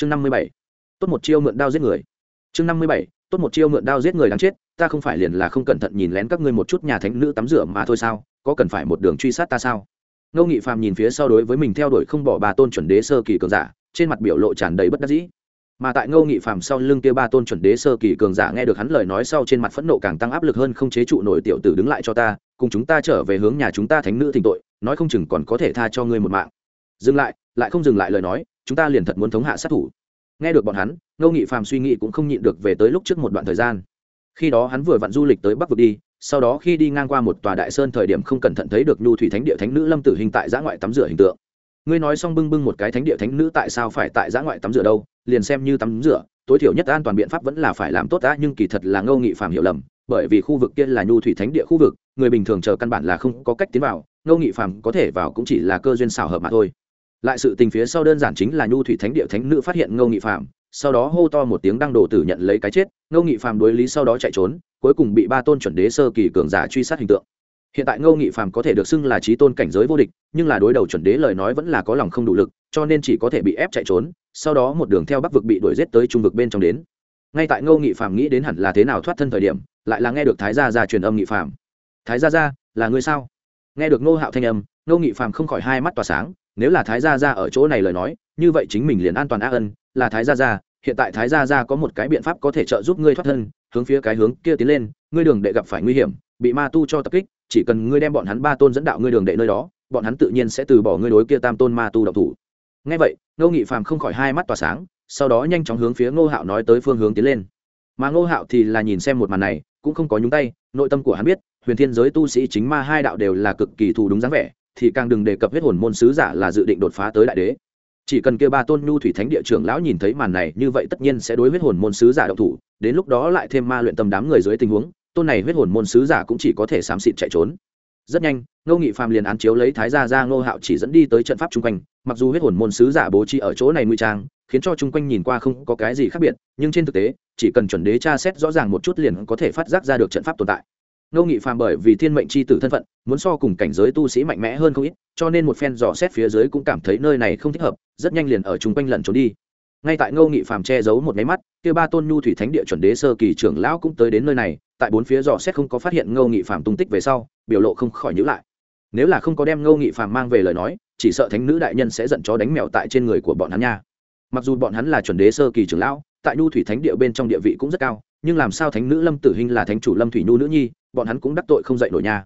chương năm mươi bảy. Tốt một chiêu mượn đao giết người. Chương năm mươi bảy. Tốt một chiêu mượn đao giết người đáng chết, ta không phải liền là không cẩn thận nhìn lén các ngươi một chút nhà thánh nữ tắm rửa mà thôi sao? Có cần phải một đường truy sát ta sao? Ngô nghị phàm nhìn phía sau đối với mình theo đuổi không bỏ ba tôn chuẩn đế sơ kỳ cường giả, trên mặt biểu lộ tràn đầy bất đắc dĩ. Mà tại ngô nghị phàm sau lưng kia ba tôn chuẩn đế sơ kỳ cường giả nghe được hắn lời nói sau trên mặt phẫn nộ càng tăng áp lực hơn không chế trụ nổi tiểu tử đứng lại cho ta, cùng chúng ta trở về hướng nhà chúng ta thánh nữ thỉnh tội, nói không chừng còn có thể tha cho ngươi một mạng. Dừng lại lại không dừng lại lời nói chúng ta liền thật muốn thống hạ sát thủ. Nghe được bọn hắn, ngô nghị phàm suy nghĩ cũng không nhịn được về tới lúc trước một đoạn thời gian. Khi đó hắn vừa vặn du lịch tới bắc vực đi, sau đó khi đi ngang qua một tòa đại sơn thời điểm không cẩn thận thấy được nhu thủy thánh địa thánh nữ lâm tử hình tại giã ngoại tắm rửa hình tượng. Ngươi nói xong bưng bưng một cái thánh địa thánh nữ tại sao phải tại giã ngoại tắm rửa đâu, liền xem như tắm rửa, tối thiểu nhất an toàn biện pháp vẫn là phải làm tốt đã, nhưng kỳ thật là ngô nghị phạm hiểu lầm, bởi vì khu vực kia là nhu thủy thánh địa khu vực, người bình thường chờ căn bản là không có cách tiến vào, ngô nghị phạm có thể vào cũng chỉ là cơ duyên xảo hợp mà thôi lại sự tình phía sau đơn giản chính là nhu thủy thánh địa thánh nữ phát hiện ngô nghị phạm sau đó hô to một tiếng đăng đồ tử nhận lấy cái chết, ngô nghị phạm đối lý sau đó chạy trốn, cuối cùng bị ba tôn chuẩn đế sơ kỳ cường giả truy sát hình tượng. Hiện tại ngô nghị Phạm có thể được xưng là trí tôn cảnh giới vô địch, nhưng là đối đầu chuẩn đế lời nói vẫn là có lòng không đủ lực, cho nên chỉ có thể bị ép chạy trốn, sau đó một đường theo bắc vực bị đuổi g i ế t tới trung vực bên trong đến. Ngay tại ngô nghị Phạm nghĩ đến hẳn là thế nào thoát thân thời điểm, lại là nghe được thái gia ra truyền âm nghị Phạm. thái gia ra là người sao? Nghe được ngô hạo thanh âm, ngô nghị Phạm không khỏi hai mắt tỏa sáng nếu là thái gia ra ở chỗ này lời nói, như vậy chính mình liền an toàn a ân, là thái gia ra hiện tại thái gia ra có một cái biện pháp có thể trợ giúp ngươi thoát thân, hướng phía cái hướng kia tiến lên, ngươi đường đệ gặp phải nguy hiểm, bị ma tu cho tập kích, chỉ cần ngươi đem bọn hắn ba tôn dẫn đạo ngươi đường đệ nơi đó, bọn hắn tự nhiên sẽ từ bỏ ngươi đối kia tam tôn ma tu độc thủ. Ngay vậy, ngô nghị phàm không khỏi hai mắt tỏa sáng, sau đó nhanh chóng hướng phía ngô hạo nói tới phương hướng tiến lên. Mà ngô hạo thì là nhìn xem một màn này, cũng không có nhúng tay, nội tâm của hắn biết, huyền thiên giới tu sĩ chính ma hai đạo đều là cực kỳ thù đúng dáng vẻ thì càng đừng đề cập huyết hồn môn sứ giả là dự định đột phá tới đại đế. Chỉ cần kia ba tôn nhu thủy thánh địa trưởng lão nhìn thấy màn này, như vậy tất nhiên sẽ đối huyết hồn môn sứ giả động thủ, đến lúc đó lại thêm ma luyện tâm đám người dưới tình huống, tôn này huyết hồn môn sứ giả cũng chỉ có thể xám xịt chạy trốn. Rất nhanh, ngô nghị phàm liền án chiếu lấy thái gia ra ngô hạo chỉ dẫn đi tới trận pháp chung quanh, mặc dù huyết hồn môn sứ giả bố trí ở chỗ này nguy trang, khiến cho chung quanh nhìn qua không có cái gì khác biệt, nhưng trên thực tế, chỉ cần chuẩn đế tra xét rõ ràng một chút liền có thể phát giác ra được trận pháp tồn tại ngô nghị phàm bởi vì thiên mệnh chi tử thân phận, muốn so cùng cảnh giới tu sĩ mạnh mẽ hơn không ít, cho nên một phen dò xét phía dưới cũng cảm thấy nơi này không thích hợp, rất nhanh liền ở chung quanh lẩn trốn đi. Ngay tại ngô nghị phàm che giấu một máy mắt, kia ba tôn nhu thủy thánh địa chuẩn đế sơ kỳ trưởng lão cũng tới đến nơi này, tại bốn phía dò xét không có phát hiện ngô nghị phàm tung tích về sau, biểu lộ không khỏi nhữ lại. Nếu là không có đem ngô nghị phàm mang về lời nói, chỉ sợ thánh nữ đại nhân sẽ giận chó đánh mèo tại trên người của bọn hắn nha. Mặc dù bọn hắn là chuẩn đế sơ kỳ trưởng lão, tại nhu thủy thánh địa bên trong địa vị cũng rất cao nhưng làm sao thánh nữ lâm tử hinh là thánh chủ lâm thủy nhu nữ nhi, bọn hắn cũng đắc tội không dạy nổi nha.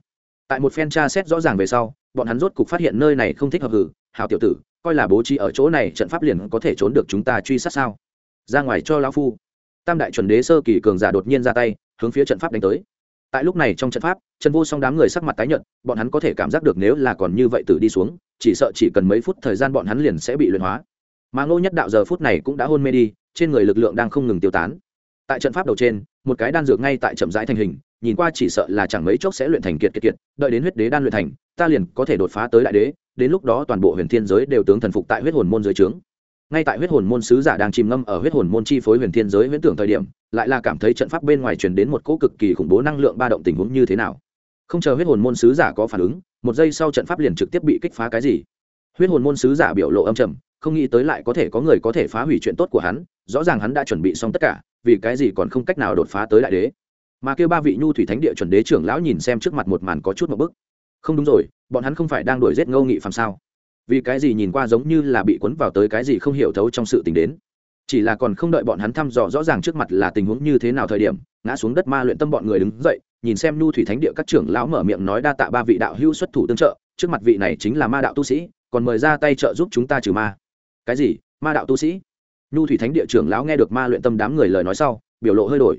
Tại một phen tra xét rõ ràng về sau, bọn hắn rốt cục phát hiện nơi này không thích hợp hử, hảo tiểu tử, coi là bố trí ở chỗ này trận pháp liền có thể trốn được chúng ta truy sát sao? Ra ngoài cho lão phu. Tam đại chuẩn đế sơ kỳ cường giả đột nhiên ra tay, hướng phía trận pháp đánh tới. Tại lúc này trong trận pháp, trần vô song đám người sắc mặt tái nhợt, bọn hắn có thể cảm giác được nếu là còn như vậy tự đi xuống, chỉ sợ chỉ cần mấy phút thời gian bọn hắn liền sẽ bị luyện hóa. Mà ngô nhất đạo giờ phút này cũng đã hôn mê đi, trên người lực lượng đang không ngừng tiêu tán tại trận pháp đầu trên, một cái đan dược ngay tại chậm rãi thành hình, nhìn qua chỉ sợ là chẳng mấy chốc sẽ luyện thành kiệt kiệt kiệt, đợi đến huyết đế đan luyện thành, ta liền có thể đột phá tới đại đế, đến lúc đó toàn bộ huyền thiên giới đều tướng thần phục tại huyết hồn môn dưới trướng. Ngay tại huyết hồn môn sứ giả đang chìm ngâm ở huyết hồn môn chi phối huyền thiên giới huyễn tưởng thời điểm, lại là cảm thấy trận pháp bên ngoài truyền đến một cỗ cực kỳ khủng bố năng lượng ba động tình huống như thế nào. Không chờ huyết hồn môn sứ giả có phản ứng, một giây sau trận pháp liền trực tiếp bị kích phá cái gì. Huyết hồn môn sứ giả biểu lộ âm trầm, không nghĩ tới lại có thể có người có thể phá hủy chuyện tốt của hắn, rõ ràng hắn đã chuẩn bị xong tất cả vì cái gì còn không cách nào đột phá tới đại đế? Mà kêu ba vị nhu thủy thánh địa chuẩn đế trưởng lão nhìn xem trước mặt một màn có chút một bức. Không đúng rồi, bọn hắn không phải đang đuổi giết ngâu nghị phàm sao? Vì cái gì nhìn qua giống như là bị cuốn vào tới cái gì không hiểu thấu trong sự tình đến? Chỉ là còn không đợi bọn hắn thăm dò rõ ràng trước mặt là tình huống như thế nào thời điểm, ngã xuống đất ma luyện tâm bọn người đứng dậy, nhìn xem nhu thủy thánh địa các trưởng lão mở miệng nói đa tạ ba vị đạo hữu xuất thủ tương trợ, trước mặt vị này chính là ma đạo tu sĩ, còn mời ra tay trợ giúp chúng ta trừ ma. Cái gì? Ma đạo tu sĩ? Nhu thủy thánh địa trưởng lão nghe được ma luyện tâm đám người lời nói sau, biểu lộ hơi đổi.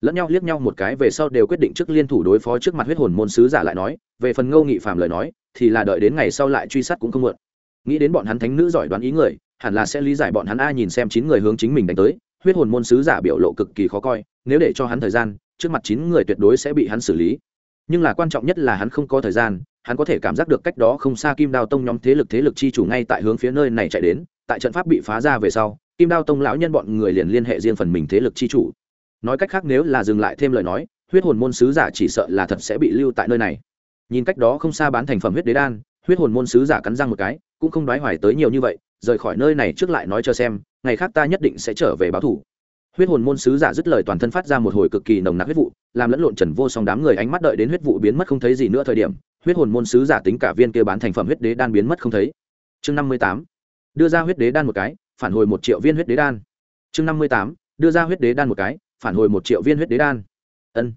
Lẫn nhau liếc nhau một cái về sau đều quyết định trước liên thủ đối phó trước mặt huyết hồn môn sứ giả lại nói, về phần ngâu nghị phàm lời nói, thì là đợi đến ngày sau lại truy sát cũng không muộn. Nghĩ đến bọn hắn thánh nữ giỏi đoán ý người, hẳn là sẽ lý giải bọn hắn a nhìn xem chín người hướng chính mình đánh tới, huyết hồn môn sứ giả biểu lộ cực kỳ khó coi, nếu để cho hắn thời gian, trước mặt chín người tuyệt đối sẽ bị hắn xử lý. Nhưng là quan trọng nhất là hắn không có thời gian, hắn có thể cảm giác được cách đó không xa kim đao tông nhóm thế lực thế lực chi chủ ngay tại hướng phía nơi này chạy đến, tại trận pháp bị phá ra về sau kim đao tông lão nhân bọn người liền liên hệ riêng phần mình thế lực chi chủ. Nói cách khác nếu là dừng lại thêm lời nói, huyết hồn môn sứ giả chỉ sợ là thật sẽ bị lưu tại nơi này. Nhìn cách đó không xa bán thành phẩm huyết đế đan, huyết hồn môn sứ giả cắn răng một cái, cũng không đoái hoài tới nhiều như vậy, rời khỏi nơi này trước lại nói cho xem, ngày khác ta nhất định sẽ trở về báo thủ. Huyết hồn môn sứ giả dứt lời toàn thân phát ra một hồi cực kỳ nồng nặc huyết vụ, làm lẫn lộn trần vô song đám người ánh mắt đợi đến huyết vụ biến mất không thấy gì nữa thời điểm, huyết hồn môn sứ giả tính cả viên kia bán thành phẩm huyết đế đan biến mất không thấy. Chương năm mươi tám, đưa ra huyết đế đan một cái phản hồi một triệu viên huyết đế đan. Chương năm mươi tám, đưa ra huyết đế đan một cái, phản hồi một triệu viên huyết đế đan. Ân.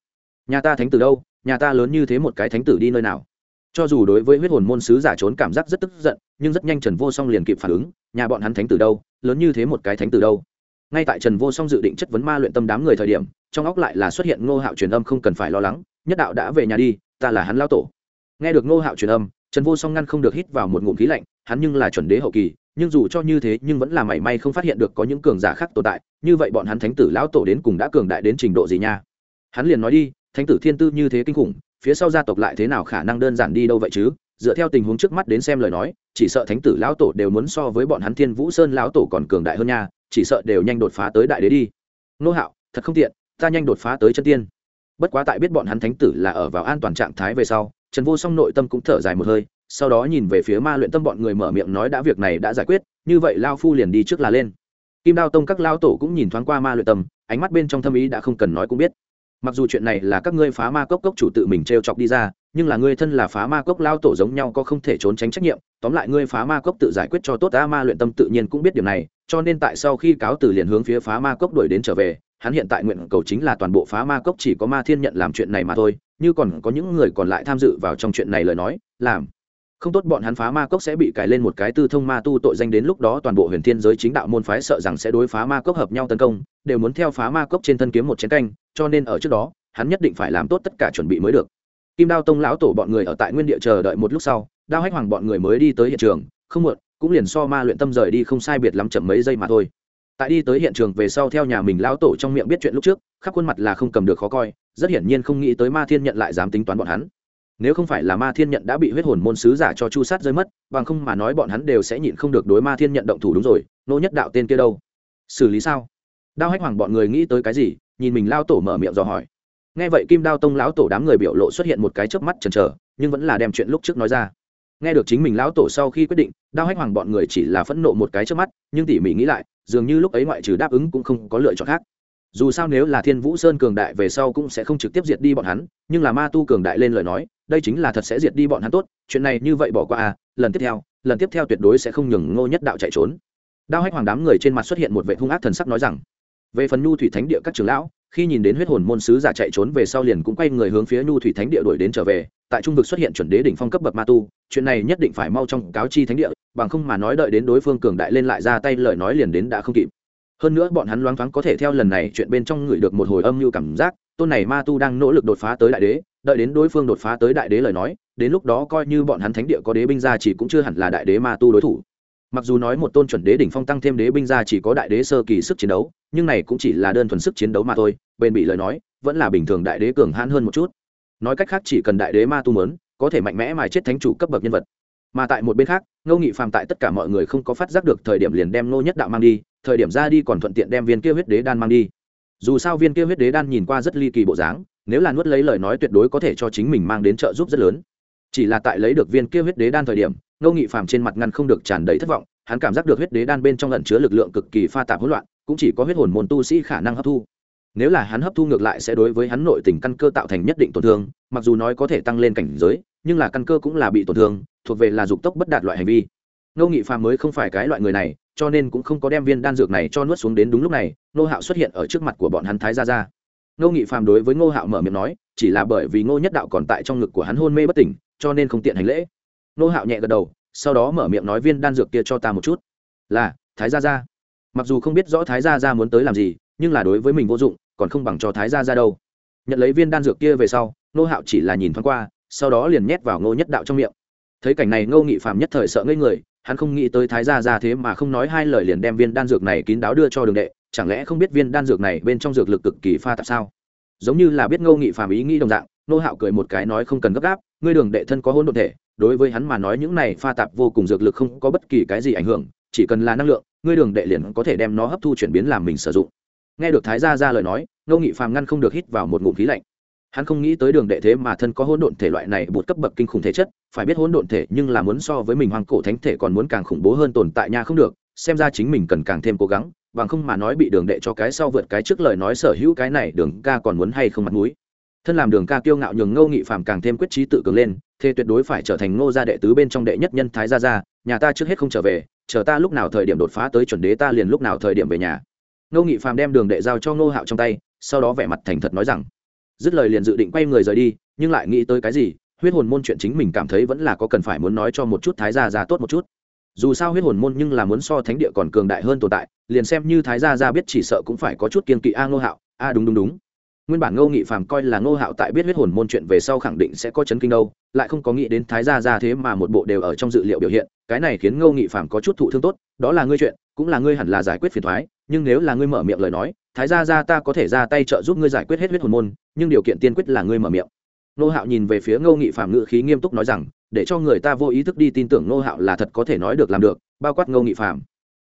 Nhà ta thánh tử đâu? Nhà ta lớn như thế một cái thánh tử đi nơi nào? Cho dù đối với huyết hồn môn sứ giả trốn cảm giác rất tức giận, nhưng rất nhanh trần vô song liền kịp phản ứng, nhà bọn hắn thánh tử đâu? Lớn như thế một cái thánh tử đâu? Ngay tại trần vô song dự định chất vấn ma luyện tâm đám người thời điểm, trong óc lại là xuất hiện ngô hạo truyền âm không cần phải lo lắng, nhất đạo đã về nhà đi, ta là hắn lao tổ. Nghe được ngô hạo truyền âm, trần vô song ngăn không được hít vào một ngụm khí lạnh, hắn nhưng là chuẩn đế hậu kỳ nhưng dù cho như thế nhưng vẫn là mảy may không phát hiện được có những cường giả khác tồn tại, như vậy bọn hắn thánh tử lão tổ đến cùng đã cường đại đến trình độ gì nha? Hắn liền nói đi, thánh tử thiên tư như thế kinh khủng, phía sau gia tộc lại thế nào khả năng đơn giản đi đâu vậy chứ? Dựa theo tình huống trước mắt đến xem lời nói, chỉ sợ thánh tử lão tổ đều muốn so với bọn hắn thiên vũ sơn lão tổ còn cường đại hơn nha, chỉ sợ đều nhanh đột phá tới đại đế đi. Nô hạo, thật không tiện, ta nhanh đột phá tới chân tiên. Bất quá tại biết bọn hắn thánh tử là ở vào an toàn trạng thái về sau, trần vô song nội tâm cũng thở dài một hơi sau đó nhìn về phía ma luyện tâm bọn người mở miệng nói đã việc này đã giải quyết, như vậy lao phu liền đi trước là lên. Kim đao tông các lao tổ cũng nhìn thoáng qua ma luyện tâm, ánh mắt bên trong thâm ý đã không cần nói cũng biết. Mặc dù chuyện này là các ngươi phá ma cốc cốc chủ tự mình t r e o chọc đi ra, nhưng là ngươi thân là phá ma cốc lao tổ giống nhau có không thể trốn tránh trách nhiệm, tóm lại ngươi phá ma cốc tự giải quyết cho tốt ta, ma luyện tâm tự nhiên cũng biết điều này, cho nên tại sau khi cáo từ liền hướng phía phá ma cốc đuổi đến trở về, hắn hiện tại nguyện cầu chính là toàn bộ phá ma cốc chỉ có ma thiên nhận làm chuyện này mà thôi, như còn có những người còn lại tham dự vào trong chuyện này lời nói, làm không tốt bọn hắn phá ma cốc sẽ bị cài lên một cái tư thông ma tu tội danh đến lúc đó toàn bộ huyền thiên giới chính đạo môn phái sợ rằng sẽ đối phá ma cốc hợp nhau tấn công, đều muốn theo phá ma cốc trên thân kiếm một chiến canh, cho nên ở trước đó, hắn nhất định phải làm tốt tất cả chuẩn bị mới được. Kim đao tông lão tổ bọn người ở tại nguyên địa chờ đợi một lúc sau, đao hách hoàng bọn người mới đi tới hiện trường, không muộn, cũng liền so ma luyện tâm rời đi không sai biệt lắm chậm mấy giây mà thôi. Tại đi tới hiện trường về sau theo nhà mình lão tổ trong miệng biết chuyện lúc trước, khắp khuôn mặt là không cầm được khó coi, rất hiển nhiên không nghĩ tới ma thiên nhận lại dám tính toán bọn hắn nếu không phải là ma thiên nhận đã bị huyết hồn môn sứ giả cho chu sát rơi mất, bằng không mà nói bọn hắn đều sẽ nhịn không được đối ma thiên nhận động thủ đúng rồi, nô nhất đạo tên kia đâu? Xử lý sao? Đao hách hoàng bọn người nghĩ tới cái gì, nhìn mình lao tổ mở miệng dò hỏi. Nghe vậy kim đao tông lão tổ đám người biểu lộ xuất hiện một cái chớp mắt chần chờ, nhưng vẫn là đem chuyện lúc trước nói ra. Nghe được chính mình lão tổ sau khi quyết định, đao hách hoàng bọn người chỉ là phẫn nộ một cái chớp mắt, nhưng tỉ mỉ nghĩ lại, dường như lúc ấy ngoại trừ đáp ứng cũng không có lựa chọn khác. Dù sao nếu là thiên vũ sơn cường đại về sau cũng sẽ không trực tiếp diệt đi bọn hắn, nhưng là ma tu cường đại lên lời nói đây chính là thật sẽ diệt đi bọn hắn tốt, chuyện này như vậy bỏ qua à lần tiếp theo, lần tiếp theo tuyệt đối sẽ không nhường ngô nhất đạo chạy trốn. Đao hách hoàng đám người trên mặt xuất hiện một vệ hung ác thần sắc nói rằng, về phần nhu thủy thánh địa các trưởng lão, khi nhìn đến huyết hồn môn sứ giả chạy trốn về sau liền cũng quay người hướng phía nhu thủy thánh địa đuổi đến trở về, tại trung vực xuất hiện chuẩn đế đỉnh phong cấp bậc ma tu, chuyện này nhất định phải mau trong cáo chi thánh địa, bằng không mà nói đợi đến đối phương cường đại lên lại ra tay lời nói liền đến đã không kịp. Hơn nữa bọn hắn loáng thoáng có thể theo lần này chuyện bên trong người được một hồi âm mưu cảm giác tôn này ma tu đang nỗ lực đột phá tới đại đế, đợi đến đối phương đột phá tới đại đế lời nói, đến lúc đó coi như bọn hắn thánh địa có đế binh ra chỉ cũng chưa hẳn là đại đế ma tu đối thủ. Mặc dù nói một tôn chuẩn đế đỉnh phong tăng thêm đế binh ra chỉ có đại đế sơ kỳ sức chiến đấu, nhưng này cũng chỉ là đơn thuần sức chiến đấu mà thôi bên bị lời nói, vẫn là bình thường đại đế cường hãn hơn một chút. Nói cách khác chỉ cần đại đế ma tu mớn có thể mạnh mẽ mà chết thánh chủ cấp bậc nhân vật. Mà tại một bên khác, ngô nghị phàm tại tất cả mọi người không có phát giác được thời điểm liền đem ngô nhất đạo mang đi, thời điểm ra đi còn thuận tiện đem viên kia huyết đế đan mang đi dù sao viên kia huyết đế đan nhìn qua rất ly kỳ bộ dáng, nếu là nuốt lấy lời nói tuyệt đối có thể cho chính mình mang đến trợ giúp rất lớn. Chỉ là tại lấy được viên kia huyết đế đan thời điểm, ngô nghị phàm trên mặt ngăn không được tràn đầy thất vọng, hắn cảm giác được huyết đế đan bên trong lẩn chứa lực lượng cực kỳ pha tạp hỗn loạn, cũng chỉ có huyết hồn môn tu sĩ khả năng hấp thu. Nếu là hắn hấp thu ngược lại sẽ đối với hắn nội tình căn cơ tạo thành nhất định tổn thương, mặc dù nói có thể tăng lên cảnh giới, nhưng là căn cơ cũng là bị tổn thương, thuộc về là dục tốc bất đạt loại hành vi ngô nghị phàm mới không phải cái loại người này, cho nên cũng không có đem viên đan dược này cho nuốt xuống đến đúng lúc này, ngô hạo xuất hiện ở trước mặt của bọn hắn thái gia gia. Ngô nghị phàm đối với ngô hạo mở miệng nói, chỉ là bởi vì ngô nhất đạo còn tại trong ngực của hắn hôn mê bất tỉnh, cho nên không tiện hành lễ. Ngô hạo nhẹ gật đầu, sau đó mở miệng nói viên đan dược kia cho ta một chút. Là, thái gia gia. Mặc dù không biết rõ thái gia gia muốn tới làm gì, nhưng là đối với mình vô dụng, còn không bằng cho thái gia gia đâu. Nhận lấy viên đan dược kia về sau, ngô hạo chỉ là nhìn thoáng qua, sau đó liền nhét vào ngô nhất đạo trong miệng. Thấy cảnh này, ngô nghị phàm nhất thời sợ ngây người hắn không nghĩ tới thái gia ra thế mà không nói hai lời liền đem viên đan dược này kín đáo đưa cho đường đệ, chẳng lẽ không biết viên đan dược này bên trong dược lực cực kỳ pha tạp sao? Giống như là biết ngô nghị phàm ý nghĩ đồng dạng, nô hạo cười một cái nói không cần gấp gáp, ngươi đường đệ thân có hôn đ ộ thể, đối với hắn mà nói những này pha tạp vô cùng dược lực không có bất kỳ cái gì ảnh hưởng, chỉ cần là năng lượng, ngươi đường đệ liền có thể đem nó hấp thu chuyển biến làm mình sử dụng. Nghe được thái gia ra lời nói, ngô nghị phàm ngăn không được hít vào một ngụm khí lạnh hắn không nghĩ tới đường đệ thế mà thân có hỗn độn thể loại này, bột cấp bậc kinh khủng thể chất, phải biết hỗn độn thể nhưng là muốn so với mình hoang cổ thánh thể còn muốn càng khủng bố hơn tồn tại nha không được, xem ra chính mình cần càng thêm cố gắng, bằng không mà nói bị đường đệ cho cái sau vượt cái trước lời nói sở hữu cái này, đường ca còn muốn hay không mặt mũi. Thân làm đường ca kiêu ngạo nhường ngô nghị phàm càng thêm quyết trí tự cường lên, thế tuyệt đối phải trở thành ngô gia đệ tứ bên trong đệ nhất nhân thái gia gia, nhà ta trước hết không trở về, chờ ta lúc nào thời điểm đột phá tới chuẩn đế ta liền lúc nào thời điểm về nhà. Ngô nghị phàm đem đường đệ giao cho ngô hạo trong tay, sau đó vẻ mặt thành thật nói rằng dứt lời liền dự định quay người rời đi, nhưng lại nghĩ tới cái gì, huyết hồn môn chuyện chính mình cảm thấy vẫn là có cần phải muốn nói cho một chút thái gia gia tốt một chút. Dù sao huyết hồn môn nhưng là muốn so thánh địa còn cường đại hơn tồn tại, liền xem như thái gia gia biết chỉ sợ cũng phải có chút kiên kỵ. A ngô hạo, a đúng đúng đúng. Nguyên bản ngô nghị phàm coi là ngô hạo tại biết huyết hồn môn chuyện về sau khẳng định sẽ có chấn kinh đâu, lại không có nghĩ đến thái gia gia thế mà một bộ đều ở trong dự liệu biểu hiện, cái này khiến ngô nghị phàm có chút thụ thương tốt, đó là ngươi chuyện, cũng là ngươi hẳn là giải quyết phiền thoái, nhưng nếu là ngươi mở miệng lời nói thái gia gia ta có thể ra tay trợ giúp ngươi giải quyết hết huyết hồn môn, nhưng điều kiện tiên quyết là ngươi mở miệng. Nô hạo nhìn về phía ngô nghị phàm ngự khí nghiêm túc nói rằng, để cho người ta vô ý thức đi tin tưởng Nô hạo là thật có thể nói được làm được, bao quát ngô nghị phàm.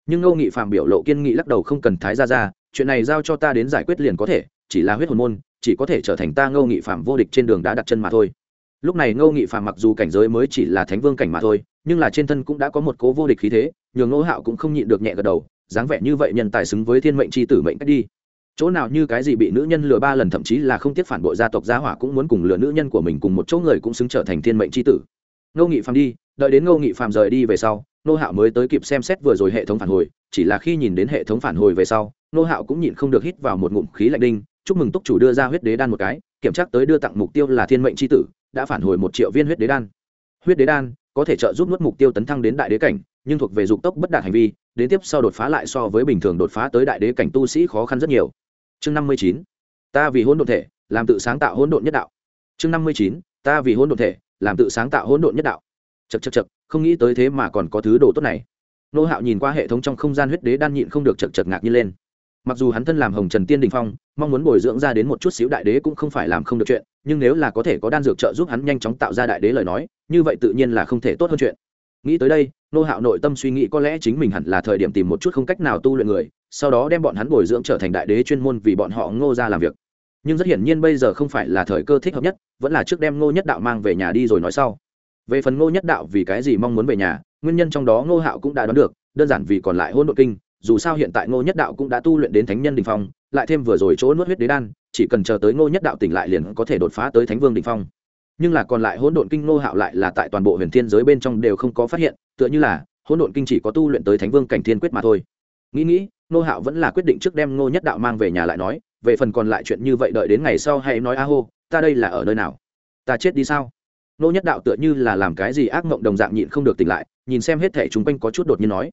Nhưng ngô nghị phàm biểu lộ kiên nghị lắc đầu không cần thái gia gia, chuyện này giao cho ta đến giải quyết liền có thể, chỉ là huyết hồn môn, chỉ có thể trở thành ta ngô nghị phạm vô địch trên đường đã đặt chân mà thôi. Lúc này ngô nghị phạm mặc dù cảnh giới mới chỉ là thánh vương cảnh mà thôi, nhưng là trên thân cũng đã có một cố vô địch khí thế, nhường ngô hạo cũng không nhịn được nhẹ gật đầu, dáng vẻ như vậy nhân tài xứng với thiên mệnh c h i tử mệnh cách đi chỗ nào như cái gì bị nữ nhân lừa ba lần thậm chí là không tiếc phản bội gia tộc gia hỏa cũng muốn cùng lừa nữ nhân của mình cùng một chỗ người cũng xứng trở thành thiên mệnh c h i tử. Ngô nghị phạm đi, đợi đến ngô nghị phạm rời đi về sau, nô hạo mới tới kịp xem xét vừa rồi hệ thống phản hồi, chỉ là khi nhìn đến hệ thống phản hồi về sau, nô hạo cũng nhịn không được hít vào một ngụm khí lạnh đinh, chúc mừng túc chủ đưa ra huyết đế đan một cái, kiểm tra tới đưa tặng mục tiêu là thiên mệnh tri tử, đã phản hồi một triệu viên huyết đế đan. Huyết đế đan có thể trợ giúp nuốt mục tiêu tấn thăng đến đại đế cảnh, nhưng thuộc về dục tốc bất đạt hành vi, đến tiếp sau đột phá lại so với bình thường đột phá tới đại đế cảnh tu sĩ khó khăn rất nhiều chương năm mươi chín, ta vì hỗn độn thể, làm tự sáng tạo hỗn độn nhất đạo. Chương năm mươi chín, ta vì hỗn độn thể, làm tự sáng tạo hỗn độn nhất đạo. Chật chật chật không nghĩ tới thế mà còn có thứ đồ tốt này. Nô hạo nhìn qua hệ thống trong không gian huyết đế đan nhịn không được chật chật ngạc nhiên lên. Mặc dù hắn thân làm hồng trần tiên đình phong, mong muốn bồi dưỡng ra đến một chút xíu đại đế cũng không phải làm không được chuyện, nhưng nếu là có thể có đan dược trợ giúp hắn nhanh chóng tạo ra đại đế lời nói, như vậy tự nhiên là không thể tốt hơn chuyện. Nghĩ tới đây nô hạo nội tâm suy nghĩ có lẽ chính mình hẳn là thời điểm tìm một chút không cách nào tu luyện người, sau đó đem bọn hắn bồi dưỡng trở thành đại đế chuyên môn vì bọn họ ngô ra làm việc. Nhưng rất hiển nhiên bây giờ không phải là thời cơ thích hợp nhất, vẫn là trước đem ngô nhất đạo mang về nhà đi rồi nói sau. Về phần ngô nhất đạo vì cái gì mong muốn về nhà, nguyên nhân trong đó ngô hạo cũng đã đoán được, đơn giản vì còn lại hôn nội kinh, dù sao hiện tại ngô nhất đạo cũng đã tu luyện đến thánh nhân đình phong, lại thêm vừa rồi chỗ nuốt huyết đế đan, chỉ cần chờ tới ngô nhất đạo tỉnh lại liền có thể đột phá tới thánh vương đình phong nhưng là còn lại hỗn độn kinh nô hạo lại là tại toàn bộ huyền thiên giới bên trong đều không có phát hiện, tựa như là, hỗn độn kinh chỉ có tu luyện tới thánh vương cảnh thiên quyết mà thôi. Nghĩ nghĩ nô hạo vẫn là quyết định trước đem ngô nhất đạo mang về nhà lại nói, về phần còn lại chuyện như vậy đợi đến ngày sau hãy nói a hô, ta đây là ở nơi nào? Ta chết đi sao? Nô nhất đạo tựa như là làm cái gì ác mộng đồng dạng nhịn không được tỉnh lại, nhìn xem hết thẻ chung quanh có chút đột nhiên nói.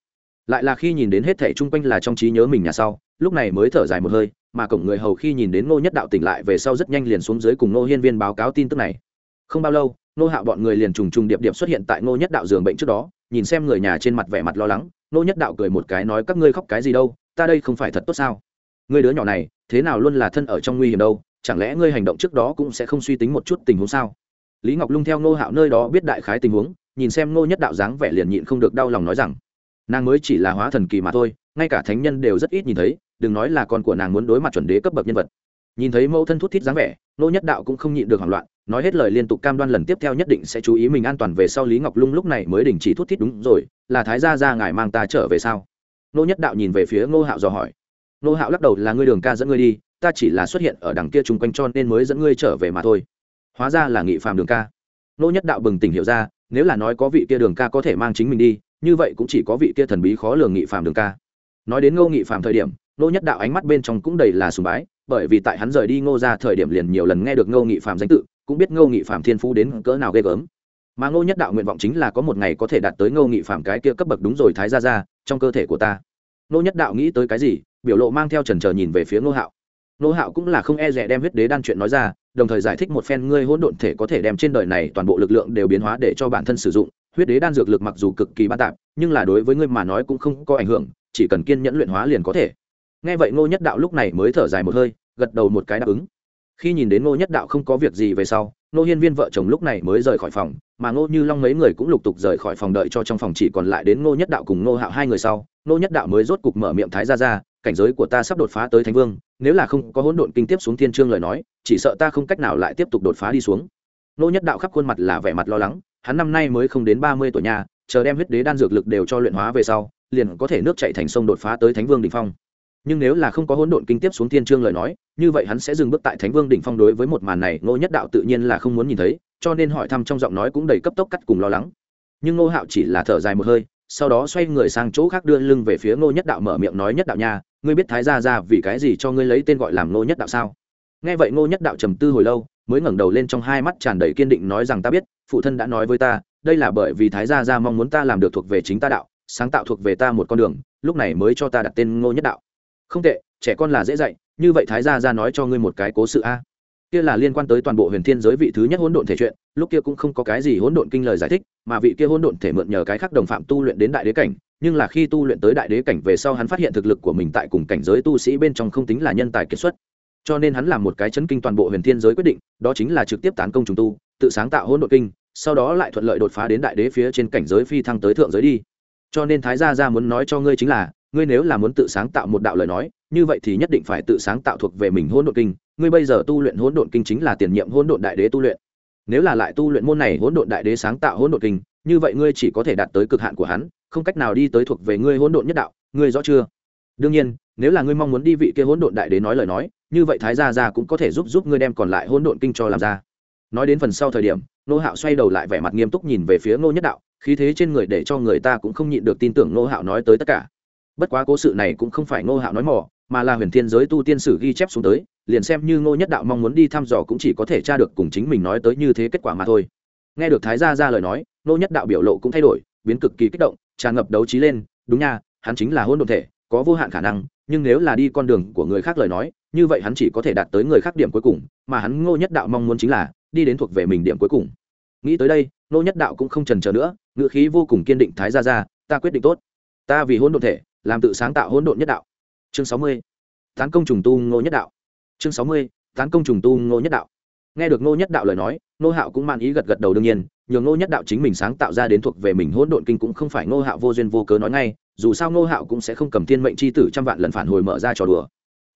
Lại là khi nhìn đến hết thảy chung quanh là trong trí nhớ mình nhà sau, lúc này mới thở dài một hơi, mà cổng người hầu khi nhìn đến ngô nhất đạo tỉnh lại về sau rất nhanh liền xuống dưới cùng ngô hiên viên báo cáo tin tức này không bao lâu, ngô hạo bọn người liền trùng trùng điệp điệp xuất hiện tại ngô nhất đạo giường bệnh trước đó, nhìn xem người nhà trên mặt vẻ mặt lo lắng, ngô nhất đạo cười một cái nói, các ngươi khóc cái gì đâu, ta đây không phải thật tốt sao? Người đứa nhỏ này, thế nào luôn là thân ở trong nguy hiểm đâu, chẳng lẽ ngươi hành động trước đó cũng sẽ không suy tính một chút tình huống sao? Lý ngọc lung theo ngô hạo nơi đó biết đại khái tình huống, nhìn xem ngô nhất đạo dáng vẻ liền nhịn không được đau lòng nói rằng, nàng mới chỉ là hóa thần kỳ mà thôi, ngay cả thánh nhân đều rất ít nhìn thấy, đừng nói là con của nàng muốn đối mặt chuẩn đế cấp bậc nhân vật. Nhìn thấy mẫu thân thút thít dáng vẻ nô nhất đạo cũng không nhịn được hoảng loạn, nói hết lời liên tục cam đoan lần tiếp theo nhất định sẽ chú ý mình an toàn về sau lý ngọc lung lúc này mới đình chỉ thút thít đúng rồi, là thái gia ra ngài mang ta trở về sao? Nô nhất đạo nhìn về phía ngô hạo dò hỏi. Nô hạo lắc đầu là ngươi đường ca dẫn ngươi đi, ta chỉ là xuất hiện ở đằng kia chung quanh cho nên mới dẫn ngươi trở về mà thôi. Hóa ra là nghị phàm đường ca. Nô nhất đạo bừng tỉnh hiểu ra, nếu là nói có vị kia đường ca có thể mang chính mình đi, như vậy cũng chỉ có vị kia thần bí khó lường nghị phàm đường ca. Nói đến ngô nghị phàm thời điểm Nô nhất đạo ánh mắt bên trong cũng đầy là sùng bái bởi vì tại hắn rời đi ngô ra thời điểm liền nhiều lần nghe được ngô nghị phàm danh tự, cũng biết ngô nghị phàm thiên phú đến cỡ nào ghê gớm. Mà ngô nhất đạo nguyện vọng chính là có một ngày có thể đạt tới ngô nghị phàm cái kia cấp bậc đúng rồi thái ra ra trong cơ thể của ta. Ngô nhất đạo nghĩ tới cái gì, biểu lộ mang theo trần trờ nhìn về phía ngô hạo. Ngô hạo cũng là không e rẻ đem huyết đế đan chuyện nói ra, đồng thời giải thích một phen ngươi hỗn độn thể có thể đem trên đời này toàn bộ lực lượng đều biến hóa để cho bản thân sử dụng. Huyết đế đan dược lực mặc dù cực kỳ ban tạp, nhưng là đối với ngươi mà nói cũng không có ảnh hưởng, chỉ cần kiên nhẫn luyện hóa liền có thể nghe vậy ngô nhất đạo lúc này mới thở dài một hơi, gật đầu một cái đáp ứng. Khi nhìn đến ngô nhất đạo không có việc gì về sau, ngô hiên viên vợ chồng lúc này mới rời khỏi phòng, mà ngô như long mấy người cũng lục tục rời khỏi phòng đợi cho trong phòng chỉ còn lại đến ngô nhất đạo cùng ngô hạo hai người sau. Ngô nhất đạo mới rốt cục mở miệng thái ra ra, cảnh giới của ta sắp đột phá tới thánh vương, nếu là không có hỗn độn kinh tiếp xuống thiên trương lời nói, chỉ sợ ta không cách nào lại tiếp tục đột phá đi xuống. Ngô nhất đạo khắp khuôn mặt là vẻ mặt lo lắng, hắn năm nay mới không đến ba mươi tuổi nhà, chờ đem huyết đế đan dược lực đều cho luyện hóa về sau, liền có thể nước chạy thành sông đột phá tới thánh vương đỉnh phong nhưng nếu là không có hỗn độn kinh tiếp xuống thiên trương lời nói, như vậy hắn sẽ dừng bước tại thánh vương đỉnh phong đối với một màn này, ngô nhất đạo tự nhiên là không muốn nhìn thấy, cho nên hỏi thăm trong giọng nói cũng đầy cấp tốc cắt cùng lo lắng. Nhưng ngô hạo chỉ là thở dài một hơi, sau đó xoay người sang chỗ khác đưa lưng về phía ngô nhất đạo mở miệng nói, nhất đạo nha, ngươi biết thái gia ra vì cái gì cho ngươi lấy tên gọi làm ngô nhất đạo sao? Nghe vậy ngô nhất đạo trầm tư hồi lâu, mới ngẩng đầu lên trong hai mắt tràn đầy kiên định nói rằng, ta biết, phụ thân đã nói với ta, đây là bởi vì thái gia ra mong muốn ta làm được thuộc về chính ta đạo, sáng tạo thuộc về ta một con đường, lúc này mới cho ta đặt tên ngô nhất đạo không tệ, trẻ con là dễ dạy, như vậy thái gia ra nói cho ngươi một cái cố sự a. Kia là liên quan tới toàn bộ huyền thiên giới vị thứ nhất hỗn độn thể chuyện lúc kia cũng không có cái gì hỗn độn kinh lời giải thích, mà vị kia hỗn độn thể mượn nhờ cái khác đồng phạm tu luyện đến đại đế cảnh, nhưng là khi tu luyện tới đại đế cảnh về sau hắn phát hiện thực lực của mình tại cùng cảnh giới tu sĩ bên trong không tính là nhân tài kiệt xuất. Cho nên hắn làm một cái chấn kinh toàn bộ huyền thiên giới quyết định, đó chính là trực tiếp tán công trùng tu, tự sáng tạo hỗn độn kinh, sau đó lại thuận lợi đột phá đến đại đế phía trên cảnh giới phi thăng tới thượng giới đi. Cho nên thái gia ra muốn nói cho ngươi chính là ngươi nếu là muốn tự sáng tạo một đạo lời nói, như vậy thì nhất định phải tự sáng tạo thuộc về mình hỗn độn kinh. Ngươi bây giờ tu luyện hỗn độn kinh chính là tiền nhiệm hỗn độn đại đế tu luyện. Nếu là lại tu luyện môn này hỗn độn đại đế sáng tạo hỗn độn kinh, như vậy ngươi chỉ có thể đạt tới cực hạn của hắn, không cách nào đi tới thuộc về ngươi hỗn độn nhất đạo. Ngươi rõ chưa? Đương nhiên, nếu là ngươi mong muốn đi vị kia hỗn độn đại đế nói lời nói, như vậy thái gia gia cũng có thể giúp giúp ngươi đem còn lại hỗn độn kinh cho làm ra. Nói đến phần sau thời điểm nô hạo xoay đầu lại vẻ mặt nghiêm túc nhìn về phía ngô nhất đạo, khí thế trên người để cho người ta cũng không nhịn được tin tưởng Nô hạo nói tới tất cả bất quá cố sự này cũng không phải ngô hạo nói mỏ mà là huyền thiên giới tu tiên sử ghi chép xuống tới, liền xem như ngô nhất đạo mong muốn đi thăm dò cũng chỉ có thể tra được cùng chính mình nói tới như thế kết quả mà thôi. Nghe được thái gia ra lời nói, ngô nhất đạo biểu lộ cũng thay đổi, biến cực kỳ kích động, tràn ngập đấu trí lên, đúng nha, hắn chính là hôn đồn thể, có vô hạn khả năng, nhưng nếu là đi con đường của người khác lời nói, như vậy hắn chỉ có thể đạt tới người khác điểm cuối cùng, mà hắn ngô nhất đạo mong muốn chính là đi đến thuộc về mình điểm cuối cùng. Nghĩ tới đây, ngô nhất đạo cũng không trần trờ nữa ngự khí vô cùng kiên định, thái gia ra ta quyết định tốt. Ta vì hôn đồn thể làm tự sáng tạo hỗn độn nhất đạo. Chương sáu mươi, tán công trùng tu ngô nhất đạo. Chương sáu mươi, tán công trùng tu ngô nhất đạo. Nghe được ngô nhất đạo lời nói, ngô hạo cũng mang ý gật gật đầu đương nhiên nhường ngô nhất đạo chính mình sáng tạo ra đến thuộc về mình hỗn độn kinh cũng không phải ngô hạo vô duyên vô cớ nói ngay, dù sao ngô hạo cũng sẽ không cầm thiên mệnh c h i tử trăm vạn lần phản hồi mở ra trò đùa.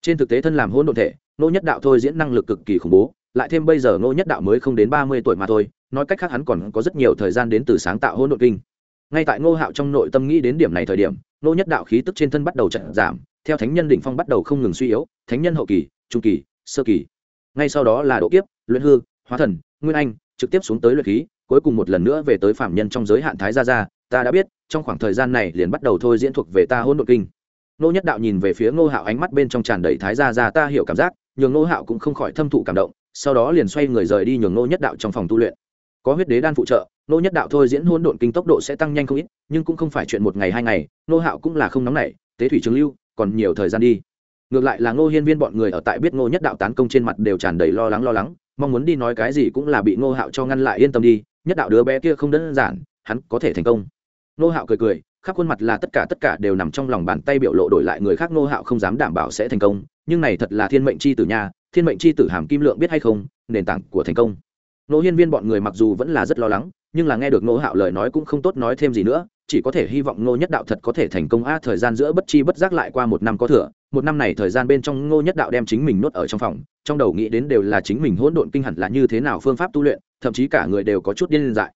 Trên thực tế thân làm hỗn độn thể, ngô nhất đạo thôi diễn năng lực cực kỳ khủng bố, lại thêm bây giờ ngô nhất đạo mới không đến ba mươi tuổi mà thôi, nói cách khác hắn còn có rất nhiều thời gian đến từ sáng tạo hỗn độn kinh. Ngay tại ngô hạo trong nội tâm nghĩ đến điểm này thời điểm Nô nhất đạo khí tức trên thân bắt đầu chậm giảm, theo thánh nhân đỉnh phong bắt đầu không ngừng suy yếu, thánh nhân hậu kỳ, trung kỳ, sơ kỳ. Ngay sau đó là độ kiếp, luyện hư, hóa thần, nguyên anh, trực tiếp xuống tới luyện khí, cuối cùng một lần nữa về tới phạm nhân trong giới hạn thái gia gia, ta đã biết, trong khoảng thời gian này liền bắt đầu thôi diễn thuộc về ta hôn đ kinh. Nô nhất đạo nhìn về phía ngô hạo ánh mắt bên trong tràn đầy thái gia gia ta hiểu cảm giác, nhường ngô hạo cũng không khỏi thâm thụ cảm động, sau đó liền xoay người rời đi nhường ngô nhất đạo trong phòng tu luyện có huyết đế đan phụ trợ, nô nhất đạo thôi diễn hôn độn kinh tốc độ sẽ tăng nhanh không ít, nhưng cũng không phải chuyện một ngày hai ngày, nô hạo cũng là không nóng nảy, tế thủy trường lưu, còn nhiều thời gian đi. Ngược lại là ngô hiên viên bọn người ở tại biết ngô nhất đạo tán công trên mặt đều tràn đầy lo lắng lo lắng, mong muốn đi nói cái gì cũng là bị ngô hạo cho ngăn lại yên tâm đi, nhất đạo đứa bé kia không đơn giản, hắn có thể thành công. Ngô hạo cười cười, khắp khuôn mặt là tất cả tất cả đều nằm trong lòng bàn tay biểu lộ đổi lại người khác ngô hạo không dám đảm bảo sẽ thành công, nhưng này thật là thiên mệnh c h i tử nha, thiên mệnh c h i tử hàm kim lượng biết hay không, nền tảng của thành công. Nô hiên viên bọn người mặc dù vẫn là rất lo lắng, nhưng là nghe được Nô hạo lời nói cũng không tốt nói thêm gì nữa, chỉ có thể hy vọng Nô nhất đạo thật có thể thành công a, thời gian giữa bất chi bất giác lại qua một năm có thừa, một năm này thời gian bên trong Nô nhất đạo đem chính mình nuốt ở trong phòng, trong đầu nghĩ đến đều là chính mình hỗn độn kinh hẳn là như thế nào phương pháp tu luyện, thậm chí cả người đều có chút điên dại.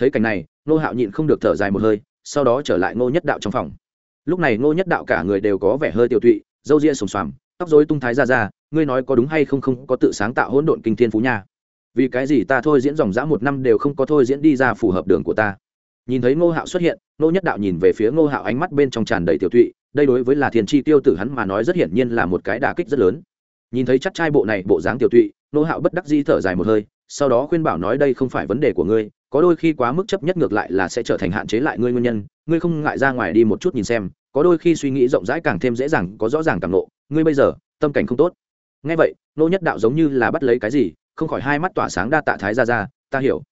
Thấy cảnh này Nô hạo nhịn không được thở dài một hơi, sau đó trở lại Nô nhất đạo trong phòng. Lúc này Nô nhất đạo cả người đều có vẻ hơi tiêu tụy, râu ria sùng xoàm, tóc dối tung thái ra ra, ngươi nói có đúng hay không không có tự sáng tạo hỗn độn kinh thiên phú nha vì cái gì ta thôi diễn dòng dã một năm đều không có thôi diễn đi ra phù hợp đường của ta? Nhìn thấy ngô hạo xuất hiện ngô nhất đạo nhìn về phía ngô hạo ánh mắt bên trong tràn đầy tiểu thụy đây đối với là thiên Chi tiêu tử hắn mà nói rất hiển nhiên là một cái đà kích rất lớn. Nhìn thấy chắc trai bộ này bộ dáng tiểu thụy ngô hạo bất đắc di thở dài một hơi, sau đó khuyên bảo nói đây không phải vấn đề của ngươi, có đôi khi quá mức chấp nhất ngược lại là sẽ trở thành hạn chế lại ngươi nguyên nhân, ngươi không ngại ra ngoài đi một chút nhìn xem, có đôi khi suy nghĩ rộng rãi càng thêm dễ dàng, có rõ ràng càng lộ, ngươi bây giờ, tâm cảnh không tốt. Ngay vậy nô nhất đạo giống như là bắt lấy cái gì không khỏi hai mắt tỏa sáng đa tạ thái ra ra ta hiểu.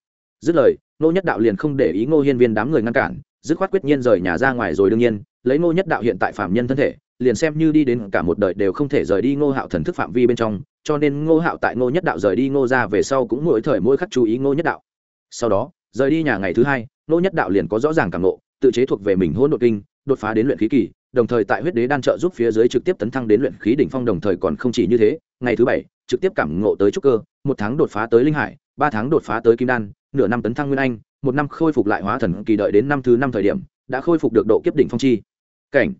Dứt lời nô nhất đạo liền không để ý ngô hiên viên đám người ngăn cản, dứt khoát quyết nhiên rời nhà ra ngoài rồi đương nhiên, lấy ngô nhất đạo hiện tại phạm nhân thân thể, liền xem như đi đến cả một đời đều không thể rời đi ngô hạo thần thức phạm vi bên trong, cho nên ngô hạo tại ngô nhất đạo rời đi ngô ra về sau cũng mỗi thời mỗi khắc chú ý ngô nhất đạo. Sau đó, rời đi nhà ngày thứ hai, ngô nhất đạo liền có rõ ràng cảm nộ tự chế thuộc về mình hôn đột kinh, đột phá đến luyện khí kỳ, đồng thời tại huyết đế đan trợ giúp phía dưới trực tiếp tấn thăng đến luyện khí đỉnh phong đồng thời còn không chỉ như thế ngày thứ bảy, trực tiếp cảm ngộ tới trúc cơ, một tháng đột phá tới linh hải, ba tháng đột phá tới kim đan, nửa năm tấn thăng nguyên anh, một năm khôi phục lại hóa thần kỳ đợi đến năm thứ năm thời điểm, đã khôi phục được độ kiếp đỉnh phong chi. Cảnh.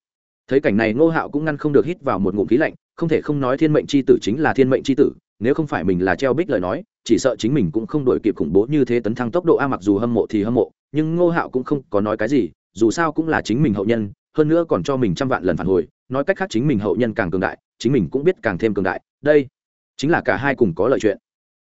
Thấy cảnh này, ngô hạo cũng ngăn không được hít vào một ngụm khí lạnh, không thể không nói thiên mệnh c h i tử chính là thiên mệnh c h i tử, nếu không phải mình là treo bích lời nói, chỉ sợ chính mình cũng không đổi kịp khủng bố như thế tấn thăng tốc độ a mặc dù hâm mộ thì hâm mộ, nhưng ngô hạo cũng không có nói cái gì, dù sao cũng là chính mình hậu nhân, hơn nữa còn cho mình trăm vạn lần phản hồi nói cách khác chính mình hậu nhân càng cường đại, chính mình cũng biết càng thêm cường đại. Đây chính là cả hai cùng có lợi chuyện.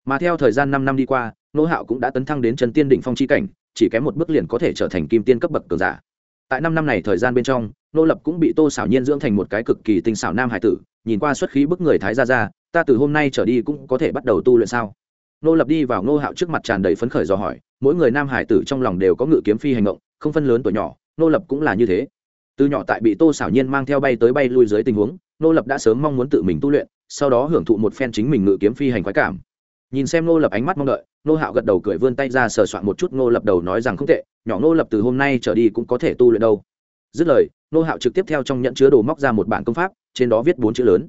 Mà theo thời gian năm năm đi qua nô hạo cũng đã tấn thăng đến chân tiên đỉnh phong c h i cảnh, chỉ kém một bước liền có thể trở thành kim tiên cấp bậc cường giả. Tại năm năm này thời gian bên trong nô lập cũng bị tô xảo nhiên dưỡng thành một cái cực kỳ tinh xảo nam hải tử, nhìn qua xuất khí bức người thái ra ra ta từ hôm nay trở đi cũng có thể bắt đầu tu luyện sao? Nô lập đi vào nô hạo trước mặt tràn đầy phấn khởi dò hỏi, mỗi người nam hải tử trong lòng đều có ngự kiếm phi hành động, không phân lớn tuổi nhỏ nô lập cũng là như thế từ nhỏ tại bị tô xảo nhiên mang theo bay tới bay lui dưới tình huống nô lập đã sớm mong muốn tự mình tu luyện, sau đó hưởng thụ một phen chính mình ngự kiếm phi hành khoái cảm. Nhìn xem nô lập ánh mắt mong đợi nô hạo gật đầu cười vươn tay ra sờ soạn một chút nô lập đầu nói rằng không tệ, nhỏ nô lập từ hôm nay trở đi cũng có thể tu luyện đâu. Dứt lời nô hạo trực tiếp theo trong nhận chứa đồ móc ra một bản công pháp, trên đó viết bốn chữ lớn.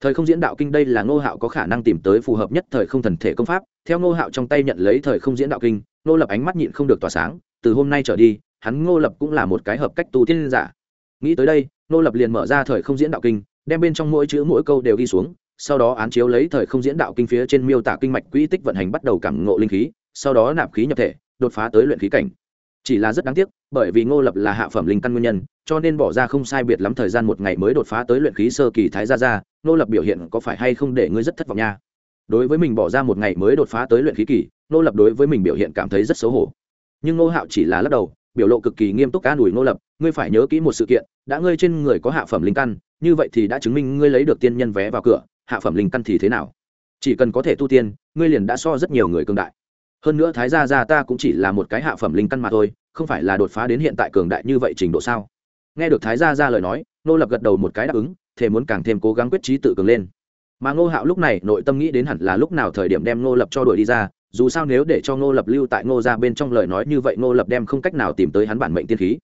Thời không diễn đạo kinh đây là nô hạo có khả năng tìm tới phù hợp nhất thời không thần thể công pháp. Theo nô hạo trong tay nhận lấy thời không diễn đạo kinh nô lập ánh mắt nhịn không được tỏa sáng, từ hôm nay trở đi, hắn ngô lập cũng là một cái hợp cách tu tiên giả nghĩ tới đây, nô lập liền mở ra thời không diễn đạo kinh, đem bên trong mỗi chữ mỗi câu đều ghi xuống, sau đó án chiếu lấy thời không diễn đạo kinh phía trên miêu tả kinh mạch quỹ tích vận hành bắt đầu cảm ngộ linh khí, sau đó nạp khí nhập thể, đột phá tới luyện khí cảnh. Chỉ là rất đáng tiếc, bởi vì ngô lập là hạ phẩm linh căn nguyên nhân, cho nên bỏ ra không sai biệt lắm thời gian một ngày mới đột phá tới luyện khí sơ kỳ thái gia gia, ngô lập biểu hiện có phải hay không để ngươi rất thất vọng nha? Đối với mình bỏ ra một ngày mới đột phá tới luyện khí kỳ, ngô lập đối với mình biểu hiện cảm thấy rất xấu hổ. Nhưng ngô hạo chỉ là lắc đầu, biểu lộ cực kỳ nghiêm túc an ủi ngô lập ngươi phải nhớ kỹ một sự kiện, đã ngươi trên người có hạ phẩm linh căn, như vậy thì đã chứng minh ngươi lấy được tiên nhân vé vào cửa, hạ phẩm linh căn thì thế nào? Chỉ cần có thể tu tiên, ngươi liền đã so rất nhiều người cường đại. Hơn nữa thái gia gia ta cũng chỉ là một cái hạ phẩm linh căn mà thôi, không phải là đột phá đến hiện tại cường đại như vậy trình độ sao? Nghe được thái gia gia lời nói nô lập gật đầu một cái đáp ứng thể muốn càng thêm cố gắng quyết trí tự cường lên. Mà ngô hạo lúc này nội tâm nghĩ đến hẳn là lúc nào thời điểm đem ngô lập cho đuổi đi ra, dù sao nếu để cho ngô lập lưu tại ngô ra bên trong lời nói như vậy ngô lập đem không cách nào tìm tới hắn bản mệnh tiên khí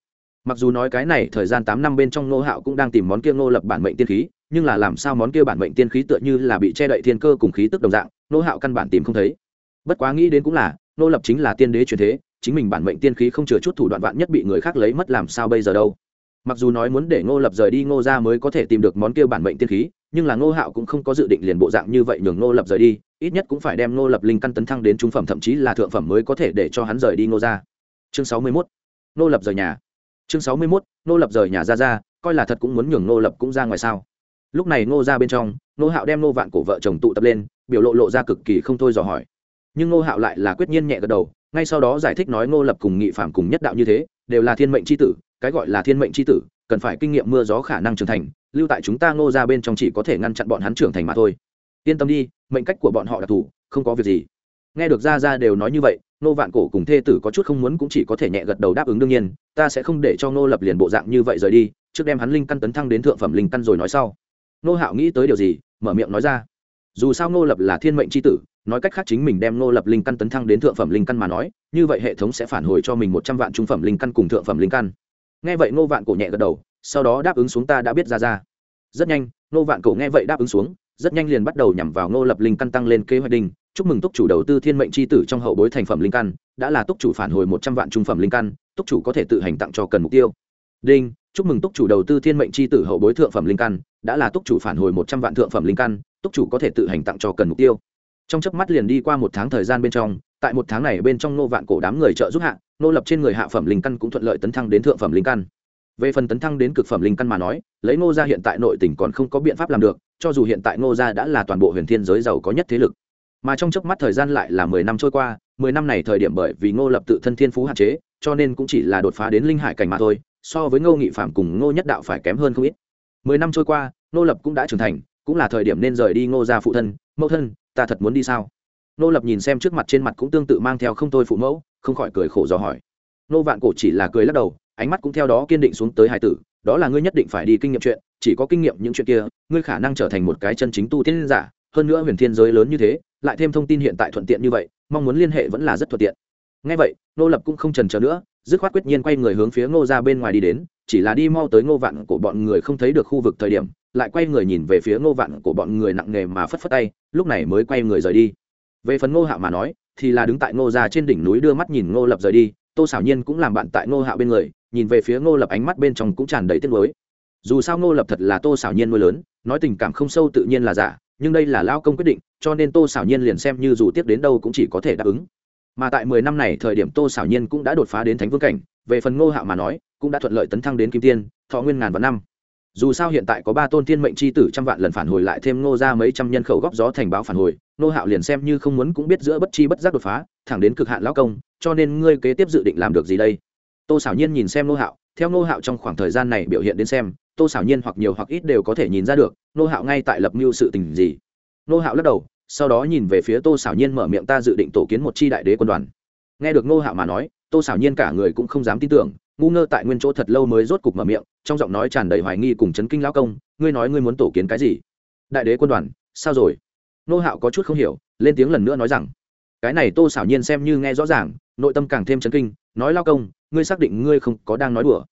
mặc dù nói cái này thời gian tám năm bên trong ngô hạo cũng đang tìm món kia ngô lập bản mệnh tiên khí, nhưng là làm sao món kia bản mệnh tiên khí tựa như là bị che đậy thiên cơ cùng khí tức đồng dạng, ngô hạo căn bản tìm không thấy. Bất quá nghĩ đến cũng là, ngô lập chính là tiên đế truyền thế, chính mình bản mệnh tiên khí không chừa chút thủ đoạn vạn nhất bị người khác lấy mất làm sao bây giờ đâu. Mặc dù nói muốn để ngô lập rời đi ngô ra mới có thể tìm được món kia bản mệnh tiên khí, nhưng là ngô hạo cũng không có dự định liền bộ dạng như vậy nhường ngô lập rời đi, ít nhất cũng phải đem ngô lập linh căn tấn thăng đến trung phẩm, thậm chí là thượng phẩm mới có thể để cho hắn rời đi ngô ra chương sáu mươi mốt. Ngô lập rời nhà chương sáu mươi mốt nô lập rời nhà ra ra, coi là thật cũng muốn nhường nô lập cũng ra ngoài sao. Lúc này nô ra bên trong nô hạo đem nô vạn cổ vợ chồng tụ tập lên, biểu lộ lộ ra cực kỳ không thôi dò hỏi. Nhưng nô hạo lại là quyết nhiên nhẹ gật đầu, ngay sau đó giải thích nói nô lập cùng nghị phạm cùng nhất đạo như thế, đều là thiên mệnh c h i tử, cái gọi là thiên mệnh c h i tử, cần phải kinh nghiệm mưa gió khả năng trưởng thành, lưu tại chúng ta nô ra bên trong chỉ có thể ngăn chặn bọn hắn trưởng thành mà thôi. Yên tâm đi, mệnh cách của bọn họ đặc thù không có việc gì nghe được ra ra đều nói như vậy nô vạn cổ cùng thê tử có chút không muốn cũng chỉ có thể nhẹ gật đầu đáp ứng đương nhiên, ta sẽ không để cho nô lập liền bộ dạng như vậy rời đi, trước đem hắn linh căn tấn thăng đến thượng phẩm linh căn rồi nói sau. Nô hạo nghĩ tới điều gì, mở miệng nói ra. Dù sao nô lập là thiên mệnh c h i tử, nói cách khác chính mình đem nô lập linh căn tấn thăng đến thượng phẩm linh căn mà nói, như vậy hệ thống sẽ phản hồi cho mình một trăm vạn trung phẩm linh căn cùng thượng phẩm linh căn. Nghe vậy nô vạn cổ nhẹ gật đầu, sau đó đáp ứng xuống ta đã biết ra ra rất nhanh nô vạn cổ nghe vậy đáp ứng xuống, rất nhanh liền bắt đầu nhằm vào nô lập linh căn tăng lên kế hoạch đình chúc mừng túc chủ đầu tư thiên mệnh c h i tử trong hậu bối thành phẩm linh căn, đã là túc chủ phản hồi một trăm vạn trung phẩm linh căn, túc chủ có thể tự hành tặng cho cần mục tiêu. Đinh, chúc mừng túc chủ đầu tư thiên mệnh c h i tử hậu bối thượng phẩm linh căn, đã là túc chủ phản hồi một trăm vạn thượng phẩm linh căn, túc chủ có thể tự hành tặng cho cần mục tiêu. Trong chớp mắt liền đi qua một tháng thời gian bên trong, tại một tháng này bên trong nô vạn cổ đám người trợ giúp hạ, nô lập trên người hạ phẩm linh căn cũng thuận lợi tấn thăng đến thượng phẩm linh căn. Về phần tấn thăng đến cực phẩm linh căn mà nói, lấy ngô gia hiện tại nội tỉnh còn không có biện pháp làm được, cho dù hiện tại ngô gia đã là toàn bộ huyền thiên giới giàu có nhất thế lực mà trong chớp mắt thời gian lại là mười năm trôi qua, mười năm này thời điểm bởi vì ngô lập tự thân thiên phú hạn chế, cho nên cũng chỉ là đột phá đến linh hải cảnh mà thôi, so với ngô nghị phạm cùng ngô nhất đạo phải kém hơn không ít. Mười năm trôi qua, ngô lập cũng đã trưởng thành, cũng là thời điểm nên rời đi ngô gia phụ thân, mẫu thân, ta thật muốn đi sao? Ngô lập nhìn xem trước mặt trên mặt cũng tương tự mang theo không thôi phụ mẫu, không khỏi cười khổ do hỏi. Ngô vạn cổ chỉ là cười lắc đầu, ánh mắt cũng theo đó kiên định xuống tới hải tử, đó là ngươi nhất định phải đi kinh nghiệm chuyện, chỉ có kinh nghiệm những chuyện kia, ngươi khả năng trở thành một cái chân chính tu tiên giả hơn nữa huyền thiên giới lớn như thế, lại thêm thông tin hiện tại thuận tiện như vậy, mong muốn liên hệ vẫn là rất thuận tiện. Ngay vậy nô lập cũng không trần chờ nữa, dứt khoát quyết nhiên quay người hướng phía ngô ra bên ngoài đi đến, chỉ là đi mau tới ngô vạn của bọn người không thấy được khu vực thời điểm, lại quay người nhìn về phía ngô vạn của bọn người nặng nề mà phất phất tay, lúc này mới quay người rời đi. Về phần ngô hạo mà nói, thì là đứng tại ngô ra trên đỉnh núi đưa mắt nhìn ngô lập rời đi, tô xảo nhiên cũng làm bạn tại ngô hạo bên người, nhìn về phía ngô lập ánh mắt bên trong cũng tràn đầy tiếc nuối. Dù sao ngô lập thật là tô xảo nhiên nuôi lớn, nói tình cảm không sâu tự nhiên là giả nhưng đây là lao công quyết định, cho nên tô xảo nhiên liền xem như dù tiếp đến đâu cũng chỉ có thể đáp ứng. Mà tại mười năm này, thời điểm tô xảo nhiên cũng đã đột phá đến thánh vương cảnh, về phần ngô hạo mà nói, cũng đã thuận lợi tấn thăng đến kim tiên, thọ nguyên ngàn vạn năm. Dù sao hiện tại có ba tôn thiên mệnh c h i tử trăm vạn lần phản hồi lại thêm ngô ra mấy trăm nhân khẩu góp gió thành báo phản hồi, ngô hạo liền xem như không muốn cũng biết giữa bất chi bất giác đột phá, thẳng đến cực hạn lão công, cho nên ngươi kế tiếp dự định làm được gì đây? Tô xảo nhiên nhìn xem ngô hạo theo ngô hạo trong khoảng thời gian này biểu hiện đến xem, tô xảo nhiên hoặc nhiều hoặc ít đều có thể nhìn ra được, ngô hạo ngay tại lập mưu sự tình gì. Ngô hạo lắc đầu, sau đó nhìn về phía tô xảo nhiên mở miệng ta dự định tổ kiến một c h i đại đế quân đoàn. Nghe được ngô hạo mà nói, tô xảo nhiên cả người cũng không dám tin tưởng, ngu ngơ tại nguyên chỗ thật lâu mới rốt cục mở miệng, trong giọng nói tràn đầy hoài nghi cùng chấn kinh lão công, ngươi nói ngươi muốn tổ kiến cái gì? Đại đế quân đoàn, sao rồi? Nô hạo có chút không hiểu, lên tiếng lần nữa nói rằng, cái này tô xảo nhiên xem như nghe rõ ràng nội tâm càng thêm chấn kinh, nói lao công, ngươi xác định ngươi không có đang nói đùa.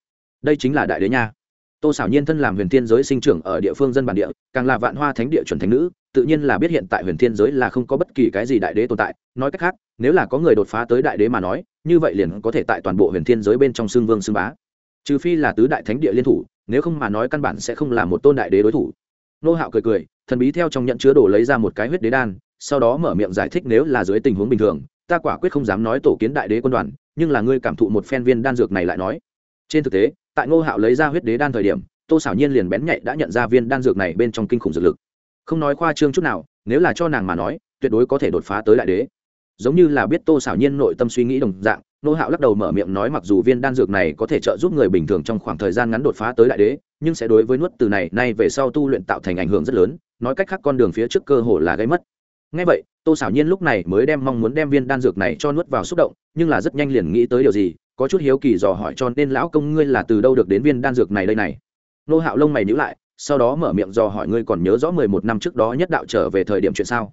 Đây chính là đại đế nha. Tô xảo nhiên thân làm huyền thiên giới sinh trưởng ở địa phương dân bản địa, càng là vạn hoa thánh địa chuẩn thánh nữ, tự nhiên là biết hiện tại huyền thiên giới là không có bất kỳ cái gì đại đế tồn tại. Nói cách khác, nếu là có người đột phá tới đại đế mà nói, như vậy liền có thể tại toàn bộ huyền thiên giới bên trong xương vương xương bá. Trừ phi là tứ đại thánh địa liên thủ, nếu không mà nói căn bản sẽ không là một tôn đại đế đối thủ. Nô hạo cười cười, thần bí theo trong nhận chứa đồ lấy ra một cái huyết đế đan, sau đó mở miệng giải thích nếu là dưới tình huống bình thường ta quả quyết không dám nói tổ kiến đại đế quân đoàn, nhưng là ngươi cảm thụ một phen viên đan dược này lại nói. Trên thực tế, tại ngô hạo lấy ra huyết đế đan thời điểm, tô xảo nhiên liền bén nhạy đã nhận ra viên đan dược này bên trong kinh khủng dược lực. Không nói khoa trương chút nào, nếu là cho nàng mà nói, tuyệt đối có thể đột phá tới đại đế. Giống như là biết tô xảo nhiên nội tâm suy nghĩ đồng dạng nô hạo lắc đầu mở miệng nói mặc dù viên đan dược này có thể trợ giúp người bình thường trong khoảng thời gian ngắn đột phá tới đại đế, nhưng sẽ đối với nuốt từ này, nay về sau tu luyện tạo thành ảnh hưởng rất lớn, nói cách khác con đường phía trước cơ hồ là gây mất. Ngay vậy tô xảo nhiên lúc này mới đem mong muốn đem viên đan dược này cho nuốt vào xúc động, nhưng là rất nhanh liền nghĩ tới điều gì, có chút hiếu kỳ dò hỏi cho nên lão công ngươi là từ đâu được đến viên đan dược này đây này? Nô hạo lông mày nhữ lại, sau đó mở miệng dò hỏi ngươi còn nhớ rõ mười một năm trước đó nhất đạo trở về thời điểm chuyện sao?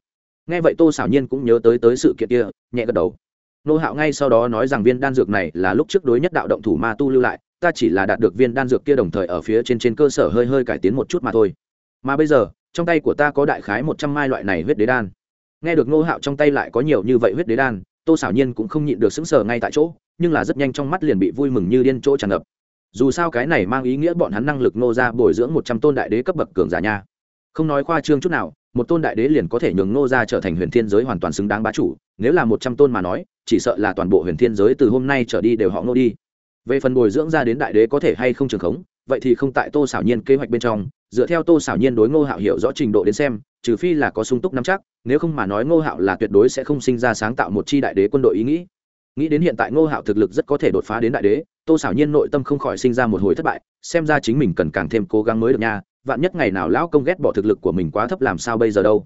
Nghe vậy tô xảo nhiên cũng nhớ tới tới sự kiện kia, nhẹ gật đầu. Nô hạo ngay sau đó nói rằng viên đan dược này là lúc trước đối nhất đạo động thủ ma tu lưu lại, ta chỉ là đạt được viên đan dược kia đồng thời ở phía trên trên cơ sở hơi hơi cải tiến một chút mà thôi. Mà bây giờ, trong tay của ta có đại khái một trăm mai loại này huyết đế đan nghe được nô hạo trong tay lại có nhiều như vậy huyết đế đan, tô xảo nhiên cũng không nhịn được sững sờ ngay tại chỗ, nhưng là rất nhanh trong mắt liền bị vui mừng như điên chỗ tràn ngập. Dù sao cái này mang ý nghĩa bọn hắn năng lực nô ra bồi dưỡng một trăm tôn đại đế cấp bậc cường giả nha. Không nói khoa trương chút nào, một tôn đại đế liền có thể nhường nô ra trở thành huyền thiên giới hoàn toàn xứng đáng bá chủ, nếu là một trăm tôn mà nói, chỉ sợ là toàn bộ huyền thiên giới từ hôm nay trở đi đều họ nô đi. Về phần bồi dưỡng ra đến đại đế có thể hay không trường khống, vậy thì không tại tô xảo nhiên kế hoạch bên trong dựa theo tô xảo nhiên đối ngô hạo hiểu rõ trình độ đến xem, trừ phi là có sung túc nắm chắc, nếu không mà nói ngô hạo là tuyệt đối sẽ không sinh ra sáng tạo một chi đại đế quân đội ý nghĩ. Nghĩ đến hiện tại ngô hạo thực lực rất có thể đột phá đến đại đế, tô xảo nhiên nội tâm không khỏi sinh ra một hồi thất bại, xem ra chính mình cần càng thêm cố gắng mới được nha, vạn nhất ngày nào lão công ghét bỏ thực lực của mình quá thấp làm sao bây giờ đâu.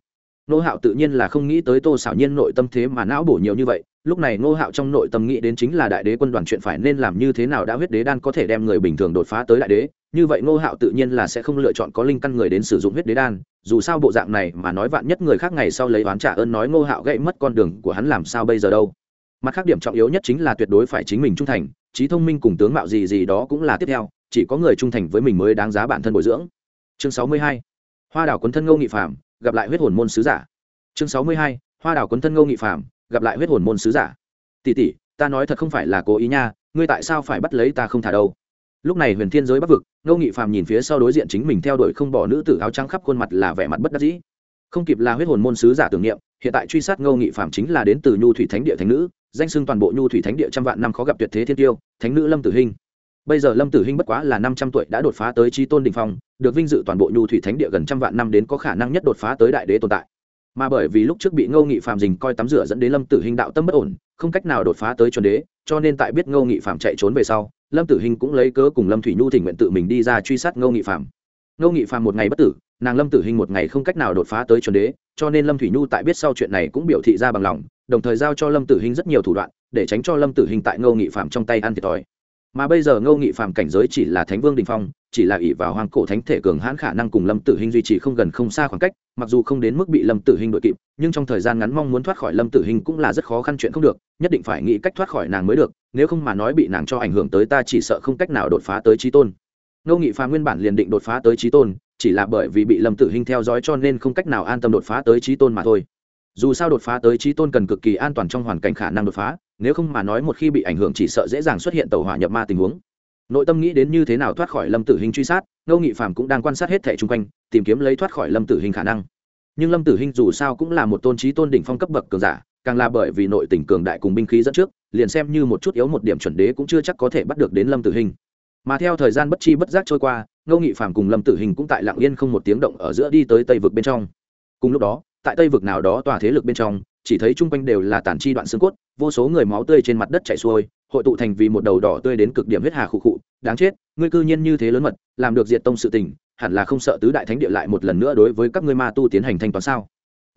Nô hạo tự nhiên là không nghĩ tới tô xảo nhiên nội tâm thế mà não bổ nhiều như vậy, lúc này Nô hạo trong nội tâm nghĩ đến chính là đại đế quân đoàn chuyện phải nên làm như thế nào đã huyết đế đan có thể đem người bình thường đột phá tới đại đế, như vậy Nô hạo tự nhiên là sẽ không lựa chọn có linh căn người đến sử dụng huyết đế đan, dù sao bộ dạng này mà nói vạn nhất người khác ngày sau lấy oán trả ơn nói Nô hạo gãy mất con đường của hắn làm sao bây giờ đâu. Mặt khác điểm trọng yếu nhất chính là tuyệt đối phải chính mình trung thành, trí thông minh cùng tướng mạo gì gì đó cũng là tiếp theo, chỉ có người trung thành với mình mới đáng giá bản thân bồi dưỡng. Chương sáu mươi hai, hoa đảo quấn thân ngô nghị phạm gặp lại huyết hồn môn sứ giả. Chương sáu mươi hai, hoa đảo quấn thân ngô nghị phạm gặp lại huyết hồn môn sứ giả. Tỷ tỷ, ta nói thật không phải là cố ý nha, ngươi tại sao phải bắt lấy ta không thả đâu? Lúc này huyền thiên giới bắc vực, ngô nghị phàm nhìn phía sau đối diện chính mình theo đuổi không bỏ nữ tử áo trắng khắp khuôn mặt là vẻ mặt bất đắc dĩ. Không kịp là huyết hồn môn sứ giả tưởng niệm, hiện tại truy sát ngô nghị phàm chính là đến từ nhu thủy thánh địa thánh nữ, danh xưng toàn bộ nhu thủy thánh địa trăm vạn năm khó gặp tuyệt thế thiên tiêu, thánh nữ lâm tử hinh bây giờ lâm tử hinh bất quá là năm trăm tuổi đã đột phá tới trí tôn đình phong, được vinh dự toàn bộ nhu thủy thánh địa gần trăm vạn năm đến có khả năng nhất đột phá tới đại đế tồn tại. Mà bởi vì lúc trước bị ngô nghị phạm dình coi tắm rửa dẫn đến lâm tử hình đạo tâm bất ổn, không cách nào đột phá tới chuẩn đế, cho nên tại biết ngô nghị phạm chạy trốn về sau, lâm tử hình cũng lấy cớ cùng lâm thủy nhu thỉnh nguyện tự mình đi ra truy sát ngô nghị phạm ngô nghị phạm một ngày bất tử, nàng lâm tử hình một ngày không cách nào đột phá tới chuẩn đế, cho nên lâm thủy nhu tại biết sau chuyện này cũng biểu thị ra bằng lòng, đồng thời giao cho lâm tử hình rất nhiều thủ đoạn, để tránh cho lâm tử hình tại ngô nghị phạm trong tay ăn thiệt thòi mà bây giờ ngô nghị phạm cảnh giới chỉ là thánh vương đình phong, chỉ là ỷ vào hoàng cổ thánh thể cường hãn khả năng cùng lâm tử hình duy trì không gần không xa khoảng cách, mặc dù không đến mức bị lâm tử hình đội kịp, nhưng trong thời gian ngắn mong muốn thoát khỏi lâm tử hình cũng là rất khó khăn chuyện không được, nhất định phải nghĩ cách thoát khỏi nàng mới được, nếu không mà nói bị nàng cho ảnh hưởng tới ta chỉ sợ không cách nào đột phá tới trí tôn. Ngô nghị phàm nguyên bản liền định đột phá tới trí tôn, chỉ là bởi vì bị lâm tử hinh theo dõi cho nên không cách nào an tâm đột phá tới trí tôn mà thôi. Dù sao đột phá tới trí tôn cần cực kỳ an toàn trong hoàn cảnh khả năng đột phá nếu không mà nói một khi bị ảnh hưởng chỉ sợ dễ dàng xuất hiện tàu hỏa nhập ma tình huống. Nội tâm nghĩ đến như thế nào thoát khỏi lâm tử hình truy sát, ngô nghị phạm cũng đang quan sát hết thẻ chung quanh, tìm kiếm lấy thoát khỏi lâm tử hình khả năng. Nhưng lâm tử hình dù sao cũng là một tôn trí tôn đỉnh phong cấp bậc cường giả, càng là bởi vì nội tỉnh cường đại cùng binh khí dẫn trước, liền xem như một chút yếu một điểm chuẩn đế cũng chưa chắc có thể bắt được đến lâm tử hình. Mà theo thời gian bất chi bất giác trôi qua, ngô nghị phạm cùng lâm tử hình cũng tại lạng yên không một tiếng động ở giữa đi tới tây vực bên trong. Cùng lúc đó, tại tây vực nào đó tòa thế lực bên trong chỉ thấy chung quanh đều là tàn chi đoạn xương cốt, vô số người máu tươi trên mặt đất chảy xuôi, hội tụ thành vì một đầu đỏ tươi đến cực điểm huyết hà khụ khụ. Đáng chết, ngươi cư nhiên như thế lớn mật, làm được diệt tông sự tình, hẳn là không sợ tứ đại thánh địa lại một lần nữa đối với các ngươi ma tu tiến hành thanh toán sao?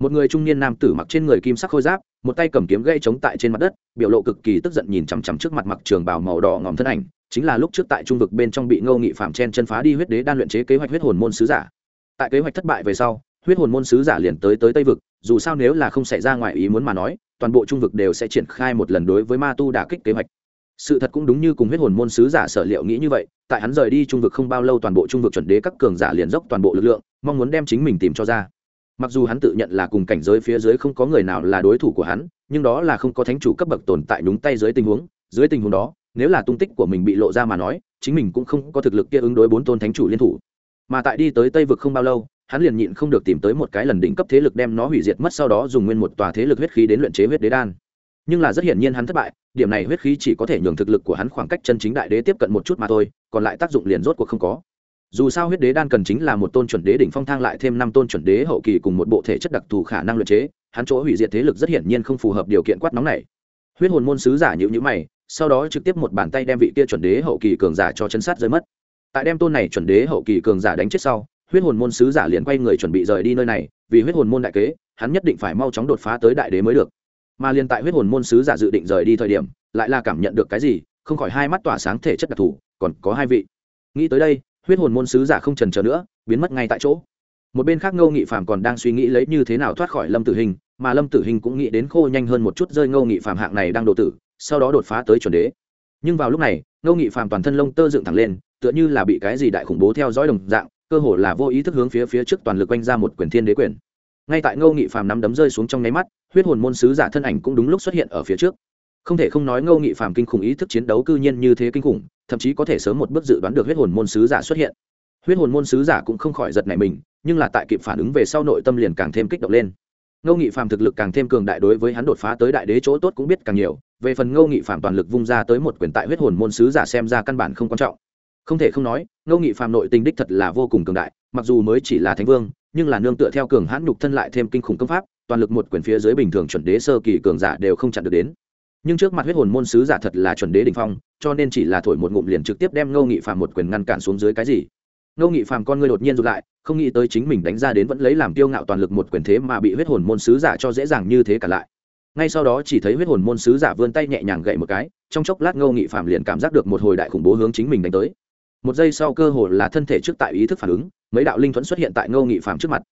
Một người trung niên nam tử mặc trên người kim sắc khôi giáp, một tay cầm kiếm gây chống tại trên mặt đất, biểu lộ cực kỳ tức giận nhìn chằm chằm trước mặt mặc trường bào màu đỏ ngòm thân ảnh, chính là lúc trước tại trung vực bên trong bị ngâu nghị phạm chen chân phá đi huyết đế đan luyện chế kế hoạch huyết hồn môn sứ giả. Tại kế hoạch thất bại về sau huyết hồn môn sứ giả liền tới tới tây vực, dù sao nếu là không xảy ra ngoài ý muốn mà nói, toàn bộ trung vực đều sẽ triển khai một lần đối với ma tu đả kích kế hoạch. Sự thật cũng đúng như cùng huyết hồn môn sứ giả sở liệu nghĩ như vậy, tại hắn rời đi trung vực không bao lâu toàn bộ trung vực chuẩn đế các cường giả liền dốc toàn bộ lực lượng, mong muốn đem chính mình tìm cho ra. Mặc dù hắn tự nhận là cùng cảnh giới phía dưới không có người nào là đối thủ của hắn, nhưng đó là không có thánh chủ cấp bậc tồn tại đúng tay dưới tình huống, dưới tình huống đó, nếu là tung tích của mình bị lộ ra mà nói, chính mình cũng không có thực lực kia ứng đối bốn tôn thánh chủ liên thủ. Mà tại đi tới tây vực không bao lâu hắn liền nhịn không được tìm tới một cái lần đỉnh cấp thế lực đem nó hủy diệt mất sau đó dùng nguyên một tòa thế lực huyết khí đến luyện chế huyết đế đan. Nhưng là rất hiển nhiên hắn thất bại, điểm này huyết khí chỉ có thể nhường thực lực của hắn khoảng cách chân chính đại đế tiếp cận một chút mà thôi, còn lại tác dụng liền rốt cuộc không có. Dù sao huyết đế đan cần chính là một tôn chuẩn đế đỉnh phong thang lại thêm năm tôn chuẩn đế hậu kỳ cùng một bộ thể chất đặc thù khả năng luyện chế, hắn chỗ hủy diệt thế lực rất hiển nhiên không phù hợp điều kiện quát nóng này. Huyết hồn môn sứ giả nhữ nhữ mày, sau đó trực tiếp một bàn tay đem vị kia chuẩn đế hậu kỳ cường giả cho chấn sát rơi mất. Tại đem tôn này chuẩn đế hậu kỳ cường giả đánh chết sau huyết hồn môn sứ giả liền quay người chuẩn bị rời đi nơi này, vì huyết hồn môn đại kế, hắn nhất định phải mau chóng đột phá tới đại đế mới được. Mà liền tại huyết hồn môn sứ giả dự định rời đi thời điểm, lại là cảm nhận được cái gì, không khỏi hai mắt tỏa sáng thể chất đặc thù, còn có hai vị. Nghĩ tới đây, huyết hồn môn sứ giả không trần chờ nữa, biến mất ngay tại chỗ. Một bên khác ngô nghị Phạm còn đang suy nghĩ lấy như thế nào thoát khỏi lâm tử hình, mà lâm tử hình cũng nghĩ đến khô nhanh hơn một chút rơi ngô nghị Phạm hạng này đang độ tử, sau đó đột phá tới chuẩn đế. Nhưng vào lúc này, ngô nghị Phạm toàn thân lông tơ dựng thẳng lên, tựa như là bị cái gì đại khủng bố theo dõi đồng dạng cơ hồ là vô ý thức hướng phía phía trước toàn lực quanh ra một quyền thiên đế quyền. Ngay tại ngô nghị phàm nắm đấm rơi xuống trong nháy mắt, huyết hồn môn sứ giả thân ảnh cũng đúng lúc xuất hiện ở phía trước. Không thể không nói ngô nghị phàm kinh khủng ý thức chiến đấu cư nhiên như thế kinh khủng, thậm chí có thể sớm một bước dự đoán được huyết hồn môn sứ giả xuất hiện. Huyết hồn môn sứ giả cũng không khỏi giật nảy mình, nhưng là tại kịp phản ứng về sau nội tâm liền càng thêm kích động lên. Ngô nghị phàm thực lực càng thêm cường đại đối với hắn đột phá tới đại đế chỗ tốt cũng biết càng nhiều, về phần ngô nghị phàm toàn lực vung ra tới một quyền tại huyết hồn môn sứ giả xem ra căn bản không quan trọng không thể không nói, ngô nghị Phạm nội tình đích thật là vô cùng cường đại, mặc dù mới chỉ là thánh vương, nhưng là nương tựa theo cường hãn nhục thân lại thêm kinh khủng công pháp, toàn lực một quyền phía dưới bình thường chuẩn đế sơ kỳ cường giả đều không chặn được đến. Nhưng trước mặt huyết hồn môn sứ giả thật là chuẩn đế đ ỉ n h phong, cho nên chỉ là thổi một ngụm liền trực tiếp đem ngô nghị Phạm một quyền ngăn cản xuống dưới cái gì. Ngô nghị Phạm con ngươi đột nhiên rụt lại, không nghĩ tới chính mình đánh ra đến vẫn lấy làm tiêu ngạo toàn lực một quyền thế mà bị huyết hồn môn sứ giả cho dễ dàng như thế cả lại. Ngay sau đó chỉ thấy huyết hồn môn sứ giả vươn tay nhẹ nhàng gậy một cái, trong chốc lát ngô nghị Phạm liền cảm giác được một hồi đại khủng bố hướng chính mình đánh tới một giây sau cơ hồ là thân thể trước tại ý thức phản ứng, mấy đạo linh thuẫn xuất hiện tại ngô nghị phàm trước mặt.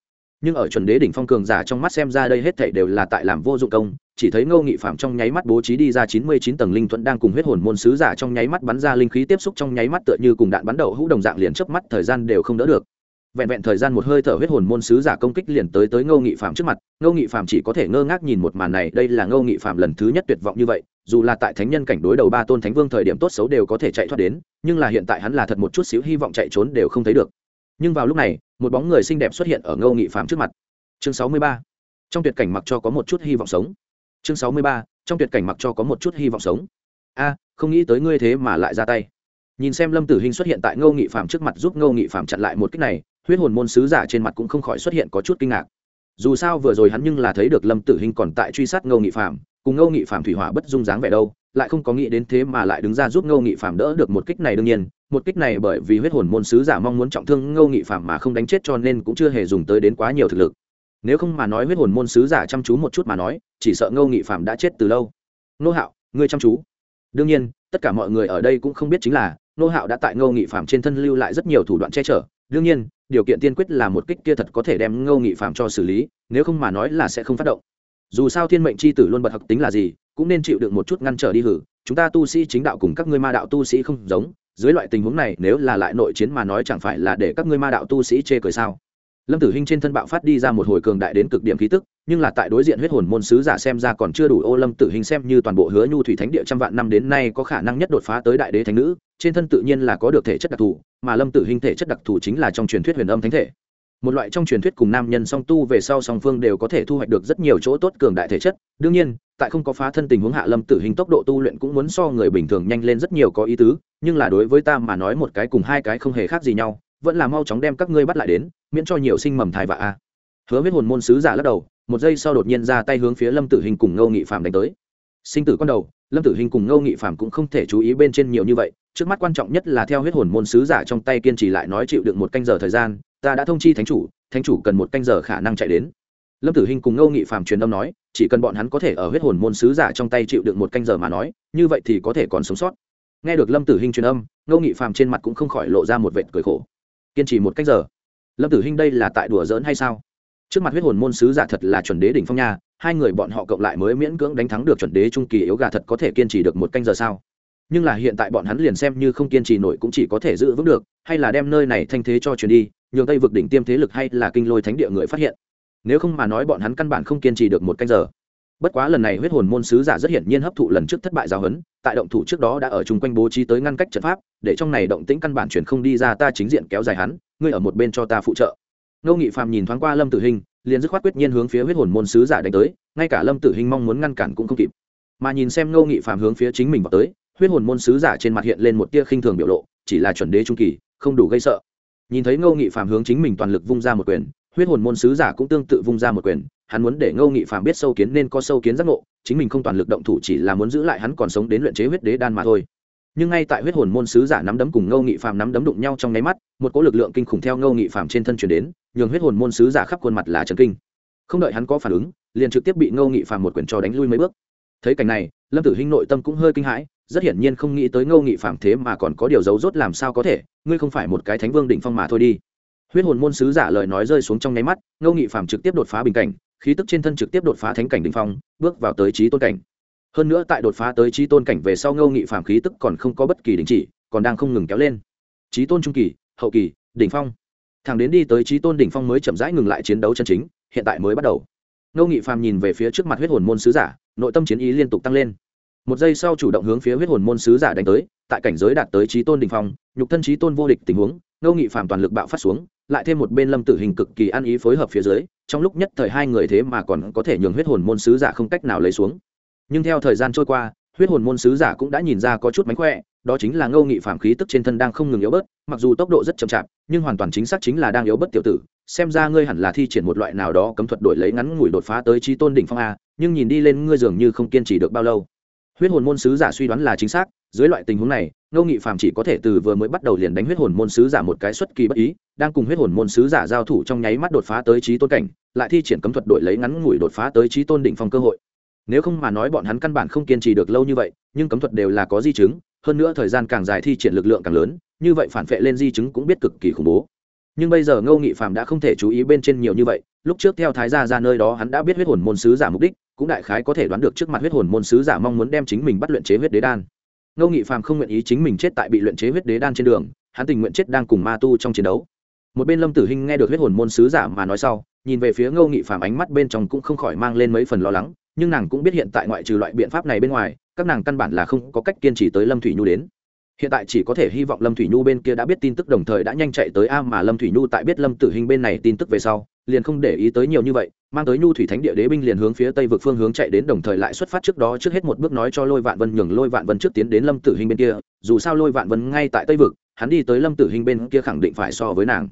Nhưng ở chuẩn đế đỉnh phong cường giả trong mắt xem ra đây hết thảy đều là tại làm vô dụng công, chỉ thấy ngô nghị phạm trong nháy mắt bố trí đi ra chín mươi chín tầng linh thuẫn đang cùng huyết hồn môn sứ giả trong nháy mắt bắn ra linh khí tiếp xúc trong nháy mắt tựa như cùng đạn bắn đậu hũ đồng dạng liền chớp mắt thời gian đều không đỡ được vẹn vẹn thời gian một hơi thở huyết hồn môn sứ giả công kích liền tới tới ngô nghị phạm trước mặt. Ngô nghị phạm chỉ có thể ngơ ngác nhìn một màn này, đây là ngô nghị phạm lần thứ nhất tuyệt vọng như vậy, dù là tại thánh nhân cảnh đối đầu ba tôn thánh vương thời điểm tốt xấu đều có thể chạy thoát đến, nhưng là hiện tại hắn là thật một chút xíu hy vọng chạy trốn đều không thấy được. Nhưng vào lúc này, một bóng người xinh đẹp xuất hiện ở ngô nghị phạm trước mặt. Chương sáu mươi ba. Trong tuyệt cảnh mặc cho có một chút hy vọng sống. Chương sáu mươi ba. Trong tuyệt cảnh mặc cho có một chút hy vọng sống. A, không nghĩ tới ngươi thế mà lại ra tay. Nhìn xem lâm tử hình xuất hiện tại ngô nghị phạm trước mặt giúp ngô nghị phạm chặn lại một cách này huyết hồn môn sứ giả trên mặt cũng không khỏi xuất hiện có chút kinh ngạc. Dù sao vừa rồi hắn nhưng là thấy được lâm tử hình còn tại truy sát ngô nghị phạm cùng ngô nghị phạm thủy hỏa bất dung dáng vẻ đâu, lại không có nghĩ đến thế mà lại đứng ra giúp ngô nghị phạm đỡ được một kích này đương nhiên, một kích này bởi vì huyết hồn môn sứ giả mong muốn trọng thương ngô nghị phạm mà không đánh chết cho nên cũng chưa hề dùng tới đến quá nhiều thực lực. Nếu không mà nói huyết hồn môn sứ giả chăm chú một chút mà nói, chỉ sợ ngô nghị phạm đã chết từ lâu. Nô hạo, ngươi chăm chú. Đương nhiên, tất cả mọi người ở đây cũng không biết chính là nô hạo đã tại ngô nghị phạm trên thân lưu lại rất nhiều thủ đoạn che chở đương nhiên, điều kiện tiên quyết là một kích kia thật có thể đem ngô nghị phạm cho xử lý, nếu không mà nói là sẽ không phát động. Dù sao thiên mệnh c h i tử luôn bật hặc tính là gì, cũng nên chịu được một chút ngăn trở đi hử. Chúng ta tu sĩ chính đạo cùng các ngươi ma đạo tu sĩ không giống, dưới loại tình huống này nếu là lại nội chiến mà nói chẳng phải là để các ngươi ma đạo tu sĩ chê cười sao? Lâm tử hinh trên thân bạo phát đi ra một hồi cường đại đến cực điểm khí tức, nhưng là tại đối diện huyết hồn môn sứ giả xem ra còn chưa đủ ô lâm tử hinh xem như toàn bộ hứa nhu thủy thánh địa trăm vạn năm đến nay có khả năng nhất đột phá tới đại đế thánh nữ trên thân tự nhiên là có được thể chất đặc thù, mà lâm tử hinh thể chất đặc thù chính là trong truyền thuyết huyền âm thánh thể. Một loại trong truyền thuyết cùng nam nhân song tu về sau song phương đều có thể thu hoạch được rất nhiều chỗ tốt cường đại thể chất. Đương nhiên, tại không có phá thân tình huống hạ, lâm tử hình tốc độ tu luyện cũng muốn so người bình thường nhanh lên rất nhiều có ý tứ, nhưng là đối với ta mà nói một cái cùng hai cái không hề khác gì nhau, vẫn là mau chóng đem các ngươi bắt lại đến, miễn cho nhiều sinh mầm thai và a. Hứa huyết hồn môn sứ giả lắc đầu, một giây sau đột nhiên ra tay hướng phía lâm tử hình cùng ngô nghị phạm đánh tới. Sinh tử con đầu, lâm tử hình cùng ngô nghị phạm cũng không thể chú ý bên trên nhiều như vậy trước mắt quan trọng nhất là theo huyết hồn môn sứ giả trong tay kiên trì lại nói chịu được một canh giờ thời gian, ta đã thông chi thánh chủ thánh chủ cần một canh giờ khả năng chạy đến. Lâm tử hình cùng ngô nghị phàm truyền âm nói, chỉ cần bọn hắn có thể ở huyết hồn môn sứ giả trong tay chịu được một canh giờ mà nói, như vậy thì có thể còn sống sót. Nghe được lâm tử hình truyền âm, ngô nghị phàm trên mặt cũng không khỏi lộ ra một vệt cười khổ. Kiên trì một canh giờ? Lâm tử hình đây là tại đùa giỡn hay sao? Trước mặt huyết hồn môn sứ giả thật là chuẩn đế đỉnh phong nha, hai người bọn họ cộng lại mới miễn cưỡng đánh thắng được chuẩn đế trung kỳ yếu gà thật có thể kiên trì được một canh giờ sao? Nhưng là hiện tại bọn hắn liền xem như không kiên trì nổi cũng chỉ có thể giữ vững được, hay là đem nơi này thanh thế cho truyền đi, nhường tây vực đỉnh tiêm thế lực hay là kinh lôi thánh địa người phát hiện. Nếu không mà nói bọn hắn căn bản không kiên trì được một canh giờ. Bất quá lần này huyết hồn môn sứ giả rất hiển nhiên hấp thụ lần trước thất bại giáo hấn tại động thủ trước đó đã ở chung quanh bố trí tới ngăn cách trận pháp, để trong này động tĩnh căn bản chuyển không đi ra ta chính diện kéo dài hắn, ngươi ở một bên cho ta phụ trợ. Ngô nghị phàm nhìn thoáng qua lâm tử hình, liền dứt khoát quyết nhiên hướng phía huyết hồn môn sứ giả đánh tới, ngay cả lâm tử hình mong muốn ngăn cản cũng không kịp. Mà nhìn xem ngô nghị phàm hướng phía chính mình vào tới huyết hồn môn sứ giả trên mặt hiện lên một tia khinh thường biểu lộ, chỉ là chuẩn đế trung kỳ, không đủ gây sợ. Nhìn thấy ngô nghị Phạm hướng chính mình toàn lực vung ra một quyền, huyết hồn môn sứ giả cũng tương tự vung ra một quyền, hắn muốn để ngô nghị Phạm biết sâu kiến nên có sâu kiến giác ngộ, chính mình không toàn lực động thủ chỉ là muốn giữ lại hắn còn sống đến luyện chế huyết đế đan mà thôi. Nhưng ngay tại huyết hồn môn sứ giả nắm đấm cùng ngô nghị Phạm nắm đấm đụng nhau trong nháy mắt, một cỗ lực lượng kinh khủng theo ngô nghị Phạm trên thân chuyển đến, nhường huyết hồn môn sứ giả khắp khuôn mặt là trần kinh. Không đợi hắn có phản ứng, liền trực tiếp bị ngô nghị Phạm một quyền cho đánh lui mấy bước. Thấy cảnh này, lâm tử hinh nội tâm cũng hơi kinh hãi rất hiển nhiên không nghĩ tới ngô nghị Phạm thế mà còn có điều giấu rốt làm sao có thể, ngươi không phải một cái thánh vương định phong mà thôi đi. Huyết hồn môn sứ giả lời nói rơi xuống trong nháy mắt, ngô nghị Phạm trực tiếp đột phá bình cảnh, khí tức trên thân trực tiếp đột phá thánh cảnh định phong, bước vào tới trí tôn cảnh. Hơn nữa tại đột phá tới trí tôn cảnh về sau ngô nghị Phạm khí tức còn không có bất kỳ đình chỉ, còn đang không ngừng kéo lên. Trí tôn trung kỳ, hậu kỳ, đỉnh phong. Thằng đến đi tới trí tôn đỉnh phong mới chậm rãi ngừng lại chiến đấu chân chính, hiện tại mới bắt đầu. Ngô nghị Phạm nhìn về phía trước mặt huyết hồn môn sứ giả, nội tâm chiến ý liên tục tăng lên một giây sau chủ động hướng phía huyết hồn môn sứ giả đánh tới, tại cảnh giới đạt tới trí tôn đình phong, nhục thân trí tôn vô địch tình huống, ngô nghị phạm toàn lực bạo phát xuống, lại thêm một bên lâm tử hình cực kỳ ăn ý phối hợp phía dưới, trong lúc nhất thời hai người thế mà còn có thể nhường huyết hồn môn sứ giả không cách nào lấy xuống. Nhưng theo thời gian trôi qua, huyết hồn môn sứ giả cũng đã nhìn ra có chút mánh khỏe, đó chính là ngô nghị phạm khí tức trên thân đang không ngừng yếu bớt, mặc dù tốc độ rất chậm chạp, nhưng hoàn toàn chính xác chính là đang yếu bớt tiểu tử, xem ra ngươi hẳn là thi triển một loại nào đó cấm thuật đổi lấy ngắn ngủi đột phá tới trí tôn đỉnh phong a, nhưng nhìn đi lên ngươi dường như không kiên trì được bao lâu huyết hồn môn sứ giả suy đoán là chính xác, dưới loại tình huống này, ngô nghị Phạm chỉ có thể từ vừa mới bắt đầu liền đánh huyết hồn môn sứ giả một cái xuất kỳ bất ý, đang cùng huyết hồn môn sứ giả giao thủ trong nháy mắt đột phá tới trí tôn cảnh, lại thi triển cấm thuật đổi lấy ngắn ngủi đột phá tới trí tôn đỉnh phong cơ hội. Nếu không mà nói bọn hắn căn bản không kiên trì được lâu như vậy, nhưng cấm thuật đều là có di chứng, hơn nữa thời gian càng dài thi triển lực lượng càng lớn, như vậy phản vệ lên di chứng cũng biết cực kỳ khủng bố. Nhưng bây giờ ngô nghị Phạm đã không thể chú ý bên trên nhiều như vậy, lúc trước theo thái gia ra nơi đó hắn đã biết huyết hồn môn sứ giả mục đích cũng đại khái có thể đoán được trước mặt huyết hồn môn sứ giả mong muốn đem chính mình bắt luyện chế huyết đế đan. Ngô nghị phàm không nguyện ý chính mình chết tại bị luyện chế huyết đế đan trên đường, hắn tình nguyện chết đang cùng ma tu trong chiến đấu. Một bên lâm tử hinh nghe được huyết hồn môn sứ giả mà nói sau, nhìn về phía ngô nghị phàm ánh mắt bên trong cũng không khỏi mang lên mấy phần lo lắng, nhưng nàng cũng biết hiện tại ngoại trừ loại biện pháp này bên ngoài, các nàng căn bản là không có cách kiên trì tới lâm thủy nhu đến. Hiện tại chỉ có thể hy vọng lâm thủy nhu bên kia đã biết tin tức đồng thời đã nhanh chạy tới a mà lâm thủy nhu tại biết lâm tử hình bên này tin tức về sau liền không để ý tới nhiều như vậy, mang tới nhu thủy thánh địa đế binh liền hướng phía tây vực phương hướng chạy đến đồng thời lại xuất phát trước đó trước hết một bước nói cho lôi vạn vân nhường lôi vạn vân trước tiến đến lâm tử hình bên kia, dù sao lôi vạn vân ngay tại tây vực, hắn đi tới lâm tử hình bên kia khẳng định phải so với nàng.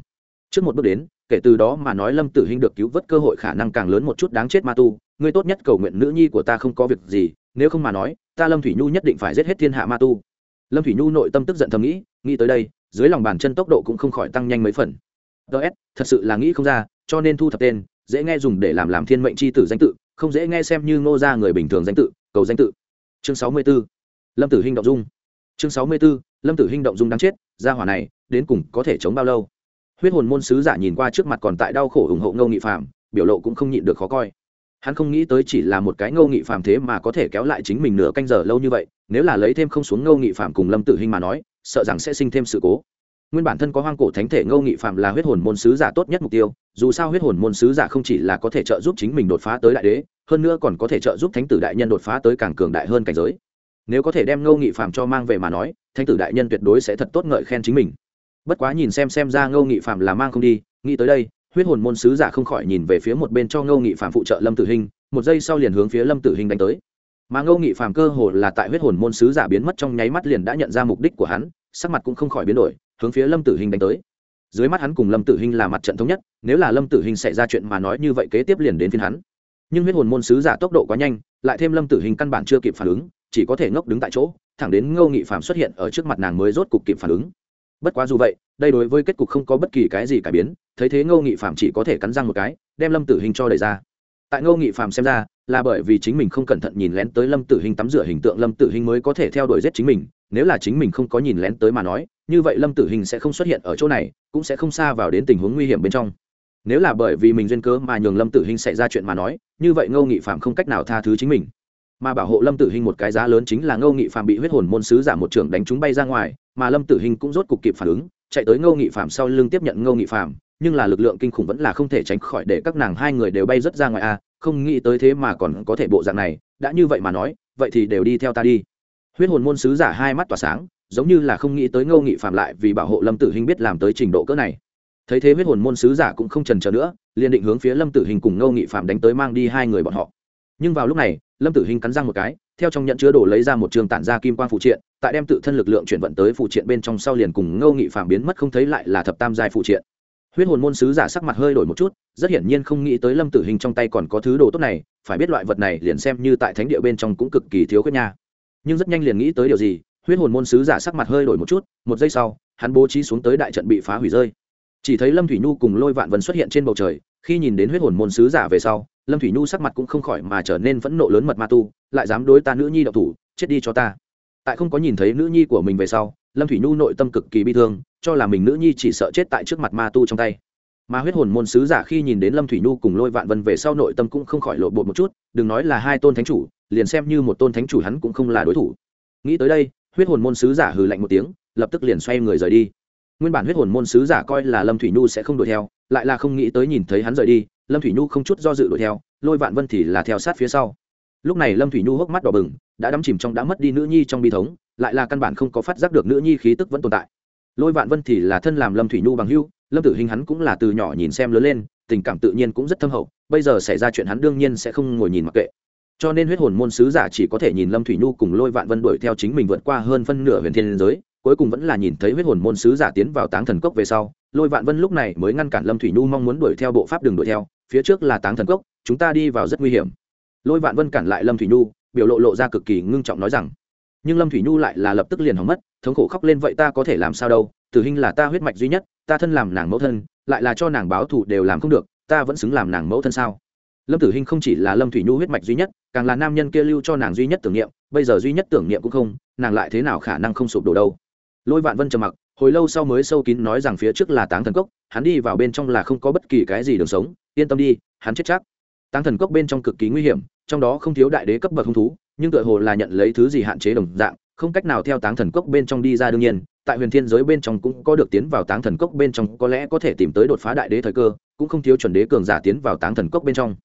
Trước một bước đến, kể từ đó mà nói lâm tử hình được cứu vớt cơ hội khả năng càng lớn một chút đáng chết ma tu ngươi tốt nhất cầu nguyện nữ nhi của ta không có việc gì, nếu không mà nói, ta lâm thủy nhu nhất định phải giết hết thiên hạ ma tu. Lâm thủy nhu nội tâm tức giận thầm nghĩ nghĩ tới đây, dưới lòng bàn chân tốc độ cũng không khỏi tăng nhanh mấy phần. Ts thật sự là nghĩ không ra cho nên thu thập tên, dễ nghe dùng để làm làm thiên mệnh c h i tử danh tự, không dễ nghe xem như ngô ra người bình thường danh tự, cầu danh tự. Chương sáu mươi b ố lâm tử hinh động dung. Chương sáu mươi b ố lâm tử hinh động dung đáng chết ra hỏa này, đến cùng có thể chống bao lâu? Huyết hồn môn sứ giả nhìn qua trước mặt còn tại đau khổ ủng hộ ngô nghị phạm biểu lộ cũng không nhịn được khó coi. Hắn không nghĩ tới chỉ là một cái ngô nghị phạm thế mà có thể kéo lại chính mình nửa canh giờ lâu như vậy, nếu là lấy thêm không xuống ngô nghị phạm cùng lâm tử hinh mà nói, sợ rằng sẽ sinh thêm sự cố nguyên bản thân có hoang cổ thánh thể ngô nghị phạm là huyết hồn môn sứ giả tốt nhất mục tiêu, dù sao huyết hồn môn sứ giả không chỉ là có thể trợ giúp chính mình đột phá tới đại đế, hơn nữa còn có thể trợ giúp thánh tử đại nhân đột phá tới càng cường đại hơn cảnh giới. Nếu có thể đem ngô nghị phạm cho mang về mà nói, thánh tử đại nhân tuyệt đối sẽ thật tốt ngợi khen chính mình. Bất quá nhìn xem xem ra ngô nghị phạm là mang không đi, nghĩ tới đây, huyết hồn môn sứ giả không khỏi nhìn về phía một bên cho ngô nghị phạm phụ trợ lâm tử hình, một giây sau liền hướng phía lâm tử hình đánh tới. Mà ngô nghị phạm cơ hồ là tại huyết hồn môn sứ giả biến mất trong nháy mắt liền đã nhận ra mục đích của hắn, sắc mặt cũng không khỏi biến đổi hướng phía lâm tử hình đánh tới. Dưới mắt hắn cùng lâm tử hình là mặt trận thống nhất, nếu là lâm tử hình xảy ra chuyện mà nói như vậy kế tiếp liền đến phiên hắn. Nhưng huyết hồn môn sứ giả tốc độ quá nhanh, lại thêm lâm tử hình căn bản chưa kịp phản ứng, chỉ có thể ngốc đứng tại chỗ, thẳng đến ngô nghị phạm xuất hiện ở trước mặt nàng mới rốt cục kịp phản ứng. Bất quá dù vậy, đây đối với kết cục không có bất kỳ cái gì cải biến, thấy thế ngô nghị phạm chỉ có thể cắn răng một cái, đem lâm tử hình cho đẩy ra. Tại ngô nghị phạm xem ra, là bởi vì chính mình không cẩn thận nhìn lén tới lâm tử hình tắm rửa hình tượng lâm tử hình mới có thể theo đuổi giết chính mình, nếu là chính mình không có nhìn lén tới mà nói như vậy lâm tử hình sẽ không xuất hiện ở chỗ này, cũng sẽ không xa vào đến tình huống nguy hiểm bên trong. Nếu là bởi vì mình duyên cớ mà nhường lâm tử hình xảy ra chuyện mà nói, như vậy ngô nghị phạm không cách nào tha thứ chính mình. Mà bảo hộ lâm tử hình một cái giá lớn chính là ngô nghị phạm bị huyết hồn môn sứ giả một trưởng đánh chúng bay ra ngoài, mà lâm tử hình cũng rốt cục kịp phản ứng, chạy tới ngô nghị phạm sau lưng tiếp nhận ngô nghị phạm nhưng là lực lượng kinh khủng vẫn là không thể tránh khỏi để các nàng hai người đều bay rất ra ngoài a, không nghĩ tới thế mà còn có thể bộ dạng này, đã như vậy mà nói, vậy thì đều đi theo ta đi. Huyết hồn môn sứ giả hai mắt tỏa sáng giống như là không nghĩ tới ngô nghị phạm lại vì bảo hộ lâm tử hình biết làm tới trình độ cỡ này. Thấy thế huyết hồn môn sứ giả cũng không trần trờ nữa, liền định hướng phía lâm tử hình cùng ngô nghị phạm đánh tới mang đi hai người bọn họ. Nhưng vào lúc này, lâm tử hình cắn răng một cái, theo trong nhận chứa đồ lấy ra một trường tản ra kim quang phụ triện, tại đem tự thân lực lượng chuyển vận tới phụ triện bên trong sau liền cùng ngô nghị phạm biến mất không thấy lại là thập tam giai phụ triện. Huyết hồn môn sứ giả sắc mặt hơi đổi một chút, rất hiển nhiên không nghĩ tới lâm tử hình trong tay còn có thứ đồ tốt này, phải biết loại vật này liền xem như tại thánh địa bên trong cũng cực kỳ thiếu khuyết nha. Nhưng rất nhanh liền nghĩ tới điều gì huyết hồn môn sứ giả sắc mặt hơi đổi một chút, một giây sau, hắn bố trí xuống tới đại trận bị phá hủy rơi. Chỉ thấy lâm thủy nhu cùng lôi vạn vân xuất hiện trên bầu trời, khi nhìn đến huyết hồn môn sứ giả về sau, lâm thủy nhu sắc mặt cũng không khỏi mà trở nên phẫn nộ lớn mật ma tu, lại dám đối ta nữ nhi độc thủ, chết đi cho ta. Tại không có nhìn thấy nữ nhi của mình về sau, lâm thủy nhu nội tâm cực kỳ bi thương, cho là mình nữ nhi chỉ sợ chết tại trước mặt ma tu trong tay. Mà huyết hồn môn sứ giả khi nhìn đến lâm thủy nhu cùng lôi vạn vân về sau nội tâm cũng không khỏi lộ bột một chút, đừng nói là hai tôn thánh chủ, liền xem như một tôn thánh chủ hắn cũng không là đối thủ. Nghĩ tới đây huyết hồn môn sứ giả hừ lạnh một tiếng, lập tức liền xoay người rời đi. Nguyên bản huyết hồn môn sứ giả coi là lâm thủy nhu sẽ không đuổi theo, lại là không nghĩ tới nhìn thấy hắn rời đi, lâm thủy nhu không chút do dự đuổi theo, lôi vạn vân thì là theo sát phía sau. Lúc này lâm thủy nhu hốc mắt đỏ bừng, đã đắm chìm trong đã mất đi nữ nhi trong bi thống, lại là căn bản không có phát giác được nữ nhi khí tức vẫn tồn tại. Lôi vạn vân thì là thân làm lâm thủy nhu bằng hưu lâm tử hình hắn cũng là từ nhỏ nhìn xem lớn lên, tình cảm tự nhiên cũng rất thâm hậu, bây giờ xảy ra chuyện hắn đương nhiên sẽ không ngồi nhìn mặc kệ cho nên huyết hồn môn sứ giả chỉ có thể nhìn lâm thủy nhu cùng lôi vạn vân đuổi theo chính mình vượt qua hơn phân nửa huyền thiên giới, cuối cùng vẫn là nhìn thấy huyết hồn môn sứ giả tiến vào táng thần cốc về sau, lôi vạn vân lúc này mới ngăn cản lâm thủy nhu mong muốn đuổi theo bộ pháp đường đuổi theo, phía trước là táng thần cốc, chúng ta đi vào rất nguy hiểm. Lôi vạn vân cản lại lâm thủy nhu, biểu lộ lộ ra cực kỳ ngưng trọng nói rằng, nhưng lâm thủy nhu lại là lập tức liền hỏng mất, thống khổ khóc lên, vậy ta có thể làm sao đâu, tử hình là ta huyết mạch duy nhất, ta thân làm nàng mẫu thân, lại là cho nàng báo thù đều làm không được, ta vẫn xứng làm nàng mẫu thân sao? Lâm tử Hinh không chỉ là lâm thủy nhu huyết mạch duy nhất, càng là nam nhân kia lưu cho nàng duy nhất tưởng niệm, bây giờ duy nhất tưởng niệm cũng không, nàng lại thế nào khả năng không sụp đổ đâu. Lôi vạn vân trầm mặc, hồi lâu sau mới sâu kín nói rằng phía trước là táng thần cốc, hắn đi vào bên trong là không có bất kỳ cái gì đường sống, yên tâm đi, hắn chết chắc. Táng thần cốc bên trong cực kỳ nguy hiểm, trong đó không thiếu đại đế cấp bậc hung thú, nhưng tựa hồ là nhận lấy thứ gì hạn chế đồng dạng, không cách nào theo táng thần cốc bên trong đi ra đương nhiên, tại huyền thiên giới bên trong cũng có được tiến vào táng thần cốc bên trong, có lẽ có thể tìm tới đột phá đại đế thời cơ, cũng không thiếu chuẩn đế cường giả tiến vào táng thần cốc bên trong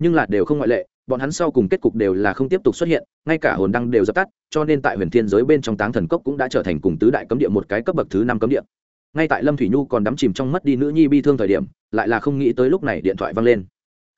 nhưng là đều không ngoại lệ, bọn hắn sau cùng kết cục đều là không tiếp tục xuất hiện, ngay cả hồn đăng đều dập tắt, cho nên tại huyền thiên giới bên trong táng thần cốc cũng đã trở thành cùng tứ đại cấm địa một cái cấp bậc thứ năm cấm địa. Ngay tại lâm thủy nhu còn đắm chìm trong mất đi nữ nhi bi thương thời điểm, lại là không nghĩ tới lúc này điện thoại văng lên.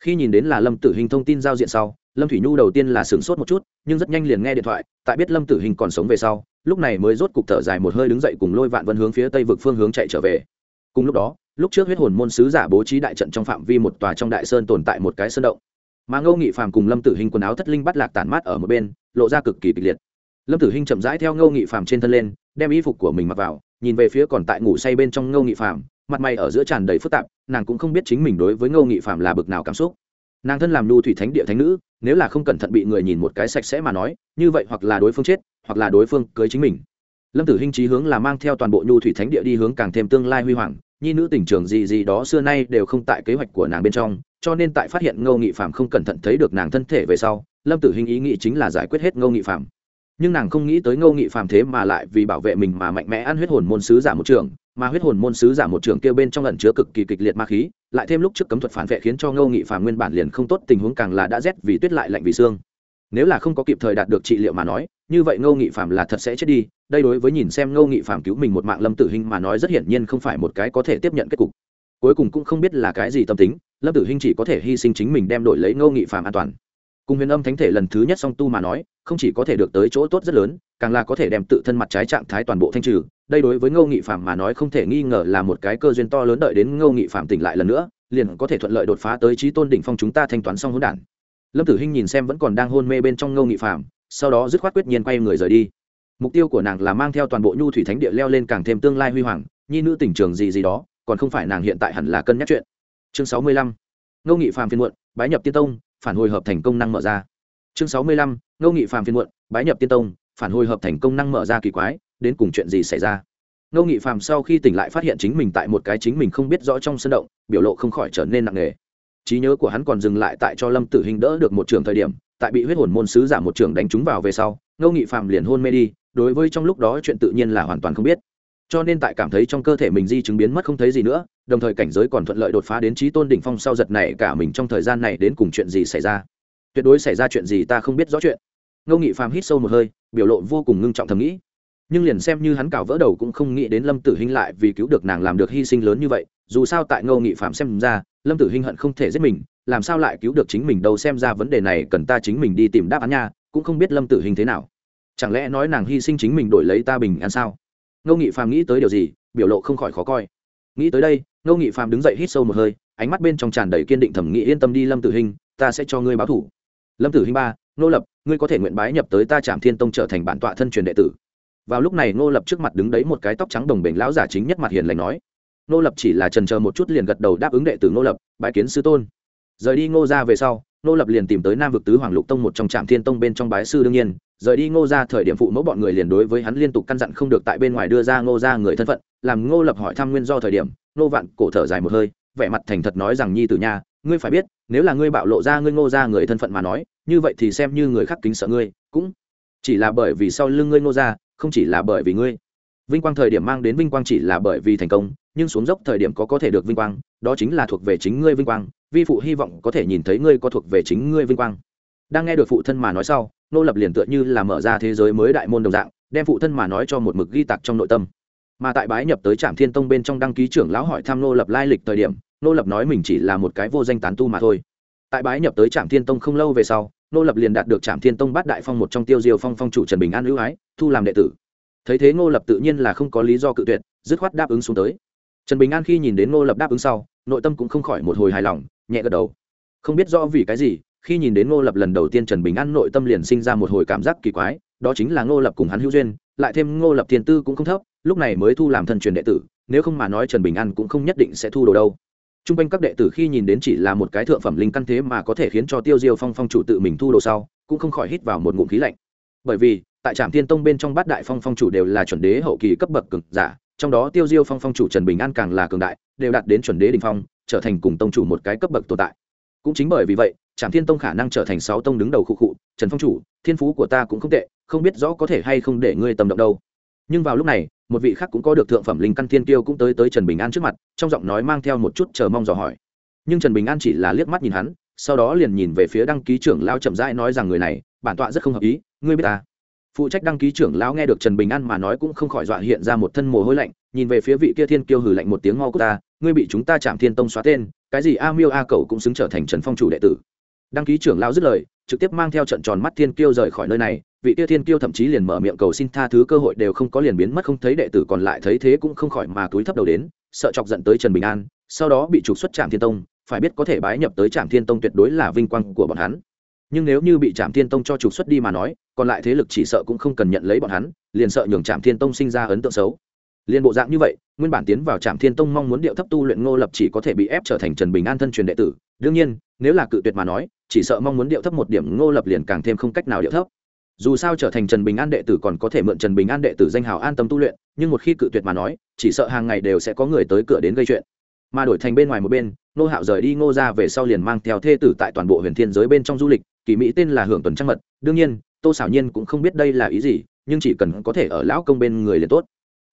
Khi nhìn đến là lâm tử hình thông tin giao diện sau, lâm thủy nhu đầu tiên là sửng sốt một chút, nhưng rất nhanh liền nghe điện thoại, tại biết lâm tử hình còn sống về sau, lúc này mới rốt cục thở dài một hơi đứng dậy cùng lôi vạn vân hướng phía tây vực phương hướng chạy trở về. Cùng lúc đó, lúc trước huyết hồn môn sứ giả bố trí đại trận trong phạm vi một tòa trong đại sơn tồn tại một cái sơn động mà ngô nghị phàm cùng lâm tử hình quần áo thất linh bắt lạc tản mát ở một bên, lộ ra cực kỳ kịch liệt. Lâm tử hình chậm rãi theo ngô nghị phàm trên thân lên, đem y phục của mình mặc vào, nhìn về phía còn tại ngủ say bên trong ngô nghị phàm, mặt mày ở giữa tràn đầy phức tạp, nàng cũng không biết chính mình đối với ngô nghị phàm là bực nào cảm xúc. Nàng thân làm nhu thủy thánh địa thánh nữ, nếu là không cẩn thận bị người nhìn một cái sạch sẽ mà nói, như vậy hoặc là đối phương chết, hoặc là đối phương cưới chính mình. Lâm tử hinh trí hướng là mang theo toàn bộ nhu thủy thánh địa đi hướng càng thêm tương lai huy hoàng, nhi nữ tỉnh trường gì gì đó xưa nay đều không tại kế hoạch của nàng bên trong cho nên tại phát hiện ngô nghị phạm không cẩn thận thấy được nàng thân thể về sau, lâm tử hinh ý nghĩ chính là giải quyết hết ngô nghị phạm nhưng nàng không nghĩ tới ngô nghị Phạm thế mà lại vì bảo vệ mình mà mạnh mẽ ăn huyết hồn môn sứ giả một trường, mà huyết hồn môn sứ giả một trường kêu bên trong lần chứa cực kỳ kịch liệt ma khí, lại thêm lúc trước cấm thuật phản vệ khiến cho ngô nghị Phạm nguyên bản liền không tốt, tình huống càng là đã rét vì tuyết lại lạnh vì xương. Nếu là không có kịp thời đạt được trị liệu mà nói, như vậy ngô nghị phạm là thật sẽ chết đi, đây đối với nhìn xem ngô nghị phạm cứu mình một mạng lâm tử hình mà nói rất hiển nhiên không phải một cái có thể tiếp nhận kết cục. Cuối cùng cũng không biết là cái gì tâm tính lâm tử Hinh chỉ có thể hy sinh chính mình đem đổi lấy ngô nghị phạm an toàn. Cùng huyền âm thánh thể lần thứ nhất song tu mà nói, không chỉ có thể được tới chỗ tốt rất lớn, càng là có thể đem tự thân mặt trái trạng thái toàn bộ thanh trừ. Đây đối với ngô nghị phạm mà nói không thể nghi ngờ là một cái cơ duyên to lớn đợi đến ngô nghị phạm tỉnh lại lần nữa, liền có thể thuận lợi đột phá tới trí tôn đỉnh phong chúng ta thanh toán xong hỗn đản. Lâm tử hinh nhìn xem vẫn còn đang hôn mê bên trong ngô nghị phạm sau đó dứt khoát quyết nhiên quay người rời đi. Mục tiêu của nàng là mang theo toàn bộ nhu thủy thánh địa leo lên càng thêm tương lai huy hoàng, nhi nữ tỉnh trường gì gì đó, còn không phải nàng hiện tại hẳn là cân nhắc chuyện chương sáu mươi lăm, ngô nghị phàm phiên muộn, bái nhập tiên tông, phản hồi hợp thành công năng mở ra. Chương sáu mươi lăm, ngô nghị phàm phiên muộn, bái nhập tiên tông, phản hồi hợp thành công năng mở ra kỳ quái, đến cùng chuyện gì xảy ra? Ngô nghị phàm sau khi tỉnh lại phát hiện chính mình tại một cái chính mình không biết rõ trong sân động, biểu lộ không khỏi trở nên nặng nề. Trí nhớ của hắn còn dừng lại tại cho lâm tử hình đỡ được một trường thời điểm, tại bị huyết hồn môn sứ giả một trường đánh trúng vào về sau, ngô nghị phạm liền hôn mê đi, đối với trong lúc đó chuyện tự nhiên là hoàn toàn không biết cho nên tại cảm thấy trong cơ thể mình di chứng biến mất không thấy gì nữa, đồng thời cảnh giới còn thuận lợi đột phá đến trí tôn đỉnh phong sau giật này cả mình trong thời gian này đến cùng chuyện gì xảy ra. Tuyệt đối xảy ra chuyện gì ta không biết rõ chuyện. Ngô nghị phàm hít sâu một hơi, biểu lộ vô cùng ngưng trọng thầm nghĩ. Nhưng liền xem như hắn cào vỡ đầu cũng không nghĩ đến lâm tử hinh lại vì cứu được nàng làm được hy sinh lớn như vậy, dù sao tại ngô nghị phạm xem ra, lâm tử hinh hận không thể giết mình, làm sao lại cứu được chính mình đâu xem ra vấn đề này cần ta chính mình đi tìm đáp án nha, cũng không biết lâm tử hình thế nào. Chẳng lẽ nói nàng hy sinh chính mình đổi lấy ta bình an sao? Ngô nghị phàm nghĩ tới điều gì, biểu lộ không khỏi khó coi. Nghĩ tới đây, ngô nghị phàm đứng dậy hít sâu một hơi, ánh mắt bên trong tràn đầy kiên định thẩm nghĩ, yên tâm đi, lâm tử hình, ta sẽ cho ngươi báo thủ. Lâm tử hình ba, ngô lập, ngươi có thể nguyện bái nhập tới ta trạm thiên tông trở thành bản tọa thân truyền đệ tử. Vào lúc này, ngô lập trước mặt đứng đấy một cái tóc trắng đồng bền lão giả chính nhất mặt hiền lành nói. Ngô lập chỉ là trần chờ một chút liền gật đầu đáp ứng đệ tử ngô lập, bái kiến sư tôn. Rời đi ngô ra về sau ngô lập liền tìm tới nam vực tứ hoàng lục tông một trong trạm thiên tông bên trong bái sư đương nhiên, rời đi ngô ra thời điểm phụ mẫu bọn người liền đối với hắn liên tục căn dặn không được tại bên ngoài đưa ra ngô ra người thân phận, làm ngô lập hỏi thăm nguyên do thời điểm, ngô vạn cổ thở dài một hơi, vẻ mặt thành thật nói rằng, nhi tử nha, ngươi phải biết, nếu là ngươi bạo lộ ra ngươi ngô ra người thân phận mà nói, như vậy thì xem như người khác kính sợ ngươi, cũng chỉ là bởi vì sau lưng ngươi ngô ra, không chỉ là bởi vì ngươi. Vinh quang thời điểm mang đến vinh quang chỉ là bởi vì thành công, nhưng xuống dốc thời điểm có có thể được vinh quang, đó chính là thuộc về chính ngươi vinh quang vi phụ hy vọng có thể nhìn thấy ngươi có thuộc về chính ngươi vinh quang. Đang nghe được phụ thân mà nói sau, nô lập liền tựa như là mở ra thế giới mới đại môn đồng dạng, đem phụ thân mà nói cho một mực ghi tặc trong nội tâm. Mà tại bái nhập tới trạm thiên tông bên trong đăng ký trưởng lão hỏi thăm nô lập lai lịch thời điểm, nô lập nói mình chỉ là một cái vô danh tán tu mà thôi. Tại bái nhập tới trạm thiên tông không lâu về sau, nô lập liền đạt được trạm thiên tông bát đại phong một trong tiêu diêu phong phong chủ trần bình an ưu ái, thu làm đệ tử. Thấy thế nô lập tự nhiên là không có lý do cự tuyệt, dứt khoát đáp ứng xuống tới. Trần bình an khi nhìn đến nô lập đáp ứng sau, nội tâm cũng không khỏi một hồi hài lòng nhẹ gật đầu. Không biết do vì cái gì, khi nhìn đến ngô lập lần đầu tiên trần bình an nội tâm liền sinh ra một hồi cảm giác kỳ quái, đó chính là ngô lập cùng hắn hữu duyên, lại thêm ngô lập Thiên tư cũng không thấp, lúc này mới thu làm thân truyền đệ tử, nếu không mà nói trần bình an cũng không nhất định sẽ thu đồ đâu. T r u n g quanh các đệ tử khi nhìn đến chỉ là một cái thượng phẩm linh căn thế mà có thể khiến cho tiêu diêu phong phong chủ tự mình thu đồ sau, cũng không khỏi hít vào một ngụm khí lạnh. Bởi vì, tại trạm Thiên tông bên trong bát đại phong phong chủ đều là chuẩn đế hậu kỳ cấp bậc cực giả, trong đó tiêu diêu phong phong chủ trần bình an càng là cường đại, đều đạt đến chuẩn đế đình phong trở thành cùng tông chủ một cái cấp bậc tồn tại. Cũng chính bởi vì vậy trạm thiên tông khả năng trở thành sáu tông đứng đầu khu cụ trần phong chủ, thiên phú của ta cũng không tệ, không biết rõ có thể hay không để ngươi tầm động đâu. Nhưng vào lúc này, một vị khác cũng có được thượng phẩm linh căn thiên tiêu cũng tới tới trần bình an trước mặt, trong giọng nói mang theo một chút chờ mong dò hỏi. Nhưng trần bình an chỉ là liếc mắt nhìn hắn, sau đó liền nhìn về phía đăng ký trưởng lao chậm rãi nói rằng người này, bản tọa rất không hợp ý, ngươi biết ta phụ trách đăng ký trưởng lão nghe được trần bình an mà nói cũng không khỏi dọa hiện ra một thân mồ hôi lạnh, nhìn về phía vị kia thiên kiêu hừ lạnh một tiếng mau cút ta, ngươi bị chúng ta chạm thiên tông xóa tên, cái gì a miêu a cầu cũng xứng trở thành trần phong chủ đệ tử. Đăng ký trưởng lão dứt lời, trực tiếp mang theo trận tròn mắt thiên kiêu rời khỏi nơi này, vị kia thiên kiêu thậm chí liền mở miệng cầu xin tha thứ cơ hội đều không có liền biến mất không thấy đệ tử còn lại thấy thế cũng không khỏi mà túi thấp đầu đến, sợ chọc giận tới trần bình an, sau đó bị trục xuất trạm thiên tông, phải biết có thể bái nhập tới trạm thiên tông tuyệt đối là vinh quang của bọn hắn nhưng nếu như bị trạm thiên tông cho trục xuất đi mà nói, còn lại thế lực chỉ sợ cũng không cần nhận lấy bọn hắn, liền sợ nhường trạm thiên tông sinh ra ấn tượng xấu. Liền bộ dạng như vậy, nguyên bản tiến vào trạm thiên tông mong muốn điệu thấp tu luyện ngô lập chỉ có thể bị ép trở thành trần bình an thân truyền đệ tử. Đương nhiên, nếu là cự tuyệt mà nói, chỉ sợ mong muốn điệu thấp một điểm ngô lập liền càng thêm không cách nào điệu thấp. Dù sao trở thành trần bình an đệ tử còn có thể mượn trần bình an đệ tử danh hào an tâm tu luyện, nhưng một khi cự tuyệt mà nói, chỉ sợ hàng ngày đều sẽ có người tới cửa đến gây chuyện. Mà đổi thành bên ngoài một bên nô hạo rời đi ngô ra về sau liền mang theo thê tử tại toàn bộ huyền thiên giới bên trong du lịch kỳ mỹ tên là hưởng tuần trăng mật, đương nhiên, tô xảo nhiên cũng không biết đây là ý gì, nhưng chỉ cần có thể ở lão công bên người liền tốt.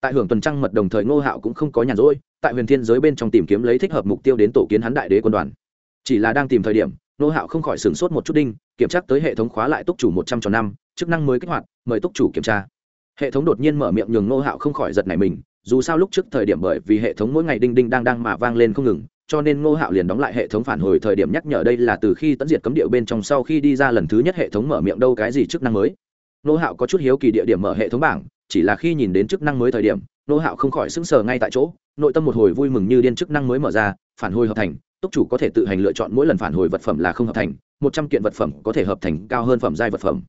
Tại hưởng tuần trăng mật đồng thời ngô hạo cũng không có nhàn rỗi, tại huyền thiên giới bên trong tìm kiếm lấy thích hợp mục tiêu đến tổ kiến hắn đại đế quân đoàn. Chỉ là đang tìm thời điểm, ngô hạo không khỏi sửng sốt một chút đinh, kiểm tra tới hệ thống khóa lại túc chủ một trăm tròn năm, chức năng mới kích hoạt, mời túc chủ kiểm tra. Hệ thống đột nhiên mở miệng nhường ngô hạo không khỏi giật này mình, dù sao lúc trước thời điểm bởi vì hệ thống mỗi ngày đinh đinh đang đang mà vang lên không ngừng cho nên ngô hạo liền đóng lại hệ thống phản hồi thời điểm nhắc nhở đây là từ khi tận diệt cấm điệu bên trong sau khi đi ra lần thứ nhất hệ thống mở miệng đâu cái gì chức năng mới. Ngô hạo có chút hiếu kỳ địa điểm mở hệ thống bảng, chỉ là khi nhìn đến chức năng mới thời điểm, ngô hạo không khỏi sững sờ ngay tại chỗ, nội tâm một hồi vui mừng như điên chức năng mới mở ra, phản hồi hợp thành, túc chủ có thể tự hành lựa chọn mỗi lần phản hồi vật phẩm là không hợp thành, một trăm kiện vật phẩm có thể hợp thành cao hơn phẩm giai vật phẩm.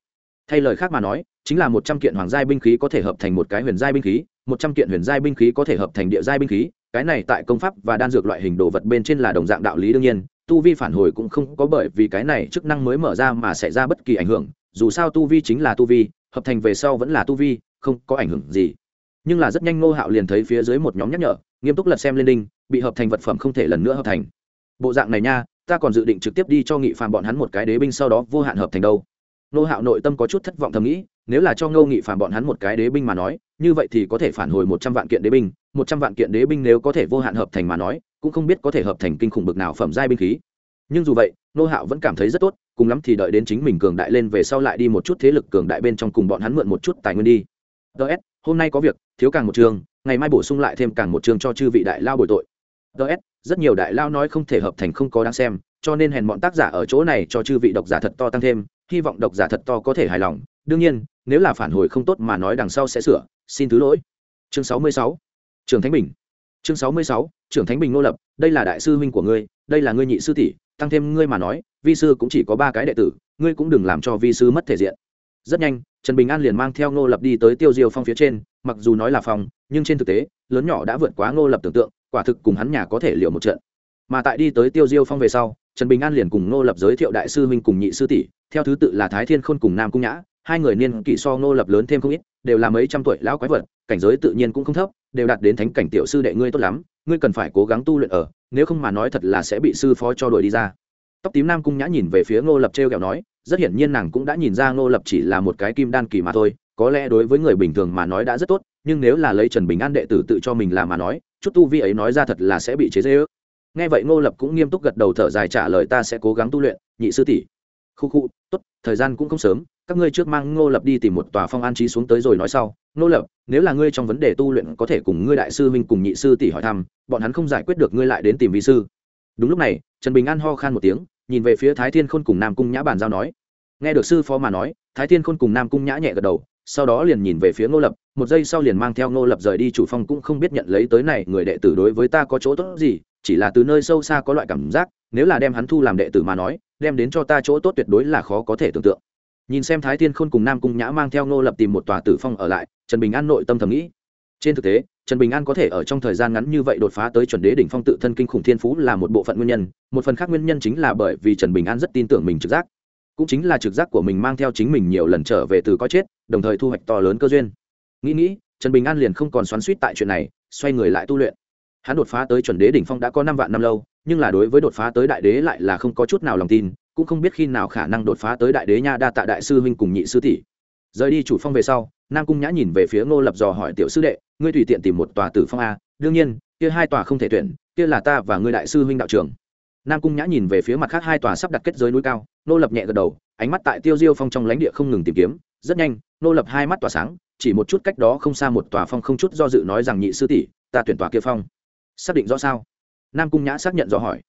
Thay lời khác mà nói, chính là một trăm kiện hoàng giai binh khí có thể hợp thành một cái huyền giai binh khí, một trăm kiện huyền giai binh khí có thể hợp thành địa giai binh khí cái này tại công pháp và đan dược loại hình đồ vật bên trên là đồng dạng đạo lý đương nhiên, tu vi phản hồi cũng không có bởi vì cái này chức năng mới mở ra mà xảy ra bất kỳ ảnh hưởng, dù sao tu vi chính là tu vi, hợp thành về sau vẫn là tu vi, không có ảnh hưởng gì. Nhưng là rất nhanh ngô hạo liền thấy phía dưới một nhóm nhắc nhở, nghiêm túc lật xem lên đinh, bị hợp thành vật phẩm không thể lần nữa hợp thành. Bộ dạng này nha, ta còn dự định trực tiếp đi cho nghị phàm bọn hắn một cái đế binh sau đó vô hạn hợp thành đâu. Ngô hạo nội tâm có chút thất vọng thầm nghĩ, nếu là cho ngô nghị phàm bọn hắn một cái đế binh mà nói, như vậy thì có thể phản hồi một trăm vạn kiện đế binh một trăm vạn kiện đế binh nếu có thể vô hạn hợp thành mà nói, cũng không biết có thể hợp thành kinh khủng bực nào phẩm giai binh khí. Nhưng dù vậy, nô hạo vẫn cảm thấy rất tốt, cùng lắm thì đợi đến chính mình cường đại lên về sau lại đi một chút thế lực cường đại bên trong cùng bọn hắn mượn một chút tài nguyên đi. Ts hôm nay có việc, thiếu càng một trường, ngày mai bổ sung lại thêm càng một trường cho chư vị đại lao bồi tội. Ts rất nhiều đại lao nói không thể hợp thành không có đáng xem, cho nên hèn bọn tác giả ở chỗ này cho chư vị độc giả thật to tăng thêm, hy vọng độc giả thật to có thể hài lòng. Đương nhiên, nếu là phản hồi không tốt mà nói đằng sau sẽ sửa, xin thứ lỗi. Chương sáu mươi sáu trường thánh bình. Chương sáu mươi sáu, trưởng thánh bình nô lập, đây là đại sư huynh của ngươi, đây là ngươi nhị sư tỷ, tăng thêm ngươi mà nói, vi sư cũng chỉ có ba cái đệ tử, ngươi cũng đừng làm cho vi sư mất thể diện. Rất nhanh, trần bình an liền mang theo ngô lập đi tới tiêu diêu phong phía trên, mặc dù nói là phòng, nhưng trên thực tế, lớn nhỏ đã vượt quá ngô lập tưởng tượng, quả thực cùng hắn nhà có thể liều một trận. Mà tại đi tới tiêu diêu phong về sau, trần bình an liền cùng ngô lập giới thiệu đại sư huynh cùng nhị sư tỷ, theo thứ tự là thái thiên khôn cùng nam cung nhã, hai người niên kỷ so ngô lập lớn thêm không ít, đều là mấy trăm tuổi lão quái vật, cảnh giới tự nhiên cũng không thấp đều đạt đến thánh cảnh tiểu sư đệ ngươi tốt lắm, ngươi cần phải cố gắng tu luyện ở, nếu không mà nói thật là sẽ bị sư phó cho đuổi đi ra. Tóc tím nam cung nhã nhìn về phía ngô lập t r kẹo nói, rất hiển nhiên nàng cũng đã nhìn ra ngô lập chỉ là một cái kim đan kỳ mà thôi, có lẽ đối với người bình thường mà nói đã rất tốt, nhưng nếu là lấy trần bình an đệ tử tự cho mình làm mà nói, chút tu vi ấy nói ra thật là sẽ bị chế dễ ước nghe vậy ngô lập cũng nghiêm túc gật đầu thở dài trả lời ta sẽ cố gắng tu luyện, nhị sư tỷ. Khu khu, tốt, thời gian cũng không sớm các ngươi trước mang ngô lập đi tìm một tòa phong an trí xuống tới rồi nói sau, ngô lập, nếu là ngươi trong vấn đề tu luyện có thể cùng ngươi đại sư huynh cùng nhị sư tỷ hỏi thăm, bọn hắn không giải quyết được ngươi lại đến tìm vị sư. Đúng lúc này, trần bình an ho khan một tiếng, nhìn về phía thái thiên khôn cùng nam cung nhã bàn giao nói. Nghe được sư phó mà nói, thái thiên khôn cùng nam cung nhã nhẹ gật đầu, sau đó liền nhìn về phía ngô lập, một giây sau liền mang theo ngô lập rời đi, chủ phong cũng không biết nhận lấy tới này, người đệ tử đối với ta có chỗ tốt gì, chỉ là từ nơi sâu xa có loại cảm giác, nếu là đem hắn thu làm đệ tử mà nói, đem đến cho ta chỗ tốt tuyệt đối là khó có thể tưởng tượng nhìn xem thái thiên khôn cùng nam cung nhã mang theo ngô lập tìm một tòa tử phong ở lại, trần bình an nội tâm thầm nghĩ. Trên thực tế, trần bình an có thể ở trong thời gian ngắn như vậy đột phá tới chuẩn đế đỉnh phong tự thân kinh khủng thiên phú là một bộ phận nguyên nhân, một phần khác nguyên nhân chính là bởi vì trần bình an rất tin tưởng mình trực giác. Cũng chính là trực giác của mình mang theo chính mình nhiều lần trở về từ có chết, đồng thời thu hoạch to lớn cơ duyên. Nghĩ nghĩ, trần bình an liền không còn xoắn suýt tại chuyện này, xoay người lại tu luyện. Hắn đột phá tới chuẩn đế đỉnh phong đã có năm vạn năm lâu, nhưng là đối với đột phá tới đại đế lại là không có chút nào lòng tin cũng không biết khi nào khả năng đột phá tới đại đế nha đa tạ đại sư huynh cùng nhị sư tỷ. Rời đi chủ phong về sau, nam cung nhã nhìn về phía ngô lập dò hỏi tiểu sư đệ, ngươi tùy tiện tìm một tòa tử phong a, đương nhiên, kia hai tòa không thể tuyển, kia là ta và ngươi đại sư huynh đạo trưởng nam cung nhã nhìn về phía mặt khác hai tòa sắp đặt kết giới núi cao nô lập nhẹ gật đầu, ánh mắt tại tiêu diêu phong trong lãnh địa không ngừng tìm kiếm, rất nhanh nô lập hai mắt tỏa sáng, chỉ một chút cách đó không xa một tòa phong không chút do dự nói rằng nhị sư tỷ, ta tuyển tòa kia phong. Xác định rõ sao? Nam cung nhã xác nhận rõ hỏi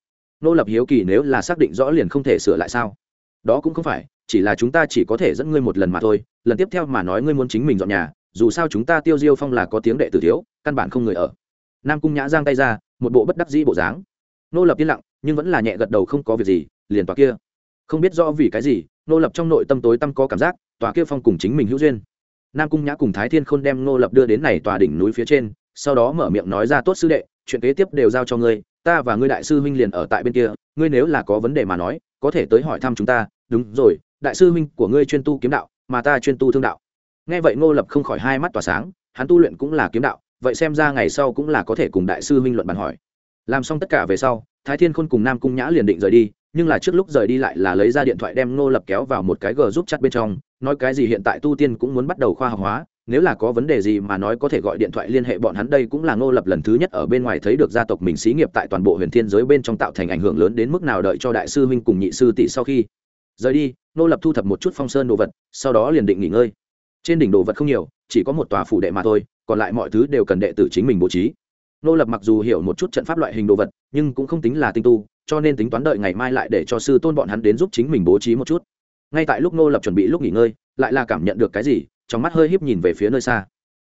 nô lập hiếu kỳ nếu là xác định rõ liền không thể sửa lại sao? Đó cũng không phải, chỉ là chúng ta chỉ có thể dẫn ngươi một lần mà thôi, lần tiếp theo mà nói ngươi muốn chính mình dọn nhà, dù sao chúng ta tiêu diêu phong là có tiếng đệ tử thiếu, căn bản không người ở. Nam cung nhã giang tay ra, một bộ bất đắc dĩ bộ dáng. Nô lập yên lặng, nhưng vẫn là nhẹ gật đầu không có việc gì, liền tòa kia. Không biết rõ vì cái gì, nô lập trong nội tâm tối tâm có cảm giác, tòa kia phong cùng chính mình hữu duyên. Nam cung nhã cùng thái thiên khôn đem nô lập đưa đến này tòa đỉnh núi phía trên, sau đó mở miệng nói ra, tốt sư đệ, chuyện kế tiếp đều giao cho ngươi ta và ngươi đại sư huynh liền ở tại bên kia, ngươi nếu là có vấn đề mà nói, có thể tới hỏi thăm chúng ta. Đúng rồi, đại sư huynh của ngươi chuyên tu kiếm đạo, mà ta chuyên tu thương đạo. Nghe vậy ngô lập không khỏi hai mắt tỏa sáng, hắn tu luyện cũng là kiếm đạo, vậy xem ra ngày sau cũng là có thể cùng đại sư huynh luận bàn hỏi. Làm xong tất cả về sau, thái thiên khôn cùng nam cung nhã liền định rời đi, nhưng là trước lúc rời đi lại là lấy ra điện thoại đem ngô lập kéo vào một cái g giúp chặt bên trong, nói cái gì hiện tại tu tiên cũng muốn bắt đầu khoa học hóa nếu là có vấn đề gì mà nói có thể gọi điện thoại liên hệ bọn hắn đây cũng là ngô lập lần thứ nhất ở bên ngoài thấy được gia tộc mình xí nghiệp tại toàn bộ huyền thiên giới bên trong tạo thành ảnh hưởng lớn đến mức nào đợi cho đại sư huynh cùng nhị sư tỷ sau khi rời đi, ngô lập thu thập một chút phong sơn đồ vật, sau đó liền định nghỉ ngơi. Trên đỉnh đồ vật không nhiều, chỉ có một tòa phủ đệ mà thôi, còn lại mọi thứ đều cần đệ tử chính mình bố trí. Ngô lập mặc dù hiểu một chút trận pháp loại hình đồ vật, nhưng cũng không tính là tinh tu, cho nên tính toán đợi ngày mai lại để cho sư tôn bọn hắn đến giúp chính mình bố trí một chút. Ngay tại lúc ngô lập chuẩn bị lúc nghỉ ngơi, lại là cảm nhận được cái gì? Trong mắt hơi híp nhìn về phía nơi xa.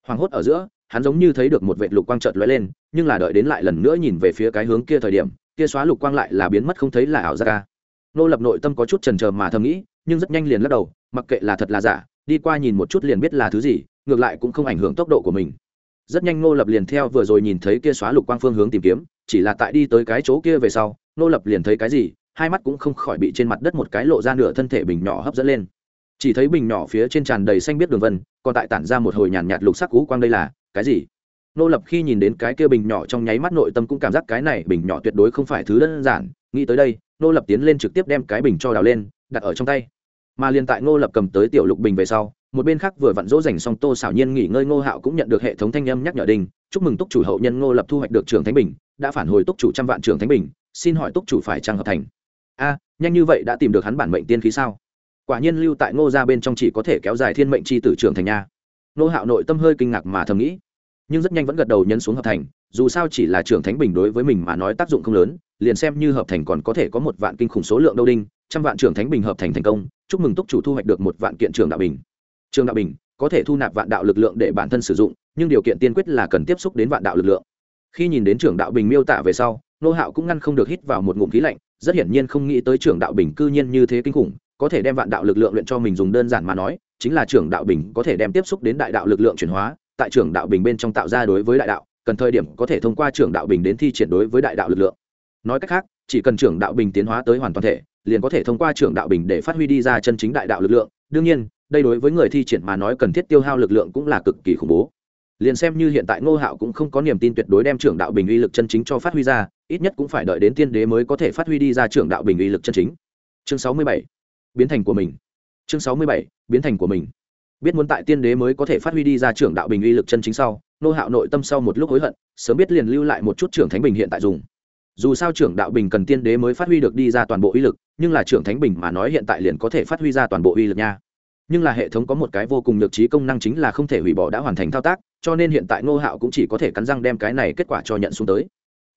Hoàng hốt ở giữa, hắn giống như thấy được một vệt lục quang chợt lóe lên, nhưng là đợi đến lại lần nữa nhìn về phía cái hướng kia thời điểm, kia xóa lục quang lại là biến mất không thấy là ảo giác. ca nô lập nội tâm có chút chần chờ mà thầm nghĩ, nhưng rất nhanh liền lắc đầu, mặc kệ là thật là giả, đi qua nhìn một chút liền biết là thứ gì, ngược lại cũng không ảnh hưởng tốc độ của mình. Rất nhanh nô lập liền theo vừa rồi nhìn thấy kia xóa lục quang phương hướng tìm kiếm, chỉ là tại đi tới cái chỗ kia về sau, nô lập liền thấy cái gì, hai mắt cũng không khỏi bị trên mặt đất một cái lộ ra nửa thân thể bình nhỏ hấp dẫn lên chỉ thấy bình nhỏ phía trên tràn đầy xanh biết đường vân còn tại tản ra một hồi nhàn nhạt, lục sắc cú quang đây là cái gì? Nô lập khi nhìn đến cái kia bình nhỏ trong nháy mắt nội tâm cũng cảm giác cái này bình nhỏ tuyệt đối không phải thứ đơn giản. Nghĩ tới đây nô lập tiến lên trực tiếp đem cái bình cho đào lên đặt ở trong tay. Mà liền tại nô lập cầm tới tiểu lục bình về sau một bên khác vừa vặn dỗ dành xong tô xảo nhiên nghỉ ngơi ngô hạo cũng nhận được hệ thống thanh âm nhắc nhở đình. Chúc mừng túc chủ hậu nhân ngô lập thu hoạch được trường thánh bình đã phản hồi túc chủ trăm vạn trường thánh bình xin hỏi túc chủ phải trang hợp thành? A nhanh như vậy đã tìm được hắn bản mệnh tiên khí sao? Quả nhiên lưu tại ngô gia bên trong chỉ có thể kéo dài thiên mệnh c h i tử trưởng thành nha. Nô hạo nội tâm hơi kinh ngạc mà thầm nghĩ, nhưng rất nhanh vẫn gật đầu nhấn xuống hợp thành, dù sao chỉ là trưởng thánh bình đối với mình mà nói tác dụng không lớn, liền xem như hợp thành còn có thể có một vạn kinh khủng số lượng đâu đinh, trăm vạn trưởng thánh bình hợp thành thành công, chúc mừng túc chủ thu hoạch được một vạn kiện trường đạo bình. Trường đạo bình có thể thu nạp vạn đạo lực lượng để bản thân sử dụng, nhưng điều kiện tiên quyết là cần tiếp xúc đến vạn đạo lực lượng. Khi nhìn đến trưởng đạo bình miêu tả về sau nô hạo cũng ngăn không được hít vào một ngụm khí lạnh, rất hiển nhiên không nghĩ tới trưởng đạo bình cư nhiên như thế kinh khủng có thể đem vạn đạo lực lượng luyện cho mình dùng đơn giản mà nói, chính là trưởng đạo bình có thể đem tiếp xúc đến đại đạo lực lượng chuyển hóa, tại trưởng đạo bình bên trong tạo ra đối với đại đạo, cần thời điểm có thể thông qua trưởng đạo bình đến thi triển đối với đại đạo lực lượng. Nói cách khác, chỉ cần trưởng đạo bình tiến hóa tới hoàn toàn thể, liền có thể thông qua trưởng đạo bình để phát huy đi ra chân chính đại đạo lực lượng. Đương nhiên, đây đối với người thi triển mà nói cần thiết tiêu hao lực lượng cũng là cực kỳ khủng bố. Liền xem như hiện tại ngô hạo cũng không có niềm tin tuyệt đối đem trưởng đạo bình uy lực chân chính cho phát huy ra, ít nhất cũng phải đợi đến tiên đế mới có thể phát huy đi ra trưởng đạo bình uy lực chân chính. Chương sáu mươi bảy biến thành của mình. Chương sáu mươi bảy, biến thành của mình. Biết muốn tại tiên đế mới có thể phát huy đi ra trưởng đạo bình uy lực chân chính sau, nô hạo nội tâm sau một lúc hối hận, sớm biết liền lưu lại một chút trưởng thánh bình hiện tại dùng. Dù sao trưởng đạo bình cần tiên đế mới phát huy được đi ra toàn bộ uy lực, nhưng là trưởng thánh bình mà nói hiện tại liền có thể phát huy ra toàn bộ uy lực nha. Nhưng là hệ thống có một cái vô cùng nhược trí công năng chính là không thể hủy bỏ đã hoàn thành thao tác, cho nên hiện tại ngô hạo cũng chỉ có thể cắn răng đem cái này kết quả cho nhận xuống tới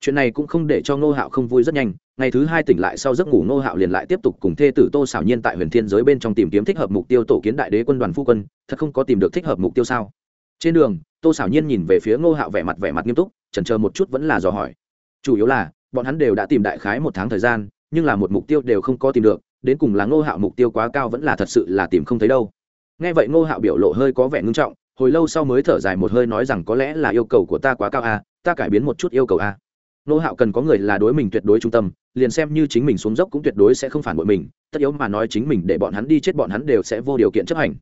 chuyện này cũng không để cho ngô hạo không vui rất nhanh, ngày thứ hai tỉnh lại sau giấc ngủ ngô hạo liền lại tiếp tục cùng thê tử tô xảo nhiên tại huyền thiên giới bên trong tìm kiếm thích hợp mục tiêu tổ kiến đại đế quân đoàn phu quân, thật không có tìm được thích hợp mục tiêu sao? Trên đường, tô xảo nhiên nhìn về phía ngô hạo vẻ mặt vẻ mặt nghiêm túc, chần chờ một chút vẫn là dò hỏi. Chủ yếu là, bọn hắn đều đã tìm đại khái một tháng thời gian, nhưng là một mục tiêu đều không có tìm được, đến cùng là ngô hạo mục tiêu quá cao vẫn là thật sự là tìm không thấy đâu. Nghe vậy ngô hạo biểu lộ hơi có vẻ ngưng trọng, hồi lâu sau mới thở dài một hơi nói rằng có lẽ là yêu cầu của ta quá cao à ta cải biến một chút yêu cầu à nô hạo cần có người là đối mình tuyệt đối trung tâm, liền xem như chính mình xuống dốc cũng tuyệt đối sẽ không phản bội mình, tất yếu mà nói chính mình để bọn hắn đi chết bọn hắn đều sẽ vô điều kiện chấp hành.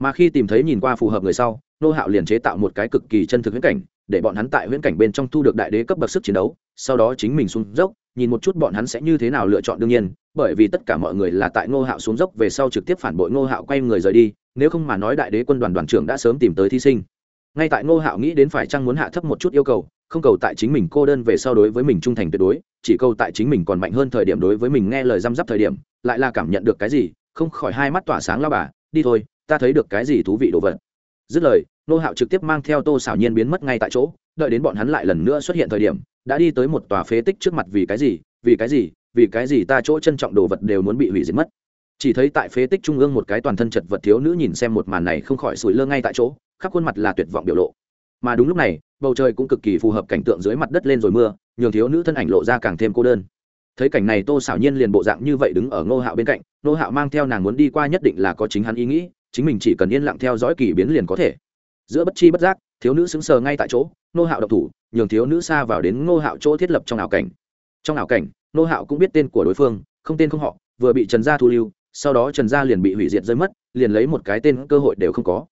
Mà khi tìm thấy nhìn qua phù hợp người sau, nô hạo liền chế tạo một cái cực kỳ chân thực huyễn cảnh, để bọn hắn tại huyễn cảnh bên trong thu được đại đế cấp bậc sức chiến đấu, sau đó chính mình xuống dốc, nhìn một chút bọn hắn sẽ như thế nào lựa chọn đương nhiên, bởi vì tất cả mọi người là tại ngô hạo xuống dốc về sau trực tiếp phản bội ngô hạo quay người rời đi, nếu không mà nói đại đế quân đoàn đoàn trưởng đã sớm tìm tới thí sinh ngay tại ngô hạo nghĩ đến phải chăng muốn hạ thấp một chút yêu cầu, không cầu tại chính mình cô đơn về sau đối với mình trung thành tuyệt đối, chỉ cầu tại chính mình còn mạnh hơn thời điểm đối với mình nghe lời răm rắp thời điểm, lại là cảm nhận được cái gì, không khỏi hai mắt tỏa sáng lao bà, đi thôi, ta thấy được cái gì thú vị đồ vật. Dứt lời nô hạo trực tiếp mang theo tô xảo nhiên biến mất ngay tại chỗ, đợi đến bọn hắn lại lần nữa xuất hiện thời điểm, đã đi tới một tòa phế tích trước mặt vì cái gì, vì cái gì, vì cái gì ta chỗ trân trọng đồ vật đều muốn bị hủy diệt mất. Chỉ thấy tại phế tích trung ương một cái toàn thân chật vật thiếu nữ nhìn xem một màn này không khỏi sủi lơ ngay tại chỗ khắp khuôn mặt là tuyệt vọng biểu lộ. Mà đúng lúc này, bầu trời cũng cực kỳ phù hợp cảnh tượng dưới mặt đất lên rồi mưa, nhường thiếu nữ thân ảnh lộ ra càng thêm cô đơn. Thấy cảnh này tô xảo nhiên liền bộ dạng như vậy đứng ở ngô hạo bên cạnh, ngô hạo mang theo nàng muốn đi qua nhất định là có chính hắn ý nghĩ, chính mình chỉ cần yên lặng theo dõi kỳ biến liền có thể. Giữa bất chi bất giác, thiếu nữ sững sờ ngay tại chỗ, ngô hạo độc thủ, nhường thiếu nữ xa vào đến ngô hạo chỗ thiết lập trong ảo cảnh. Trong ảo cảnh, ngô hạo cũng biết tên của đối phương, không tên không họ, vừa bị trần gia thu lưu, sau đó trần gia liền bị hủy diệt rơi mất, liền lấy một cái tên cơ hội đều không có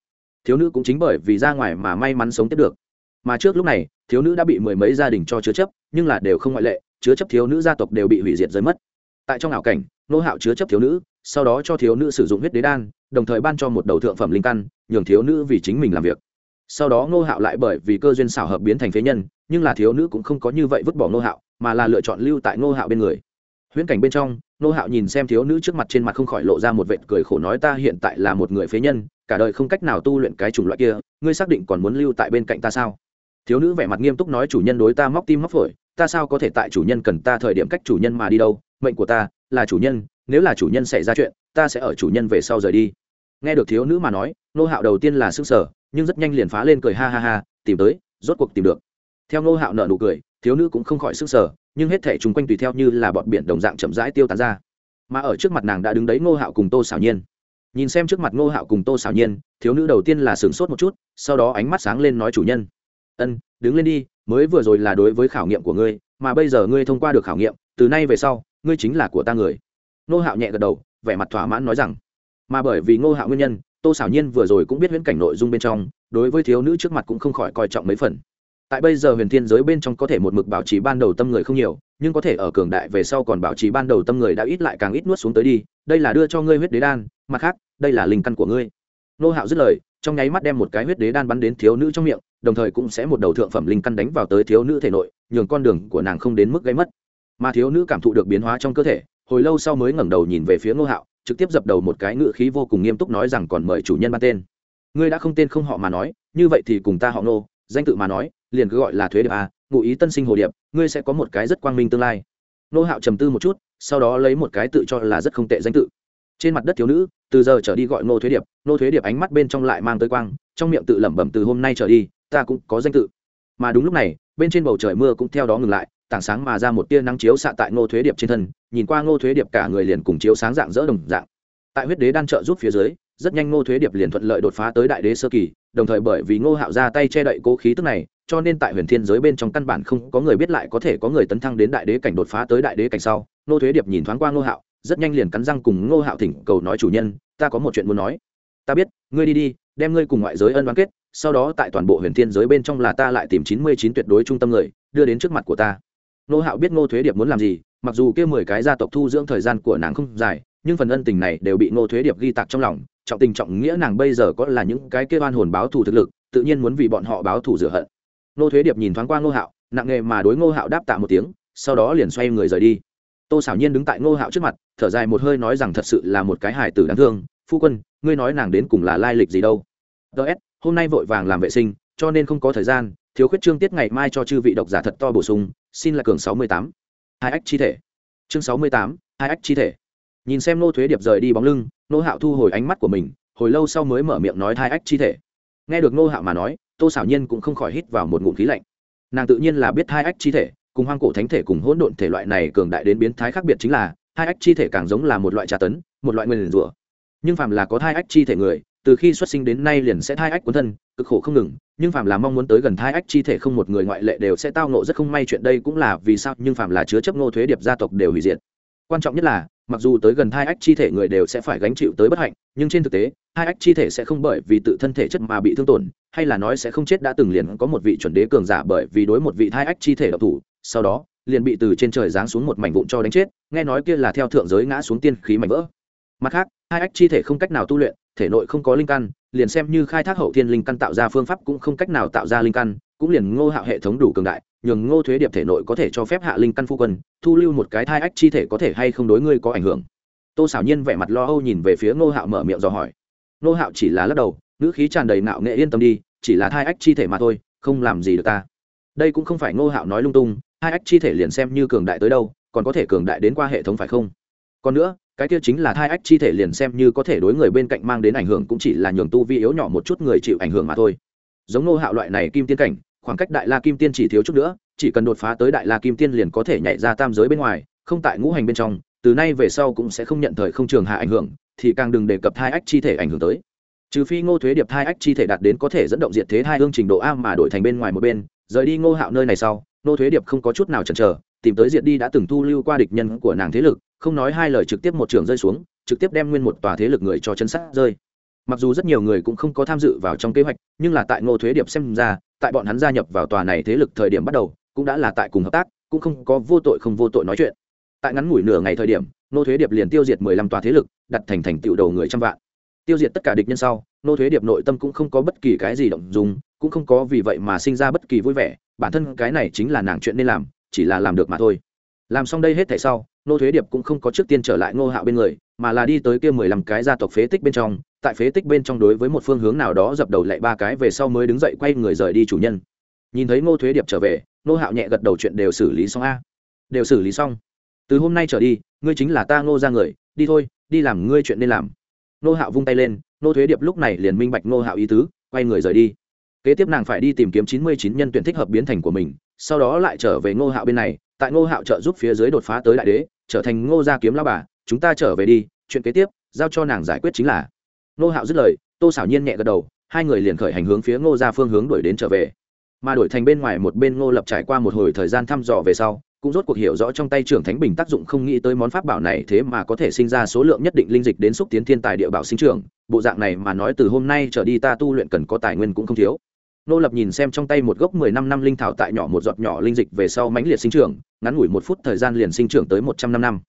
thiếu nữ cũng chính bởi vì ra ngoài mà may mắn sống tiếp được. Mà trước lúc này, thiếu nữ đã bị mười mấy gia đình cho chứa chấp, nhưng là đều không ngoại lệ, chứa chấp thiếu nữ gia tộc đều bị hủy diệt rơi mất. Tại trong ảo cảnh, nô hạo chứa chấp thiếu nữ, sau đó cho thiếu nữ sử dụng huyết đế đan, đồng thời ban cho một đầu thượng phẩm linh căn, nhường thiếu nữ vì chính mình làm việc. Sau đó nô hạo lại bởi vì cơ duyên xảo hợp biến thành phế nhân, nhưng là thiếu nữ cũng không có như vậy vứt bỏ nô hạo, mà là lựa chọn lưu tại nô hạo bên người huyễn cảnh bên trong nô hạo nhìn xem thiếu nữ trước mặt trên mặt không khỏi lộ ra một vệt cười khổ nói ta hiện tại là một người phế nhân, cả đời không cách nào tu luyện cái chủng loại kia, ngươi xác định còn muốn lưu tại bên cạnh ta sao? Thiếu nữ vẻ mặt nghiêm túc nói chủ nhân đối ta móc tim móc phổi, ta sao có thể tại chủ nhân cần ta thời điểm cách chủ nhân mà đi đâu? Mệnh của ta là chủ nhân, nếu là chủ nhân xảy ra chuyện, ta sẽ ở chủ nhân về sau rời đi. Nghe được thiếu nữ mà nói nô hạo đầu tiên là s ư n g sở nhưng rất nhanh liền phá lên cười ha ha ha, tìm tới, rốt cuộc tìm được. Theo nô hạo nợ nụ cười, thiếu nữ cũng không khỏi s ư n g sở nhưng hết thể chúng quanh tùy theo như là bọn biển đồng dạng chậm rãi tiêu tán ra. Mà ở trước mặt nàng đã đứng đấy Ngô hạo cùng tô xảo nhiên. Nhìn xem trước mặt Ngô hạo cùng tô xảo nhiên, thiếu nữ đầu tiên là sửng sốt một chút, sau đó ánh mắt sáng lên nói chủ nhân. Ân, đứng lên đi, mới vừa rồi là đối với khảo nghiệm của ngươi, mà bây giờ ngươi thông qua được khảo nghiệm, từ nay về sau, ngươi chính là của ta người. Ngô hạo nhẹ gật đầu, vẻ mặt thỏa mãn nói rằng. Mà bởi vì ngô hạo nguyên nhân, tô xảo nhiên vừa rồi cũng biết viễn cảnh nội dung bên trong, đối với thiếu nữ trước mặt cũng không khỏi coi trọng mấy phần tại bây giờ huyền thiên giới bên trong có thể một mực bảo trì ban đầu tâm người không nhiều, nhưng có thể ở cường đại về sau còn bảo trì ban đầu tâm người đã ít lại càng ít nuốt xuống tới đi, đây là đưa cho ngươi huyết đế đan, mặt khác, đây là linh căn của ngươi. Nô hạo dứt lời, trong nháy mắt đem một cái huyết đế đan bắn đến thiếu nữ trong miệng, đồng thời cũng sẽ một đầu thượng phẩm linh căn đánh vào tới thiếu nữ thể nội, nhường con đường của nàng không đến mức gây mất. Mà thiếu nữ cảm thụ được biến hóa trong cơ thể, hồi lâu sau mới ngẩng đầu nhìn về phía nô hạo, trực tiếp dập đầu một cái ngự khí vô cùng nghiêm túc nói rằng còn mời chủ nhân ban tên. Ngươi đã không tên không họ mà nói, như vậy thì cùng ta họ nô, danh tự mà nói liền cứ gọi là thuế điệp a ngụ ý tân sinh hồ điệp, ngươi sẽ có một cái rất quang minh tương lai. Ngô hạo trầm tư một chút, sau đó lấy một cái tự cho là rất không tệ danh tự. Trên mặt đất thiếu nữ, từ giờ trở đi gọi ngô thuế điệp ngô thuế điệp ánh mắt bên trong lại mang tới quang, trong miệng tự lẩm bẩm từ hôm nay trở đi, ta cũng có danh tự. Mà đúng lúc này, bên trên bầu trời mưa cũng theo đó ngừng lại, tảng sáng mà ra một tia nắng chiếu xạ tại ngô thuế điệp trên thân, nhìn qua ngô thuế điệp cả người liền cùng chiếu sáng dạng dỡ đồng dạng. Tại huyết đế đan trợ giúp phía dưới, rất nhanh ngô thuế điệp liền thuận lợi đột phá tới đại đế sơ kỳ, đồng thời bởi vì ngô hạo ra tay che đậy cố khí tức này cho nên tại huyền thiên giới bên trong căn bản không có người biết lại có thể có người tấn thăng đến đại đế cảnh đột phá tới đại đế cảnh sau. Nô thuế điệp nhìn thoáng qua ngô hạo, rất nhanh liền cắn răng cùng ngô hạo thỉnh cầu nói, chủ nhân, ta có một chuyện muốn nói. Ta biết, ngươi đi đi, đem ngươi cùng ngoại giới ân đoán kết, sau đó tại toàn bộ huyền thiên giới bên trong là ta lại tìm chín mươi chín tuyệt đối trung tâm người, đưa đến trước mặt của ta. Nô hạo biết ngô thuế điệp muốn làm gì, mặc dù kia mười cái gia tộc thu dưỡng thời gian của nàng không dài, nhưng phần ân tình này đều bị ngô thuế điệp ghi tạc trong lòng, trọng tình trọng nghĩa nàng bây giờ có là những cái kêu oan hồn báo thù thực lực, tự nhiên muốn vì bọn họ báo thù rửa hận. Nô thuế điệp nhìn thoáng qua ngô hạo, nặng nghề mà đối ngô hạo đáp tạ một tiếng, sau đó liền xoay người rời đi. Tô xảo nhiên đứng tại ngô hạo trước mặt, thở dài một hơi nói rằng thật sự là một cái hài tử đáng thương, phu quân, ngươi nói nàng đến cùng là lai lịch gì đâu? Ts hôm nay vội vàng làm vệ sinh, cho nên không có thời gian, thiếu khuyết chương tiết ngày mai cho chư vị độc giả thật to bổ sung, xin là cường sáu mươi tám. Hai ách chi thể. Chương sáu mươi tám, hai ách chi thể. Nhìn xem nô thuế điệp rời đi bóng lưng nô hạo thu hồi ánh mắt của mình, hồi lâu sau mới mở miệng nói hai ách chi thể. Nghe được nô hạo mà nói tô xảo nhiên cũng không khỏi hít vào một ngụm khí lạnh. Nàng tự nhiên là biết hai ách chi thể, cùng hoang cổ thánh thể cùng hỗn độn thể loại này cường đại đến biến thái khác biệt chính là, hai ách chi thể càng giống là một loại trà tấn, một loại nguyền rủa. Nhưng phàm là có hai ách chi thể người, từ khi xuất sinh đến nay liền sẽ thai ách cuốn thân, cực khổ không ngừng. Nhưng phàm là mong muốn tới gần thai ách chi thể không một người ngoại lệ đều sẽ tao nộ rất không may chuyện đây cũng là vì sao, nhưng phàm là chứa chấp ngô thuế điệp gia tộc đều hủy diệt. Quan trọng nhất là, mặc dù tới gần thai ách chi thể người đều sẽ phải gánh chịu tới bất hạnh, nhưng trên thực tế hai ách chi thể sẽ không bởi vì tự thân thể chất mà bị thương tổn, hay là nói sẽ không chết đã từng liền có một vị chuẩn đế cường giả bởi vì đối một vị hai ách chi thể độc thủ, sau đó, liền bị từ trên trời giáng xuống một mảnh vụn cho đánh chết, nghe nói kia là theo thượng giới ngã xuống tiên khí mảnh vỡ. Mặt khác, hai ách chi thể không cách nào tu luyện, thể nội không có linh căn, liền xem như khai thác hậu thiên linh căn tạo ra phương pháp cũng không cách nào tạo ra linh căn, cũng liền ngô hạo hệ thống đủ cường đại, nhường ngô thuế điệp thể nội có thể cho phép hạ linh căn phu quân, thu lưu một cái thai ách chi thể có thể hay không đối ngươi có ảnh hưởng. Tô xảo nhiên vẻ mặt lo âu nhìn về phía ngô hạo mở miệng dò hỏi. Nô hạo chỉ là lắc đầu, ngữ khí tràn đầy nạo nghệ yên tâm đi, chỉ là thai ách chi thể mà thôi, không làm gì được ta. Đây cũng không phải Nô hạo nói lung tung hai ách chi thể liền xem như cường đại tới đâu, còn có thể cường đại đến qua hệ thống phải không? Còn nữa, cái kia chính là thai ách chi thể liền xem như có thể đối người bên cạnh mang đến ảnh hưởng cũng chỉ là nhường tu vi yếu nhỏ một chút người chịu ảnh hưởng mà thôi. Giống nô hạo loại này kim tiên cảnh, khoảng cách đại la kim tiên chỉ thiếu chút nữa, chỉ cần đột phá tới đại la kim tiên liền có thể nhảy ra tam giới bên ngoài, không tại ngũ hành bên trong, từ nay về sau cũng sẽ không nhận thời không trường hạ ảnh hưởng thì càng đừng đề cập thai ách chi thể ảnh hưởng tới. Trừ phi ngô thuế điệp thai ách chi thể đạt đến có thể dẫn động diệt thế hai hương trình độ a mà đổi thành bên ngoài một bên, rời đi ngô hạo nơi này sau, ngô thuế điệp không có chút nào chần chờ, tìm tới diệt đi đã từng thu lưu qua địch nhân của nàng thế lực, không nói hai lời trực tiếp một trường rơi xuống, trực tiếp đem nguyên một tòa thế lực người cho chân sát rơi. Mặc dù rất nhiều người cũng không có tham dự vào trong kế hoạch, nhưng là tại ngô thuế điệp xem ra, tại bọn hắn gia nhập vào tòa này thế lực thời điểm bắt đầu, cũng đã là tại cùng hợp tác, cũng không có vô tội không vô tội nói chuyện. Tại ngắn ngủi nửa ngày thời điểm nô thuế điệp liền tiêu diệt mười lăm tòa thế lực, đặt thành thành tựu đầu người trăm vạn. Tiêu diệt tất cả địch nhân sau, nô thuế điệp nội tâm cũng không có bất kỳ cái gì động dùng cũng không có vì vậy mà sinh ra bất kỳ vui vẻ, bản thân cái này chính là nàng chuyện nên làm, chỉ là làm được mà thôi. Làm xong đây hết thảy sau, nô thuế điệp cũng không có trước tiên trở lại ngô hạo bên người, mà là đi tới kia mười lăm cái gia tộc phế tích bên trong, tại phế tích bên trong đối với một phương hướng nào đó dập đầu lại ba cái về sau mới đứng dậy quay người rời đi chủ nhân. Nhìn thấy ngô thuế điệp trở về nô hạo nhẹ gật đầu chuyện đều xử lý xong a. Đều xử lý xong từ hôm nay trở đi, ngươi chính là ta ngô ra người, đi thôi, đi làm ngươi chuyện nên làm. Ngô hạo vung tay lên, ngô thuế điệp lúc này liền minh bạch ngô hạo ý tứ, quay người rời đi. Kế tiếp nàng phải đi tìm kiếm chín mươi chín nhân tuyển thích hợp biến thành của mình, sau đó lại trở về ngô hạo bên này, tại ngô hạo trợ giúp phía dưới đột phá tới đại đế, trở thành ngô gia kiếm lao bà, chúng ta trở về đi, chuyện kế tiếp, giao cho nàng giải quyết chính là. Ngô hạo dứt lời, tô xảo nhiên nhẹ gật đầu, hai người liền khởi hành hướng phía ngô gia phương hướng đuổi đến trở về. Mà đổi thành bên ngoài một bên ngô lập trải qua một hồi thời gian thăm dò về sau cũng rốt cuộc hiểu rõ trong tay trưởng thánh bình tác dụng không nghĩ tới món pháp bảo này thế mà có thể sinh ra số lượng nhất định linh dịch đến xúc tiến thiên tài địa bảo sinh trưởng. Bộ dạng này mà nói từ hôm nay trở đi ta tu luyện cần có tài nguyên cũng không thiếu. Nô lập nhìn xem trong tay một gốc mười năm năm linh thảo tại nhỏ một giọt nhỏ linh dịch về sau mãnh liệt sinh trưởng, ngắn ngủi một phút thời gian liền sinh trưởng tới một trăm năm năm.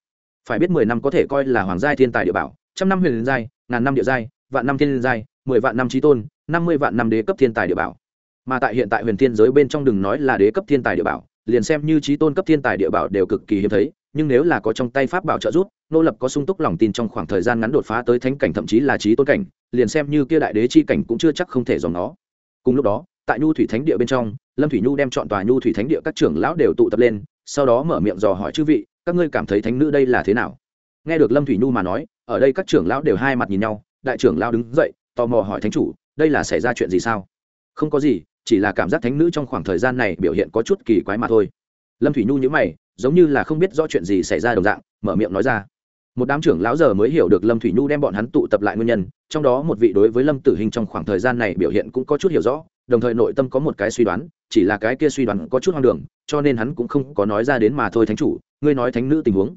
Phải biết mười năm có thể coi là hoàng giai thiên tài địa bảo, trăm năm huyền giai, ngàn năm địa giai, vạn năm thiên giai, mười vạn năm trí tôn, năm mươi vạn năm đế cấp thiên tài địa bảo. Mà tại hiện tại huyền thiên giới bên trong đừng nói là đế cấp thiên tài địa bảo liền xem như trí tôn cấp thiên tài địa bảo đều cực kỳ hiếm thấy, nhưng nếu là có trong tay pháp bảo trợ giúp, nô lập có sung túc lòng tin trong khoảng thời gian ngắn đột phá tới thánh cảnh thậm chí là trí tôn cảnh, liền xem như kia đại đế chi cảnh cũng chưa chắc không thể dòng nó. Cùng lúc đó, tại nhu thủy thánh địa bên trong, lâm thủy nhu đem chọn tòa nhu thủy thánh địa các trưởng lão đều tụ tập lên, sau đó mở miệng dò hỏi chư vị, các ngươi cảm thấy thánh nữ đây là thế nào? Nghe được lâm thủy nhu mà nói, ở đây các trưởng lão đều hai mặt nhìn nhau, đại trưởng lão đứng dậy, tò mò hỏi thánh chủ, đây là xảy ra chuyện gì sao? Không có gì chỉ là cảm giác thánh nữ trong khoảng thời gian này biểu hiện có chút kỳ quái mà thôi. Lâm thủy nhu nhữ mày, giống như là không biết rõ chuyện gì xảy ra đồng dạng, mở miệng nói ra. Một đám trưởng lão giờ mới hiểu được lâm thủy nhu đem bọn hắn tụ tập lại nguyên nhân, trong đó một vị đối với lâm tử hình trong khoảng thời gian này biểu hiện cũng có chút hiểu rõ, đồng thời nội tâm có một cái suy đoán, chỉ là cái kia suy đoán có chút hoang đường, cho nên hắn cũng không có nói ra đến mà thôi thánh chủ, ngươi nói thánh nữ tình huống.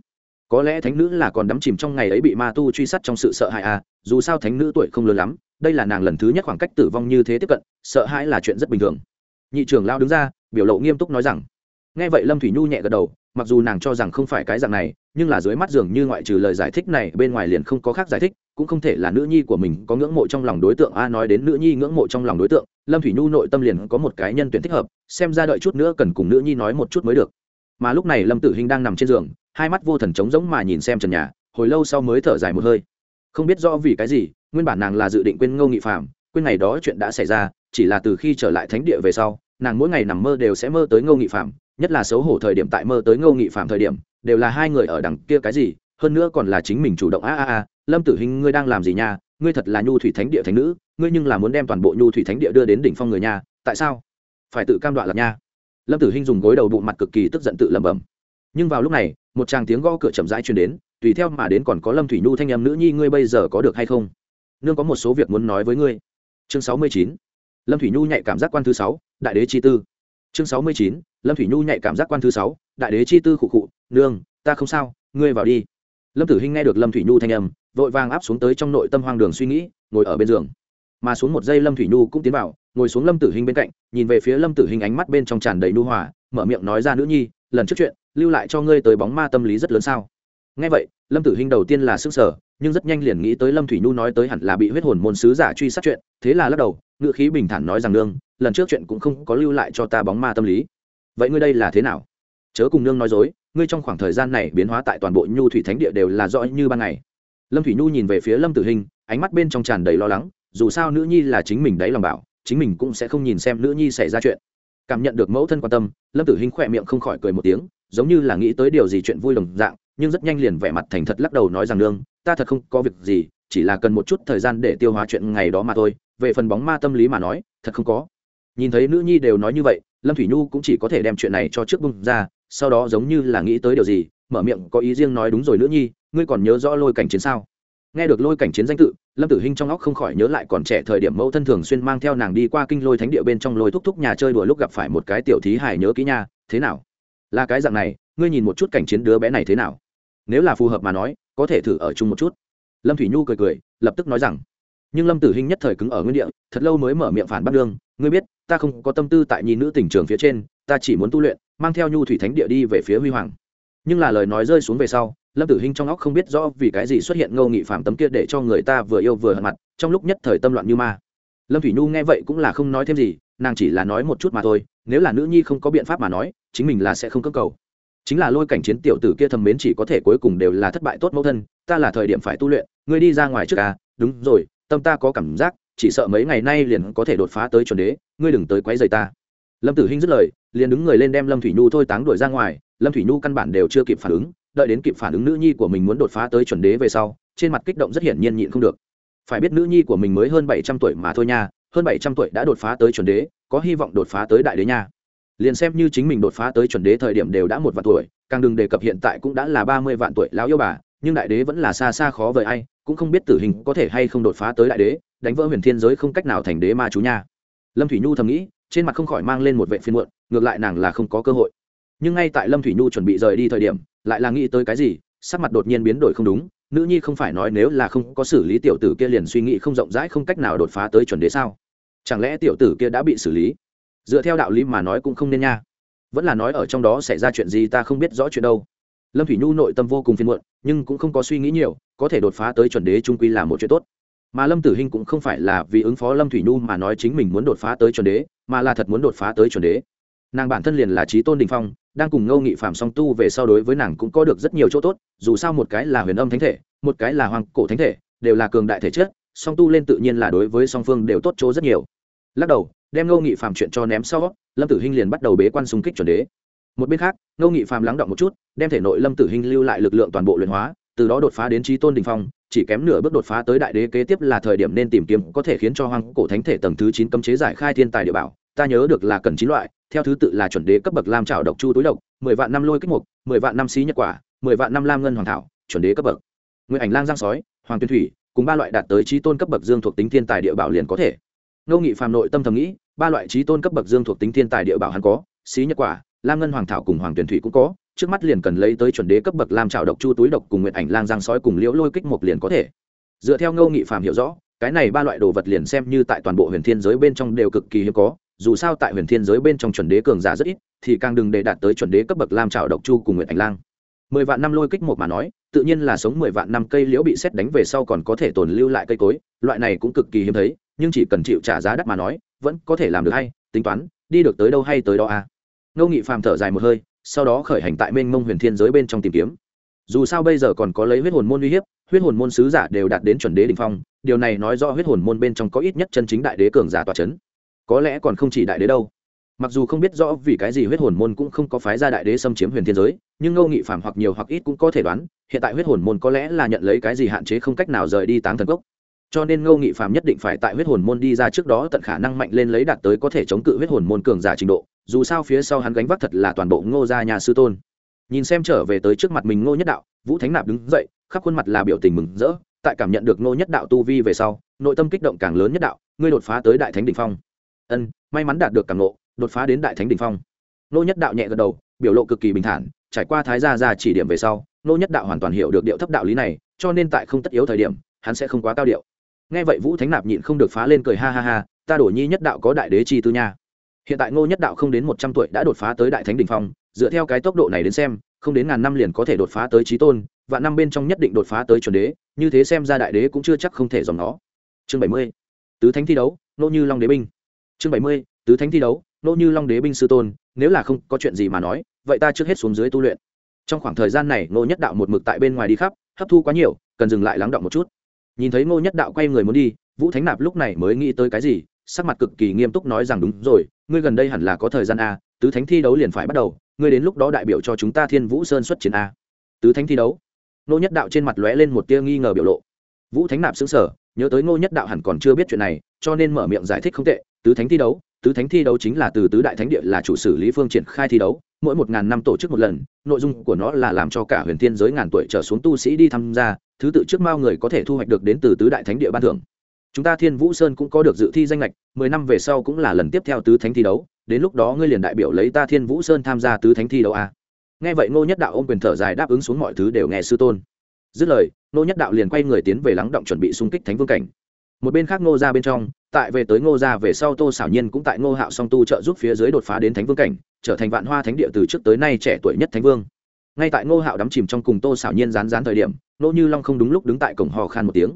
Có lẽ thánh nữ là còn đắm chìm trong ngày ấy bị ma tu truy sát trong sự sợ hãi à dù sao thánh nữ tuổi không lớn lắm đây là nàng lần thứ nhất khoảng cách tử vong như thế tiếp cận, sợ hãi là chuyện rất bình thường. Nhị trưởng lao đứng ra, biểu lộ nghiêm túc nói rằng, nghe vậy lâm thủy nhu nhẹ gật đầu, mặc dù nàng cho rằng không phải cái dạng này, nhưng là dưới mắt dường như ngoại trừ lời giải thích này, bên ngoài liền không có khác giải thích, cũng không thể là nữ nhi của mình có ngưỡng mộ trong lòng đối tượng. A nói đến nữ nhi ngưỡng mộ trong lòng đối tượng, lâm thủy nhu nội tâm liền có một cái nhân tuyển thích hợp, xem ra đợi chút nữa cần cùng nữ nhi nói một chút mới được. Mà lúc này lâm tử hình đang nằm trên giường, hai mắt vô thần trống rỗng mà nhìn xem trần nhà, hồi lâu sau mới thở dài một hơi. Không biết rõ vì cái gì nguyên bản nàng là dự định quên ngô nghị phạm quên ngày đó chuyện đã xảy ra, chỉ là từ khi trở lại thánh địa về sau, nàng mỗi ngày nằm mơ đều sẽ mơ tới ngô nghị phạm nhất là xấu hổ thời điểm tại mơ tới ngô nghị phạm thời điểm, đều là hai người ở đằng kia cái gì, hơn nữa còn là chính mình chủ động, a a a, lâm tử hình, ngươi đang làm gì nha? Ngươi thật là nhu thủy thánh địa thánh nữ, ngươi nhưng là muốn đem toàn bộ nhu thủy thánh địa đưa đến đỉnh phong người nha, tại sao? Phải tự cam đoạn lập nha. Lâm tử hinh dùng gối đầu bụng mặt cực kỳ tức giận tự lẩm bẩm. Nhưng vào lúc này, một tràng tiếng gõ cửa chậm rãi truyền đến, tùy theo mà đến còn có lâm thủy nhu thanh em nữ nhi, ngươi bây giờ có được hay không? Nương có một số việc muốn nói với ngươi. Chương sáu mươi chín, lâm thủy nhu nhạy cảm giác quan thứ sáu, đại đế chi tư. Chương sáu mươi chín, lâm thủy nhu nhạy cảm giác quan thứ sáu, đại đế chi tư khụ khụ, nương, ta không sao, ngươi vào đi. Lâm tử hinh nghe được lâm thủy nhu thanh âm, vội vàng áp xuống tới trong nội tâm hoang đường suy nghĩ, ngồi ở bên giường. Mà xuống một giây lâm thủy nhu cũng tiến vào, ngồi xuống lâm tử hinh bên cạnh, nhìn về phía lâm tử hinh ánh mắt bên trong tràn đầy nhu hòa, mở miệng nói ra, nữ nhi, lần trước chuyện, lưu lại cho ngươi tới bóng ma tâm lý rất lớn sao? Ngay vậy lâm tử hinh đầu tiên là s ư n g sở nhưng rất nhanh liền nghĩ tới lâm thủy nhu nói tới hẳn là bị huyết hồn môn sứ giả truy sát chuyện, thế là lắc đầu ngự khí bình thản nói rằng nương, lần trước chuyện cũng không có lưu lại cho ta bóng ma tâm lý. Vậy ngươi đây là thế nào? Chớ cùng nương nói dối, ngươi trong khoảng thời gian này biến hóa tại toàn bộ nhu thủy thánh địa đều là rõ như ban ngày. Lâm thủy nhu nhìn về phía lâm tử hình ánh mắt bên trong tràn đầy lo lắng, dù sao nữ nhi là chính mình đấy lòng bảo, chính mình cũng sẽ không nhìn xem nữ nhi xảy ra chuyện. Cảm nhận được mẫu thân quan tâm, lâm tử hình khỏe miệng không khỏi cười một tiếng, giống như là nghĩ tới điều gì chuyện vui đồng dạng nhưng rất nhanh liền vẻ mặt thành thật lắc đầu nói rằng nương, ta thật không có việc gì, chỉ là cần một chút thời gian để tiêu hóa chuyện ngày đó mà thôi. Về phần bóng ma tâm lý mà nói, thật không có. Nhìn thấy nữ nhi đều nói như vậy, lâm thủy nhu cũng chỉ có thể đem chuyện này cho trước bung ra, sau đó giống như là nghĩ tới điều gì, mở miệng có ý riêng nói đúng rồi nữ nhi, ngươi còn nhớ rõ lôi cảnh chiến sao? Nghe được lôi cảnh chiến danh tự, lâm tử hinh trong óc không khỏi nhớ lại còn trẻ thời điểm mẫu thân thường xuyên mang theo nàng đi qua kinh lôi thánh địa bên trong lôi thúc thúc nhà chơi đùa lúc gặp phải một cái tiểu thí hài nhớ kỹ nha, thế nào? Là cái dạng này, ngươi nhìn một chút cảnh chiến đứa bé này thế nào? Nếu là phù hợp mà nói, có thể thử ở chung một chút. Lâm thủy nhu cười cười, lập tức nói rằng, nhưng lâm tử hinh nhất thời cứng ở nguyên địa, thật lâu mới mở miệng phản bắt đương, ngươi biết, ta không có tâm tư tại nhi nữ tỉnh trường phía trên, ta chỉ muốn tu luyện, mang theo nhu thủy thánh địa đi về phía huy hoàng. Nhưng là lời nói rơi xuống về sau, lâm tử hinh trong óc không biết rõ vì cái gì xuất hiện ngô nghị phạm tấm kia để cho người ta vừa yêu vừa hận mặt, trong lúc nhất thời tâm loạn như ma. Lâm thủy nhu nghe vậy cũng là không nói thêm gì, nàng chỉ là nói một chút mà thôi, nếu là nữ nhi không có biện pháp mà nói, chính mình là sẽ không cơ cầu chính là lôi cảnh chiến tiểu tử kia thầm mến chỉ có thể cuối cùng đều là thất bại tốt mẫu thân, ta là thời điểm phải tu luyện, ngươi đi ra ngoài trước à đúng rồi, tâm ta có cảm giác, chỉ sợ mấy ngày nay liền có thể đột phá tới chuẩn đế, ngươi đừng tới quấy rầy ta. Lâm tử hinh dứt lời, liền đứng người lên đem lâm thủy nhu thôi táng đuổi ra ngoài, lâm thủy nhu căn bản đều chưa kịp phản ứng, đợi đến kịp phản ứng nữ nhi của mình muốn đột phá tới chuẩn đế về sau, trên mặt kích động rất hiển nhiên nhịn không được. Phải biết nữ nhi của mình mới hơn bảy trăm tuổi mà thôi nha, hơn bảy trăm tuổi đã đột phá tới chuẩn đế, có hy vọng đột phá tới đại đế nha liền xem như chính mình đột phá tới chuẩn đế thời điểm đều đã một vạn tuổi, càng đừng đề cập hiện tại cũng đã là ba mươi vạn tuổi lão yêu bà, nhưng đại đế vẫn là xa xa khó vời ai, cũng không biết tử hình có thể hay không đột phá tới đại đế, đánh vỡ huyền thiên giới không cách nào thành đế ma chú nha. Lâm thủy nhu thầm nghĩ, trên mặt không khỏi mang lên một vệ phiên muộn, ngược lại nàng là không có cơ hội. Nhưng ngay tại lâm thủy nhu chuẩn bị rời đi thời điểm, lại là nghĩ tới cái gì, sắc mặt đột nhiên biến đổi không đúng, nữ nhi không phải nói nếu là không có xử lý tiểu tử kia liền suy nghĩ không rộng rãi không cách nào đột phá tới chuẩn đế sao? Chẳng lẽ tiểu tử kia đã bị xử lý? Dựa theo đạo lý mà nói cũng không nên nha. Vẫn là nói ở trong đó xảy ra chuyện gì ta không biết rõ chuyện đâu. Lâm thủy nhu nội tâm vô cùng phiền muộn, nhưng cũng không có suy nghĩ nhiều, có thể đột phá tới chuẩn đế trung quy là một chuyện tốt. Mà lâm tử hinh cũng không phải là vì ứng phó lâm thủy nhu mà nói chính mình muốn đột phá tới chuẩn đế, mà là thật muốn đột phá tới chuẩn đế. Nàng bản thân liền là trí tôn đình phong, đang cùng ngâu nghị phạm song tu về sau đối với nàng cũng có được rất nhiều chỗ tốt, dù sao một cái là huyền âm thánh thể, một cái là hoàng cổ thánh thể, đều là cường đại thể chất, song tu lên tự nhiên là đối với song phương đều tốt chỗ rất nhiều. Lắc đầu đem ngô nghị phàm chuyện cho ném sau, lâm tử hinh liền bắt đầu bế quan xung kích chuẩn đế. Một bên khác, ngô nghị phàm lắng động một chút, đem thể nội lâm tử hinh lưu lại lực lượng toàn bộ luyện hóa, từ đó đột phá đến trí tôn đình phong, chỉ kém nửa bước đột phá tới đại đế kế tiếp là thời điểm nên tìm kiếm có thể khiến cho hoang cổ thánh thể tầng thứ chín cấm chế giải khai thiên tài địa bảo. Ta nhớ được là cần chín loại, theo thứ tự là chuẩn đế cấp bậc lam trào độc chu túi độc, mười vạn năm lôi kích mục, mười vạn năm xí nhật quả, mười vạn năm lam ngân hoàng thảo, chuẩn đế cấp bậc. Nguyện ảnh lang giang sói, hoàng tuyên thủy, cùng ba loại đạt tới trí tôn cấp bậc dương thuộc tính thiên tài địa bảo liền có thể ngô nghị phàm nội tâm thầm nghĩ, ba loại trí tôn cấp bậc dương thuộc tính thiên tài địa bảo hắn có, xí nhật quả, lam ngân hoàng thảo cùng hoàng tuyển thủy cũng có, trước mắt liền cần lấy tới chuẩn đế cấp bậc lam trào độc chu túi độc cùng nguyện ảnh lang giang sói cùng liễu lôi kích một liền có thể. Dựa theo ngô nghị phàm hiểu rõ, cái này ba loại đồ vật liền xem như tại toàn bộ huyền thiên giới bên trong đều cực kỳ hiếm có, dù sao tại huyền thiên giới bên trong chuẩn đế cường giả rất ít, thì càng đừng để đạt tới chuẩn đế cấp bậc lam trào độc chu cùng nguyện ảnh lang mười vạn năm lôi kích một mà nói, tự nhiên là sống mười vạn năm cây liễu bị xét đánh về sau còn có thể tồn lưu lại cây cối, loại này cũng cực kỳ hiếm thấy, nhưng chỉ cần chịu trả giá đắt mà nói, vẫn có thể làm được hay, tính toán, đi được tới đâu hay tới đó à. Ngô nghị phàm thở dài một hơi, sau đó khởi hành tại mênh mông huyền thiên giới bên trong tìm kiếm. Dù sao bây giờ còn có lấy huyết hồn môn uy hiếp, huyết hồn môn sứ giả đều đạt đến chuẩn đế đ ỉ n h phong, điều này nói do huyết hồn môn bên trong có ít nhất chân chính đại đế cường giả tòa c h ấ n có lẽ còn không chỉ đại đế đâu mặc dù không biết rõ vì cái gì huyết hồn môn cũng không có phái ra đại đế xâm chiếm huyền thiên giới, nhưng ngô nghị phạm hoặc nhiều hoặc ít cũng có thể đoán, hiện tại huyết hồn môn có lẽ là nhận lấy cái gì hạn chế không cách nào rời đi táng thần cốc. Cho nên ngô nghị phạm nhất định phải tại huyết hồn môn đi ra trước đó tận khả năng mạnh lên lấy đạt tới có thể chống cự huyết hồn môn cường giả trình độ, dù sao phía sau hắn gánh vác thật là toàn bộ ngô gia nhà sư tôn. Nhìn xem trở về tới trước mặt mình ngô nhất đạo, vũ thánh nạp đứng dậy, khắp khuôn mặt là biểu tình mừng rỡ, tại cảm nhận được ngô nhất đạo tu vi về sau, nội tâm kích động càng lớn nhất đạo, ngươi đột phá tới đại thánh đỉnh phong. Ân, may mắn đạt được càng nộ đột phá đến đại thánh đỉnh phong. Ngô nhất đạo nhẹ gật đầu, biểu lộ cực kỳ bình thản, trải qua thái gia ra chỉ điểm về sau ngô nhất đạo hoàn toàn hiểu được điệu thấp đạo lý này, cho nên tại không tất yếu thời điểm, hắn sẽ không quá cao điệu. Nghe vậy vũ thánh nạp nhịn không được phá lên cười ha ha ha, ta đổ nhi nhất đạo có đại đế chi tư nha. Hiện tại ngô nhất đạo không đến một trăm tuổi đã đột phá tới đại thánh đỉnh phong, dựa theo cái tốc độ này đến xem, không đến ngàn năm liền có thể đột phá tới trí tôn và năm bên trong nhất định đột phá tới chuẩn đế, như thế xem ra đại đế cũng chưa chắc không thể dòng nó chương bảy mươi, tứ thánh thi đấu, nô như long đế binh. Chương bảy mươi, tứ thánh thi đấu nô như long đế binh sư tôn, nếu là không có chuyện gì mà nói, vậy ta trước hết xuống dưới tu luyện. Trong khoảng thời gian này, ngô nhất đạo một mực tại bên ngoài đi khắp, hấp thu quá nhiều, cần dừng lại lắng động một chút. Nhìn thấy ngô nhất đạo quay người muốn đi, vũ thánh nạp lúc này mới nghĩ tới cái gì, sắc mặt cực kỳ nghiêm túc nói rằng, đúng rồi, ngươi gần đây hẳn là có thời gian a tứ thánh thi đấu liền phải bắt đầu, ngươi đến lúc đó đại biểu cho chúng ta thiên vũ sơn xuất chiến a tứ thánh thi đấu? Ngô nhất đạo trên mặt lóe lên một tia nghi ngờ biểu lộ. Vũ thánh nạp xứng sở nhớ tới ngô nhất đạo hẳn còn chưa biết chuyện này, cho nên mở miệng giải thích không tệ, tứ thánh thi đấu? Tứ thánh thi đấu chính là từ tứ đại thánh địa là chủ sử lý phương triển khai thi đấu, mỗi một ngàn năm tổ chức một lần, nội dung của nó là làm cho cả huyền thiên giới ngàn tuổi trở xuống tu sĩ đi tham gia, thứ tự trước mao người có thể thu hoạch được đến từ tứ đại thánh địa ban thưởng. Chúng ta thiên vũ sơn cũng có được dự thi danh lệch mười năm về sau cũng là lần tiếp theo tứ thánh thi đấu, đến lúc đó ngươi liền đại biểu lấy ta thiên vũ sơn tham gia tứ thánh thi đấu a nghe vậy ngô nhất đạo ôm quyền thở dài đáp ứng xuống mọi thứ đều nghe sư tôn. Dứt lời, ngô nhất đạo liền quay người tiến về lắng động chuẩn bị xung kích thánh vương cảnh. Một bên khác ngô ra bên trong tại về tới ngô gia về sau tô xảo nhiên cũng tại ngô hạo song tu trợ giúp phía dưới đột phá đến thánh vương cảnh, trở thành vạn hoa thánh địa từ trước tới nay trẻ tuổi nhất thánh vương. Ngay tại ngô hạo đắm chìm trong cùng tô xảo nhiên rán rán thời điểm, nô như long không đúng lúc đứng tại cổng hò khan một tiếng.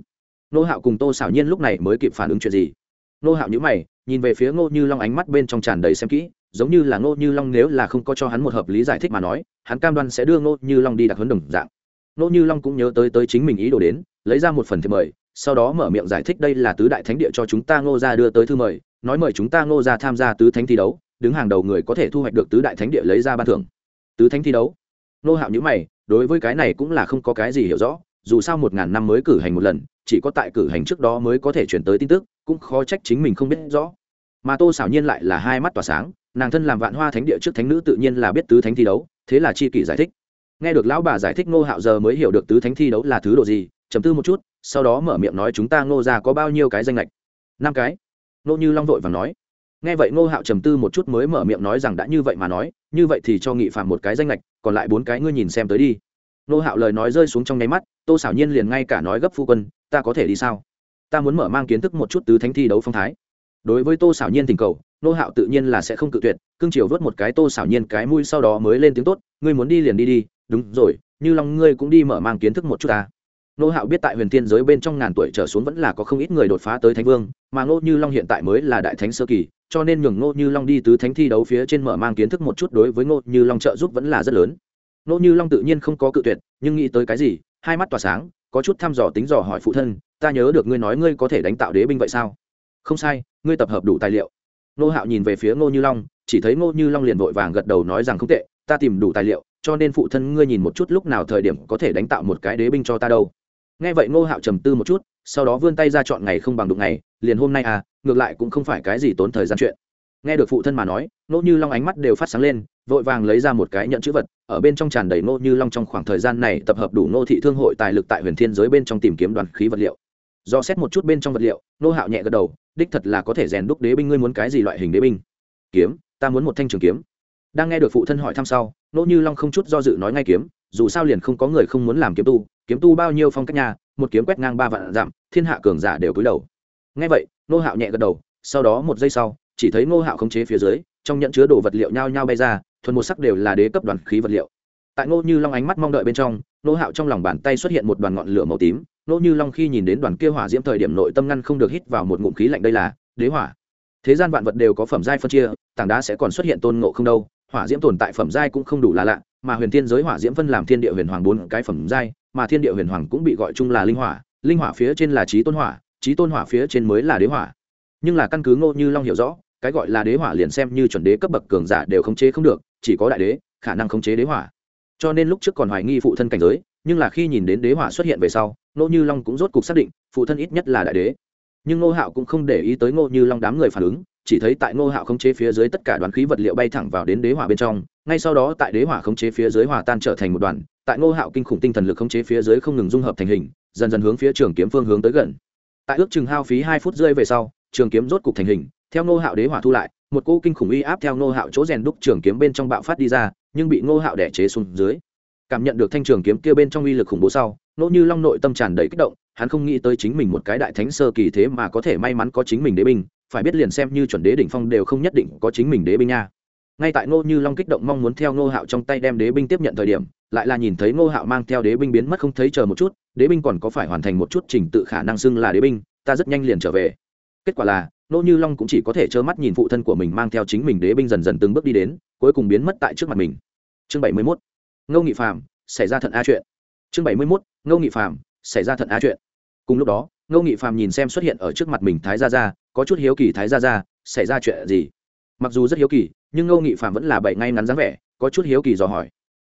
Nô hạo cùng tô xảo nhiên lúc này mới kịp phản ứng chuyện gì? Nô hạo nhữ mày, nhìn về phía ngô như long ánh mắt bên trong tràn đầy xem kỹ, giống như là ngô như long nếu là không có cho hắn một hợp lý giải thích mà nói, hắn cam đoan sẽ đưa ngô như long đi đặc huấn đồng dạng. Ngô như long cũng nhớ tới tới chính mình ý đồ đến, lấy ra một phần thiệp mời sau đó mở miệng giải thích đây là tứ đại thánh địa cho chúng ta ngô ra đưa tới thư mời, nói mời chúng ta ngô ra tham gia tứ thánh thi đấu, đứng hàng đầu người có thể thu hoạch được tứ đại thánh địa lấy ra ban thưởng. Tứ thánh thi đấu? Nô hạo nhữ mày, đối với cái này cũng là không có cái gì hiểu rõ, dù sao một ngàn năm mới cử hành một lần, chỉ có tại cử hành trước đó mới có thể chuyển tới tin tức, cũng khó trách chính mình không biết rõ. Mà tô xảo nhiên lại là hai mắt tỏa sáng, nàng thân làm vạn hoa thánh địa trước thánh nữ tự nhiên là biết tứ thánh thi đấu, thế là chi kỷ giải thích. Nghe được lão bà giải thích, ngô hạo giờ mới hiểu được tứ thánh thi đấu là thứ độ gì chấm tư một chút sau đó mở miệng nói chúng ta ngô ra có bao nhiêu cái danh lệch năm cái. Nô như long vội và nói. Nghe vậy ngô hạo trầm tư một chút mới mở miệng nói rằng đã như vậy mà nói, như vậy thì cho nghị phạm một cái danh lệch còn lại bốn cái ngươi nhìn xem tới đi. Nô hạo lời nói rơi xuống trong nháy mắt, tô xảo nhiên liền ngay cả nói gấp phu quân, ta có thể đi sao? Ta muốn mở mang kiến thức một chút tứ thánh thi đấu phong thái. Đối với tô xảo nhiên tình cầu nô hạo tự nhiên là sẽ không cự tuyệt, cương triều vớt một cái tô xảo nhiên cái mũi sau đó mới lên tiếng tốt, ngươi muốn đi liền đi đi, đúng rồi, như lòng ngươi cũng đi mở mang kiến thức một chút ta nô hạo biết tại huyền thiên giới bên trong ngàn tuổi trở xuống vẫn là có không ít người đột phá tới thánh vương, mà ngô như long hiện tại mới là đại thánh sơ kỳ, cho nên nhường ngô như long đi tứ thánh thi đấu phía trên mở mang kiến thức một chút đối với ngô như long trợ giúp vẫn là rất lớn. Ngô như long tự nhiên không có cự tuyệt, nhưng nghĩ tới cái gì, hai mắt tỏa sáng, có chút thăm dò tính dò hỏi phụ thân, ta nhớ được ngươi nói ngươi có thể đánh tạo đế binh vậy sao? Không sai, ngươi tập hợp đủ tài liệu. Nô hạo nhìn về phía ngô như long, chỉ thấy ngô như long liền vội vàng gật đầu nói rằng, không tệ, ta tìm đủ tài liệu, cho nên phụ thân ngươi nhìn một chút lúc nào thời điểm có thể đánh tạo một cái đế binh cho ta đâu nghe vậy ngô hạo trầm tư một chút, sau đó vươn tay ra chọn ngày không bằng đụng ngày, liền hôm nay à ngược lại cũng không phải cái gì tốn thời gian chuyện. Nghe được phụ thân mà nói nỗ như long ánh mắt đều phát sáng lên, vội vàng lấy ra một cái nhận chữ vật, ở bên trong tràn đầy nô như long trong khoảng thời gian này tập hợp đủ nô thị thương hội tài lực tại huyền thiên giới bên trong tìm kiếm đoàn khí vật liệu. Do xét một chút bên trong vật liệu nô hạo nhẹ gật đầu, đích thật là có thể rèn đúc đế binh, ngươi muốn cái gì loại hình đế binh? Kiếm, ta muốn một thanh trường kiếm. Đang nghe được phụ thân hỏi thăm sau nô như long không chút do dự nói ngay kiếm, dù sao liền không có người không muốn làm kiếm tu kiếm tu bao nhiêu phong cách nhà một kiếm quét ngang ba vạn dặm, thiên hạ cường giả đều cúi đầu. Ngay vậy nô hạo nhẹ gật đầu, sau đó một giây sau, chỉ thấy nô hạo khống chế phía dưới, trong nhận chứa đồ vật liệu nhao nhao bay ra, thuần một sắc đều là đế cấp đoàn khí vật liệu. Tại ngô như long ánh mắt mong đợi bên trong nô hạo trong lòng bàn tay xuất hiện một đoàn ngọn lửa màu tím. Nô như long khi nhìn đến đoàn kia hỏa diễm thời điểm nội tâm ngăn không được hít vào một ngụm khí lạnh đây là, đế hỏa. Thế gian vạn vật đều có phẩm giai phân chia, tảng đá sẽ còn xuất hiện tôn ngộ không đâu. Hỏa diễm tồn tại phẩm giai cũng không đủ là lạ, mà huyền thiên giới hỏa diễm phân làm thiên địa huyền hoàng bốn cái phẩm giai mà thiên địa huyền hoàng cũng bị gọi chung là linh hỏa linh hỏa phía trên là trí tôn hỏa, trí tôn hỏa phía trên mới là đế hỏa. Nhưng là căn cứ ngô như long hiểu rõ, cái gọi là đế hỏa liền xem như chuẩn đế cấp bậc cường giả đều khống chế không được, chỉ có đại đế, khả năng khống chế đế hỏa. Cho nên lúc trước còn hoài nghi phụ thân cảnh giới, nhưng là khi nhìn đến đế hỏa xuất hiện về sau, ngô như long cũng rốt cục xác định, phụ thân ít nhất là đại đế. Nhưng ngô hạo cũng không để ý tới ngô như long đám người phản ứng, chỉ thấy tại ngô hạo khống chế phía dưới tất cả đoàn khí vật liệu bay thẳng vào đến đế hỏa bên trong ngay sau đó tại đế hỏa khống chế phía dưới hòa tan trở thành một đoàn, tại ngô hạo kinh khủng tinh thần lực khống chế phía dưới không ngừng dung hợp thành hình, dần dần hướng phía trường kiếm phương hướng tới gần. Tại ước chừng hao phí hai phút rơi về sau, trường kiếm rốt cục thành hình, theo ngô hạo đế hỏa thu lại, một cô kinh khủng uy áp theo ngô hạo chỗ rèn đúc trường kiếm bên trong bạo phát đi ra, nhưng bị ngô hạo đẻ chế xuống dưới. Cảm nhận được thanh trường kiếm kia bên trong uy lực khủng bố sau nỗ như long nội tâm tràn đầy kích động, hắn không nghĩ tới chính mình một cái đại thánh sơ kỳ thế mà có thể may mắn có chính mình đế binh, phải biết liền xem như chuẩn đế đỉnh phong đều không nhất định có chính mình đế binh nha ngay tại ngô như long kích động mong muốn theo ngô hạo trong tay đem đế binh tiếp nhận thời điểm, lại là nhìn thấy ngô hạo mang theo đế binh biến mất không thấy chờ một chút, đế binh còn có phải hoàn thành một chút trình tự khả năng xưng là đế binh, ta rất nhanh liền trở về. Kết quả là, ngô như long cũng chỉ có thể trơ mắt nhìn phụ thân của mình mang theo chính mình đế binh dần dần từng bước đi đến, cuối cùng biến mất tại trước mặt mình. Chương bảy mươi mốt. Ngô nghị phạm xảy ra thận a chuyện. Chương bảy mươi mốt. Ngô nghị phạm xảy ra thận a chuyện. Cùng lúc đó, ngô nghị phạm nhìn xem xuất hiện ở trước mặt mình thái gia gia, có chút hiếu kỳ thái gia gia, xảy ra chuyện gì? Mặc dù rất hiếu kỳ nhưng ngô nghị phạm vẫn là bậy ngay ngắn dáng vẻ có chút hiếu kỳ dò hỏi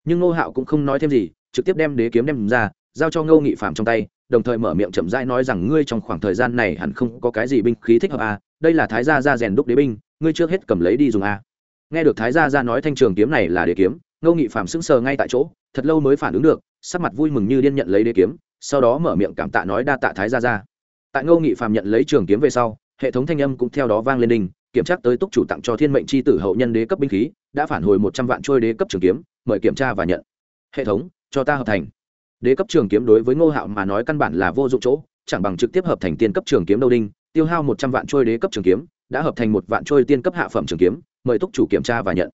nhưng ngô hạo cũng không nói thêm gì trực tiếp đem đế kiếm đem ra giao cho ngô nghị phạm trong tay đồng thời mở miệng chậm rãi nói rằng ngươi trong khoảng thời gian này hẳn không có cái gì binh khí thích hợp à, đây là thái gia gia rèn đúc đế binh ngươi trước hết cầm lấy đi dùng à. nghe được thái gia gia nói thanh trường kiếm này là đế kiếm ngô nghị phạm sững sờ ngay tại chỗ thật lâu mới phản ứng được sắc mặt vui mừng như điên nhận lấy đế kiếm sau đó mở miệng cảm tạ nói đa tạ thái gia gia tại ngô nghị phạm nhận lấy trường kiếm về sau hệ thống thanh âm cũng theo đó vang lên đình kiểm tra tới túc chủ tặng cho thiên mệnh c h i tử hậu nhân đế cấp binh khí, đã phản hồi một trăm vạn trôi đế cấp trường kiếm, mời kiểm tra và nhận. Hệ thống, cho ta hợp thành. Đế cấp trường kiếm đối với ngô hạo mà nói căn bản là vô dụng chỗ, chẳng bằng trực tiếp hợp thành tiên cấp trường kiếm đâu đinh, tiêu hao một trăm vạn trôi đế cấp trường kiếm, đã hợp thành một vạn trôi tiên cấp hạ phẩm trường kiếm, mời túc chủ kiểm tra và nhận.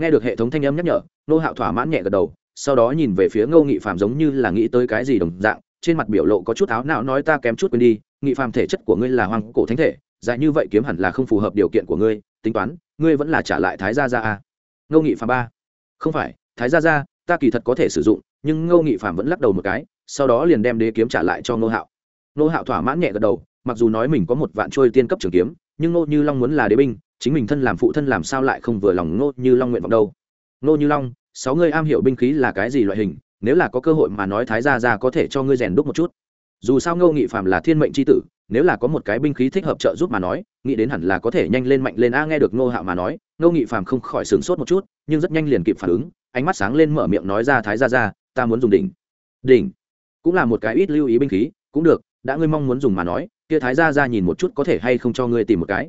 Nghe được hệ thống thanh âm nhắc nhở, ngô hạo thỏa mãn nhẹ gật đầu, sau đó nhìn về phía ngô nghị phạm giống như là nghĩ tới cái gì đồng dạng, trên mặt biểu lộ có chút áo não nói ta kém chút quên đi, nghị phạm thể chất của ngươi là hoàng cổ thánh thể dài như vậy kiếm hẳn là không phù hợp điều kiện của ngươi, tính toán, ngươi vẫn là trả lại thái gia gia a ngô nghị phạm ba. Không phải, thái gia gia, ta kỳ thật có thể sử dụng, nhưng ngô nghị phạm vẫn lắc đầu một cái, sau đó liền đem đế kiếm trả lại cho ngô hạo. Ngô hạo thỏa mãn nhẹ gật đầu, mặc dù nói mình có một vạn trôi tiên cấp trường kiếm, nhưng ngô như long muốn là đế binh, chính mình thân làm phụ thân làm sao lại không vừa lòng ngô như long nguyện vọng đâu. Ngô như long, sáu ngươi am hiểu binh khí là cái gì loại hình, nếu là có cơ hội mà nói thái gia gia có thể cho ngươi rèn đúc một chút. Dù sao ngô nghị phạm là thiên mệnh c h i tử nếu là có một cái binh khí thích hợp trợ giúp mà nói, nghĩ đến hẳn là có thể nhanh lên mạnh lên. A, nghe được ngô hạo mà nói, ngô nghị phàm không khỏi sửng sốt một chút, nhưng rất nhanh liền kịp phản ứng, ánh mắt sáng lên mở miệng nói ra, thái gia gia, ta muốn dùng đỉnh. Đỉnh? Cũng là một cái ít lưu ý binh khí, cũng được, đã ngươi mong muốn dùng mà nói, kia thái gia gia nhìn một chút có thể hay không cho ngươi tìm một cái.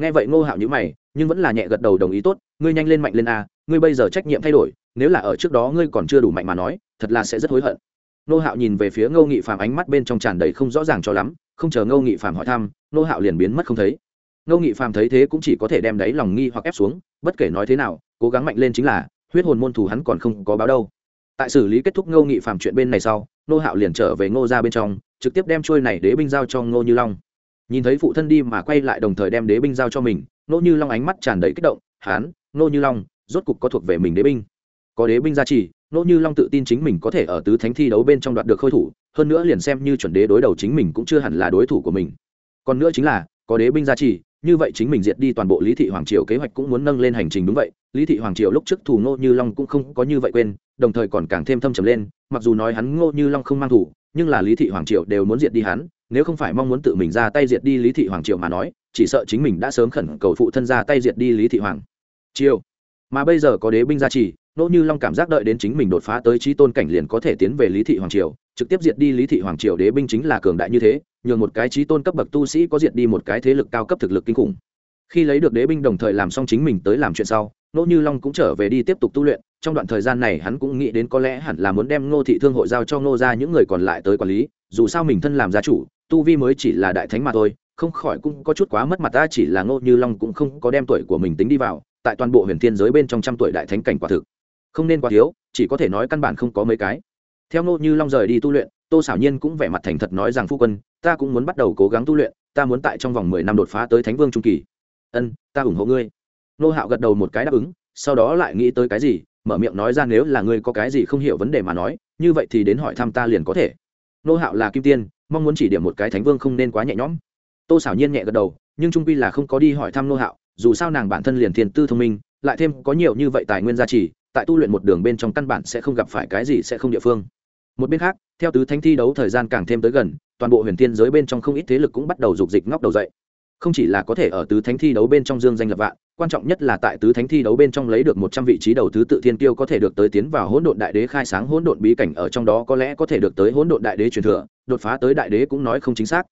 Nghe vậy ngô hạo nhữ mày, nhưng vẫn là nhẹ gật đầu đồng ý tốt, ngươi nhanh lên mạnh lên a, ngươi bây giờ trách nhiệm thay đổi, nếu là ở trước đó ngươi còn chưa đủ mạnh mà nói, thật là sẽ rất hối hận nô hạo nhìn về phía ngô nghị phạm ánh mắt bên trong tràn đầy không rõ ràng cho lắm, không chờ ngô nghị phạm hỏi thăm, nô hạo liền biến mất không thấy. Ngô nghị phạm thấy thế cũng chỉ có thể đem đáy lòng nghi hoặc ép xuống, bất kể nói thế nào, cố gắng mạnh lên chính là, huyết hồn môn thủ hắn còn không có báo đâu. Tại xử lý kết thúc ngô nghị phạm chuyện bên này sau, nô hạo liền trở về ngô ra bên trong, trực tiếp đem trôi này đế binh giao cho ngô như long. Nhìn thấy phụ thân đi mà quay lại đồng thời đem đế binh giao cho mình, ngô như long ánh mắt tràn đầy kích động, hán, ngô như long, rốt cục có thuộc về mình đế binh. Có đế binh gia trì nỗ như long tự tin chính mình có thể ở tứ thánh thi đấu bên trong đoạt được khôi thủ, hơn nữa liền xem như chuẩn đế đối đầu chính mình cũng chưa hẳn là đối thủ của mình. Còn nữa chính là, có đế binh gia trì, như vậy chính mình diệt đi toàn bộ lý thị hoàng triều kế hoạch cũng muốn nâng lên hành trình đúng vậy. Lý thị hoàng triều lúc trước thủ ngô như long cũng không có như vậy quên, đồng thời còn càng thêm thâm trầm lên, mặc dù nói hắn ngô như long không mang thủ nhưng là lý thị hoàng triều đều muốn diệt đi hắn, nếu không phải mong muốn tự mình ra tay diệt đi lý thị hoàng triều mà nói, chỉ sợ chính mình đã sớm khẩn cầu phụ thân ra tay diệt đi lý thị hoàng triều. Mà bây giờ có đế binh gia trì nỗ như long cảm giác đợi đến chính mình đột phá tới trí tôn cảnh liền có thể tiến về lý thị hoàng triều, trực tiếp diệt đi lý thị hoàng triều đế binh chính là cường đại như thế, nhường một cái trí tôn cấp bậc tu sĩ có diệt đi một cái thế lực cao cấp thực lực kinh khủng. Khi lấy được đế binh đồng thời làm xong chính mình tới làm chuyện sau, nỗ như long cũng trở về đi tiếp tục tu luyện, trong đoạn thời gian này hắn cũng nghĩ đến có lẽ hẳn là muốn đem ngô thị thương hội giao cho ngô ra những người còn lại tới quản lý, dù sao mình thân làm gia chủ, tu vi mới chỉ là đại thánh mà thôi, không khỏi cũng có chút quá mất mặt ta, chỉ là ngô như long cũng không có đem tuổi của mình tính đi vào, tại toàn bộ huyền thiên giới bên trong trăm tuổi đại thánh cảnh quả thực không nên quá thiếu, chỉ có thể nói căn bản không có mấy cái. Theo ngô như long rời đi tu luyện, tô xảo nhiên cũng vẻ mặt thành thật nói rằng, phu quân, ta cũng muốn bắt đầu cố gắng tu luyện, ta muốn tại trong vòng mười năm đột phá tới thánh vương trung kỳ. Ân, ta ủng hộ ngươi. Nô hạo gật đầu một cái đáp ứng, sau đó lại nghĩ tới cái gì, mở miệng nói ra, nếu là ngươi có cái gì không hiểu vấn đề mà nói, như vậy thì đến hỏi thăm ta liền có thể. Nô hạo là kim tiên, mong muốn chỉ điểm một cái thánh vương không nên quá nhẹ nhõm. Tô xảo nhiên nhẹ gật đầu, nhưng trung pi là không có đi hỏi thăm nô hạo, dù sao nàng bản thân liền thiền tư thông minh, lại thêm có nhiều như vậy tài nguyên gia trì tại tu luyện một đường bên trong căn bản sẽ không gặp phải cái gì sẽ không địa phương. Một bên khác, theo tứ thánh thi đấu thời gian càng thêm tới gần, toàn bộ huyền thiên giới bên trong không ít thế lực cũng bắt đầu dục dịch ngóc đầu dậy. Không chỉ là có thể ở tứ thánh thi đấu bên trong dương danh lập vạn, quan trọng nhất là tại tứ thánh thi đấu bên trong lấy được một trăm vị trí đầu thứ tự thiên tiêu có thể được tới tiến vào hỗn độn đại đế khai sáng hỗn độn bí cảnh ở trong đó có lẽ có thể được tới hỗn độn đại đế truyền thừa, đột phá tới đại đế cũng nói không chính xác.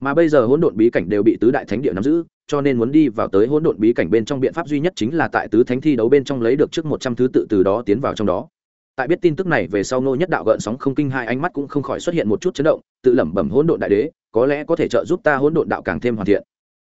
Mà bây giờ hỗn độn bí cảnh đều bị tứ đại thánh địa nắm giữ cho nên muốn đi vào tới hỗn độn bí cảnh bên trong biện pháp duy nhất chính là tại tứ thánh thi đấu bên trong lấy được trước một trăm thứ tự từ đó tiến vào trong đó. Tại biết tin tức này về sau nô nhất đạo gợn sóng không kinh hai ánh mắt cũng không khỏi xuất hiện một chút chấn động, tự lẩm bẩm hỗn độn đại đế, có lẽ có thể trợ giúp ta hỗn độn đạo càng thêm hoàn thiện.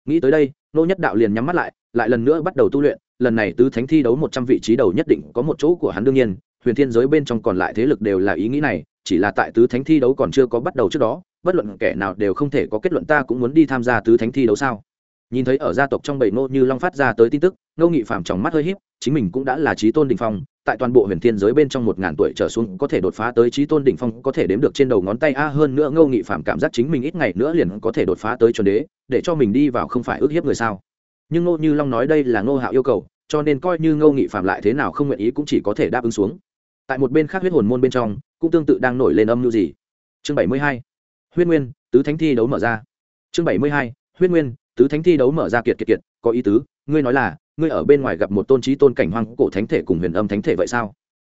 Nghĩ tới đây, nô nhất đạo liền nhắm mắt lại lại lần nữa bắt đầu tu luyện, lần này tứ thánh thi đấu một trăm vị trí đầu nhất định có một chỗ của hắn đương nhiên, huyền thiên giới bên trong còn lại thế lực đều là ý nghĩ này, chỉ là tại tứ thánh thi đấu còn chưa có bắt đầu trước đó, bất luận kẻ nào đều không thể có kết luận ta cũng muốn đi tham gia tứ thánh thi đấu sao? Nhìn thấy ở gia tộc trong bảy ngô như long phát ra tới tin tức, ngô nghị phạm trong mắt hơi híp, chính mình cũng đã là trí tôn đỉnh phong, tại toàn bộ huyền thiên giới bên trong một ngàn tuổi trở xuống có thể đột phá tới trí tôn đỉnh phong, có thể đếm được trên đầu ngón tay a, hơn nữa ngô nghị phạm cảm giác chính mình ít ngày nữa liền có thể đột phá tới chuẩn đế, để cho mình đi vào không phải ước hiếp người sao. Nhưng ngô như long nói đây là ngô hạo yêu cầu, cho nên coi như ngô nghị phạm lại thế nào không nguyện ý cũng chỉ có thể đáp ứng xuống. Tại một bên khác huyết hồn môn bên trong, cũng tương tự đang nổi lên âm mưu gì? Chương bảy mươi hai, huyết nguyên, tứ thánh thi đấu mở ra. Chương bảy mươi hai, huyết nguyên tứ thánh thi đấu mở ra kiệt kiệt kiệt, có ý tứ, ngươi nói là, ngươi ở bên ngoài gặp một tôn trí tôn cảnh hoang cổ thánh thể cùng huyền âm thánh thể vậy sao?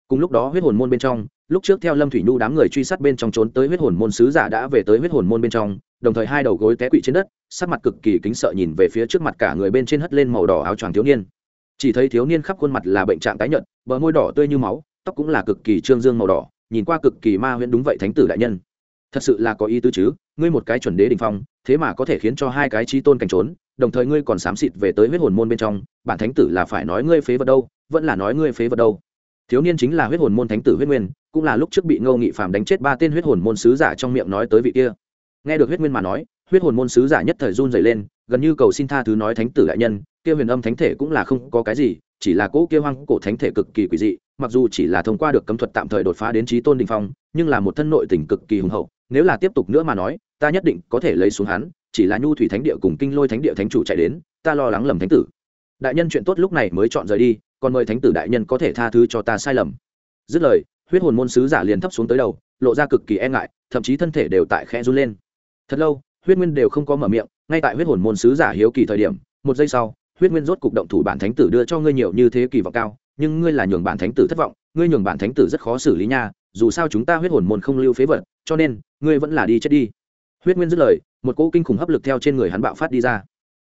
Cùng lúc đó huyết hồn môn bên trong, lúc trước theo lâm thủy nhu đám người truy sát bên trong trốn tới huyết hồn môn sứ giả đã về tới huyết hồn môn bên trong, đồng thời hai đầu gối té quỵ trên đất, sắc mặt cực kỳ kính sợ nhìn về phía trước mặt cả người bên trên hất lên màu đỏ áo choàng thiếu niên. Chỉ thấy thiếu niên khắp khuôn mặt là bệnh trạng tái nhợt, bờ môi đỏ tươi như máu, tóc cũng là cực kỳ trương dương màu đỏ, nhìn qua cực kỳ ma huyễn đúng vậy thánh tử đại nhân. Thật sự là có ý tứ chứ, ngươi một cái chuẩn đế đình phong thế mà có thể khiến cho hai cái trí tôn cảnh trốn, đồng thời ngươi còn xám xịt về tới huyết hồn môn bên trong, bản thánh tử là phải nói ngươi phế vật đâu, vẫn là nói ngươi phế vật đâu. Thiếu niên chính là huyết hồn môn thánh tử huyết nguyên, cũng là lúc trước bị ngô nghị phàm đánh chết ba tên huyết hồn môn sứ giả trong miệng nói tới vị kia. Nghe được huyết nguyên mà nói, huyết hồn môn sứ giả nhất thời run dày lên, gần như cầu xin tha thứ nói thánh tử đại nhân, kia huyền âm thánh thể cũng là không có cái gì, chỉ là cỗ kia hoang cổ thánh thể cực kỳ quỷ dị, mặc dù chỉ là thông qua được cấm thuật tạm thời đột phá đến trí tôn đình phong, nhưng là một thân nội tình cực kỳ hùng hậu, nếu là tiếp tục nữa mà nói ta nhất định có thể lấy xuống hắn, chỉ là nhu thủy thánh địa cùng kinh lôi thánh địa thánh chủ chạy đến, ta lo lắng lầm thánh tử. Đại nhân chuyện tốt lúc này mới chọn rời đi, còn mời thánh tử đại nhân có thể tha thứ cho ta sai lầm. Dứt lời, huyết hồn môn sứ giả liền thấp xuống tới đầu, lộ ra cực kỳ e ngại, thậm chí thân thể đều tại khe run lên. Thật lâu, huyết nguyên đều không có mở miệng, ngay tại huyết hồn môn sứ giả hiếu kỳ thời điểm, một giây sau, huyết nguyên rốt cục động thủ bản thánh tử đưa cho ngươi nhiều như thế kỳ vọng cao, nhưng ngươi là nhường bản thánh tử thất vọng, ngươi nhường bản thánh tử rất khó xử lý nha, dù sao chúng ta huyết hồn môn không lưu phế vật, cho nên, ngươi vẫn là đi chết đi huyết nguyên dứt lời, một cỗ kinh khủng hấp lực theo trên người hắn bạo phát đi ra.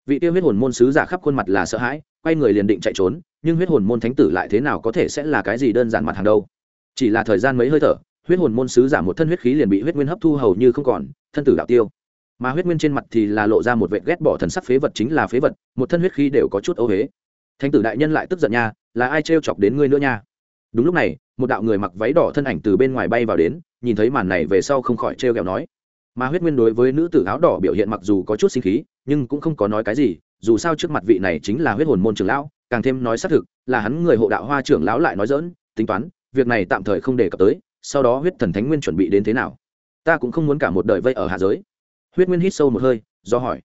Vị tiêu huyết hồn môn sứ giả khắp khuôn mặt là sợ hãi, quay người liền định chạy trốn, nhưng huyết hồn môn thánh tử lại thế nào có thể sẽ là cái gì đơn giản mặt hàng đâu. Chỉ là thời gian mấy hơi thở, huyết hồn môn sứ giả một thân huyết khí liền bị huyết nguyên hấp thu hầu như không còn, thân tử đạo tiêu. Mà huyết nguyên trên mặt thì là lộ ra một vệ ghét bỏ thần sắc phế vật chính là phế vật, một thân huyết khí đều có chút ấu huế thánh tử đại nhân lại tức giận nha, là ai trêu chọc đến ngươi nữa nha? Đúng lúc này, một đạo người mặc váy đỏ thân ảnh từ bên ngoài bay vào đến, nhìn thấy màn này về sau không khỏi trêu ghẹo nói mà huyết nguyên đối với nữ tử áo đỏ biểu hiện mặc dù có chút sinh khí, nhưng cũng không có nói cái gì, dù sao trước mặt vị này chính là huyết hồn môn trưởng lão, càng thêm nói xác thực, là hắn người hộ đạo hoa trưởng lão lại nói dỡn tính toán, việc này tạm thời không đề cập tới, sau đó huyết thần thánh nguyên chuẩn bị đến thế nào? Ta cũng không muốn cả một đời vây ở hạ giới. Huyết nguyên hít sâu một hơi, do hỏi.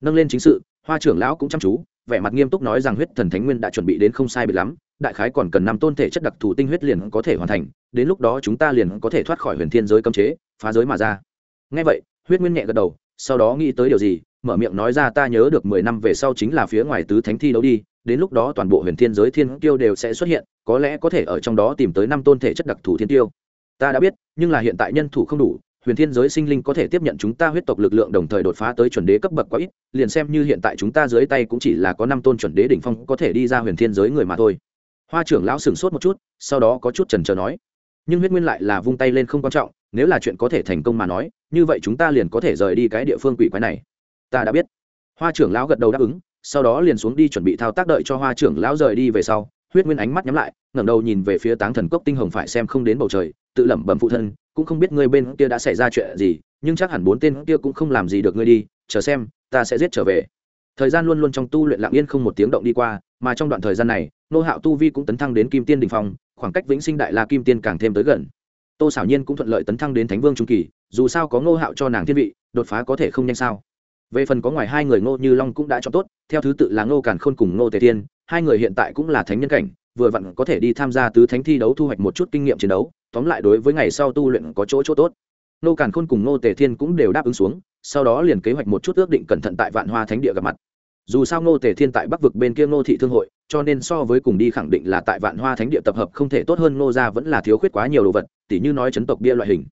Nâng lên chính sự, hoa trưởng lão cũng chăm chú, vẻ mặt nghiêm túc nói rằng huyết thần thánh nguyên đã chuẩn bị đến không sai biệt lắm, đại khái còn cần năm tôn thể chất đặc thù tinh huyết liền có thể hoàn thành, đến lúc đó chúng ta liền có thể thoát khỏi huyền thiên giới cấm chế, phá giới mà ra ngay vậy, huyết nguyên nhẹ gật đầu, sau đó nghĩ tới điều gì, mở miệng nói ra ta nhớ được mười năm về sau chính là phía ngoài tứ thánh thi đấu đi, đến lúc đó toàn bộ huyền thiên giới thiên tiêu đều sẽ xuất hiện, có lẽ có thể ở trong đó tìm tới năm tôn thể chất đặc thù thiên tiêu ta đã biết, nhưng là hiện tại nhân thủ không đủ, huyền thiên giới sinh linh có thể tiếp nhận chúng ta huyết tộc lực lượng đồng thời đột phá tới chuẩn đế cấp bậc quá ít, liền xem như hiện tại chúng ta dưới tay cũng chỉ là có năm tôn chuẩn đế đỉnh phong có thể đi ra huyền thiên giới người mà thôi. Hoa trưởng lão sửng sốt một chút, sau đó có chút trần trờ nói. Nhưng huyết nguyên lại là vung tay lên không quan trọng nếu là chuyện có thể thành công mà nói, như vậy chúng ta liền có thể rời đi cái địa phương quỷ quái này. Ta đã biết. Hoa trưởng lão gật đầu đáp ứng, sau đó liền xuống đi chuẩn bị thao tác đợi cho hoa trưởng lão rời đi về sau. Huyết nguyên ánh mắt nhắm lại, ngẩng đầu nhìn về phía táng thần cốc tinh hồng phải xem không đến bầu trời, tự lẩm bẩm phụ thân, cũng không biết ngươi bên kia đã xảy ra chuyện gì, nhưng chắc hẳn bốn tên kia cũng không làm gì được ngươi đi, chờ xem, ta sẽ giết trở về. Thời gian luôn luôn trong tu luyện lặng yên không một tiếng động đi qua, mà trong đoạn thời gian này, nô hạo tu vi cũng tấn thăng đến kim tiên đình phong, khoảng cách vĩnh sinh đại la kim tiên càng thêm tới gần tô xảo nhiên cũng thuận lợi tấn thăng đến thánh vương trung kỳ, dù sao có ngô hạo cho nàng thiên vị, đột phá có thể không nhanh sao. Về phần có ngoài hai người ngô như long cũng đã cho tốt, theo thứ tự là ngô càn khôn cùng ngô tề thiên, hai người hiện tại cũng là thánh nhân cảnh, vừa vặn có thể đi tham gia tứ thánh thi đấu thu hoạch một chút kinh nghiệm chiến đấu, tóm lại đối với ngày sau tu luyện có chỗ chỗ tốt. Ngô càn khôn cùng ngô tề thiên cũng đều đáp ứng xuống, sau đó liền kế hoạch một chút ước định cẩn thận tại vạn hoa thánh địa gặp mặt. Dù sao ngô tề thiên tại bắc vực bên kia ngô thị thương hội cho nên so với cùng đi khẳng định là tại vạn hoa thánh địa tập hợp không thể tốt hơn ngô gia vẫn là thiếu khuyết quá nhiều đồ vật, tỉ như nói chấn tộc bia loại hình.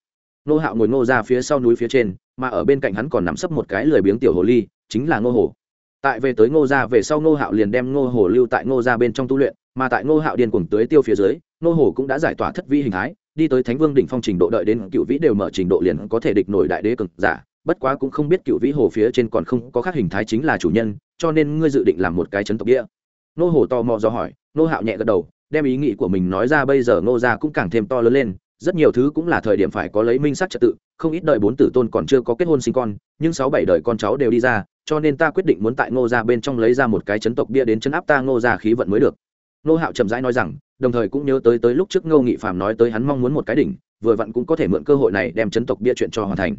Ngô hạo ngồi ngô ra phía sau núi phía trên, mà ở bên cạnh hắn còn nằm sấp một cái lười biếng tiểu hồ ly, chính là ngô hồ. Tại về tới ngô gia về sau ngô hạo liền đem ngô hồ lưu tại ngô gia bên trong tu luyện, mà tại ngô hạo điên cuồng tới tiêu phía dưới, ngô hồ cũng đã giải tỏa thất vi hình thái, đi tới thánh vương đỉnh phong trình độ đợi đến cựu vĩ đều mở trình độ liền có thể địch nổi đại đế cực giả, bất quá cũng không biết cựu vĩ hồ phía trên còn không có khác hình thái chính là chủ nhân, cho nên ngươi dự định làm một cái chấn tộc địa nô hồ to mò do hỏi nô hạo nhẹ gật đầu, đem ý nghĩ của mình nói ra bây giờ nô gia cũng càng thêm to lớn lên, rất nhiều thứ cũng là thời điểm phải có lấy minh sắc trật tự, không ít đợi bốn tử tôn còn chưa có kết hôn sinh con, nhưng sáu bảy đời con cháu đều đi ra, cho nên ta quyết định muốn tại ngô gia bên trong lấy ra một cái chấn tộc bia đến chấn áp ta ngô gia khí vận mới được. Nô hạo chậm rãi nói rằng, đồng thời cũng nhớ tới tới lúc trước ngô nghị phàm nói tới hắn mong muốn một cái đỉnh, vừa vặn cũng có thể mượn cơ hội này đem chấn tộc bia chuyện cho hoàn thành.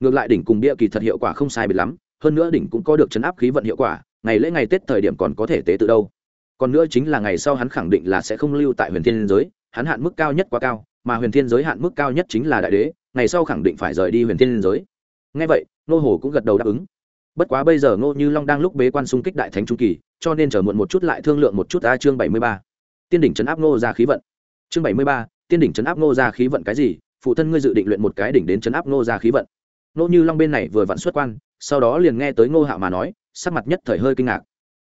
Ngược lại đỉnh cùng bia kỳ thật hiệu quả không sai biệt lắm, hơn nữa đỉnh cũng có được chấn áp khí vận hiệu quả, ngày lễ ngày tết thời điểm còn có thể tế tự đâu còn nữa chính là ngày sau hắn khẳng định là sẽ không lưu tại huyền thiên giới, hắn hạn mức cao nhất quá cao, mà huyền thiên giới hạn mức cao nhất chính là đại đế, ngày sau khẳng định phải rời đi huyền thiên giới. Ngay vậy nô hồ cũng gật đầu đáp ứng. Bất quá bây giờ ngô như long đang lúc bế quan xung kích đại thánh trung kỳ, cho nên chờ muộn một chút lại thương lượng một chút a chương bảy mươi ba. Tiên đỉnh chấn áp ngô ra khí vận. Chương bảy mươi ba, tiên đỉnh chấn áp ngô ra khí vận cái gì? Phụ thân ngươi dự định luyện một cái đỉnh đến chấn áp ngô ra khí vận. Ngô như long bên này vừa vặn xuất quan, sau đó liền nghe tới ngô hạo mà nói, sắc mặt nhất thời hơi kinh ngạc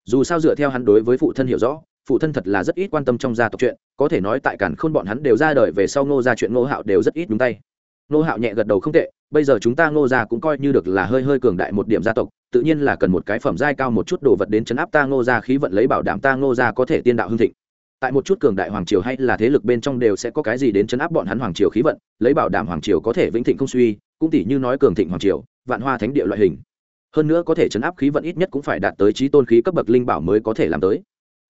dù sao dựa theo hắn đối với phụ thân hiểu rõ, phụ thân thật là rất ít quan tâm trong gia tộc chuyện, có thể nói tại cản khôn bọn hắn đều ra đời về sau ngô ra chuyện ngô hạo đều rất ít đúng tay. Ngô hạo nhẹ gật đầu không tệ, bây giờ chúng ta ngô ra cũng coi như được là hơi hơi cường đại một điểm gia tộc, tự nhiên là cần một cái phẩm giai cao một chút đồ vật đến chấn áp ta ngô ra khí vận lấy bảo đảm ta ngô ra có thể tiên đạo hương thịnh. Tại một chút cường đại hoàng triều hay là thế lực bên trong đều sẽ có cái gì đến chấn áp bọn hắn hoàng triều khí vận, lấy bảo đảm hoàng triều có thể vĩnh thịnh không suy, cũng tỷ như nói cường thịnh hoàng triều, vạn hoa thánh địa loại hình hơn nữa có thể chấn áp khí vận ít nhất cũng phải đạt tới trí tôn khí cấp bậc linh bảo mới có thể làm tới.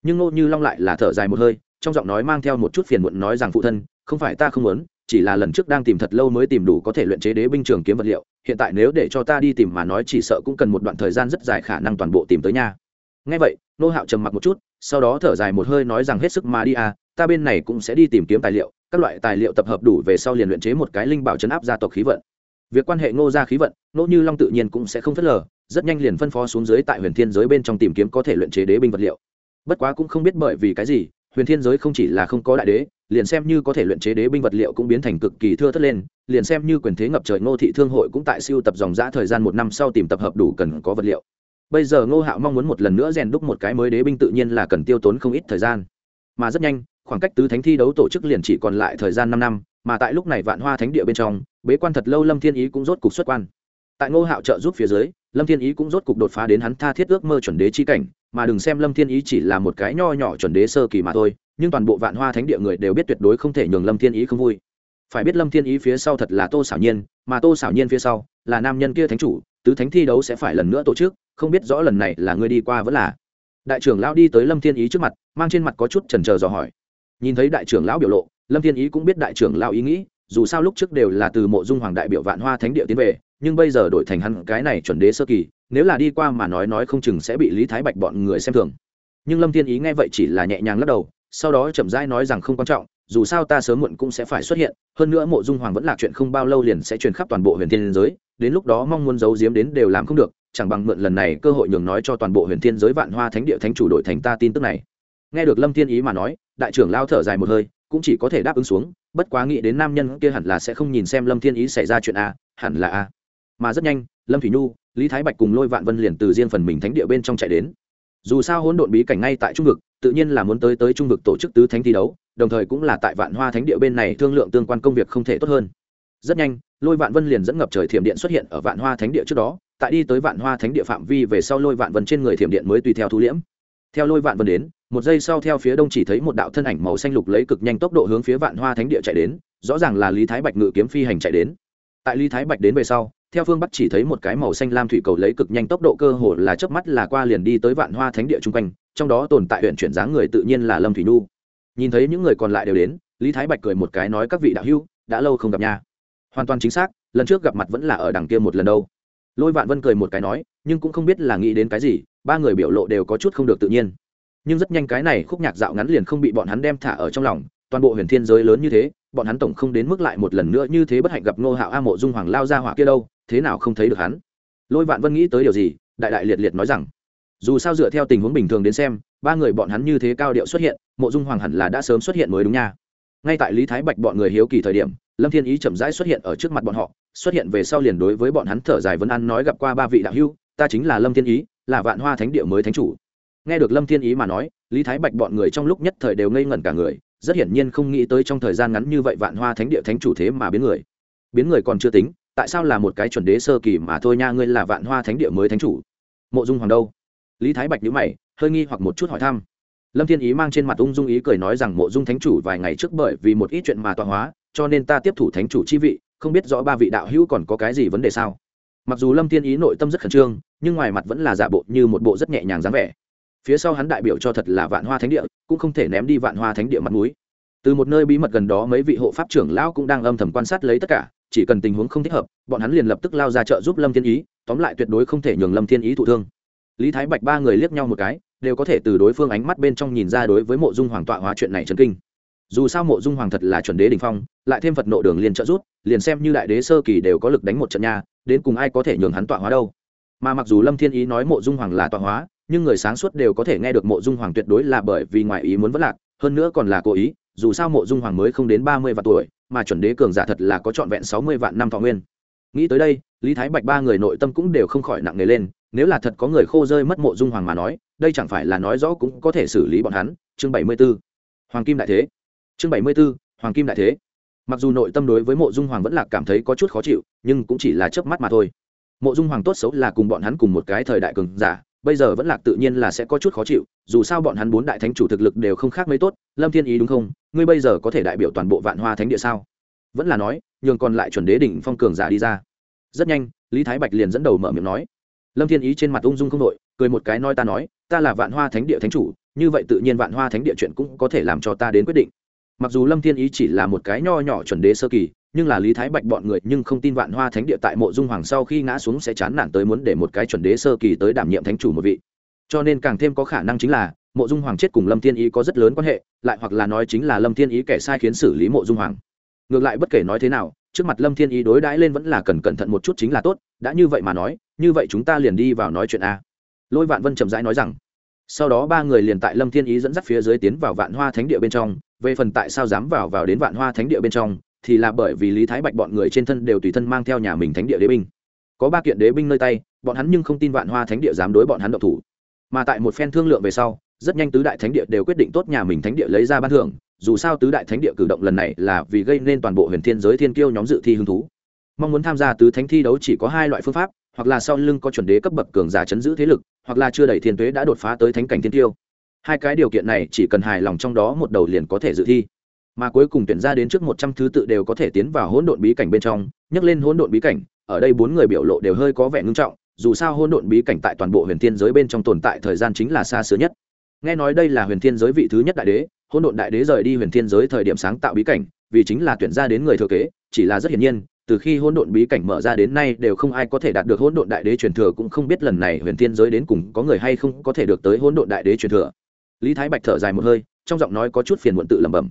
Nhưng ngô như long lại là thở dài một hơi, trong giọng nói mang theo một chút phiền muộn nói rằng, phụ thân, không phải ta không muốn, chỉ là lần trước đang tìm thật lâu mới tìm đủ có thể luyện chế đế binh trường kiếm vật liệu, hiện tại nếu để cho ta đi tìm mà nói chỉ sợ cũng cần một đoạn thời gian rất dài khả năng toàn bộ tìm tới nha. Ngay vậy nô hạo trầm mặc một chút, sau đó thở dài một hơi nói rằng, hết sức mà đi à ta bên này cũng sẽ đi tìm kiếm tài liệu, các loại tài liệu tập hợp đủ về sau liền luyện chế một cái linh bảo chấn áp gia tộc khí vận việc quan hệ ngô gia khí vận nỗ như long tự nhiên cũng sẽ không phớt lờ, rất nhanh liền phân phó xuống dưới tại huyền thiên giới bên trong tìm kiếm có thể luyện chế đế binh vật liệu. Bất quá cũng không biết bởi vì cái gì, huyền thiên giới không chỉ là không có đại đế, liền xem như có thể luyện chế đế binh vật liệu cũng biến thành cực kỳ thưa thất lên, liền xem như quyền thế ngập trời ngô thị thương hội cũng tại siêu tập dòng giã thời gian một năm sau tìm tập hợp đủ cần có vật liệu. Bây giờ ngô hạo mong muốn một lần nữa rèn đúc một cái mới đế binh tự nhiên là cần tiêu tốn không ít thời gian. Mà rất nhanh, khoảng cách tứ thánh thi đấu tổ chức liền chỉ còn lại thời gian năm năm mà tại lúc này vạn hoa thánh địa bên trong, bế quan thật lâu lâm thiên ý cũng rốt cục xuất quan. Tại ngô hạo trợ giúp phía dưới, lâm thiên ý cũng rốt cục đột phá đến hắn tha thiết ước mơ chuẩn đế chi cảnh, mà đừng xem lâm thiên ý chỉ là một cái nho nhỏ chuẩn đế sơ kỳ mà thôi, nhưng toàn bộ vạn hoa thánh địa người đều biết tuyệt đối không thể nhường lâm thiên ý không vui. Phải biết lâm thiên ý phía sau thật là tô xảo nhiên, mà tô xảo nhiên phía sau là nam nhân kia thánh chủ, tứ thánh thi đấu sẽ phải lần nữa tổ chức, không biết rõ lần này là ngươi đi qua vẫn là. Đại trưởng lão đi tới lâm thiên ý trước mặt, mang trên mặt có chút trần trờ dò hỏi. Nhìn thấy đại trưởng lão biểu lộ lâm thiên ý cũng biết đại trưởng lão ý nghĩ, dù sao lúc trước đều là từ mộ dung hoàng đại biểu vạn hoa thánh địa tiến về, nhưng bây giờ đổi thành hắn cái này chuẩn đế sơ kỳ, nếu là đi qua mà nói nói không chừng sẽ bị lý thái bạch bọn người xem thường. Nhưng lâm thiên ý nghe vậy chỉ là nhẹ nhàng lắc đầu, sau đó chậm rãi nói rằng không quan trọng, dù sao ta sớm muộn cũng sẽ phải xuất hiện, hơn nữa mộ dung hoàng vẫn là chuyện không bao lâu liền sẽ truyền khắp toàn bộ huyền thiên giới, đến lúc đó mong muốn giấu giếm đến đều làm không được, chẳng bằng mượn lần này cơ hội nhường nói cho toàn bộ huyền thiên giới vạn hoa thánh địa thánh chủ đội thành ta tin tức này. Nghe được lâm thiên ý mà nói, đại trưởng lao thở dài một hơi cũng chỉ có thể đáp ứng xuống, bất quá nghĩ đến nam nhân kia hẳn là sẽ không nhìn xem lâm thiên ý xảy ra chuyện a, hẳn là a. Mà rất nhanh, lâm thủy nhu, lý thái bạch cùng lôi vạn vân liền từ riêng phần mình thánh địa bên trong chạy đến. Dù sao hỗn độn bí cảnh ngay tại trung vực, tự nhiên là muốn tới tới trung vực tổ chức tứ thánh thi đấu, đồng thời cũng là tại vạn hoa thánh địa bên này thương lượng tương quan công việc không thể tốt hơn. Rất nhanh, lôi vạn vân liền dẫn ngập trời thiểm điện xuất hiện ở vạn hoa thánh địa trước đó, tại đi tới vạn hoa thánh địa phạm vi về sau lôi vạn vân trên người thiểm điện mới tùy theo thu liễm theo lôi vạn vân đến, một giây sau theo phía đông chỉ thấy một đạo thân ảnh màu xanh lục lấy cực nhanh tốc độ hướng phía vạn hoa thánh địa chạy đến, rõ ràng là lý thái bạch ngự kiếm phi hành chạy đến. Tại lý thái bạch đến về sau, theo phương bắc chỉ thấy một cái màu xanh lam thủy cầu lấy cực nhanh tốc độ cơ hồ là chớp mắt là qua liền đi tới vạn hoa thánh địa chung quanh, trong đó tồn tại huyện chuyển dáng người tự nhiên là lâm thủy nhu. Nhìn thấy những người còn lại đều đến, lý thái bạch cười một cái nói, các vị đạo hữu, đã lâu không gặp nha. Hoàn toàn chính xác, lần trước gặp mặt vẫn là ở đằng kia một lần đâu. Lôi vạn vân cười một cái nói, nhưng cũng không biết là nghĩ đến cái gì ba người biểu lộ đều có chút không được tự nhiên. Nhưng rất nhanh cái này khúc nhạc dạo ngắn liền không bị bọn hắn đem thả ở trong lòng, toàn bộ huyền thiên giới lớn như thế, bọn hắn tổng không đến mức lại một lần nữa như thế bất hạnh gặp ngô hạo a mộ dung hoàng lao ra hỏa kia đâu, thế nào không thấy được hắn? Lôi vạn vân nghĩ tới điều gì, đại đại liệt liệt nói rằng, dù sao dựa theo tình huống bình thường đến xem, ba người bọn hắn như thế cao điệu xuất hiện, mộ dung hoàng hẳn là đã sớm xuất hiện mới đúng nha. Ngay tại lý thái bạch bọn người hiếu kỳ thời điểm, lâm thiên ý chậm rãi xuất hiện ở trước mặt bọn họ, xuất hiện về sau liền đối với bọn hắn thở dài vấn ăn nói gặp qua ba vị đạo hưu ta chính là lâm thiên ý là vạn hoa thánh địa mới thánh chủ. Nghe được lâm thiên ý mà nói, lý thái bạch bọn người trong lúc nhất thời đều ngây ngẩn cả người, rất hiển nhiên không nghĩ tới trong thời gian ngắn như vậy vạn hoa thánh địa thánh chủ thế mà biến người. Biến người còn chưa tính, tại sao là một cái chuẩn đế sơ kỳ mà thôi nha, ngươi là vạn hoa thánh địa mới thánh chủ? Mộ dung hoàng đâu? Lý thái bạch nhữ mày, hơi nghi hoặc một chút hỏi thăm. Lâm thiên ý mang trên mặt ung dung ý cười nói rằng mộ dung thánh chủ vài ngày trước bởi vì một ít chuyện mà tọa hóa, cho nên ta tiếp thủ thánh chủ chi vị, không biết rõ ba vị đạo hữu còn có cái gì vấn đề sao? Mặc dù lâm thiên ý nội tâm rất khẩn trương, nhưng ngoài mặt vẫn là giả bộ như một bộ rất nhẹ nhàng dáng vẻ. Phía sau hắn đại biểu cho thật là vạn hoa thánh địa, cũng không thể ném đi vạn hoa thánh địa mặt núi từ một nơi bí mật gần đó mấy vị hộ pháp trưởng lão cũng đang âm thầm quan sát lấy tất cả, chỉ cần tình huống không thích hợp, bọn hắn liền lập tức lao ra trợ giúp lâm thiên ý, tóm lại tuyệt đối không thể nhường lâm thiên ý thụ thương. Lý thái bạch ba người liếc nhau một cái, đều có thể từ đối phương ánh mắt bên trong nhìn ra đối với mộ dung hoàng tọa hóa chuyện này chấn kinh. Dù sao mộ dung hoàng thật là chuẩn đế đình phong, lại thêm phật nộ đường liền trợ rút liền xem như đại đế sơ kỳ đều có lực đánh một trận nha, đến cùng ai có thể nhường hắn tọa hóa đâu. Mà mặc dù lâm thiên ý nói mộ dung hoàng là tọa hóa, nhưng người sáng suốt đều có thể nghe được mộ dung hoàng tuyệt đối là bởi vì ngoại ý muốn vất lạc, hơn nữa còn là cố ý, dù sao mộ dung hoàng mới không đến ba mươi vạn tuổi, mà chuẩn đế cường giả thật là có trọn vẹn sáu mươi vạn năm thọ nguyên. Nghĩ tới đây, lý thái bạch ba người nội tâm cũng đều không khỏi nặng nề lên, nếu là thật có người khô rơi mất mộ dung hoàng mà nói, đây chẳng phải là nói rõ cũng có thể xử lý bọn hắn. Chương bảy mươi b ố hoàng kim đại thế. Chương bảy mươi b ố hoàng kim đại thế mặc dù nội tâm đối với mộ dung hoàng vẫn là cảm thấy có chút khó chịu, nhưng cũng chỉ là chớp mắt mà thôi. Mộ dung hoàng tốt xấu là cùng bọn hắn cùng một cái thời đại cường giả, bây giờ vẫn lạc tự nhiên là sẽ có chút khó chịu, dù sao bọn hắn bốn đại thánh chủ thực lực đều không khác mấy tốt, lâm thiên ý đúng không? Ngươi bây giờ có thể đại biểu toàn bộ vạn hoa thánh địa sao? Vẫn là nói, nhường còn lại chuẩn đế đỉnh phong cường giả đi ra. Rất nhanh, lý thái bạch liền dẫn đầu mở miệng nói. Lâm thiên ý trên mặt ung dung không đội cười một cái nói ta nói, ta là vạn hoa thánh địa thánh chủ, như vậy tự nhiên vạn hoa thánh địa chuyện cũng có thể làm cho ta đến quyết định mặc dù lâm thiên ý chỉ là một cái nho nhỏ chuẩn đế sơ kỳ, nhưng là lý thái bạch bọn người nhưng không tin vạn hoa thánh địa tại mộ dung hoàng sau khi ngã xuống sẽ chán nản tới muốn để một cái chuẩn đế sơ kỳ tới đảm nhiệm thánh chủ một vị. Cho nên càng thêm có khả năng chính là, mộ dung hoàng chết cùng lâm thiên ý có rất lớn quan hệ, lại hoặc là nói chính là lâm thiên ý kẻ sai khiến xử lý mộ dung hoàng. Ngược lại bất kể nói thế nào, trước mặt lâm thiên ý đối đãi lên vẫn là cần cẩn thận một chút chính là tốt, đã như vậy mà nói, như vậy chúng ta liền đi vào nói chuyện a. Lôi vạn vân chậm rãi nói rằng, sau đó ba người liền tại lâm thiên ý dẫn dắt phía dưới tiến vào vạn hoa thánh địa bên trong về phần tại sao dám vào vào đến vạn hoa thánh địa bên trong, thì là bởi vì lý thái bạch bọn người trên thân đều tùy thân mang theo nhà mình thánh địa đế binh. Có ba kiện đế binh nơi tay, bọn hắn nhưng không tin vạn hoa thánh địa dám đối bọn hắn độc thủ. Mà tại một phen thương lượng về sau, rất nhanh tứ đại thánh địa đều quyết định tốt nhà mình thánh địa lấy ra ban thưởng, dù sao tứ đại thánh địa cử động lần này là vì gây nên toàn bộ huyền thiên giới thiên kiêu nhóm dự thi hứng thú. Mong muốn tham gia tứ thánh thi đấu chỉ có hai loại phương pháp, hoặc là sau lưng có chuẩn đế cấp bậc cường giả chấn giữ thế lực, hoặc là chưa đẩy thiên tuế đã đột phá tới thánh cảnh thiên tiêu hai cái điều kiện này chỉ cần hài lòng trong đó một đầu liền có thể dự thi. Mà cuối cùng tuyển ra đến trước một trăm thứ tự đều có thể tiến vào hỗn độn bí cảnh bên trong, nhắc lên hỗn độn bí cảnh, ở đây bốn người biểu lộ đều hơi có vẻ ngưng trọng, dù sao hỗn độn bí cảnh tại toàn bộ huyền thiên giới bên trong tồn tại thời gian chính là xa xứ nhất. Nghe nói đây là huyền thiên giới vị thứ nhất đại đế, hỗn độn đại đế rời đi huyền thiên giới thời điểm sáng tạo bí cảnh, vì chính là tuyển ra đến người thừa kế, chỉ là rất hiển nhiên, từ khi hỗn độn bí cảnh mở ra đến nay đều không ai có thể đạt được hỗn độn đại đế truyền thừa, cũng không biết lần này huyền thiên giới đến cùng có người hay không có thể được tới hỗn độn đại đế truyền thừa lý thái bạch thở dài một hơi, trong giọng nói có chút phiền muộn tự lẩm bẩm.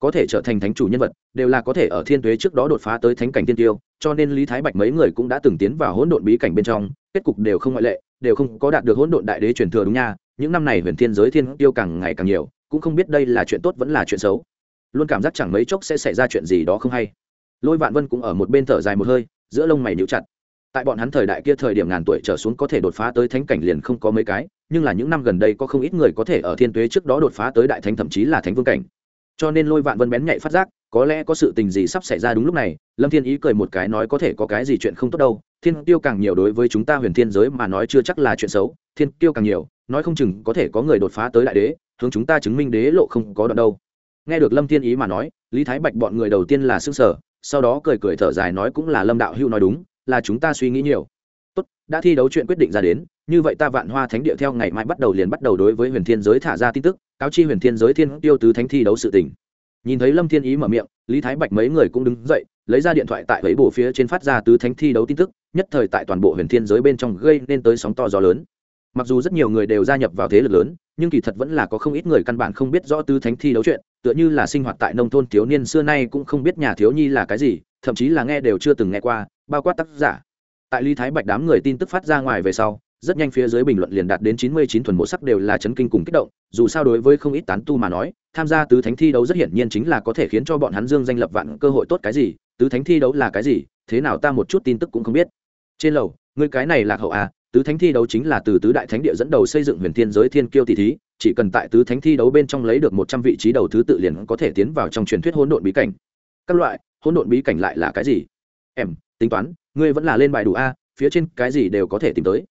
Có thể trở thành thánh chủ nhân vật, đều là có thể ở thiên tuế trước đó đột phá tới thánh cảnh tiên tiêu, cho nên lý thái bạch mấy người cũng đã từng tiến vào hỗn độn bí cảnh bên trong, kết cục đều không ngoại lệ, đều không có đạt được hỗn độn đại đế truyền thừa đúng nha, những năm này huyền thiên giới thiên tiêu càng ngày càng nhiều, cũng không biết đây là chuyện tốt vẫn là chuyện xấu. Luôn cảm giác chẳng mấy chốc sẽ xảy ra chuyện gì đó không hay. Lôi vạn vân cũng ở một bên thở dài một hơi, giữa lông mày níu chặt. Tại bọn hắn thời đại kia thời điểm ngàn tuổi trở xuống có thể đột phá tới thánh cảnh liền không có mấy cái nhưng là những năm gần đây có không ít người có thể ở thiên tuế trước đó đột phá tới đại thánh, thậm chí là thánh vương cảnh. Cho nên lôi vạn vân bén nhạy phát giác, có lẽ có sự tình gì sắp xảy ra đúng lúc này, lâm thiên ý cười một cái nói có thể có cái gì chuyện không tốt đâu, thiên tiêu càng nhiều đối với chúng ta huyền thiên giới mà nói chưa chắc là chuyện xấu, thiên tiêu càng nhiều, nói không chừng có thể có người đột phá tới đại đế, hướng chúng ta chứng minh đế lộ không có đoạn đâu. Nghe được lâm thiên ý mà nói, lý thái bạch bọn người đầu tiên là s ư n g sở sau đó cười cười thở dài nói cũng là lâm đạo hưu nói đúng, là chúng ta suy nghĩ nhiều. Tốt, đã thi đấu chuyện quyết định ra đến như vậy ta vạn hoa thánh địa theo ngày mai bắt đầu liền bắt đầu đối với huyền thiên giới thả ra tin tức, cáo chi huyền thiên giới thiên tiêu tứ thánh thi đấu sự tình. Nhìn thấy lâm thiên ý mở miệng, lý thái bạch mấy người cũng đứng dậy, lấy ra điện thoại tại lấy bổ phía trên phát ra tứ thánh thi đấu tin tức, nhất thời tại toàn bộ huyền thiên giới bên trong gây nên tới sóng to gió lớn. Mặc dù rất nhiều người đều gia nhập vào thế lực lớn, nhưng kỳ thật vẫn là có không ít người căn bản không biết rõ tứ thánh thi đấu chuyện, tựa như là sinh hoạt tại nông thôn thiếu niên xưa nay cũng không biết nhà thiếu nhi là cái gì, thậm chí là nghe đều chưa từng nghe qua, bao quát tác giả. Tại lý thái bạch đám người tin tức phát ra ngoài về sau rất nhanh phía dưới bình luận liền đạt đến chín mươi chín thuần một sắc đều là chấn kinh cùng kích động, dù sao đối với không ít tán tu mà nói, tham gia tứ thánh thi đấu rất hiển nhiên chính là có thể khiến cho bọn hắn dương danh lập vạn cơ hội tốt cái gì, tứ thánh thi đấu là cái gì, thế nào ta một chút tin tức cũng không biết. Trên lầu, người cái này là hậu à tứ thánh thi đấu chính là từ tứ đại thánh địa dẫn đầu xây dựng huyền thiên giới thiên kiêu tỷ thí, chỉ cần tại tứ thánh thi đấu bên trong lấy được một trăm vị trí đầu thứ tự liền có thể tiến vào trong truyền thuyết hỗn độn bí cảnh. Các loại, hỗn độn bí cảnh lại là cái gì? Em, tính toán, ngươi vẫn là lên bài đủ a, phía trên cái gì đều có thể tìm tới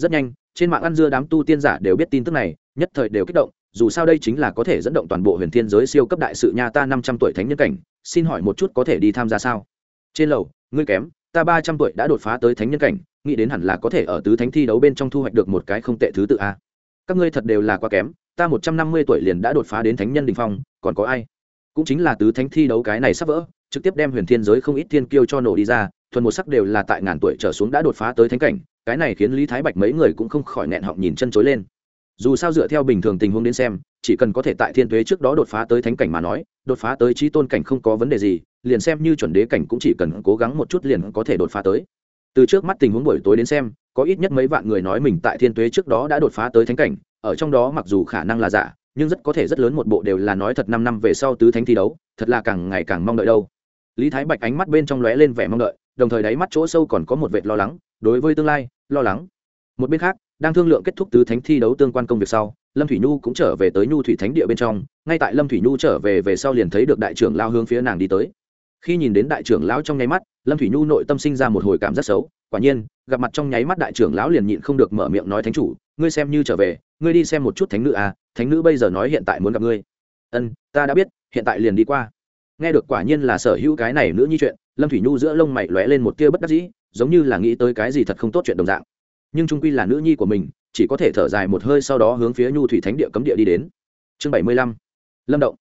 rất nhanh, trên mạng ăn dưa đám tu tiên giả đều biết tin tức này, nhất thời đều kích động, dù sao đây chính là có thể dẫn động toàn bộ huyền thiên giới siêu cấp đại sự nha ta năm trăm tuổi thánh nhân cảnh, xin hỏi một chút có thể đi tham gia sao? Trên lầu, ngươi kém, ta ba trăm tuổi đã đột phá tới thánh nhân cảnh, nghĩ đến hẳn là có thể ở tứ thánh thi đấu bên trong thu hoạch được một cái không tệ thứ tự a. Các ngươi thật đều là quá kém, ta một trăm năm mươi tuổi liền đã đột phá đến thánh nhân đình phong, còn có ai? Cũng chính là tứ thánh thi đấu cái này sắp vỡ, trực tiếp đem huyền thiên giới không ít thiên kiêu cho nổ đi ra, thuần một sắc đều là tại ngàn tuổi trở xuống đã đột phá tới thánh cảnh cái này khiến lý thái bạch mấy người cũng không khỏi nghẹn họng nhìn chân chối lên. Dù sao dựa theo bình thường tình huống đến xem, chỉ cần có thể tại thiên tuế trước đó đột phá tới thánh cảnh mà nói, đột phá tới trí tôn cảnh không có vấn đề gì, liền xem như chuẩn đế cảnh cũng chỉ cần cố gắng một chút liền có thể đột phá tới. Từ trước mắt tình huống buổi tối đến xem, có ít nhất mấy vạn người nói mình tại thiên tuế trước đó đã đột phá tới thánh cảnh, ở trong đó mặc dù khả năng là giả, nhưng rất có thể rất lớn một bộ đều là nói thật năm năm về sau tứ thánh thi đấu, thật là càng ngày càng mong đợi đâu. Lý thái bạch ánh mắt bên trong lóe lên vẻ mong đợi, đồng thời đáy mắt chỗ sâu còn có một vệt lo lắng, đối với tương lai lo lắng. Một bên khác, đang thương lượng kết thúc tứ thánh thi đấu tương quan công việc sau, lâm thủy nhu cũng trở về tới nhu thủy thánh địa bên trong, ngay tại lâm thủy nhu trở về về sau liền thấy được đại trưởng lao hướng phía nàng đi tới. Khi nhìn đến đại trưởng lão trong nháy mắt, lâm thủy nhu nội tâm sinh ra một hồi cảm rất xấu, quả nhiên, gặp mặt trong nháy mắt đại trưởng lão liền nhịn không được mở miệng nói thánh chủ, ngươi xem như trở về, ngươi đi xem một chút thánh nữ à thánh nữ bây giờ nói hiện tại muốn gặp ngươi. Ân, ta đã biết, hiện tại liền đi qua. Nghe được quả nhiên là sở hữu cái này nữ như chuyện, lâm thủy nhu giữa lông mày lóe lên một tia bất đắc dĩ giống như là nghĩ tới cái gì thật không tốt chuyện đồng dạng. Nhưng trung quy là nữ nhi của mình, chỉ có thể thở dài một hơi sau đó hướng phía nhu thủy thánh địa cấm địa đi đến. Chương bảy mươi lăm. Lâm động.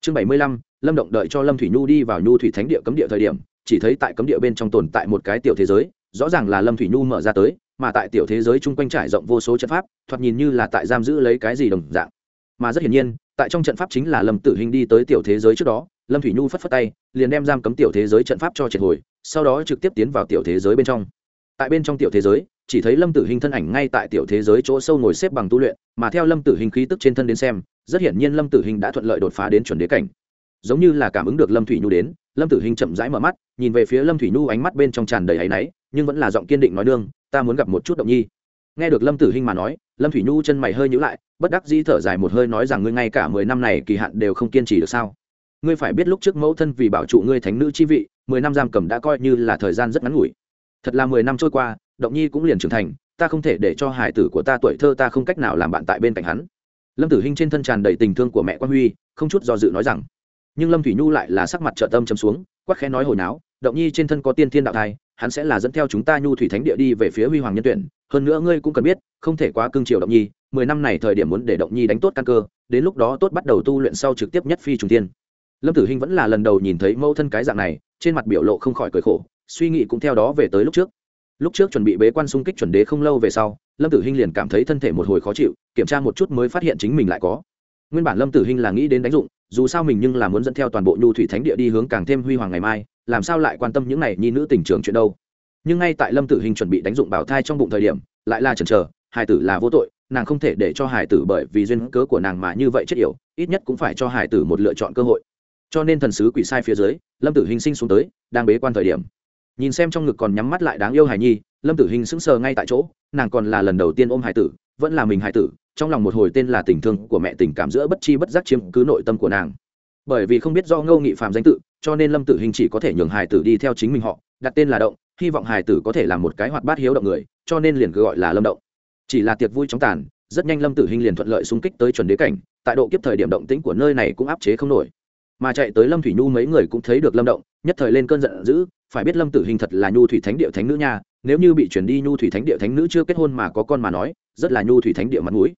Chương bảy mươi lăm, lâm động đợi cho lâm thủy nhu đi vào nhu thủy thánh địa cấm địa thời điểm, chỉ thấy tại cấm địa bên trong tồn tại một cái tiểu thế giới, rõ ràng là lâm thủy nhu mở ra tới, mà tại tiểu thế giới chung quanh trải rộng vô số trận pháp, thoạt nhìn như là tại giam giữ lấy cái gì đồng dạng. Mà rất hiển nhiên, tại trong trận pháp chính là lâm tử hình đi tới tiểu thế giới trước đó, lâm thủy nhu phất phất tay, liền đem giam cấm tiểu thế giới trận pháp cho triệt hồi sau đó trực tiếp tiến vào tiểu thế giới bên trong. Tại bên trong tiểu thế giới, chỉ thấy lâm tử hình thân ảnh ngay tại tiểu thế giới chỗ sâu ngồi xếp bằng tu luyện, mà theo lâm tử hình khí tức trên thân đến xem, rất hiển nhiên lâm tử hình đã thuận lợi đột phá đến chuẩn đế cảnh. Giống như là cảm ứng được lâm thủy nhu đến, lâm tử hình chậm rãi mở mắt, nhìn về phía lâm thủy nhu ánh mắt bên trong tràn đầy áy náy, nhưng vẫn là giọng kiên định nói nương, ta muốn gặp một chút động nhi. Nghe được lâm tử hình mà nói, lâm thủy nhu chân mày hơi nhữ lại, bất đắc dĩ thở dài một hơi nói rằng ngươi ngay cả mười năm này kỳ hạn đều không kiên trì được sao? Ngươi phải biết lúc trước mẫu thân vì bảo trụ ngươi thánh nữ chi vị mười năm giam cầm đã coi như là thời gian rất ngắn ngủi. Thật là mười năm trôi qua, động nhi cũng liền trưởng thành, ta không thể để cho hải tử của ta tuổi thơ ta không cách nào làm bạn tại bên cạnh hắn. Lâm tử hinh trên thân tràn đầy tình thương của mẹ quan huy, không chút do dự nói rằng, nhưng lâm thủy nhu lại là sắc mặt trợ tâm chấm xuống, quắc khẽ nói hồi náo, động nhi trên thân có tiên thiên đạo thai, hắn sẽ là dẫn theo chúng ta nhu thủy thánh địa đi về phía huy hoàng nhân tuyển. Hơn nữa ngươi cũng cần biết, không thể quá cương triều động nhi, mười năm này thời điểm muốn để động nhi đánh tốt căn cơ, đến lúc đó tốt bắt đầu tu luyện sau trực tiếp nhất phi trùng tiên lâm tử hinh vẫn là lần đầu nhìn thấy mẫu thân cái dạng này, trên mặt biểu lộ không khỏi cười khổ, suy nghĩ cũng theo đó về tới lúc trước. Lúc trước chuẩn bị bế quan xung kích chuẩn đế không lâu về sau, lâm tử hinh liền cảm thấy thân thể một hồi khó chịu, kiểm tra một chút mới phát hiện chính mình lại có. Nguyên bản lâm tử hinh là nghĩ đến đánh dụng, dù sao mình nhưng là muốn dẫn theo toàn bộ nhu thủy thánh địa đi hướng càng thêm huy hoàng ngày mai, làm sao lại quan tâm những này nhi nữ tình trường chuyện đâu. Nhưng ngay tại lâm tử Hinh chuẩn bị đánh dụng bảo thai trong bụng thời điểm, lại là chần chờ, hải tử là vô tội, nàng không thể để cho hải tử bởi vì duyên cớ của nàng mà như vậy chết yểu, ít nhất cũng phải cho hải tử một lựa chọn cơ hội cho nên thần sứ quỷ sai phía dưới, lâm tử hình sinh xuống tới, đang bế quan thời điểm. Nhìn xem trong ngực còn nhắm mắt lại đáng yêu hải nhi, lâm tử hình sững sờ ngay tại chỗ, nàng còn là lần đầu tiên ôm hải tử, vẫn là mình hải tử, trong lòng một hồi tên là tình thương của mẹ tình cảm giữa bất chi bất giác chiếm cứ nội tâm của nàng. Bởi vì không biết do ngô nghị phạm danh tự, cho nên lâm tử hình chỉ có thể nhường hải tử đi theo chính mình họ, đặt tên là động, hy vọng hải tử có thể làm một cái hoạt bát hiếu động người, cho nên liền gọi là lâm động. Chỉ là tiệc vui chóng tàn, rất nhanh lâm tử hình liền thuận lợi xung kích tới chuẩn đế cảnh, tại độ kiếp thời điểm động tĩnh của nơi này cũng áp chế không nổi mà chạy tới lâm thủy nhu mấy người cũng thấy được lâm động, nhất thời lên cơn giận dữ, phải biết lâm tử hình thật là nhu thủy thánh địa thánh nữ nha, nếu như bị chuyển đi nhu thủy thánh địa thánh nữ chưa kết hôn mà có con mà nói, rất là nhu thủy thánh địa mặt mũi.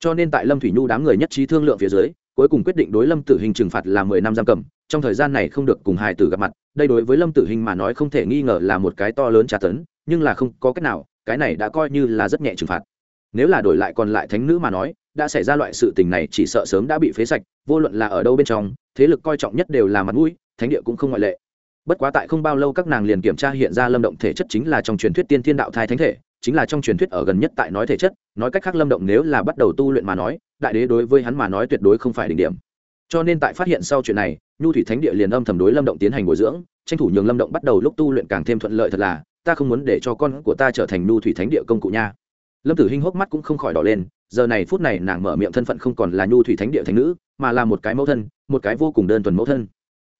Cho nên tại lâm thủy nhu đám người nhất trí thương lượng phía dưới, cuối cùng quyết định đối lâm tử hình trừng phạt là mười năm giam cầm, trong thời gian này không được cùng hài tử gặp mặt, đây đối với lâm tử hình mà nói không thể nghi ngờ là một cái to lớn tra tấn, nhưng là không có cách nào, cái này đã coi như là rất nhẹ trừng phạt. Nếu là đổi lại còn lại thánh nữ mà nói, đã xảy ra loại sự tình này chỉ sợ sớm đã bị phế sạch, vô luận là ở đâu bên trong thế lực coi trọng nhất đều là mặt mũi, thánh địa cũng không ngoại lệ. Bất quá tại không bao lâu các nàng liền kiểm tra hiện ra lâm động thể chất chính là trong truyền thuyết tiên thiên đạo thai thánh thể, chính là trong truyền thuyết ở gần nhất tại nói thể chất, nói cách khác lâm động nếu là bắt đầu tu luyện mà nói, đại đế đối với hắn mà nói tuyệt đối không phải đỉnh điểm. Cho nên tại phát hiện sau chuyện này, nhu thủy thánh địa liền âm thầm đối lâm động tiến hành bồi dưỡng, tranh thủ nhường lâm động bắt đầu lúc tu luyện càng thêm thuận lợi thật là, ta không muốn để cho con của ta trở thành nhu thủy thánh địa công cụ nha. Lâm tử hinh hốc mắt cũng không khỏi đỏ lên giờ này phút này nàng mở miệng thân phận không còn là nhu thủy thánh địa thánh nữ, mà là một cái mẫu thân, một cái vô cùng đơn thuần mẫu thân.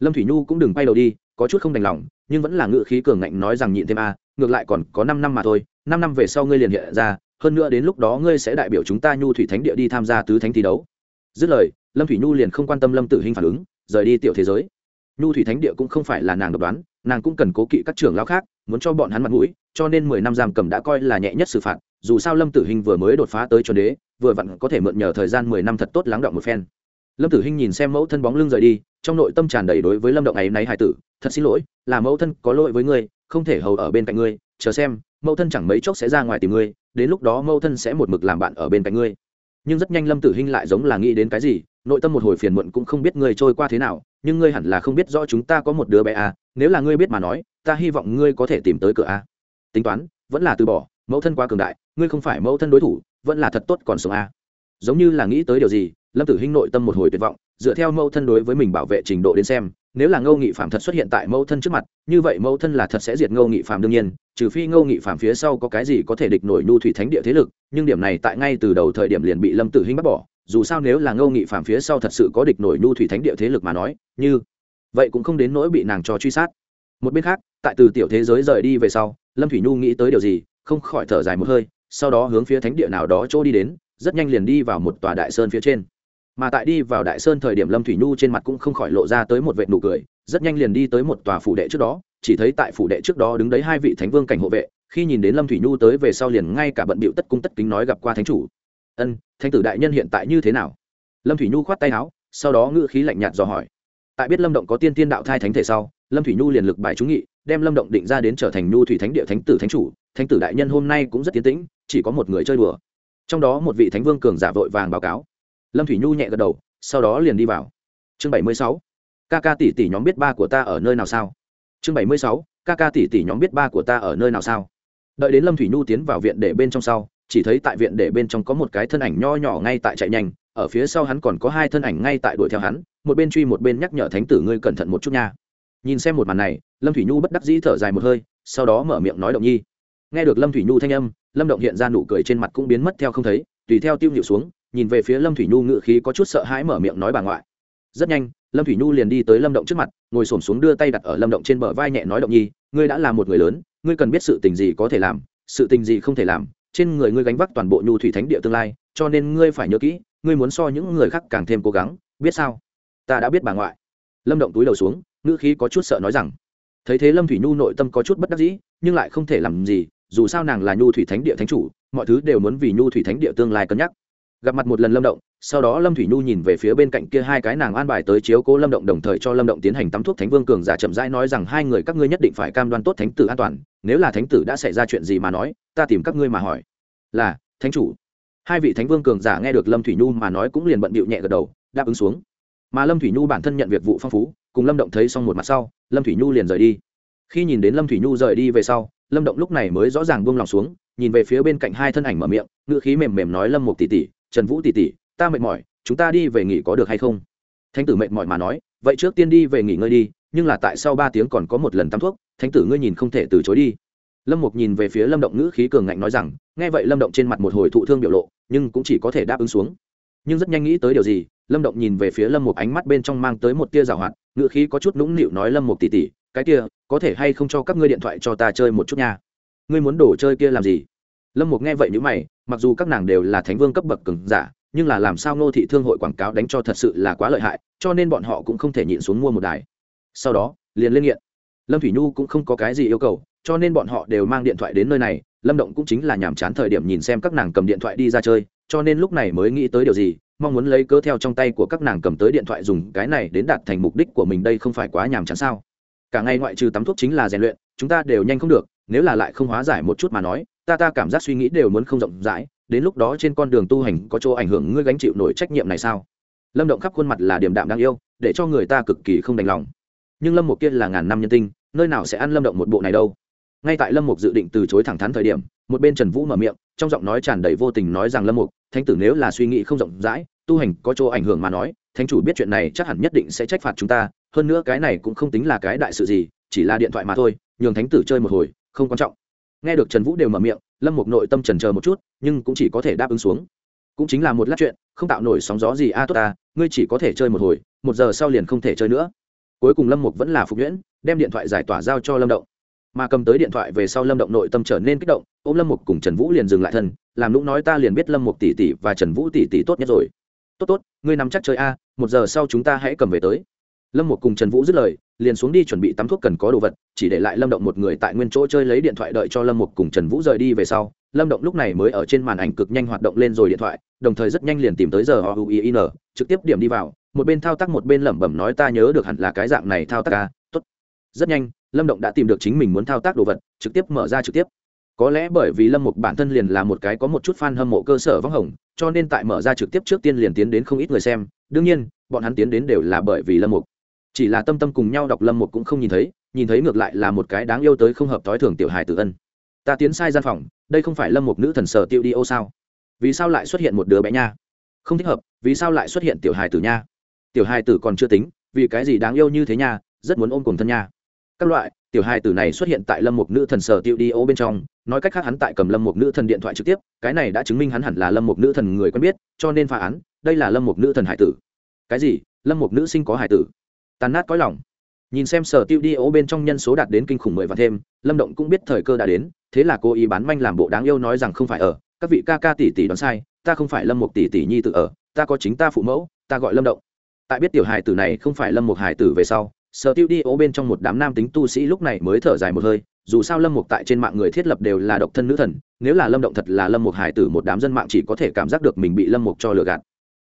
Lâm thủy nhu cũng đừng bay đầu đi, có chút không đành lòng, nhưng vẫn là ngự khí cường ngạnh nói rằng nhịn thêm a, ngược lại còn có năm năm mà thôi, năm năm về sau ngươi liền hiện ra, hơn nữa đến lúc đó ngươi sẽ đại biểu chúng ta nhu thủy thánh địa đi tham gia tứ thánh thi đấu. Dứt lời, lâm thủy nhu liền không quan tâm lâm tử hình phản ứng, rời đi tiểu thế giới. Nhu thủy thánh địa cũng không phải là nàng độc đoán nàng cũng cần cố kỵ các trưởng lão khác, muốn cho bọn hắn mặt mũi, cho nên mười năm giam cầm đã coi là nhẹ nhất xử phạt, dù sao lâm tử hinh vừa mới đột phá tới chuẩn đế, vừa vặn có thể mượn nhờ thời gian mười năm thật tốt lắng động một phen. Lâm tử hinh nhìn xem mẫu thân bóng lưng rời đi, trong nội tâm tràn đầy đối với lâm động ấy náy hải tử, thật xin lỗi, là mẫu thân có lỗi với ngươi, không thể hầu ở bên cạnh ngươi, chờ xem, mẫu thân chẳng mấy chốc sẽ ra ngoài tìm ngươi, đến lúc đó mẫu thân sẽ một mực làm bạn ở bên cạnh ngươi. Nhưng rất nhanh lâm tử hinh lại giống là nghĩ đến cái gì, nội tâm một hồi phiền muộn cũng không biết ngươi trôi qua thế nào, nhưng ngươi hẳn là không biết rõ chúng ta có một đứa bé à nếu là ngươi biết mà nói, ta hy vọng ngươi có thể tìm tới cửa a. Tính toán, vẫn là từ bỏ, mẫu thân quá cường đại, ngươi không phải mẫu thân đối thủ, vẫn là thật tốt còn sống a. Giống như là nghĩ tới điều gì, lâm tử hinh nội tâm một hồi tuyệt vọng, dựa theo mẫu thân đối với mình bảo vệ trình độ đến xem, nếu là ngô nghị phạm thật xuất hiện tại mẫu thân trước mặt, như vậy mẫu thân là thật sẽ diệt ngô nghị phạm đương nhiên, trừ phi ngô nghị phạm phía sau có cái gì có thể địch nổi nhu thủy thánh địa thế lực, nhưng điểm này tại ngay từ đầu thời điểm liền bị lâm tử hinh bắt bỏ. Dù sao nếu là ngô nghị phạm phía sau thật sự có địch nổi nhu thủy thánh địa thế lực mà nói, như vậy cũng không đến nỗi bị nàng cho truy sát. Một bên khác, tại từ tiểu thế giới rời đi về sau, lâm thủy nhu nghĩ tới điều gì, không khỏi thở dài một hơi, sau đó hướng phía thánh địa nào đó chỗ đi đến, rất nhanh liền đi vào một tòa đại sơn phía trên. Mà tại đi vào đại sơn thời điểm lâm thủy nhu trên mặt cũng không khỏi lộ ra tới một vệ nụ cười, rất nhanh liền đi tới một tòa phủ đệ trước đó, chỉ thấy tại phủ đệ trước đó đứng đấy hai vị thánh vương cảnh hộ vệ, khi nhìn đến lâm thủy nhu tới về sau liền ngay cả bận bịu tất cung tất kính nói gặp qua thánh chủ. Ân, thánh tử đại nhân hiện tại như thế nào? Lâm thủy nhu khoát tay áo, sau đó ngự khí lạnh nhạt dò hỏi tại biết lâm động có tiên tiên đạo thai thánh thể sau, lâm thủy nhu liền lực bài trúng nghị, đem lâm động định ra đến trở thành nhu thủy thánh địa thánh tử thánh chủ. Thánh tử đại nhân hôm nay cũng rất tiến tĩnh, chỉ có một người chơi đùa. Trong đó một vị thánh vương cường giả vội vàng báo cáo. Lâm thủy nhu nhẹ gật đầu, sau đó liền đi vào. Chương bảy mươi sáu. Ca ca tỷ tỷ nhóm biết ba của ta ở nơi nào sao? Chương bảy mươi sáu. Ca ca tỷ tỷ nhóm biết ba của ta ở nơi nào sao? Đợi đến lâm thủy nhu tiến vào viện để bên trong sau, chỉ thấy tại viện để bên trong có một cái thân ảnh nho nhỏ ngay tại chạy nhanh, ở phía sau hắn còn có hai thân ảnh ngay tại đuổi theo hắn một bên truy một bên nhắc nhở thánh tử ngươi cẩn thận một chút nha. Nhìn xem một màn này, lâm thủy nhu bất đắc dĩ thở dài một hơi, sau đó mở miệng nói động nhi. Nghe được lâm thủy nhu thanh âm, lâm động hiện ra nụ cười trên mặt cũng biến mất theo không thấy, tùy theo tiêu nhịu xuống, nhìn về phía lâm thủy nhu ngự khí có chút sợ hãi mở miệng nói bà ngoại. Rất nhanh, lâm thủy nhu liền đi tới lâm động trước mặt, ngồi s ổ m xuống đưa tay đặt ở lâm động trên bờ vai nhẹ nói động nhi, ngươi đã là một người lớn, ngươi cần biết sự tình gì có thể làm, sự tình gì không thể làm, trên người ngươi gánh vác toàn bộ nhu thủy thánh địa tương lai, cho nên ngươi phải nhớ kỹ, ngươi muốn so những người khác càng thêm cố gắng, biết sao? Ta đã biết bà ngoại. Lâm động túi đầu xuống, ngữ khí có chút sợ nói rằng, thấy thế lâm thủy nhu nội tâm có chút bất đắc dĩ, nhưng lại không thể làm gì, dù sao nàng là nhu thủy thánh địa thánh chủ, mọi thứ đều muốn vì nhu thủy thánh địa tương lai cân nhắc. Gặp mặt một lần lâm động, sau đó lâm thủy nhu nhìn về phía bên cạnh kia hai cái nàng an bài tới chiếu cố lâm động đồng thời cho lâm động tiến hành tắm thuốc thánh vương cường giả chậm rãi nói rằng, hai người các ngươi nhất định phải cam đoan tốt thánh tử an toàn, nếu là thánh tử đã xảy ra chuyện gì mà nói, ta tìm các ngươi mà hỏi. Là, thánh chủ. Hai vị thánh vương cường giả nghe được lâm thủy nhu mà nói cũng liền bận bịu nhẹ gật đầu, đáp ứng xuống mà lâm thủy nhu bản thân nhận việc vụ phong phú, cùng lâm động thấy xong một mặt sau, lâm thủy nhu liền rời đi. khi nhìn đến lâm thủy nhu rời đi về sau, lâm động lúc này mới rõ ràng buông lòng xuống, nhìn về phía bên cạnh hai thân ảnh mở miệng, ngữ khí mềm mềm nói lâm một tỷ tỷ, trần vũ tỷ tỷ, ta mệt mỏi, chúng ta đi về nghỉ có được hay không? thánh tử mệt mỏi mà nói, vậy trước tiên đi về nghỉ ngơi đi, nhưng là tại sau ba tiếng còn có một lần tắm thuốc, thánh tử ngươi nhìn không thể từ chối đi. lâm mục nhìn về phía lâm động ngữ khí cường ngạnh nói rằng, nghe vậy lâm động trên mặt một hồi thụ thương biểu lộ, nhưng cũng chỉ có thể đáp ứng xuống nhưng rất nhanh nghĩ tới điều gì, lâm động nhìn về phía lâm mục ánh mắt bên trong mang tới một tia giảo hoạt ngựa khí có chút nũng nịu nói lâm mục tỉ tỉ, cái kia, có thể hay không cho các ngươi điện thoại cho ta chơi một chút nha? Ngươi muốn đổ chơi kia làm gì? Lâm mục nghe vậy nhữ mày, mặc dù các nàng đều là thánh vương cấp bậc cường giả, nhưng là làm sao ngô thị thương hội quảng cáo đánh cho thật sự là quá lợi hại, cho nên bọn họ cũng không thể nhịn xuống mua một đài. Sau đó, liền lên nghiện. Lâm thủy nhu cũng không có cái gì yêu cầu, cho nên bọn họ đều mang điện thoại đến nơi này, lâm động cũng chính là nhàm chán thời điểm nhìn xem các nàng cầm điện thoại đi ra chơi cho nên lúc này mới nghĩ tới điều gì, mong muốn lấy cớ theo trong tay của các nàng cầm tới điện thoại dùng cái này đến đạt thành mục đích của mình đây không phải quá nhàm chán sao. Cả ngày ngoại trừ tắm thuốc chính là rèn luyện, chúng ta đều nhanh không được, nếu là lại không hóa giải một chút mà nói, ta ta cảm giác suy nghĩ đều muốn không rộng rãi, đến lúc đó trên con đường tu hành có chỗ ảnh hưởng ngươi gánh chịu nổi trách nhiệm này sao? Lâm động khắp khuôn mặt là điềm đạm đáng yêu, để cho người ta cực kỳ không đành lòng. Nhưng lâm Mục kia là ngàn năm nhân tinh, nơi nào sẽ ăn lâm động một bộ này đâu? Ngay tại lâm mục dự định từ chối thẳng thắn thời điểm, một bên trần vũ mở miệng, trong giọng nói tràn đầy vô tình nói rằng lâm mục thánh tử nếu là suy nghĩ không rộng rãi, tu hành có chỗ ảnh hưởng mà nói, thánh chủ biết chuyện này chắc hẳn nhất định sẽ trách phạt chúng ta, hơn nữa cái này cũng không tính là cái đại sự gì, chỉ là điện thoại mà thôi, nhường thánh tử chơi một hồi, không quan trọng. Nghe được trần vũ đều mở miệng, lâm mục nội tâm trần chờ một chút, nhưng cũng chỉ có thể đáp ứng xuống. Cũng chính là một lát chuyện, không tạo nổi sóng gió gì, a, tốt ta, ngươi chỉ có thể chơi một hồi, một giờ sau liền không thể chơi nữa. Cuối cùng lâm mục vẫn là phục nhuyễn, đem điện thoại giải tỏa giao cho lâm động mà cầm tới điện thoại về sau lâm động nội tâm trở nên kích động, ôm lâm mục cùng trần vũ liền dừng lại thân, làm lũng nói ta liền biết lâm mục tỷ tỷ và trần vũ tỷ tỷ tốt nhất rồi. Tốt tốt, ngươi nằm chắc chơi a, một giờ sau chúng ta hãy cầm về tới. Lâm mục cùng trần vũ dứt lời, liền xuống đi chuẩn bị tắm thuốc cần có đồ vật, chỉ để lại lâm động một người tại nguyên chỗ chơi lấy điện thoại đợi cho lâm mục cùng trần vũ rời đi về sau. Lâm động lúc này mới ở trên màn ảnh cực nhanh hoạt động lên rồi điện thoại, đồng thời rất nhanh liền tìm tới giờ họ uin trực tiếp điểm đi vào, một bên thao tác một bên lẩm bẩm nói ta nhớ được hẳn là cái dạng này thao tác ca rất nhanh, lâm động đã tìm được chính mình muốn thao tác đồ vật, trực tiếp mở ra trực tiếp. Có lẽ bởi vì lâm mục bản thân liền là một cái có một chút fan hâm mộ cơ sở vắng hồng, cho nên tại mở ra trực tiếp trước tiên liền tiến đến không ít người xem. Đương nhiên, bọn hắn tiến đến đều là bởi vì lâm mục. Chỉ là tâm tâm cùng nhau đọc lâm mục cũng không nhìn thấy nhìn thấy ngược lại là một cái đáng yêu tới không hợp thói thường tiểu hài tử ân. Ta tiến sai gian phòng, đây không phải lâm mục nữ thần sở tiêu đi ô sao? Vì sao lại xuất hiện một đứa bé nha? Không thích hợp, vì sao lại xuất hiện tiểu hài tử nha? Tiểu hài tử còn chưa tính, vì cái gì đáng yêu như thế nha? Rất muốn ôm cùng thân nha các loại, tiểu hài tử này xuất hiện tại lâm mục nữ thần sở tiêu đi ô bên trong, nói cách khác hắn tại cầm lâm mục nữ thần điện thoại trực tiếp, cái này đã chứng minh hắn hẳn là lâm mục nữ thần người quen biết, cho nên phá án, đây là lâm mục nữ thần hải tử. Cái gì? Lâm mục nữ sinh có hải tử? Tàn nát cõi lòng. Nhìn xem sở tiêu đi ô bên trong nhân số đạt đến kinh khủng mười và thêm, lâm động cũng biết thời cơ đã đến, thế là cô ý bán manh làm bộ đáng yêu nói rằng không phải ở, các vị ca ca tỷ tỷ đoán sai, ta không phải lâm mục tỷ tỷ nhi tự ở, ta có chính ta phụ mẫu, ta gọi lâm động. Tại biết tiểu hài tử này không phải lâm mục hài tử về sau sở tiêu đi ô bên trong một đám nam tính tu sĩ lúc này mới thở dài một hơi, dù sao lâm mục tại trên mạng người thiết lập đều là độc thân nữ thần, nếu là lâm động thật là lâm mục hải tử một đám dân mạng chỉ có thể cảm giác được mình bị lâm mục cho lừa gạt.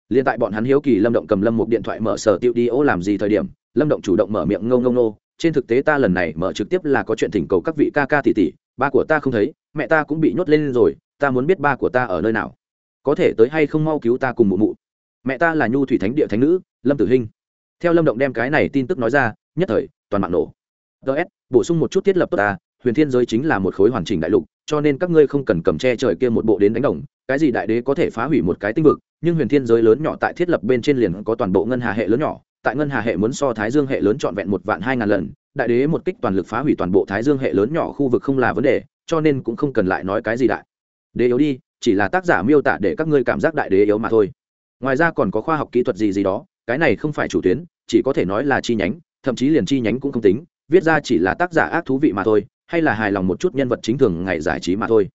Liên tại bọn hắn hiếu kỳ lâm động cầm lâm mục điện thoại mở sở tiêu đi ô làm gì thời điểm, lâm động chủ động mở miệng ngông ngông nô trên thực tế ta lần này mở trực tiếp là có chuyện thỉnh cầu các vị ca ca tỷ tỷ, ba của ta không thấy, mẹ ta cũng bị nhốt lên rồi, ta muốn biết ba của ta ở nơi nào. Có thể tới hay không mau cứu ta cùng mụ mụ. Mẹ ta là nhu thủy thánh địa thánh nữ, lâm tử hinh theo lâm động đem cái này tin tức nói ra, nhất thời, toàn mạng nổ. Ts bổ sung một chút thiết lập tốt ta, huyền thiên giới chính là một khối hoàn chỉnh đại lục, cho nên các ngươi không cần cầm che trời kia một bộ đến đánh đồng, cái gì đại đế có thể phá hủy một cái tinh vực, nhưng huyền thiên giới lớn nhỏ tại thiết lập bên trên liền có toàn bộ ngân hà hệ lớn nhỏ, tại ngân hà hệ muốn so thái dương hệ lớn trọn vẹn một vạn hai ngàn lần, đại đế một kích toàn lực phá hủy toàn bộ thái dương hệ lớn nhỏ khu vực không là vấn đề, cho nên cũng không cần lại nói cái gì đại. Đế yếu đi, chỉ là tác giả miêu tả để các ngươi cảm giác đại đế yếu mà thôi. Ngoài ra còn có khoa học kỹ thuật gì gì đó cái này không phải chủ tuyến, chỉ có thể nói là chi nhánh, thậm chí liền chi nhánh cũng không tính, viết ra chỉ là tác giả ác thú vị mà thôi, hay là hài lòng một chút nhân vật chính thường ngày giải trí mà thôi.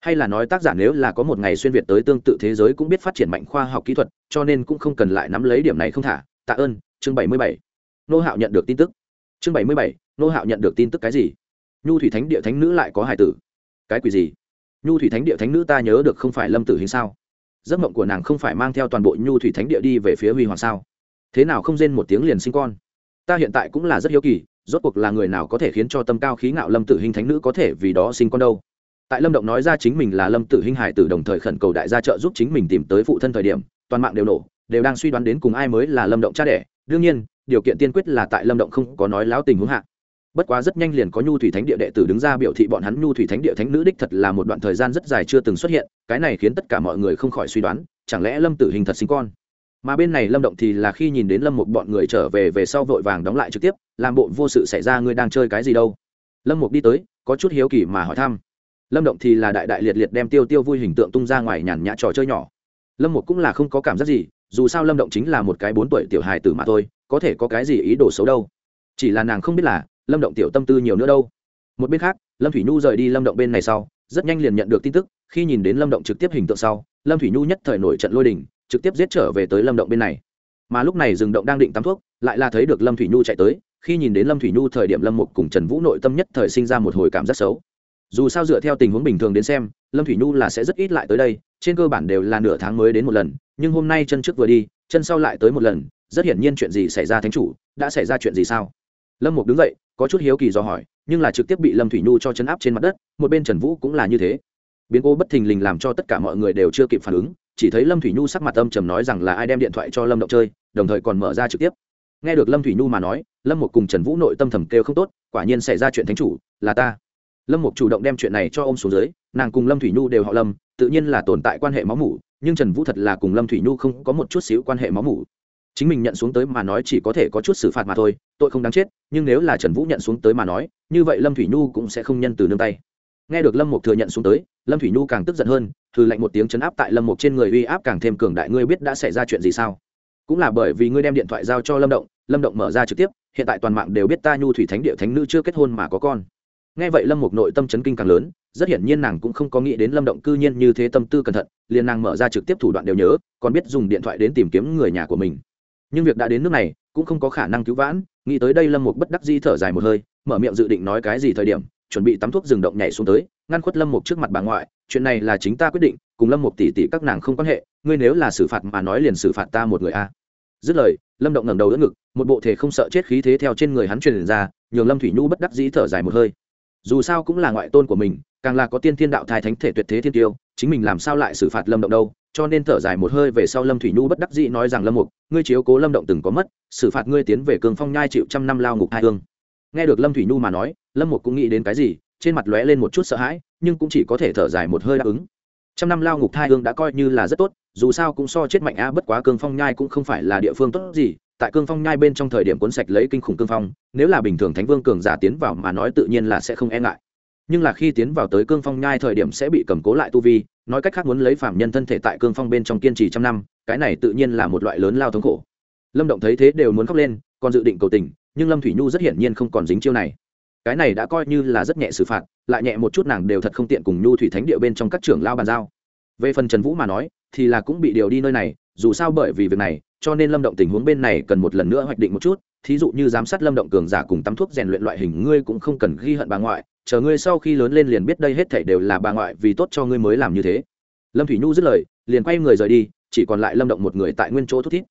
Hay là nói tác giả nếu là có một ngày xuyên việt tới tương tự thế giới cũng biết phát triển mạnh khoa học kỹ thuật, cho nên cũng không cần lại nắm lấy điểm này không thả. Tạ ơn, chương bảy mươi bảy. Nô hạo nhận được tin tức. Chương bảy mươi bảy, nô hạo nhận được tin tức cái gì? Nhu thủy thánh địa thánh nữ lại có hài tử. Cái quỷ gì? Nhu thủy thánh địa thánh nữ ta nhớ được không phải lâm tử hình sao? Giấc mộng của nàng không phải mang theo toàn bộ nhu thủy thánh địa đi về phía huy hoàng sao? Thế nào không rên một tiếng liền sinh con? Ta hiện tại cũng là rất hiếu kỳ, rốt cuộc là người nào có thể khiến cho tâm cao khí ngạo lâm tử hình thánh nữ có thể vì đó sinh con đâu? Tại lâm động nói ra chính mình là lâm tử hình hải tử đồng thời khẩn cầu đại gia trợ giúp chính mình tìm tới phụ thân thời điểm, toàn mạng đều nổ, đều đang suy đoán đến cùng ai mới là lâm động cha đẻ. Đương nhiên, điều kiện tiên quyết là tại lâm động không có nói láo tình huống hạ. Bất quá rất nhanh liền có nhu thủy thánh địa đệ tử đứng ra biểu thị bọn hắn nhu thủy thánh địa thánh nữ đích thật là một đoạn thời gian rất dài chưa từng xuất hiện, cái này khiến tất cả mọi người không khỏi suy đoán, chẳng lẽ lâm tử hình thật sinh con? Mà bên này lâm động thì là khi nhìn đến lâm một bọn người trở về về sau vội vàng đóng lại trực tiếp, làm bộ vô sự xảy ra ngươi đang chơi cái gì đâu. Lâm mục đi tới, có chút hiếu kỳ mà hỏi thăm. Lâm động thì là đại đại liệt liệt đem tiêu tiêu vui hình tượng tung ra ngoài nhàn nhã trò chơi nhỏ. Lâm mục cũng là không có cảm giác gì, dù sao lâm động chính là một cái bốn tuổi tiểu hài tử mà thôi, có thể có cái gì ý đồ xấu đâu. Chỉ là nàng không biết là, lâm động tiểu tâm tư nhiều nữa đâu. Một bên khác, lâm thủy nhu rời đi lâm động bên này sau, rất nhanh liền nhận được tin tức, khi nhìn đến lâm động trực tiếp hình tượng sau, lâm thủy nhu nhất thời nổi trận lôi đình trực tiếp giết trở về tới lâm động bên này. Mà lúc này rừng động đang định tắm thuốc, lại là thấy được lâm thủy nhu chạy tới, khi nhìn đến lâm thủy nhu thời điểm lâm mục cùng trần vũ nội tâm nhất thời sinh ra một hồi cảm giác xấu. Dù sao dựa theo tình huống bình thường đến xem, lâm thủy nhu là sẽ rất ít lại tới đây, trên cơ bản đều là nửa tháng mới đến một lần, nhưng hôm nay chân trước vừa đi, chân sau lại tới một lần, rất hiển nhiên chuyện gì xảy ra thánh chủ, đã xảy ra chuyện gì sao? Lâm mục đứng dậy, có chút hiếu kỳ do hỏi, nhưng là trực tiếp bị lâm thủy nhu cho chấn áp trên mặt đất, một bên trần vũ cũng là như thế. Biến cố bất thình lình làm cho tất cả mọi người đều chưa kịp phản ứng chỉ thấy lâm thủy nhu sắc mặt âm trầm nói rằng là ai đem điện thoại cho lâm động chơi, đồng thời còn mở ra trực tiếp. Nghe được lâm thủy nhu mà nói, lâm một cùng trần vũ nội tâm thầm kêu không tốt, quả nhiên xảy ra chuyện thánh chủ, là ta. Lâm một chủ động đem chuyện này cho ô m xuống dưới, nàng cùng lâm thủy nhu đều họ lâm, tự nhiên là tồn tại quan hệ máu mủ, nhưng trần vũ thật là cùng lâm thủy nhu không có một chút xíu quan hệ máu mủ. Chính mình nhận xuống tới mà nói chỉ có thể có chút xử phạt mà thôi, tội không đáng chết, nhưng nếu là trần vũ nhận xuống tới mà nói, như vậy lâm thủy nhu cũng sẽ không nhân từ nương tay. Nghe được lâm mục thừa nhận xuống tới, lâm thủy nhu càng tức giận hơn thư lệnh một tiếng chấn áp tại lâm mục trên người uy áp càng thêm cường đại, ngươi biết đã xảy ra chuyện gì sao? Cũng là bởi vì ngươi đem điện thoại giao cho lâm động lâm động mở ra trực tiếp, hiện tại toàn mạng đều biết ta nhu thủy thánh địa thánh nữ chưa kết hôn mà có con. Nghe vậy lâm mục nội tâm chấn kinh càng lớn, rất hiển nhiên nàng cũng không có nghĩ đến lâm động cư nhiên như thế tâm tư cẩn thận, liền nàng mở ra trực tiếp thủ đoạn đều nhớ, còn biết dùng điện thoại đến tìm kiếm người nhà của mình. Nhưng việc đã đến nước này, cũng không có khả năng cứu vãn, nghĩ tới đây lâm mục bất đắc di thở dài một hơi, mở miệng dự định nói cái gì thời điểm, chuẩn bị tắm thuốc rừng động nhảy xuống tới, ngăn khuất lâm mục trước mặt bà ngoại chuyện này là chính ta quyết định, cùng lâm một tỷ tỷ các nàng không quan hệ, ngươi nếu là xử phạt mà nói liền xử phạt ta một người a. Dứt lời, lâm động ngẩng đầu đỡ ngực, một bộ thể không sợ chết khí thế theo trên người hắn truyền ra, nhường lâm thủy nhu bất đắc dĩ thở dài một hơi. Dù sao cũng là ngoại tôn của mình, càng là có tiên thiên đạo thai thánh thể tuyệt thế thiên tiêu, chính mình làm sao lại xử phạt lâm động đâu, cho nên thở dài một hơi về sau lâm thủy nhu bất đắc dĩ nói rằng, lâm mục, ngươi chiếu cố lâm động từng có mất, xử phạt ngươi tiến về cường phong nhai chịu trăm năm lao ngục hai hương. Nghe được lâm thủy nhu mà nói, lâm mục cũng nghĩ đến cái gì, trên mặt lóe lên một chút sợ hãi nhưng cũng chỉ có thể thở dài một hơi đáp ứng. Trăm năm lao ngục thai hương đã coi như là rất tốt, dù sao cũng so chết mạnh a bất quá cương phong nhai cũng không phải là địa phương tốt gì. Tại cương phong nhai bên trong thời điểm cuốn sạch lấy kinh khủng cương phong, nếu là bình thường thánh vương cường giả tiến vào mà nói tự nhiên là sẽ không e ngại. Nhưng là khi tiến vào tới cương phong nhai thời điểm sẽ bị cầm cố lại tu vi, nói cách khác muốn lấy phạm nhân thân thể tại cương phong bên trong kiên trì trăm năm, cái này tự nhiên là một loại lớn lao thống khổ. Lâm động thấy thế đều muốn khóc lên, còn dự định cầu tình, nhưng lâm thủy nhu rất hiển nhiên không còn dính chiêu này cái này đã coi như là rất nhẹ xử phạt, lại nhẹ một chút nàng đều thật không tiện cùng nhu thủy thánh địa bên trong các trưởng lao bàn giao. Về phần trần vũ mà nói, thì là cũng bị điều đi nơi này, dù sao bởi vì việc này, cho nên lâm động tình huống bên này cần một lần nữa hoạch định một chút, thí dụ như giám sát lâm động cường giả cùng tắm thuốc rèn luyện loại hình, ngươi cũng không cần ghi hận bà ngoại, chờ ngươi sau khi lớn lên liền biết đây hết thảy đều là bà ngoại vì tốt cho ngươi mới làm như thế. Lâm thủy nhu dứt lời, liền quay người rời đi, chỉ còn lại lâm động một người tại nguyên chỗ thút thít.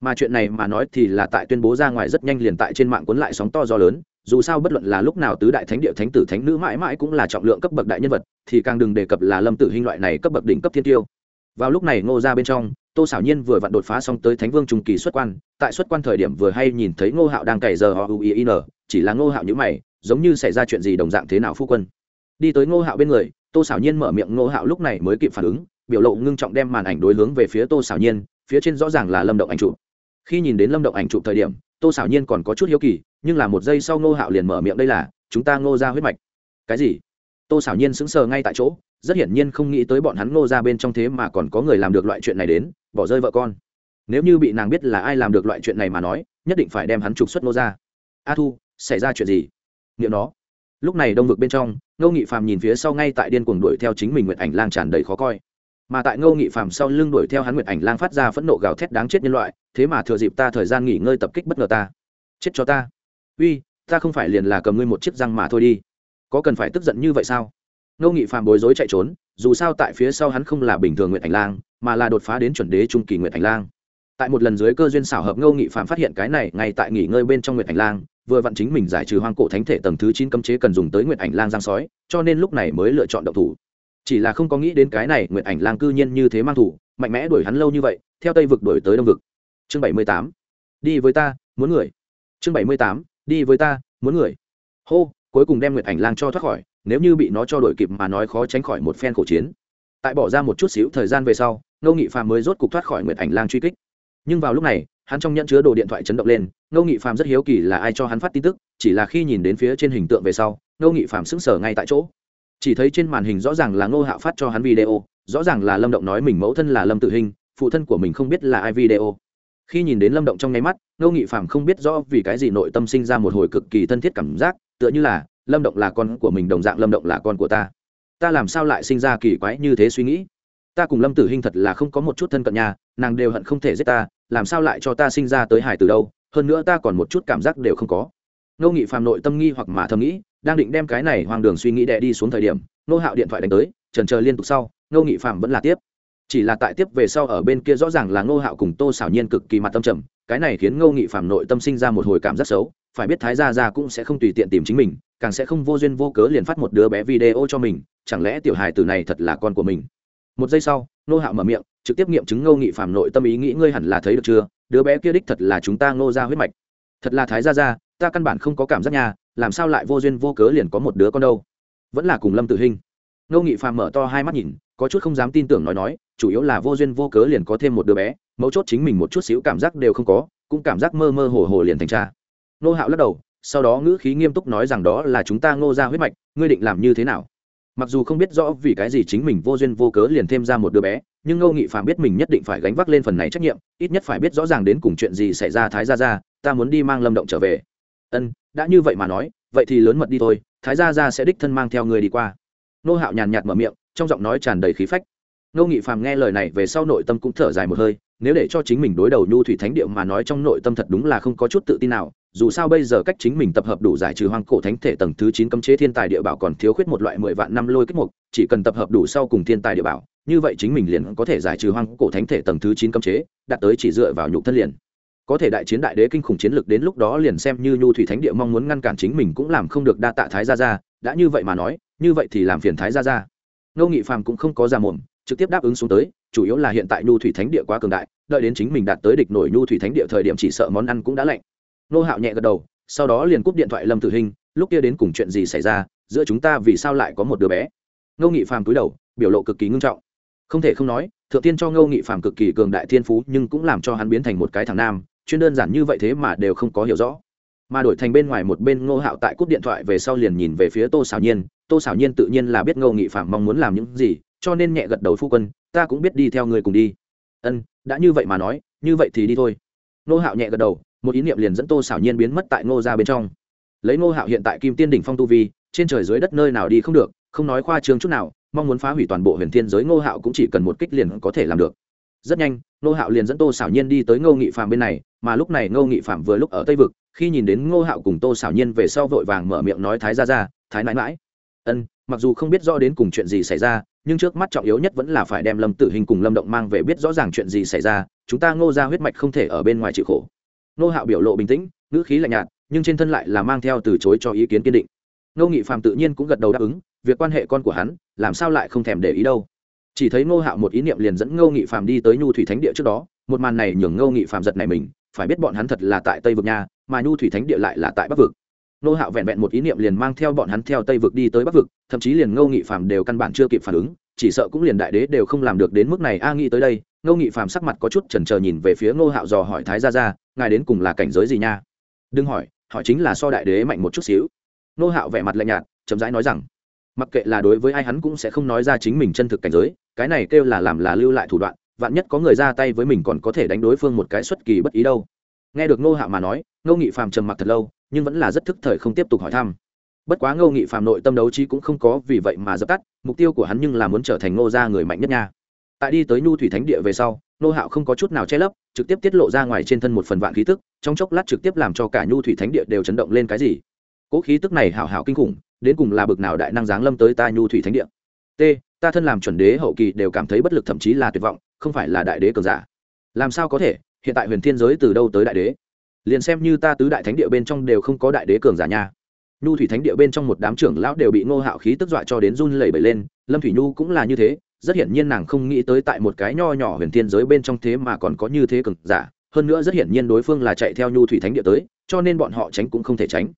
Mà chuyện này mà nói thì là tại tuyên bố ra ngoài rất nhanh liền tại trên mạng cuốn lại sóng to gió lớn dù sao bất luận là lúc nào tứ đại thánh địa thánh tử thánh nữ mãi mãi cũng là trọng lượng cấp bậc đại nhân vật, thì càng đừng đề cập là lâm tử hình loại này cấp bậc đỉnh cấp thiên tiêu. Vào lúc này ngô ra bên trong, tô xảo nhiên vừa vặn đột phá xong tới thánh vương trung kỳ xuất quan, tại xuất quan thời điểm vừa hay nhìn thấy ngô hạo đang cày giờ họ uin chỉ là ngô hạo nhữ mày, giống như xảy ra chuyện gì đồng dạng thế nào phu quân. Đi tới ngô hạo bên người, tô xảo nhiên mở miệng ngô hạo lúc này mới kịp phản ứng, biểu lộ ngưng trọng đem màn ảnh đối hướng về phía tô xảo nhiên, phía trên rõ ràng là lâm động ảnh trụ khi nhìn đến lâm động ảnh trụ thời điểm, tô xảo nhiên còn có chút hiếu kỳ nhưng là một giây sau ngô hạo liền mở miệng đây là, chúng ta ngô ra huyết mạch. Cái gì? Tô xảo nhiên sững sờ ngay tại chỗ, rất hiển nhiên không nghĩ tới bọn hắn ngô ra bên trong thế mà còn có người làm được loại chuyện này đến, bỏ rơi vợ con. Nếu như bị nàng biết là ai làm được loại chuyện này mà nói, nhất định phải đem hắn trục xuất ngô ra a thu, xảy ra chuyện gì? Nghĩa nó. Lúc này đông vực bên trong, ngô nghị phàm nhìn phía sau ngay tại điên cuồng đuổi theo chính mình nguyện ảnh lang tràn đầy khó coi. Mà tại ngô nghị phàm sau lưng đuổi theo hắn nguyện ảnh lang phát ra phẫn nộ gào thét đáng chết nhân loại, thế mà thừa dịp ta thời gian nghỉ ngơi tập kích bất ngờ ta. Chết cho ta uy, ta không phải liền là cầm ngươi một chiếc răng mà thôi đi. Có cần phải tức giận như vậy sao? Ngô nghị phàm bối rối chạy trốn, dù sao tại phía sau hắn không là bình thường nguyện ảnh lang, mà là đột phá đến chuẩn đế trung kỳ nguyện ảnh lang. Tại một lần dưới cơ duyên xảo hợp, ngô nghị Phạm phát hiện cái này ngay tại nghỉ ngơi bên trong nguyện ảnh lang, vừa vặn chính mình giải trừ hoang cổ thánh thể tầng thứ chín cấm chế cần dùng tới nguyện ảnh lang giang sói, cho nên lúc này mới lựa chọn động thủ. Chỉ là không có nghĩ đến cái này nguyện ảnh lang cư nhiên như thế mang thủ, mạnh mẽ đuổi hắn lâu như vậy, theo tây vực đuổi tới đông vực. Chương bảy mươi tám. Đi với ta, muốn người. Chương bảy mươi tám đi với ta, muốn người. Hô, cuối cùng đem nguyệt ảnh lang cho thoát khỏi, nếu như bị nó cho đổi kịp mà nói khó tránh khỏi một phen khổ chiến. Tại bỏ ra một chút xíu thời gian về sau, ngô nghị phàm mới rốt cục thoát khỏi nguyệt ảnh lang truy kích. Nhưng vào lúc này, hắn trong nhận chứa đồ điện thoại chấn động lên, ngô nghị phàm rất hiếu kỳ là ai cho hắn phát tin tức, chỉ là khi nhìn đến phía trên hình tượng về sau, ngô nghị phàm sững sờ ngay tại chỗ. Chỉ thấy trên màn hình rõ ràng là ngô hạo phát cho hắn video, rõ ràng là lâm động nói mình mẫu thân là lâm tự hình, phụ thân của mình không biết là ai video khi nhìn đến lâm động trong nháy mắt, ngô nghị phàm không biết rõ vì cái gì nội tâm sinh ra một hồi cực kỳ thân thiết cảm giác, tựa như là, lâm động là con của mình đồng dạng lâm động là con của ta. Ta làm sao lại sinh ra kỳ quái như thế suy nghĩ? Ta cùng lâm tử hinh thật là không có một chút thân cận nhà nàng đều hận không thể giết ta, làm sao lại cho ta sinh ra tới hải từ đâu? Hơn nữa ta còn một chút cảm giác đều không có. Ngô nghị phàm nội tâm nghi hoặc mà thầm nghĩ, đang định đem cái này hoang đường suy nghĩ đè đi xuống thời điểm nô hạo điện thoại đánh tới trần chờ liên tục sau, ngô nghị phạm vẫn là tiếp chỉ là tại tiếp về sau ở bên kia rõ ràng là ngô hạo cùng tô xảo nhiên cực kỳ mặt tâm trầm, cái này khiến ngô nghị phạm nội tâm sinh ra một hồi cảm rất xấu, phải biết thái gia gia cũng sẽ không tùy tiện tìm chính mình, càng sẽ không vô duyên vô cớ liền phát một đứa bé video cho mình, chẳng lẽ tiểu hài tử này thật là con của mình? Một giây sau, ngô hạo mở miệng, trực tiếp nghiệm chứng ngô nghị phạm nội tâm ý nghĩ ngươi hẳn là thấy được chưa? Đứa bé kia đích thật là chúng ta ngô ra huyết mạch. Thật là thái gia gia, ta căn bản không có cảm giác nhà làm sao lại vô duyên vô cớ liền có một đứa con đâu? Vẫn là cùng lâm tử hình ngô nghị Phạm mở to hai mắt nhìn có chút không dám tin tưởng nói nói, chủ yếu là vô duyên vô cớ liền có thêm một đứa bé, mấu chốt chính mình một chút xíu cảm giác đều không có, cũng cảm giác mơ mơ hồ hồ liền thành cha. Nô hạo lắc đầu, sau đó ngữ khí nghiêm túc nói rằng đó là chúng ta ngô ra huyết mạch, ngươi định làm như thế nào? Mặc dù không biết rõ vì cái gì chính mình vô duyên vô cớ liền thêm ra một đứa bé, nhưng ngô nghị phàm biết mình nhất định phải gánh vác lên phần này trách nhiệm, ít nhất phải biết rõ ràng đến cùng chuyện gì xảy ra thái ra ra ta muốn đi mang lâm động trở về. Ân, đã như vậy mà nói, vậy thì lớn mật đi thôi, thái gia gia sẽ đích thân mang theo người đi qua. Nô hạo nhàn nhạt mở miệng trong giọng nói tràn đầy khí phách. Nô nghị phàm nghe lời này về sau nội tâm cũng thở dài một hơi, nếu để cho chính mình đối đầu nhu thủy thánh địa mà nói trong nội tâm thật đúng là không có chút tự tin nào, dù sao bây giờ cách chính mình tập hợp đủ giải trừ hoang cổ thánh thể tầng thứ chín cấm chế thiên tài địa bảo còn thiếu khuyết một loại mười vạn năm lôi kích mục, chỉ cần tập hợp đủ sau cùng thiên tài địa bảo, như vậy chính mình liền có thể giải trừ hoang cổ thánh thể tầng thứ chín cấm chế, đạt tới chỉ dựa vào nhục thân liền. Có thể đại chiến đại đế kinh khủng chiến lực đến lúc đó liền xem như nhu thủy thánh địa mong muốn ngăn cản chính mình cũng làm không được đa tạ thái gia gia, đã như vậy mà nói, như vậy thì làm phiền thái gia gia ngô nghị phàm cũng không có ra mồm, trực tiếp đáp ứng xuống tới, chủ yếu là hiện tại nhu thủy thánh địa quá cường đại, đợi đến chính mình đạt tới địch nổi nhu thủy thánh địa thời điểm chỉ sợ món ăn cũng đã lạnh. Nô hạo nhẹ gật đầu, sau đó liền cúp điện thoại lâm tử hình, lúc kia đến cùng chuyện gì xảy ra, giữa chúng ta vì sao lại có một đứa bé? Ngô nghị phàm cúi đầu, biểu lộ cực kỳ ngưng trọng. Không thể không nói, thượng tiên cho ngô nghị phàm cực kỳ cường đại thiên phú nhưng cũng làm cho hắn biến thành một cái thằng nam, chuyên đơn giản như vậy thế mà đều không có hiểu rõ mà đổi thành bên ngoài một bên ngô hạo tại cúp điện thoại về sau liền nhìn về phía tô xảo nhiên. Tô xảo nhiên tự nhiên là biết ngô nghị phạm mong muốn làm những gì, cho nên nhẹ gật đầu phu quân, ta cũng biết đi theo người cùng đi. Ân, đã như vậy mà nói, như vậy thì đi thôi. Ngô hạo nhẹ gật đầu, một ý niệm liền dẫn tô xảo nhiên biến mất tại ngô ra bên trong. Lấy ngô hạo hiện tại kim tiên đỉnh phong tu vi, trên trời dưới đất nơi nào đi không được, không nói khoa trương chút nào, mong muốn phá hủy toàn bộ huyền thiên giới ngô hạo cũng chỉ cần một kích liền có thể làm được. Rất nhanh, ngô hạo liền dẫn tô xảo nhiên đi tới ngô nghị phạm bên này, mà lúc này ngô nghị phạm vừa lúc ở tây vực khi nhìn đến ngô hạo cùng tô xảo nhiên về sau vội vàng mở miệng nói thái ra ra thái nãi mãi ân, mặc dù không biết rõ đến cùng chuyện gì xảy ra, nhưng trước mắt trọng yếu nhất vẫn là phải đem lâm tử hình cùng lâm động mang về biết rõ ràng chuyện gì xảy ra, chúng ta ngô ra huyết mạch không thể ở bên ngoài chịu khổ. Ngô hạo biểu lộ bình tĩnh, ngữ khí lạnh nhạt, nhưng trên thân lại là mang theo từ chối cho ý kiến kiên định. Ngô nghị phạm tự nhiên cũng gật đầu đáp ứng, việc quan hệ con của hắn, làm sao lại không thèm để ý đâu. Chỉ thấy ngô hạo một ý niệm liền dẫn ngô nghị phạm đi tới nhu thủy thánh địa trước đó, một màn này nhường ngô nghị phạm giật này mình phải biết bọn hắn thật là tại tây vực nha, mà nhu thủy thánh địa lại là tại bắc vực. Ngô hạo vẹn vẹn một ý niệm liền mang theo bọn hắn theo tây vực đi tới bắc vực, thậm chí liền ngô nghị phạm đều căn bản chưa kịp phản ứng, chỉ sợ cũng liền đại đế đều không làm được đến mức này. A nghĩ tới đây, ngô nghị phạm sắc mặt có chút chần chờ nhìn về phía ngô hạo dò hỏi thái gia ra ngài đến cùng là cảnh giới gì nha? Đừng hỏi hỏi chính là so đại đế mạnh một chút xíu. Ngô hạo vẻ mặt lạnh nhạt, chậm rãi nói rằng, mặc kệ là đối với ai hắn cũng sẽ không nói ra chính mình chân thực cảnh giới, cái này kêu là làm là lưu lại thủ đoạn vạn nhất có người ra tay với mình còn có thể đánh đối phương một cái xuất kỳ bất ý đâu. Nghe được ngô Hạ mà nói, ngô nghị phàm trầm mặc thật lâu, nhưng vẫn là rất thức thời không tiếp tục hỏi thăm. Bất quá ngô nghị phàm nội tâm đấu trí cũng không có vì vậy mà dập tắt, mục tiêu của hắn nhưng là muốn trở thành ngô gia người mạnh nhất nha. Tại đi tới nhu thủy thánh địa về sau, ngô hạo không có chút nào che lấp, trực tiếp tiết lộ ra ngoài trên thân một phần vạn khí tức, trong chốc lát trực tiếp làm cho cả nhu thủy thánh địa đều chấn động lên cái gì. Cỗ khí tức này hảo hảo kinh khủng, đến cùng là bực nào đại năng giáng lâm tới ta nhu thủy thánh địa. T, ta thân làm chuẩn đế hậu kỳ đều cảm thấy bất lực thậm chí là tuyệt vọng không phải là đại đế cường giả. Làm sao có thể? Hiện tại huyền thiên giới từ đâu tới đại đế? Liền xem như ta tứ đại thánh địa bên trong đều không có đại đế cường giả nha. Nhu thủy thánh địa bên trong một đám trưởng lão đều bị ngô hạo khí tức dọa cho đến run lẩy bẩy lên, lâm thủy nhu cũng là như thế, rất hiển nhiên nàng không nghĩ tới tại một cái nho nhỏ huyền thiên giới bên trong thế mà còn có như thế cường giả, hơn nữa rất hiển nhiên đối phương là chạy theo nhu thủy thánh địa tới, cho nên bọn họ tránh cũng không thể tránh.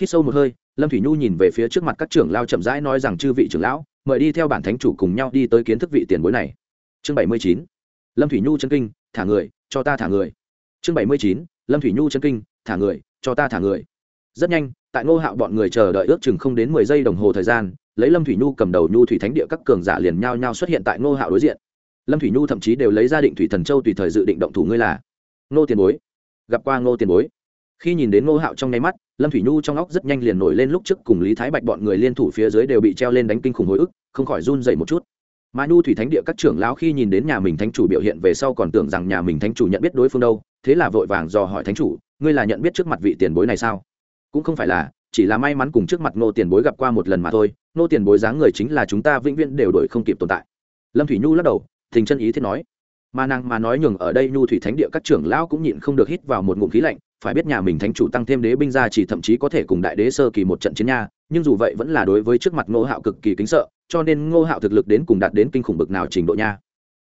Khi sâu một hơi, lâm thủy nhu nhìn về phía trước mặt các trưởng lao chậm rãi nói rằng, chư vị trưởng lão, mời đi theo bản thánh chủ cùng nhau đi tới kiến thức vị tiền bối này chương bảy mươi chín, lâm thủy nhu chân kinh, thả người, cho ta thả người. Chương bảy mươi chín, lâm thủy nhu chân kinh, thả người, cho ta thả người. Rất nhanh, tại ngô hạo bọn người chờ đợi ước chừng không đến mười giây đồng hồ thời gian, lấy lâm thủy nhu cầm đầu nhu thủy thánh địa các cường giả liền nhao nhao xuất hiện tại ngô hạo đối diện. Lâm thủy nhu thậm chí đều lấy ra định thủy thần châu tùy thời dự định động thủ ngươi là ngô tiền bối. Gặp qua ngô tiền bối. Khi nhìn đến ngô hạo trong nháy mắt, lâm thủy nhu trong óc rất nhanh liền nổi lên lúc trước cùng lý thái bạch bọn người liên thủ phía dưới đều bị treo lên đánh kinh khủng hồi ức, không khỏi run dậy một chút mà nhu thủy thánh địa các trưởng lão khi nhìn đến nhà mình thánh chủ biểu hiện về sau còn tưởng rằng nhà mình thánh chủ nhận biết đối phương đâu, thế là vội vàng dò hỏi thánh chủ, ngươi là nhận biết trước mặt vị tiền bối này sao? Cũng không phải là, chỉ là may mắn cùng trước mặt nô tiền bối gặp qua một lần mà thôi Nô tiền bối dáng người chính là chúng ta vĩnh viễn đều đổi không kịp tồn tại. Lâm thủy nhu lắc đầu, thình chân ý thiết nói mà nàng mà nói nhường ở đây nhu thủy thánh địa các trưởng lão cũng nhịn không được hít vào một ngụm khí lạnh, phải biết nhà mình thánh chủ tăng thêm đế binh ra chỉ thậm chí có thể cùng đại đế sơ kỳ một trận chiến nha, nhưng dù vậy vẫn là đối với trước mặt ngô hạo cực kỳ kính sợ, cho nên ngô hạo thực lực đến cùng đạt đến kinh khủng bực nào trình độ nha.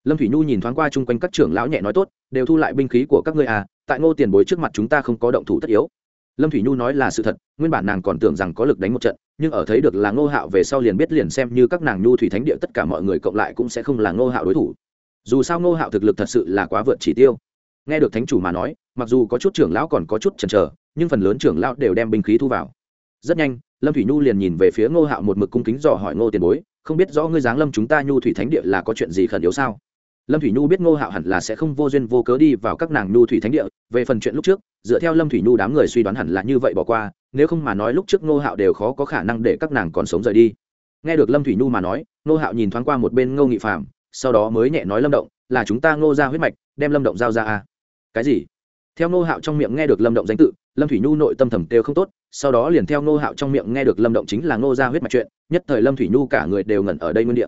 Lâm thủy nhu nhìn thoáng qua chung quanh các trưởng lão nhẹ nói tốt, đều thu lại binh khí của các ngươi à tại ngô tiền bối trước mặt chúng ta không có động thủ tất yếu. Lâm thủy nhu nói là sự thật, nguyên bản nàng còn tưởng rằng có lực đánh một trận, nhưng ở thấy được là ngô hạo về sau liền biết liền xem như các nàng nhu thủy thánh địa tất cả mọi người cộng lại cũng sẽ không là ngô hạo đối thủ dù sao ngô hạo thực lực thật sự là quá vượt chỉ tiêu. Nghe được thánh chủ mà nói, mặc dù có chút trưởng lão còn có chút chần chờ, nhưng phần lớn trưởng lão đều đem binh khí thu vào. Rất nhanh, lâm thủy nhu liền nhìn về phía ngô hạo một mực cung kính dò hỏi ngô tiền bối, không biết rõ ngươi giáng lâm chúng ta nhu thủy thánh địa là có chuyện gì khẩn yếu sao? Lâm thủy nhu biết ngô hạo hẳn là sẽ không vô duyên vô cớ đi vào các nàng nhu thủy thánh địa, về phần chuyện lúc trước, dựa theo lâm thủy nhu đám người suy đoán hẳn là như vậy bỏ qua, nếu không mà nói lúc trước ngô hạo đều khó có khả năng để các nàng còn sống rời đi. Nghe được lâm thủy nhu mà nói, ngô hạo nhìn thoáng qua một bên ngô nghị phạm sau đó mới nhẹ nói lâm động, là chúng ta ngô ra huyết mạch, đem lâm động giao ra à. Cái gì? Theo ngô hạo trong miệng nghe được lâm động danh tự, lâm thủy nhu nội tâm thầm kêu không tốt, sau đó liền theo ngô hạo trong miệng nghe được lâm động chính là ngô ra huyết mạch chuyện, nhất thời lâm thủy nhu cả người đều ngẩn ở đây nguyên đ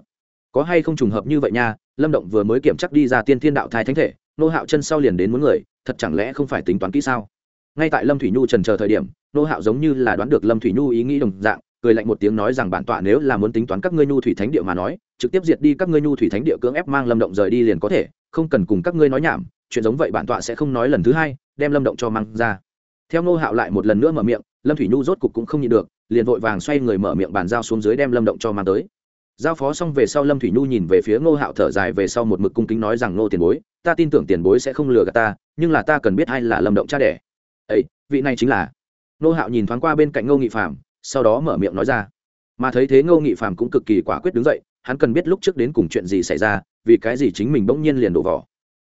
có hay không trùng hợp như vậy nha, lâm động vừa mới kiểm chắc đi ra tiên thiên đạo thai thánh thể, ngô hạo chân sau liền đến muốn người, thật chẳng lẽ không phải tính toán kỹ sao? Ngay tại lâm thủy nhu trần chờ thời điểm, ngô hạo giống như là đoán được lâm thủy nhu ý nghĩ đồng dạng, cười lạnh một tiếng nói rằng bản tọa nếu là muốn tính toán các ngươi nhu thủy thánh địa mà nói trực tiếp diệt đi các ngươi nhu thủy thánh địa cưỡng ép mang lâm động rời đi liền có thể, không cần cùng các ngươi nói nhảm, chuyện giống vậy bản tọa sẽ không nói lần thứ hai, đem lâm động cho mang ra. Theo ngô hạo lại một lần nữa mở miệng, lâm thủy nhu rốt cục cũng không nhịn được, liền vội vàng xoay người mở miệng bàn giao xuống dưới đem lâm động cho mang tới. Giao phó xong về sau lâm thủy nhu nhìn về phía ngô hạo thở dài về sau một mực cung kính nói rằng, ngô tiền bối, ta tin tưởng tiền bối sẽ không lừa gạt ta, nhưng là ta cần biết ai là lâm động cha đẻ. Ấy vị này chính là ngô hạo nhìn thoáng qua bên cạnh ngô nghị phạm sau đó mở miệng nói ra. Mà thấy thế ngô nghị phạm cũng cực kỳ quả quyết đứng dậy hắn cần biết lúc trước đến cùng chuyện gì xảy ra, vì cái gì chính mình bỗng nhiên liền đổ vỏ.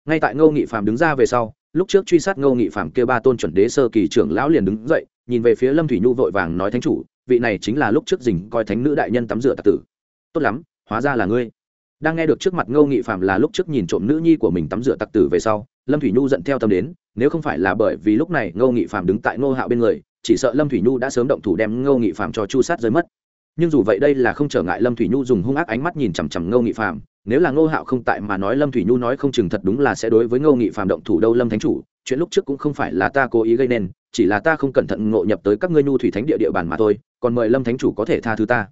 Ngay tại ngô nghị phạm đứng ra về sau, lúc trước truy sát ngô nghị phạm kêu ba tôn chuẩn đế sơ kỳ trưởng lão liền đứng dậy, nhìn về phía lâm thủy nhu vội vàng nói thánh chủ, vị này chính là lúc trước dình coi thánh nữ đại nhân tắm rửa tạc tử. Tốt lắm, hóa ra là ngươi. Đang nghe được trước mặt ngô nghị phạm là lúc trước nhìn trộm nữ nhi của mình tắm rửa tặc tử về sau, lâm thủy nhu giận theo tâm đến, nếu không phải là bởi vì lúc này ngô nghị phạm đứng tại ngô hạo bên người, chỉ sợ lâm thủy nhu đã sớm động thủ đem ngô nghị phạm cho chu sát rơi mất nhưng dù vậy đây là không trở ngại lâm thủy nhu dùng hung ác ánh mắt nhìn chằm chằm ngô nghị phạm nếu là ngô hạo không tại mà nói lâm thủy nhu nói không chừng thật đúng là sẽ đối với ngô nghị phạm động thủ đâu lâm thánh chủ. Chuyện lúc trước cũng không phải là ta cố ý gây nên, chỉ là ta không cẩn thận ngộ nhập tới các ngươi nhu thủy thánh địa địa bàn mà thôi, còn mời lâm thánh chủ có thể tha thứ ta.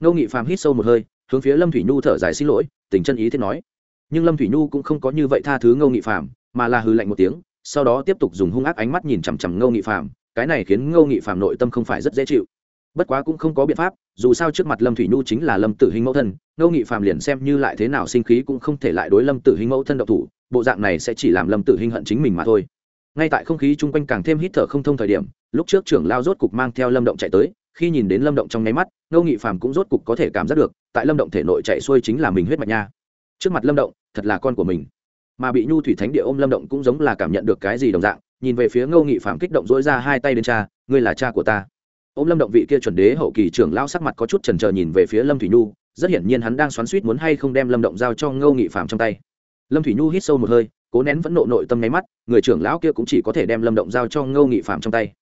Ngô nghị phạm hít sâu một hơi, hướng phía lâm thủy nhu thở dài xin lỗi, tình chân ý thế nói. Nhưng lâm thủy nhu cũng không có như vậy tha thứ ngô nghị phạm mà là hư lạnh một tiếng, sau đó tiếp tục dùng hung ác ánh mắt nhìn chằm chằm ngô nghị phạm cái này khiến ngô nghị phạm nội tâm không phải rất dễ chịu. Bất quá cũng không có biện pháp dù sao trước mặt lâm thủy nhu chính là lâm tử hình mẫu thân, ngô nghị phạm liền xem như lại thế nào sinh khí cũng không thể lại đối lâm tử hình mẫu thân độc thủ, bộ dạng này sẽ chỉ làm lâm tử hình hận chính mình mà thôi. Ngay tại không khí chung quanh càng thêm hít thở không thông thời điểm, lúc trước trưởng lao rốt cục mang theo lâm động chạy tới, khi nhìn đến lâm động trong nháy mắt, ngô nghị phàm cũng rốt cục có thể cảm giác được, tại lâm động thể nội chạy xuôi chính là mình huyết mạch nha. Trước mặt lâm động, thật là con của mình. Mà bị nhu thủy thánh địa ôm lâm động cũng giống là cảm nhận được cái gì đồng dạng, nhìn về phía ngô nghị phàm kích động dỗi ra hai tay đến cha, ngươi là cha của ta ôm lâm động vị kia chuẩn đế hậu kỳ trưởng lao sắc mặt có chút trần trờ nhìn về phía lâm thủy nhu, rất hiển nhiên hắn đang xoắn suýt muốn hay không đem lâm động giao cho ngô nghị phạm trong tay. Lâm thủy nhu hít sâu một hơi, cố nén vẫn nộ nội tâm nháy mắt, người trưởng lão kia cũng chỉ có thể đem lâm động giao cho ngô nghị phạm trong tay.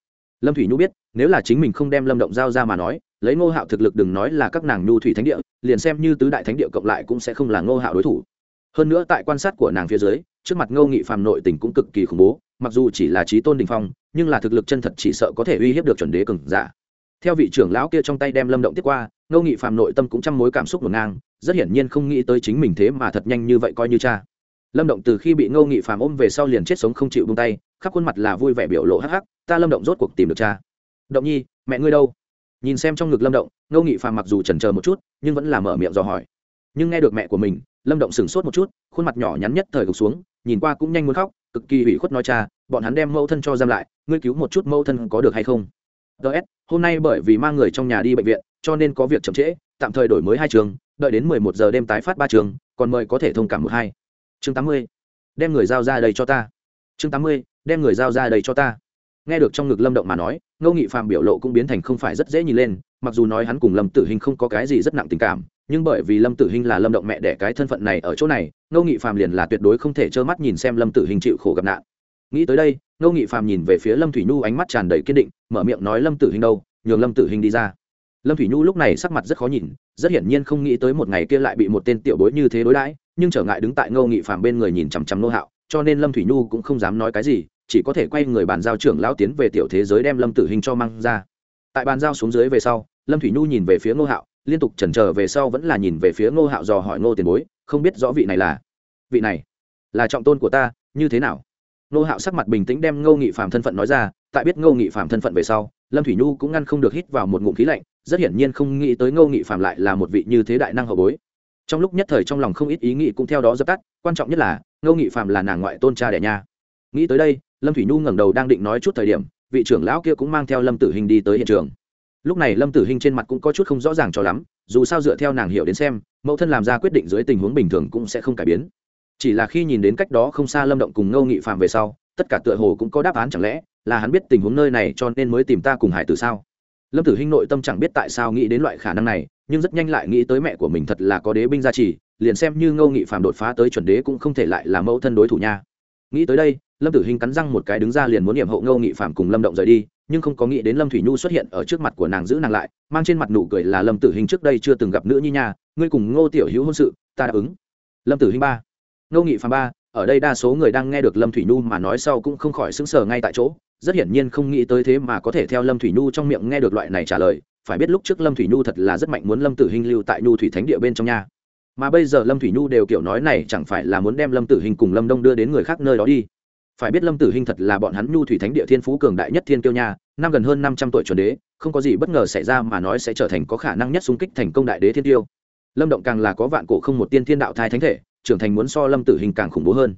Lâm thủy nhu biết, nếu là chính mình không đem lâm động giao ra mà nói, lấy ngô hạo thực lực đừng nói là các nàng nhu thủy thánh địa, liền xem như tứ đại thánh địa cộng lại cũng sẽ không là ngô hạo đối thủ. Hơn nữa tại quan sát của nàng phía dưới, trước mặt ngô nghị phạm nội tình cũng cực kỳ khủng bố, mặc dù chỉ là trí tôn đình phong, nhưng là thực lực chân thật chỉ sợ có thể uy hiếp được chuẩn đế cường giả theo vị trưởng lão kia trong tay đem lâm động tiếp qua, ngô nghị phạm nội tâm cũng chăm mối cảm xúc ngổn ngang, rất hiển nhiên không nghĩ tới chính mình thế mà thật nhanh như vậy coi như cha. Lâm động từ khi bị ngô nghị Phạm ôm về sau liền chết sống không chịu bung tay, khắp khuôn mặt là vui vẻ biểu lộ hắc hắc, ta lâm động rốt cuộc tìm được cha. Động nhi, mẹ ngươi đâu? Nhìn xem trong ngực lâm động, ngô nghị Phạm mặc dù chần chờ một chút, nhưng vẫn là mở miệng dò hỏi. Nhưng nghe được mẹ của mình, lâm động sửng sốt một chút, khuôn mặt nhỏ nhắn nhất thời gục xuống, nhìn qua cũng nhanh muốn khóc, cực kỳ hủy khuất nói cha, bọn hắn đem mẫu thân cho giam lại, ngươi cứu một chút mẫu thân có được hay không? Ts hôm nay bởi vì mang người trong nhà đi bệnh viện, cho nên có việc chậm trễ, tạm thời đổi mới hai trường, đợi đến mười một giờ đêm tái phát ba trường, còn mời có thể thông cảm một hai. Chương tám mươi, đem người giao ra đây cho ta. Chương tám mươi, đem người giao ra đây cho ta. Nghe được trong ngực lâm động mà nói, ngô nghị phạm biểu lộ cũng biến thành không phải rất dễ nhìn lên, mặc dù nói hắn cùng lâm tử hình không có cái gì rất nặng tình cảm, nhưng bởi vì lâm tử hình là lâm động mẹ đẻ cái thân phận này ở chỗ này, ngô nghị phạm liền là tuyệt đối không thể trơ mắt nhìn xem lâm tử hình chịu khổ gặp nạn. Nghĩ tới đây ngô nghị phạm nhìn về phía lâm thủy nhu ánh mắt tràn đầy kiên định, mở miệng nói lâm tử hình đâu, nhường lâm tử hình đi ra. Lâm thủy nhu lúc này sắc mặt rất khó nhìn, rất hiển nhiên không nghĩ tới một ngày kia lại bị một tên tiểu bối như thế đối đãi, nhưng trở ngại đứng tại ngô nghị phạm bên người nhìn chằm chằm nô hạo, cho nên lâm thủy nhu cũng không dám nói cái gì, chỉ có thể quay người bàn giao trưởng lão tiến về tiểu thế giới đem lâm tử hình cho mang ra. Tại bàn giao xuống dưới về sau, lâm thủy nhu nhìn về phía ngô hạo, liên tục chần chờ về sau vẫn là nhìn về phía ngô hạo dò hỏi ngô tiền bối, không biết rõ vị này là, vị này là trọng tôn của ta, như thế nào? Nô hạo sắc mặt bình tĩnh đem ngô nghị phạm thân phận nói ra, tại biết ngô nghị phạm thân phận về sau, lâm thủy nhu cũng ngăn không được hít vào một ngụm khí lạnh, rất hiển nhiên không nghĩ tới ngô nghị phạm lại là một vị như thế đại năng hậu bối. Trong lúc nhất thời trong lòng không ít ý nghĩ cũng theo đó dập tắt, quan trọng nhất là, ngô nghị phạm là nàng ngoại tôn cha đẻ nha. Nghĩ tới đây, lâm thủy nhu ngẩng đầu đang định nói chút thời điểm, vị trưởng lão kia cũng mang theo lâm tử hình đi tới hiện trường. Lúc này lâm tử hình trên mặt cũng có chút không rõ ràng cho lắm, dù sao dựa theo nàng hiểu đến xem, mẫu thân làm ra quyết định dưới tình huống bình thường cũng sẽ không cải biến chỉ là khi nhìn đến cách đó không xa lâm động cùng ngô nghị phạm về sau, tất cả tựa hồ cũng có đáp án chẳng lẽ là hắn biết tình huống nơi này cho nên mới tìm ta cùng hải tử sao? Lâm tử hinh nội tâm chẳng biết tại sao nghĩ đến loại khả năng này, nhưng rất nhanh lại nghĩ tới mẹ của mình thật là có đế binh gia trì, liền xem như ngô nghị Phạm đột phá tới chuẩn đế cũng không thể lại là mẫu thân đối thủ nha. Nghĩ tới đây, lâm tử hinh cắn răng một cái đứng ra liền muốn n i ệ m hậu ngô nghị Phạm cùng lâm động rời đi, nhưng không có nghĩ đến lâm thủy nhu xuất hiện ở trước mặt của nàng giữ nàng lại, mang trên mặt nụ cười là lâm tử Hinh trước đây chưa từng gặp nữ nhi nha, ngươi cùng ngô tiểu hữu hôn sự, ta đáp ứng. Lâm tử Hinh ba ngô nghị phàm ba, ở đây đa số người đang nghe được lâm thủy nhu mà nói sau cũng không khỏi sững sờ ngay tại chỗ, rất hiển nhiên không nghĩ tới thế mà có thể theo lâm thủy nhu trong miệng nghe được loại này trả lời, phải biết lúc trước lâm thủy nhu thật là rất mạnh muốn lâm tử hình lưu tại nhu thủy thánh địa bên trong nhà mà bây giờ lâm thủy nhu đều kiểu nói này chẳng phải là muốn đem lâm tử hình cùng lâm đông đưa đến người khác nơi đó đi. Phải biết lâm tử hình thật là bọn hắn nhu thủy thánh địa thiên phú cường đại nhất thiên kiêu nha, năm gần hơn năm trăm tuổi chuẩn đế, không có gì bất ngờ xảy ra mà nói sẽ trở thành có khả năng nhất xung kích thành công đại đế thiên tiêu. Lâm động càng là có vạn cổ không một tiên thiên đạo thai thánh thể trưởng thành muốn so lâm tử hình càng khủng bố hơn.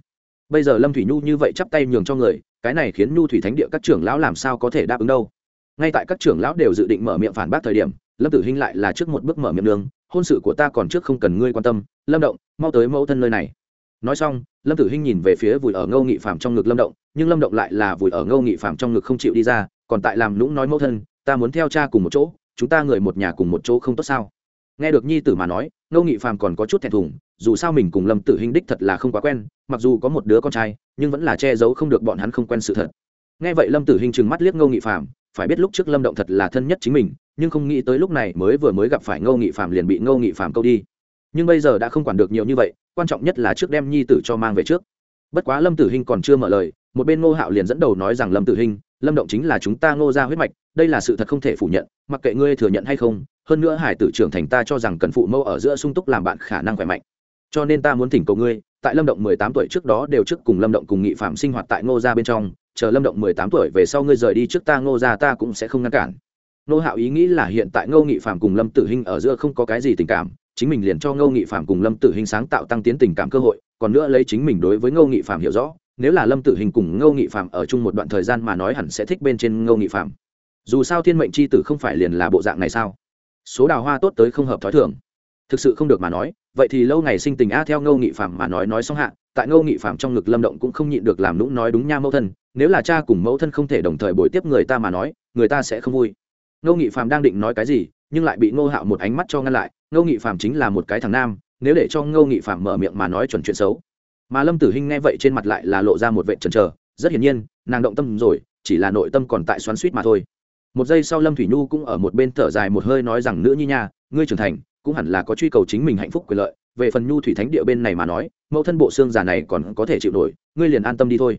Bây giờ lâm thủy nhu như vậy chắp tay nhường cho người, cái này khiến nhu thủy thánh địa các trưởng lão làm sao có thể đáp ứng đâu? Ngay tại các trưởng lão đều dự định mở miệng phản bác thời điểm, lâm tử hinh lại là trước một bước mở miệng đường, hôn sự của ta còn trước không cần ngươi quan tâm, lâm động, mau tới mẫu thân nơi này. Nói xong, lâm tử hinh nhìn về phía vùi ở ngâu nghị phạm trong ngực lâm động, nhưng lâm động lại là vùi ở ngô nghị phạm trong ngực không chịu đi ra, còn tại làm lũng nói mẫu thân, ta muốn theo cha cùng một chỗ, chúng ta người một nhà cùng một chỗ không tốt sao? Nghe được nhi tử mà nói ngô nghị phàm còn có chút thẹn thùng dù sao mình cùng lâm tử hình đích thật là không quá quen mặc dù có một đứa con trai nhưng vẫn là che giấu không được bọn hắn không quen sự thật. Nghe vậy lâm tử hình trừng mắt liếc ngô nghị phàm, phải biết lúc trước lâm động thật là thân nhất chính mình nhưng không nghĩ tới lúc này mới vừa mới gặp phải ngô nghị phàm liền bị ngô nghị phàm câu đi. Nhưng bây giờ đã không quản được nhiều như vậy quan trọng nhất là trước đem nhi tử cho mang về trước. Bất quá lâm tử hình còn chưa mở lời một bên ngô hạo liền dẫn đầu nói rằng lâm tử hình lâm động chính là chúng ta ngô ra huyết mạch đây là sự thật không thể phủ nhận mặc kệ ngươi thừa nhận hay không hơn nữa hải tử trưởng thành ta cho rằng cần phụ mẫu ở giữa sung túc làm bạn khả năng khỏe mạnh. Cho nên ta muốn thỉnh cầu ngươi, tại lâm động mười tám tuổi trước đó đều trước cùng lâm động cùng nghị phạm sinh hoạt tại ngô gia bên trong, chờ lâm động mười tám tuổi về sau ngươi rời đi trước ta ngô gia ta cũng sẽ không ngăn cản. Nô hạo ý nghĩ là hiện tại ngô nghị phạm cùng lâm tử hinh ở giữa không có cái gì tình cảm, chính mình liền cho ngô nghị phạm cùng lâm tử hinh sáng tạo tăng tiến tình cảm cơ hội, còn nữa lấy chính mình đối với ngô nghị phạm hiểu rõ, nếu là lâm tử hình cùng ngô nghị phạm ở chung một đoạn thời gian mà nói hẳn sẽ thích bên trên ngô nghị phạm. Dù sao thiên mệnh c h i tử không phải liền là bộ dạng này sao? Số đào hoa tốt tới không hợp thói thường. Thực sự không được mà nói, vậy thì lâu ngày sinh tình a theo ngô nghị phạm mà nói nói xong hạ, tại ngô nghị phạm trong ngực lâm động cũng không nhịn được làm lũng nói đúng nha mẫu thân, nếu là cha cùng mẫu thân không thể đồng thời bồi tiếp người ta mà nói, người ta sẽ không vui. Ngô nghị phạm đang định nói cái gì, nhưng lại bị ngô hạo một ánh mắt cho ngăn lại, ngô nghị phạm chính là một cái thằng nam, nếu để cho ngô nghị phạm mở miệng mà nói chuẩn chuyện xấu. Mà lâm tử hinh nghe vậy trên mặt lại là lộ ra một vệ trần trờ rất hiển nhiên, nàng động tâm rồi, chỉ là nội tâm còn tại xoắn suýt mà thôi một giây sau lâm thủy nhu cũng ở một bên thở dài một hơi nói rằng, nữ nhi nha, ngươi trưởng thành, cũng hẳn là có truy cầu chính mình hạnh phúc quyền lợi. Về phần nhu thủy thánh địa bên này mà nói, mẫu thân bộ xương già này còn có thể chịu nổi, ngươi liền an tâm đi thôi.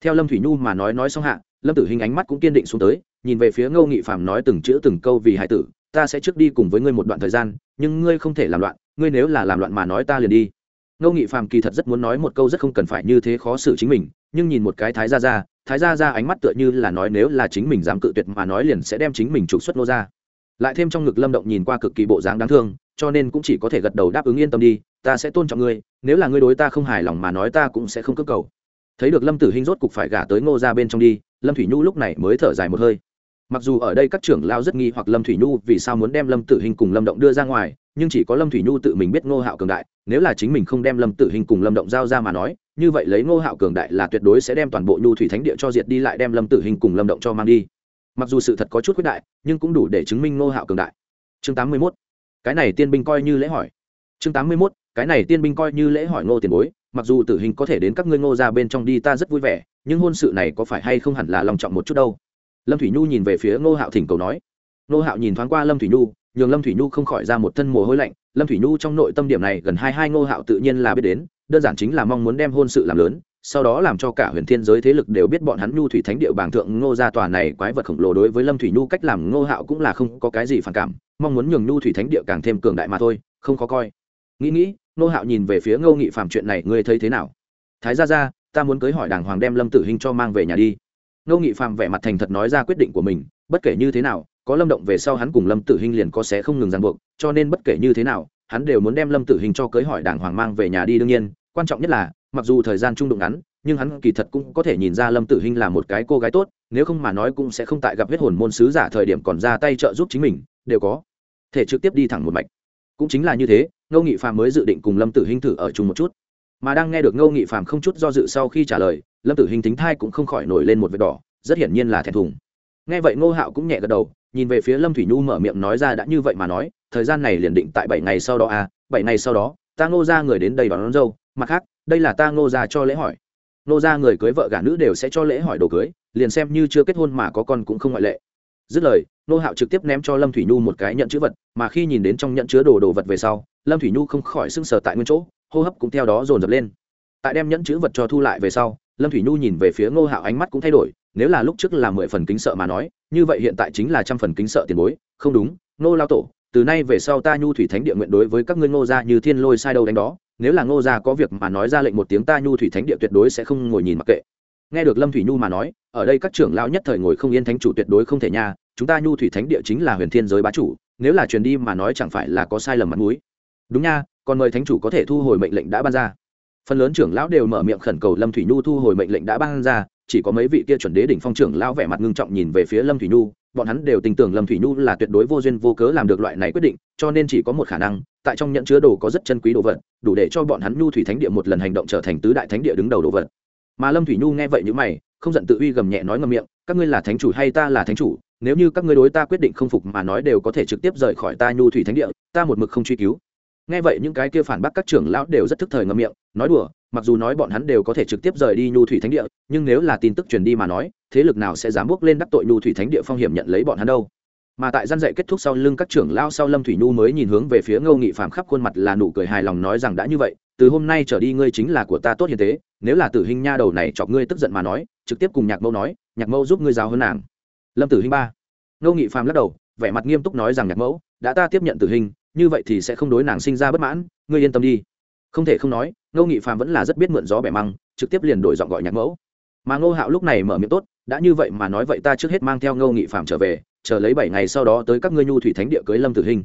Theo lâm thủy nhu mà nói nói xong hạ, lâm tử hình ánh mắt cũng kiên định xuống tới, nhìn về phía ngô nghị phạm nói từng chữ từng câu vì hải tử, ta sẽ trước đi cùng với ngươi một đoạn thời gian, nhưng ngươi không thể làm loạn, ngươi nếu là làm loạn mà nói ta liền đi. Ngô nghị phàm kỳ thật rất muốn nói một câu rất không cần phải như thế khó xử chính mình nhưng nhìn một cái thái gia ra thái gia ra ánh mắt tựa như là nói nếu là chính mình dám cự tuyệt mà nói liền sẽ đem chính mình trục xuất nô ra. Lại thêm trong ngực lâm động nhìn qua cực kỳ bộ dáng đáng thương, cho nên cũng chỉ có thể gật đầu đáp ứng yên tâm đi, ta sẽ tôn trọng ngươi, nếu là ngươi đối ta không hài lòng mà nói ta cũng sẽ không cưỡng cầu. Thấy được lâm tử hinh rốt cục phải gả tới ngô ra bên trong đi, lâm thủy nhu lúc này mới thở dài một hơi. Mặc dù ở đây các trưởng lao rất nghi hoặc lâm thủy nhu vì sao muốn đem lâm tử hình cùng lâm động đưa ra ngoài, nhưng chỉ có lâm thủy nhu tự mình biết ngô hạo cường đại, nếu là chính mình không đem lâm tử hình cùng lâm động giao ra mà nói như vậy lấy ngô hạo cường đại là tuyệt đối sẽ đem toàn bộ nhu thủy thánh địa cho diệt đi lại đem lâm tử hình cùng lâm động cho mang đi. Mặc dù sự thật có chút quyết đại, nhưng cũng đủ để chứng minh ngô hạo cường đại. Chương tám mươi mốt. Cái này tiên binh coi như lễ hỏi. Chương tám mươi mốt. Cái này tiên binh coi như lễ hỏi ngô tiền bối, mặc dù tử hình có thể đến các ngươi ngô ra bên trong đi ta rất vui vẻ, nhưng hôn sự này có phải hay không hẳn là lòng trọng một chút đâu? Lâm thủy nhu nhìn về phía ngô hạo thỉnh cầu nói. Ngô hạo nhìn thoáng qua lâm thủy nhu, nhường lâm thủy nhu không khỏi ra một thân mồ hôi lạnh. Lâm thủy nhu trong nội tâm điểm này gần hai hai ngô hạo tự nhiên là biết đến đơn giản chính là mong muốn đem hôn sự làm lớn, sau đó làm cho cả huyền thiên giới thế lực đều biết bọn hắn nhu thủy thánh địa bảng thượng ngô gia tòa này quái vật khổng lồ đối với lâm thủy nhu cách làm ngô hạo cũng là không có cái gì phản cảm, mong muốn nhường nhu thủy thánh địa càng thêm cường đại mà thôi, không khó coi. Nghĩ nghĩ, ngô hạo nhìn về phía ngô nghị phạm chuyện này, ngươi thấy thế nào? Thái gia gia, ta muốn cưới hỏi đàng hoàng đem lâm tử hình cho mang về nhà đi. Ngô nghị phạm vẻ mặt thành thật nói ra quyết định của mình, bất kể như thế nào, có lâm động về sau hắn cùng lâm tử hình liền có sẽ không ngừng ràng buộc, cho nên bất kể như thế nào hắn đều muốn đem lâm tử hình cho cưới hỏi đàng hoàng mang về nhà đi, đương nhiên, quan trọng nhất là, mặc dù thời gian trung đụng ngắn, nhưng hắn kỳ thật cũng có thể nhìn ra lâm tử hình là một cái cô gái tốt, nếu không mà nói cũng sẽ không tại gặp huyết hồn môn sứ giả thời điểm còn ra tay trợ giúp chính mình, đều có thể trực tiếp đi thẳng một mạch. Cũng chính là như thế, ngô nghị phàm mới dự định cùng lâm tử hình thử ở chung một chút. Mà đang nghe được ngô nghị phàm không chút do dự sau khi trả lời, lâm tử hình tính thai cũng không khỏi nổi lên một vệt đỏ, rất hiển nhiên là thẹn thùng nghe vậy ngô hạo cũng nhẹ gật đầu nhìn về phía lâm thủy nhu mở miệng nói ra đã như vậy mà nói thời gian này liền định tại bảy ngày sau đó à bảy ngày sau đó ta ngô ra người đến đây đón, đón dâu mặt khác đây là ta ngô ra cho lễ hỏi. Ngô ra người cưới vợ gả nữ đều sẽ cho lễ hỏi đồ cưới liền xem như chưa kết hôn mà có con cũng không ngoại lệ. Dứt lời Ngô hạo trực tiếp ném cho lâm thủy nhu một cái nhận chữ vật mà khi nhìn đến trong nhận chứa đồ đồ vật về sau lâm thủy nhu không khỏi sưng sờ tại nguyên chỗ hô hấp cũng theo đó dồn dập lên. Tại đem nhẫn chữ vật cho thu lại về sau lâm thủy nhu nhìn về phía ngô hạo ánh mắt cũng thay đổi, nếu là lúc trước là mười phần kính sợ mà nói, như vậy hiện tại chính là trăm phần kính sợ tiền bối, không đúng, ngô lao tổ, từ nay về sau ta nhu thủy thánh địa nguyện đối với các ngươi ngô gia như thiên lôi sai đâu đánh đó, nếu là ngô gia có việc mà nói ra lệnh một tiếng ta nhu thủy thánh địa tuyệt đối sẽ không ngồi nhìn mặc kệ. Nghe được lâm thủy nhu mà nói, ở đây các trưởng lão nhất thời ngồi không yên thánh chủ tuyệt đối không thể nha, chúng ta nhu thủy thánh địa chính là huyền thiên giới bá chủ, nếu là truyền đi mà nói chẳng phải là có sai lầm mặt mũi. Đúng nha, còn mời thánh chủ có thể thu hồi mệnh lệnh đã ban ra phần lớn trưởng lão đều mở miệng khẩn cầu lâm thủy nhu thu hồi mệnh lệnh đã ban ra, chỉ có mấy vị kia chuẩn đế đỉnh phong trưởng lão vẻ mặt ngưng trọng nhìn về phía lâm thủy nhu, bọn hắn đều tin tưởng lâm thủy nhu là tuyệt đối vô duyên vô cớ làm được loại này quyết định, cho nên chỉ có một khả năng, tại trong nhận chứa đồ có rất chân quý đồ vật, đủ để cho bọn hắn nhu thủy thánh địa một lần hành động trở thành tứ đại thánh địa đứng đầu đồ vật. Mà lâm thủy nhu nghe vậy như mày, không giận tự uy gầm nhẹ nói ngầm miệng, các ngươi là thánh chủ hay ta là thánh chủ? Nếu như các ngươi đối ta quyết định không phục mà nói đều có thể trực tiếp rời khỏi ta nhu thủy thánh địa, ta một mực không truy cứu nghe vậy những cái kia phản bác các trưởng lão đều rất thức thời ngậm miệng, nói đùa, mặc dù nói bọn hắn đều có thể trực tiếp rời đi nhu thủy thánh địa, nhưng nếu là tin tức truyền đi mà nói, thế lực nào sẽ dám bước lên đắc tội nhu thủy thánh địa phong hiểm nhận lấy bọn hắn đâu? Mà tại gian dạy kết thúc sau lưng các trưởng lão sau lâm thủy nhu mới nhìn hướng về phía ngô nghị phạm khắp khuôn mặt là nụ cười hài lòng nói rằng đã như vậy, từ hôm nay trở đi ngươi chính là của ta tốt hiền tế, nếu là tử hình nha đầu này chọc ngươi tức giận mà nói, trực tiếp cùng nhạc mẫu nói, nhạc mẫu giúp ngươi giáo hơn nàng. Lâm tử hình ba. Ngô nghị phạm lắc đầu, vẻ mặt nghiêm túc nói rằng, nhạc mẫu, đã ta tiếp nhận tử hình như vậy thì sẽ không đối nàng sinh ra bất mãn, ngươi yên tâm đi. Không thể không nói, ngô nghị phạm vẫn là rất biết mượn gió bẻ măng, trực tiếp liền đổi giọng gọi nhạc mẫu. Mà ngô hạo lúc này mở miệng tốt, đã như vậy mà nói vậy ta trước hết mang theo ngô nghị phạm trở về, chờ lấy bảy ngày sau đó tới các ngươi nhu thủy thánh địa cưới lâm tử hình.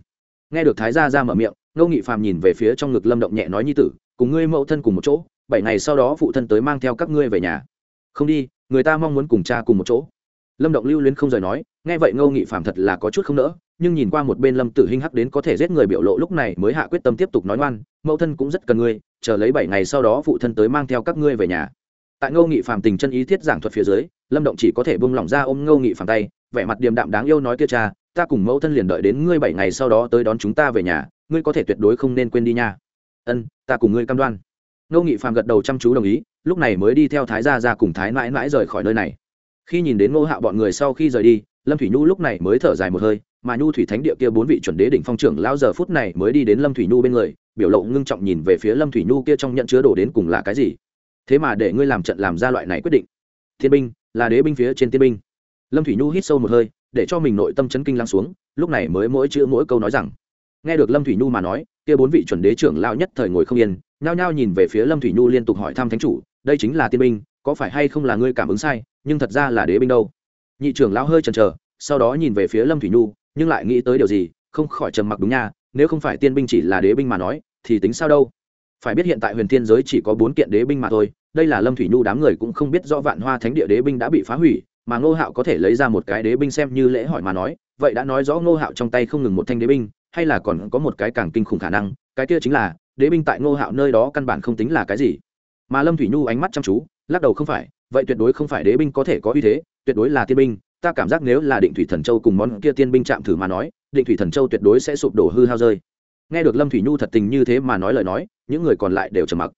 Nghe được thái gia ra mở miệng, ngô nghị phạm nhìn về phía trong ngực lâm động nhẹ nói như tử, cùng ngươi mẫu thân cùng một chỗ, bảy ngày sau đó phụ thân tới mang theo các ngươi về nhà. Không đi, người ta mong muốn cùng cha cùng một chỗ. Lâm động lưu luyến không rời nói nghe vậy ngô nghị phạm thật là có chút không nỡ, nhưng nhìn qua một bên lâm tử hinh hắc đến có thể giết người biểu lộ lúc này mới hạ quyết tâm tiếp tục nói ngoan, mẫu thân cũng rất cần ngươi, chờ lấy bảy ngày sau đó phụ thân tới mang theo các ngươi về nhà. Tại ngô nghị phạm tình chân ý thiết giảng thuật phía dưới, lâm động chỉ có thể bung lỏng ra ôm ngô nghị phạm tay, vẻ mặt điềm đạm đáng yêu nói kia cha, ta cùng mẫu thân liền đợi đến ngươi bảy ngày sau đó tới đón chúng ta về nhà, ngươi có thể tuyệt đối không nên quên đi nha. Ân, ta cùng ngươi cam đoan. Ngô nghị phạm gật đầu chăm chú đồng ý, lúc này mới đi theo thái gia ra cùng thái mãi mãi rời khỏi nơi này. Khi nhìn đến ngô hạo bọn người sau khi rời đi lâm thủy nhu lúc này mới thở dài một hơi, mà nhu thủy thánh địa kia bốn vị chuẩn đế đỉnh phong trưởng lao giờ phút này mới đi đến lâm thủy nhu bên người, biểu lộ ngưng trọng nhìn về phía lâm thủy nhu kia trong nhận chứa đồ đến cùng là cái gì. Thế mà để ngươi làm trận làm ra loại này quyết định. Thiên binh, là đế binh phía trên tiên binh. Lâm thủy nhu hít sâu một hơi, để cho mình nội tâm chấn kinh lắng xuống, lúc này mới mỗi chữ mỗi câu nói rằng. Nghe được lâm thủy nhu mà nói, kia bốn vị chuẩn đế trưởng lao nhất thời ngồi không yên, nhao nhao nhìn về phía lâm thủy nhu liên tục hỏi thăm thánh chủ, đây chính là tiên binh, có phải hay không là ngươi cảm ứng sai, nhưng thật ra là đế binh đâu? Nhị trưởng lão hơi chần chờ, sau đó nhìn về phía lâm thủy nhu, nhưng lại nghĩ tới điều gì, không khỏi trầm mặc đúng nha, nếu không phải tiên binh chỉ là đế binh mà nói, thì tính sao đâu? Phải biết hiện tại huyền thiên giới chỉ có bốn kiện đế binh mà thôi, đây là lâm thủy nhu đám người cũng không biết rõ vạn hoa thánh địa đế binh đã bị phá hủy, mà ngô hạo có thể lấy ra một cái đế binh xem như lễ hỏi mà nói, vậy đã nói rõ ngô hạo trong tay không ngừng một thanh đế binh, hay là còn có một cái càng kinh khủng khả năng, cái kia chính là, đế binh tại ngô hạo nơi đó căn bản không tính là cái gì. Mà lâm thủy nhu ánh mắt chăm chú, lắc đầu không phải, vậy tuyệt đối không phải đế binh có thể có uy thế tuyệt đối là tiên binh, ta cảm giác nếu là định thủy thần châu cùng món kia tiên binh chạm thử mà nói, định thủy thần châu tuyệt đối sẽ sụp đổ hư hao rơi. Nghe được lâm thủy nhu thật tình như thế mà nói lời nói, những người còn lại đều trầm mặc.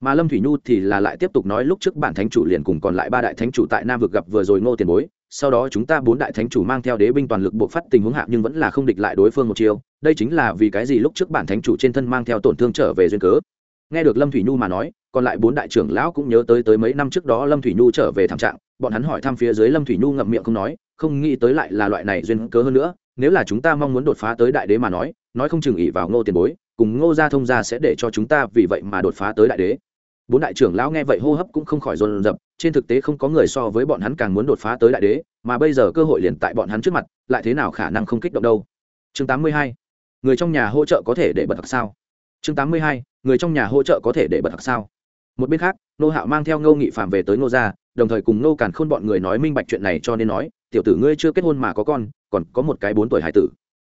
Mà lâm thủy nhu thì là lại tiếp tục nói lúc trước bản thánh chủ liền cùng còn lại ba đại thánh chủ tại nam vực gặp vừa rồi ngô tiền bối, sau đó chúng ta bốn đại thánh chủ mang theo đế binh toàn lực bộ phát tình huống hạ nhưng vẫn là không địch lại đối phương một chiều đây chính là vì cái gì lúc trước bản thánh chủ trên thân mang theo tổn thương trở về duyên cớ nghe được lâm thủy nhu mà nói, còn lại bốn đại trưởng lão cũng nhớ tới tới mấy năm trước đó lâm thủy nhu trở về thảm trạng, bọn hắn hỏi thăm phía dưới lâm thủy nhu ngậm miệng không nói, không nghĩ tới lại là loại này duyên cớ hơn nữa, nếu là chúng ta mong muốn đột phá tới đại đế mà nói nói không chừng ỉ vào ngô tiền bối, cùng ngô gia thông gia sẽ để cho chúng ta vì vậy mà đột phá tới đại đế bốn đại trưởng lão nghe vậy hô hấp cũng không khỏi dồn dập trên thực tế không có người so với bọn hắn càng muốn đột phá tới đại đế, mà bây giờ cơ hội liền tại bọn hắn trước mặt, lại thế nào khả năng không kích động đâu chương 82. người trong nhà hỗ trợ có thể để bật thật sao chương 82 người trong nhà hỗ trợ có thể để bật thật sao? Một bên khác, nô hạo mang theo ngô nghị phạm về tới ngô gia, đồng thời cùng nô càn khôn bọn người nói minh bạch chuyện này cho nên nói, tiểu tử ngươi chưa kết hôn mà có con, còn có một cái bốn tuổi hải tử.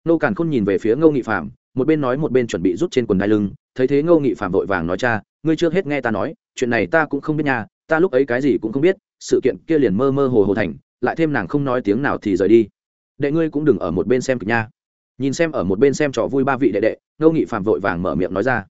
Nô càn khôn nhìn về phía ngô nghị phạm một bên nói một bên chuẩn bị rút trên quần đai lưng, thấy thế ngô nghị phạm vội vàng nói, cha, ngươi trước hết nghe ta nói, chuyện này ta cũng không biết nhà ta lúc ấy cái gì cũng không biết, sự kiện kia liền mơ mơ hồ hồ thành, lại thêm nàng không nói tiếng nào thì rời đi. Đệ ngươi cũng đừng ở một bên xem kịch nha. Nhìn xem ở một bên xem trò vui ba vị đệ đệ, ngô nghị phạm vội vàng mở miệng nói ra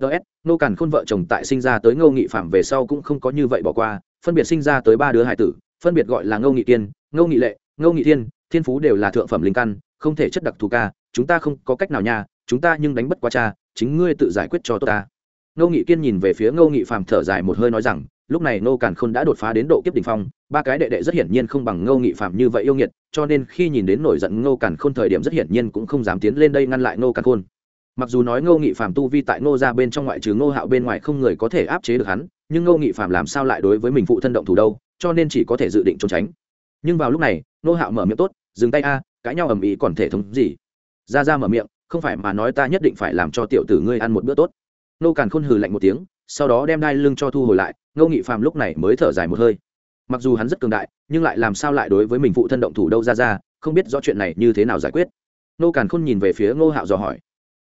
ts nô càn khôn vợ chồng tại sinh ra tới ngô nghị phạm về sau cũng không có như vậy bỏ qua, phân biệt sinh ra tới ba đứa hải tử, phân biệt gọi là ngô nghị kiên, ngô nghị lệ, ngô nghị thiên thiên phú đều là thượng phẩm linh căn, không thể chất đặc thù ca, chúng ta không có cách nào nha, chúng ta nhưng đánh bất quá cha, chính ngươi tự giải quyết cho tôi ta. Ngô nghị kiên nhìn về phía ngô nghị Phạm thở dài một hơi nói rằng, lúc này ngô càn khôn đã đột phá đến độ kiếp đ ỉ n h phong, ba cái đệ đệ rất hiển nhiên không bằng ngô nghị phạm như vậy yêu nghiệt, cho nên khi nhìn đến nổi giận ngô càn khôn thời điểm rất hiển nhiên cũng không dám tiến lên đây ngăn lại ngô càn khôn mặc dù nói ngô nghị phạm tu vi tại ngô ra bên trong ngoại trừ ngô hạo bên ngoài không người có thể áp chế được hắn, nhưng ngô nghị phạm làm sao lại đối với mình phụ thân động thủ đâu, cho nên chỉ có thể dự định trốn tránh. Nhưng vào lúc này, ngô hạo mở miệng tốt, dừng tay a, cãi nhau ầm ĩ còn thể thống gì? Ra ra mở miệng, không phải mà nói ta nhất định phải làm cho tiểu tử ngươi ăn một bữa tốt. Nô càn khôn hừ lạnh một tiếng, sau đó đem đai lưng cho thu hồi lại, ngô nghị Phạm lúc này mới thở dài một hơi. Mặc dù hắn rất cường đại, nhưng lại làm sao lại đối với mình phụ thân động thủ đâu ra ra không biết rõ chuyện này như thế nào giải quyết. Nô càn khôn nhìn về phía ngô hạo dò hỏi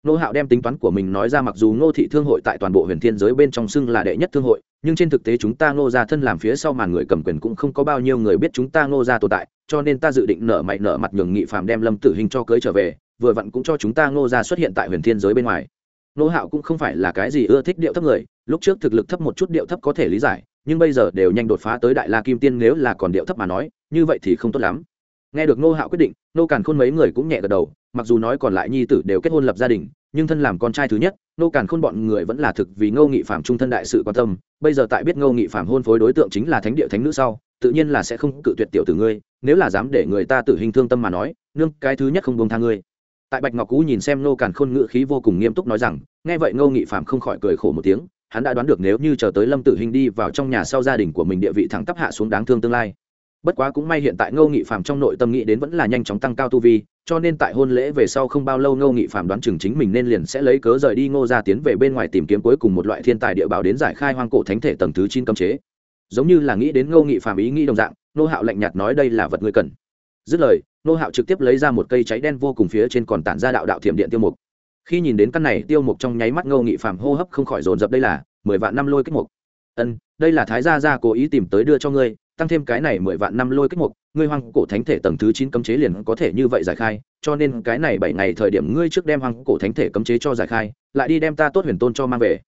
nô hạo đem tính toán của mình nói ra mặc dù ngô thị thương hội tại toàn bộ huyền thiên giới bên trong xưng là đệ nhất thương hội, nhưng trên thực tế chúng ta ngô ra thân làm phía sau màn người cầm quyền cũng không có bao nhiêu người biết chúng ta ngô ra tồn tại, cho nên ta dự định nở mày nở mặt nhường nghị phạm đem lâm tử hình cho cưới trở về, vừa vặn cũng cho chúng ta ngô ra xuất hiện tại huyền thiên giới bên ngoài. Nô hạo cũng không phải là cái gì ưa thích điệu thấp người, lúc trước thực lực thấp một chút điệu thấp có thể lý giải, nhưng bây giờ đều nhanh đột phá tới đại la kim tiên nếu là còn điệu thấp mà nói, như vậy thì không tốt lắm. Nghe được nô hạo quyết định nô càn khôn mấy người cũng nhẹ gật đầu mặc dù nói còn lại nhi tử đều kết hôn lập gia đình, nhưng thân làm con trai thứ nhất nô càn khôn bọn người vẫn là thực vì ngô nghị phạm trung thân đại sự quan tâm. Bây giờ tại biết ngô nghị phạm hôn phối đối tượng chính là thánh địa thánh nữ sau, tự nhiên là sẽ không cự tuyệt tiểu tử ngươi, nếu là dám để người ta tử hình thương tâm mà nói, nương, cái thứ nhất không buông tha ngươi. Tại bạch ngọc Cũ nhìn xem nô càn khôn ngự khí vô cùng nghiêm túc nói rằng, nghe vậy ngô nghị phạm không khỏi cười khổ một tiếng, hắn đã đoán được nếu như chờ tới lâm tử hình đi vào trong nhà sau gia đình của mình địa vị thẳng tắp hạ xuống đáng thương tương lai bất quá cũng may hiện tại ngô nghị phạm trong nội tâm nghĩ đến vẫn là nhanh chóng tăng cao tu vi, cho nên tại hôn lễ về sau không bao lâu ngô nghị phạm đoán chừng chính mình nên liền sẽ lấy cớ rời đi ngô ra tiến về bên ngoài tìm kiếm cuối cùng một loại thiên tài địa bảo đến giải khai hoang cổ thánh thể tầng thứ chín cấm chế. Giống như là nghĩ đến ngô nghị phạm ý nghĩ đồng dạng, nô hạo lạnh nhạt nói đây là vật ngươi cần. Dứt lời, nô hạo trực tiếp lấy ra một cây cháy đen vô cùng phía trên còn tản ra đạo đạo thiểm điện tiêu mục. Khi nhìn đến căn này tiêu mục trong nháy mắt ngô nghị phạm hô hấp không khỏi dồn dập, đây là mười vạn năm lôi kích mục. Ân, đây là thái gia gia cố ý tìm tới đưa cho ngươi tăng thêm cái này mười vạn năm lôi kích mục, ngươi hoang cổ thánh thể tầng thứ chín cấm chế liền có thể như vậy giải khai, cho nên cái này bảy ngày thời điểm ngươi trước đem hoang cổ thánh thể cấm chế cho giải khai, lại đi đem ta tốt huyền tôn cho mang về.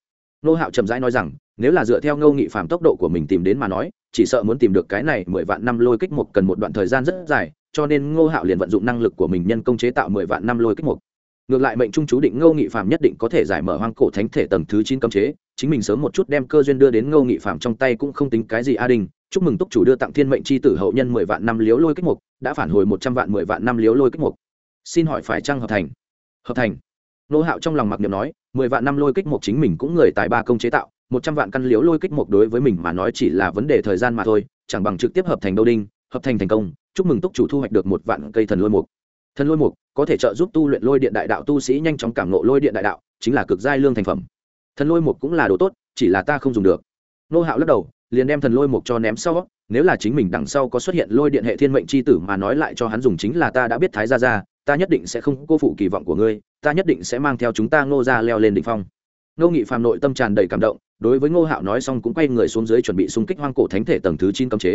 Nô hạo chậm rãi nói rằng, nếu là dựa theo ngâu nghị phạm tốc độ của mình tìm đến mà nói, chỉ sợ muốn tìm được cái này mười vạn năm lôi kích mục cần một đoạn thời gian rất dài, cho nên ngô hạo liền vận dụng năng lực của mình nhân công chế tạo mười vạn năm lôi kích mục ngược lại mệnh trung chú định ngô nghị phạm nhất định có thể giải mở hoang cổ thánh thể tầng thứ chín cấm chế, chính mình sớm một chút đem cơ duyên đưa đến ngô nghị phạm trong tay cũng không tính cái gì a đình chúc mừng túc chủ đưa tặng thiên mệnh c h i tử hậu nhân mười vạn năm liếu lôi kích mục, đã phản hồi một trăm vạn mười vạn năm liếu lôi kích mục. Xin hỏi phải trăng hợp thành? Hợp thành. Nô hạo trong lòng mặc niệm nói, mười vạn năm lôi kích mục chính mình cũng người tài ba công chế tạo, một trăm vạn căn liếu lôi kích mục đối với mình mà nói chỉ là vấn đề thời gian mà thôi, chẳng bằng trực tiếp hợp thành đô đinh, hợp thành thành công. Chúc mừng túc chủ thu hoạch được một vạn cây thần lôi mục. Thần lôi mục có thể trợ giúp tu luyện lôi điện đại đạo tu sĩ nhanh chóng cảm nộ lôi điện đại đạo, chính là cực giai lương thành phẩm. Thần lôi mục cũng là đồ tốt, chỉ là ta không dùng được. Nô hạo lắc đầu, liền đem thần lôi mục cho ném sau. Nếu là chính mình đằng sau có xuất hiện lôi điện hệ thiên mệnh c h i tử mà nói lại cho hắn dùng chính là ta đã biết thái ra ra ta nhất định sẽ không cô phụ kỳ vọng của ngươi, ta nhất định sẽ mang theo chúng ta ngô ra leo lên đ ỉ n h phong. Ngô nghị phàm nội tâm tràn đầy cảm động, đối với ngô hạo nói xong cũng quay người xuống dưới chuẩn bị xung kích hoang cổ thánh thể tầng thứ chín cấm chế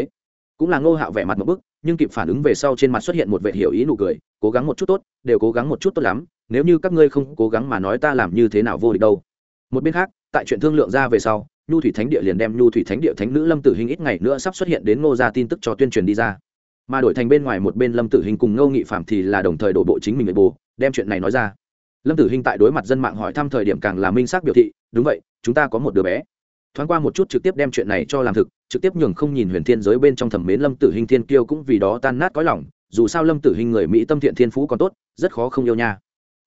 cũng là ngô hạo vẻ mặt một bức, nhưng kịp phản ứng về sau trên mặt xuất hiện một vệ hiểu ý nụ cười, cố gắng một chút tốt, đều cố gắng một chút tốt lắm, nếu như các ngươi không cố gắng mà nói ta làm như thế nào vô địch đâu. Một bên khác, tại chuyện thương lượng ra về sau, nhu thủy thánh địa liền đem nhu thủy thánh địa thánh nữ lâm tử hình ít ngày nữa sắp xuất hiện đến ngô ra tin tức cho tuyên truyền đi ra. Mà đổi thành bên ngoài một bên lâm tử hình cùng ngô nghị phạm thì là đồng thời đổ bộ chính mình người bồ đem chuyện này nói ra. Lâm tử hình tại đối mặt dân mạng hỏi thăm thời điểm càng là minh xác biểu thị, đúng vậy, chúng ta có một đứa bé thoáng qua một chút trực tiếp đem chuyện này cho làm thực, trực tiếp nhường không nhìn huyền thiên giới bên trong thẩm mến lâm tử hình thiên kiêu cũng vì đó tan nát có lòng, dù sao lâm tử hình người mỹ tâm thiện thiên phú còn tốt, rất khó không yêu nha.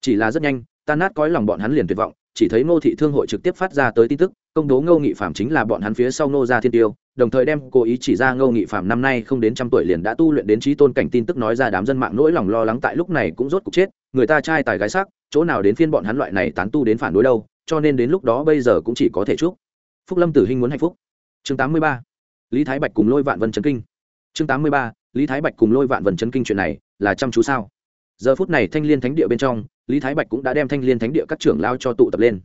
Chỉ là rất nhanh, tan nát cõi lòng bọn hắn liền tuyệt vọng, chỉ thấy ngô thị thương hội trực tiếp phát ra tới tin tức, công bố ngô nghị phạm chính là bọn hắn phía sau ngô gia thiên tiêu, đồng thời đem cố ý chỉ ra ngô nghị phạm năm nay không đến trăm tuổi liền đã tu luyện đến trí tôn cảnh tin tức nói ra đám dân mạng nỗi lòng lo lắng tại lúc này cũng rốt cuộc chết, người ta trai tài gái sắc, chỗ nào đến phiên bọn hắn loại này tán tu đến phản đối đâu, cho nên đến lúc đó bây giờ cũng chỉ có thể chúc phúc lâm tử hinh muốn hạnh phúc chương 83. lý thái bạch cùng lôi vạn vân chấn kinh chương 83. lý thái bạch cùng lôi vạn vân chấn kinh chuyện này là chăm chú sao giờ phút này thanh liên thánh địa bên trong, lý thái bạch cũng đã đem thanh liên thánh địa các trưởng lao cho tụ tập lên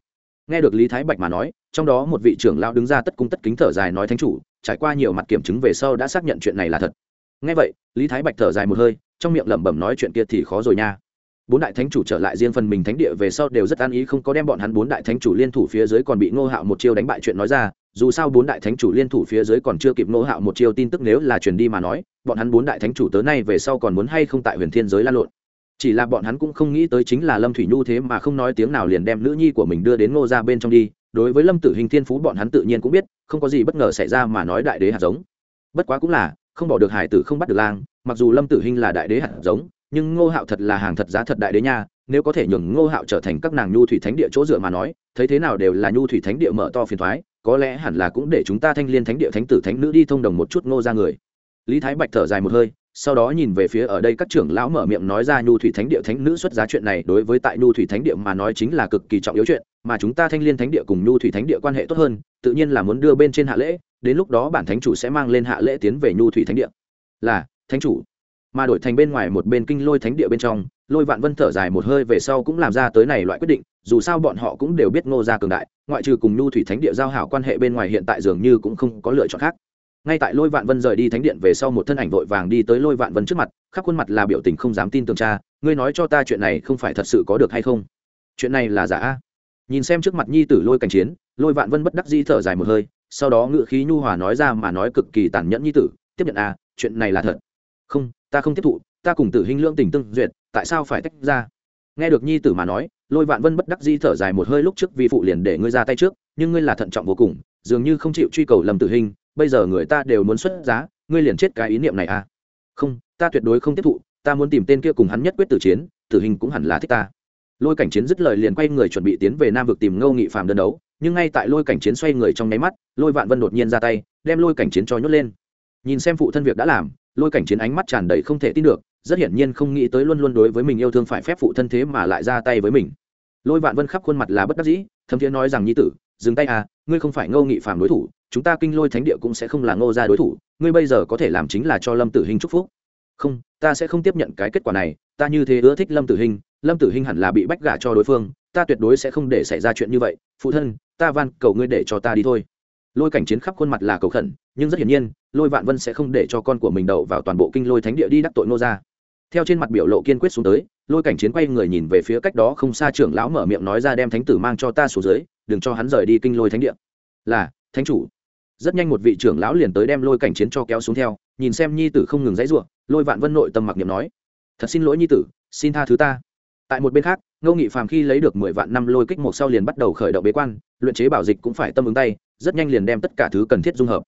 nghe được lý thái bạch mà nói, trong đó một vị trưởng lao đứng ra tất cung tất kính thở dài nói, thánh chủ, trải qua nhiều mặt kiểm chứng về sau đã xác nhận chuyện này là thật nghe vậy, lý thái bạch thở dài một hơi, trong miệng lẩm bẩm nói, chuyện kia thì khó rồi nha bốn đại thánh chủ trở lại riêng phần mình thánh địa về sau đều rất an ý, không có đem bọn hắn bốn đại thánh chủ liên thủ phía dưới còn bị ngô hạo một chiêu đánh bại chuyện nói ra. Dù sao bốn đại thánh chủ liên thủ phía dưới còn chưa kịp ngô hạo một chiêu tin tức nếu là truyền đi mà nói, bọn hắn bốn đại thánh chủ tới nay về sau còn muốn hay không tại huyền thiên giới lan lộn. Chỉ là bọn hắn cũng không nghĩ tới chính là lâm thủy nhu thế mà không nói tiếng nào liền đem nữ nhi của mình đưa đến ngô ra bên trong đi. Đối với lâm tử hình thiên phú bọn hắn tự nhiên cũng biết, không có gì bất ngờ xảy ra mà nói đại đế hạt giống. Bất quá cũng là, không bỏ được hải tử không bắt được lang, mặc dù lâm tử hình là đại đế hạt giống nhưng ngô hạo thật là hàng thật giá thật đại đế nha, nếu có thể nhường ngô hạo trở thành các nàng nhu thủy thánh địa chỗ dựa mà nói, thấy thế nào đều là nhu thủy thánh địa mở to phiền thoái, có lẽ hẳn là cũng để chúng ta thanh liên thánh địa thánh tử thánh nữ đi thông đồng một chút ngô ra người. Lý thái bạch thở dài một hơi, sau đó nhìn về phía ở đây các trưởng lão mở miệng nói ra nhu thủy thánh địa thánh nữ xuất giá chuyện này đối với tại nhu thủy thánh địa mà nói chính là cực kỳ trọng yếu chuyện, mà chúng ta thanh liên thánh địa cùng nhu thủy thánh địa quan hệ tốt hơn, tự nhiên là muốn đưa bên trên hạ lễ, đến lúc đó bản thánh chủ sẽ mang lên hạ lễ tiến về nhu thủy thánh địa. Là, thánh chủ mà đổi thành bên ngoài một bên kinh lôi thánh địa bên trong, lôi vạn vân thở dài một hơi về sau cũng làm ra tới này loại quyết định, dù sao bọn họ cũng đều biết ngô gia cường đại, ngoại trừ cùng nhu thủy thánh địa giao hảo quan hệ bên ngoài hiện tại dường như cũng không có lựa chọn khác. Ngay tại lôi vạn vân rời đi thánh điện về sau một thân ảnh vội vàng đi tới lôi vạn vân trước mặt, khắp khuôn mặt là biểu tình không dám tin tưởng cha, ngươi nói cho ta chuyện này không phải thật sự có được hay không? Chuyện này là giả? Nhìn xem trước mặt nhi tử lôi cảnh chiến, lôi vạn vân bất đắc di thở dài một hơi, sau đó ngự khí nhu hòa nói ra mà nói cực kỳ tàn nhẫn nhi tử, tiếp nhận a chuyện này là thật. Không ta không tiếp thụ, ta cùng tử hình lương tình tương duyệt, tại sao phải tách ra? Nghe được nhi tử mà nói, lôi vạn vân bất đắc di thở dài một hơi lúc trước vi phụ liền để ngươi ra tay trước, nhưng ngươi là thận trọng vô cùng, dường như không chịu truy cầu lầm tử hình, bây giờ người ta đều muốn xuất giá, ngươi liền chết cái ý niệm này à? Không, ta tuyệt đối không tiếp thụ, ta muốn tìm tên kia cùng hắn nhất quyết tử chiến, tử hình cũng hẳn là thích ta. Lôi cảnh chiến dứt lời liền quay người chuẩn bị tiến về nam vực tìm ngâu nghị phàm đơn đấu, nhưng ngay tại lôi cảnh chiến xoay người trong nháy mắt, lôi vạn vân đột nhiên ra tay, đem lôi cảnh chiến cho nhốt lên. Nhìn xem phụ thân việc đã làm lôi cảnh chiến ánh mắt tràn đầy không thể tin được, rất hiển nhiên không nghĩ tới luôn luôn đối với mình yêu thương phải phép phụ thân thế mà lại ra tay với mình. Lôi vạn vân khắp khuôn mặt là bất đắc dĩ, thấm thiế nói rằng, nhi tử, dừng tay à ngươi không phải ngô nghị phàm đối thủ, chúng ta kinh lôi thánh địa cũng sẽ không là ngô ra đối thủ, ngươi bây giờ có thể làm chính là cho lâm tử hình chúc phúc. Không, ta sẽ không tiếp nhận cái kết quả này, ta như thế ưa thích lâm tử hình, lâm tử hình hẳn là bị bách gả cho đối phương, ta tuyệt đối sẽ không để xảy ra chuyện như vậy, phụ thân, ta van cầu ngươi để cho ta đi thôi lôi cảnh chiến khắp khuôn mặt là cầu khẩn, nhưng rất hiển nhiên, lôi vạn vân sẽ không để cho con của mình đậu vào toàn bộ kinh lôi thánh địa đi đắc tội nô ra theo trên mặt biểu lộ kiên quyết xuống tới, lôi cảnh chiến quay người nhìn về phía cách đó không xa trưởng lão mở miệng nói ra đem thánh tử mang cho ta xuống dưới, đừng cho hắn rời đi kinh lôi thánh địa. Là, thánh chủ. Rất nhanh một vị trưởng lão liền tới đem lôi cảnh chiến cho kéo xuống theo, nhìn xem nhi tử không ngừng dãy ruộng lôi vạn vân nội tâm mặc niệm nói, thật xin lỗi nhi tử, xin tha thứ ta. Tại một bên khác, ngô nghị phàm khi lấy được mười vạn năm lôi kích một sau liền bắt đầu khởi động bế quan, luyện chế bảo dịch cũng phải tâm ứng tay rất nhanh liền đem tất cả thứ cần thiết dung hợp.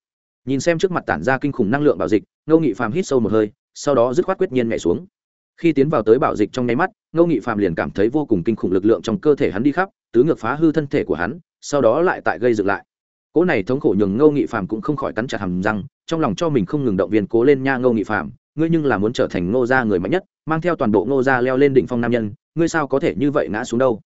Nhìn xem trước mặt tản ra kinh khủng năng lượng bảo dịch, ngô nghị phàm hít sâu một hơi, sau đó dứt khoát quyết nhiên nhảy xuống. Khi tiến vào tới bảo dịch trong nháy mắt, ngô nghị phàm liền cảm thấy vô cùng kinh khủng lực lượng trong cơ thể hắn đi khắp, tứ ngược phá hư thân thể của hắn, sau đó lại tại gây dựng lại. Cỗ này thống khổ nhường ngô nghị phàm cũng không khỏi cắn chặt hầm răng, trong lòng cho mình không ngừng động viên cố lên nha ngô nghị phàm, ngươi nhưng là muốn trở thành ngô gia người mạnh nhất, mang theo toàn bộ ngô gia leo lên đỉnh phong nam nhân, ngươi sao có thể như vậy ngã xuống đâu?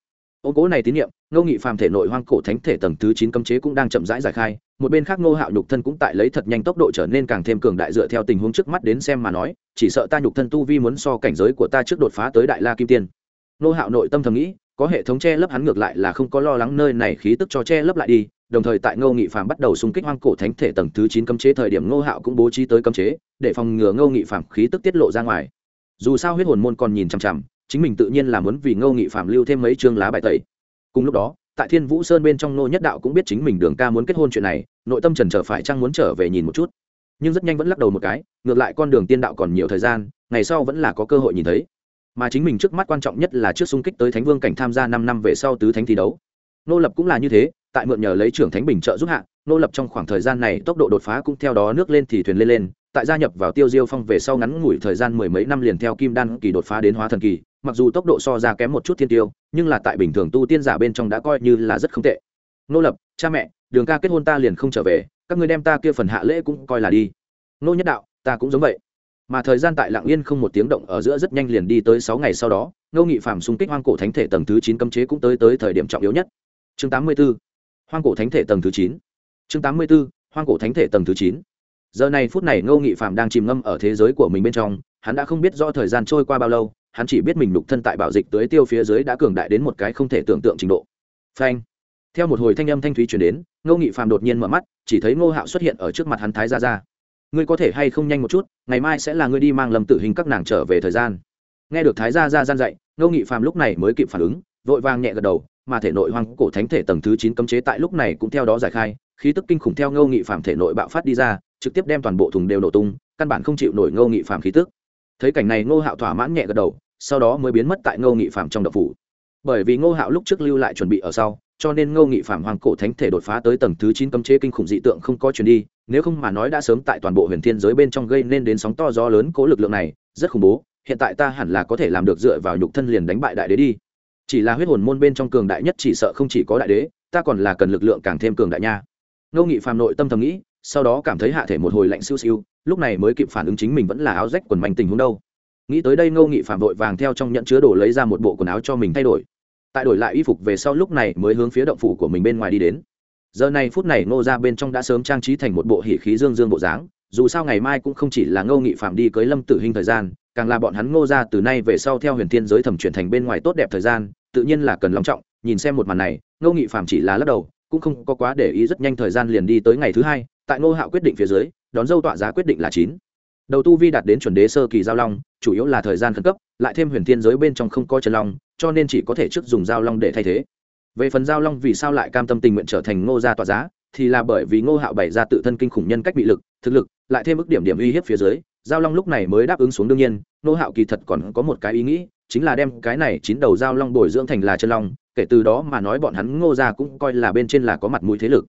Ô cố này tín nhiệm, ngô nghị phàm thể nội hoang cổ thánh thể tầng thứ chín cấm chế cũng đang chậm rãi giải khai, một bên khác ngô hạo nhục thân cũng tại lấy thật nhanh tốc độ trở nên càng thêm cường đại dựa theo tình huống trước mắt đến xem mà nói, chỉ sợ ta nhục thân tu vi muốn so cảnh giới của ta trước đột phá tới đại la kim tiên. Ngô hạo nội tâm thầm nghĩ, có hệ thống che lấp hắn ngược lại là không có lo lắng nơi này khí tức cho che lấp lại đi, đồng thời tại ngô nghị phàm bắt đầu xung kích hoang cổ thánh thể tầng thứ chín cấm chế thời điểm ngô hạo cũng bố trí tới cấm chế, để phòng ngừa ngô nghị phàm khí tức tiết lộ ra ngoài. Dù sao huyết hồn môn còn nhìn chằm chằm chính mình tự nhiên là muốn vì ngô nghị phạm lưu thêm mấy chương lá bài tẩy. Cùng lúc đó, tại thiên vũ sơn bên trong nô nhất đạo cũng biết chính mình đường ca muốn kết hôn chuyện này, nội tâm trần trở phải chăng muốn trở về nhìn một chút. Nhưng rất nhanh vẫn lắc đầu một cái, ngược lại con đường tiên đạo còn nhiều thời gian, ngày sau vẫn là có cơ hội nhìn thấy. Mà chính mình trước mắt quan trọng nhất là trước xung kích tới thánh vương cảnh tham gia năm năm về sau tứ thánh thi đấu. Nô lập cũng là như thế, tại mượn nhờ lấy trưởng thánh bình trợ giúp hạ, nô lập trong khoảng thời gian này tốc độ đột phá cũng theo đó nước lên thì thuyền lên lên, tại gia nhập vào tiêu diêu phong về sau ngắn ngủi thời gian mười mấy năm liền theo kim đan kỳ đột phá đến hóa thần kỳ mặc dù tốc độ so ra kém một chút thiên tiêu, nhưng là tại bình thường tu tiên giả bên trong đã coi như là rất không tệ. Nô lập, cha mẹ, đường ca kết hôn ta liền không trở về, các người đem ta kia phần hạ lễ cũng coi là đi. Nô nhất đạo, ta cũng giống vậy. Mà thời gian tại lạng yên không một tiếng động ở giữa rất nhanh liền đi tới sáu ngày sau đó, ngô nghị phạm xung kích hoang cổ thánh thể tầng thứ chín cấm chế cũng tới tới thời điểm trọng yếu nhất. Chương tám mươi b ố hoang cổ thánh thể tầng thứ chín. Chương tám mươi b ố hoang cổ thánh thể tầng thứ chín. Giờ này phút này ngô nghị phạm đang chìm ngâm ở thế giới của mình bên trong, hắn đã không biết do thời gian trôi qua bao lâu hắn chỉ biết mình đục thân tại bảo dịch tới tiêu phía dưới đã cường đại đến một cái không thể tưởng tượng trình độ. Phanh. Theo một hồi thanh âm thanh thúy chuyển đến, ngô nghị phàm đột nhiên mở mắt, chỉ thấy ngô hạo xuất hiện ở trước mặt hắn thái ra ra ngươi có thể hay không nhanh một chút, ngày mai sẽ là ngươi đi mang lầm tử hình các nàng trở về thời gian. Nghe được thái gia ra gian dạy, ngô nghị phàm lúc này mới kịp phản ứng, vội vàng nhẹ gật đầu, mà thể nội hoang cổ thánh thể tầng thứ chín cấm chế tại lúc này cũng theo đó giải khai, khí tức kinh khủng theo ngô nghị phàm thể nội bạo phát đi ra, trực tiếp đem toàn bộ thùng đều nổ tung, căn bản không chịu nổi ngô nghị phàm khí tức. Thấy cảnh này, ngô hạo thỏa mãn nhẹ gật đầu sau đó mới biến mất tại ngô nghị phạm trong đậu phủ. Bởi vì ngô hạo lúc trước lưu lại chuẩn bị ở sau, cho nên ngô nghị phạm hoàng cổ thánh thể đột phá tới tầng thứ chín cấm chế kinh khủng dị tượng không có chuyển đi, nếu không mà nói đã sớm tại toàn bộ huyền thiên giới bên trong gây nên đến sóng to gió lớn cố lực lượng này, rất khủng bố, hiện tại ta hẳn là có thể làm được dựa vào nhục thân liền đánh bại đại đế đi. Chỉ là huyết hồn môn bên trong cường đại nhất chỉ sợ không chỉ có đại đế, ta còn là cần lực lượng càng thêm cường đại nha. Ngô nghị phạm nội tâm thầm nghĩ, sau đó cảm thấy hạ thể một hồi lạnh siêu siêu, lúc này mới kịp phản ứng chính mình vẫn là áo rách quần manh tình huống đâu nghĩ tới đây ngô nghị phạm vội vàng theo trong nhận chứa đồ lấy ra một bộ quần áo cho mình thay đổi. Tại đổi lại y phục về sau lúc này mới hướng phía động phủ của mình bên ngoài đi đến. Giờ này phút này ngô ra bên trong đã sớm trang trí thành một bộ hỉ khí dương dương bộ dáng, dù sao ngày mai cũng không chỉ là ngô nghị phạm đi cưới lâm tử hình thời gian, càng là bọn hắn ngô ra từ nay về sau theo huyền thiên giới thẩm chuyển thành bên ngoài tốt đẹp thời gian, tự nhiên là cần long trọng, nhìn xem một màn này, ngô nghị phạm chỉ là lắc đầu, cũng không có quá để ý rất nhanh thời gian liền đi tới ngày thứ hai, tại ngô hạo quyết định phía dưới, đón dâu tọa giá quyết định là chín đầu tu vi đạt đến chuẩn đế sơ kỳ giao long, chủ yếu là thời gian khẩn cấp, lại thêm huyền thiên giới bên trong không có chân long, cho nên chỉ có thể trước dùng giao long để thay thế. Về phần giao long vì sao lại cam tâm tình nguyện trở thành ngô gia tọa giá, thì là bởi vì ngô hạo bày ra tự thân kinh khủng nhân cách bị lực, thực lực, lại thêm mức điểm điểm uy hiếp phía dưới, giao long lúc này mới đáp ứng xuống đương nhiên, ngô hạo kỳ thật còn có một cái ý nghĩ, chính là đem cái này chín đầu giao long bồi dưỡng thành là chân long, kể từ đó mà nói bọn hắn ngô gia cũng coi là bên trên là có mặt mũi thế lực.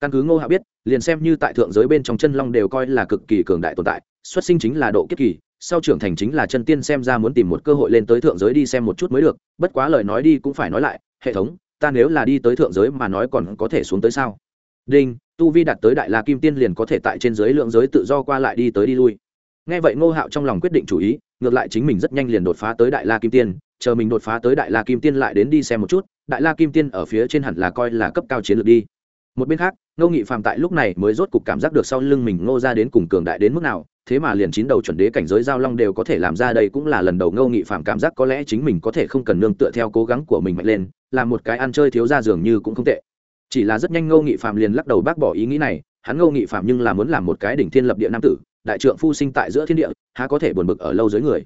Căn cứ ngô hạo biết, liền xem như tại thượng giới bên trong chân long đều coi là cực kỳ cường đại tồn tại xuất sinh chính là độ kiếp kỳ, sau trưởng thành chính là chân tiên xem ra muốn tìm một cơ hội lên tới thượng giới đi xem một chút mới được, bất quá lời nói đi cũng phải nói lại, hệ thống, ta nếu là đi tới thượng giới mà nói còn có thể xuống tới sao? Đinh, tu vi đạt tới đại la kim tiên liền có thể tại trên giới lượng giới tự do qua lại đi tới đi lui. Nghe vậy ngô hạo trong lòng quyết định chủ ý, ngược lại chính mình rất nhanh liền đột phá tới đại la kim tiên, chờ mình đột phá tới đại la kim tiên lại đến đi xem một chút, đại la kim tiên ở phía trên hẳn là coi là cấp cao chiến lược đi. Một bên khác, ngô nghị phạm tại lúc này mới rốt cục cảm giác được sau lưng mình ngô ra đến cùng cường đại đến mức nào thế mà liền chín đầu chuẩn đế cảnh giới giao long đều có thể làm ra đây cũng là lần đầu ngô nghị phạm cảm giác có lẽ chính mình có thể không cần nương tựa theo cố gắng của mình mạnh lên, làm một cái ăn chơi thiếu ra dường như cũng không tệ. Chỉ là rất nhanh ngô nghị phạm liền lắc đầu bác bỏ ý nghĩ này, hắn ngô nghị phạm nhưng là muốn làm một cái đỉnh thiên lập địa nam tử, đại trượng phu sinh tại giữa thiên địa, há có thể buồn bực ở lâu dưới người.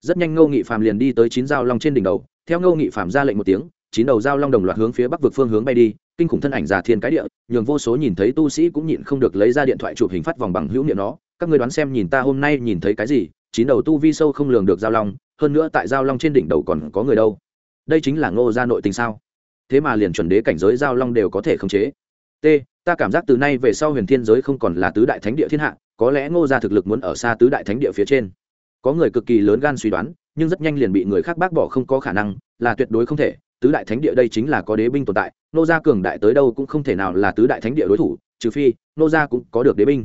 Rất nhanh ngô nghị phạm liền đi tới chín giao long trên đỉnh đầu, theo ngô nghị phạm ra lệnh một tiếng, chín đầu giao long đồng loạt hướng phía bắc vực phương hướng bay đi, kinh khủng thân ảnh già thiên cái địa, nhường vô số nhìn thấy tu sĩ cũng nhịn không được lấy ra điện thoại chụp hình phát vòng bằng hữu niệm nó các người đoán xem nhìn ta hôm nay nhìn thấy cái gì, chín đầu tu vi sâu không lường được giao long, hơn nữa tại giao long trên đỉnh đầu còn có người đâu. Đây chính là ngô gia nội tình sao? Thế mà liền chuẩn đế cảnh giới giao long đều có thể khống chế. T, ta cảm giác từ nay về sau huyền thiên giới không còn là tứ đại thánh địa thiên hạ, có lẽ ngô gia thực lực muốn ở xa tứ đại thánh địa phía trên. Có người cực kỳ lớn gan suy đoán, nhưng rất nhanh liền bị người khác bác bỏ không có khả năng, là tuyệt đối không thể. Tứ đại thánh địa đây chính là có đế binh tồn tại nô gia cường đại tới đâu cũng không thể nào là tứ đại thánh địa đối thủ, trừ phi nô gia cũng có được đế binh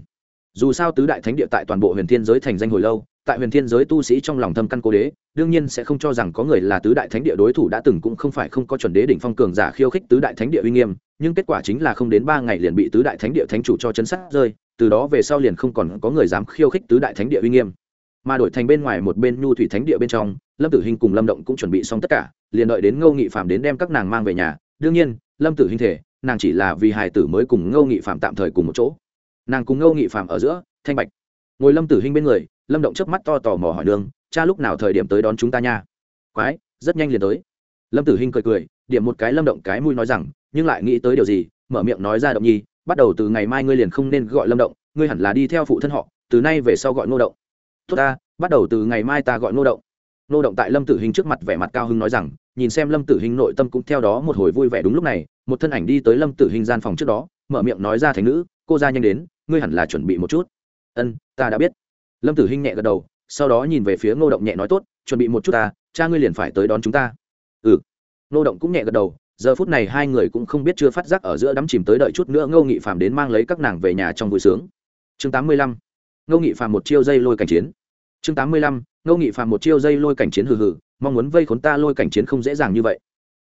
dù sao tứ đại thánh địa tại toàn bộ huyền thiên giới thành danh hồi lâu, tại huyền thiên giới tu sĩ trong lòng thâm căn cố đế, đương nhiên sẽ không cho rằng có người là tứ đại thánh địa đối thủ đã từng cũng không phải không có chuẩn đế đỉnh phong cường giả khiêu khích tứ đại thánh địa uy nghiêm, nhưng kết quả chính là không đến ba ngày liền bị tứ đại thánh địa thánh chủ cho chấn sát rơi, từ đó về sau liền không còn có người dám khiêu khích tứ đại thánh địa uy nghiêm. Mà đổi thành bên ngoài một bên nhu thủy thánh địa bên trong, lâm tử hình cùng lâm động cũng chuẩn bị xong tất cả, liền đợi đến ngô nghị phạm đến đem các nàng mang về nhà. Đương nhiên, lâm tử hình thể, nàng chỉ là vì hài tử mới cùng ngô nghị phạm tạm thời cùng một chỗ nàng cùng ngô nghị phạm ở giữa, thanh bạch. Ngồi lâm tử hinh bên người, lâm động chớp mắt to tò mò hỏi nương cha lúc nào thời điểm tới đón chúng ta nha? Quái, rất nhanh liền tới. Lâm tử hinh cười cười, điểm một cái lâm động cái mũi nói rằng, nhưng lại nghĩ tới điều gì? Mở miệng nói ra động nhi, bắt đầu từ ngày mai ngươi liền không nên gọi lâm động, ngươi hẳn là đi theo phụ thân họ, từ nay về sau gọi ngô động. Tốt ta, bắt đầu từ ngày mai ta gọi ngô động. Ngô động tại lâm tử hình trước mặt vẻ mặt cao hưng nói rằng, nhìn xem lâm tử hình nội tâm cũng theo đó một hồi vui vẻ đúng lúc này, một thân ảnh đi tới lâm tử hình gian phòng trước đó, mở miệng nói ra thành nữ cô ra nhanh đến, ngươi hẳn là chuẩn bị một chút. Ân, ta đã biết. Lâm tử Hinh nhẹ gật đầu, sau đó nhìn về phía ngô động nhẹ nói tốt, chuẩn bị một chút ta, cha ngươi liền phải tới đón chúng ta. Ừ. Ngô động cũng nhẹ gật đầu, giờ phút này hai người cũng không biết chưa phát giác ở giữa đắm chìm tới đợi chút nữa ngô nghị phàm đến mang lấy các nàng về nhà trong vui sướng. Chương tám mươi lăm. Ngô nghị phàm một chiêu dây lôi cảnh chiến. Chương tám mươi lăm. Ngô nghị phàm một chiêu dây lôi cảnh chiến hừ hừ, mong muốn vây khốn ta lôi cảnh chiến không dễ dàng như vậy.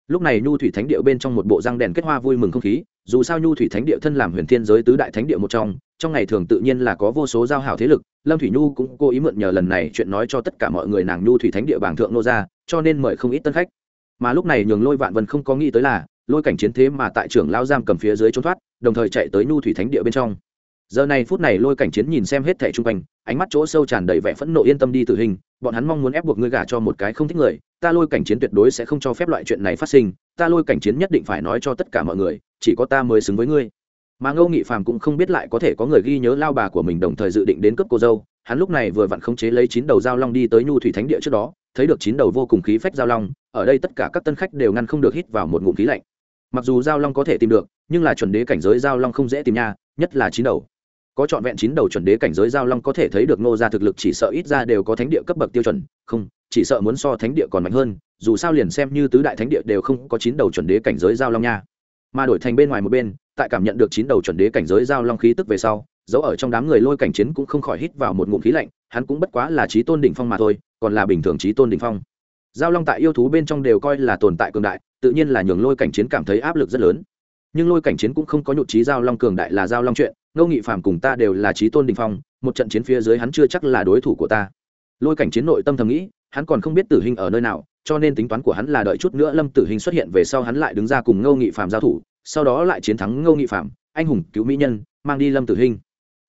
Lúc này nhu thủy thánh địa bên trong một bộ răng đèn kết hoa vui mừng không khí dù sao nhu thủy thánh địa thân làm huyền thiên giới tứ đại thánh địa một trong trong ngày thường tự nhiên là có vô số giao hảo thế lực, lâm thủy nhu cũng cố ý mượn nhờ lần này chuyện nói cho tất cả mọi người nàng nhu thủy thánh địa bảng thượng nô ra, cho nên mời không ít tân khách. Mà lúc này nhường lôi vạn vân không có nghĩ tới là, lôi cảnh chiến thế mà tại trưởng lao giam cầm phía dưới trốn thoát, đồng thời chạy tới nhu thủy thánh địa bên trong giờ này phút này lôi cảnh chiến nhìn xem hết thẻ chung quanh, ánh mắt chỗ sâu tràn đầy vẻ phẫn nộ yên tâm đi tử hình, bọn hắn mong muốn ép buộc ngươi gả cho một cái không thích người, ta lôi cảnh chiến tuyệt đối sẽ không cho phép loại chuyện này phát sinh, ta lôi cảnh chiến nhất định phải nói cho tất cả mọi người, chỉ có ta mới xứng với ngươi. Mà ngô nghị phàm cũng không biết lại có thể có người ghi nhớ lao bà của mình đồng thời dự định đến cướp cô dâu, hắn lúc này vừa vặn khống chế lấy chín đầu giao long đi tới nhu thủy thánh địa trước đó, thấy được chín đầu vô cùng khí phách giao long, ở đây tất cả các tân khách đều ngăn không được hít vào một ngụm khí lạnh. Mặc dù giao long có thể tìm được, nhưng là chuẩn đế cảnh giới giao long không dễ tìm nha, nhất là chín đầu có trọn vẹn chín đầu chuẩn đế cảnh giới giao long có thể thấy được nô gia thực lực, chỉ sợ ít ra đều có thánh địa cấp bậc tiêu chuẩn. Không, chỉ sợ muốn so thánh địa còn mạnh hơn, dù sao liền xem như tứ đại thánh địa đều không có chín đầu chuẩn đế cảnh giới giao long nha. Mà đổi thành bên ngoài một bên, tại cảm nhận được chín đầu chuẩn đế cảnh giới giao long khí tức về sau dẫu ở trong đám người lôi cảnh chiến cũng không khỏi hít vào một ngụm khí lạnh, hắn cũng bất quá là trí tôn đỉnh phong mà thôi, còn là bình thường trí tôn đỉnh phong. Giao long tại yêu thú bên trong đều coi là tồn tại cường đại, tự nhiên là nhường lôi cảnh chiến cảm thấy áp lực rất lớn nhưng lôi cảnh chiến cũng không có nhụt trí giao long cường đại là giao long chuyện, ngô nghị phàm cùng ta đều là trí tôn đình phong, một trận chiến phía dưới hắn chưa chắc là đối thủ của ta. Lôi cảnh chiến nội tâm thầm nghĩ, hắn còn không biết tử hình ở nơi nào, cho nên tính toán của hắn là đợi chút nữa lâm tử hình xuất hiện về sau hắn lại đứng ra cùng ngô nghị phạm giao thủ, sau đó lại chiến thắng ngô nghị phạm anh hùng cứu mỹ nhân, mang đi lâm tử hình.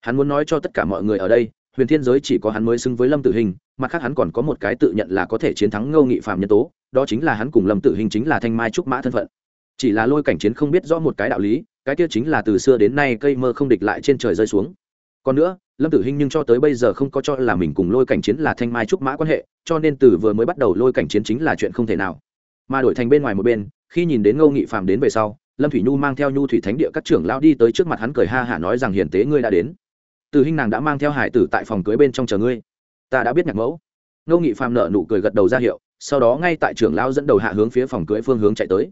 Hắn muốn nói cho tất cả mọi người ở đây, huyền thiên giới chỉ có hắn mới xứng với lâm tử hình, mặt khác hắn còn có một cái tự nhận là có thể chiến thắng ngô nghị phạm nhân tố, đó chính là hắn cùng lâm tử hình chính là thanh mai trúc mã thân phận chỉ là lôi cảnh chiến không biết rõ một cái đạo lý, cái kia chính là từ xưa đến nay cây mơ không địch lại trên trời rơi xuống. Còn nữa, lâm tử hinh nhưng cho tới bây giờ không có cho là mình cùng lôi cảnh chiến là thanh mai trúc mã quan hệ, cho nên từ vừa mới bắt đầu lôi cảnh chiến chính là chuyện không thể nào. Mà đổi thành bên ngoài một bên, khi nhìn đến ngô nghị phàm đến về sau, lâm thủy nhu mang theo nhu thủy thánh địa các trưởng lao đi tới trước mặt hắn cười ha hả nói rằng hiền tế ngươi đã đến. Từ hinh nàng đã mang theo hải tử tại phòng cưới bên trong chờ ngươi. Ta đã biết nhạc mẫu. Ngô nghị phàm nợ nụ cười gật đầu ra hiệu, sau đó ngay tại trưởng lao dẫn đầu hạ hướng phía phòng cưới phương hướng chạy tới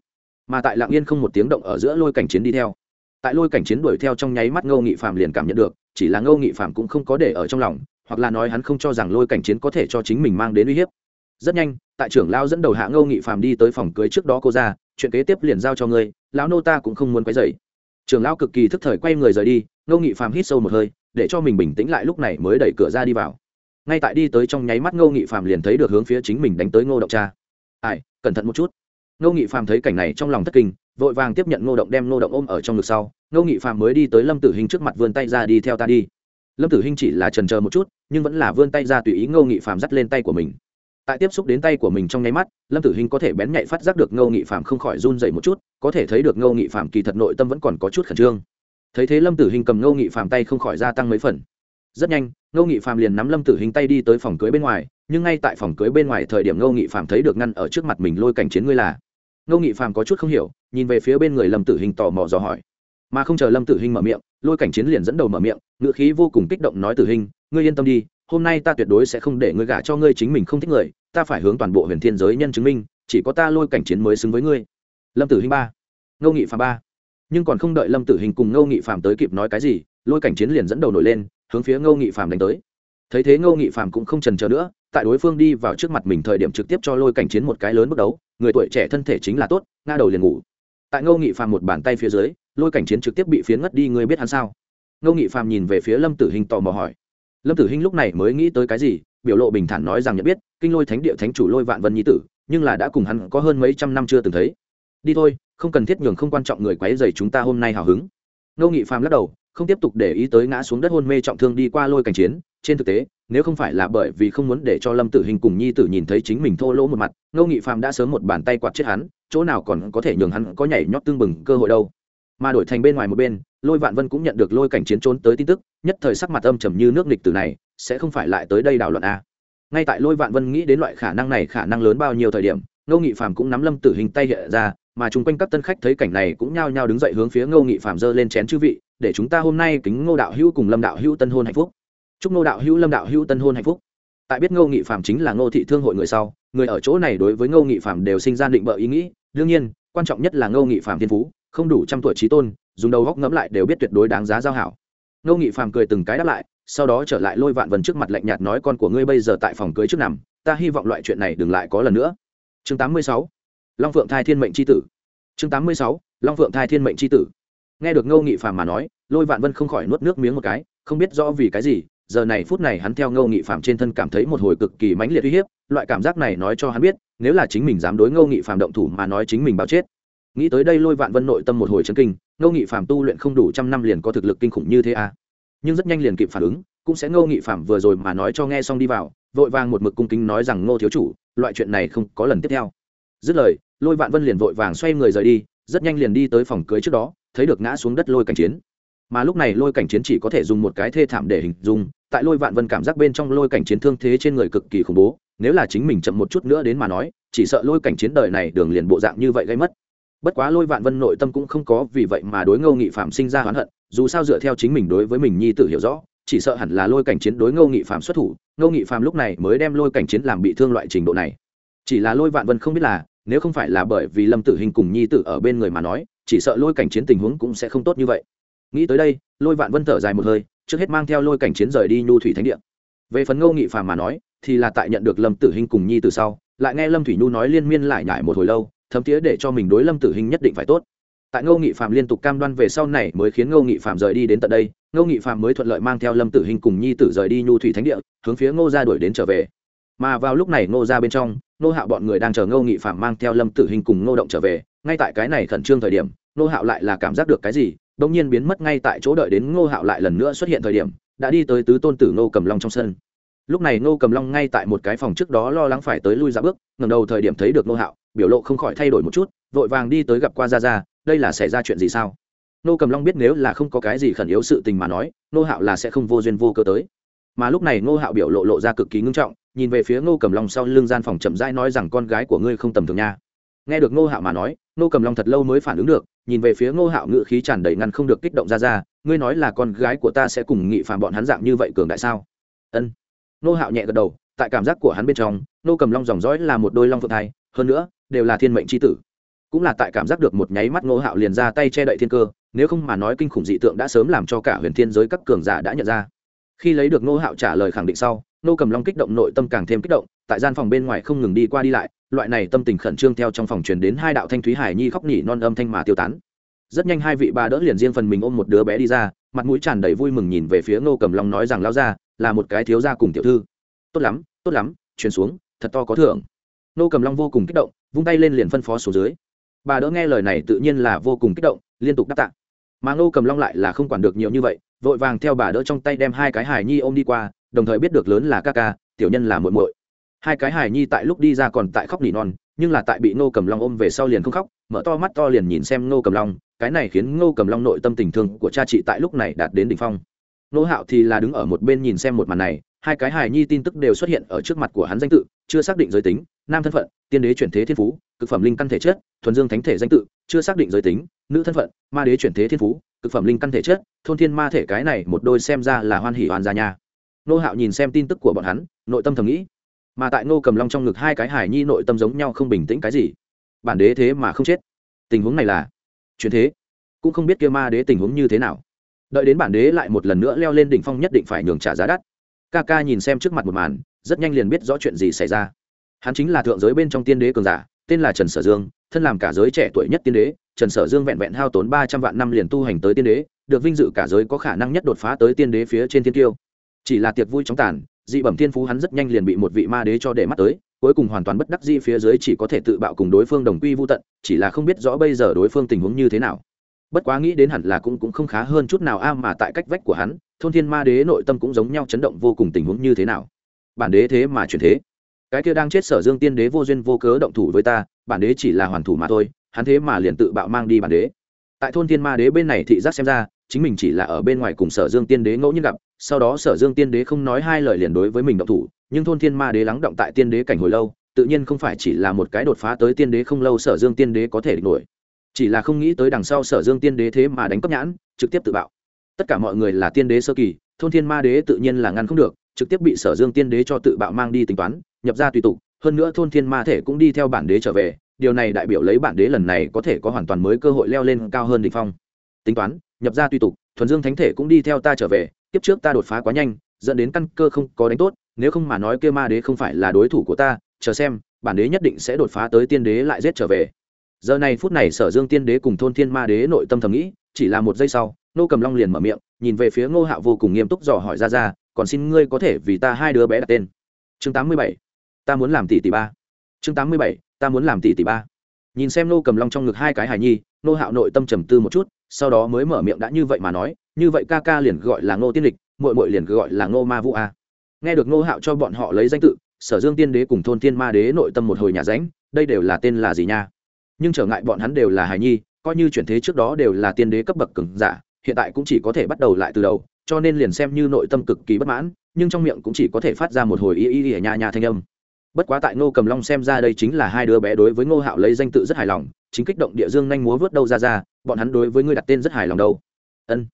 mà tại lạng yên không một tiếng động ở giữa lôi cảnh chiến đi theo. Tại lôi cảnh chiến đuổi theo trong nháy mắt ngô nghị phạm liền cảm nhận được, chỉ là ngô nghị phạm cũng không có để ở trong lòng, hoặc là nói hắn không cho rằng lôi cảnh chiến có thể cho chính mình mang đến uy hiếp. Rất nhanh, tại trưởng lao dẫn đầu hạ ngô nghị phạm đi tới phòng cưới trước đó cô ra, chuyện kế tiếp liền giao cho ngươi, lão nô ta cũng không muốn quấy dày trưởng lao cực kỳ thức thời quay người rời đi, ngô nghị phạm hít sâu một hơi, để cho mình bình tĩnh lại lúc này mới đẩy cửa ra đi vào. Ngay tại đi tới trong nháy mắt ngô nghị phạm liền thấy được hướng phía chính mình đánh tới ngô động cha. Ai, cẩn thận một chút ngô nghị phàm thấy cảnh này trong lòng thất kinh, vội vàng tiếp nhận ngô động đem ngô động ôm ở trong ngực sau. Ngô nghị phàm mới đi tới lâm tử hình trước mặt vươn tay ra đi theo ta đi. Lâm tử hình chỉ là trần chờ một chút, nhưng vẫn là vươn tay ra tùy ý ngô nghị phàm dắt lên tay của mình. Tại tiếp xúc đến tay của mình trong nháy mắt, lâm tử hình có thể bén nhạy phát giác được ngô nghị phàm không khỏi run dậy một chút, có thể thấy được ngô nghị phàm kỳ thật nội tâm vẫn còn có chút khẩn trương. Thấy thế lâm tử hình cầm ngô nghị phàm tay không khỏi gia tăng mấy phần. Rất nhanh, ngô nghị phàm liền nắm lâm tử hình tay đi tới phòng cưới bên ngoài, nhưng ngay tại phòng cưới bên ngoài thời điểm ngô nghị phàm thấy được ngăn ở trước mặt mình lôi cảnh chiến ngươi là ngô nghị phàm có chút không hiểu, nhìn về phía bên người lâm tử hình tò mò dò hỏi. Mà không chờ lâm tử hình mở miệng, lôi cảnh chiến liền dẫn đầu mở miệng ngựa khí vô cùng kích động nói tử hình, ngươi yên tâm đi, hôm nay ta tuyệt đối sẽ không để ngươi gả cho ngươi chính mình không thích người, ta phải hướng toàn bộ huyền thiên giới nhân chứng minh, chỉ có ta lôi cảnh chiến mới xứng với ngươi. Lâm tử hình ba, ngô nghị phàm ba. Nhưng còn không đợi lâm tử hình cùng ngô nghị phàm tới kịp nói cái gì, lôi cảnh chiến liền dẫn đầu nổi lên, hướng phía ngô nghị phàm đánh tới. Thấy thế ngô nghị phàm cũng không trần chờ nữa, tại đối phương đi vào trước mặt mình thời điểm trực tiếp cho lôi cảnh chiến một cái lớn bước đấu người tuổi trẻ thân thể chính là tốt, nga đầu liền ngủ. Tại ngô nghị phàm một bàn tay phía dưới, lôi cảnh chiến trực tiếp bị phiến ngất đi, ngươi biết hắn sao? Ngô nghị phàm nhìn về phía lâm tử hình tò mò hỏi. Lâm tử hình lúc này mới nghĩ tới cái gì, biểu lộ bình thản nói rằng nhận biết, kinh lôi thánh địa thánh chủ lôi vạn vân nhi tử, nhưng là đã cùng hắn có hơn mấy trăm năm chưa từng thấy. Đi thôi, không cần thiết nhường không quan trọng người quấy dày chúng ta hôm nay hào hứng. Ngô nghị phàm lắc đầu, không tiếp tục để ý tới ngã xuống đất hôn mê trọng thương đi qua lôi cảnh chiến trên thực tế, nếu không phải là bởi vì không muốn để cho lâm tử hình cùng nhi tử nhìn thấy chính mình thô lỗ một mặt, ngô nghị phạm đã sớm một bàn tay quạt chết hắn, chỗ nào còn có thể nhường hắn có nhảy nhót tương bừng cơ hội đâu. Mà đổi thành bên ngoài một bên, lôi vạn vân cũng nhận được lôi cảnh chiến trốn tới tin tức, nhất thời sắc mặt âm trầm như nước nghịch từ này, sẽ không phải lại tới đây đảo luận a à? ngay tại lôi vạn vân nghĩ đến loại khả năng này khả năng lớn bao nhiêu thời điểm, ngô nghị phạm cũng nắm lâm tử hình tay hiện ra, mà chung quanh các tân khách thấy cảnh này cũng nhao nhao đứng dậy hướng phía ngô nghị phạm giơ lên chén chư vị, để chúng ta hôm nay kính ngô đạo hữu cùng lâm đạo hữu tân hôn hạnh phúc chúc ngô đạo hữu, lâm đạo hữu tân hôn hạnh phúc tại biết ngô nghị phạm chính là ngô thị thương hội người sau, người ở chỗ này đối với ngô nghị phạm đều sinh ra định bợ ý nghĩ đương nhiên, quan trọng nhất là ngô nghị phạm thiên phú, không đủ trăm tuổi trí tôn, dùng đầu góc ngẫm lại đều biết tuyệt đối đáng giá giao hảo ngô nghị phạm cười từng cái đáp lại, sau đó trở lại lôi vạn vần trước mặt lạnh nhạt nói, con của ngươi bây giờ tại phòng cưới trước nằm, ta hy vọng loại chuyện này đừng lại có lần nữa chương 86. long phượng thai thiên mệnh c tử chương 86. long phượng thai thiên mệnh c tử nghe được ngô nghị phạm mà nói, lôi vạn vân không khỏi nuốt nước miếng một cái, không biết rõ vì cái gì giờ này phút này hắn theo ngô nghị phạm trên thân cảm thấy một hồi cực kỳ mãnh liệt uy hiếp, loại cảm giác này nói cho hắn biết, nếu là chính mình dám đối ngô nghị phạm động thủ mà nói chính mình bao chết. Nghĩ tới đây lôi vạn vân nội tâm một hồi chân kinh, ngô nghị phạm tu luyện không đủ trăm năm liền có thực lực kinh khủng như thế à. nhưng rất nhanh liền kịp phản ứng, cũng sẽ ngô nghị phạm vừa rồi mà nói cho nghe xong đi vào, vội vàng một mực cung kính nói rằng, ngô thiếu chủ, loại chuyện này không có lần tiếp theo. Dứt lời, lôi vạn vân liền vội vàng xoay người rời đi, rất nhanh liền đi tới phòng cưới trước đó, thấy được ngã xuống đất lôi cảnh chiến mà lúc này lôi cảnh chiến chỉ có thể dùng một cái thê thảm để hình dung, tại lôi vạn vân cảm giác bên trong lôi cảnh chiến thương thế trên người cực kỳ khủng bố, nếu là chính mình chậm một chút nữa đến mà nói, chỉ sợ lôi cảnh chiến đời này đường liền bộ dạng như vậy gây mất. Bất quá lôi vạn vân nội tâm cũng không có vì vậy mà đối ngô nghị phạm sinh ra hoán hận, dù sao dựa theo chính mình đối với mình nhi tự hiểu rõ, chỉ sợ hẳn là lôi cảnh chiến đối ngô nghị phạm xuất thủ, ngô nghị phạm lúc này mới đem lôi cảnh chiến làm bị thương loại trình độ này. Chỉ là lôi vạn vân không biết là, nếu không phải là bởi vì lâm tử hình cùng nhi tử ở bên người mà nói, chỉ sợ lôi cảnh chiến tình huống cũng sẽ không tốt như vậy nghĩ tới đây, lôi vạn vân thở dài một hơi, trước hết mang theo lôi cảnh chiến rời đi nhu thủy thánh địa. Về phần ngô nghị phàm mà nói, thì là tại nhận được lâm tử hình cùng nhi từ sau, lại nghe lâm thủy nhu nói liên miên lại nhải một hồi lâu, thấm tía để cho mình đối lâm tử hình nhất định phải tốt. Tại ngô nghị phạm liên tục cam đoan về sau này mới khiến ngô nghị phạm rời đi đến tận đây, ngô nghị phạm mới thuận lợi mang theo lâm tử hình cùng nhi tử rời đi nhu thủy thánh địa, hướng phía ngô ra đuổi đến trở về. Mà vào lúc này ngô ra bên trong, ngô hạo bọn người đang chờ ngô nghị phạm mang theo lâm tử hình cùng ngô động trở về. Ngay tại cái này khẩn trương thời điểm, ngô hạo lại là cảm giác được cái gì? Đông nhiên biến mất ngay tại chỗ đợi đến ngô hạo lại lần nữa xuất hiện thời điểm, đã đi tới tứ tôn tử ngô cầm long trong sân. Lúc này ngô cầm long ngay tại một cái phòng trước đó lo lắng phải tới lui ra bước ngầm đầu thời điểm thấy được ngô hạo, biểu lộ không khỏi thay đổi một chút, vội vàng đi tới gặp qua ra ra đây là xảy ra chuyện gì sao? Ngô cầm long biết nếu là không có cái gì khẩn yếu sự tình mà nói, ngô hạo là sẽ không vô duyên vô cơ tới. Mà lúc này ngô hạo biểu lộ lộ ra cực kỳ ngưng trọng, nhìn về phía ngô cầm long sau lưng gian phòng chậm rãi nói rằng con gái của ngươi không tầm thường nha. Nghe được ngô hạo mà nói, ngô cầm long thật lâu mới phản ứng được nhìn về phía ngô hạo ngự khí tràn đầy ngăn không được kích động ra ra, ngươi nói là con gái của ta sẽ cùng nghị phạm bọn hắn dạng như vậy cường đại sao? Ân. Ngô hạo nhẹ gật đầu, tại cảm giác của hắn bên trong, ngô cầm long dòng dõi là một đôi long phượng thai, hơn nữa, đều là thiên mệnh c tử. Cũng là tại cảm giác được một nháy mắt ngô hạo liền ra tay che đậy thiên cơ, nếu không mà nói kinh khủng dị tượng đã sớm làm cho cả huyền thiên giới các cường giả đã nhận ra khi lấy được nô hạo trả lời khẳng định sau nô cầm long kích động, nội tâm càng thêm kích động, tại gian phòng bên ngoài không ngừng đi qua đi lại, loại này tâm tình khẩn trương theo trong phòng truyền đến hai đạo thanh thúy hải nhi khóc nhỉ non âm thanh mà tiêu tán. Rất nhanh hai vị bà đỡ liền riêng phần mình ôm một đứa bé đi ra, mặt mũi tràn đầy vui mừng nhìn về phía nô cầm long nói rằng lao ra là một cái thiếu gia cùng tiểu thư. Tốt lắm tốt lắm, truyền xuống, thật to có thưởng. Nô cầm long vô cùng kích động, vung tay lên liền phân phó xuống dưới. Bà đỡ nghe lời này tự nhiên là vô cùng kích động, liên tục đáp tạ. Mà nô cầm long lại là không quản được nhiều như vậy vội vàng theo bà đỡ trong tay đem hai cái hài nhi ôm đi qua, đồng thời biết được lớn là ca ca, tiểu nhân là muội muội. Hai cái hài nhi tại lúc đi ra còn tại khóc nỉ non, nhưng là tại bị ngô cầm long ôm về sau liền không khóc, mở to mắt to liền nhìn xem ngô cầm long, cái này khiến ngô cầm long nội tâm tình thương của cha chị tại lúc này đạt đến đỉnh phong. Ngô hạo thì là đứng ở một bên nhìn xem một màn này, hai cái hài nhi tin tức đều xuất hiện ở trước mặt của hắn danh tự, chưa xác định giới tính, nam thân phận, tiên đế chuyển thế thiên phú, cực phẩm linh căn thể chất, thuần dương thánh thể danh tự, chưa xác định giới tính, nữ thân phận, ma đế chuyển thế thiên phú cực phẩm linh căn thể chất, thôn thiên ma thể cái này một đôi xem ra là hoan hỉ hoàn gia nha. Nô hạo nhìn xem tin tức của bọn hắn, nội tâm thầm nghĩ, mà tại nô cầm long trong ngực hai cái hải nhi nội tâm giống nhau không bình tĩnh cái gì. Bản đế thế mà không chết. Tình huống này là, chuyện thế. Cũng không biết kia ma đế tình huống như thế nào. Đợi đến bản đế lại một lần nữa leo lên đỉnh phong nhất định phải nhường trả giá đắt. Ca ca nhìn xem trước mặt một màn, rất nhanh liền biết rõ chuyện gì xảy ra. Hắn chính là thượng giới bên trong tiên đế cường giả, tên là trần sở dương, thân làm cả giới trẻ tuổi nhất tiên đế trần sở dương vẹn vẹn hao tốn ba trăm vạn năm liền tu hành tới tiên đế, được vinh dự cả giới có khả năng nhất đột phá tới tiên đế phía trên thiên tiêu chỉ là tiệc vui chóng tàn, dị bẩm thiên phú hắn rất nhanh liền bị một vị ma đế cho để mắt tới, cuối cùng hoàn toàn bất đắc dĩ phía dưới chỉ có thể tự bạo cùng đối phương đồng quy vô tận, chỉ là không biết rõ bây giờ đối phương tình huống như thế nào. Bất quá nghĩ đến hẳn là cũng cũng không khá hơn chút nào a, mà tại cách vách của hắn, thôn thiên ma đế nội tâm cũng giống nhau chấn động vô cùng tình huống như thế nào. Bản đế thế mà chuyển thế. Cái kia đang chết sở dương tiên đế vô duyên vô cớ động thủ với ta, bản đế chỉ là hoàn thủ mà thôi hắn thế mà liền tự bạo mang đi bản đế. Tại thôn thiên ma đế bên này thị giác xem ra, chính mình chỉ là ở bên ngoài cùng sở dương tiên đế ngẫu nhiên gặp, sau đó sở dương tiên đế không nói hai lời liền đối với mình động thủ, nhưng thôn thiên ma đế lắng động tại tiên đế cảnh hồi lâu, tự nhiên không phải chỉ là một cái đột phá tới tiên đế không lâu sở dương tiên đế có thể địch nổi. Chỉ là không nghĩ tới đằng sau sở dương tiên đế thế mà đánh cấp nhãn, trực tiếp tự bạo. Tất cả mọi người là tiên đế sơ kỳ, thôn thiên ma đế tự nhiên là ngăn không được, trực tiếp bị sở dương tiên đế cho tự bạo mang đi tính toán, nhập ra tùy tục, hơn nữa thôn thiên ma thể cũng đi theo bản đế trở về điều này đại biểu lấy bản đế lần này có thể có hoàn toàn mới cơ hội leo lên cao hơn đ ỉ n h phong. Tính toán, nhập ra tùy tục, thuần dương thánh thể cũng đi theo ta trở về tiếp trước ta đột phá quá nhanh, dẫn đến căn cơ không có đánh tốt, nếu không mà nói kia ma đế không phải là đối thủ của ta, chờ xem, bản đế nhất định sẽ đột phá tới tiên đế lại giết trở về. Giờ này phút này sở dương tiên đế cùng thôn thiên ma đế nội tâm thầm nghĩ, chỉ là một giây sau, nô cầm long liền mở miệng, nhìn về phía ngô hạo vô cùng nghiêm túc dò hỏi ra ra, còn xin ngươi có thể vì ta hai đứa bé đặt tên. Chương tám mươi bảy, ta muốn làm tỷ tỷ ba. Chương tám mươi bảy ta muốn làm tỷ tỷ ba. Nhìn xem nô cầm long trong ngực hai cái hài nhi, nô hạo nội tâm trầm tư một chút, sau đó mới mở miệng đã như vậy mà nói, như vậy ca ca liền gọi là ngô tiên lịch mội mội liền gọi là ngô ma vũ a. Nghe được nô hạo cho bọn họ lấy danh tự, sở dương tiên đế cùng thôn tiên ma đế nội tâm một hồi nhà ránh, đây đều là tên là gì nha? Nhưng trở ngại bọn hắn đều là hài nhi, coi như chuyển thế trước đó đều là tiên đế cấp bậc cứng giả, hiện tại cũng chỉ có thể bắt đầu lại từ đầu, cho nên liền xem như nội tâm cực kỳ bất mãn, nhưng trong miệng cũng chỉ có thể phát ra một hồi y y y nhà nhà thanh âm bất quá tại ngô cầm long xem ra đây chính là hai đứa bé đối với ngô hạo lấy danh tự rất hài lòng, chính kích động địa dương nhanh múa vớt đâu ra ra, bọn hắn đối với ngươi đặt tên rất hài lòng đâu. Ân.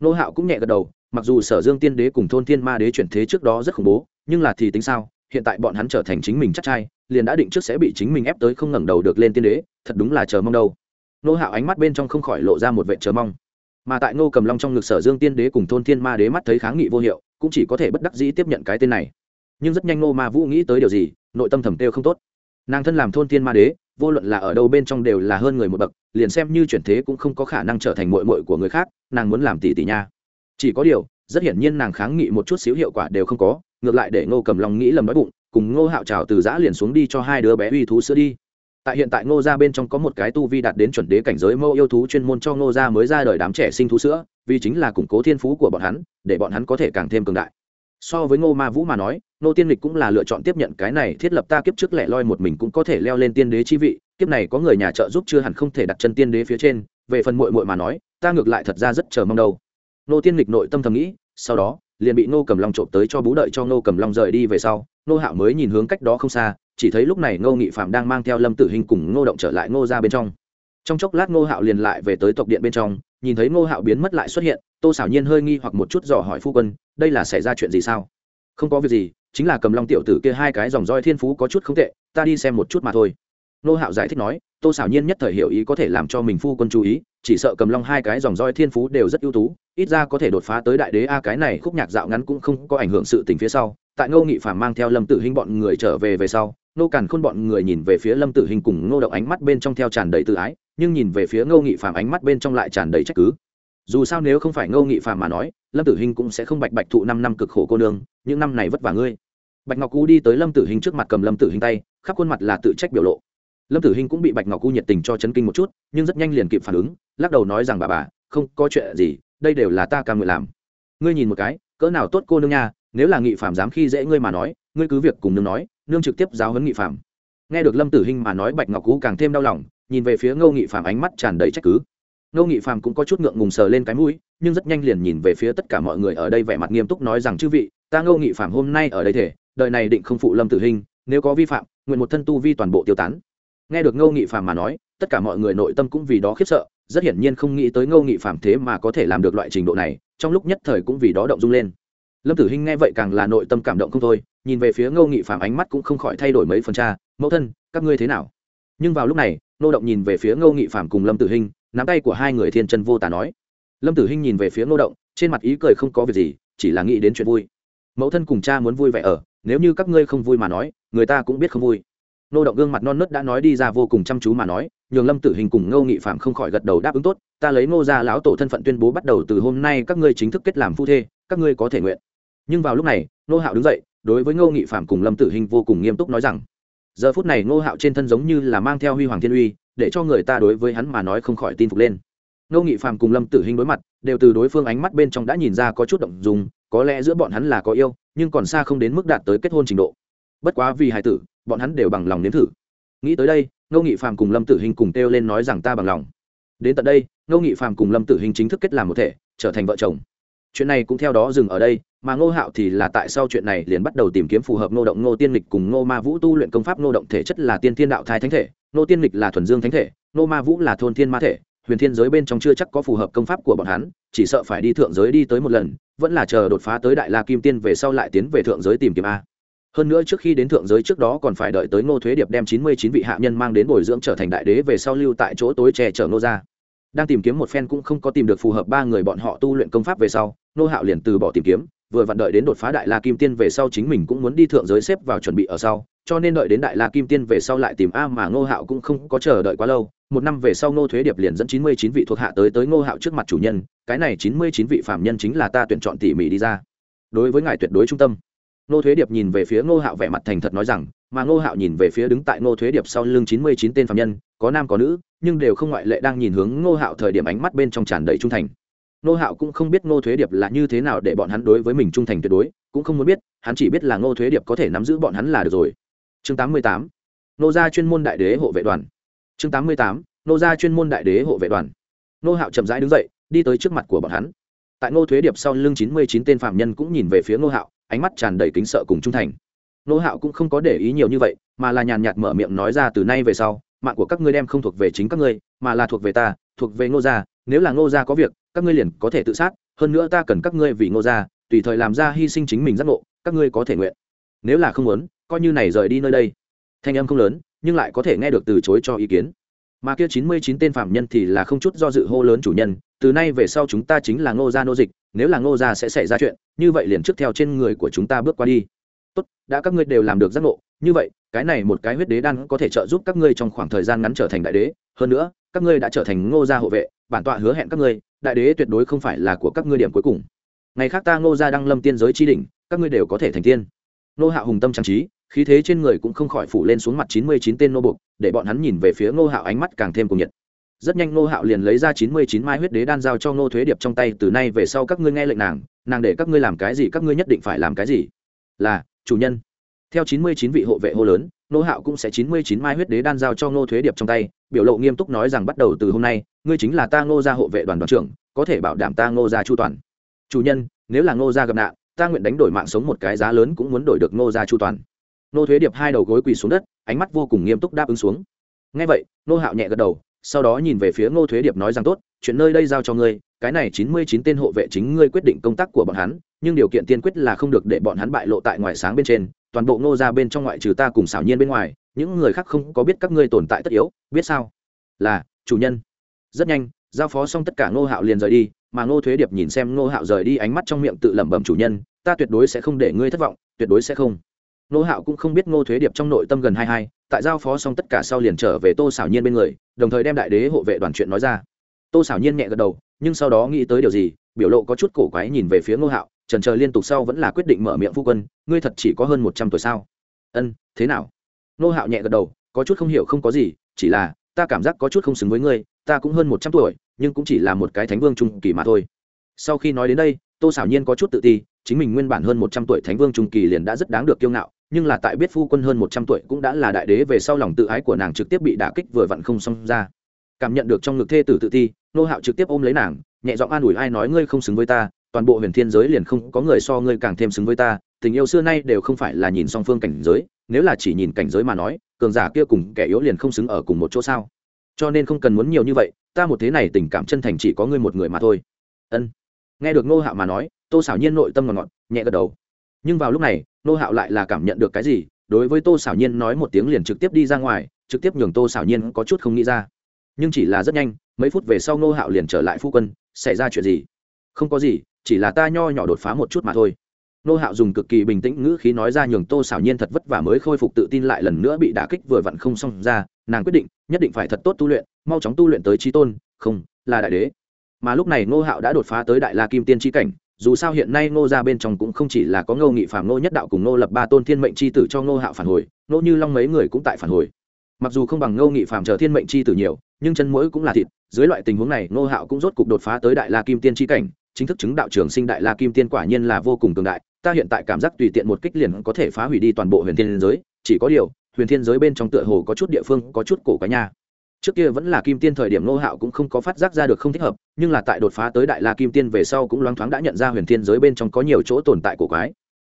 Ngô hạo cũng nhẹ gật đầu, mặc dù sở dương tiên đế cùng thôn thiên ma đế chuyển thế trước đó rất khủng bố, nhưng là thì tính sao, hiện tại bọn hắn trở thành chính mình chắc trai, liền đã định trước sẽ bị chính mình ép tới không ngẩng đầu được lên tiên đế, thật đúng là chờ mong đâu. Ngô hạo ánh mắt bên trong không khỏi lộ ra một vệ chờ mong. Mà tại ngô cầm long trong ngực sở dương tiên đế cùng thôn thiên ma đế mắt thấy kháng nghị vô hiệu, cũng chỉ có thể bất đắc dĩ tiếp nhận cái tên này nhưng rất nhanh ngô ma vũ nghĩ tới điều gì, nội tâm thầm têu không tốt. Nàng thân làm thôn thiên ma đế, vô luận là ở đâu bên trong đều là hơn người một bậc, liền xem như chuyển thế cũng không có khả năng trở thành mội mội của người khác, nàng muốn làm tỷ tỷ nha. Chỉ có điều, rất hiển nhiên nàng kháng nghị một chút xíu hiệu quả đều không có, ngược lại để ngô cầm long nghĩ lầm nói bụng, cùng ngô hạo trào từ giã liền xuống đi cho hai đứa bé uy thú sữa đi. Tại hiện tại ngô gia bên trong có một cái tu vi đạt đến chuẩn đế cảnh giới mẫu yêu thú chuyên môn cho ngô gia mới ra đời đám trẻ sinh thú sữa, vì chính là củng cố thiên phú của bọn hắn, để bọn hắn có thể càng thêm cường đại. So với ngô ma vũ mà nói Nô tiên lịch cũng là lựa chọn tiếp nhận cái này thiết lập ta kiếp trước lẻ loi một mình cũng có thể leo lên tiên đế chi vị, kiếp này có người nhà trợ giúp chưa hẳn không thể đặt chân tiên đế phía trên, về phần mội mội mà nói, ta ngược lại thật ra rất chờ mong đâu. Nô tiên lịch nội tâm thầm nghĩ, sau đó, liền bị Nô cầm long trộm tới cho bú đợi cho Nô cầm long rời đi về sau Nô hạo mới nhìn hướng cách đó không xa, chỉ thấy lúc này ngô nghị phạm đang mang theo lâm tử hình cùng ngô động trở lại ngô ra bên trong. Trong chốc lát ngô hạo liền lại về tới tộc điện bên trong, nhìn thấy ngô hạo biến mất lại xuất hiện, tô xảo nhiên hơi nghi hoặc một chút dò hỏi phu quân, đây là xảy ra chuyện gì sao? Không có việc gì chính là cầm long tiểu tử kia hai cái dòng roi thiên phú có chút không tệ, ta đi xem một chút mà thôi. Ngô hạo giải thích nói, tô xảo nhiên nhất thời hiểu ý có thể làm cho mình phu quân chú ý, chỉ sợ cầm long hai cái dòng roi thiên phú đều rất ưu tú, ít ra có thể đột phá tới đại đế a cái này khúc nhạc dạo ngắn cũng không có ảnh hưởng sự tình phía sau. Tại ngô nghị phàm mang theo lâm tử hình bọn người trở về về sau, nô càn khôn bọn người nhìn về phía lâm tử hình cùng ngô động ánh mắt bên trong theo tràn đầy tự ái, nhưng nhìn về phía ngô nghị phàm ánh mắt bên trong lại tràn đầy trách cứ dù sao nếu không phải ngô nghị phàm mà nói, lâm tử hình cũng sẽ không bạch bạch thụ năm năm cực khổ cô nương, những năm này vất vả ngươi. Bạch ngọc cú đi tới lâm tử hình trước mặt cầm lâm tử hình tay, khắp khuôn mặt là tự trách biểu lộ. Lâm tử hình cũng bị bạch ngọc cú nhiệt tình cho chấn kinh một chút, nhưng rất nhanh liền kịp phản ứng, lắc đầu nói rằng, bà bà, không có chuyện gì, đây đều là ta ca nguyện làm. Ngươi nhìn một cái, cỡ nào tốt cô nương nha, nếu là nghị phạm dám khi dễ ngươi mà nói, ngươi cứ việc cùng nương nói, nương trực tiếp giáo huấn nghị phạm nghe được lâm tử hinh mà nói, bạch ngọc cú càng thêm đau lòng, nhìn về phía ngô nghị phạm ánh mắt tràn đầy trách cứ ngô nghị phạm cũng có chút ngượng ngùng sờ lên cái mũi, nhưng rất nhanh liền nhìn về phía tất cả mọi người ở đây vẻ mặt nghiêm túc nói rằng, chư vị, ta ngô nghị phạm hôm nay ở đây thể, đời này định không phụ lâm tử hinh, nếu có vi phạm, nguyện một thân tu vi toàn bộ tiêu tán. Nghe được ngô nghị phạm mà nói, tất cả mọi người nội tâm cũng vì đó khiếp sợ, rất hiển nhiên không nghĩ tới ngô nghị phạm thế mà có thể làm được loại trình độ này, trong lúc nhất thời cũng vì đó động dung lên. Lâm tử hinh nghe vậy càng là nội tâm cảm động không thôi, nhìn về phía ngô nghị phạm ánh mắt cũng không khỏi thay đổi mấy phần cha, mẫu thân, các ngươi thế nào? Nhưng vào lúc này, nô động nhìn về phía ngô nghị phạm cùng lâm tử hinh nắm tay của hai người thiên chân vô tả nói. Lâm tử hinh nhìn về phía ngô động, trên mặt ý cười không có việc gì, chỉ là nghĩ đến chuyện vui. Mẫu thân cùng cha muốn vui vẻ ở, nếu như các ngươi không vui mà nói, người ta cũng biết không vui. Nô động gương mặt non nớt đã nói đi ra vô cùng chăm chú mà nói, nhường lâm tử hình cùng ngô nghị phạm không khỏi gật đầu đáp ứng tốt, ta lấy ngô ra lão tổ thân phận tuyên bố bắt đầu từ hôm nay các ngươi chính thức kết làm phu thê, các ngươi có thể nguyện. Nhưng vào lúc này nô hạo đứng dậy, đối với ngô nghị phạm cùng lâm tử hình vô cùng nghiêm túc nói rằng, giờ phút này ngô hạo trên thân giống như là mang theo huy hoàng thiên uy để cho người ta đối với hắn mà nói không khỏi tin phục lên. Ngô nghị Phàm cùng lâm tử hình đối mặt, đều từ đối phương ánh mắt bên trong đã nhìn ra có chút động dùng có lẽ giữa bọn hắn là có yêu, nhưng còn xa không đến mức đạt tới kết hôn trình độ. Bất quá vì hài tử, bọn hắn đều bằng lòng nếm thử. Nghĩ tới đây, ngô nghị Phàm cùng lâm tử hình cùng kêu lên nói rằng ta bằng lòng. Đến tận đây, ngô nghị Phàm cùng lâm tử hình chính thức kết làm một thể, trở thành vợ chồng. Chuyện này cũng theo đó dừng ở đây, mà ngô hạo thì là tại sau chuyện này liền bắt đầu tìm kiếm phù hợp ngô động ngô tiên lịch cùng ngô ma vũ tu luyện công pháp ngô động thể chất là tiên thiên đạo thai thánh thể Nô tiên lịch là thuần dương thánh thể, Nô ma vũ là thôn thiên ma thể, huyền thiên giới bên trong chưa chắc có phù hợp công pháp của bọn hắn, chỉ sợ phải đi thượng giới đi tới một lần, vẫn là chờ đột phá tới đại la kim tiên về sau lại tiến về thượng giới tìm kiếm a. Hơn nữa trước khi đến thượng giới trước đó còn phải đợi tới ngô thuế điệp đem chín mươi chín vị hạ nhân mang đến bồi dưỡng trở thành đại đế về sau lưu tại chỗ tối che chở ngô ra đang tìm kiếm một phen cũng không có tìm được phù hợp ba người bọn họ tu luyện công pháp về sau ngô hạo liền từ bỏ tìm kiếm, vừa vặn đợi đến đột phá đại la kim tiên về sau chính mình cũng muốn đi thượng giới xếp vào chuẩn bị ở sau cho nên đợi đến đại la kim tiên về sau lại tìm a mà ngô hạo cũng không có chờ đợi quá lâu, một năm về sau ngô thuế điệp liền dẫn chín mươi chín vị thuộc hạ tới tới ngô hạo trước mặt chủ nhân, cái này chín mươi chín vị phạm nhân chính là ta tuyển chọn tỉ mỉ đi ra. Đối với ngài tuyệt đối trung tâm. Ngô thuế điệp nhìn về phía ngô hạo vẻ mặt thành thật nói rằng, mà ngô hạo nhìn về phía đứng tại ngô thuế điệp sau lưng chín mươi chín tên phạm nhân, có nam có nữ, nhưng đều không ngoại lệ đang nhìn hướng ngô hạo thời điểm ánh mắt bên trong tràn đầy trung thành. Ngô hạo cũng không biết ngô thuế điệp là như thế nào để bọn hắn đối với mình trung thành tuyệt đối, cũng không muốn biết, hắn chỉ biết là ngô thuế điệp có thể nắm giữ bọn hắn là được rồi chương tám mươi tám, nô gia chuyên môn đại đế hộ vệ đoàn. Chương tám mươi tám, nô gia chuyên môn đại đế hộ vệ đoàn. Nô hạo chậm rãi đứng dậy, đi tới trước mặt của bọn hắn. Tại ngô thuế điệp sau lưng chín mươi chín tên phạm nhân cũng nhìn về phía ngô hạo, ánh mắt tràn đầy kính sợ cùng trung thành. Ngô hạo cũng không có để ý nhiều như vậy, mà là nhàn nhạt mở miệng nói ra từ nay về sau, mạng của các ngươi đem không thuộc về chính các ngươi, mà là thuộc về ta, thuộc về ngô gia, nếu là ngô gia có việc, các ngươi liền có thể tự sát, hơn nữa ta cần các ngươi vì ngô gia, tùy thời làm ra hy sinh chính mình giác ngộ, các ngươi có thể nguyện. Nếu là không muốn coi như này rời đi nơi đây. Thanh âm không lớn, nhưng lại có thể nghe được từ chối cho ý kiến. Mà kia chín mươi chín tên phạm nhân thì là không chút do dự hô lớn chủ nhân, từ nay về sau chúng ta chính là ngô gia nô dịch, nếu là ngô gia sẽ xảy ra chuyện, như vậy liền trước theo trên người của chúng ta bước qua đi. Tốt, đã các ngươi đều làm được giác ngộ, như vậy, cái này một cái huyết đế đan có thể trợ giúp các ngươi trong khoảng thời gian ngắn trở thành đại đế. Hơn nữa, các ngươi đã trở thành ngô gia hộ vệ, bản tọa hứa hẹn các ngươi, đại đế tuyệt đối không phải là của các ngươi điểm cuối cùng. Ngày khác ta ngô gia đăng lâm tiên giới tri đỉnh, các ngươi đều có thể thành tiên. Nô hạ hùng tâm trang trí khí thế trên người cũng không khỏi phủ lên xuống mặt chín mươi chín tên nô bục để bọn hắn nhìn về phía ngô hạo ánh mắt càng thêm cuồng nhiệt. Rất nhanh ngô hạo liền lấy ra chín mươi chín mai huyết đế đan giao cho ngô thuế điệp trong tay, từ nay về sau các ngươi nghe lệnh nàng nàng để các ngươi làm cái gì, các ngươi nhất định phải làm cái gì. Là, chủ nhân. Theo chín mươi chín vị hộ vệ hô lớn, ngô hạo cũng sẽ chín mươi chín mai huyết đế đan giao cho ngô thuế điệp trong tay, biểu lộ nghiêm túc nói rằng bắt đầu từ hôm nay, ngươi chính là ta ngô gia hộ vệ đoàn đoàn trưởng, có thể bảo đảm ta ngô gia chu toàn. Chủ nhân, nếu là ngô gia gặp nạn, ta nguyện đánh đổi mạng sống một cái giá lớn cũng muốn đổi được ngô gia chu toàn. Nô thuế điệp hai đầu gối quỳ xuống đất, ánh mắt vô cùng nghiêm túc đáp ứng xuống. Ngay vậy, nô hạo nhẹ gật đầu, sau đó nhìn về phía nô thuế điệp nói rằng, tốt, chuyện nơi đây giao cho ngươi, cái này chín mươi chín tên hộ vệ chính ngươi quyết định công tác của bọn hắn, nhưng điều kiện tiên quyết là không được để bọn hắn bại lộ tại ngoài sáng bên trên, toàn bộ nô ra bên trong ngoại trừ ta cùng xảo nhiên bên ngoài, những người khác không có biết các ngươi tồn tại tất yếu, biết sao? Là, chủ nhân. Rất nhanh, giao phó xong tất cả nô hạo liền rời đi, mà nô thuế điệp nhìn xem nô hạo rời đi ánh mắt trong miệng tự lẩm bẩm, chủ nhân, ta tuyệt đối sẽ không để ngươi thất vọng, tuyệt đối sẽ không. Nô hạo cũng không biết ngô thuế điệp trong nội tâm gần hai hai, tại giao phó xong tất cả sau liền trở về tô xảo nhiên bên người, đồng thời đem đại đế hộ vệ đoàn chuyện nói ra. Tô xảo nhiên nhẹ gật đầu, nhưng sau đó nghĩ tới điều gì, biểu lộ có chút cổ quái nhìn về phía ngô hạo, trần chờ liên tục sau vẫn là quyết định mở miệng phu quân, ngươi thật chỉ có hơn một trăm tuổi sao? Ân, thế nào? Ngô hạo nhẹ gật đầu, có chút không hiểu không có gì, chỉ là, ta cảm giác có chút không xứng với ngươi, ta cũng hơn một trăm tuổi, nhưng cũng chỉ là một cái thánh vương trung kỳ mà thôi. Sau khi nói đến đây, tô xảo nhiên có chút tự ti, chính mình nguyên bản hơn một trăm tuổi thánh vương trung kỳ liền đã rất đáng được kiêu ngạo nhưng là tại biết phu quân hơn một trăm tuổi cũng đã là đại đế về sau lòng tự ái của nàng trực tiếp bị đả kích vừa vặn không xong ra. Cảm nhận được trong ngực thê tử tự ti, nô hạo trực tiếp ôm lấy nàng, nhẹ giọng an ủi ai nói ngươi không xứng với ta, toàn bộ huyền thiên giới liền không có người so ngươi càng thêm xứng với ta, tình yêu xưa nay đều không phải là nhìn song phương cảnh giới, nếu là chỉ nhìn cảnh giới mà nói, cường giả kia cùng kẻ yếu liền không xứng ở cùng một chỗ sao? Cho nên không cần muốn nhiều như vậy, ta một thế này tình cảm chân thành chỉ có ngươi một người mà thôi. Ân. Nghe được nô hạo mà nói, tô xảo nhiên nội tâm ngọt ngọt, nhẹ gật đầu. Nhưng vào lúc này nô hạo lại là cảm nhận được cái gì, đối với tô xảo nhiên nói một tiếng liền trực tiếp đi ra ngoài, trực tiếp nhường tô xảo nhiên có chút không nghĩ ra. Nhưng chỉ là rất nhanh, mấy phút về sau nô hạo liền trở lại phu quân, xảy ra chuyện gì? Không có gì, chỉ là ta nho nhỏ đột phá một chút mà thôi. Nô hạo dùng cực kỳ bình tĩnh ngữ khí nói ra nhường tô xảo nhiên thật vất vả mới khôi phục tự tin lại lần nữa bị đả kích vừa vặn không xong ra, nàng quyết định, nhất định phải thật tốt tu luyện, mau chóng tu luyện tới trí tôn, không, là đại đế. Mà lúc này nô hạo đã đột phá tới đại la kim tiên tri cảnh dù sao hiện nay ngô ra bên trong cũng không chỉ là có ngô nghị phạm ngô nhất đạo cùng ngô lập ba tôn thiên mệnh c h i tử cho ngô hạo phản hồi, ngô như long mấy người cũng tại phản hồi. Mặc dù không bằng ngô nghị phạm chờ thiên mệnh c h i tử nhiều, nhưng chân mũi cũng là thịt, dưới loại tình huống này, ngô hạo cũng rốt cục đột phá tới đại la kim tiên tri cảnh, chính thức chứng đạo trường sinh đại la kim tiên quả nhiên là vô cùng cường đại, ta hiện tại cảm giác tùy tiện một kích liền có thể phá hủy đi toàn bộ huyền thiên giới, chỉ có điều, huyền thiên giới bên trong tựa hồ có chút địa phương có chút cổ cái nha trước kia vẫn là kim tiên thời điểm nô hạo cũng không có phát giác ra được không thích hợp, nhưng là tại đột phá tới đại la kim tiên về sau cũng loáng thoáng đã nhận ra huyền thiên giới bên trong có nhiều chỗ tồn tại của quái.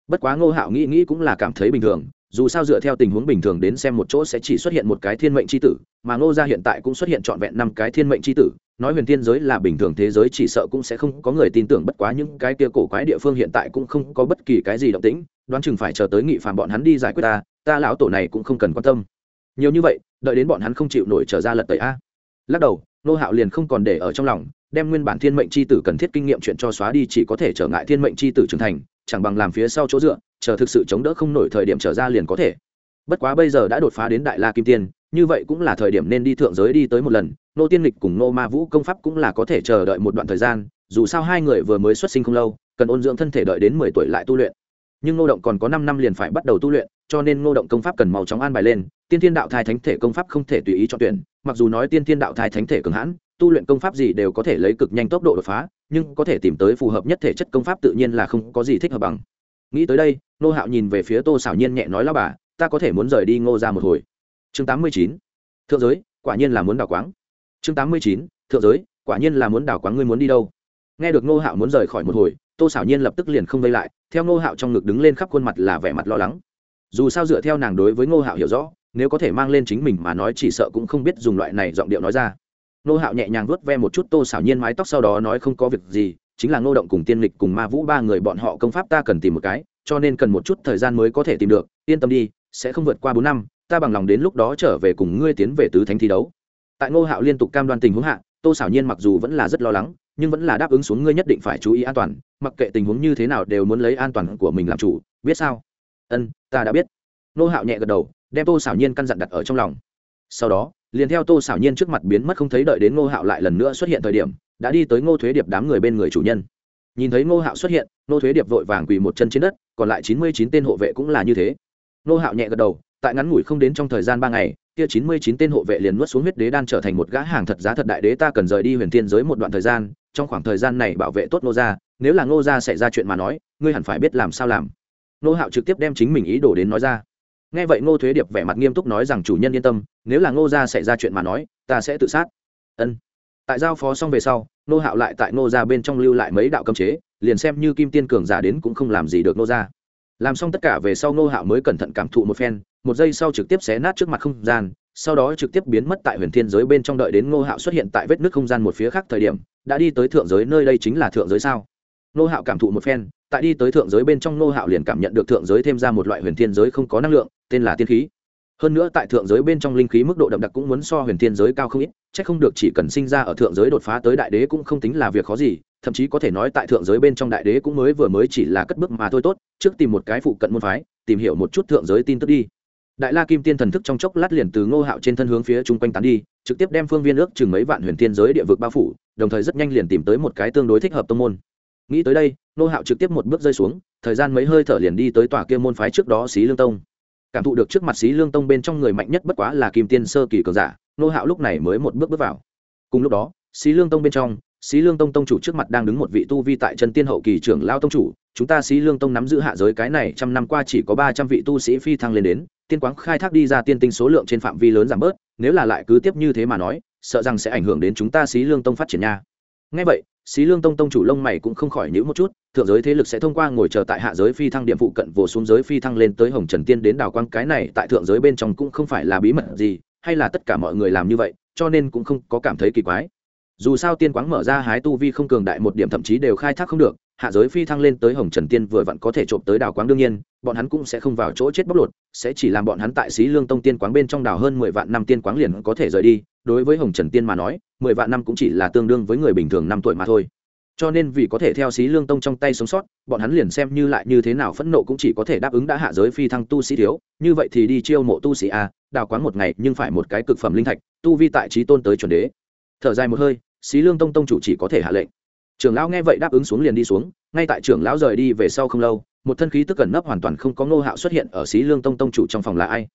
Bất quá ngô hạo nghĩ nghĩ cũng là cảm thấy bình thường, dù sao dựa theo tình huống bình thường đến xem một chỗ sẽ chỉ xuất hiện một cái thiên mệnh c h i tử, mà ngô gia hiện tại cũng xuất hiện trọn vẹn năm cái thiên mệnh c h i tử, nói huyền thiên giới là bình thường thế giới chỉ sợ cũng sẽ không có người tin tưởng, bất quá những cái kia cổ quái địa phương hiện tại cũng không có bất kỳ cái gì động tĩnh, đoán chừng phải chờ tới nghị phạm bọn hắn đi giải quyết ta ta lão tổ này cũng không cần quan tâm nhiều như vậy, đợi đến bọn hắn không chịu nổi trở ra lật tẩy a. Lắc đầu nô hạo liền không còn để ở trong lòng, đem nguyên bản thiên mệnh c h i tử cần thiết kinh nghiệm chuyện cho xóa đi chỉ có thể trở ngại thiên mệnh c h i tử trưởng thành, chẳng bằng làm phía sau chỗ dựa, chờ thực sự chống đỡ không nổi thời điểm trở ra liền có thể. Bất quá bây giờ đã đột phá đến đại la kim tiên, như vậy cũng là thời điểm nên đi thượng giới đi tới một lần nô tiên lịch cùng nô ma vũ công pháp cũng là có thể chờ đợi một đoạn thời gian, dù sao hai người vừa mới xuất sinh không lâu, cần ôn dưỡng thân thể đợi đến mười tuổi lại tu luyện. Nhưng nô động còn có năm năm liền phải bắt đầu tu luyện, cho nên nô động công pháp cần màu chóng an bài lên tiên thiên đạo thai thánh thể công pháp không thể tùy ý chọn tuyển, mặc dù nói tiên thiên đạo thai thánh thể cường hãn, tu luyện công pháp gì đều có thể lấy cực nhanh tốc độ đột phá, nhưng có thể tìm tới phù hợp nhất thể chất công pháp tự nhiên là không có gì thích hợp bằng. Nghĩ tới đây nô hạo nhìn về phía tô xảo nhiên nhẹ nói lao bà, ta có thể muốn rời đi ngô ra một hồi. Chương tám mươi chín, thượng giới, quả nhiên là muốn đào quáng. Chương tám mươi chín, thượng giới, quả nhiên là muốn đào quáng, ngươi muốn đi đâu? Nghe được nô hạo muốn rời khỏi một hồi, tô xảo nhiên lập tức liền không vây lại, theo ngô hạo trong ngực đứng lên khắp khuôn mặt là vẻ mặt lo lắng. Dù sao dựa theo nàng đối với ngô hạo hiểu rõ nếu có thể mang lên chính mình mà nói chỉ sợ cũng không biết dùng loại này giọng điệu nói ra. Ngô hạo nhẹ nhàng vuốt ve một chút tô xảo nhiên mái tóc sau đó nói không có việc gì, chính là ngô động cùng tiên lịch cùng ma vũ ba người bọn họ công pháp ta cần tìm một cái, cho nên cần một chút thời gian mới có thể tìm được, yên tâm đi, sẽ không vượt qua bốn năm, ta bằng lòng đến lúc đó trở về cùng ngươi tiến về tứ thánh thi đấu. Tại ngô hạo liên tục cam đoan tình huống hạ, tô xảo nhiên mặc dù vẫn là rất lo lắng, nhưng vẫn là đáp ứng xuống ngươi nhất định phải chú ý an toàn, mặc kệ tình huống như thế nào đều muốn lấy an toàn của mình làm chủ, biết sao? Ân, ta đã biết. Nô hạo nhẹ gật đầu đem tô xảo nhiên căn dặn đặt ở trong lòng. Sau đó, liền theo tô xảo nhiên trước mặt biến mất không thấy đợi đến ngô hạo lại lần nữa xuất hiện thời điểm, đã đi tới ngô thuế điệp đám người bên người chủ nhân. Nhìn thấy ngô hạo xuất hiện, ngô thuế điệp vội vàng quỳ một chân trên đất, còn lại chín mươi chín tên hộ vệ cũng là như thế. Ngô hạo nhẹ gật đầu, tại ngắn ngủi không đến trong thời gian ba ngày, kia chín mươi chín tên hộ vệ liền nuốt xuống huyết đế đan trở thành một gã hàng thật giá thật đại đế ta cần rời đi huyền thiên giới một đoạn thời gian, trong khoảng thời gian này bảo vệ tốt Ngô gia, nếu là Ngô gia xảy ra chuyện mà nói, ngươi hẳn phải biết làm sao làm. Ngô hạo trực tiếp đem chính mình ý đồ đến nói ra nghe vậy ngô thuế điệp vẻ mặt nghiêm túc nói rằng, chủ nhân yên tâm, nếu là ngô gia xảy ra chuyện mà nói, ta sẽ tự sát. Ân. Tại giao phó xong về sau nô hạo lại tại nô gia bên trong lưu lại mấy đạo cấm chế, liền xem như kim tiên cường giả đến cũng không làm gì được nô gia. Làm xong tất cả về sau nô hạo mới cẩn thận cảm thụ một phen, một giây sau trực tiếp xé nát trước mặt không gian, sau đó trực tiếp biến mất tại huyền thiên giới bên trong đợi đến ngô hạo xuất hiện tại vết nước không gian một phía khác thời điểm, đã đi tới thượng giới nơi đây chính là thượng giới sao? Ngô hạo cảm thụ một phen, tại đi tới thượng giới bên trong ngô hạo liền cảm nhận được thượng giới thêm ra một loại huyền thiên giới không có năng lượng tên là tiên khí. Hơn nữa tại thượng giới bên trong linh khí mức độ đậm đặc cũng muốn so huyền thiên giới cao không ít c h ắ c không được chỉ cần sinh ra ở thượng giới đột phá tới đại đế cũng không tính là việc khó gì, thậm chí có thể nói tại thượng giới bên trong đại đế cũng mới vừa mới chỉ là cất bước mà thôi tốt, trước tìm một cái phụ cận môn phái, tìm hiểu một chút thượng giới tin tức đi. Đại la kim tiên thần thức trong chốc lát liền từ ngô hạo trên thân hướng phía chung quanh tán đi, trực tiếp đem phương viên ước chừng mấy vạn huyền thiên giới địa vực bao phủ, đồng thời rất nhanh liền tìm tới một cái tương đối thích hợp tông môn. Nghĩ tới đây, ngô hạo trực tiếp một bước rơi xuống, thời gian mấy hơi thở liền đi tới tòa kia môn phái trước đó xí lương tông cảm thụ được trước mặt xí lương tông bên trong người mạnh nhất bất quá là kim tiên sơ kỳ cường giả, nô hạo lúc này mới một bước bước vào. Cùng lúc đó, xí lương tông bên trong, xí lương tông tông chủ trước mặt đang đứng một vị tu vi tại chân tiên hậu kỳ trưởng lao tông chủ, chúng ta xí lương tông nắm giữ hạ giới cái này trăm năm qua chỉ có ba trăm vị tu sĩ phi thăng lên đến, tiên quán khai thác đi ra tiên tinh số lượng trên phạm vi lớn giảm bớt, nếu là lại cứ tiếp như thế mà nói, sợ rằng sẽ ảnh hưởng đến chúng ta xí lương tông phát triển nha. Ngay vậy xí lương tông tông chủ lông mày cũng không khỏi nhữ một chút, thượng giới thế lực sẽ thông qua ngồi chờ tại hạ giới phi thăng điểm phụ cận vồ xuống giới phi thăng lên tới hồng trần tiên đến đào quang, cái này tại thượng giới bên trong cũng không phải là bí mật gì, hay là tất cả mọi người làm như vậy, cho nên cũng không có cảm thấy kỳ quái. Dù sao tiên quáng mở ra hái tu vi không cường đại một điểm thậm chí đều khai thác không được hạ giới phi thăng lên tới hồng trần tiên vừa vặn có thể trộm tới đào quáng đương nhiên, bọn hắn cũng sẽ không vào chỗ chết bóc lột, sẽ chỉ làm bọn hắn tại xí lương tông tiên quáng bên trong đào hơn mười vạn năm tiên quáng liền có thể rời đi, đối với hồng trần tiên mà nói, mười vạn năm cũng chỉ là tương đương với người bình thường năm tuổi mà thôi. Cho nên vì có thể theo xí lương tông trong tay sống sót, bọn hắn liền xem như lại như thế nào phẫn nộ cũng chỉ có thể đáp ứng đã hạ giới phi thăng tu sĩ thiếu, như vậy thì đi chiêu mộ tu sĩ a, đào quáng một ngày nhưng phải một cái cực phẩm linh thạch, tu vi tại trí tôn tới chuẩn đế. Thở dài một hơi, xí lương tông tông chủ chỉ có thể hạ lệnh trưởng lão nghe vậy đáp ứng xuống liền đi xuống, ngay tại trưởng lão rời đi về sau không lâu, một thân khí tức gần nấp hoàn toàn không có ngô hạo xuất hiện ở xí lương tông tông chủ trong phòng là ai?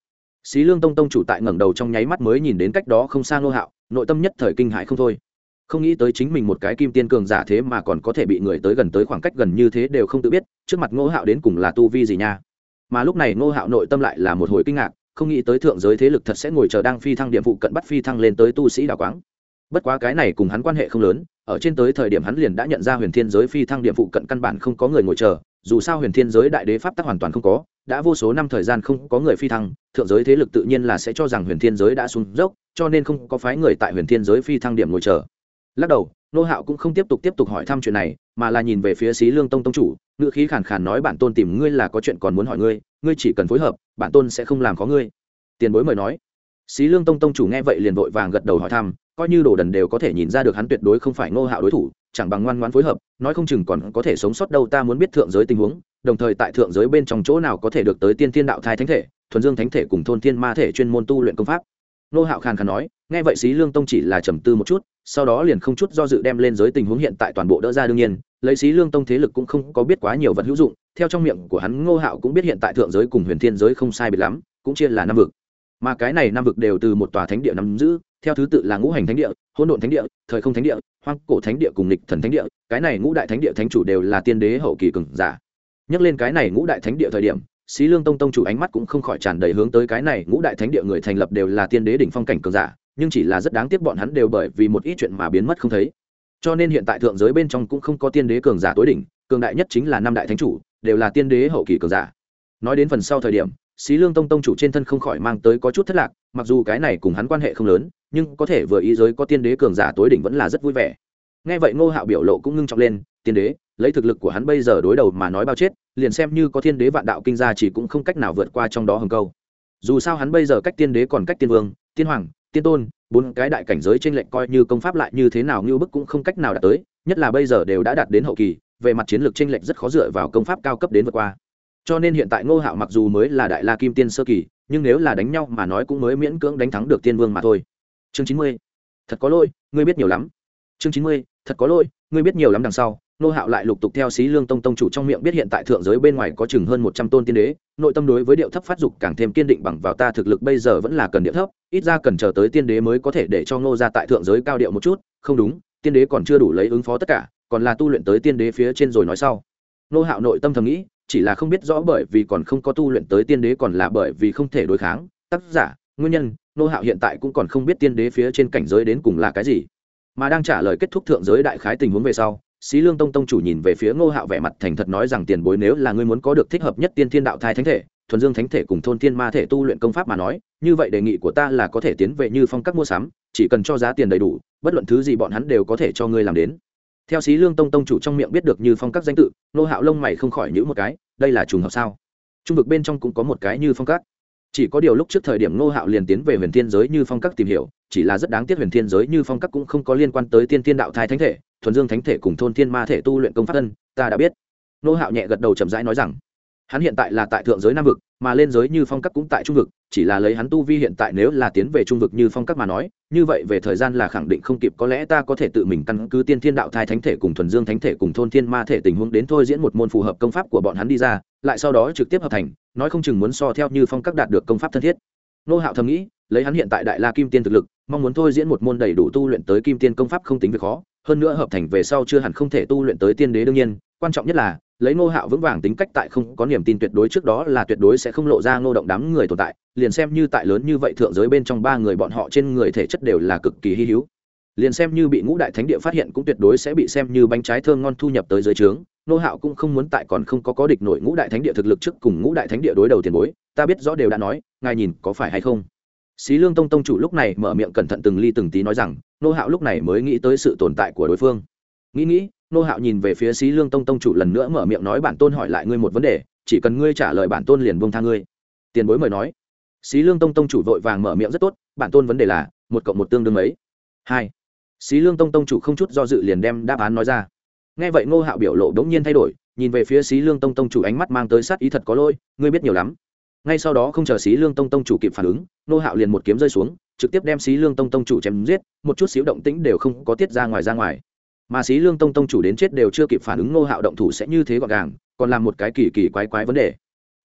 Xí lương tông tông chủ tại ngẩng đầu trong nháy mắt mới nhìn đến cách đó không xa ngô hạo, nội tâm nhất thời kinh hại không thôi. Không nghĩ tới chính mình một cái kim tiên cường giả thế mà còn có thể bị người tới gần tới khoảng cách gần như thế đều không tự biết, trước mặt ngô hạo đến cùng là tu vi gì nha? Mà lúc này ngô hạo nội tâm lại là một hồi kinh ngạc, không nghĩ tới thượng giới thế lực thật sẽ ngồi chờ đang phi thăng điểm vụ cận bắt phi thăng lên tới tu sĩ đào quáng. Bất quá cái này cùng hắn quan hệ không lớn ở trên tới thời điểm hắn liền đã nhận ra huyền thiên giới phi thăng điểm phụ cận căn bản không có người ngồi chờ, dù sao huyền thiên giới đại đế pháp tắc hoàn toàn không có, đã vô số năm thời gian không có người phi thăng, thượng giới thế lực tự nhiên là sẽ cho rằng huyền thiên giới đã xuống dốc, cho nên không có phái người tại huyền thiên giới phi thăng điểm ngồi chờ. Lắc đầu, nô hạo cũng không tiếp tục tiếp tục hỏi thăm chuyện này, mà là nhìn về phía xí lương tông tông chủ ngự khí khàn khàn nói bản tôn tìm ngươi là có chuyện còn muốn hỏi ngươi ngươi chỉ cần phối hợp, bản tôn sẽ không làm có ngươi. Tiền bối mời nói. Xí lương tông tông chủ nghe vậy liền vội vàng gật đầu hỏi thăm coi như đồ đần đều có thể nhìn ra được hắn tuyệt đối không phải ngô hạo đối thủ, chẳng bằng ngoan ngoan phối hợp, nói không chừng còn có thể sống sót đâu ta muốn biết thượng giới tình huống, đồng thời tại thượng giới bên trong chỗ nào có thể được tới tiên thiên đạo thai thánh thể, thuần dương thánh thể cùng thôn thiên ma thể chuyên môn tu luyện công pháp. Ngô hạo khàn khàn nói, nghe vậy xí lương tông chỉ là trầm tư một chút, sau đó liền không chút do dự đem lên giới tình huống hiện tại toàn bộ đỡ ra đương nhiên, lấy xí lương tông thế lực cũng không có biết quá nhiều vật hữu dụng, theo trong miệng của hắn ngô hạo cũng biết hiện tại thượng giới cùng huyền thiên giới không sai biệt lắm, cũng chia là năm vực mà cái này năm vực đều từ một tòa thánh địa nắm giữ, theo thứ tự là ngũ hành thánh địa, hỗn độn thánh địa, thời không thánh địa, hoang cổ thánh địa cùng lịch thần thánh địa. Cái này ngũ đại thánh địa thánh chủ đều là tiên đế hậu kỳ cường giả. Nhắc lên cái này ngũ đại thánh địa thời điểm, xí lương tông tông chủ ánh mắt cũng không khỏi tràn đầy hướng tới cái này ngũ đại thánh địa người thành lập đều là tiên đế đỉnh phong cảnh cường giả, nhưng chỉ là rất đáng tiếc bọn hắn đều bởi vì một ít chuyện mà biến mất không thấy. Cho nên hiện tại thượng giới bên trong cũng không có tiên đế cường giả tối đỉnh, cường đại nhất chính là năm đại thánh chủ, đều là tiên đế hậu kỳ cường giả. Nói đến phần sau thời điểm xí lương tông tông chủ trên thân không khỏi mang tới có chút thất lạc, mặc dù cái này cùng hắn quan hệ không lớn, nhưng có thể vừa ý giới có tiên đế cường giả tối đỉnh vẫn là rất vui vẻ. Nghe vậy ngô hạo biểu lộ cũng ngưng trọng lên, tiên đế, lấy thực lực của hắn bây giờ đối đầu mà nói bao chết, liền xem như có thiên đế vạn đạo kinh gia chỉ cũng không cách nào vượt qua trong đó hầm câu. Dù sao hắn bây giờ cách tiên đế còn cách tiên vương, tiên hoàng, tiên tôn, bốn cái đại cảnh giới trên lệnh coi như công pháp lại như thế nào như bức cũng không cách nào đạt tới, nhất là bây giờ đều đã đạt đến hậu kỳ, về mặt chiến lược trên lệnh rất khó dựa vào công pháp cao cấp đến vượt qua cho nên hiện tại ngô hạo mặc dù mới là đại la kim tiên sơ kỳ, nhưng nếu là đánh nhau mà nói cũng mới miễn cưỡng đánh thắng được tiên vương mà thôi. Chương chín mươi. Thật có lỗi, ngươi biết nhiều lắm. Chương chín mươi. Thật có lỗi, ngươi biết nhiều lắm đằng sau, ngô hạo lại lục tục theo xí lương tông tông chủ trong miệng biết hiện tại thượng giới bên ngoài có chừng hơn một trăm tôn tiên đế, nội tâm đối với điệu thấp phát dục càng thêm kiên định bằng vào ta thực lực bây giờ vẫn là cần điệu thấp, ít ra cần chờ tới tiên đế mới có thể để cho ngô ra tại thượng giới cao điệu một chút, không đúng, tiên đế còn chưa đủ lấy ứng phó tất cả, còn là tu luyện tới tiên đế phía trên rồi nói sau. Nô hạo nội tâm thầm nghĩ chỉ là không biết rõ bởi vì còn không có tu luyện tới tiên đế còn là bởi vì không thể đối kháng. Tác giả, nguyên nhân, nô hạo hiện tại cũng còn không biết tiên đế phía trên cảnh giới đến cùng là cái gì. Mà đang trả lời kết thúc thượng giới đại khái tình huống về sau, xí lương tông tông chủ nhìn về phía ngô hạo vẻ mặt thành thật nói rằng tiền bối nếu là ngươi muốn có được thích hợp nhất tiên thiên đạo thai thánh thể, thuần dương thánh thể cùng thôn thiên ma thể tu luyện công pháp mà nói, như vậy đề nghị của ta là có thể tiến về như phong cách mua sắm, chỉ cần cho giá tiền đầy đủ, bất luận thứ gì bọn hắn đều có thể cho ngươi làm đến theo xí lương tông tông chủ trong miệng biết được như phong các danh tự, nô hạo lông mày không khỏi nhữ một cái, đây là trùng hợp sao? Trung vực bên trong cũng có một cái như phong các. Chỉ có điều lúc trước thời điểm nô hạo liền tiến về huyền thiên giới như phong các tìm hiểu, chỉ là rất đáng tiếc huyền thiên giới như phong các cũng không có liên quan tới tiên thiên đạo thai thánh thể, thuần dương thánh thể cùng thôn thiên ma thể tu luyện công pháp thân, ta đã biết. Nô hạo nhẹ gật đầu chậm rãi nói rằng hắn hiện tại là tại thượng giới nam vực, mà lên giới như phong các cũng tại trung vực, chỉ là lấy hắn tu vi hiện tại nếu là tiến về trung vực như phong các mà nói, như vậy về thời gian là khẳng định không kịp, có lẽ ta có thể tự mình căn cứ tiên thiên đạo thai thánh thể cùng thuần dương thánh thể cùng thôn thiên ma thể tình huống đến thôi diễn một môn phù hợp công pháp của bọn hắn đi ra, lại sau đó trực tiếp hợp thành, nói không chừng muốn so theo như phong các đạt được công pháp thân thiết. Nô hạo thầm nghĩ, lấy hắn hiện tại đại la kim tiên thực lực, mong muốn thôi diễn một môn đầy đủ tu luyện tới kim tiên công pháp không tính việc khó, hơn nữa hợp thành về sau chưa hẳn không thể tu luyện tới tiên đế đương nhiên quan trọng nhất là, lấy ngô hạo vững vàng tính cách tại không có niềm tin tuyệt đối trước đó là tuyệt đối sẽ không lộ ra ngô động đám người tồn tại, liền xem như tại lớn như vậy thượng giới bên trong ba người bọn họ trên người thể chất đều là cực kỳ hy hữu. Liền xem như bị ngũ đại thánh địa phát hiện cũng tuyệt đối sẽ bị xem như bánh trái thơm ngon thu nhập tới dưới trướng. Ngô hạo cũng không muốn tại còn không có có địch nổi ngũ đại thánh địa thực lực trước cùng ngũ đại thánh địa đối đầu tiền bối, ta biết rõ đều đã nói, ngài nhìn có phải hay không? Xí lương tông tông chủ lúc này mở miệng cẩn thận từng ly từng tí nói rằng, Ngô hạo lúc này mới nghĩ tới sự tồn tại của đối phương. Nghĩ nghĩ nô hạo nhìn về phía xí lương tông tông chủ lần nữa mở miệng nói bản tôn hỏi lại ngươi một vấn đề, chỉ cần ngươi trả lời bản tôn liền buông tha ngươi. Tiền bối mời nói. Xí lương tông tông chủ vội vàng mở miệng rất tốt, bản tôn vấn đề là, một cộng một tương đương ấy hai. Xí lương tông tông chủ không chút do dự liền đem đáp án nói ra. Nghe vậy ngô hạo biểu lộ đ ố n g nhiên thay đổi, nhìn về phía xí lương tông tông chủ ánh mắt mang tới sát ý thật có lôi ngươi biết nhiều lắm. Ngay sau đó không chờ xí lương tông tông chủ kịp phản ứng, ngô hạo liền một kiếm rơi xuống, trực tiếp đem xí lương tông tông chủ chém giết, một chút xíu động tĩnh đều không có tiết ra ngoài ra ngoài mà xí lương tông tông chủ đến chết đều chưa kịp phản ứng ngô hạo động thủ sẽ như thế gọn gàng, còn làm một cái kỳ kỳ quái quái vấn đề.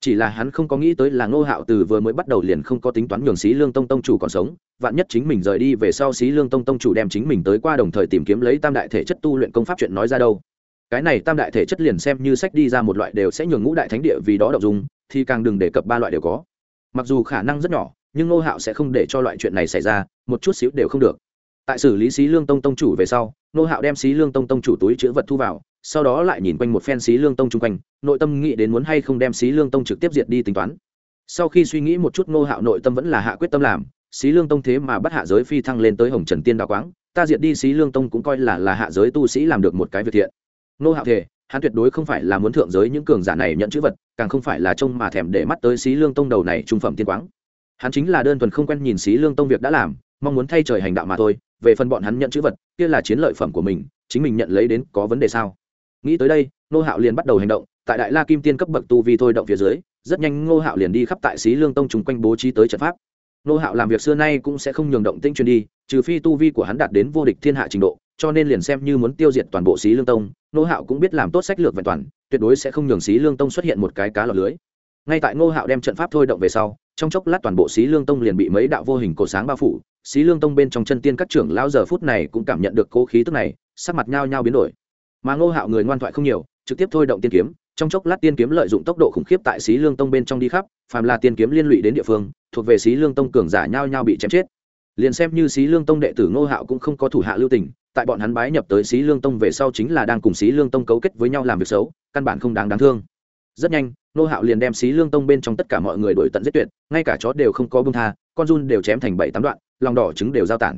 Chỉ là hắn không có nghĩ tới là ngô hạo từ vừa mới bắt đầu liền không có tính toán nhường xí lương tông tông chủ còn sống, vạn nhất chính mình rời đi về sau xí lương tông tông chủ đem chính mình tới qua đồng thời tìm kiếm lấy tam đại thể chất tu luyện công pháp chuyện nói ra đâu. Cái này tam đại thể chất liền xem như sách đi ra một loại đều sẽ nhường ngũ đại thánh địa vì đó đọc dùng thì càng đừng đề cập ba loại đều có. Mặc dù khả năng rất nhỏ, nhưng ngô hạo sẽ không để cho loại chuyện này xảy ra, một chút xíu đều không được tại xử lý xí lương tông tông chủ về sau, nô hạo đem xí lương tông tông chủ túi chữ vật thu vào, sau đó lại nhìn quanh một phen xí lương tông chung quanh, nội tâm nghĩ đến muốn hay không đem xí lương tông trực tiếp diệt đi tính toán. Sau khi suy nghĩ một chút, nô hạo nội tâm vẫn là hạ quyết tâm làm, xí lương tông thế mà bắt hạ giới phi thăng lên tới hồng trần tiên đạo quáng, ta diệt đi xí lương tông cũng coi là là hạ giới tu sĩ làm được một cái việc thiện. Nô hạo thể hắn tuyệt đối không phải là muốn thượng giới những cường giả này nhận chữ vật, càng không phải là trông mà thèm để mắt tới xí lương tông đầu này trung phẩm tiên quáng. Hắn chính là đơn thuần không quen nhìn xí lương tông việc đã làm, mong muốn thay trời hành đạo mà thôi về phần bọn hắn nhận chữ vật, kia là chiến lợi phẩm của mình, chính mình nhận lấy đến có vấn đề sao? Nghĩ tới đây nô hạo liền bắt đầu hành động, tại đại la kim tiên cấp bậc tu vi thôi động phía dưới, rất nhanh ngô hạo liền đi khắp tại xí lương tông chung quanh bố trí tới trận pháp. Nô hạo làm việc xưa nay cũng sẽ không nhường động tinh truyền đi, trừ phi tu vi của hắn đạt đến vô địch thiên hạ trình độ, cho nên liền xem như muốn tiêu diệt toàn bộ xí lương tông nô hạo cũng biết làm tốt sách lược vẹn toàn, tuyệt đối sẽ không nhường xí lương tông xuất hiện một cái cá lọc lưới ngay tại ngô hạo đem trận pháp thôi động về sau, trong chốc lát toàn bộ xí lương tông liền bị mấy đạo vô hình cổ sáng bao phủ. Xí lương tông bên trong chân tiên các trưởng lão giờ phút này cũng cảm nhận được cố khí tức này, sắc mặt nhao nhao biến đổi. Mà ngô hạo người ngoan thoại không nhiều, trực tiếp thôi động tiên kiếm, trong chốc lát tiên kiếm lợi dụng tốc độ khủng khiếp tại xí lương tông bên trong đi khắp, phàm là tiên kiếm liên lụy đến địa phương, thuộc về xí lương tông cường giả nhao nhao bị chém chết. Liền xem như xí lương tông đệ tử ngô hạo cũng không có thủ hạ lưu tình, tại bọn hắn bái nhập tới xí lương tông về sau chính là đang cùng xí lương tông cấu kết với nhau làm việc xấu, căn bản không đáng đáng thương. Rất nhanh nô hạo liền đem xí lương tông bên trong tất cả mọi người đổi tận giết tuyệt, ngay cả chó đều không có bông tha, con run đều chém thành bảy tám đoạn, lòng đỏ trứng đều giao tản.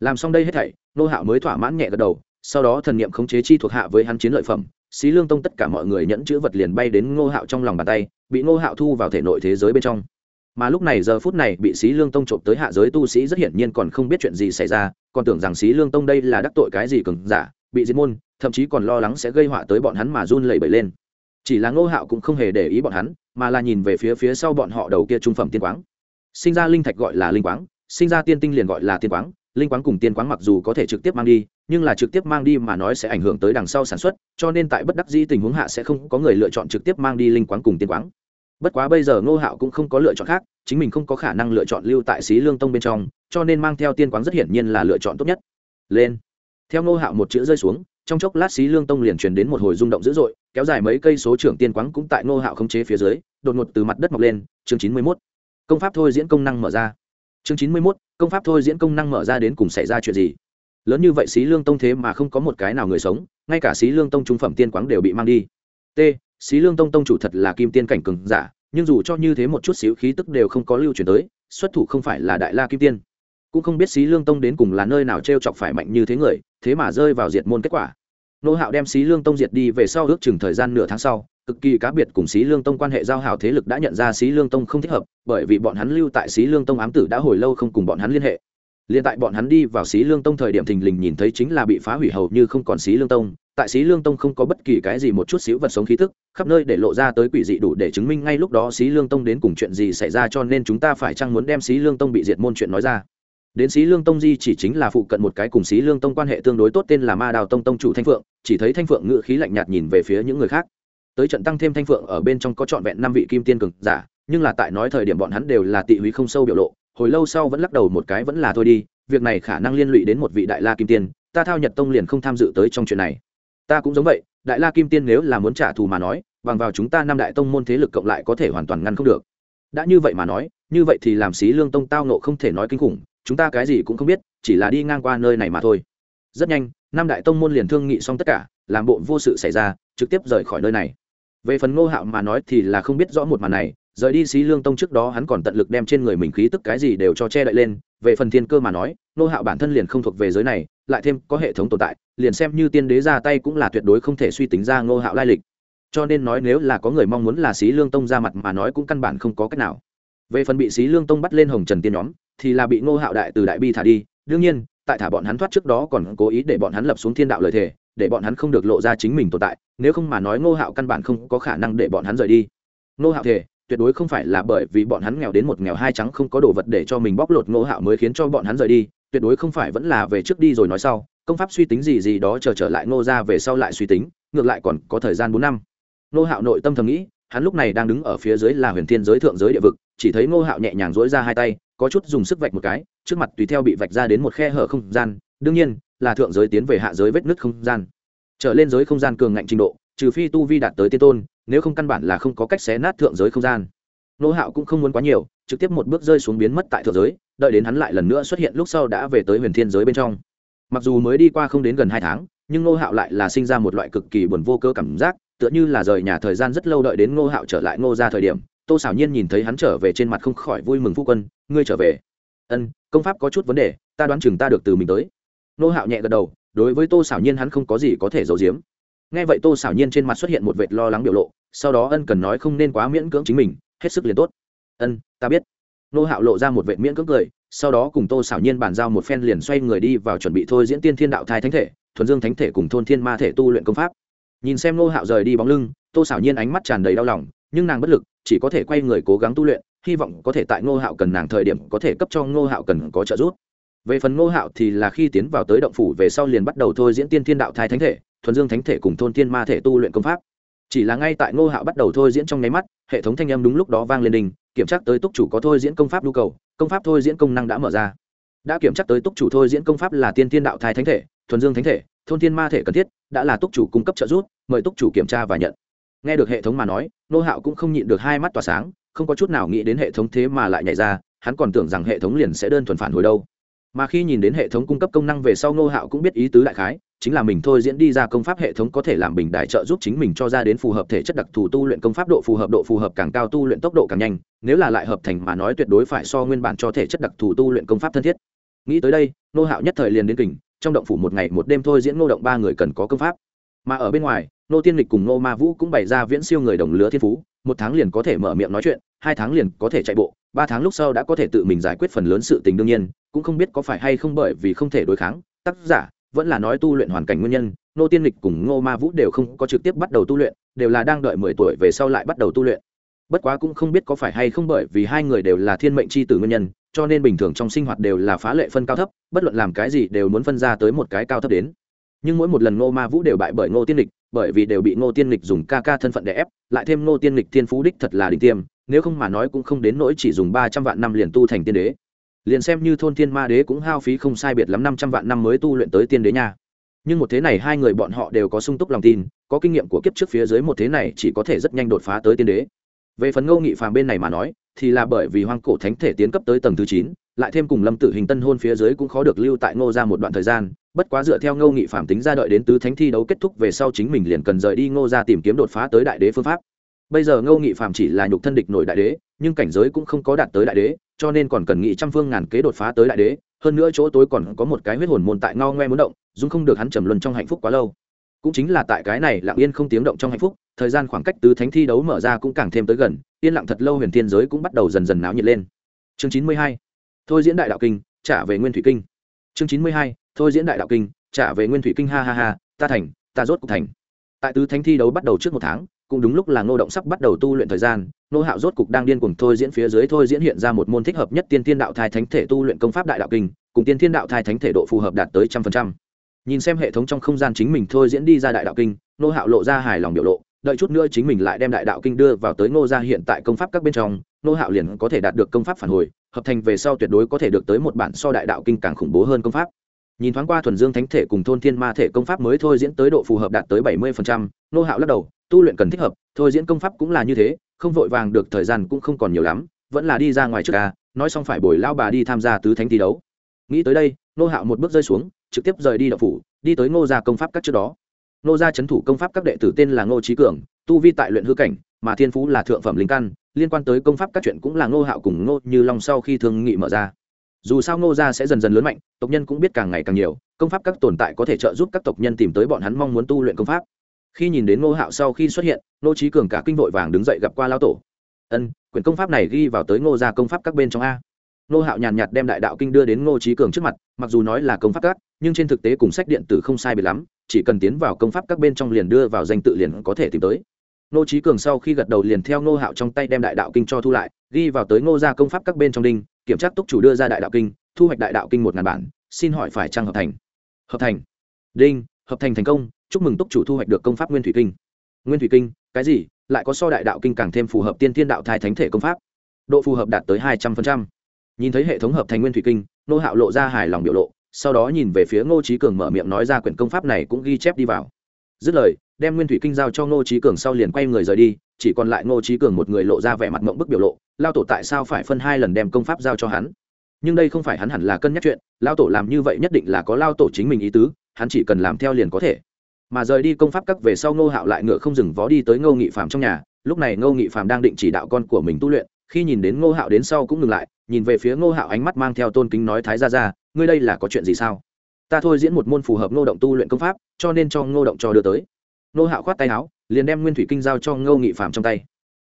Làm xong đây hết thảy, nô hạo mới thỏa mãn nhẹ gật đầu, sau đó thần niệm khống chế chi thuộc hạ với hắn chiến lợi phẩm, xí lương tông tất cả mọi người nhẫn chữ vật liền bay đến ngô hạo trong lòng bàn tay, bị ngô hạo thu vào thể nội thế giới bên trong. Mà lúc này giờ phút này bị xí lương tông trộm tới hạ giới tu sĩ rất hiển nhiên còn không biết chuyện gì xảy ra, còn tưởng rằng xí lương tông đây là đắc tội cái gì cừng giả, bị diệt môn, thậm chí còn lo lắng sẽ gây họa tới bọn hắn mà run lẩy bẩy lên chỉ là ngô hạo cũng không hề để ý bọn hắn, mà là nhìn về phía phía sau bọn họ đầu kia trung phẩm tiên quáng. Sinh ra linh thạch gọi là linh quáng, sinh ra tiên tinh liền gọi là tiên quáng. Linh quáng cùng tiên quáng mặc dù có thể trực tiếp mang đi, nhưng là trực tiếp mang đi mà nói sẽ ảnh hưởng tới đằng sau sản xuất, cho nên tại bất đắc dĩ tình huống hạ sẽ không có người lựa chọn trực tiếp mang đi linh quáng cùng tiên quáng. Bất quá bây giờ ngô hạo cũng không có lựa chọn khác, chính mình không có khả năng lựa chọn lưu tại xí lương tông bên trong, cho nên mang theo tiên quáng rất hiển nhiên là lựa chọn tốt nhất. Lên. Theo ngô hạo một chữ rơi xuống trong chốc lát xí lương tông liền truyền đến một hồi rung động dữ dội, kéo dài mấy cây số trưởng tiên quáng cũng tại ngô hạo khống chế phía dưới, đột ngột từ mặt đất mọc lên, chương chín mươi mốt. Công pháp thôi diễn công năng mở ra. Chương chín mươi mốt, công pháp thôi diễn công năng mở ra đến cùng xảy ra chuyện gì? Lớn như vậy xí lương tông thế mà không có một cái nào người sống, ngay cả xí lương tông trung phẩm tiên quáng đều bị mang đi. T, xí lương tông tông chủ thật là kim tiên cảnh cường giả, nhưng dù cho như thế một chút xíu khí tức đều không có lưu truyền tới, xuất thủ không phải là đại la kim tiên cũng không biết xí lương tông đến cùng là nơi nào t r e o chọc phải mạnh như thế người thế mà rơi vào diệt môn kết quả nô hạo đem xí lương tông diệt đi về sau ước chừng thời gian nửa tháng sau cực kỳ cá biệt cùng xí lương tông quan hệ giao hảo thế lực đã nhận ra xí lương tông không thích hợp bởi vì bọn hắn lưu tại xí lương tông ám tử đã hồi lâu không cùng bọn hắn liên hệ liên tại bọn hắn đi vào xí lương tông thời điểm thình lình nhìn thấy chính là bị phá hủy hầu như không còn xí lương tông tại xí lương tông không có bất kỳ cái gì một chút xíu vật sống khí tức khắp nơi để lộ ra tới quỷ dị đủ để chứng minh ngay lúc đó xí lương tông đến cùng chuyện gì xảy ra cho nên chúng ta phải chăng muốn đem xí lương tông bị diệt môn chuyện nói ra đến xí lương tông di chỉ chính là phụ cận một cái cùng xí lương tông quan hệ tương đối tốt tên là ma đào tông tông chủ thanh phượng, chỉ thấy thanh phượng ngự khí lạnh nhạt nhìn về phía những người khác. Tới trận tăng thêm thanh phượng ở bên trong có trọn vẹn năm vị kim tiên cường giả, nhưng là tại nói thời điểm bọn hắn đều là tị húy không sâu biểu lộ, hồi lâu sau vẫn lắc đầu một cái vẫn là thôi đi, việc này khả năng liên lụy đến một vị đại la kim tiên, ta thao nhật tông liền không tham dự tới trong chuyện này. Ta cũng giống vậy, đại la kim tiên nếu là muốn trả thù mà nói, bằng vào chúng ta năm đại tông môn thế lực cộng lại có thể hoàn toàn ngăn không được. Đã như vậy mà nói, như vậy thì làm xí lương tông tao nộ không thể nói kinh khủng chúng ta cái gì cũng không biết, chỉ là đi ngang qua nơi này mà thôi. Rất nhanh, năm đại tông môn liền thương nghị xong tất cả, làm bộ vô sự xảy ra, trực tiếp rời khỏi nơi này. Về phần ngô hạo mà nói thì là không biết rõ một màn này, rời đi xí lương tông trước đó hắn còn tận lực đem trên người mình khí tức cái gì đều cho che đậy lên. Về phần thiên cơ mà nói, ngô hạo bản thân liền không thuộc về giới này, lại thêm có hệ thống tồn tại, liền xem như tiên đế ra tay cũng là tuyệt đối không thể suy tính ra ngô hạo lai lịch. Cho nên nói nếu là có người mong muốn là xí lương tông ra mặt mà nói cũng căn bản không có cách nào về phần bị xí lương tông bắt lên hồng trần tiên nhóm thì là bị ngô hạo đại từ đại bi thả đi. Đương nhiên tại thả bọn hắn thoát trước đó còn cố ý để bọn hắn lập xuống thiên đạo lời thề để bọn hắn không được lộ ra chính mình tồn tại nếu không mà nói ngô hạo căn bản không có khả năng để bọn hắn rời đi. Ngô hạo thề tuyệt đối không phải là bởi vì bọn hắn nghèo đến một nghèo hai trắng không có đồ vật để cho mình bóc lột ngô hạo mới khiến cho bọn hắn rời đi tuyệt đối không phải vẫn là về trước đi rồi nói sau công pháp suy tính gì gì đó chờ trở, trở lại ngô ra về sau lại suy tính ngược lại còn có thời gian bốn năm. Ngô hạo nội tâm thầm nghĩ hắn lúc này đang đứng ở phía dưới là huyền thiên giới thượng giới địa vực chỉ thấy ngô hạo nhẹ nhàng dỗi ra hai tay, có chút dùng sức vạch một cái, trước mặt tùy theo bị vạch ra đến một khe hở không gian, đương nhiên, là thượng giới tiến về hạ giới vết nứt không gian. Trở lên giới không gian cường ngạnh trình độ, trừ phi tu vi đạt tới tiên tôn, nếu không căn bản là không có cách xé nát thượng giới không gian. Nô hạo cũng không muốn quá nhiều, trực tiếp một bước rơi xuống biến mất tại thượng giới, đợi đến hắn lại lần nữa xuất hiện lúc sau đã về tới huyền thiên giới bên trong. Mặc dù mới đi qua không đến gần hai tháng, nhưng nô hạo lại là sinh ra một loại cực kỳ buồn vô cơ cảm giác, tựa như là rời nhà thời gian rất lâu đợi đến ngô hạo trở lại ngô ra thời điểm tô xảo nhiên nhìn thấy hắn trở về trên mặt không khỏi vui mừng phu quân, ngươi trở về? Ân, công pháp có chút vấn đề, ta đoán chừng ta được từ mình tới. Nô hạo nhẹ gật đầu, đối với tô xảo nhiên hắn không có gì có thể giấu giếm. Nghe vậy tô xảo nhiên trên mặt xuất hiện một vệt lo lắng biểu lộ, sau đó ân cần nói không nên quá miễn cưỡng chính mình, hết sức liền tốt. Ân, ta biết. Nô hạo lộ ra một vệ miễn cưỡng cười, sau đó cùng tô xảo nhiên bàn giao một phen liền xoay người đi vào chuẩn bị thôi diễn tiên thiên đạo thai thánh thể, thuần dương thánh thể cùng thôn thiên ma thể tu luyện công pháp. Nhìn xem nô hạo rời đi bóng lưng, tô xảo nhiên ánh mắt tràn đầy đau lòng nhưng nàng bất lực, chỉ có thể quay người cố gắng tu luyện, hy vọng có thể tại ngô hạo cần nàng thời điểm có thể cấp cho ngô hạo cần có trợ giúp. Về phần ngô hạo thì là khi tiến vào tới động phủ về sau liền bắt đầu thôi diễn tiên thiên đạo thai thánh thể, thuần dương thánh thể cùng thôn thiên ma thể tu luyện công pháp. Chỉ là ngay tại ngô hạo bắt đầu thôi diễn trong nháy mắt, hệ thống thanh âm đúng lúc đó vang lên đình, kiểm tra tới túc chủ có thôi diễn công pháp nhu cầu, công pháp thôi diễn công năng đã mở ra. Đã kiểm tra tới túc chủ thôi diễn công pháp là tiên thiên đạo thai thánh thể, thuần dương thánh thể, thôn thiên ma thể cần thiết, đã là túc chủ cung cấp trợ giúp, mời túc chủ kiểm tra và nhận nghe được hệ thống mà nói, nô hạo cũng không nhịn được hai mắt tỏa sáng, không có chút nào nghĩ đến hệ thống thế mà lại nhảy ra, hắn còn tưởng rằng hệ thống liền sẽ đơn thuần phản hồi đâu. Mà khi nhìn đến hệ thống cung cấp công năng về sau, nô hạo cũng biết ý tứ đại khái, chính là mình thôi diễn đi ra công pháp hệ thống có thể làm bình đại trợ giúp chính mình cho ra đến phù hợp thể chất đặc thù tu luyện công pháp độ phù hợp độ phù hợp càng cao tu luyện tốc độ càng nhanh, nếu là lại hợp thành mà nói tuyệt đối phải so nguyên bản cho thể chất đặc thù tu luyện công pháp thân thiết. Nghĩ tới đây, nô hạo nhất thời liền đến kình, trong động phủ một ngày một đêm thôi diễn nô động ba người cần có công pháp mà ở bên ngoài, nô tiên lịch cùng nô ma vũ cũng bày ra viễn siêu người đồng lứa thiên phú, một tháng liền có thể mở miệng nói chuyện, hai tháng liền có thể chạy bộ, ba tháng lúc sau đã có thể tự mình giải quyết phần lớn sự tình đương nhiên, cũng không biết có phải hay không bởi vì không thể đối kháng, tác giả vẫn là nói tu luyện hoàn cảnh nguyên nhân, nô tiên lịch cùng ngô ma vũ đều không có trực tiếp bắt đầu tu luyện, đều là đang đợi mười tuổi về sau lại bắt đầu tu luyện. Bất quá cũng không biết có phải hay không bởi vì hai người đều là thiên mệnh c h i tử nguyên nhân, cho nên bình thường trong sinh hoạt đều là phá lệ phân cao thấp, bất luận làm cái gì đều muốn phân ra tới một cái cao thấp đến nhưng mỗi một lần ngô ma vũ đều bại bởi ngô tiên lịch, bởi vì đều bị ngô tiên lịch dùng ca ca thân phận để ép, lại thêm ngô tiên lịch thiên phú đích thật là đỉnh tiêm, nếu không mà nói cũng không đến nỗi chỉ dùng ba trăm vạn năm liền tu thành tiên đế. Liền xem như thôn thiên ma đế cũng hao phí không sai biệt lắm năm trăm vạn năm mới tu luyện tới tiên đế nha. Nhưng một thế này hai người bọn họ đều có sung túc lòng tin, có kinh nghiệm của kiếp trước phía dưới một thế này chỉ có thể rất nhanh đột phá tới tiên đế. Về phần ngô nghị phàm bên này mà nói, thì là bởi vì hoang cổ thánh thể tiến cấp tới tầng thứ chín lại thêm cùng lâm tử hình tân hôn phía dưới cũng khó được lưu tại ngô ra một đoạn thời gian, bất quá dựa theo ngô nghị Phạm tính ra đợi đến tứ thánh thi đấu kết thúc về sau chính mình liền cần rời đi ngô ra tìm kiếm đột phá tới đại đế phương pháp. Bây giờ ngô nghị Phạm chỉ là nhục thân địch nổi đại đế, nhưng cảnh giới cũng không có đạt tới đại đế, cho nên còn cần nghị trăm phương ngàn kế đột phá tới đại đế, hơn nữa chỗ tối còn có một cái huyết hồn môn tại ngao ngoe muốn động dung không được hắn trầm luân trong hạnh phúc quá lâu. Cũng chính là tại cái này lặng yên không tiếng động trong hạnh phúc, thời gian khoảng cách tứ thánh thi đấu mở ra cũng càng thêm tới gần, yên lặng thật lâu huyền thiên giới cũng bắt đầu dần dần náo nhiệt lên. Chương chín mươi hai thôi diễn đại đạo kinh, trả về nguyên thủy kinh. Chương chín mươi hai, thôi diễn đại đạo kinh, trả về nguyên thủy kinh, ha ha ha, ta thành, ta rốt cục thành. Tại tứ thánh thi đấu bắt đầu trước một tháng, cũng đúng lúc là ngô động sắp bắt đầu tu luyện thời gian nô hạo rốt cục đang điên cuồng thôi diễn phía dưới thôi diễn hiện ra một môn thích hợp nhất tiên thiên đạo thai thánh thể tu luyện công pháp đại đạo kinh, cùng tiên thiên đạo thai thánh thể độ phù hợp đạt tới trăm phần trăm. Nhìn xem hệ thống trong không gian chính mình thôi diễn đi ra đại đạo kinh nô hạo lộ ra hài lòng biểu lộ, đợi chút nữa chính mình lại đem đại đạo kinh đưa vào tới ngô gia hiện tại công pháp các bên trong nô hạo liền có thể đạt được công pháp phản hồi, hợp thành về sau tuyệt đối có thể được tới một bản so đại đạo kinh càng khủng bố hơn công pháp. Nhìn thoáng qua thuần dương thánh thể cùng thôn thiên ma thể công pháp mới thôi diễn tới độ phù hợp đạt tới bảy mươi nô hạo lắc đầu, tu luyện cần thích hợp, thôi diễn công pháp cũng là như thế, không vội vàng được, thời gian cũng không còn nhiều lắm, vẫn là đi ra ngoài trước ca nói xong phải bồi lao bà đi tham gia tứ thánh thi đấu. Nghĩ tới đây, nô hạo một bước rơi xuống, trực tiếp rời đi đậu phủ, đi tới ngô gia công pháp các trước đó. Ngô gia c h ấ n thủ công pháp các đệ tử tên là ngô trí cường, tu vi tại luyện hư cảnh mà thiên phú là thượng phẩm linh căn, liên quan tới công pháp các chuyện cũng là ngô hạo cùng ngô như long sau khi thương nghị mở ra. Dù sao ngô gia sẽ dần dần lớn mạnh, tộc nhân cũng biết càng ngày càng nhiều, công pháp các tồn tại có thể trợ giúp các tộc nhân tìm tới bọn hắn mong muốn tu luyện công pháp. Khi nhìn đến ngô hạo sau khi xuất hiện, ngô trí cường cả kinh vội vàng đứng dậy gặp qua lao tổ. Ân, quyển công pháp này ghi vào tới ngô gia công pháp các bên trong a. Ngô hạo nhàn nhạt đem đại đạo kinh đưa đến ngô trí cường trước mặt, mặc dù nói là công pháp các, nhưng trên thực tế cùng sách điện tử không sai biệt lắm, chỉ cần tiến vào công pháp các bên trong liền đưa vào danh tự liền có thể tìm tới. Nô trí cường sau khi gật đầu liền theo Nô hạo trong tay đem đại đạo kinh cho thu lại, ghi vào tới ngô gia công pháp các bên trong đinh, kiểm tra túc chủ đưa ra đại đạo kinh, thu hoạch đại đạo kinh một ngàn bản, xin hỏi phải trang hợp thành? Hợp thành. Đinh, hợp thành thành công, chúc mừng túc chủ thu hoạch được công pháp nguyên thủy kinh. Nguyên thủy kinh, cái gì? Lại có so đại đạo kinh càng thêm phù hợp tiên thiên đạo thai thánh thể công pháp. Độ phù hợp đạt tới hai trăm linh nhìn thấy hệ thống hợp thành nguyên thủy kinh nô hạo lộ ra hài lòng biểu lộ, sau đó nhìn về phía ngô trí cường mở miệng nói ra quyển công pháp này cũng ghi chép đi vào. Dứt lời đem nguyên thủy kinh giao cho ngô trí cường sau liền quay người rời đi, chỉ còn lại ngô trí cường một người lộ ra vẻ mặt mộng bức biểu lộ, lao tổ tại sao phải phân hai lần đem công pháp giao cho hắn? Nhưng đây không phải hắn hẳn là cân nhắc chuyện, lao tổ làm như vậy nhất định là có lao tổ chính mình ý tứ, hắn chỉ cần làm theo liền có thể. Mà rời đi công pháp các về sau ngô hạo lại ngựa không dừng vó đi tới ngô nghị phạm trong nhà, lúc này ngô nghị phạm đang định chỉ đạo con của mình tu luyện, khi nhìn đến ngô hạo đến sau cũng ngừng lại, nhìn về phía ngô hạo ánh mắt mang theo tôn kính nói thái ra ra ngươi đây là có chuyện gì sao? Ta thôi diễn một môn phù hợp ngô động tu luyện công pháp, cho nên cho ngô động cho đưa tới. Nô hạo khoát tay áo, liền đem nguyên thủy kinh giao cho ngô nghị phạm trong tay.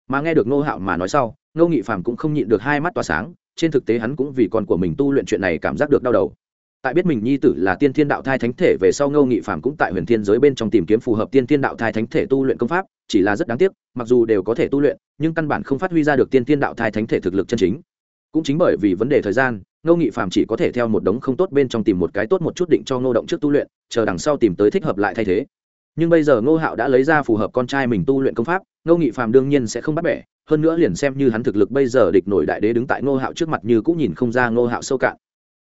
Mà nghe được Nô hạo mà nói sau, ngô nghị phạm cũng không nhịn được hai mắt tỏa sáng, trên thực tế hắn cũng vì con của mình tu luyện chuyện này cảm giác được đau đầu. Tại biết mình nhi tử là tiên thiên đạo thai thánh thể về sau ngô nghị phạm cũng tại huyền thiên giới bên trong tìm kiếm phù hợp tiên thiên đạo thai thánh thể tu luyện công pháp, chỉ là rất đáng tiếc, mặc dù đều có thể tu luyện, nhưng căn bản không phát huy ra được tiên thiên đạo thai thánh thể thực lực chân chính. Cũng chính bởi vì vấn đề thời gian, ngô nghị phạm chỉ có thể theo một đống không tốt bên trong tìm một cái tốt một chút định cho ngô động trước tu luyện, chờ đằng sau tìm tới thích hợp lại thay thế nhưng bây giờ ngô hạo đã lấy ra phù hợp con trai mình tu luyện công pháp, ngô nghị phạm đương nhiên sẽ không bắt bẻ, hơn nữa liền xem như hắn thực lực bây giờ địch nổi đại đế đứng tại ngô hạo trước mặt như cũng nhìn không ra ngô hạo sâu cạn.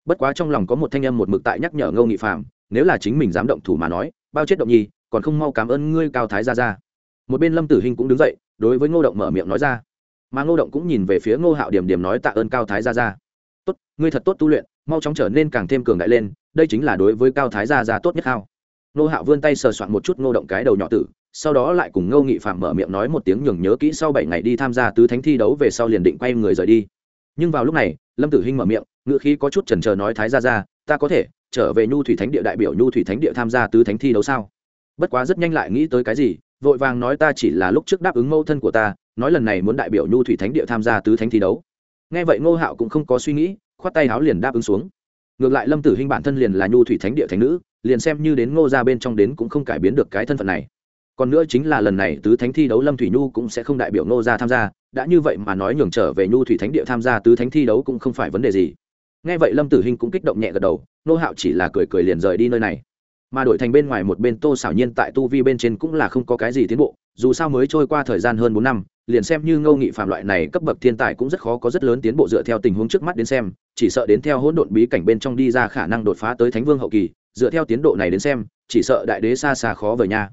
Bất quá trong lòng có một thanh âm một mực tại nhắc nhở ngô nghị phạm nếu là chính mình dám động thủ mà nói, bao chết động nhi, còn không mau cảm ơn ngươi cao thái ra ra một bên lâm tử hình cũng đứng dậy, đối với ngô động mở miệng nói ra. Mà ngô động cũng nhìn về phía ngô hạo điểm điểm nói tạ ơn cao thái ra ra tốt, ngươi thật tốt tu luyện, mau chóng trở nên càng thêm cường đại lên, đây chính là đối với cao thái gia gia tốt nhất hao ngô hạo vươn tay sờ soạn một chút ngô động cái đầu nhỏ tử, sau đó lại cùng ngô nghị phạm mở miệng nói một tiếng nhường nhớ kỹ sau bảy ngày đi tham gia tứ thánh thi đấu về sau liền định quay người rời đi. Nhưng vào lúc này, lâm tử hinh mở miệng ngự khí có chút chần chờ nói thái ra ra ta có thể trở về nhu thủy thánh địa đại biểu nhu thủy thánh địa tham gia tứ thánh thi đấu sao? Bất quá rất nhanh lại nghĩ tới cái gì, vội vàng nói ta chỉ là lúc trước đáp ứng mâu thân của ta, nói lần này muốn đại biểu nhu thủy thánh địa tham gia tứ thánh thi đấu. Nghe vậy ngô hạo cũng không có suy nghĩ, khoát tay áo liền đáp ứng xuống. Ngược lại lâm tử hinh bản thân liền là nhu thủy thánh địa thánh nữ liền xem như đến ngô ra bên trong đến cũng không cải biến được cái thân phận này. Còn nữa chính là lần này tứ thánh thi đấu lâm thủy nhu cũng sẽ không đại biểu ngô ra tham gia, đã như vậy mà nói nhường trở về nhu thủy thánh địa tham gia tứ thánh thi đấu cũng không phải vấn đề gì. Nghe vậy lâm tử hinh cũng kích động nhẹ gật đầu nô hạo chỉ là cười cười liền rời đi nơi này. Mà đổi thành bên ngoài một bên tô xảo nhiên tại tu vi bên trên cũng là không có cái gì tiến bộ, dù sao mới trôi qua thời gian hơn bốn năm, liền xem như ngô nghị phạm loại này cấp bậc thiên tài cũng rất khó có rất lớn tiến bộ dựa theo tình huống trước mắt đến xem, chỉ sợ đến theo hỗn độn bí cảnh bên trong đi ra khả năng đột phá tới thánh vương hậu kỳ dựa theo tiến độ này đến xem, chỉ sợ đại đế xa xa khó về nhà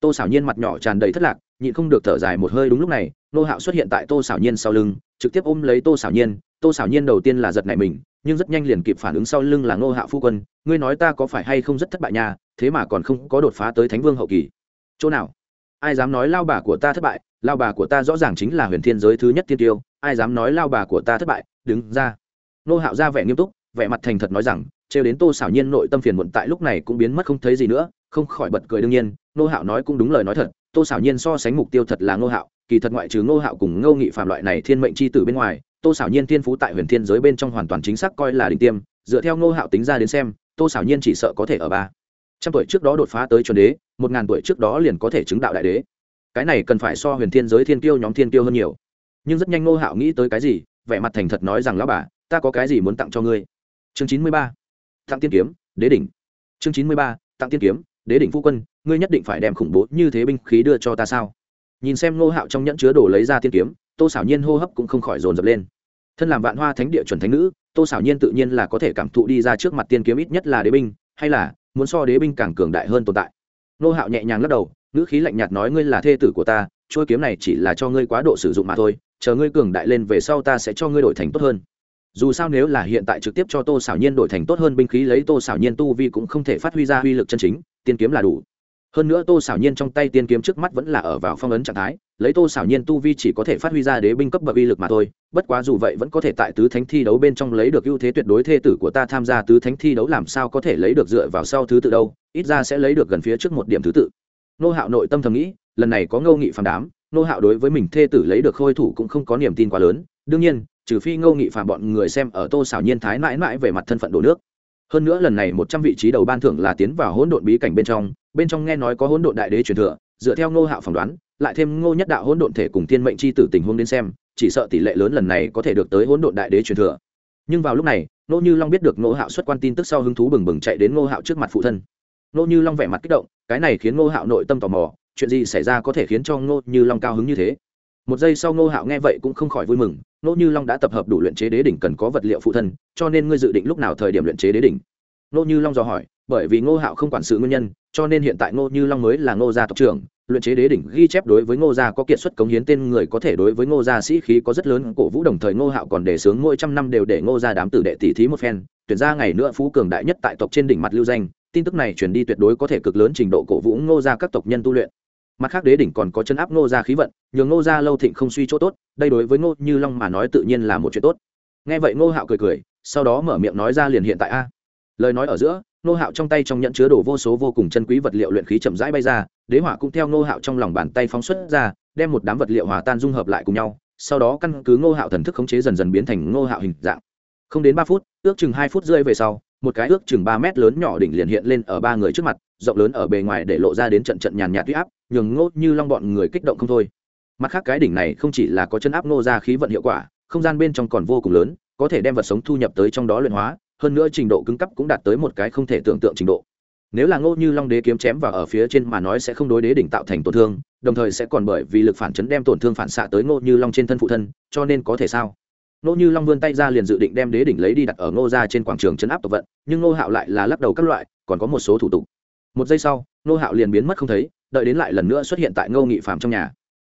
tô xảo nhiên mặt nhỏ tràn đầy thất lạc, nhịn không được thở dài một hơi đúng lúc này, nô hạo xuất hiện tại tô xảo nhiên sau lưng, trực tiếp ôm lấy tô xảo nhiên, tô xảo nhiên đầu tiên là giật nảy mình, nhưng rất nhanh liền kịp phản ứng sau lưng là nô hạo phu quân, ngươi nói ta có phải hay không rất thất bại nha, thế mà còn không có đột phá tới thánh vương hậu kỳ. Chỗ nào? Ai dám nói lao bà của ta thất bại, lao bà của ta rõ ràng chính là huyền thiên giới thứ nhất tiên tiêu, ai dám nói lao bà của ta thất bại, đứng ra. Nô hạo ra vẻ nghiêm túc, vẻ mặt thành thật nói rằng trêu đến tô xảo nhiên nội tâm phiền muộn tại lúc này cũng biến mất không thấy gì nữa, không khỏi bật cười đương nhiên nô hạo nói cũng đúng lời nói thật, tô xảo nhiên so sánh mục tiêu thật là nô hạo, kỳ thật ngoại trừ nô hạo cùng ngô nghị phạm loại này thiên mệnh c h i tử bên ngoài, tô xảo nhiên thiên phú tại huyền thiên giới bên trong hoàn toàn chính xác coi là đỉnh tiêm, dựa theo nô hạo tính ra đến xem, tô xảo nhiên chỉ sợ có thể ở ba. Trăm tuổi trước đó đột phá tới chuẩn đế, một ngàn tuổi trước đó liền có thể chứng đạo đại đế. Cái này cần phải so huyền thiên giới thiên tiêu nhóm thiên tiêu hơn nhiều. Nhưng rất nhanh nô hạo nghĩ tới cái gì, vẻ mặt thành thật nói rằng, lão bà, ta có cái gì muốn tặng cho ngươi? Chương chín mươi ba tặng tiên kiếm, đế đỉnh. Chương chín mươi ba, tặng tiên kiếm, đế đỉnh phu quân, ngươi nhất định phải đem khủng bố như thế binh khí đưa cho ta sao? Nhìn xem Ngô hạo trong nhẫn chứa đồ lấy ra tiên kiếm, tô xảo nhiên hô hấp cũng không khỏi dồn dập lên. Thân làm vạn hoa thánh địa chuẩn thánh nữ, tô xảo nhiên tự nhiên là có thể cảm thụ đi ra trước mặt tiên kiếm ít nhất là đế binh, hay là muốn so đế binh càng cường đại hơn tồn tại. Ngô hạo nhẹ nhàng lắc đầu, ngữ khí lạnh nhạt nói ngươi là thê tử của ta trôi kiếm này chỉ là cho ngươi quá độ sử dụng mà thôi, chờ ngươi cường đại lên về sau ta sẽ cho ngươi đổi thành tốt hơn dù sao nếu là hiện tại trực tiếp cho tô xảo nhiên đổi thành tốt hơn binh khí lấy tô xảo nhiên tu vi cũng không thể phát huy ra uy lực chân chính, tiên kiếm là đủ. Hơn nữa tô xảo nhiên trong tay tiên kiếm trước mắt vẫn là ở vào phong ấn trạng thái, lấy tô xảo nhiên tu vi chỉ có thể phát huy ra đế binh cấp bậc uy lực mà thôi, bất quá dù vậy vẫn có thể tại tứ thánh thi đấu bên trong lấy được ưu thế tuyệt đối thê tử của ta tham gia tứ thánh thi đấu làm sao có thể lấy được dựa vào sau thứ tự đâu, ít ra sẽ lấy được gần phía trước một điểm thứ tự. Nô hạo nội tâm thầm nghĩ, lần này có ngâu nghị phàm đám, nô hạo đối với mình thê tử lấy được khôi thủ cũng không có niềm tin quá lớn đương nhiên, trừ phi Ngô nghị phạm bọn người xem ở tô xảo nhiên thái mãi mãi về mặt thân phận đổ nước. Hơn nữa lần này một trăm vị trí đầu ban thưởng là tiến vào hỗn độn bí cảnh bên trong bên trong nghe nói có hỗn độn đại đế truyền thừa, dựa theo ngô hạo phỏng đoán, lại thêm ngô nhất đạo hỗn độn thể cùng thiên mệnh c h i tử tình huống đến xem, chỉ sợ tỷ lệ lớn lần này có thể được tới hỗn độn đại đế truyền thừa. Nhưng vào lúc này, Ngô như long biết được ngô hạo xuất quan tin tức sau hứng thú bừng bừng chạy đến ngô hạo trước mặt phụ thân. Ngô như long vẻ mặt kích động, cái này khiến ngô hạo nội tâm tò mò, chuyện gì xảy ra có thể khiến cho ngô như long cao hứng như thế? Một giây sau ngô hạo nghe vậy cũng không khỏi vui mừng, ngô như long đã tập hợp đủ luyện chế đế đỉnh cần có vật liệu phụ thân, cho nên ngươi dự định lúc nào thời điểm luyện chế đế đỉnh? Ngô như long dò hỏi, bởi vì ngô hạo không quản sự nguyên nhân, cho nên hiện tại ngô như long mới là ngô gia tộc trưởng, luyện chế đế đỉnh ghi chép đối với ngô gia có kiệt xuất cống hiến tên người có thể đối với ngô gia sĩ khí có rất lớn, cổ vũ đồng thời ngô hạo còn đề xướng mỗi trăm năm đều để ngô gia đám tử đệ tỷ thí một phen, tuyển ra ngày nữa phú cường đại nhất tại tộc trên đỉnh mặt lưu danh, tin tức này truyền đi tuyệt đối có thể cực lớn trình độ cổ vũ ngô gia các tộc nhân tu luyện mặt khác đế đỉnh còn có chân áp ngô ra khí vận, nhường ngô ra lâu thịnh không suy chỗ tốt, đây đối với ngô như long mà nói tự nhiên là một chuyện tốt. Nghe vậy ngô hạo cười cười, sau đó mở miệng nói ra liền hiện tại a. Lời nói ở giữa nô hạo trong tay trong nhận chứa đồ vô số vô cùng chân quý vật liệu luyện khí chậm rãi bay ra, đế hỏa cũng theo nô hạo trong lòng bàn tay phóng xuất ra, đem một đám vật liệu hòa tan dung hợp lại cùng nhau, sau đó căn cứ ngô hạo thần thức khống chế dần dần biến thành ngô hạo hình dạng. Không đến ba phút, ước chừng hai phút rơi về sau một cái ước chừng ba mét lớn nhỏ đỉnh liền hiện lên ở ba người trước mặt, rộng lớn ở bề ngoài để lộ ra đến trận trận nhàn nhạt huy áp, nhường ngô như long bọn người kích động không thôi. Mặt khác cái đỉnh này không chỉ là có chân áp ngô ra khí vận hiệu quả, không gian bên trong còn vô cùng lớn, có thể đem vật sống thu nhập tới trong đó luyện hóa, hơn nữa trình độ cứng cấp cũng đạt tới một cái không thể tưởng tượng trình độ. Nếu là ngô như long đế kiếm chém vào ở phía trên mà nói sẽ không đối đế đỉnh tạo thành tổn thương, đồng thời sẽ còn bởi vì lực phản chấn đem tổn thương phản xạ tới ngô như long trên thân phụ thân, cho nên có thể sao? Nô như long vươn tay ra liền dự định đem đế đỉnh lấy đi đặt ở ngô ra trên quảng trường chấn áp tộc vận, nhưng ngô hạo lại là lắc đầu các loại, còn có một số thủ tục. Một giây sau, ngô hạo liền biến mất không thấy, đợi đến lại lần nữa xuất hiện tại ngô nghị phạm trong nhà.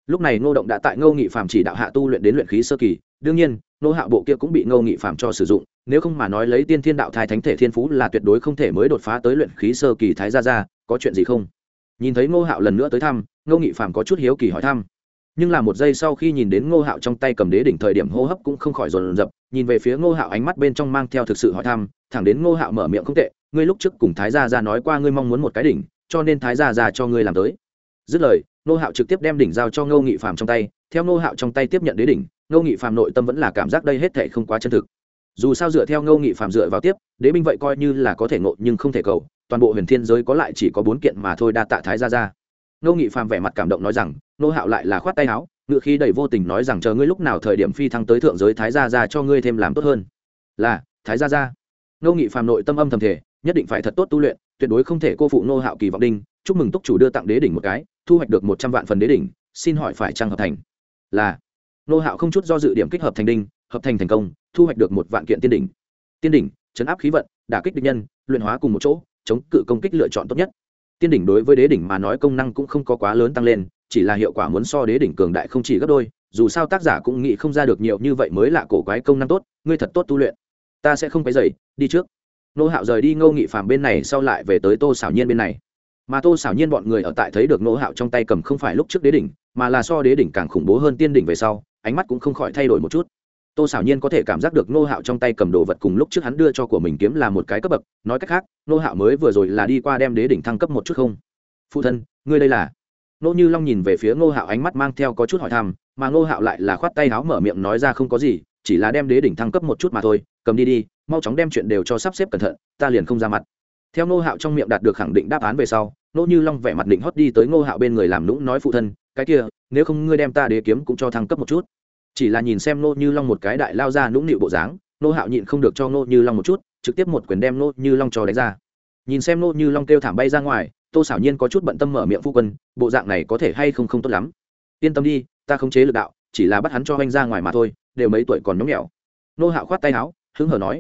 Lúc này ngô động đã tại ngô nghị phạm chỉ đạo hạ tu luyện đến luyện khí sơ kỳ, đương nhiên, ngô hạo bộ kia cũng bị ngô nghị phạm cho sử dụng, nếu không mà nói lấy tiên thiên đạo thai thánh thể thiên phú là tuyệt đối không thể mới đột phá tới luyện khí sơ kỳ thái gia gia, có chuyện gì không? Nhìn thấy ngô hạo lần nữa tới thăm, ngô nghị phạm có chút hiếu kỳ hỏi thăm nhưng là một giây sau khi nhìn đến ngô hạo trong tay cầm đế đỉnh thời điểm hô hấp cũng không khỏi dồn dập, nhìn về phía ngô hạo ánh mắt bên trong mang theo thực sự hỏi thăm, thẳng đến ngô hạo mở miệng không tệ, ngươi lúc trước cùng thái gia gia nói qua ngươi mong muốn một cái đỉnh, cho nên thái gia gia cho ngươi làm tới. Dứt lời, ngô hạo trực tiếp đem đỉnh giao cho ngô nghị phạm trong tay, theo ngô hạo trong tay tiếp nhận đế đỉnh, ngô nghị phạm nội tâm vẫn là cảm giác đây hết thể không quá chân thực. Dù sao dựa theo ngô nghị phạm dựa vào tiếp, đế binh vậy coi như là có thể ngộ nhưng không thể cầu, toàn bộ huyền thiên giới có lại chỉ có bốn kiện mà thôi đa tạ thái ra ra ngô nghị phàm vẻ mặt cảm động nói rằng nô hạo lại là khoát tay áo, ngựa khi đầy vô tình nói rằng chờ ngươi lúc nào thời điểm phi thăng tới thượng giới thái gia ra cho ngươi thêm làm tốt hơn. Là, thái gia ra ngô nghị phàm nội tâm âm thầm thể nhất định phải thật tốt tu luyện, tuyệt đối không thể cô phụ nô hạo kỳ vọng đinh. Chúc mừng túc chủ đưa tặng đế đỉnh một cái, thu hoạch được một trăm vạn phần đế đỉnh, xin hỏi phải trang hợp thành? Là. Nô hạo không chút do dự điểm kích hợp thành đinh, hợp thành thành công, thu hoạch được một vạn kiện tiên đỉnh. Tiên đỉnh, chấn áp khí vận, đả kích địch nhân, luyện hóa cùng một chỗ, chống cự công kích lựa chọn tốt nhất tiên đỉnh đối với đế đỉnh mà nói công năng cũng không có quá lớn tăng lên, chỉ là hiệu quả muốn so đế đỉnh cường đại không chỉ gấp đôi, dù sao tác giả cũng nghĩ không ra được nhiều như vậy mới là cổ quái công năng tốt, ngươi thật tốt tu luyện. Ta sẽ không phải dậy đi trước. Nô hạo rời đi ngô nghị phàm bên này sau lại về tới tô xảo nhiên bên này. Mà tô xảo nhiên bọn người ở tại thấy được nô hạo trong tay cầm không phải lúc trước đế đỉnh, mà là so đế đỉnh càng khủng bố hơn tiên đỉnh về sau, ánh mắt cũng không khỏi thay đổi một chút tô xảo nhiên có thể cảm giác được nô hạo trong tay cầm đồ vật cùng lúc trước hắn đưa cho của mình kiếm là một cái cấp bậc. Nói cách khác nô hạo mới vừa rồi là đi qua đem đế đỉnh thăng cấp một chút không? Phụ thân, ngươi đây là? Nô như long nhìn về phía ngô hạo ánh mắt mang theo có chút hỏi thăm, mà ngô hạo lại là khoát tay áo mở miệng nói ra không có gì, chỉ là đem đế đỉnh thăng cấp một chút mà thôi. Cầm đi đi, mau chóng đem chuyện đều cho sắp xếp cẩn thận, ta liền không ra mặt. Theo ngô hạo trong miệng đạt được khẳng định đáp án về sau, nô như long vẻ mặt định hót đi tới ngô hạo bên người làm nũng nói, phụ thân, cái kia, nếu không ngươi đem ta đế kiếm cũng cho thăng cấp một chút chỉ là nhìn xem nô như long một cái đại lao ra nũng nịu bộ dáng nô hạo nhịn không được cho nô như long một chút, trực tiếp một quyền đem nô như long cho đánh ra. Nhìn xem nô như long kêu thảm bay ra ngoài, tô xảo nhiên có chút bận tâm mở miệng phu quân, bộ dạng này có thể hay không không tốt lắm. Yên tâm đi, ta không chế lực đạo, chỉ là bắt hắn cho anh ra ngoài mà thôi, đều mấy tuổi còn nhóng nhẽo. Nô hạo khoát tay áo, hứng hở nói.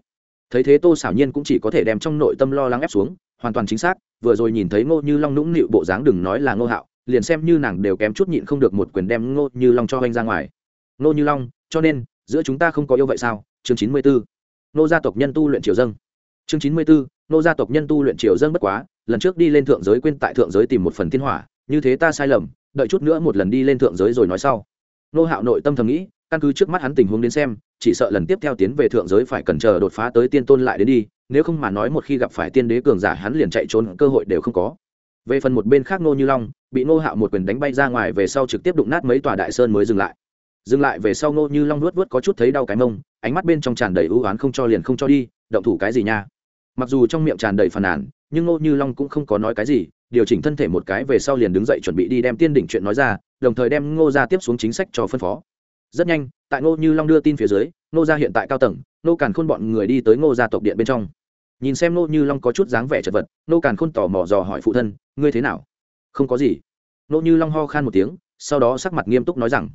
Thấy thế tô xảo nhiên cũng chỉ có thể đem trong nội tâm lo lắng ép xuống, hoàn toàn chính xác, vừa rồi nhìn thấy ngô như long nũng nịu bộ dáng đừng nói là ngô hạo, liền xem như nàng đều kém chút nhịn không được một quyền đem ngô như long cho anh ra ngoài. Nô như long, cho nên, giữa chúng ta không có yêu vậy sao? Chương chín mươi bốn nô gia tộc nhân tu luyện triều dâng. Chương chín mươi bốn nô gia tộc nhân tu luyện triều dâng bất quá, lần trước đi lên thượng giới quên tại thượng giới tìm một phần thiên hỏa, như thế ta sai lầm, đợi chút nữa một lần đi lên thượng giới rồi nói sau. Nô hạo nội tâm thầm nghĩ, căn cứ trước mắt hắn tình huống đến xem, chỉ sợ lần tiếp theo tiến về thượng giới phải cần chờ đột phá tới tiên tôn lại đến đi, nếu không mà nói một khi gặp phải tiên đế cường giả hắn liền chạy trốn, cơ hội đều không có. Về phần một bên khác nô như long, bị nô hạo một quyền đánh bay ra ngoài về sau trực tiếp đụng nát mấy tòa đại sơn mới dừng lại dừng lại về sau nô như long nuốt vớt có chút thấy đau cái mông, ánh mắt bên trong tràn đầy ưu oán không cho liền không cho đi, động thủ cái gì nha? Mặc dù trong miệng tràn đầy phàn nàn, nhưng nô như long cũng không có nói cái gì, điều chỉnh thân thể một cái về sau liền đứng dậy chuẩn bị đi đem tiên đỉnh chuyện nói ra, đồng thời đem ngô ra tiếp xuống chính sách cho phân phó. Rất nhanh, tại ngô như long đưa tin phía dưới, ngô ra hiện tại cao tầng, ngô càn khôn bọn người đi tới ngô gia tộc điện bên trong. Nhìn xem ngô như long có chút dáng vẻ chật vật, ngô càn khôn tò mò dò hỏi phụ thân, ngươi thế nào? Không có gì. Ngô như long ho khan một tiếng, sau đó sắc mặt nghiêm túc nói rằng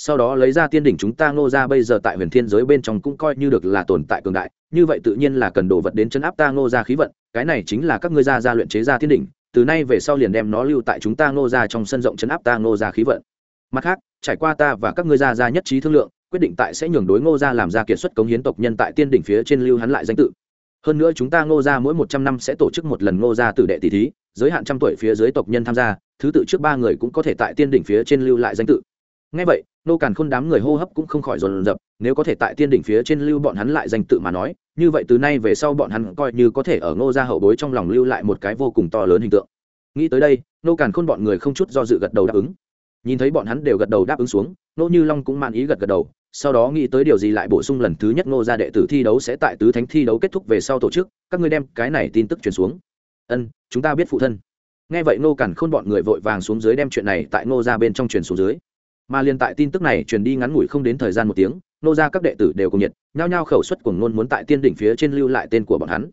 sau đó lấy ra tiên đỉnh chúng ta ngô ra bây giờ tại huyền thiên giới bên trong cũng coi như được là tồn tại cường đại, như vậy tự nhiên là cần đồ vật đến chấn áp ta ngô ra khí vận, cái này chính là các ngươi ra ra luyện chế ra tiên đỉnh, từ nay về sau liền đem nó lưu tại chúng ta ngô ra trong sân rộng chấn áp ta ngô ra khí vận. Mặt khác, trải qua ta và các ngươi ra ra nhất trí thương lượng, quyết định tại sẽ nhường đối ngô ra làm ra kiệt xuất cống hiến tộc nhân tại tiên đỉnh phía trên lưu hắn lại danh tự. Hơn nữa chúng ta ngô ra mỗi một trăm năm sẽ tổ chức một lần ngô ra tử đệ tỷ thí, giới hạn trăm tuổi phía dưới tộc nhân tham gia, thứ tự trước ba người cũng có thể tại tiên đỉnh phía trên lưu lại danh tự. Ngay vậy nô càn khôn đám người hô hấp cũng không khỏi dồn dập, nếu có thể tại tiên đỉnh phía trên lưu bọn hắn lại danh tự mà nói, như vậy từ nay về sau bọn hắn coi như có thể ở ngô gia hậu bối trong lòng lưu lại một cái vô cùng to lớn hình tượng. Nghĩ tới đây, nô càn khôn bọn người không chút do dự gật đầu đáp ứng. Nhìn thấy bọn hắn đều gật đầu đáp ứng xuống, nô như long cũng man ý gật gật đầu, sau đó nghĩ tới điều gì lại bổ sung lần thứ nhất ngô gia đệ tử thi đấu sẽ tại tứ thánh thi đấu kết thúc về sau tổ chức, các ngươi đem cái này tin tức truyền xuống. Ân, chúng ta biết phụ thân. Nghe vậy nô càn khôn bọn người vội vàng xuống dưới đem chuyện này tại ngô gia bên trong truyền xuống dưới mà liên tại tin tức này truyền đi ngắn ngủi không đến thời gian một tiếng, nô ra các đệ tử đều cùng nhiệt, nhao nhao khẩu suất cùng ngôn muốn tại tiên đỉnh phía trên lưu lại tên của bọn hắn.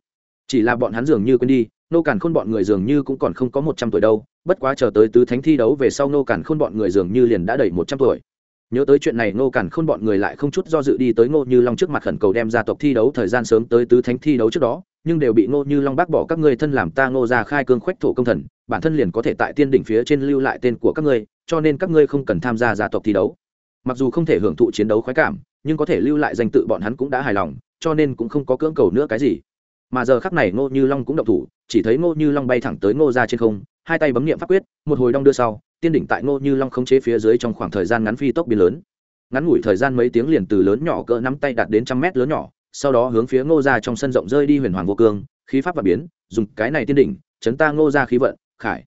Chỉ là bọn hắn dường như quên đi, nô càn khôn bọn người dường như cũng còn không có một trăm tuổi đâu, bất quá chờ tới tứ thánh thi đấu về sau nô càn khôn bọn người dường như liền đã đầy một trăm tuổi. Nhớ tới chuyện này, nô càn khôn bọn người lại không chút do dự đi tới ngô như long trước mặt khẩn cầu đem gia tộc thi đấu thời gian sớm tới tứ thánh thi đấu trước đó nhưng đều bị ngô như long bác bỏ các ngươi thân làm ta ngô ra khai cương khoách thổ công thần, bản thân liền có thể tại tiên đỉnh phía trên lưu lại tên của các ngươi, cho nên các ngươi không cần tham gia gia tộc thi đấu. Mặc dù không thể hưởng thụ chiến đấu khoái cảm, nhưng có thể lưu lại danh tự bọn hắn cũng đã hài lòng, cho nên cũng không có cưỡng cầu nữa cái gì. Mà giờ khắc này ngô như long cũng động thủ, chỉ thấy ngô như long bay thẳng tới ngô ra trên không, hai tay bấm nghiệm pháp quyết, một hồi đong đưa sau, tiên đỉnh tại ngô như long không chế phía dưới trong khoảng thời gian ngắn phi tốc biến lớn. Ngắn ngủi thời gian mấy tiếng liền từ lớn nhỏ cỡ nắm tay đạt đến trăm mét lớn nhỏ sau đó hướng phía ngô ra trong sân rộng rơi đi huyền hoàng vô cương, khí pháp và biến, dùng cái này tiên đỉnh, chấn ta ngô ra khí vận, khải.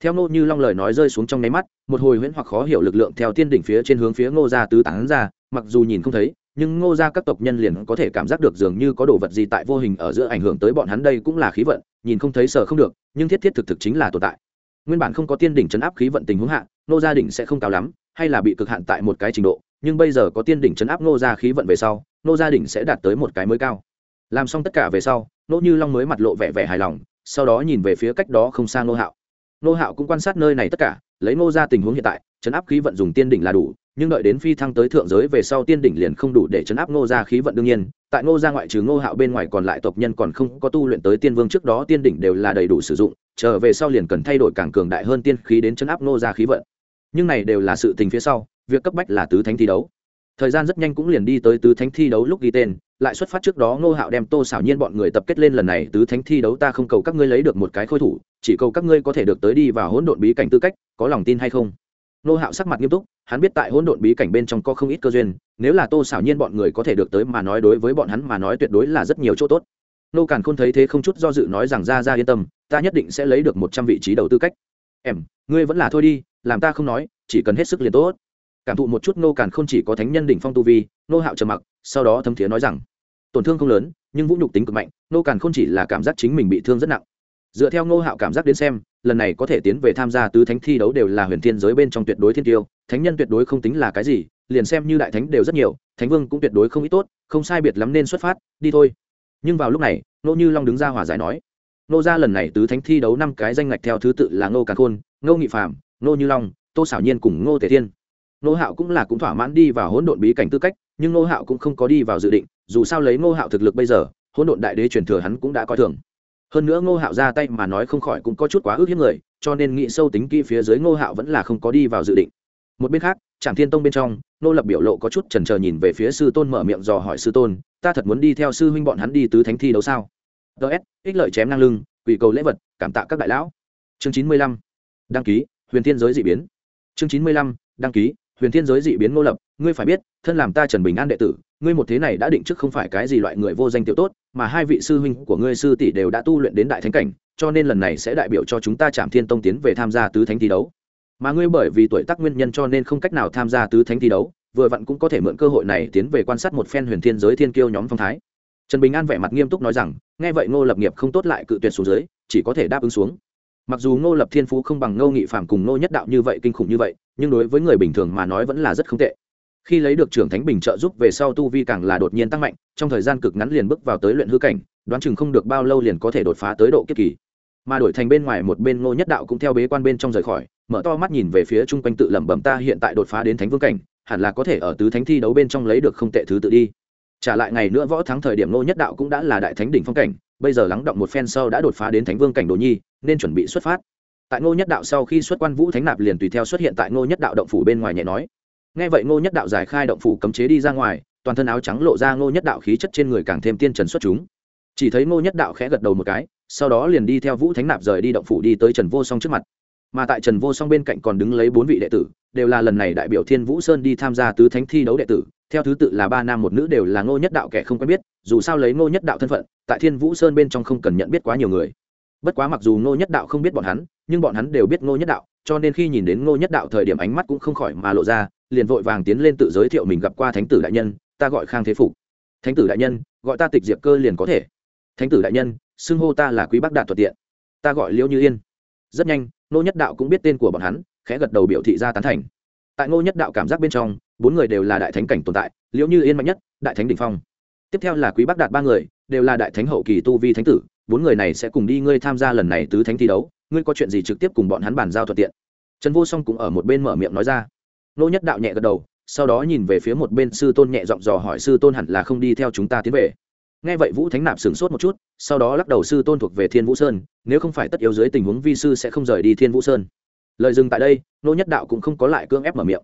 Theo ngô như long lời nói rơi xuống trong nháy mắt, một hồi huyễn hoặc khó hiểu lực lượng theo tiên đỉnh phía trên hướng phía ngô ra tứ tán ra, mặc dù nhìn không thấy, nhưng ngô ra các tộc nhân liền có thể cảm giác được dường như có đồ vật gì tại vô hình ở giữa ảnh hưởng tới bọn hắn đây cũng là khí vận, nhìn không thấy sợ không được, nhưng thiết thiết thực thực chính là tồn tại. Nguyên bản không có tiên đỉnh chấn áp khí vận tình huống hạ, ngô gia đỉnh sẽ không cao lắm, hay là bị cực hạn tại một cái trình độ, nhưng bây giờ có tiên đỉnh chấn áp ngô gia khí vận về sau Nô gia đình sẽ đạt tới một cái mới cao. Làm xong tất cả về sau, Nô như long mới mặt lộ vẻ vẻ hài lòng, sau đó nhìn về phía cách đó không xa Nô hạo. Nô hạo cũng quan sát nơi này tất cả, lấy Nô ra tình huống hiện tại chấn áp khí vận dùng tiên đỉnh là đủ, nhưng đợi đến phi thăng tới thượng giới về sau tiên đỉnh liền không đủ để chấn áp Nô ra khí vận đương nhiên. Tại Nô ra ngoại trừ Nô hạo bên ngoài còn lại tộc nhân còn không có tu luyện tới tiên vương trước đó, tiên đỉnh đều là đầy đủ sử dụng trở về sau liền cần thay đổi càng cường đại hơn tiên khí đến chấn áp Nô ra khí vận. Nhưng này đều là sự tình phía sau, việc cấp bách là tứ thánh thi đấu thời gian rất nhanh cũng liền đi tới tứ thánh thi đấu lúc ghi tên, lại xuất phát trước đó ngô hạo đem tô xảo nhiên bọn người tập kết lên lần này, tứ thánh thi đấu ta không cầu các ngươi lấy được một cái khôi thủ, chỉ cầu các ngươi có thể được tới đi vào hỗn độn bí cảnh tư cách, có lòng tin hay không? Ngô hạo sắc mặt nghiêm túc, hắn biết tại hỗn độn bí cảnh bên trong có không ít cơ duyên, nếu là tô xảo nhiên bọn người có thể được tới mà nói đối với bọn hắn mà nói tuyệt đối là rất nhiều chỗ tốt. Nô càn khôn thấy thế không chút do dự nói rằng, ra ra yên tâm, ta nhất định sẽ lấy được một trăm vị trí đầu tư cách. Em ngươi vẫn là thôi đi, làm ta không nói, chỉ cần hết sức liền tốt cảm thụ một chút nô càn không chỉ có thánh nhân đỉnh phong tu vi nô hạo trầm mặc, sau đó thấm thiế nói rằng, tổn thương không lớn, nhưng vũ nhục tính cực mạnh nô càn không chỉ là cảm giác chính mình bị thương rất nặng. Dựa theo nô hạo cảm giác đến xem, lần này có thể tiến về tham gia tứ thánh thi đấu đều là huyền thiên giới bên trong tuyệt đối thiên tiêu, thánh nhân tuyệt đối không tính là cái gì, liền xem như đại thánh đều rất nhiều, thánh vương cũng tuyệt đối không ít tốt, không sai biệt lắm nên xuất phát, đi thôi. Nhưng vào lúc này nô như long đứng ra hòa giải nói nô ra lần này tứ thánh thi đấu năm cái danh ngạch theo thứ tự là ngô càn khôn, ngô nghị phạm nô như long, tô xảo nhiên cùng ngô tề thiên nô hạo cũng là cũng thỏa mãn đi vào hỗn độn bí cảnh tư cách, nhưng nô hạo cũng không có đi vào dự định, dù sao lấy nô hạo thực lực bây giờ, hỗn độn đại đế truyền thừa hắn cũng đã coi thường. Hơn nữa ngô hạo ra tay mà nói không khỏi cũng có chút quá ước hiếp người, cho nên nghĩ sâu tính kỹ phía dưới ngô hạo vẫn là không có đi vào dự định. Một bên khác trạm thiên tông bên trong nô lập biểu lộ có chút trần trờ nhìn về phía sư tôn mở miệng dò hỏi sư tôn, ta thật muốn đi theo sư huynh bọn hắn đi tứ thánh thi đấu sao? Ts ích lợi chém ngang lưng, quỷ cầu lễ vật, cảm tạ các đại lão. Chương chín mươi lăm, đăng ký, huyền thiên giới d ị biến. Chương chín mươi lăm, đăng ký huyền thiên giới dị biến ngô lập, ngươi phải biết, thân làm ta trần bình an đệ tử, ngươi một thế này đã định trước không phải cái gì loại người vô danh tiểu tốt, mà hai vị sư huynh của ngươi sư tỷ đều đã tu luyện đến đại thánh cảnh, cho nên lần này sẽ đại biểu cho chúng ta chạm thiên tông tiến về tham gia tứ thánh thi đấu. Mà ngươi bởi vì tuổi tác nguyên nhân cho nên không cách nào tham gia tứ thánh thi đấu, vừa vặn cũng có thể mượn cơ hội này tiến về quan sát một phen huyền thiên giới thiên kiêu nhóm phong thái. Trần bình an vẻ mặt nghiêm túc nói rằng, nghe vậy ngô lập nghiệp không tốt lại cự tuyệt xuống dưới, chỉ có thể đáp ứng xuống mặc dù ngô lập thiên phú không bằng ngô nghị phạm cùng ngô nhất đạo như vậy kinh khủng như vậy, nhưng đối với người bình thường mà nói vẫn là rất không tệ. Khi lấy được trưởng thánh bình trợ giúp về sau tu vi càng là đột nhiên tăng mạnh, trong thời gian cực ngắn liền bước vào tới luyện hư cảnh, đoán chừng không được bao lâu liền có thể đột phá tới độ kiếp kỳ. Mà đổi thành bên ngoài một bên ngô nhất đạo cũng theo bế quan bên trong rời khỏi, mở to mắt nhìn về phía chung quanh tự lẩm bẩm ta hiện tại đột phá đến thánh vương cảnh, hẳn là có thể ở tứ thánh thi đấu bên trong lấy được không tệ thứ tự đi. Trả lại ngày nữa võ thắng thời điểm ngô nhất đạo cũng đã là đại thánh đỉnh phong cảnh bây giờ lắng động một phen sau đã đột phá đến thánh vương cảnh đồ nhi, nên chuẩn bị xuất phát. Tại ngô nhất đạo sau khi xuất quan vũ thánh nạp liền tùy theo xuất hiện tại ngô nhất đạo động phủ bên ngoài nhẹ nói. Nghe vậy ngô nhất đạo giải khai động phủ cấm chế đi ra ngoài, toàn thân áo trắng lộ ra ngô nhất đạo khí chất trên người càng thêm tiên trần xuất chúng. Chỉ thấy ngô nhất đạo khẽ gật đầu một cái, sau đó liền đi theo vũ thánh nạp rời đi động phủ đi tới trần vô song trước mặt. Mà tại trần vô song bên cạnh còn đứng lấy bốn vị đệ tử, đều là lần này đại biểu thiên vũ sơn đi tham gia tứ thánh thi đấu đệ tử, theo thứ tự là ba nam một nữ đều là ngô nhất đạo kẻ không quen biết, dù sao lấy ngô nhất đạo thân phận tại thiên vũ sơn bên trong không cần nhận biết quá nhiều người. Bất quá mặc dù ngô nhất đạo không biết bọn hắn, nhưng bọn hắn đều biết ngô nhất đạo, cho nên khi nhìn đến ngô nhất đạo thời điểm ánh mắt cũng không khỏi mà lộ ra, liền vội vàng tiến lên tự giới thiệu mình gặp qua thánh tử đại nhân, ta gọi khang thế phục. Thánh tử đại nhân, gọi ta tịch diệp cơ liền có thể. Thánh tử đại nhân, xưng hô ta là quý bắc đạt thuận tiện. Ta gọi liễu như yên. Rất nhanh, ngô nhất đạo cũng biết tên của bọn hắn, khẽ gật đầu biểu thị ra tán thành. Tại ngô nhất đạo cảm giác bên trong, bốn người đều là đại thánh cảnh tồn tại, liễu như yên mạnh nhất, đại thánh đ ỉ n h phong. Tiếp theo là quý bắc đạt ba người đều là đại thánh hậu kỳ tu vi thánh tử, bốn người này sẽ cùng đi ngươi tham gia lần này tứ thánh thi đấu, ngươi có chuyện gì trực tiếp cùng bọn hắn bàn giao thuận tiện. Trần vô song cũng ở một bên mở miệng nói ra. Nô nhất đạo nhẹ gật đầu, sau đó nhìn về phía một bên sư tôn nhẹ giọng dò hỏi sư tôn hẳn là không đi theo chúng ta tiến về. Nghe vậy vũ thánh nạp sửng sốt một chút, sau đó lắc đầu sư tôn thuộc về thiên vũ sơn, nếu không phải tất yếu dưới tình huống vi sư sẽ không rời đi thiên vũ sơn. Lời dừng tại đây, nô nhất đạo cũng không có lại cưỡng ép mở miệng.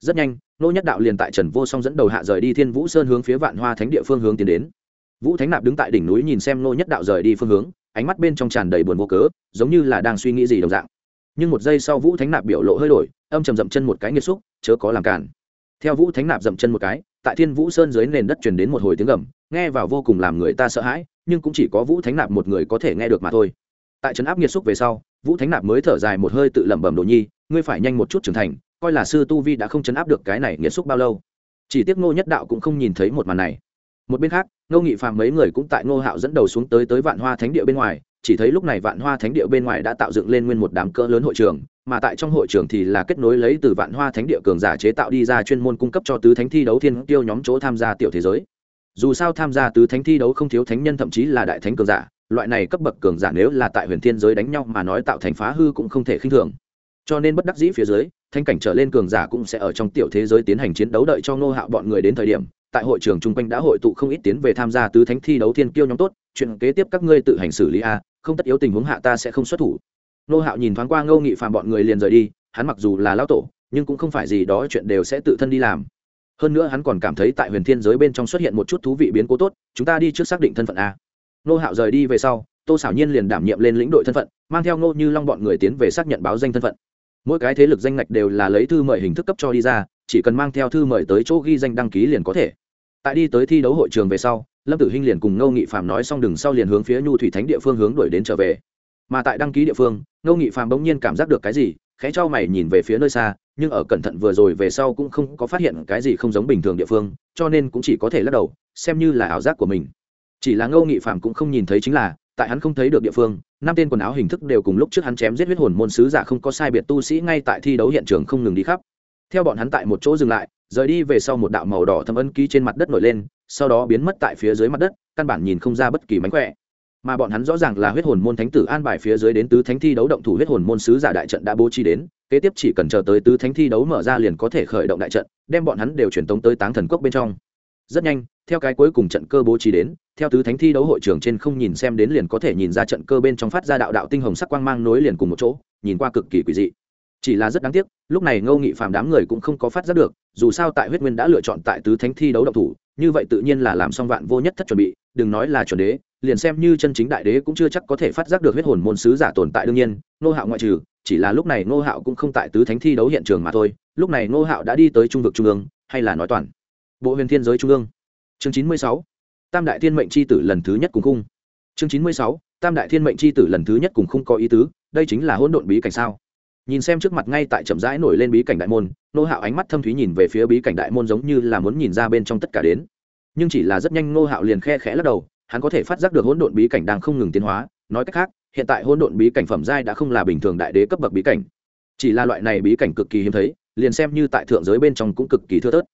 Rất nhanh, nô nhất đạo liền tại trần vô song dẫn đầu hạ rời đi thiên vũ sơn hướng phía vạn hoa thánh địa phương hướng tiến đến vũ thánh nạp đứng tại đỉnh núi nhìn xem nô nhất đạo rời đi phương hướng, ánh mắt bên trong tràn đầy buồn vô cớ, giống như là đang suy nghĩ gì đồng dạng. Nhưng một giây sau vũ thánh nạp biểu lộ hơi đổi, âm trầm dậm chân một cái nghiệt xúc, chớ có làm cản. Theo vũ thánh nạp dậm chân một cái, tại thiên vũ sơn dưới nền đất truyền đến một hồi tiếng gầm, nghe vào vô cùng làm người ta sợ hãi, nhưng cũng chỉ có vũ thánh nạp một người có thể nghe được mà thôi. Tại trấn áp nghiệt xúc về sau, vũ thánh nạp mới thở dài một hơi tự lẩm bẩm đồ nhi, ngươi phải nhanh một chút trưởng thành, coi là sư tu vi đã không chấn áp được cái này nghiệt xúc bao lâu. Chỉ tiếc ngô nhất đạo cũng không nhìn thấy một màn này một bên khác, ngô nghị phàm mấy người cũng tại ngô hạo dẫn đầu xuống tới tới vạn hoa thánh địa bên ngoài, chỉ thấy lúc này vạn hoa thánh địa bên ngoài đã tạo dựng lên nguyên một đám cỡ lớn hội trường, mà tại trong hội trường thì là kết nối lấy từ vạn hoa thánh địa cường giả chế tạo đi ra chuyên môn cung cấp cho tứ thánh thi đấu thiên tiêu nhóm chỗ tham gia tiểu thế giới. Dù sao tham gia tứ thánh thi đấu không thiếu thánh nhân, thậm chí là đại thánh cường giả, loại này cấp bậc cường giả nếu là tại huyền thiên giới đánh nhau mà nói tạo thành phá hư cũng không thể khinh thường. Cho nên bất đắc dĩ phía dưới thanh cảnh trở lên cường giả cũng sẽ ở trong tiểu thế giới tiến hành chiến đấu đợi cho ngô hạo bọn người đến thời điểm tại hội trường chung quanh đã hội tụ không ít tiến về tham gia tứ thánh thi đấu thiên kiêu nhóm tốt, chuyện kế tiếp các ngươi tự hành xử lý a, không tất yếu tình huống hạ ta sẽ không xuất thủ. Nô hạo nhìn thoáng qua ngô nghị phàm bọn người liền rời đi, hắn mặc dù là lão tổ, nhưng cũng không phải gì đó chuyện đều sẽ tự thân đi làm. Hơn nữa hắn còn cảm thấy tại huyền thiên giới bên trong xuất hiện một chút thú vị biến cố tốt, chúng ta đi trước xác định thân phận a. Nô hạo rời đi về sau, tô xảo nhiên liền đảm nhiệm lên lĩnh đội thân phận, mang theo ngô như long bọn người tiến về xác nhận báo danh thân phận. Mỗi cái thế lực danh ngạch đều là lấy thư mời hình thức cấp cho đi ra, chỉ cần mang theo thư mời tới chỗ ghi danh đăng ký liền có thể tại đi tới thi đấu hội trường về sau, lâm tử hinh liền cùng ngô nghị phạm nói xong đừng sau liền hướng phía nhu thủy thánh địa phương hướng đuổi đến trở về. Mà tại đăng ký địa phương, ngô nghị phạm bỗng nhiên cảm giác được cái gì, khẽ cho mày nhìn về phía nơi xa, nhưng ở cẩn thận vừa rồi về sau cũng không có phát hiện cái gì không giống bình thường địa phương, cho nên cũng chỉ có thể lắc đầu, xem như là ảo giác của mình. Chỉ là ngô nghị phạm cũng không nhìn thấy chính là, tại hắn không thấy được địa phương, năm tên quần áo hình thức đều cùng lúc trước hắn chém giết huyết hồn môn sứ giả không có sai biệt tu sĩ ngay tại thi đấu hiện trường không ngừng đi khắp. Theo bọn hắn tại một chỗ dừng lại rời đi về sau một đạo màu đỏ thâm ân ký trên mặt đất nổi lên, sau đó biến mất tại phía dưới mặt đất, căn bản nhìn không ra bất kỳ mánh khỏe. Mà bọn hắn rõ ràng là huyết hồn môn thánh tử an bài phía dưới đến tứ thánh thi đấu động thủ huyết hồn môn sứ giả đại trận đã bố trí đến, kế tiếp chỉ cần chờ tới tứ thánh thi đấu mở ra liền có thể khởi động đại trận, đem bọn hắn đều truyền tống tới táng thần cốc bên trong. Rất nhanh, theo cái cuối cùng trận cơ bố trí đến, theo tứ thánh thi đấu hội trường trên không nhìn xem đến liền có thể nhìn ra trận cơ bên trong phát ra đạo đạo tinh hồng sắc quang mang nối liền cùng một chỗ, nhìn qua cực kỳ quỷ dị chỉ là rất đáng tiếc, lúc này ngô nghị phàm đám người cũng không có phát giác được, dù sao tại huyết nguyên đã lựa chọn tại tứ thánh thi đấu độc thủ, như vậy tự nhiên là làm xong vạn vô nhất thất chuẩn bị, đừng nói là chuẩn đế, liền xem như chân chính đại đế cũng chưa chắc có thể phát giác được huyết hồn môn sứ giả tồn tại đương nhiên nô hạo ngoại trừ, chỉ là lúc này nô hạo cũng không tại tứ thánh thi đấu hiện trường mà thôi, lúc này nô hạo đã đi tới trung vực trung ương, hay là nói toàn, bộ huyền thiên giới trung ương. Chương chín mươi sáu, tam đại thiên mệnh c h i tử lần thứ nhất cùng khung. Chương chín mươi sáu, tam đại thiên mệnh c h i tử lần thứ nhất cùng khung có ý tứ, đây chính là hỗn độn bí cảnh sao? Nhìn xem trước mặt ngay tại chậm rãi nổi lên bí cảnh đại môn nô hạo ánh mắt thâm thúy nhìn về phía bí cảnh đại môn giống như là muốn nhìn ra bên trong tất cả đến. Nhưng chỉ là rất nhanh nô hạo liền khe khẽ lắc đầu, hắn có thể phát giác được hỗn độn bí cảnh đang không ngừng tiến hóa. Nói cách khác, hiện tại hỗn độn bí cảnh phẩm giai đã không là bình thường đại đế cấp bậc bí cảnh. Chỉ là loại này bí cảnh cực kỳ hiếm thấy, liền xem như tại thượng giới bên trong cũng cực kỳ thưa thớt.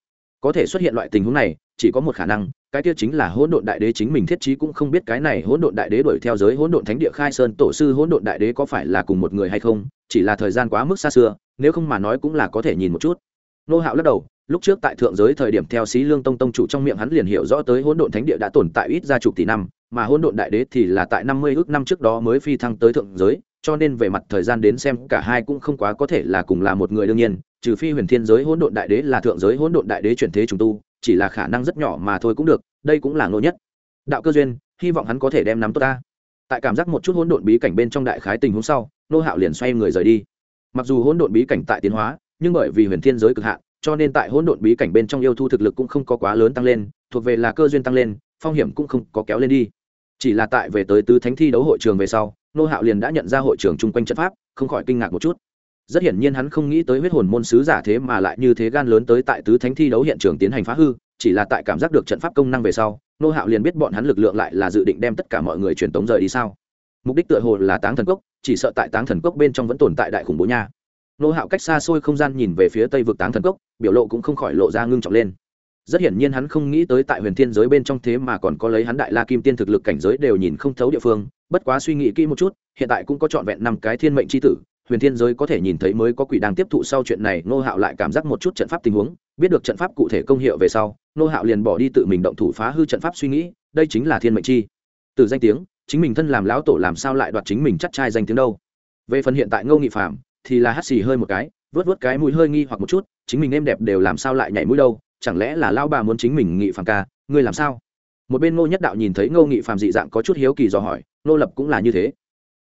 Có thể xuất hiện loại tình huống này chỉ có một khả năng, cái kia chính là hỗn độn đại đế chính mình thiết trí cũng không biết cái này hỗn độn đại đế đuổi theo giới hỗn độn thánh địa khai sơn tổ sư hỗn độn đại đế có phải là cùng một người hay không, chỉ là thời gian quá mức xa xưa, nếu không mà nói cũng là có thể nhìn một chút. Nô hạo lắc đầu, lúc trước tại thượng giới thời điểm theo xí lương tông tông chủ trong miệng hắn liền hiểu rõ tới hỗn độn thánh địa đã tồn tại ít ra chục tỷ năm, mà hỗn độn đại đế thì là tại năm mươi ước năm trước đó mới phi thăng tới thượng giới, cho nên về mặt thời gian đến xem cả hai cũng không quá có thể là cùng là một người đương nhiên, trừ phi huyền thiên giới hỗn độn đại đế là thượng giới hỗn độn đại đế chuyển thế trùng tu chỉ là khả năng rất nhỏ mà thôi cũng được, đây cũng là ngộ nhất. Đạo cơ duyên, hy vọng hắn có thể đem nắm tốt ta. Tại cảm giác một chút hỗn độn bí cảnh bên trong đại khái tình huống sau, nô hạo liền xoay người rời đi. Mặc dù hỗn độn bí cảnh tại tiến hóa, nhưng bởi vì huyền thiên giới cực hạn, cho nên tại hỗn độn bí cảnh bên trong yêu thu thực lực cũng không có quá lớn tăng lên, thuộc về là cơ duyên tăng lên, phong hiểm cũng không có kéo lên đi. Chỉ là tại về tới tứ thánh thi đấu hội trường về sau, nô hạo liền đã nhận ra hội trường chung quanh trận pháp, không khỏi kinh ngạc một chút rất hiển nhiên hắn không nghĩ tới huyết hồn môn sứ giả thế mà lại như thế gan lớn tới tại tứ thánh thi đấu hiện trường tiến hành phá hư, chỉ là tại cảm giác được trận pháp công năng về sau, nô hạo liền biết bọn hắn lực lượng lại là dự định đem tất cả mọi người truyền tống rời đi sao. Mục đích tựa hồ là táng thần cốc, chỉ sợ tại táng thần cốc bên trong vẫn tồn tại đại khủng bố nha. Nô hạo cách xa xôi không gian nhìn về phía tây vực táng thần cốc, biểu lộ cũng không khỏi lộ ra ngưng trọng lên. Rất hiển nhiên hắn không nghĩ tới tại huyền thiên giới bên trong thế mà còn có lấy hắn đại la kim tiên thực lực cảnh giới đều nhìn không thấu địa phương, bất quá suy nghĩ kỹ một chút, hiện tại cũng có trọn vẹn năm cái thiên mệnh c h i tử huyền thiên giới có thể nhìn thấy mới có quỷ đang tiếp thụ sau chuyện này nô hạo lại cảm giác một chút trận pháp tình huống, biết được trận pháp cụ thể công hiệu về sau nô hạo liền bỏ đi tự mình động thủ phá hư trận pháp suy nghĩ, đây chính là thiên mệnh chi. Từ danh tiếng, chính mình thân làm lão tổ làm sao lại đoạt chính mình chắc trai danh tiếng đâu? Về phần hiện tại ngô nghị phạm thì là hắt xì hơi một cái, vớt vớt cái mũi hơi nghi hoặc một chút, chính mình êm đẹp đều làm sao lại nhảy mũi đâu? Chẳng lẽ là lao bà muốn chính mình nghị phạm ca, ngươi làm sao? Một bên ngô nhất đạo nhìn thấy ngô nghị phạm dị dạng có chút hiếu kỳ dò hỏi nô lập cũng là như thế.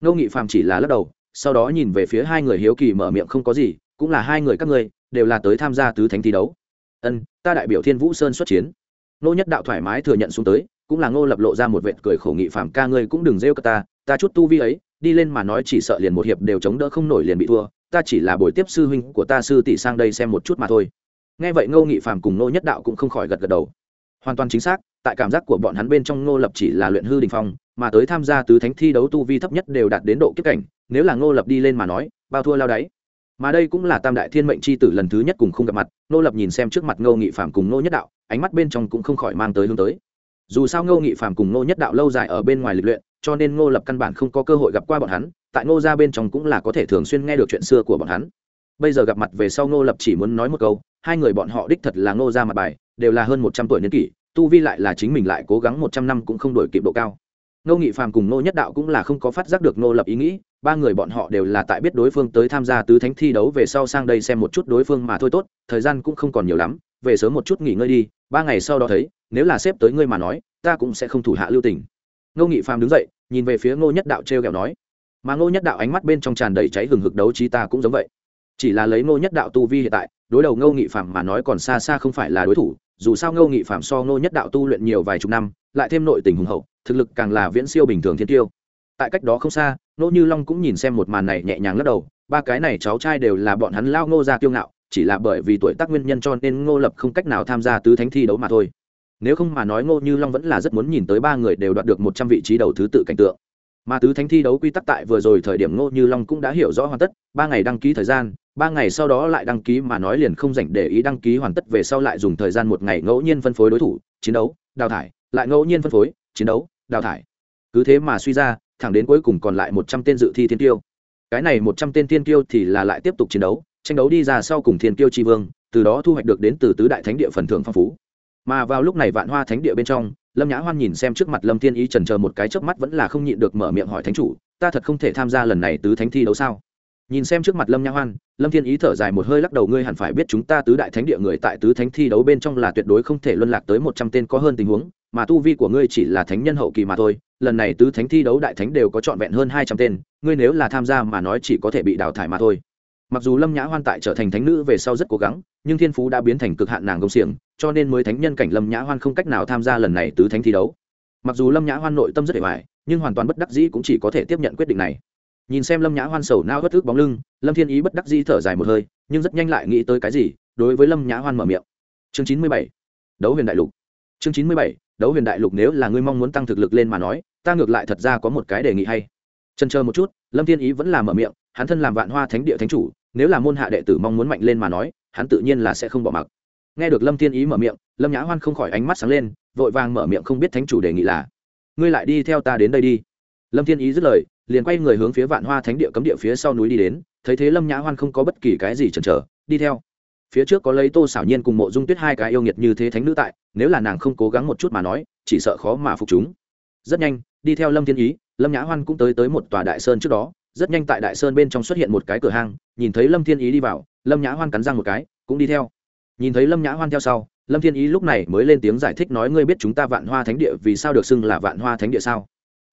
Ngô nghị phạm chỉ là lắc đầu sau đó nhìn về phía hai người hiếu kỳ mở miệng không có gì, cũng là hai người các ngươi, đều là tới tham gia tứ thánh thi đấu. Ân, ta đại biểu thiên vũ sơn xuất chiến. Nô nhất đạo thoải mái thừa nhận xuống tới, cũng là ngô lập lộ ra một vệt cười khổ nghị phạm ca ngươi cũng đừng rêu cả ta ta chút tu vi ấy, đi lên mà nói chỉ sợ liền một hiệp đều chống đỡ không nổi liền bị thua, ta chỉ là buổi tiếp sư huynh của ta sư tỷ sang đây xem một chút mà thôi. Nghe vậy ngô nghị phạm cùng nô nhất đạo cũng không khỏi gật gật đầu. Hoàn toàn chính xác, tại cảm giác của bọn hắn bên trong ngô lập chỉ là luyện hư đình phong, mà tới tham gia tứ thánh thi đấu tu vi thấp nhất đều đạt đến độ kiếp cảnh nếu là ngô lập đi lên mà nói, bao thua lao đáy. Mà đây cũng là tam đại thiên mệnh c h i tử lần thứ nhất cùng không gặp mặt, ngô lập nhìn xem trước mặt ngô nghị phạm cùng ngô nhất đạo, ánh mắt bên trong cũng không khỏi mang tới hướng tới. Dù sao ngô nghị phạm cùng ngô nhất đạo lâu dài ở bên ngoài lịch luyện, cho nên ngô lập căn bản không có cơ hội gặp qua bọn hắn, tại ngô ra bên trong cũng là có thể thường xuyên nghe được chuyện xưa của bọn hắn. Bây giờ gặp mặt về sau ngô lập chỉ muốn nói một câu, hai người bọn họ đích thật là ngô ra mặt bài, đều là hơn một trăm tuổi niên kỷ, tu vi lại là chính mình lại cố gắng một trăm năm cũng không đổi kịp độ cao. Ngô nghị phàm cùng ngô nhất đạo cũng là không có phát giác được ngô lập ý nghĩ ba người bọn họ đều là tại biết đối phương tới tham gia tứ thánh thi đấu về sau sang đây xem một chút đối phương mà thôi tốt, thời gian cũng không còn nhiều lắm, về sớm một chút nghỉ ngơi đi, ba ngày sau đó thấy, nếu là xếp tới ngươi mà nói, ta cũng sẽ không thủ hạ lưu tình. Ngô nghị phàm đứng dậy, nhìn về phía ngô nhất đạo t r e o kẹo nói, mà ngô nhất đạo ánh mắt bên trong tràn đầy cháy hừng hực đấu trí ta cũng giống vậy. Chỉ là lấy ngô nhất đạo tu vi hiện tại, đối đầu ngô nghị phàm mà nói còn xa xa không phải là đối thủ, dù sao ngô nghị phàm so ngô nhất đạo tu luyện nhiều vài chục năm, lại thêm nội tình hùng hậu, thực lực càng là viễn siêu bình thường thiên tiêu tại cách đó không xa ngô như long cũng nhìn xem một màn này nhẹ nhàng lắc đầu, ba cái này cháu trai đều là bọn hắn lao ngô ra kiêu ngạo, chỉ là bởi vì tuổi tác nguyên nhân cho nên ngô lập không cách nào tham gia tứ thánh thi đấu mà thôi. Nếu không mà nói ngô như long vẫn là rất muốn nhìn tới ba người đều đoạt được một trăm vị trí đầu thứ tự cảnh tượng. Mà tứ thánh thi đấu quy tắc tại vừa rồi thời điểm ngô như long cũng đã hiểu rõ hoàn tất, ba ngày đăng ký thời gian, ba ngày sau đó lại đăng ký mà nói liền không dành để ý đăng ký hoàn tất về sau lại dùng thời gian một ngày ngẫu nhiên phân phối đối thủ, chiến đấu, đào thải, lại ngẫu nhiên phân phối, chiến đấu, đào thải. Cứ thế mà suy ra thẳng đến cuối cùng còn lại một trăm tên dự thi thiên tiêu cái này một trăm tên thiên tiêu thì là lại tiếp tục chiến đấu, tranh đấu đi ra sau cùng thiên tiêu tri vương, từ đó thu hoạch được đến từ tứ đại thánh địa phần thưởng phong phú. Mà vào lúc này vạn hoa thánh địa bên trong, lâm nhã hoan nhìn xem trước mặt lâm thiên ý trần chờ một cái trước mắt vẫn là không nhịn được mở miệng hỏi thánh chủ, ta thật không thể tham gia lần này tứ thánh thi đấu sao? Nhìn xem trước mặt lâm nhã hoan, lâm thiên ý thở dài một hơi lắc đầu, ngươi hẳn phải biết chúng ta tứ đại thánh địa người tại tứ thánh thi đấu bên trong là tuyệt đối không thể luân lạc tới một trăm tên có hơn tình huống, mà tu vi của ngươi chỉ là thánh nhân hậu kỳ mà thôi lần này tứ thánh thi đấu đại thánh đều có trọn vẹn hơn hai trăm tên, ngươi nếu là tham gia mà nói chỉ có thể bị đào thải mà thôi. Mặc dù lâm nhã hoan tại trở thành thánh nữ về sau rất cố gắng, nhưng thiên phú đã biến thành cực hạn nàng công xiềng, cho nên mới thánh nhân cảnh lâm nhã hoan không cách nào tham gia lần này tứ thánh thi đấu. Mặc dù lâm nhã hoan nội tâm rất để hoài nhưng hoàn toàn bất đắc dĩ cũng chỉ có thể tiếp nhận quyết định này. Nhìn xem lâm nhã hoan sầu nao hất ức bóng lưng, lâm thiên ý bất đắc dĩ thở dài một hơi, nhưng rất nhanh lại nghĩ tới cái gì, đối với lâm nhã hoan mở miệng. Chương chín mươi bảy, đấu huyền đại lục. Chương chín mươi bảy đấu huyền đại lục nếu là ngươi mong muốn tăng thực lực lên mà nói, ta ngược lại thật ra có một cái đề nghị hay. Trần chờ một chút, lâm thiên ý vẫn là mở miệng, hắn thân làm vạn hoa thánh địa thánh chủ, nếu là môn hạ đệ tử mong muốn mạnh lên mà nói, hắn tự nhiên là sẽ không bỏ mặc. Nghe được lâm thiên ý mở miệng, lâm nhã hoan không khỏi ánh mắt sáng lên, vội vàng mở miệng không biết thánh chủ đề nghị là, ngươi lại đi theo ta đến đây đi. Lâm thiên ý dứt lời, liền quay người hướng phía vạn hoa thánh địa cấm địa phía sau núi đi đến, thấy thế lâm nhã hoan không có bất kỳ cái gì chần chờ, đi theo phía trước có lấy tô xảo nhiên cùng mộ dung tuyết hai cái yêu nghiệt như thế thánh nữ tại, nếu là nàng không cố gắng một chút mà nói, chỉ sợ khó mà phục chúng. Rất nhanh, đi theo lâm thiên ý, lâm nhã hoan cũng tới tới một tòa đại sơn trước đó. Rất nhanh tại đại sơn bên trong xuất hiện một cái cửa hang, nhìn thấy lâm thiên ý đi vào, lâm nhã hoan cắn răng một cái, cũng đi theo. Nhìn thấy lâm nhã hoan theo sau, lâm thiên ý lúc này mới lên tiếng giải thích nói, ngươi biết chúng ta vạn hoa thánh địa vì sao được xưng là vạn hoa thánh địa sao?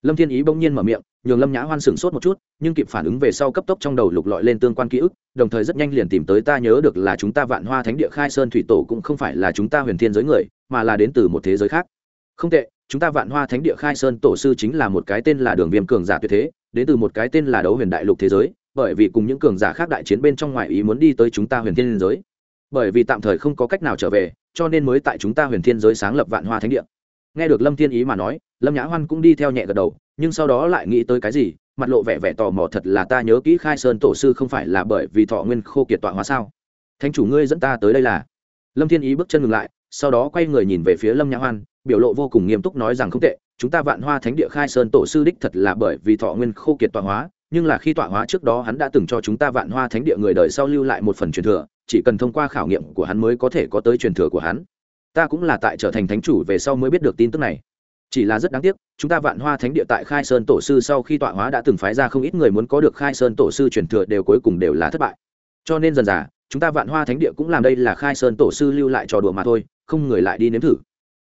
Lâm thiên ý bỗng nhiên mở miệng, nhường lâm nhã hoan sửng sốt một chút, nhưng kịp phản ứng về sau cấp tốc trong đầu lục lọi lên tương quan ký ức, đồng thời rất nhanh liền tìm tới ta nhớ được là chúng ta vạn hoa thánh địa khai sơn thủy tổ cũng không phải là chúng ta huyền thiên giới người, mà là đến từ một thế giới khác. Không tệ, chúng ta vạn hoa thánh địa khai sơn tổ sư chính là một cái tên là đường viêm cường giả tuyệt thế, đến từ một cái tên là đấu huyền đại lục thế giới, bởi vì cùng những cường giả khác đại chiến bên trong ngoài ý muốn đi tới chúng ta huyền thiên giới. Bởi vì tạm thời không có cách nào trở về, cho nên mới tại chúng ta huyền thiên giới sáng lập vạn hoa thánh địa. Nghe được lâm thiên ý mà nói lâm nhã hoan cũng đi theo nhẹ gật đầu, nhưng sau đó lại nghĩ tới cái gì, mặt lộ vẻ vẻ tò mò thật là ta nhớ kỹ khai sơn tổ sư không phải là bởi vì thọ nguyên khô kiệt tọa hóa sao? Thánh chủ ngươi dẫn ta tới đây là? Lâm thiên ý bước chân ngừng lại, sau đó quay người nhìn về phía lâm nhã hoan, biểu lộ vô cùng nghiêm túc nói rằng không tệ, chúng ta vạn hoa thánh địa khai sơn tổ sư đích thật là bởi vì thọ nguyên khô kiệt tọa hóa, nhưng là khi tọa hóa trước đó hắn đã từng cho chúng ta vạn hoa thánh địa người đời sau lưu lại một phần truyền thừa, chỉ cần thông qua khảo nghiệm của hắn mới có thể có tới truyền thừa của hắn. Ta cũng là tại trở thành thánh chủ về sau mới biết được tin tức này chỉ là rất đáng tiếc, chúng ta vạn hoa thánh địa tại khai sơn tổ sư sau khi tọa hóa đã từng phái ra không ít người muốn có được khai sơn tổ sư truyền thừa đều cuối cùng đều là thất bại. Cho nên dần dà, chúng ta vạn hoa thánh địa cũng làm đây là khai sơn tổ sư lưu lại trò đùa mà thôi, không người lại đi nếm thử.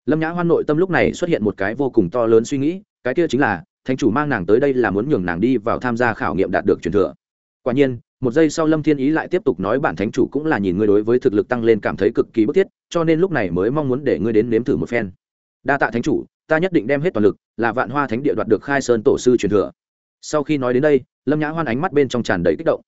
Lâm nhã hoan nội tâm lúc này xuất hiện một cái vô cùng to lớn suy nghĩ, cái kia chính là, thánh chủ mang nàng tới đây là muốn nhường nàng đi vào tham gia khảo nghiệm đạt được truyền thừa. Quả nhiên, một giây sau lâm thiên ý lại tiếp tục nói bản thánh chủ cũng là nhìn ngươi đối với thực lực tăng lên cảm thấy cực kỳ bức thiết, cho nên lúc này mới mong muốn để ngươi đến nếm thử một phen. Đa tạ thánh chủ ta nhất định đem hết toàn lực, là vạn hoa thánh địa đoạt được khai sơn tổ sư truyền thừa. Sau khi nói đến đây, lâm nhã hoan ánh mắt bên trong tràn đầy kích động.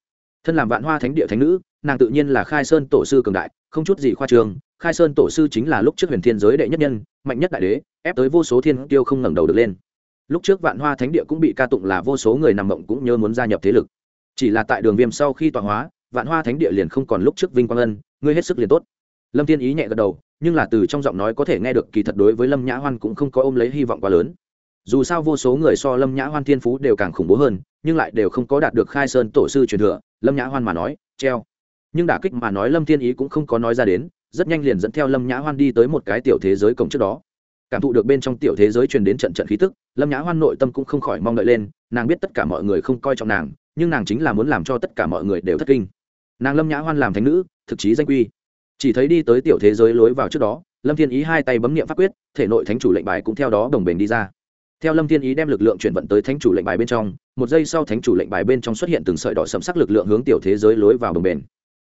Thân làm vạn hoa thánh địa thánh nữ, nàng tự nhiên là khai sơn tổ sư cường đại, không chút gì khoa trường khai sơn tổ sư chính là lúc trước huyền thiên giới đệ nhất nhân, mạnh nhất đại đế, ép tới vô số thiên tiêu không ngẩng đầu được lên. Lúc trước vạn hoa thánh địa cũng bị ca tụng là vô số người nằm mộng cũng nhớ muốn gia nhập thế lực. Chỉ là tại đường viêm sau khi tọa hóa, vạn hoa thánh địa liền không còn lúc trước vinh quang ân, ngươi hết sức liền tốt. Lâm thiên ý nhẹ gật đầu nhưng là từ trong giọng nói có thể nghe được kỳ thật đối với lâm nhã hoan cũng không có ôm lấy hy vọng quá lớn. Dù sao vô số người so lâm nhã hoan thiên phú đều càng khủng bố hơn, nhưng lại đều không có đạt được khai sơn tổ sư truyền thừa, lâm nhã hoan mà nói, treo. Nhưng đả kích mà nói lâm thiên ý cũng không có nói ra đến, rất nhanh liền dẫn theo lâm nhã hoan đi tới một cái tiểu thế giới cổng trước đó. Cảm thụ được bên trong tiểu thế giới truyền đến trận trận khí tức, lâm nhã hoan nội tâm cũng không khỏi mong đợi lên, nàng biết tất cả mọi người không coi trọng nàng, nhưng nàng chính là muốn làm cho tất cả mọi người đều thất kinh. Nàng lâm nhã hoan làm thánh nữ, thực chí danh quy chỉ thấy đi tới tiểu thế giới lối vào trước đó, lâm thiên ý hai tay bấm nghiệm pháp quyết, thể nội thánh chủ lệnh bài cũng theo đó đồng bền đi ra. Theo lâm thiên ý đem lực lượng chuyển vận tới thánh chủ lệnh bài bên trong, một giây sau thánh chủ lệnh bài bên trong xuất hiện từng sợi đỏ sẫm sắc lực lượng hướng tiểu thế giới lối vào đồng bền.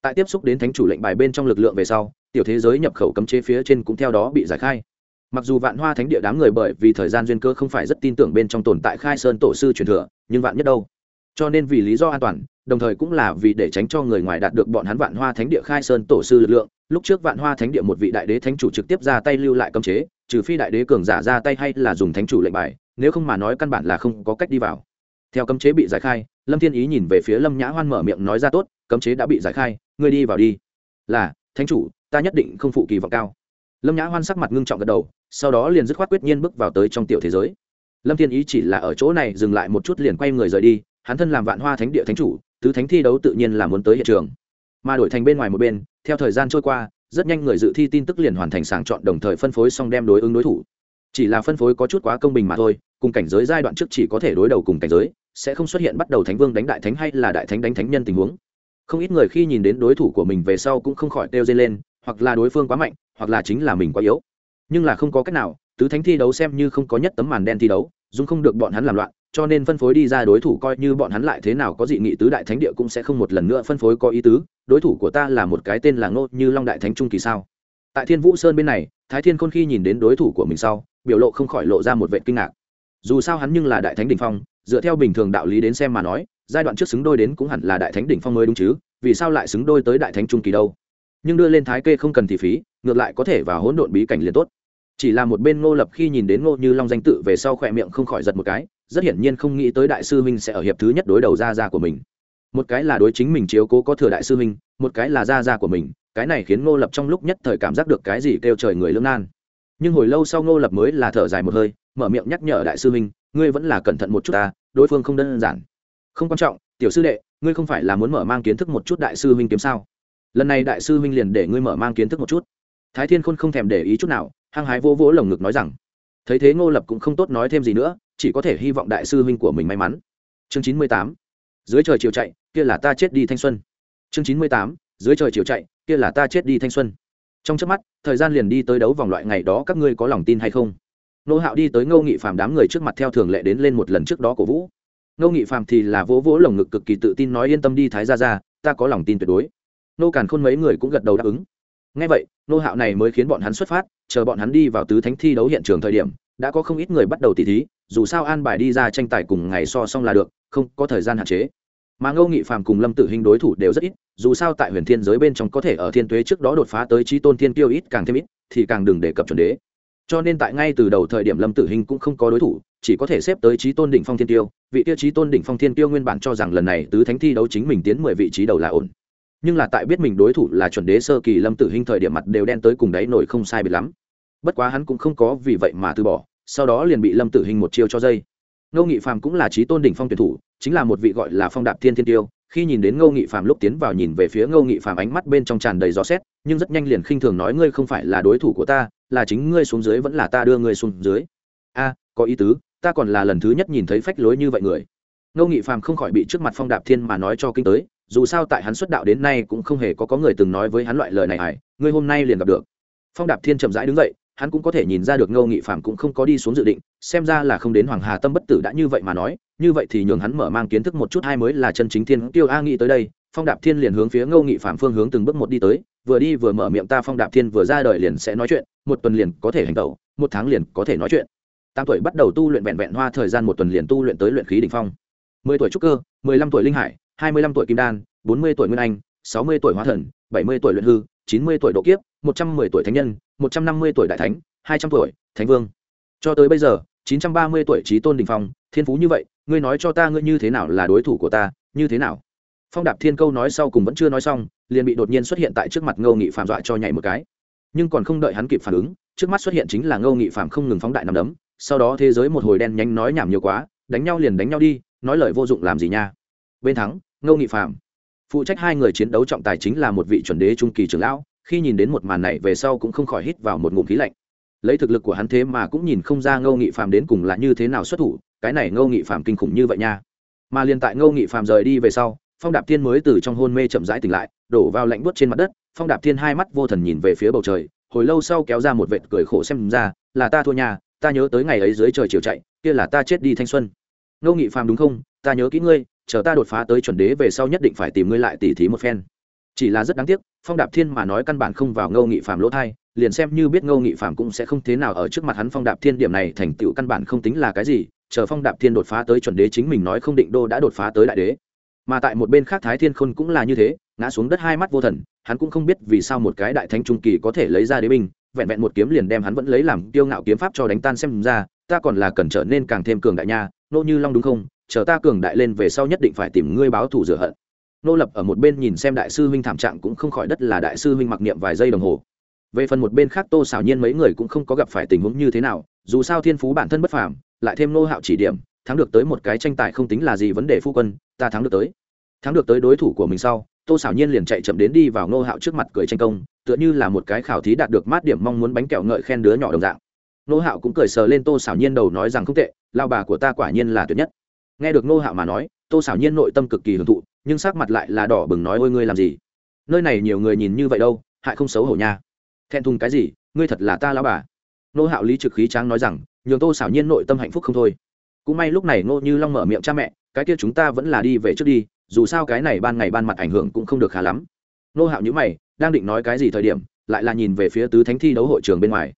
Tại tiếp xúc đến thánh chủ lệnh bài bên trong lực lượng về sau, tiểu thế giới nhập khẩu cấm chế phía trên cũng theo đó bị giải khai. Mặc dù vạn hoa thánh địa đám người bởi vì thời gian duyên cơ không phải rất tin tưởng bên trong tồn tại khai sơn tổ sư truyền thừa, nhưng vạn nhất đâu? Cho nên vì lý do an toàn, đồng thời cũng là vì để tránh cho người ngoài đạt được bọn hắn vạn hoa thánh địa khai sơn tổ sư lực lượng lúc trước vạn hoa thánh địa một vị đại đế thánh chủ trực tiếp ra tay lưu lại cấm chế, trừ phi đại đế cường giả ra tay hay là dùng thánh chủ lệnh bài, nếu không mà nói căn bản là không có cách đi vào. Theo cấm chế bị giải khai, lâm thiên ý nhìn về phía lâm nhã hoan mở miệng nói ra tốt, cấm chế đã bị giải khai, ngươi đi vào đi. Là, thánh chủ, ta nhất định không phụ kỳ vọng cao. Lâm nhã hoan sắc mặt ngưng trọng gật đầu, sau đó liền dứt khoát quyết nhiên bước vào tới trong tiểu thế giới. Lâm thiên ý chỉ là ở chỗ này dừng lại một chút liền quay người rời đi, hắn thân làm vạn hoa thánh địa thánh chủ, tứ thánh thi đấu tự nhiên là muốn tới hiện trường. Mà đổi thành bên ngoài một bên theo thời gian trôi qua, rất nhanh người dự thi tin tức liền hoàn thành sàng chọn đồng thời phân phối xong đem đối ứng đối thủ. Chỉ là phân phối có chút quá công bình mà thôi, cùng cảnh giới giai đoạn trước chỉ có thể đối đầu cùng cảnh giới, sẽ không xuất hiện bắt đầu thánh vương đánh đại thánh hay là đại thánh đánh thánh nhân tình huống. Không ít người khi nhìn đến đối thủ của mình về sau cũng không khỏi kêu dây lên, hoặc là đối phương quá mạnh, hoặc là chính là mình quá yếu. Nhưng là không có cách nào, tứ thánh thi đấu xem như không có nhất tấm màn đen thi đấu dung không được bọn hắn làm loạn cho nên phân phối đi ra đối thủ coi như bọn hắn lại thế nào có dị nghị tứ đại thánh địa cũng sẽ không một lần nữa phân phối có ý tứ, đối thủ của ta là một cái tên là ngô như long đại thánh trung kỳ sao? Tại thiên vũ sơn bên này, thái thiên khôn khi nhìn đến đối thủ của mình sau, biểu lộ không khỏi lộ ra một vệ kinh ngạc. Dù sao hắn nhưng là đại thánh đỉnh phong, dựa theo bình thường đạo lý đến xem mà nói, giai đoạn trước xứng đôi đến cũng hẳn là đại thánh đỉnh phong mới đúng chứ, vì sao lại xứng đôi tới đại thánh trung kỳ đâu? Nhưng đưa lên thái kê không cần thì phí, ngược lại có thể vào hỗn độn bí cảnh liền tốt. Chỉ là một bên ngô lập khi nhìn đến ngô như long danh tự về sau khỏe miệng không khỏi giật một cái rất hiển nhiên không nghĩ tới đại sư huynh sẽ ở hiệp thứ nhất đối đầu ra ra của mình. Một cái là đối chính mình chiếu cố có thừa đại sư huynh, một cái là ra ra của mình, cái này khiến ngô lập trong lúc nhất thời cảm giác được cái gì kêu trời người lương nan. Nhưng hồi lâu sau ngô lập mới là thở dài một hơi, mở miệng nhắc nhở đại sư huynh, ngươi vẫn là cẩn thận một chút ta, đối phương không đơn giản. Không quan trọng, tiểu sư đệ, ngươi không phải là muốn mở mang kiến thức một chút đại sư huynh kiếm sao? Lần này đại sư huynh liền để ngươi mở mang kiến thức một chút. Thái thiên khôn không thèm để ý chút nào, hăng hái vỗ vỗ lồng ngực nói rằng thấy thế ngô lập cũng không tốt nói thêm gì nữa, chỉ có thể hy vọng đại sư huynh của mình may mắn. Chương chín mươi tám, dưới trời chiều chạy, kia là ta chết đi thanh xuân. Chương chín mươi tám, dưới trời chiều chạy, kia là ta chết đi thanh xuân. Trong trước mắt, thời gian liền đi tới đấu vòng loại ngày đó, các ngươi có lòng tin hay không? Nô hạo đi tới ngô nghị phàm đám người trước mặt theo thường lệ đến lên một lần trước đó cổ vũ. Ngô nghị phàm thì là vỗ vỗ lồng ngực cực kỳ tự tin nói yên tâm đi thái ra ra ta có lòng tin tuyệt đối. Nô càn khôn mấy người cũng gật đầu đáp ứng. Ngay vậy, nô hạo này mới khiến bọn hắn xuất phát chờ bọn hắn đi vào tứ thánh thi đấu hiện trường thời điểm, đã có không ít người bắt đầu tỉ thí, dù sao an bài đi ra tranh tài cùng ngày so xong là được, không có thời gian hạn chế. Mà ngô nghị phàm cùng lâm tử hình đối thủ đều rất ít, dù sao tại huyền thiên giới bên trong có thể ở thiên tuế trước đó đột phá tới trí tôn thiên tiêu ít càng thêm ít, thì càng đừng đề cập chuẩn đế. Cho nên tại ngay từ đầu thời điểm lâm tử hình cũng không có đối thủ, chỉ có thể xếp tới trí tôn đỉnh phong thiên tiêu vị tiêu chí tôn đỉnh phong thiên tiêu nguyên bản cho rằng lần này tứ thánh thi đấu chính mình tiến mười vị trí đầu là ổn nhưng là tại biết mình đối thủ là chuẩn đế sơ kỳ lâm tử hình thời điểm mặt đều đen tới cùng đáy nổi không sai biệt lắm. Bất quá hắn cũng không có vì vậy mà từ bỏ, sau đó liền bị lâm tử hình một chiêu cho dây. Ngô nghị phàm cũng là trí tôn đỉnh phong tuyển thủ, chính là một vị gọi là phong đạp thiên thiên tiêu. Khi nhìn đến ngô nghị phàm lúc tiến vào nhìn về phía ngô nghị phàm ánh mắt bên trong tràn đầy gió xét, nhưng rất nhanh liền khinh thường nói ngươi không phải là đối thủ của ta, là chính ngươi xuống dưới vẫn là ta đưa ngươi xuống dưới. A, có ý tứ, ta còn là lần thứ nhất nhìn thấy phách lối như vậy người. Ngô nghị phàm không khỏi bị trước mặt phong đạp thiên mà nói cho kinh tới dù sao tại hắn xuất đạo đến nay cũng không hề có có người từng nói với hắn loại lời này ải ngươi hôm nay liền gặp được. Phong đạp thiên chậm rãi đứng dậy, hắn cũng có thể nhìn ra được ngô nghị phạm cũng không có đi xuống dự định, xem ra là không đến hoàng hà tâm bất tử đã như vậy mà nói, như vậy thì nhường hắn mở mang kiến thức một chút hai mới là chân chính thiên tiêu a nghĩ tới đây. Phong đạp thiên liền hướng phía ngô nghị phạm phương hướng từng bước một đi tới, vừa đi vừa mở miệng ta phong đạp thiên vừa ra đời liền sẽ nói chuyện, một tuần liền có thể hành tẩu, một tháng liền có thể nói chuyện. Tám tuổi bắt đầu tu luyện vẹn vẹn hoa thời gian một tuần liền tu luyện tới luyện khí đ ỉ n h phong. Mười tuổi trúc cơ, mười lăm tuổi linh hải hai mươi lăm tuổi kim đan, bốn mươi tuổi nguyên anh, sáu mươi tuổi hóa thần, bảy mươi tuổi luyện hư, chín mươi tuổi độ kiếp, một trăm mười tuổi thánh nhân, một trăm năm mươi tuổi đại thánh, hai trăm tuổi thánh vương. Cho tới bây giờ, chín trăm ba mươi tuổi trí tôn đình phong, thiên phú như vậy, ngươi nói cho ta ngươi như thế nào là đối thủ của ta, như thế nào? Phong đạp thiên câu nói sau cùng vẫn chưa nói xong, liền bị đột nhiên xuất hiện tại trước mặt ngô nghị phạm dọa cho nhảy một cái. Nhưng còn không đợi hắn kịp phản ứng, trước mắt xuất hiện chính là ngô nghị phạm không ngừng phóng đại nằm đấm, sau đó thế giới một hồi đen nhanh nói nhảm nhiều quá, đánh nhau liền đánh nhau đi, nói lời vô dụng làm gì nha? Bên thắng ngô nghị phạm phụ trách hai người chiến đấu trọng tài chính là một vị chuẩn đế trung kỳ trưởng lão, khi nhìn đến một màn này về sau cũng không khỏi hít vào một ngụm khí lạnh. Lấy thực lực của hắn thế mà cũng nhìn không ra ngô nghị phạm đến cùng là như thế nào xuất thủ, cái này ngô nghị phạm kinh khủng như vậy nha. Mà liền tại ngô nghị phạm rời đi về sau, phong đạp thiên mới từ trong hôn mê chậm rãi tỉnh lại, đổ vào lạnh buốt trên mặt đất, phong đạp thiên hai mắt vô thần nhìn về phía bầu trời, hồi lâu sau kéo ra một vệt cười khổ xem ra, là ta thua nhà ta nhớ tới ngày ấy dưới trời chiều chạy, kia là ta chết đi thanh xuân. Ngô nghị phàm đúng không? Ta nhớ kỹ ngươi chờ ta đột phá tới chuẩn đế về sau nhất định phải tìm ngươi lại tỉ thí một phen. Chỉ là rất đáng tiếc, phong đạp thiên mà nói căn bản không vào ngô nghị phàm lỗ thai, liền xem như biết ngô nghị phàm cũng sẽ không thế nào ở trước mặt hắn phong đạp thiên điểm này thành tựu căn bản không tính là cái gì, chờ phong đạp thiên đột phá tới chuẩn đế chính mình nói không định đô đã đột phá tới đại đế. Mà tại một bên khác thái thiên khôn cũng là như thế, ngã xuống đất hai mắt vô thần, hắn cũng không biết vì sao một cái đại thánh trung kỳ có thể lấy ra đế binh, vẹn vẹn một kiếm liền đem hắn vẫn lấy làm tiêu ngạo kiếm pháp cho đánh tan xem ra, ta còn là cần trở nên càng thêm cường đại nha nô như long đúng không? Chờ ta cường đại lên về sau nhất định phải tìm ngươi báo thù rửa hận. Nô lập ở một bên nhìn xem đại sư huynh thảm trạng cũng không khỏi đất là đại sư huynh mặc niệm vài giây đồng hồ. Về phần một bên khác tô xảo nhiên mấy người cũng không có gặp phải tình huống như thế nào, dù sao thiên phú bản thân bất phàm, lại thêm nô hạo chỉ điểm, thắng được tới một cái tranh tài không tính là gì vấn đề phu quân, ta thắng được tới. Thắng được tới đối thủ của mình sau, tô xảo nhiên liền chạy chậm đến đi vào nô hạo trước mặt cười tranh công, tựa như là một cái khảo thí đạt được mát điểm mong muốn bánh kẹo ngợi khen đứa nhỏ đồng dạng. Nô hạo cũng cười sờ lên tô xảo nhiên đầu nói rằng không tệ, lao bà của ta quả nhiên là tuyệt nhất nghe được nô hạo mà nói, tô xảo nhiên nội tâm cực kỳ hưởng thụ, nhưng sắc mặt lại là đỏ bừng nói, ôi, ngươi làm gì? Nơi này nhiều người nhìn như vậy đâu, hại không xấu hổ nha. Thẹn thùng cái gì? Ngươi thật là ta lão bà. Nô hạo lý trực khí tráng nói rằng, nhường tô xảo nhiên nội tâm hạnh phúc không thôi. Cũng may lúc này nô như long mở miệng cha mẹ, cái kia chúng ta vẫn là đi về trước đi, dù sao cái này ban ngày ban mặt ảnh hưởng cũng không được khá lắm. Nô hạo nhữ mày, đang định nói cái gì thời điểm, lại là nhìn về phía tứ thánh thi đấu hội trường bên ngoài.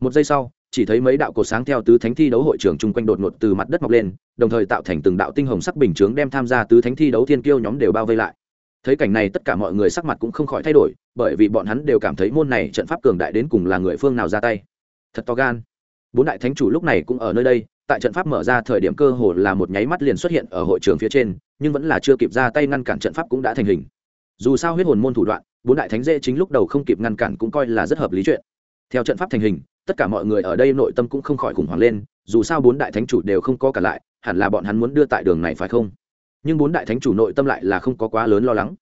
Một giây sau chỉ thấy mấy đạo cột sáng theo tứ thánh thi đấu hội trường chung quanh đột ngột từ mặt đất mọc lên, đồng thời tạo thành từng đạo tinh hồng sắc bình chướng đem tham gia tứ thánh thi đấu thiên kiêu nhóm đều bao vây lại. Thấy cảnh này tất cả mọi người sắc mặt cũng không khỏi thay đổi, bởi vì bọn hắn đều cảm thấy môn này trận pháp cường đại đến cùng là người phương nào ra tay. Thật to gan. Bốn đại thánh chủ lúc này cũng ở nơi đây, tại trận pháp mở ra thời điểm cơ hồ là một nháy mắt liền xuất hiện ở hội trường phía trên, nhưng vẫn là chưa kịp ra tay ngăn cản trận pháp cũng đã thành hình. Dù sao huyết hồn môn thủ đoạn, bốn đại thánh dễ chính lúc đầu không kịp ngăn cản cũng coi là rất hợp lý chuyện. Theo trận pháp thành hình tất cả mọi người ở đây nội tâm cũng không khỏi khủng hoảng lên, dù sao bốn đại thánh chủ đều không có cả lại, hẳn là bọn hắn muốn đưa tại đường này phải không? Nhưng bốn đại thánh chủ nội tâm lại là không có quá lớn lo lắng.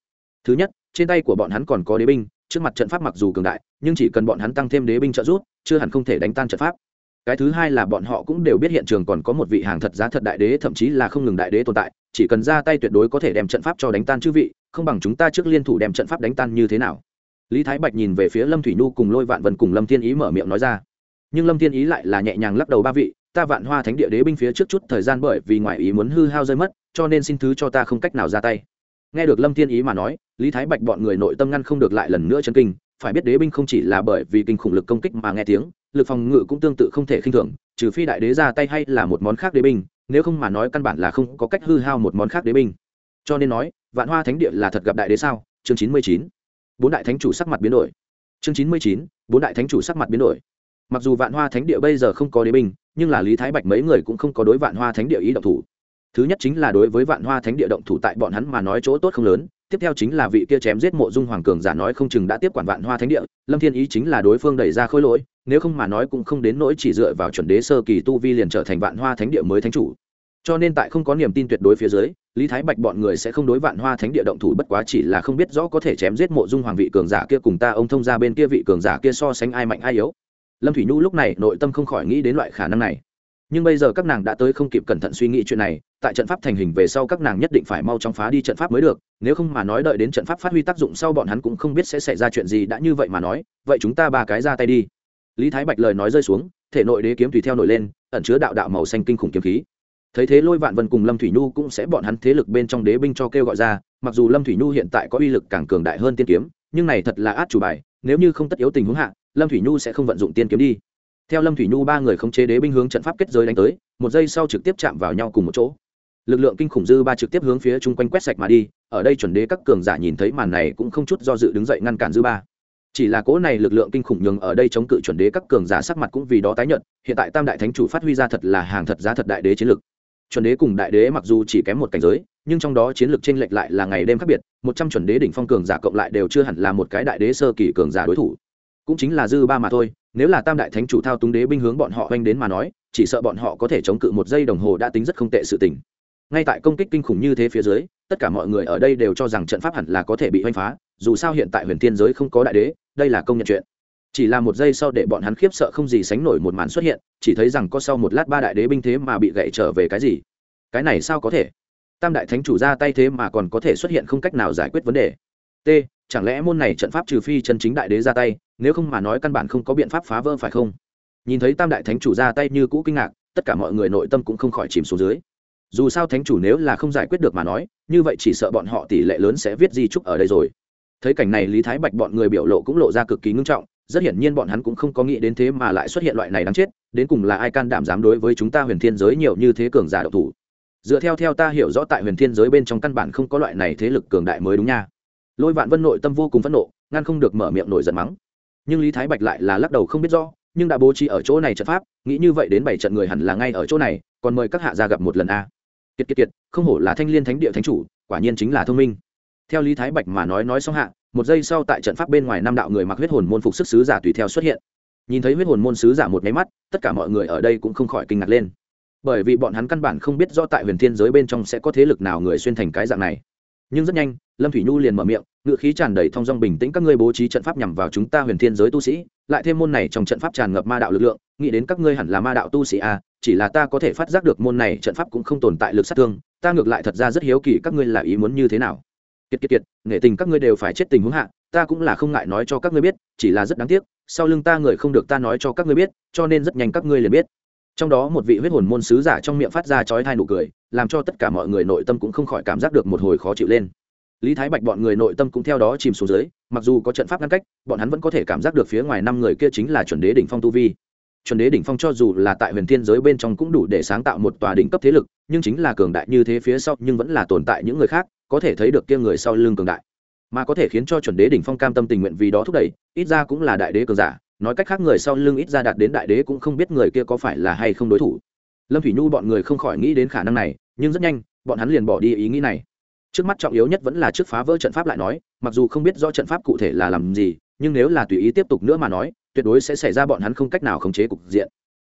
Thứ nhất, trên tay của bọn hắn còn có đế binh, trước mặt trận pháp mặc dù cường đại, nhưng chỉ cần bọn hắn tăng thêm đế binh trợ giúp, chưa hẳn không thể đánh tan trận pháp. Cái thứ hai là bọn họ cũng đều biết hiện trường còn có một vị hàng thật giá thật đại đế, thậm chí là không ngừng đại đế tồn tại, chỉ cần ra tay tuyệt đối có thể đem trận pháp cho đánh tan chư vị, không bằng chúng ta trước liên thủ đem trận pháp đánh tan như thế nào. Lý thái bạch nhìn về phía lâm thủy nhu cùng lôi vạn vân cùng lâm thiên ý mở miệng nói ra nhưng lâm thiên ý lại là nhẹ nhàng lắc đầu ba vị, ta vạn hoa thánh địa đế binh phía trước chút thời gian bởi vì ngoại ý muốn hư hao rơi mất, cho nên xin thứ cho ta không cách nào ra tay. Nghe được lâm thiên ý mà nói, lý thái bạch bọn người nội tâm ngăn không được lại lần nữa chân kinh, phải biết đế binh không chỉ là bởi vì kinh khủng lực công kích mà nghe tiếng, lực phòng ngự cũng tương tự không thể khinh thường, trừ phi đại đế ra tay hay là một món khác đế binh, nếu không mà nói căn bản là không có cách hư hao một món khác đế binh. Cho nên nói, vạn hoa thánh địa là thật gặp đại đế sao? Chương chín mươi chín. Bốn đại thánh chủ sắc mặt biến đổi. Chương chín mươi chín, bốn đại thánh chủ sắc mặt biến đổi mặc dù vạn hoa thánh địa bây giờ không có đế binh, nhưng là lý thái bạch mấy người cũng không có đối vạn hoa thánh địa ý động thủ. Thứ nhất chính là đối với vạn hoa thánh địa động thủ tại bọn hắn mà nói chỗ tốt không lớn, tiếp theo chính là vị kia chém giết mộ dung hoàng cường giả nói không chừng đã tiếp quản vạn hoa thánh địa, lâm thiên ý chính là đối phương đẩy ra khối lỗi, nếu không mà nói cũng không đến nỗi chỉ dựa vào chuẩn đế sơ kỳ tu vi liền trở thành vạn hoa thánh địa mới thánh chủ. Cho nên tại không có niềm tin tuyệt đối phía dưới, lý thái bạch bọn người sẽ không đối vạn hoa thánh địa động thủ, bất quá chỉ là không biết rõ có thể chém giết mộ dung hoàng vị cường giả kia cùng ta ông thông ra bên kia vị cường giả kia so sánh ai mạnh ai yếu lâm thủy nhu lúc này nội tâm không khỏi nghĩ đến loại khả năng này. Nhưng bây giờ các nàng đã tới không kịp cẩn thận suy nghĩ chuyện này, tại trận pháp thành hình về sau các nàng nhất định phải mau chóng phá đi trận pháp mới được, nếu không mà nói đợi đến trận pháp phát huy tác dụng sau bọn hắn cũng không biết sẽ xảy ra chuyện gì, đã như vậy mà nói, vậy chúng ta ba cái ra tay đi. Lý thái bạch lời nói rơi xuống, thể nội đế kiếm tùy theo nổi lên, ẩn chứa đạo đạo màu xanh kinh khủng kiếm khí. Thấy thế lôi vạn vân cùng lâm thủy nhu cũng sẽ bọn hắn thế lực bên trong đế binh cho kêu gọi ra, mặc dù lâm thủy nhu hiện tại có uy lực càng cường đại hơn tiên kiếm, nhưng này thật là át chủ bài, nếu như không tất yếu tình huống hạ lâm thủy nhu sẽ không vận dụng tiên kiếm đi. Theo lâm thủy nhu ba người khống chế đế binh hướng trận pháp kết giới đánh tới, một giây sau trực tiếp chạm vào nhau cùng một chỗ. Lực lượng kinh khủng dư ba trực tiếp hướng phía chung quanh quét sạch mà đi, ở đây chuẩn đế các cường giả nhìn thấy màn này cũng không chút do dự đứng dậy ngăn cản dư ba. Chỉ là cỗ này lực lượng kinh khủng nhường ở đây chống cự chuẩn đế các cường giả sắc mặt cũng vì đó tái nhận hiện tại tam đại thánh chủ phát huy ra thật là hàng thật giá thật đại đế chiến lực. Chuẩn đế cùng đại đế mặc dù chỉ kém một cảnh giới, nhưng trong đó chiến lược t r ê n lệch lại là ngày đêm khác biệt, một trăm chuẩn đế đỉnh phong cường giả cộng lại đều chưa hẳn là một cái đại đế sơ kỳ cường giả đối thủ cũng chính là dư ba mà thôi, nếu là tam đại thánh chủ thao túng đế binh hướng bọn họ oanh đến mà nói, chỉ sợ bọn họ có thể chống cự một giây đồng hồ đã tính rất không tệ sự tình. Ngay tại công kích kinh khủng như thế phía dưới, tất cả mọi người ở đây đều cho rằng trận pháp hẳn là có thể bị oanh phá, dù sao hiện tại huyền thiên giới không có đại đế, đây là công nhận chuyện. Chỉ là một giây sau để bọn hắn khiếp sợ không gì sánh nổi một màn xuất hiện, chỉ thấy rằng có sau một lát ba đại đế binh thế mà bị gậy trở về cái gì? Cái này sao có thể? Tam đại thánh chủ ra tay thế mà còn có thể xuất hiện không cách nào giải quyết vấn đề. T, chẳng lẽ môn này trận pháp trừ phi chân chính đại đế ra tay nếu không mà nói căn bản không có biện pháp phá vỡ phải không? Nhìn thấy tam đại thánh chủ ra tay như cũ kinh ngạc, tất cả mọi người nội tâm cũng không khỏi chìm xuống dưới. Dù sao thánh chủ nếu là không giải quyết được mà nói, như vậy chỉ sợ bọn họ tỷ lệ lớn sẽ viết di trúc ở đây rồi. Thấy cảnh này lý thái bạch bọn người biểu lộ cũng lộ ra cực kỳ ngưng trọng, rất hiển nhiên bọn hắn cũng không có nghĩ đến thế mà lại xuất hiện loại này đáng chết, đến cùng là ai can đảm dám đối với chúng ta huyền thiên giới nhiều như thế cường giả độc thủ? Dựa theo theo ta hiểu rõ tại huyền thiên giới bên trong căn bản không có loại này thế lực cường đại mới đúng nha. Lôi vạn vân nội tâm vô cùng phẫn nộ, ngăn không được mở miệng nổi giận mắng nhưng lý thái bạch lại là lắc đầu không biết do nhưng đã bố trí ở chỗ này trận pháp, nghĩ như vậy đến bảy trận người hẳn là ngay ở chỗ này, còn mời các hạ ra gặp một lần a. Kiệt kiệt kiệt, không hổ là thanh liên thánh địa thánh chủ, quả nhiên chính là thông minh. Theo lý thái bạch mà nói nói xong hạ, một giây sau tại trận pháp bên ngoài năm đạo người mặc huyết hồn môn phục sức sứ giả tùy theo xuất hiện. Nhìn thấy huyết hồn môn sứ giả một máy mắt, tất cả mọi người ở đây cũng không khỏi kinh ngạc lên. Bởi vì bọn hắn căn bản không biết do tại huyền thiên giới bên trong sẽ có thế lực nào người xuyên thành cái dạng này. Nhưng rất nhanh, lâm thủy nhu liền mở miệng ngựa khí tràn đầy thong dong bình tĩnh các ngươi bố trí trận pháp nhằm vào chúng ta huyền thiên giới tu sĩ, lại thêm môn này trong trận pháp tràn ngập ma đạo lực lượng, nghĩ đến các ngươi hẳn là ma đạo tu sĩ à chỉ là ta có thể phát giác được môn này trận pháp cũng không tồn tại lực sát thương, ta ngược lại thật ra rất hiếu kỳ các ngươi là ý muốn như thế nào. Kiệt kiệt kiệt, nghệ tình các ngươi đều phải chết tình huống hạ, ta cũng là không ngại nói cho các ngươi biết, chỉ là rất đáng tiếc, sau lưng ta người không được ta nói cho các ngươi biết, cho nên rất nhanh các ngươi liền biết. Trong đó một vị huyết hồn môn sứ giả trong miệng phát ra chói thai nụ cười, làm cho tất cả mọi người nội tâm cũng không khỏi cảm giác được một hồi khó chịu lên lý thái bạch bọn người nội tâm cũng theo đó chìm xuống dưới, mặc dù có trận pháp ngăn cách, bọn hắn vẫn có thể cảm giác được phía ngoài năm người kia chính là chuẩn đế đỉnh phong tu vi. Chuẩn đế đỉnh phong cho dù là tại huyền thiên giới bên trong cũng đủ để sáng tạo một tòa đỉnh cấp thế lực, nhưng chính là cường đại như thế phía sau nhưng vẫn là tồn tại những người khác, có thể thấy được kia người sau lưng cường đại. Mà có thể khiến cho chuẩn đế đỉnh phong cam tâm tình nguyện vì đó thúc đẩy, ít ra cũng là đại đế cường giả, nói cách khác người sau lưng ít ra đạt đến đại đế cũng không biết người kia có phải là hay không đối thủ. Lâm thủy nhu bọn người không khỏi nghĩ đến khả năng này, nhưng rất nhanh, bọn hắn liền bỏ đi ý nghĩ này trước mắt trọng yếu nhất vẫn là trước phá vỡ trận pháp lại nói, mặc dù không biết do trận pháp cụ thể là làm gì, nhưng nếu là tùy ý tiếp tục nữa mà nói, tuyệt đối sẽ xảy ra bọn hắn không cách nào khống chế cục diện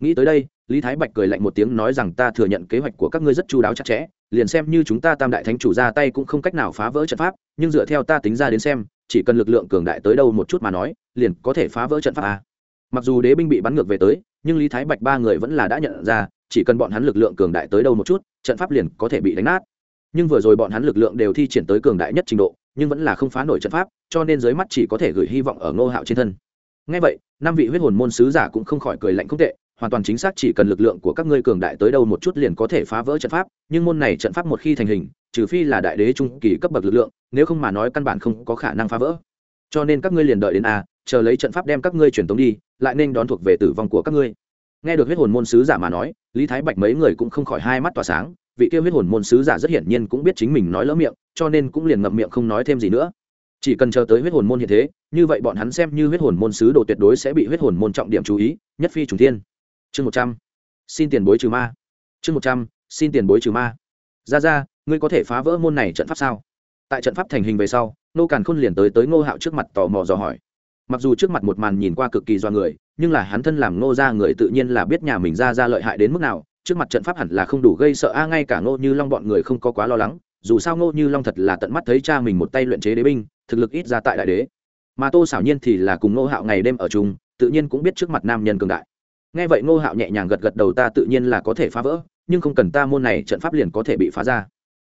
nghĩ tới đây, lý thái bạch cười lạnh một tiếng nói rằng ta thừa nhận kế hoạch của các ngươi rất chu đáo chặt chẽ, liền xem như chúng ta tam đại thánh chủ ra tay cũng không cách nào phá vỡ trận pháp, nhưng dựa theo ta tính ra đến xem, chỉ cần lực lượng cường đại tới đâu một chút mà nói, liền có thể phá vỡ trận pháp à? mặc dù đế binh bị bắn ngược về tới, nhưng lý thái bạch ba người vẫn là đã nhận ra, chỉ cần bọn hắn lực lượng cường đại tới đâu một chút, trận pháp liền có thể bị đánh nát nhưng vừa rồi bọn hắn lực lượng đều thi triển tới cường đại nhất trình độ, nhưng vẫn là không phá nổi trận pháp, cho nên dưới mắt chỉ có thể gửi hy vọng ở ngô hạo trên thân. Ngay vậy, năm vị huyết hồn môn sứ giả cũng không khỏi cười lạnh không tệ, hoàn toàn chính xác chỉ cần lực lượng của các ngươi cường đại tới đâu một chút liền có thể phá vỡ trận pháp, nhưng môn này trận pháp một khi thành hình, trừ phi là đại đế trung kỳ cấp bậc lực lượng, nếu không mà nói căn bản không có khả năng phá vỡ. Cho nên các ngươi liền đợi đến a chờ lấy trận pháp đem các ngươi truyền tống đi, lại nên đón thuộc về tử vong của các ngươi. Nghe được huyết hồn môn sứ giả mà nói, lý thái bạch mấy người cũng không khỏi hai mắt tỏa sáng vị kia huyết hồn môn sứ giả rất hiển nhiên cũng biết chính mình nói lỡ miệng, cho nên cũng liền ngậm miệng không nói thêm gì nữa. Chỉ cần chờ tới huyết hồn môn hiện thế, như vậy bọn hắn xem như huyết hồn môn sứ đồ tuyệt đối sẽ bị huyết hồn môn trọng điểm chú ý, nhất phi trùng thiên. Chương một trăm. Xin tiền bối trừ ma. Chương một trăm. Xin tiền bối trừ ma. Ra ra ngươi có thể phá vỡ môn này trận pháp sao? Tại trận pháp thành hình về sau, nô càn khôn liền tới tới ngô hạo trước mặt tò mò dò hỏi. Mặc dù trước mặt một màn nhìn qua cực kỳ do người, nhưng là hắn thân làm ngô ra người tự nhiên là biết nhà mình ra ra lợi hại đến mức nào trước mặt trận pháp hẳn là không đủ gây sợ a, ngay cả ngô như long bọn người không có quá lo lắng, dù sao ngô như long thật là tận mắt thấy cha mình một tay luyện chế đế binh, thực lực ít ra tại đại đế. Mà tô xảo nhiên thì là cùng ngô hạo ngày đêm ở chung, tự nhiên cũng biết trước mặt nam nhân cường đại. Nghe vậy ngô hạo nhẹ nhàng gật gật đầu, ta tự nhiên là có thể phá vỡ, nhưng không cần ta môn này trận pháp liền có thể bị phá ra.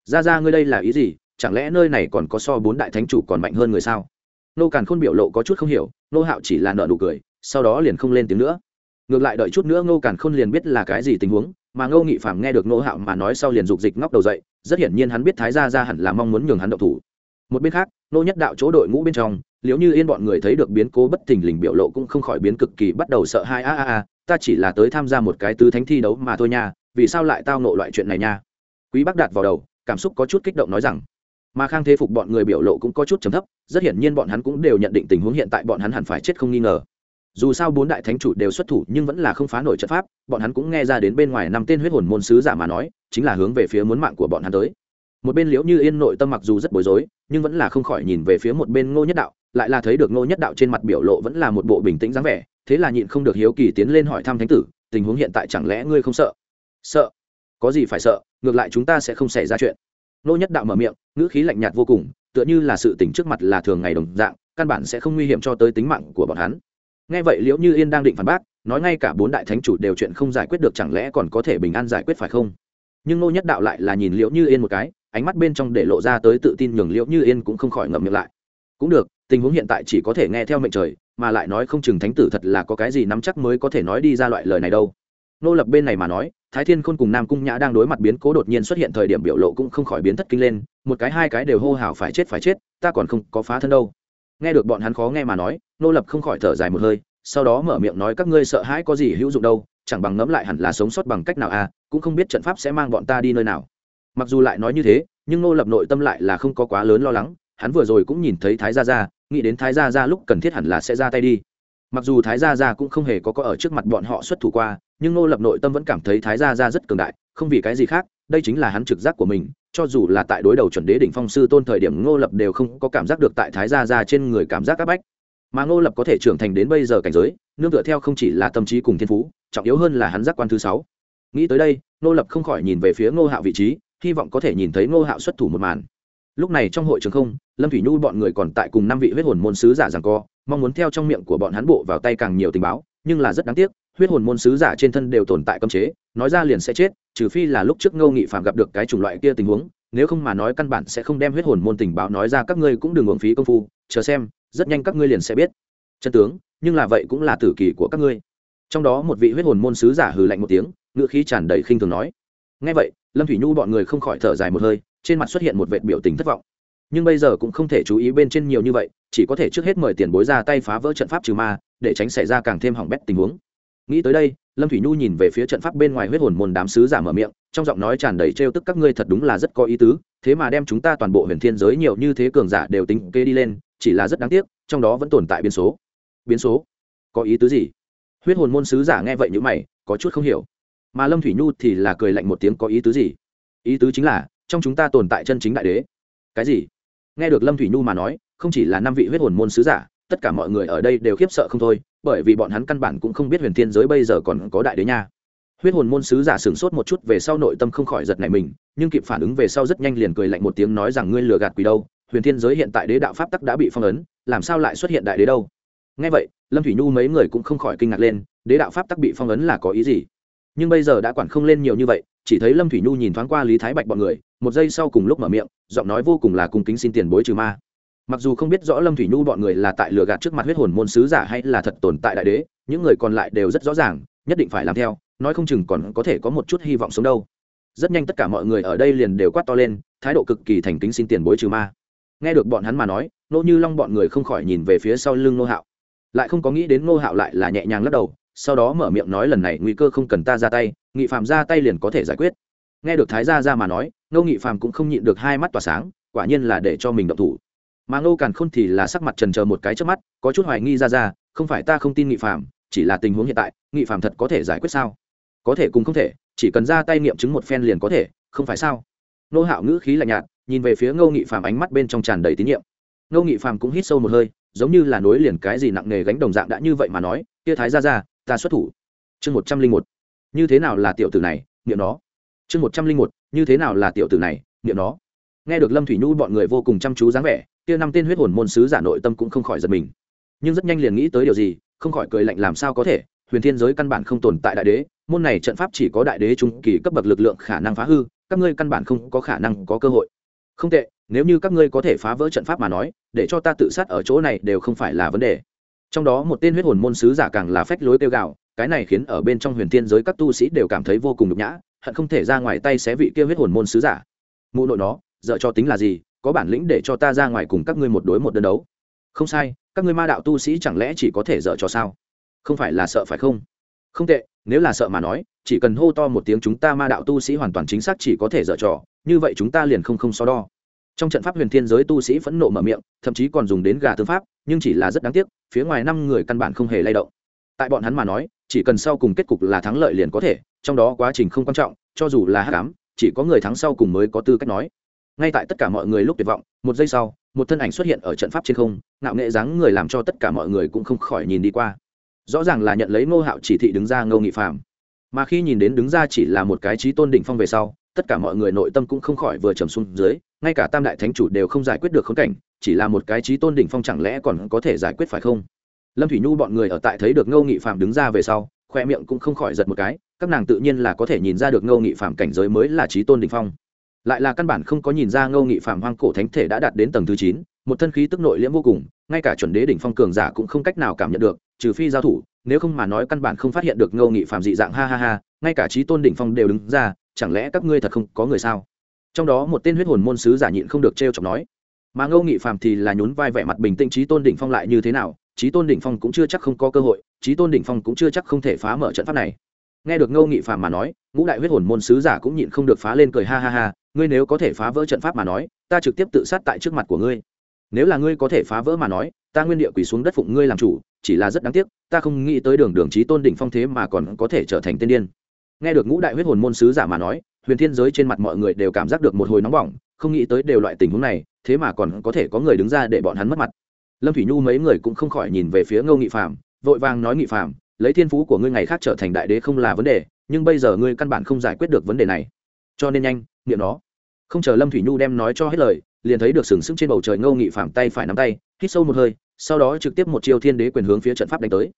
Ra ra, ngươi đây là ý gì? Chẳng lẽ nơi này còn có so bốn đại thánh chủ còn mạnh hơn người sao? Nô càn khôn biểu lộ có chút không hiểu nô hạo chỉ là nợ nụ cười, sau đó liền không lên tiếng nữa. Ngược lại đợi chút nữa ngô càn khôn liền biết là cái gì tình huống mà ngô nghị phạm nghe được nô hạo mà nói sau liền dục dịch ngóc đầu dậy, rất hiển nhiên hắn biết thái gia ra hẳn là mong muốn nhường hắn động thủ. Một bên khác, nô nhất đạo chỗ đội ngũ bên trong, liệu như yên bọn người thấy được biến cố bất thình lình biểu lộ cũng không khỏi biến cực kỳ bắt đầu sợ hai a a a, ta chỉ là tới tham gia một cái tứ thánh thi đấu mà thôi nha, vì sao lại tao nộ loại chuyện này nha? Quý bác đạt vào đầu, cảm xúc có chút kích động nói rằng, mà khang thế phục bọn người biểu lộ cũng có chút trầm thấp, rất hiển nhiên bọn hắn cũng đều nhận định tình huống hiện tại bọn hắn hẳn phải chết không nghi ngờ dù sao bốn đại thánh chủ đều xuất thủ nhưng vẫn là không phá nổi trận pháp, bọn hắn cũng nghe ra đến bên ngoài năm tên huyết hồn môn sứ giả mà nói, chính là hướng về phía muốn mạng của bọn hắn tới. Một bên liễu như yên nội tâm mặc dù rất bối rối, nhưng vẫn là không khỏi nhìn về phía một bên ngô nhất đạo, lại là thấy được ngô nhất đạo trên mặt biểu lộ vẫn là một bộ bình tĩnh dáng vẻ, thế là nhịn không được hiếu kỳ tiến lên hỏi thăm thánh tử, tình huống hiện tại chẳng lẽ ngươi không sợ? Sợ? Có gì phải sợ, ngược lại chúng ta sẽ không xảy ra chuyện. Ngô nhất đạo mở miệng, ngữ khí lạnh nhạt vô cùng, tựa như là sự tỉnh trước mặt là thường ngày đồng dạng, căn bản sẽ không nguy hiểm cho tới tính mạng của bọn hắn nghe vậy liễu như yên đang định phản bác, nói ngay cả bốn đại thánh chủ đều chuyện không giải quyết được chẳng lẽ còn có thể bình an giải quyết phải không? Nhưng ngô nhất đạo lại là nhìn liễu như yên một cái, ánh mắt bên trong để lộ ra tới tự tin nhường liễu như yên cũng không khỏi ngậm miệng lại. Cũng được, tình huống hiện tại chỉ có thể nghe theo mệnh trời, mà lại nói không chừng thánh tử thật là có cái gì nắm chắc mới có thể nói đi ra loại lời này đâu. Nô lập bên này mà nói, thái thiên khôn cùng nam cung nhã đang đối mặt biến cố đột nhiên xuất hiện thời điểm biểu lộ cũng không khỏi biến thất kinh lên, một cái hai cái đều hô hào phải chết phải chết, ta còn không có phá thân đâu. Nghe được bọn hắn khó nghe mà nói nô lập không khỏi thở dài một hơi, sau đó mở miệng nói các ngươi sợ hãi có gì hữu dụng đâu, chẳng bằng ngẫm lại hẳn là sống sót bằng cách nào à cũng không biết trận pháp sẽ mang bọn ta đi nơi nào. Mặc dù lại nói như thế, nhưng nô lập nội tâm lại là không có quá lớn lo lắng, hắn vừa rồi cũng nhìn thấy thái gia gia, nghĩ đến thái gia gia lúc cần thiết hẳn là sẽ ra tay đi. Mặc dù thái gia gia cũng không hề có có ở trước mặt bọn họ xuất thủ qua, nhưng nô lập nội tâm vẫn cảm thấy thái gia gia rất cường đại, không vì cái gì khác, đây chính là hắn trực giác của mình, cho dù là tại đối đầu chuẩn đế đỉnh phong sư tôn thời điểm ngô lập đều không có cảm giác được tại thái gia gia trên người cảm giác áp bách mà ngô lập có thể trưởng thành đến bây giờ cảnh giới, nương tựa theo không chỉ là tâm trí cùng thiên phú, trọng yếu hơn là hắn giác quan thứ sáu. Nghĩ tới đây, ngô lập không khỏi nhìn về phía ngô hạo vị trí, hy vọng có thể nhìn thấy ngô hạo xuất thủ một màn. Lúc này trong hội trường không, lâm thủy nhu bọn người còn tại cùng năm vị huyết hồn môn sứ giả rằng co, mong muốn theo trong miệng của bọn hắn bộ vào tay càng nhiều tình báo, nhưng là rất đáng tiếc, huyết hồn môn sứ giả trên thân đều tồn tại cấm chế, nói ra liền sẽ chết, trừ phi là lúc trước ngô nghị phạm gặp được cái chủng loại kia tình huống, nếu không mà nói căn bản sẽ không đem huyết hồn môn tình báo nói ra, các ngươi cũng đừng uổng phí công phu, chờ xem rất nhanh các ngươi liền sẽ biết. Chân tướng, nhưng là vậy cũng là tử kỳ của các ngươi. Trong đó một vị huyết hồn môn sứ giả hừ lạnh một tiếng ngựa khí tràn đầy khinh thường nói. Ngay vậy, lâm thủy nhu bọn người không khỏi thở dài một hơi, trên mặt xuất hiện một vệt biểu tình thất vọng. Nhưng bây giờ cũng không thể chú ý bên trên nhiều như vậy, chỉ có thể trước hết mời tiền bối ra tay phá vỡ trận pháp trừ ma, để tránh xảy ra càng thêm hỏng bét tình huống. Nghĩ tới đây, lâm thủy nhu nhìn về phía trận pháp bên ngoài huyết hồn môn đám sứ giả mở miệng, trong giọng nói tràn đầy trêu tức các ngươi thật đúng là rất có ý tứ, thế mà đem chúng ta toàn bộ huyền thiên giới nhiều như thế cường giả đều tính kê đi lên chỉ là rất đáng tiếc, trong đó vẫn tồn tại biến số. Biến số? Có ý tứ gì? Huyết hồn môn sứ giả nghe vậy như mày, có chút không hiểu. Mà lâm thủy nhu thì là cười lạnh một tiếng có ý tứ gì? Ý tứ chính là, trong chúng ta tồn tại chân chính đại đế. Cái gì? Nghe được lâm thủy nhu mà nói, không chỉ là năm vị huyết hồn môn sứ giả, tất cả mọi người ở đây đều khiếp sợ không thôi, bởi vì bọn hắn căn bản cũng không biết huyền thiên giới bây giờ còn có đại đế nha. Huyết hồn môn sứ giả sửng sốt một chút về sau nội tâm không khỏi giật nảy mình, nhưng kịp phản ứng về sau rất nhanh liền cười lạnh một tiếng nói rằng ngươi lừa gạt quỷ đâu huyền thiên giới hiện tại đế đạo pháp tắc đã bị phong ấn, làm sao lại xuất hiện đại đế đâu? Ngay vậy, lâm thủy nhu mấy người cũng không khỏi kinh ngạc lên, đế đạo pháp tắc bị phong ấn là có ý gì? Nhưng bây giờ đã quản không lên nhiều như vậy, chỉ thấy lâm thủy nhu nhìn thoáng qua lý thái bạch bọn người, một giây sau cùng lúc mở miệng, giọng nói vô cùng là cung kính xin tiền bối trừ ma. Mặc dù không biết rõ lâm thủy nhu bọn người là tại lừa gạt trước mặt huyết hồn môn sứ giả hay là thật tồn tại đại đế, những người còn lại đều rất rõ ràng, nhất định phải làm theo, nói không chừng còn có thể có một chút hy vọng sống đâu. Rất nhanh tất cả mọi người ở đây liền đều quát to lên, thái độ cực kỳ thành kính xin tiền bối trừ ma nghe được bọn hắn mà nói, nô như long bọn người không khỏi nhìn về phía sau lưng nô hạo. Lại không có nghĩ đến nô hạo lại là nhẹ nhàng lắc đầu, sau đó mở miệng nói lần này nguy cơ không cần ta ra tay, nghị phạm ra tay liền có thể giải quyết. Nghe được thái gia ra mà nói, ngô nghị phạm cũng không nhịn được hai mắt tỏa sáng, quả nhiên là để cho mình động thủ. Mà ngô càn khôn thì là sắc mặt trần chờ một cái trước mắt, có chút hoài nghi ra ra, không phải ta không tin nghị phạm chỉ là tình huống hiện tại, nghị phạm thật có thể giải quyết sao? Có thể cùng không thể, chỉ cần ra tay nghiệm chứng một phen liền có thể, không phải sao? Nô hạo ngữ khí lạnh nhạt nhìn về phía ngô nghị phạm ánh mắt bên trong tràn đầy tín nhiệm. Ngô nghị phạm cũng hít sâu một hơi, giống như là nối liền cái gì nặng nề gánh đồng dạng đã như vậy mà nói, kia thái ra ra ta xuất thủ. Chương một trăm linh một. Như thế nào là tiểu tử này, niệm nó? Chương một trăm linh một, như thế nào là tiểu tử này, niệm nó? Nghe được lâm thủy nhu bọn người vô cùng chăm chú dáng vẻ, kia năm tên huyết hồn môn sứ giả nội tâm cũng không khỏi giật mình. Nhưng rất nhanh liền nghĩ tới điều gì, không khỏi cười lạnh làm sao có thể, huyền thiên giới căn bản không tồn tại đại đế, môn này trận pháp chỉ có đại đế trung kỳ cấp bậc lực lượng khả năng phá hư, các ngươi căn bản không có khả năng có cơ hội không tệ, nếu như các ngươi có thể phá vỡ trận pháp mà nói, để cho ta tự sát ở chỗ này đều không phải là vấn đề. Trong đó một tên huyết hồn môn sứ giả càng là phách lối kêu gào, cái này khiến ở bên trong huyền thiên giới các tu sĩ đều cảm thấy vô cùng nhục nhã, hận không thể ra ngoài tay xé vị kia huyết hồn môn sứ giả. Mụ nội nó, dợ cho tính là gì, có bản lĩnh để cho ta ra ngoài cùng các ngươi một đối một đơn đấu? Không sai, các ngươi ma đạo tu sĩ chẳng lẽ chỉ có thể dợ cho sao? Không phải là sợ phải không? Không tệ, nếu là sợ mà nói, chỉ cần hô to một tiếng chúng ta ma đạo tu sĩ hoàn toàn chính xác chỉ có thể dở trò như vậy chúng ta liền không không so đo. Trong trận pháp huyền thiên giới tu sĩ phẫn nộ mở miệng, thậm chí còn dùng đến gà tương pháp, nhưng chỉ là rất đáng tiếc, phía ngoài năm người căn bản không hề lay động. Tại bọn hắn mà nói, chỉ cần sau cùng kết cục là thắng lợi liền có thể, trong đó quá trình không quan trọng, cho dù là hát cám chỉ có người thắng sau cùng mới có tư cách nói. Ngay tại tất cả mọi người lúc tuyệt vọng, một giây sau, một thân ảnh xuất hiện ở trận pháp trên không, ngạo nghệ dáng người làm cho tất cả mọi người cũng không khỏi nhìn đi qua. Rõ ràng là nhận lấy ngô hạo chỉ thị đứng ra ngô nghị phạm mà khi nhìn đến đứng ra chỉ là một cái trí tôn đỉnh phong về sau tất cả mọi người nội tâm cũng không khỏi vừa trầm xuống dưới, ngay cả tam đại thánh chủ đều không giải quyết được khốn cảnh, chỉ là một cái trí tôn đỉnh phong chẳng lẽ còn có thể giải quyết phải không? Lâm thủy nhu bọn người ở tại thấy được ngô nghị phạm đứng ra về sau, khoe miệng cũng không khỏi giật một cái, các nàng tự nhiên là có thể nhìn ra được ngô nghị phạm cảnh giới mới là trí tôn đỉnh phong. Lại là căn bản không có nhìn ra ngô nghị phạm hoang cổ thánh thể đã đạt đến tầng thứ chín, một thân khí tức nội liễm vô cùng, ngay cả chuẩn đế đỉnh phong cường giả cũng không cách nào cảm nhận được, trừ phi giao thủ, nếu không mà nói căn bản không phát hiện được ngô nghị phạm dị dạng, ha ha ha, ngay cả trí tôn đỉnh phong đều đứng ra chẳng lẽ các ngươi thật không có người sao? Trong đó một tên huyết hồn môn sứ giả nhịn không được t r e o chọc nói. Mà ngô nghị phàm thì là nhún vai vẻ mặt bình tĩnh trí tôn đỉnh phong lại như thế nào? Trí tôn đỉnh phong cũng chưa chắc không có cơ hội trí tôn đỉnh phong cũng chưa chắc không thể phá mở trận pháp này. Nghe được ngô nghị phàm mà nói, ngũ đại huyết hồn môn sứ giả cũng nhịn không được phá lên cười ha ha ha, ngươi nếu có thể phá vỡ trận pháp mà nói, ta trực tiếp tự sát tại trước mặt của ngươi. Nếu là ngươi có thể phá vỡ mà nói, ta nguyên địa quỳ xuống đất phụng ngươi làm chủ, chỉ là rất đáng tiếc, ta không nghĩ tới đường đường trí tôn đỉnh phong thế mà còn có thể trở thành tiên điên nghe được ngũ đại huyết hồn môn sứ giả mà nói, huyền thiên giới trên mặt mọi người đều cảm giác được một hồi nóng bỏng, không nghĩ tới đều loại tình huống này, thế mà còn có thể có người đứng ra để bọn hắn mất mặt. Lâm thủy nhu mấy người cũng không khỏi nhìn về phía ngô nghị phạm vội vàng nói nghị phạm lấy thiên phú của ngươi ngày khác trở thành đại đế không là vấn đề, nhưng bây giờ ngươi căn bản không giải quyết được vấn đề này. Cho nên nhanh, niệm nó. Không chờ lâm thủy nhu đem nói cho hết lời, liền thấy được sừng sững trên bầu trời ngô nghị phạm tay phải nắm tay, hít sâu một hơi, sau đó trực tiếp một chiêu thiên đế quyền hướng phía trận pháp đánh tới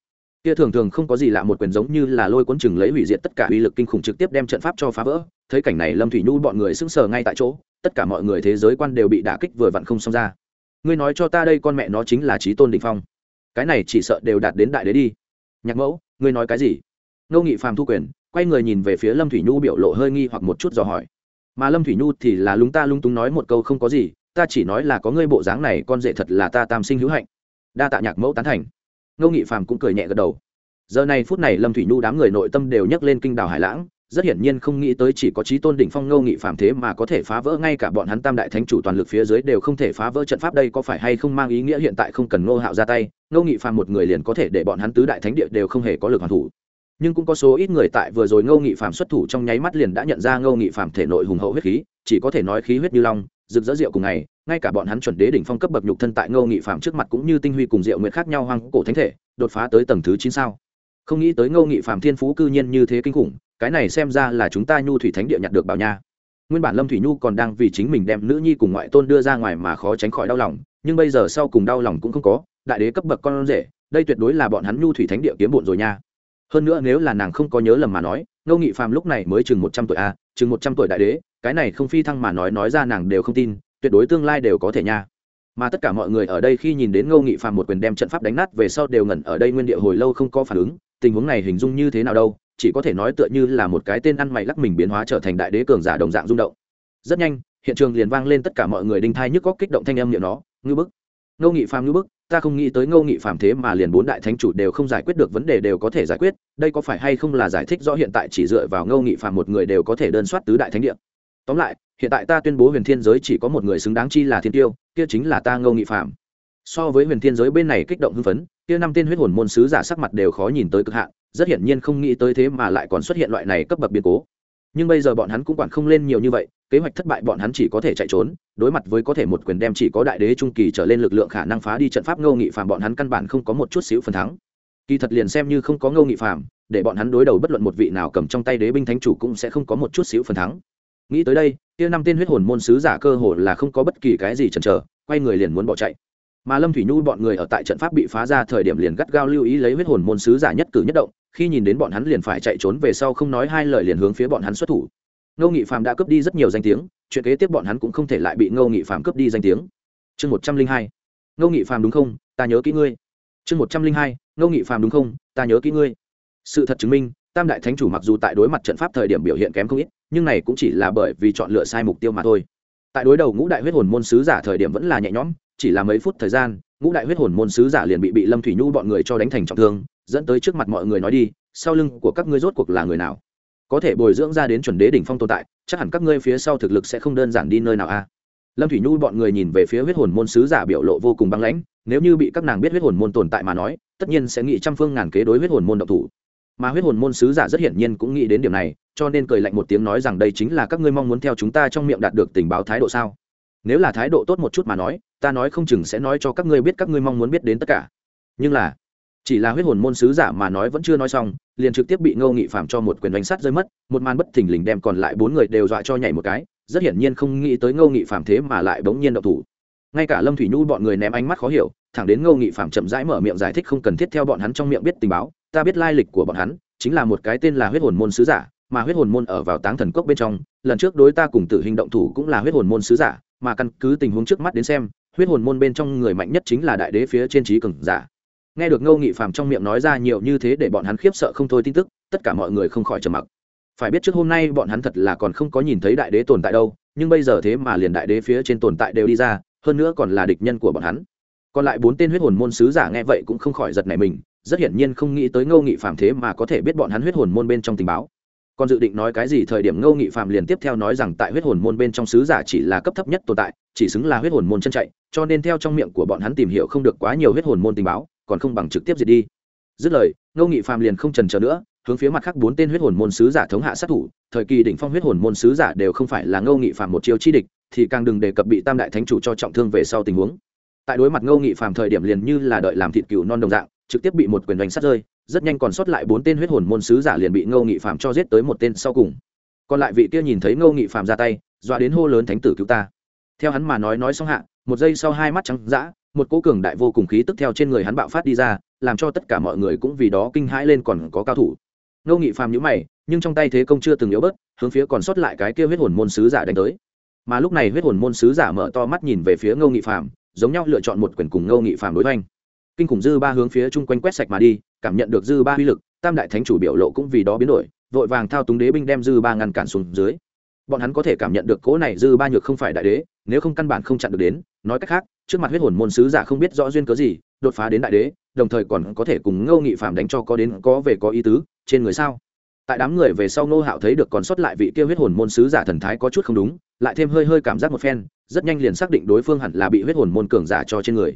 kia thường thường không có gì lạ một quyền giống như là lôi cuốn chừng lấy hủy diệt tất cả uy lực kinh khủng trực tiếp đem trận pháp cho phá vỡ. Thấy cảnh này lâm thủy nhu bọn người sững sờ ngay tại chỗ, tất cả mọi người thế giới quan đều bị đả kích vừa vặn không xong ra. Ngươi nói cho ta đây con mẹ nó chính là trí tôn đình phong. Cái này chỉ sợ đều đạt đến đại đế đi. Nhạc mẫu, ngươi nói cái gì? Ngô nghị phàm thu quyền, quay người nhìn về phía lâm thủy nhu biểu lộ hơi nghi hoặc một chút dò hỏi. Mà lâm thủy nhu thì là lúng ta lung túng nói một câu không có gì, ta chỉ nói là có ngươi bộ dáng này, con rể thật là ta tam sinh hữu hạnh. Đa tạ nhạc mẫu tán thành ngô nghị phàm cũng cười nhẹ gật đầu. Giờ này phút này lâm thủy nhu đám người nội tâm đều nhấc lên kinh đảo hải lãng, rất hiển nhiên không nghĩ tới chỉ có trí tôn đỉnh phong ngô nghị phàm thế mà có thể phá vỡ ngay cả bọn hắn tam đại thánh chủ toàn lực phía dưới đều không thể phá vỡ trận pháp đây có phải hay không mang ý nghĩa hiện tại không cần ngô hạo ra tay, ngô nghị phàm một người liền có thể để bọn hắn tứ đại thánh địa đều không hề có lực hoàn thủ. Nhưng cũng có số ít người tại vừa rồi ngô nghị phàm xuất thủ trong nháy mắt liền đã nhận ra ngô nghị phàm thể nội hùng hậu huyết khí, chỉ có thể nói khí huyết như long, rực rỡ rượu cùng ngày ngay cả bọn hắn chuẩn đế đỉnh phong cấp bậc nhục thân tại ngô nghị phạm trước mặt cũng như tinh huy cùng diệu nguyện khác nhau hoang cổ thánh thể, đột phá tới tầng thứ chín sao. Không nghĩ tới ngô nghị phạm thiên phú cư nhiên như thế kinh khủng, cái này xem ra là chúng ta nhu thủy thánh địa nhặt được bảo nha. Nguyên bản lâm thủy nhu còn đang vì chính mình đem nữ nhi cùng ngoại tôn đưa ra ngoài mà khó tránh khỏi đau lòng, nhưng bây giờ sau cùng đau lòng cũng không có, đại đế cấp bậc con rể, đây tuyệt đối là bọn hắn nhu thủy thánh địa kiếm bộn rồi nha. Hơn nữa nếu là nàng không có nhớ lầm mà nói, ngô nghị phàm lúc này mới chừng một trăm tuổi a, chừng một trăm tuổi đại đế, cái này không phi thăng mà nói nói ra nàng đều không tin tuyệt đối tương lai đều có thể nha. Mà tất cả mọi người ở đây khi nhìn đến ngô nghị phàm một quyền đem trận pháp đánh nát về sau đều ngẩn ở đây nguyên địa hồi lâu không có phản ứng, tình huống này hình dung như thế nào đâu, chỉ có thể nói tựa như là một cái tên ăn mày lắc mình biến hóa trở thành đại đế cường giả đồng dạng rung động. Rất nhanh, hiện trường liền vang lên tất cả mọi người đinh thai nhức có kích động thanh âm niệm nó, ngư bức, ngô nghị phàm ngư bức, ta không nghĩ tới ngô nghị phàm thế mà liền bốn đại thánh chủ đều không giải quyết được vấn đề đều có thể giải quyết, đây có phải hay không là giải thích rõ hiện tại chỉ dựa vào ngô nghị phàm một người đều có thể đơn soát tứ đại thánh địa? Tóm lại hiện tại ta tuyên bố huyền thiên giới chỉ có một người xứng đáng chi là thiên tiêu, kia chính là ta ngô nghị phạm so với huyền thiên giới bên này kích động hưng phấn, kia năm tên huyết hồn môn sứ giả sắc mặt đều khó nhìn tới cực hạn, rất hiển nhiên không nghĩ tới thế mà lại còn xuất hiện loại này cấp bậc biến cố. Nhưng bây giờ bọn hắn cũng quản không lên nhiều như vậy, kế hoạch thất bại bọn hắn chỉ có thể chạy trốn, đối mặt với có thể một quyền đem chỉ có đại đế trung kỳ trở lên lực lượng khả năng phá đi trận pháp ngô nghị phạm bọn hắn căn bản không có một chút xíu phần thắng. Kỳ thật liền xem như không có ngô nghị phạm để bọn hắn đối đầu bất luận một vị nào cầm trong tay đế binh thánh chủ cũng sẽ không có một chút xíu phần thắng nghĩ tới đây, kia năm tên huyết hồn môn sứ giả cơ hồ là không có bất kỳ cái gì chần chờ, quay người liền muốn bỏ chạy. Mà lâm thủy nhu bọn người ở tại trận pháp bị phá ra thời điểm liền gắt gao lưu ý lấy huyết hồn môn sứ giả nhất cử nhất động, khi nhìn đến bọn hắn liền phải chạy trốn về sau không nói hai lời liền hướng phía bọn hắn xuất thủ. Ngô nghị phạm đã cướp đi rất nhiều danh tiếng, chuyện kế tiếp bọn hắn cũng không thể lại bị ngô nghị phạm cướp đi danh tiếng. Chương một trăm linh hai. Ngô nghị phạm đúng không? Ta nhớ kỹ ngươi. Chương một trăm linh hai. Ngô nghị phạm đúng không? Ta nhớ kỹ ngươi. Sự thật chứng minh tam đại thánh chủ mặc dù tại đối mặt trận pháp thời điểm biểu hiện kém không ít, nhưng này cũng chỉ là bởi vì chọn lựa sai mục tiêu mà thôi. Tại đối đầu ngũ đại huyết hồn môn sứ giả thời điểm vẫn là nhẹ nhõm, chỉ là mấy phút thời gian, ngũ đại huyết hồn môn sứ giả liền bị bị lâm thủy nhu bọn người cho đánh thành trọng thương, dẫn tới trước mặt mọi người nói đi, sau lưng của các ngươi rốt cuộc là người nào? Có thể bồi dưỡng ra đến chuẩn đế đỉnh phong tồn tại, chắc hẳn các ngươi phía sau thực lực sẽ không đơn giản đi nơi nào a. Lâm thủy nhu bọn người nhìn về phía huyết hồn môn sứ giả biểu lộ vô cùng băng lãnh, nếu như bị các nàng biết huyết hồn môn tồn tại mà nói, tất nhiên sẽ nghĩ trăm phương ngàn kế đối huyết hồn môn độc thủ mà huyết hồn môn sứ giả rất hiển nhiên cũng nghĩ đến điểm này, cho nên cười lạnh một tiếng nói rằng đây chính là các ngươi mong muốn theo chúng ta trong miệng đạt được tình báo thái độ sao? Nếu là thái độ tốt một chút mà nói, ta nói không chừng sẽ nói cho các ngươi biết các ngươi mong muốn biết đến tất cả. Nhưng là, chỉ là huyết hồn môn sứ giả mà nói vẫn chưa nói xong, liền trực tiếp bị ngô nghị phạm cho một quyền đánh sắt rơi mất, một màn bất thình lình đem còn lại bốn người đều dọa cho nhảy một cái, rất hiển nhiên không nghĩ tới ngô nghị phạm thế mà lại bỗng nhiên đậu thủ. Ngay cả lâm thủy nhu bọn người ném ánh mắt khó hiểu, thẳng đến ngô nghị phạm chậm rãi mở miệng giải thích không cần thiết theo bọn hắn trong miệng biết tình báo ta biết lai lịch của bọn hắn, chính là một cái tên là huyết hồn môn sứ giả, mà huyết hồn môn ở vào táng thần cốc bên trong, lần trước đối ta cùng tử hình động thủ cũng là huyết hồn môn sứ giả, mà căn cứ tình huống trước mắt đến xem, huyết hồn môn bên trong người mạnh nhất chính là đại đế phía trên trí cường giả. Nghe được ngô nghị phàm trong miệng nói ra nhiều như thế để bọn hắn khiếp sợ không thôi tin tức, tất cả mọi người không khỏi trầm mặc. Phải biết trước hôm nay bọn hắn thật là còn không có nhìn thấy đại đế tồn tại đâu, nhưng bây giờ thế mà liền đại đế phía trên tồn tại đều đi ra, hơn nữa còn là địch nhân của bọn hắn. Còn lại bốn tên huyết hồn môn sứ giả nghe vậy cũng không khỏi giật nảy mình rất hiển nhiên không nghĩ tới ngô nghị Phạm thế mà có thể biết bọn hắn huyết hồn môn bên trong tình báo. Còn dự định nói cái gì thời điểm ngô nghị phạm liền tiếp theo nói rằng tại huyết hồn môn bên trong sứ giả chỉ là cấp thấp nhất tồn tại, chỉ xứng là huyết hồn môn chân chạy, cho nên theo trong miệng của bọn hắn tìm hiểu không được quá nhiều huyết hồn môn tình báo, còn không bằng trực tiếp diệt đi. Dứt lời, ngô nghị phạm liền không trần chờ nữa, hướng phía mặt khác bốn tên huyết hồn môn sứ giả thống hạ sát thủ, thời kỳ đỉnh phong huyết hồn môn sứ giả đều không phải là ngô nghị phạm một chiêu chi địch, thì càng đừng đề cập bị tam đại thánh chủ cho trọng thương về sau tình huống. Tại đối mặt ngô nghị phạm thời điểm liền như là đợi làm thịt cừu non đồng dạng trực tiếp bị một quyền đánh sát rơi, rất nhanh còn sót lại bốn tên huyết hồn môn sứ giả liền bị ngô nghị phạm cho giết tới một tên sau cùng. Còn lại vị kia nhìn thấy ngô nghị phạm ra tay, dọa đến hô lớn thánh tử cứu ta. Theo hắn mà nói nói xong hạ, một giây sau hai mắt trắng dã, một cỗ cường đại vô cùng khí tức theo trên người hắn bạo phát đi ra, làm cho tất cả mọi người cũng vì đó kinh hãi lên còn có cao thủ. Ngô nghị phàm nhữ mày, nhưng trong tay thế công chưa từng yếu bớt, hướng phía còn sót lại cái kia huyết hồn môn sứ giả đánh tới. Mà lúc này huyết hồn môn sứ giả mở to mắt nhìn về phía ngô nghị phàm, giống nhau lựa chọn một quyền cùng ngô nghị phàm đối oanh kinh khủng dư ba hướng phía chung quanh quét sạch mà đi, cảm nhận được dư ba uy lực, tam đại thánh chủ biểu lộ cũng vì đó biến đổi, vội vàng thao túng đế binh đem dư ba ngăn cản xuống dưới. Bọn hắn có thể cảm nhận được cỗ này dư ba nhược không phải đại đế, nếu không căn bản không chặn được đến, nói cách khác, trước mặt huyết hồn môn sứ giả không biết rõ duyên cớ gì, đột phá đến đại đế, đồng thời còn có thể cùng ngâu nghị phạm đánh cho có đến có về có ý tứ, trên người sao? Tại đám người về sau ngô hạo thấy được còn sót lại vị kia huyết hồn môn sứ giả thần thái có chút không đúng, lại thêm hơi hơi cảm giác một phen, rất nhanh liền xác định đối phương hẳn là bị huyết hồn môn cường giả cho trên người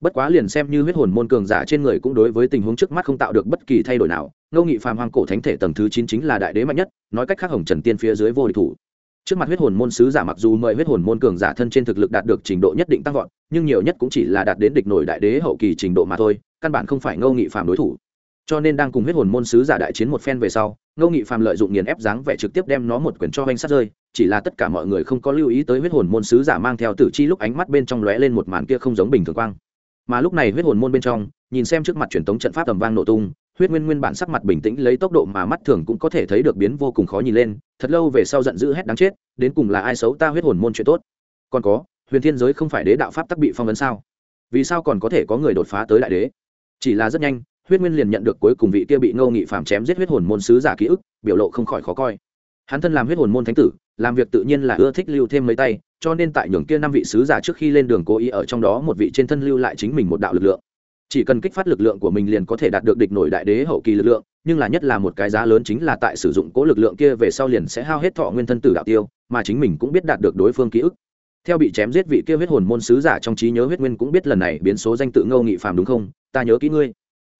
bất quá liền xem như huyết hồn môn cường giả trên người cũng đối với tình huống trước mắt không tạo được bất kỳ thay đổi nào. Ngô nghị phàm hoàng cổ thánh thể tầng thứ chín chính là đại đế mạnh nhất, nói cách khác hồng trần tiên phía dưới vô địch thủ. Trước mặt huyết hồn môn sứ giả mặc dù mời huyết hồn môn cường giả thân trên thực lực đạt được trình độ nhất định tăng vọt, nhưng nhiều nhất cũng chỉ là đạt đến địch nổi đại đế hậu kỳ trình độ mà thôi, căn bản không phải ngô nghị phàm đối thủ. Cho nên đang cùng huyết hồn môn sứ giả đại chiến một phen về sau, ngô nghị phàm lợi dụng nghiền ép dáng vẻ trực tiếp đem nó một quyền cho hoành sát rơi, chỉ là tất cả mọi người không có lưu ý tới huyết hồn môn sứ giả mang theo tử chi lúc ánh mắt bên trong lóe lên một màn kia không giống bình thường quang mà lúc này huyết hồn môn bên trong, nhìn xem trước mặt truyền thống trận pháp tầm vang nổ tung, huyết nguyên nguyên bản sắc mặt bình tĩnh lấy tốc độ mà mắt thường cũng có thể thấy được biến vô cùng khó nhìn lên, thật lâu về sau giận dữ hét đáng chết, đến cùng là ai xấu ta huyết hồn môn chuyện tốt. Còn có, huyền thiên giới không phải đế đạo pháp tắc bị phong vấn sao? Vì sao còn có thể có người đột phá tới đại đế? Chỉ là rất nhanh, huyết nguyên liền nhận được cuối cùng vị kia bị ngô nghị phàm chém giết huyết hồn môn sứ giả ký ức, biểu lộ không khỏi khó coi. Hắn thân làm huyết hồn môn thánh tử làm việc tự nhiên là ưa thích lưu thêm mấy tay, cho nên tại nhường kia năm vị sứ giả trước khi lên đường cố ý ở trong đó một vị trên thân lưu lại chính mình một đạo lực lượng. Chỉ cần kích phát lực lượng của mình liền có thể đạt được địch nổi đại đế hậu kỳ lực lượng, nhưng là nhất là một cái giá lớn chính là tại sử dụng cố lực lượng kia về sau liền sẽ hao hết thọ nguyên thân tử đạo tiêu, mà chính mình cũng biết đạt được đối phương ký ức. Theo bị chém giết vị kia huyết hồn môn sứ giả trong trí nhớ huyết nguyên cũng biết lần này biến số danh tự ngâu nghị phàm đúng không? Ta nhớ kỹ ngươi.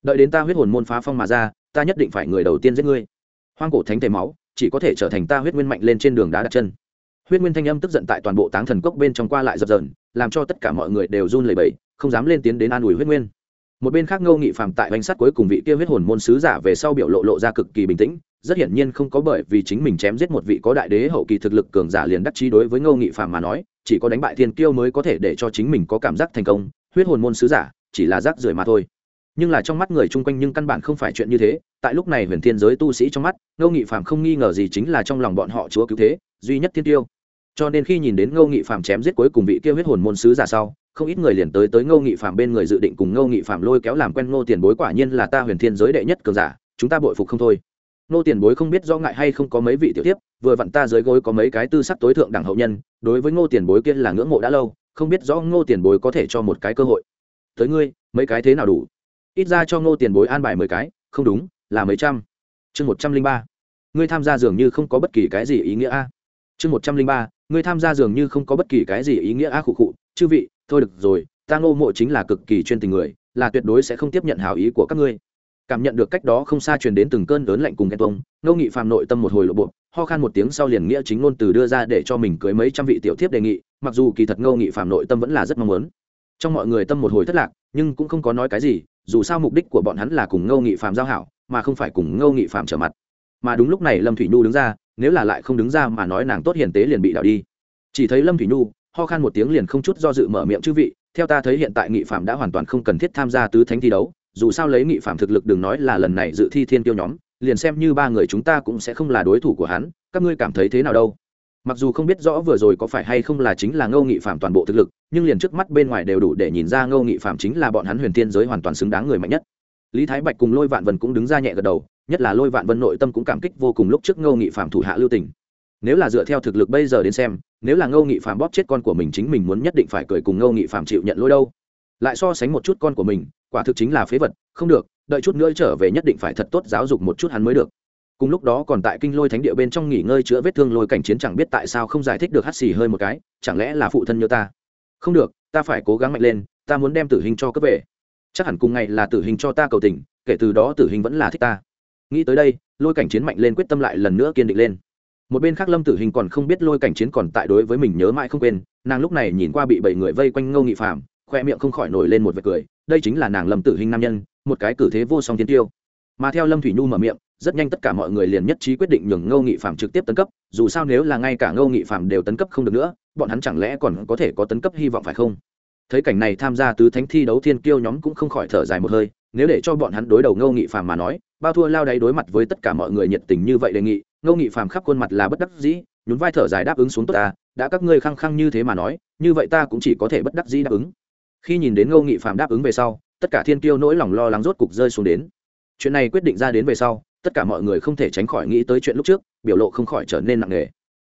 Đợi đến ta huyết hồn môn phá phong mà ra, ta nhất định phải người đầu tiên giết ngươi. Hoang cổ thánh thể máu chỉ có thể trở thành ta huyết nguyên mạnh lên trên đường đá đặt chân. Huyết nguyên thanh âm tức giận tại toàn bộ táng thần cốc bên trong qua lại dập dờn, làm cho tất cả mọi người đều run lẩy bẩy, không dám lên tiến đến an ủi huyết nguyên. Một bên khác ngô nghị phàm tại bánh sắt cuối cùng vị kia huyết hồn môn sứ giả về sau biểu lộ lộ ra cực kỳ bình tĩnh, rất hiển nhiên không có bởi vì chính mình chém giết một vị có đại đế hậu kỳ thực lực cường giả liền đắc chí đối với ngô nghị phàm mà nói, chỉ có đánh bại thiên kiêu mới có thể để cho chính mình có cảm giác thành công, huyết hồn môn sứ giả chỉ là rác rưởi mà thôi nhưng là trong mắt người chung quanh nhưng căn bản không phải chuyện như thế, tại lúc này huyền thiên giới tu sĩ trong mắt, ngô nghị phạm không nghi ngờ gì chính là trong lòng bọn họ chúa cứu thế, duy nhất thiên tiêu. Cho nên khi nhìn đến ngô nghị phạm chém giết cuối cùng vị kia huyết hồn môn sứ giả sau, không ít người liền tới tới ngô nghị phạm bên người dự định cùng ngô nghị phạm lôi kéo làm quen ngô tiền bối quả nhiên là ta huyền thiên giới đệ nhất cường giả, chúng ta bội phục không thôi. Ngô tiền bối không biết do ngại hay không có mấy vị tiểu tiếp vừa vặn ta dưới gối có mấy cái tư sắc tối thượng đẳng hậu nhân, đối với ngô tiền bối kia là ngưỡng mộ đã lâu, không biết rõ ngô tiền bối có thể cho một cái cơ hội. Tới ngươi, mấy cái thế nào đủ? Ít ra cho ngô tiền bối an bài mười cái, không đúng, là mấy trăm. Chương một trăm linh ba. Ngươi tham gia dường như không có bất kỳ cái gì ý nghĩa a. Chương một trăm linh ba, ngươi tham gia dường như không có bất kỳ cái gì ý nghĩa a khụ khụ. Chư vị, thôi được rồi, ta ngô mộ chính là cực kỳ chuyên tình người, là tuyệt đối sẽ không tiếp nhận hảo ý của các ngươi. Cảm nhận được cách đó không xa truyền đến từng cơn lớn lạnh cùng ghen tuông, ngô nghị phàm nội tâm một hồi lộ bộ, ho khan một tiếng sau liền nghĩa chính ngôn từ đưa ra để cho mình cưới mấy trăm vị tiểu thiếp đề nghị, mặc dù kỳ thật ngô nghị phạm nội tâm vẫn là rất mong muốn. Trong mọi người tâm một hồi thất lạc, nhưng cũng không có nói cái gì dù sao mục đích của bọn hắn là cùng ngô nghị phạm giao hảo, mà không phải cùng ngô nghị phạm trở mặt. Mà đúng lúc này lâm thủy nhu đứng ra, nếu là lại không đứng ra mà nói nàng tốt hiền tế liền bị đảo đi. Chỉ thấy lâm thủy nhu, ho khan một tiếng liền không chút do dự mở miệng chư vị, theo ta thấy hiện tại nghị phạm đã hoàn toàn không cần thiết tham gia tứ thánh thi đấu, dù sao lấy nghị phạm thực lực đừng nói là lần này dự thi thiên tiêu nhóm, liền xem như ba người chúng ta cũng sẽ không là đối thủ của hắn, các ngươi cảm thấy thế nào đâu? Mặc dù không biết rõ vừa rồi có phải hay không là chính là ngô nghị phạm toàn bộ thực lực, nhưng liền trước mắt bên ngoài đều đủ để nhìn ra ngô nghị phạm chính là bọn hắn huyền thiên giới hoàn toàn xứng đáng người mạnh nhất. Lý thái bạch cùng lôi vạn vân cũng đứng ra nhẹ gật đầu, nhất là lôi vạn vân nội tâm cũng cảm kích vô cùng lúc trước ngô nghị phạm thủ hạ lưu tình. Nếu là dựa theo thực lực bây giờ đến xem, nếu là ngô nghị phạm bóp chết con của mình chính mình muốn nhất định phải cười cùng ngô nghị phạm chịu nhận lỗi đâu. Lại so sánh một chút con của mình, quả thực chính là phế vật, không được, đợi chút nữa trở về nhất định phải thật tốt giáo dục một chút hắn mới được cùng lúc đó còn tại kinh lôi thánh địa bên trong nghỉ ngơi chữa vết thương lôi cảnh chiến chẳng biết tại sao không giải thích được hắt xì hơi một cái, chẳng lẽ là phụ thân như ta? Không được, ta phải cố gắng mạnh lên, ta muốn đem tử hình cho cấp về chắc hẳn cùng ngày là tử hình cho ta cầu tình, kể từ đó tử hình vẫn là thích ta. Nghĩ tới đây, lôi cảnh chiến mạnh lên quyết tâm lại lần nữa kiên định lên. Một bên khác lâm tử hình còn không biết lôi cảnh chiến còn tại đối với mình nhớ mãi không quên, nàng lúc này nhìn qua bị bảy người vây quanh ngâu nghị phạm khoe miệng không khỏi nổi lên một vệt cười, đây chính là nàng lâm tử hình nam nhân, một cái cử thế vô song tiến tiêu. Mà theo lâm thủy nhu mở miệng rất nhanh tất cả mọi người liền nhất trí quyết định nhường ngâu nghị phạm trực tiếp tấn cấp, dù sao nếu là ngay cả ngâu nghị phạm đều tấn cấp không được nữa, bọn hắn chẳng lẽ còn có thể có tấn cấp hy vọng phải không? Thấy cảnh này tham gia tứ thánh thi đấu thiên kiêu nhóm cũng không khỏi thở dài một hơi, nếu để cho bọn hắn đối đầu ngâu nghị Phạm mà nói, bao thua lao đáy đối mặt với tất cả mọi người nhiệt tình như vậy đề nghị ngâu nghị Phạm khắp khuôn mặt là bất đắc dĩ, nhún vai thở dài đáp ứng xuống tốt ta, đã các ngươi khăng khăng như thế mà nói, như vậy ta cũng chỉ có thể bất đắc dĩ đáp ứng. Khi nhìn đến ngâu nghị Phạm đáp ứng về sau, tất cả thiên kiêu nỗi lòng lo lắng rốt cục rơi xuống đến. Chuyện này quyết định ra đến về sau tất cả mọi người không thể tránh khỏi nghĩ tới chuyện lúc trước, biểu lộ không khỏi trở nên nặng nề.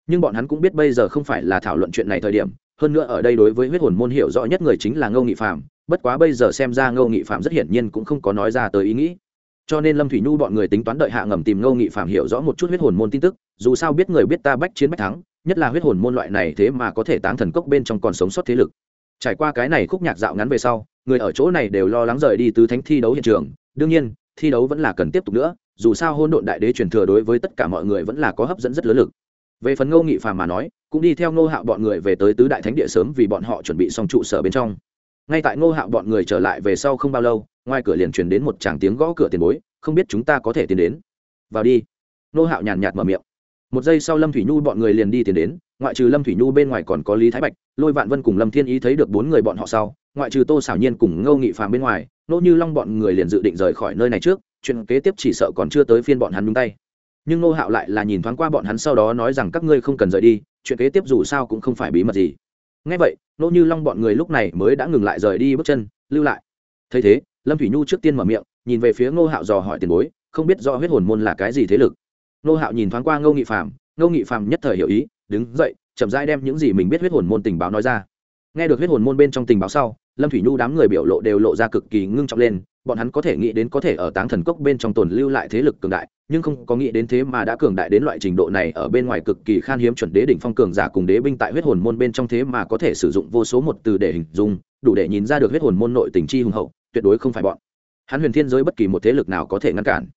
Nhưng bọn hắn cũng biết bây giờ không phải là thảo luận chuyện này thời điểm, hơn nữa ở đây đối với huyết hồn môn hiểu rõ nhất người chính là ngô nghị phạm bất quá bây giờ xem ra ngô nghị phạm rất hiển nhiên cũng không có nói ra tới ý nghĩ. Cho nên lâm thủy nhu bọn người tính toán đợi hạ ngầm tìm ngô nghị phạm hiểu rõ một chút huyết hồn môn tin tức, dù sao biết người biết ta bách chiến bách thắng, nhất là huyết hồn môn loại này thế mà có thể táng thần cốc bên trong còn sống sót thế lực. Trải qua cái này khúc nhạc dạo ngắn về sau, người ở chỗ này đều lo lắng rời đi từ thánh thi đấu hiện trường, đương nhiên, thi đấu vẫn là cần tiếp tục nữa dù sao hôn độn đại đế truyền thừa đối với tất cả mọi người vẫn là có hấp dẫn rất lớn lực. Về phần ngô nghị phàm mà nói, cũng đi theo ngô hạo bọn người về tới tứ đại thánh địa sớm vì bọn họ chuẩn bị xong trụ sở bên trong. Ngay tại ngô hạo bọn người trở lại về sau không bao lâu, ngoài cửa liền truyền đến một tràng tiếng gõ cửa tiền bối, không biết chúng ta có thể tiến đến? Vào đi. Ngô hạo nhàn nhạt mở miệng. Một giây sau lâm thủy nhu bọn người liền đi tiến đến, ngoại trừ lâm thủy nhu bên ngoài còn có lý thái bạch, lôi vạn vân cùng lâm thiên ý thấy được bốn người bọn họ sau, ngoại trừ tô xảo nhiên cùng ngô nghị phàm bên ngoài nỗ như long bọn người liền dự định rời khỏi nơi này trước chuyện kế tiếp chỉ sợ còn chưa tới phiên bọn hắn nhúng tay. Nhưng ngô hạo lại là nhìn thoáng qua bọn hắn sau đó nói rằng các ngươi không cần rời đi, chuyện kế tiếp dù sao cũng không phải bí mật gì. Ngay vậy nô như long bọn người lúc này mới đã ngừng lại rời đi bước chân, lưu lại. Thấy thế, lâm thủy nhu trước tiên mở miệng, nhìn về phía ngô hạo dò hỏi tiền bối, không biết do huyết hồn môn là cái gì thế lực. Ngô hạo nhìn thoáng qua ngô nghị phạm ngô nghị phạm nhất thời hiểu ý, đứng dậy, chậm rãi đem những gì mình biết huyết hồn môn tình báo nói ra nghe được huyết hồn môn bên trong tình báo sau, lâm thủy nhu đám người biểu lộ đều lộ ra cực kỳ ngưng trọng lên, bọn hắn có thể nghĩ đến có thể ở táng thần cốc bên trong tồn lưu lại thế lực cường đại, nhưng không có nghĩ đến thế mà đã cường đại đến loại trình độ này ở bên ngoài cực kỳ khan hiếm chuẩn đế đỉnh phong cường giả cùng đế binh tại huyết hồn môn bên trong thế mà có thể sử dụng vô số một từ để hình dung, đủ để nhìn ra được huyết hồn môn nội tình chi hùng hậu, tuyệt đối không phải bọn. Hắn huyền thiên giới bất kỳ một thế lực nào có thể ngăn cản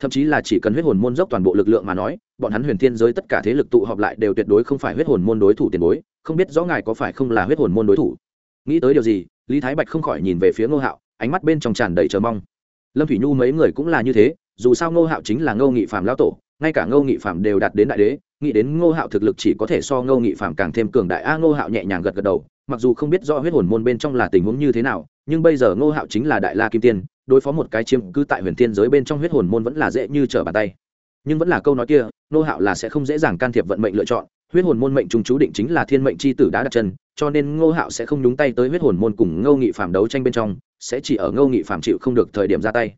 thậm chí là chỉ cần huyết hồn môn dốc toàn bộ lực lượng mà nói, bọn hắn huyền thiên giới tất cả thế lực tụ họp lại đều tuyệt đối không phải huyết hồn môn đối thủ tiền bối, không biết rõ ngài có phải không là huyết hồn môn đối thủ. Nghĩ tới điều gì, lý thái bạch không khỏi nhìn về phía ngô hạo, ánh mắt bên trong tràn đầy chờ mong. Lâm thủy nhu mấy người cũng là như thế, dù sao ngô hạo chính là ngô nghị phạm lao tổ, ngay cả ngô nghị phạm đều đạt đến đại đế, nghĩ đến ngô hạo thực lực chỉ có thể so ngô nghị phạm càng thêm cường đại, a, ngô hạo nhẹ nhàng gật gật đầu, mặc dù không biết rõ huyết hồn môn bên trong là tình huống như thế nào, nhưng bây giờ ngô hạo chính là đại la kim tiên đối phó một cái chiếm cứ tại huyền thiên giới bên trong huyết hồn môn vẫn là dễ như trở bàn tay. Nhưng vẫn là câu nói kia ngô hạo là sẽ không dễ dàng can thiệp vận mệnh lựa chọn. Huyết hồn môn mệnh trùng chú định chính là thiên mệnh c h i tử đã đặt chân, cho nên ngô hạo sẽ không nhúng tay tới huyết hồn môn cùng ngô nghị phạm đấu tranh bên trong, sẽ chỉ ở ngô nghị phạm chịu không được thời điểm ra tay.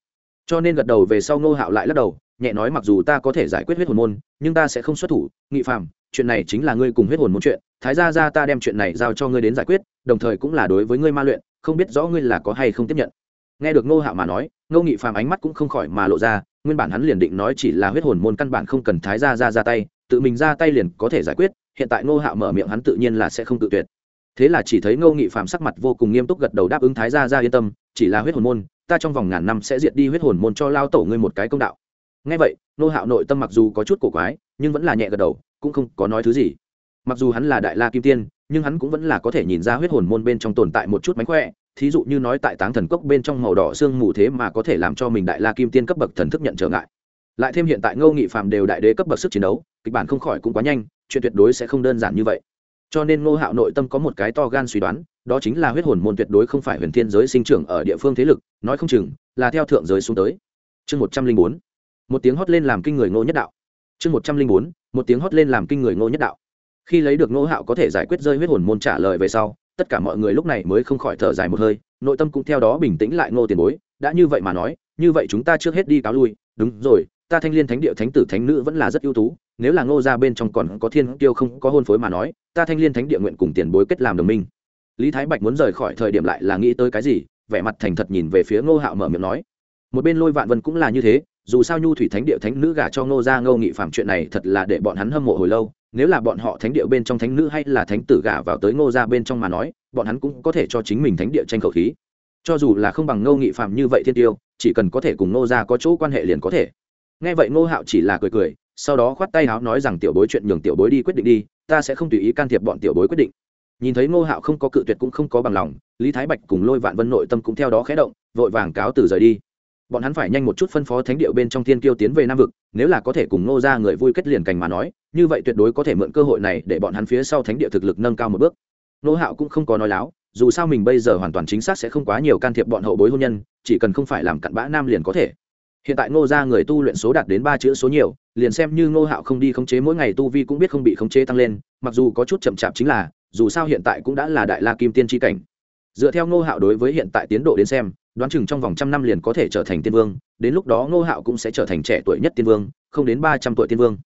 Cho nên gật đầu về sau ngô hạo lại lắc đầu, nhẹ nói mặc dù ta có thể giải quyết huyết hồn môn, nhưng ta sẽ không xuất thủ. Nghị phạm chuyện này chính là ngươi cùng huyết hồn môn chuyện, thái ra ra ta đem chuyện này giao cho ngươi đến giải quyết, đồng thời cũng là đối với ngươi ma luyện, không biết rõ ngươi là có hay không tiếp nhận nghe được ngô hạo mà nói, ngô nghị phạm ánh mắt cũng không khỏi mà lộ ra, nguyên bản hắn liền định nói chỉ là huyết hồn môn căn bản không cần thái ra ra ra tay, tự mình ra tay liền có thể giải quyết, hiện tại ngô hạo mở miệng hắn tự nhiên là sẽ không tự tuyệt. Thế là chỉ thấy ngô nghị phạm sắc mặt vô cùng nghiêm túc gật đầu đáp ứng thái gia ra yên tâm, chỉ là huyết hồn môn, ta trong vòng ngàn năm sẽ diệt đi huyết hồn môn cho lao tổ ngươi một cái công đạo. Ngay vậy, ngô hạo nội tâm mặc dù có chút cổ quái, nhưng vẫn là nhẹ gật đầu, cũng không có nói thứ gì. Mặc dù hắn là đại la kim tiên, nhưng hắn cũng vẫn là có thể nhìn ra huyết hồn môn bên trong tồn tại một chút mánh khỏe thí dụ như nói tại táng thần cốc bên trong màu đỏ xương mù thế mà có thể làm cho mình đại la kim tiên cấp bậc thần thức nhận trở ngại. Lại thêm hiện tại ngô nghị phạm đều đại đế cấp bậc sức chiến đấu, kịch bản không khỏi cũng quá nhanh, chuyện tuyệt đối sẽ không đơn giản như vậy. Cho nên ngô hạo nội tâm có một cái to gan suy đoán, đó chính là huyết hồn môn tuyệt đối không phải huyền thiên giới sinh trưởng ở địa phương thế lực, nói không chừng là theo thượng giới xuống tới. Chương một trăm linh bốn, một tiếng hót lên làm kinh người ngô nhất đạo. Chương một trăm linh bốn, một tiếng hót lên làm kinh người ngô nhất đạo. Khi lấy được ngô hạo có thể giải quyết rơi huyết hồn môn trả lời về sau tất cả mọi người lúc này mới không khỏi thở dài một hơi, nội tâm cũng theo đó bình tĩnh lại ngô tiền bối, đã như vậy mà nói, như vậy chúng ta trước hết đi cáo lui, đúng rồi, ta thanh liên thánh địa thánh tử thánh nữ vẫn là rất ưu tú, nếu là ngô ra bên trong còn có thiên tiêu không có hôn phối mà nói, ta thanh liên thánh địa nguyện cùng tiền bối kết làm đồng minh. Lý thái bạch muốn rời khỏi thời điểm lại là nghĩ tới cái gì, vẻ mặt thành thật nhìn về phía ngô hạo mở miệng nói. Một bên lôi vạn vân cũng là như thế, dù sao nhu thủy thánh địa thánh nữ gả cho ngô ra ngô nghị phạm chuyện này thật là để bọn hắn hâm mộ hồi lâu nếu là bọn họ thánh địa bên trong thánh nữ hay là thánh tử gả vào tới ngô ra bên trong mà nói, bọn hắn cũng có thể cho chính mình thánh địa tranh khẩu khí. Cho dù là không bằng ngô nghị phạm như vậy thiên tiêu, chỉ cần có thể cùng ngô ra có chỗ quan hệ liền có thể. Nghe vậy ngô hạo chỉ là cười cười, sau đó khoát tay áo nói rằng tiểu bối chuyện nhường tiểu bối đi quyết định đi, ta sẽ không tùy ý can thiệp bọn tiểu bối quyết định. Nhìn thấy ngô hạo không có cự tuyệt cũng không có bằng lòng, lý thái bạch cùng lôi vạn vân nội tâm cũng theo đó khé động, vội vàng cáo từ rời đi bọn hắn phải nhanh một chút phân phó thánh điệu bên trong thiên kiêu tiến về nam vực, nếu là có thể cùng ngô ra người vui kết liền cành mà nói, như vậy tuyệt đối có thể mượn cơ hội này để bọn hắn phía sau thánh địa thực lực nâng cao một bước. Nô hạo cũng không có nói láo, dù sao mình bây giờ hoàn toàn chính xác sẽ không quá nhiều can thiệp bọn hậu bối hôn nhân, chỉ cần không phải làm cặn bã nam liền có thể. Hiện tại ngô ra người tu luyện số đạt đến ba chữ số nhiều, liền xem như ngô hạo không đi khống chế mỗi ngày tu vi cũng biết không bị khống chế tăng lên, mặc dù có chút chậm chạp chính là, dù sao hiện tại cũng đã là đại la kim tiên tri cảnh dựa theo ngô hạo đối với hiện tại tiến độ đến xem, đoán chừng trong vòng trăm năm liền có thể trở thành tiên vương, đến lúc đó ngô hạo cũng sẽ trở thành trẻ tuổi nhất tiên vương, không đến ba trăm tuổi tiên vương.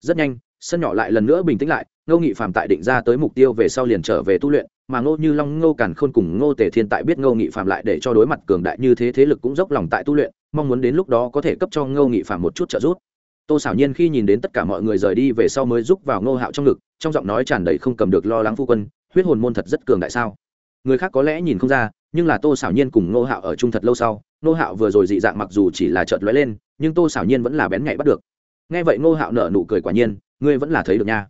Rất nhanh, sân nhỏ lại lần nữa bình tĩnh lại, ngô nghị phạm tại định ra tới mục tiêu về sau liền trở về tu luyện, mà ngô như long, ngô càn khôn cùng ngô tề thiên tại biết ngô nghị phạm lại để cho đối mặt cường đại như thế thế lực cũng dốc lòng tại tu luyện, mong muốn đến lúc đó có thể cấp cho ngô nghị phạm một chút trợ giúp. Tô xảo nhiên khi nhìn đến tất cả mọi người rời đi về sau mới giúp vào ngô hạo trong ngực, trong giọng nói tràn đầy không cầm được lo lắng phu quân, huyết hồn môn thật rất cường đại sao? Người khác có lẽ nhìn không ra, nhưng là tô xảo nhiên cùng ngô hạo ở chung thật lâu sau, ngô hạo vừa rồi dị dạng mặc dù chỉ là trợt lóe lên, nhưng tô xảo nhiên vẫn là bén nhạy bắt được. Nghe vậy ngô hạo nở nụ cười quả nhiên, ngươi vẫn là thấy được nha.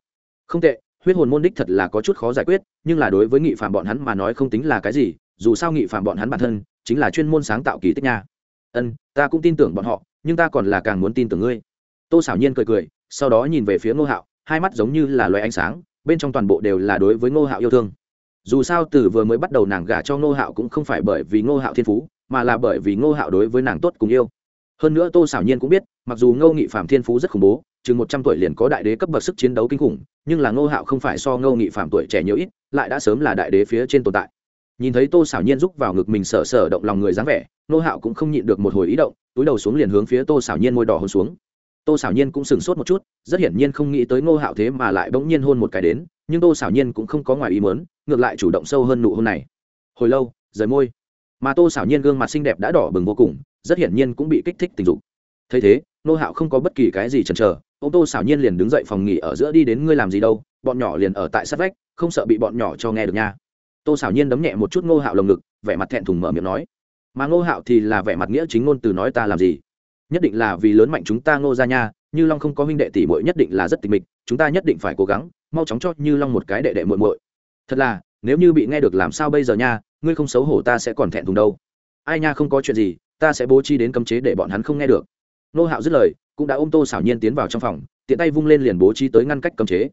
Không tệ, huyết hồn môn đích thật là có chút khó giải quyết, nhưng là đối với nghị phạm bọn hắn mà nói không tính là cái gì, dù sao nghị phạm bọn hắn bản thân, chính là chuyên môn sáng tạo kỳ tích nha. Ân, ta cũng tin tưởng bọn họ, nhưng ta còn là càng muốn tin tưởng ngươi. Tô xảo nhiên cười cười, sau đó nhìn về phía ngô hạo, hai mắt giống như là loài ánh sáng, bên trong toàn bộ đều là đối với ngô hạo yêu thương dù sao từ vừa mới bắt đầu nàng gả cho ngô hạo cũng không phải bởi vì ngô hạo thiên phú, mà là bởi vì ngô hạo đối với nàng tốt cùng yêu. Hơn nữa tô xảo nhiên cũng biết, mặc dù ngô nghị phạm thiên phú rất khủng bố, chừng một trăm tuổi liền có đại đế cấp bậc sức chiến đấu kinh khủng, nhưng là ngô hạo không phải so ngô nghị phạm tuổi trẻ nhiều ít, lại đã sớm là đại đế phía trên tồn tại. Nhìn thấy tô xảo nhiên rúc vào ngực mình sở sở động lòng người dáng vẻ, ngô hạo cũng không nhịn được một hồi ý động, túi đầu xuống liền hướng phía tô xảo nhiên môi đỏ hôn xuống. Tô xảo nhiên cũng sửng sốt một chút, rất hiển nhiên không nghĩ tới ngô hạo thế mà lại bỗng nhiên hôn một cái đến, nhưng tô xảo nhiên cũng không có ngoài ý mớn ngược lại chủ động sâu hơn nụ hôn này. Hồi lâu, rời môi. Mà tô xảo nhiên gương mặt xinh đẹp đã đỏ bừng vô cùng, rất hiển nhiên cũng bị kích thích tình dục. Thấy thế, nô hạo không có bất kỳ cái gì chần chờ, ông tô xảo nhiên liền đứng dậy phòng nghỉ ở giữa đi đến ngươi làm gì đâu, bọn nhỏ liền ở tại sát vách, không sợ bị bọn nhỏ cho nghe được nha. Tô xảo nhiên đấm nhẹ một chút ngô hạo lồng ngực, vẻ mặt thẹn thùng mở miệng nói. Mà ngô hạo thì là vẻ mặt nghĩa chính ngôn từ nói ta làm gì? Nhất định là vì lớn mạnh chúng ta ngô ra nha, như long không có huynh đệ tỷ muội nhất định là rất tịch mịch, chúng ta nhất định phải cố gắng, mau chóng cho như long một cái đệ đệ muội muội thật là, nếu như bị nghe được làm sao bây giờ nha, ngươi không xấu hổ ta sẽ còn thẹn thùng đâu. Ai nha không có chuyện gì, ta sẽ bố trí đến cấm chế để bọn hắn không nghe được. Nô hạo dứt lời, cũng đã ôm tô xảo nhiên tiến vào trong phòng, tiện tay vung lên liền bố trí tới ngăn cách cấm chế.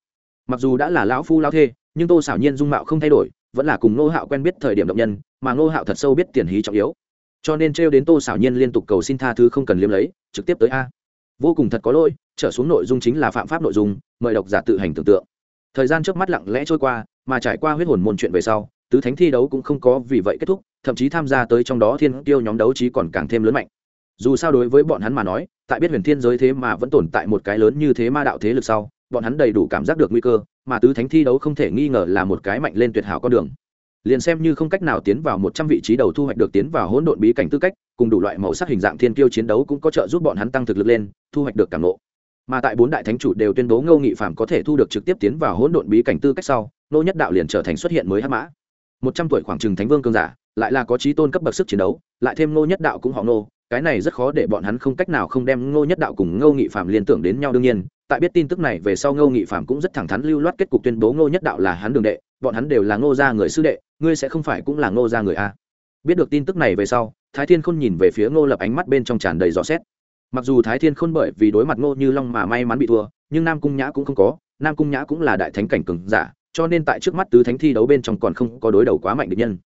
Mặc dù đã là lão phu lao thê, nhưng tô xảo nhiên dung mạo không thay đổi, vẫn là cùng nô hạo quen biết thời điểm động nhân, mà nô hạo thật sâu biết tiền hí trọng yếu. Cho nên trêu đến tô xảo nhiên liên tục cầu xin tha thứ không cần liếm lấy, trực tiếp tới a. Vô cùng thật có lỗi, trở xuống nội dung chính là phạm pháp nội dung, mời độc giả tự hành tưởng tượng thời gian trước mắt lặng lẽ trôi qua, mà trải qua huyết hồn môn chuyện về sau, tứ thánh thi đấu cũng không có vì vậy kết thúc, thậm chí tham gia tới trong đó thiên tiêu nhóm đấu trí còn càng thêm lớn mạnh. Dù sao đối với bọn hắn mà nói, tại biết huyền thiên giới thế mà vẫn tồn tại một cái lớn như thế ma đạo thế lực sau, bọn hắn đầy đủ cảm giác được nguy cơ, mà tứ thánh thi đấu không thể nghi ngờ là một cái mạnh lên tuyệt hảo con đường. Liền xem như không cách nào tiến vào một trăm vị trí đầu thu hoạch được tiến vào hỗn độn bí cảnh tư cách, cùng đủ loại màu sắc hình dạng thiên tiêu chiến đấu cũng có trợ giúp bọn hắn tăng thực lực lên, thu hoạch được cảm nộ mà tại bốn đại thánh chủ đều tuyên bố ngô nghị phạm có thể thu được trực tiếp tiến vào hỗn độn bí cảnh tư cách sau nô nhất đạo liền trở thành xuất hiện mới hắc mã. Một trăm tuổi khoảng trừng thánh vương cương giả, lại là có trí tôn cấp bậc sức chiến đấu, lại thêm nô nhất đạo cũng họ nô cái này rất khó để bọn hắn không cách nào không đem ngô nhất đạo cùng ngô nghị phạm liên tưởng đến nhau đương nhiên, tại biết tin tức này về sau ngô nghị phạm cũng rất thẳng thắn lưu loát kết cục tuyên bố ngô nhất đạo là hắn đường đệ, bọn hắn đều là ngô gia người sư đệ, ngươi sẽ không phải cũng là ngô gia người a. Biết được tin tức này về sau, thái thiên khôn nhìn về phía ngô lập ánh mắt bên trong tràn đầy rõ xét mặc dù thái thiên khôn bởi vì đối mặt ngô như long mà may mắn bị thua, nhưng nam cung nhã cũng không có, nam cung nhã cũng là đại thánh cảnh cường giả, cho nên tại trước mắt tứ thánh thi đấu bên trong còn không có đối đầu quá mạnh địch nhân.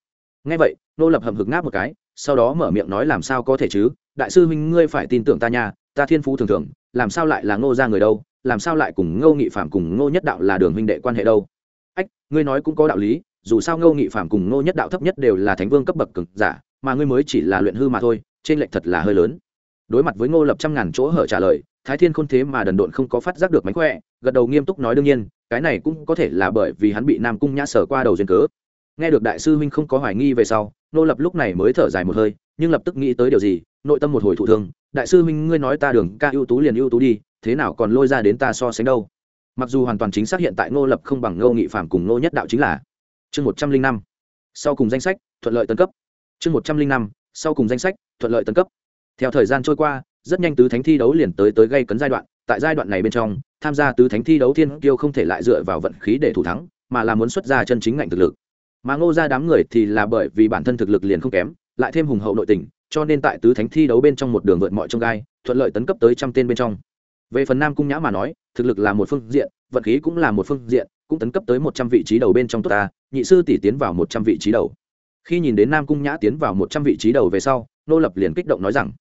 Ngay vậy, ngô lập hầm hực ngáp một cái, sau đó mở miệng nói làm sao có thể chứ? Đại sư huynh ngươi phải tin tưởng ta nha, ta thiên phú thường thường, làm sao lại là ngô ra người đâu? Làm sao lại cùng ngô nghị phạm cùng ngô nhất đạo là đường huynh đệ quan hệ đâu? Ách, ngươi nói cũng có đạo lý, dù sao ngô nghị phạm cùng ngô nhất đạo thấp nhất đều là thánh vương cấp bậc cực giả, mà ngươi mới chỉ là luyện hư mà thôi trên lệch thật là hơi lớn đối mặt với ngô lập trăm ngàn chỗ hở trả lời, thái thiên khôn thế mà đần độn không có phát giác được mánh khỏe, gật đầu nghiêm túc nói đương nhiên, cái này cũng có thể là bởi vì hắn bị nam cung nhã sở qua đầu duyên cớ. Nghe được đại sư huynh không có hoài nghi về sau, Ngô lập lúc này mới thở dài một hơi, nhưng lập tức nghĩ tới điều gì, nội tâm một hồi thụ thương, đại sư huynh, ngươi nói ta đường ca ưu tú liền ưu tú đi, thế nào còn lôi ra đến ta so sánh đâu? Mặc dù hoàn toàn chính xác hiện tại ngô lập không bằng ngô nghị phạm cùng ngô nhất đạo chính là chương một trăm linh năm. Sau cùng danh sách, thuận lợi tân cấp. Chương một trăm linh năm, sau cùng danh sách, thuận lợi tân cấp theo thời gian trôi qua, rất nhanh tứ thánh thi đấu liền tới tới gây cấn giai đoạn. Tại giai đoạn này bên trong, tham gia tứ thánh thi đấu thiên kiêu không thể lại dựa vào vận khí để thủ thắng, mà là muốn xuất ra chân chính ngạnh thực lực. Mà ngô ra đám người thì là bởi vì bản thân thực lực liền không kém, lại thêm hùng hậu nội tình, cho nên tại tứ thánh thi đấu bên trong một đường vượt mọi trông gai, thuận lợi tấn cấp tới trăm tên bên trong. Về phần nam cung nhã mà nói, thực lực là một phương diện, vận khí cũng là một phương diện, cũng tấn cấp tới một trăm vị trí đầu bên trong tốt ta, nhị sư tỷ tiến vào một trăm vị trí đầu. Khi nhìn đến nam cung nhã tiến vào một trăm vị trí đầu về sau, nô lập liền kích động nói rằng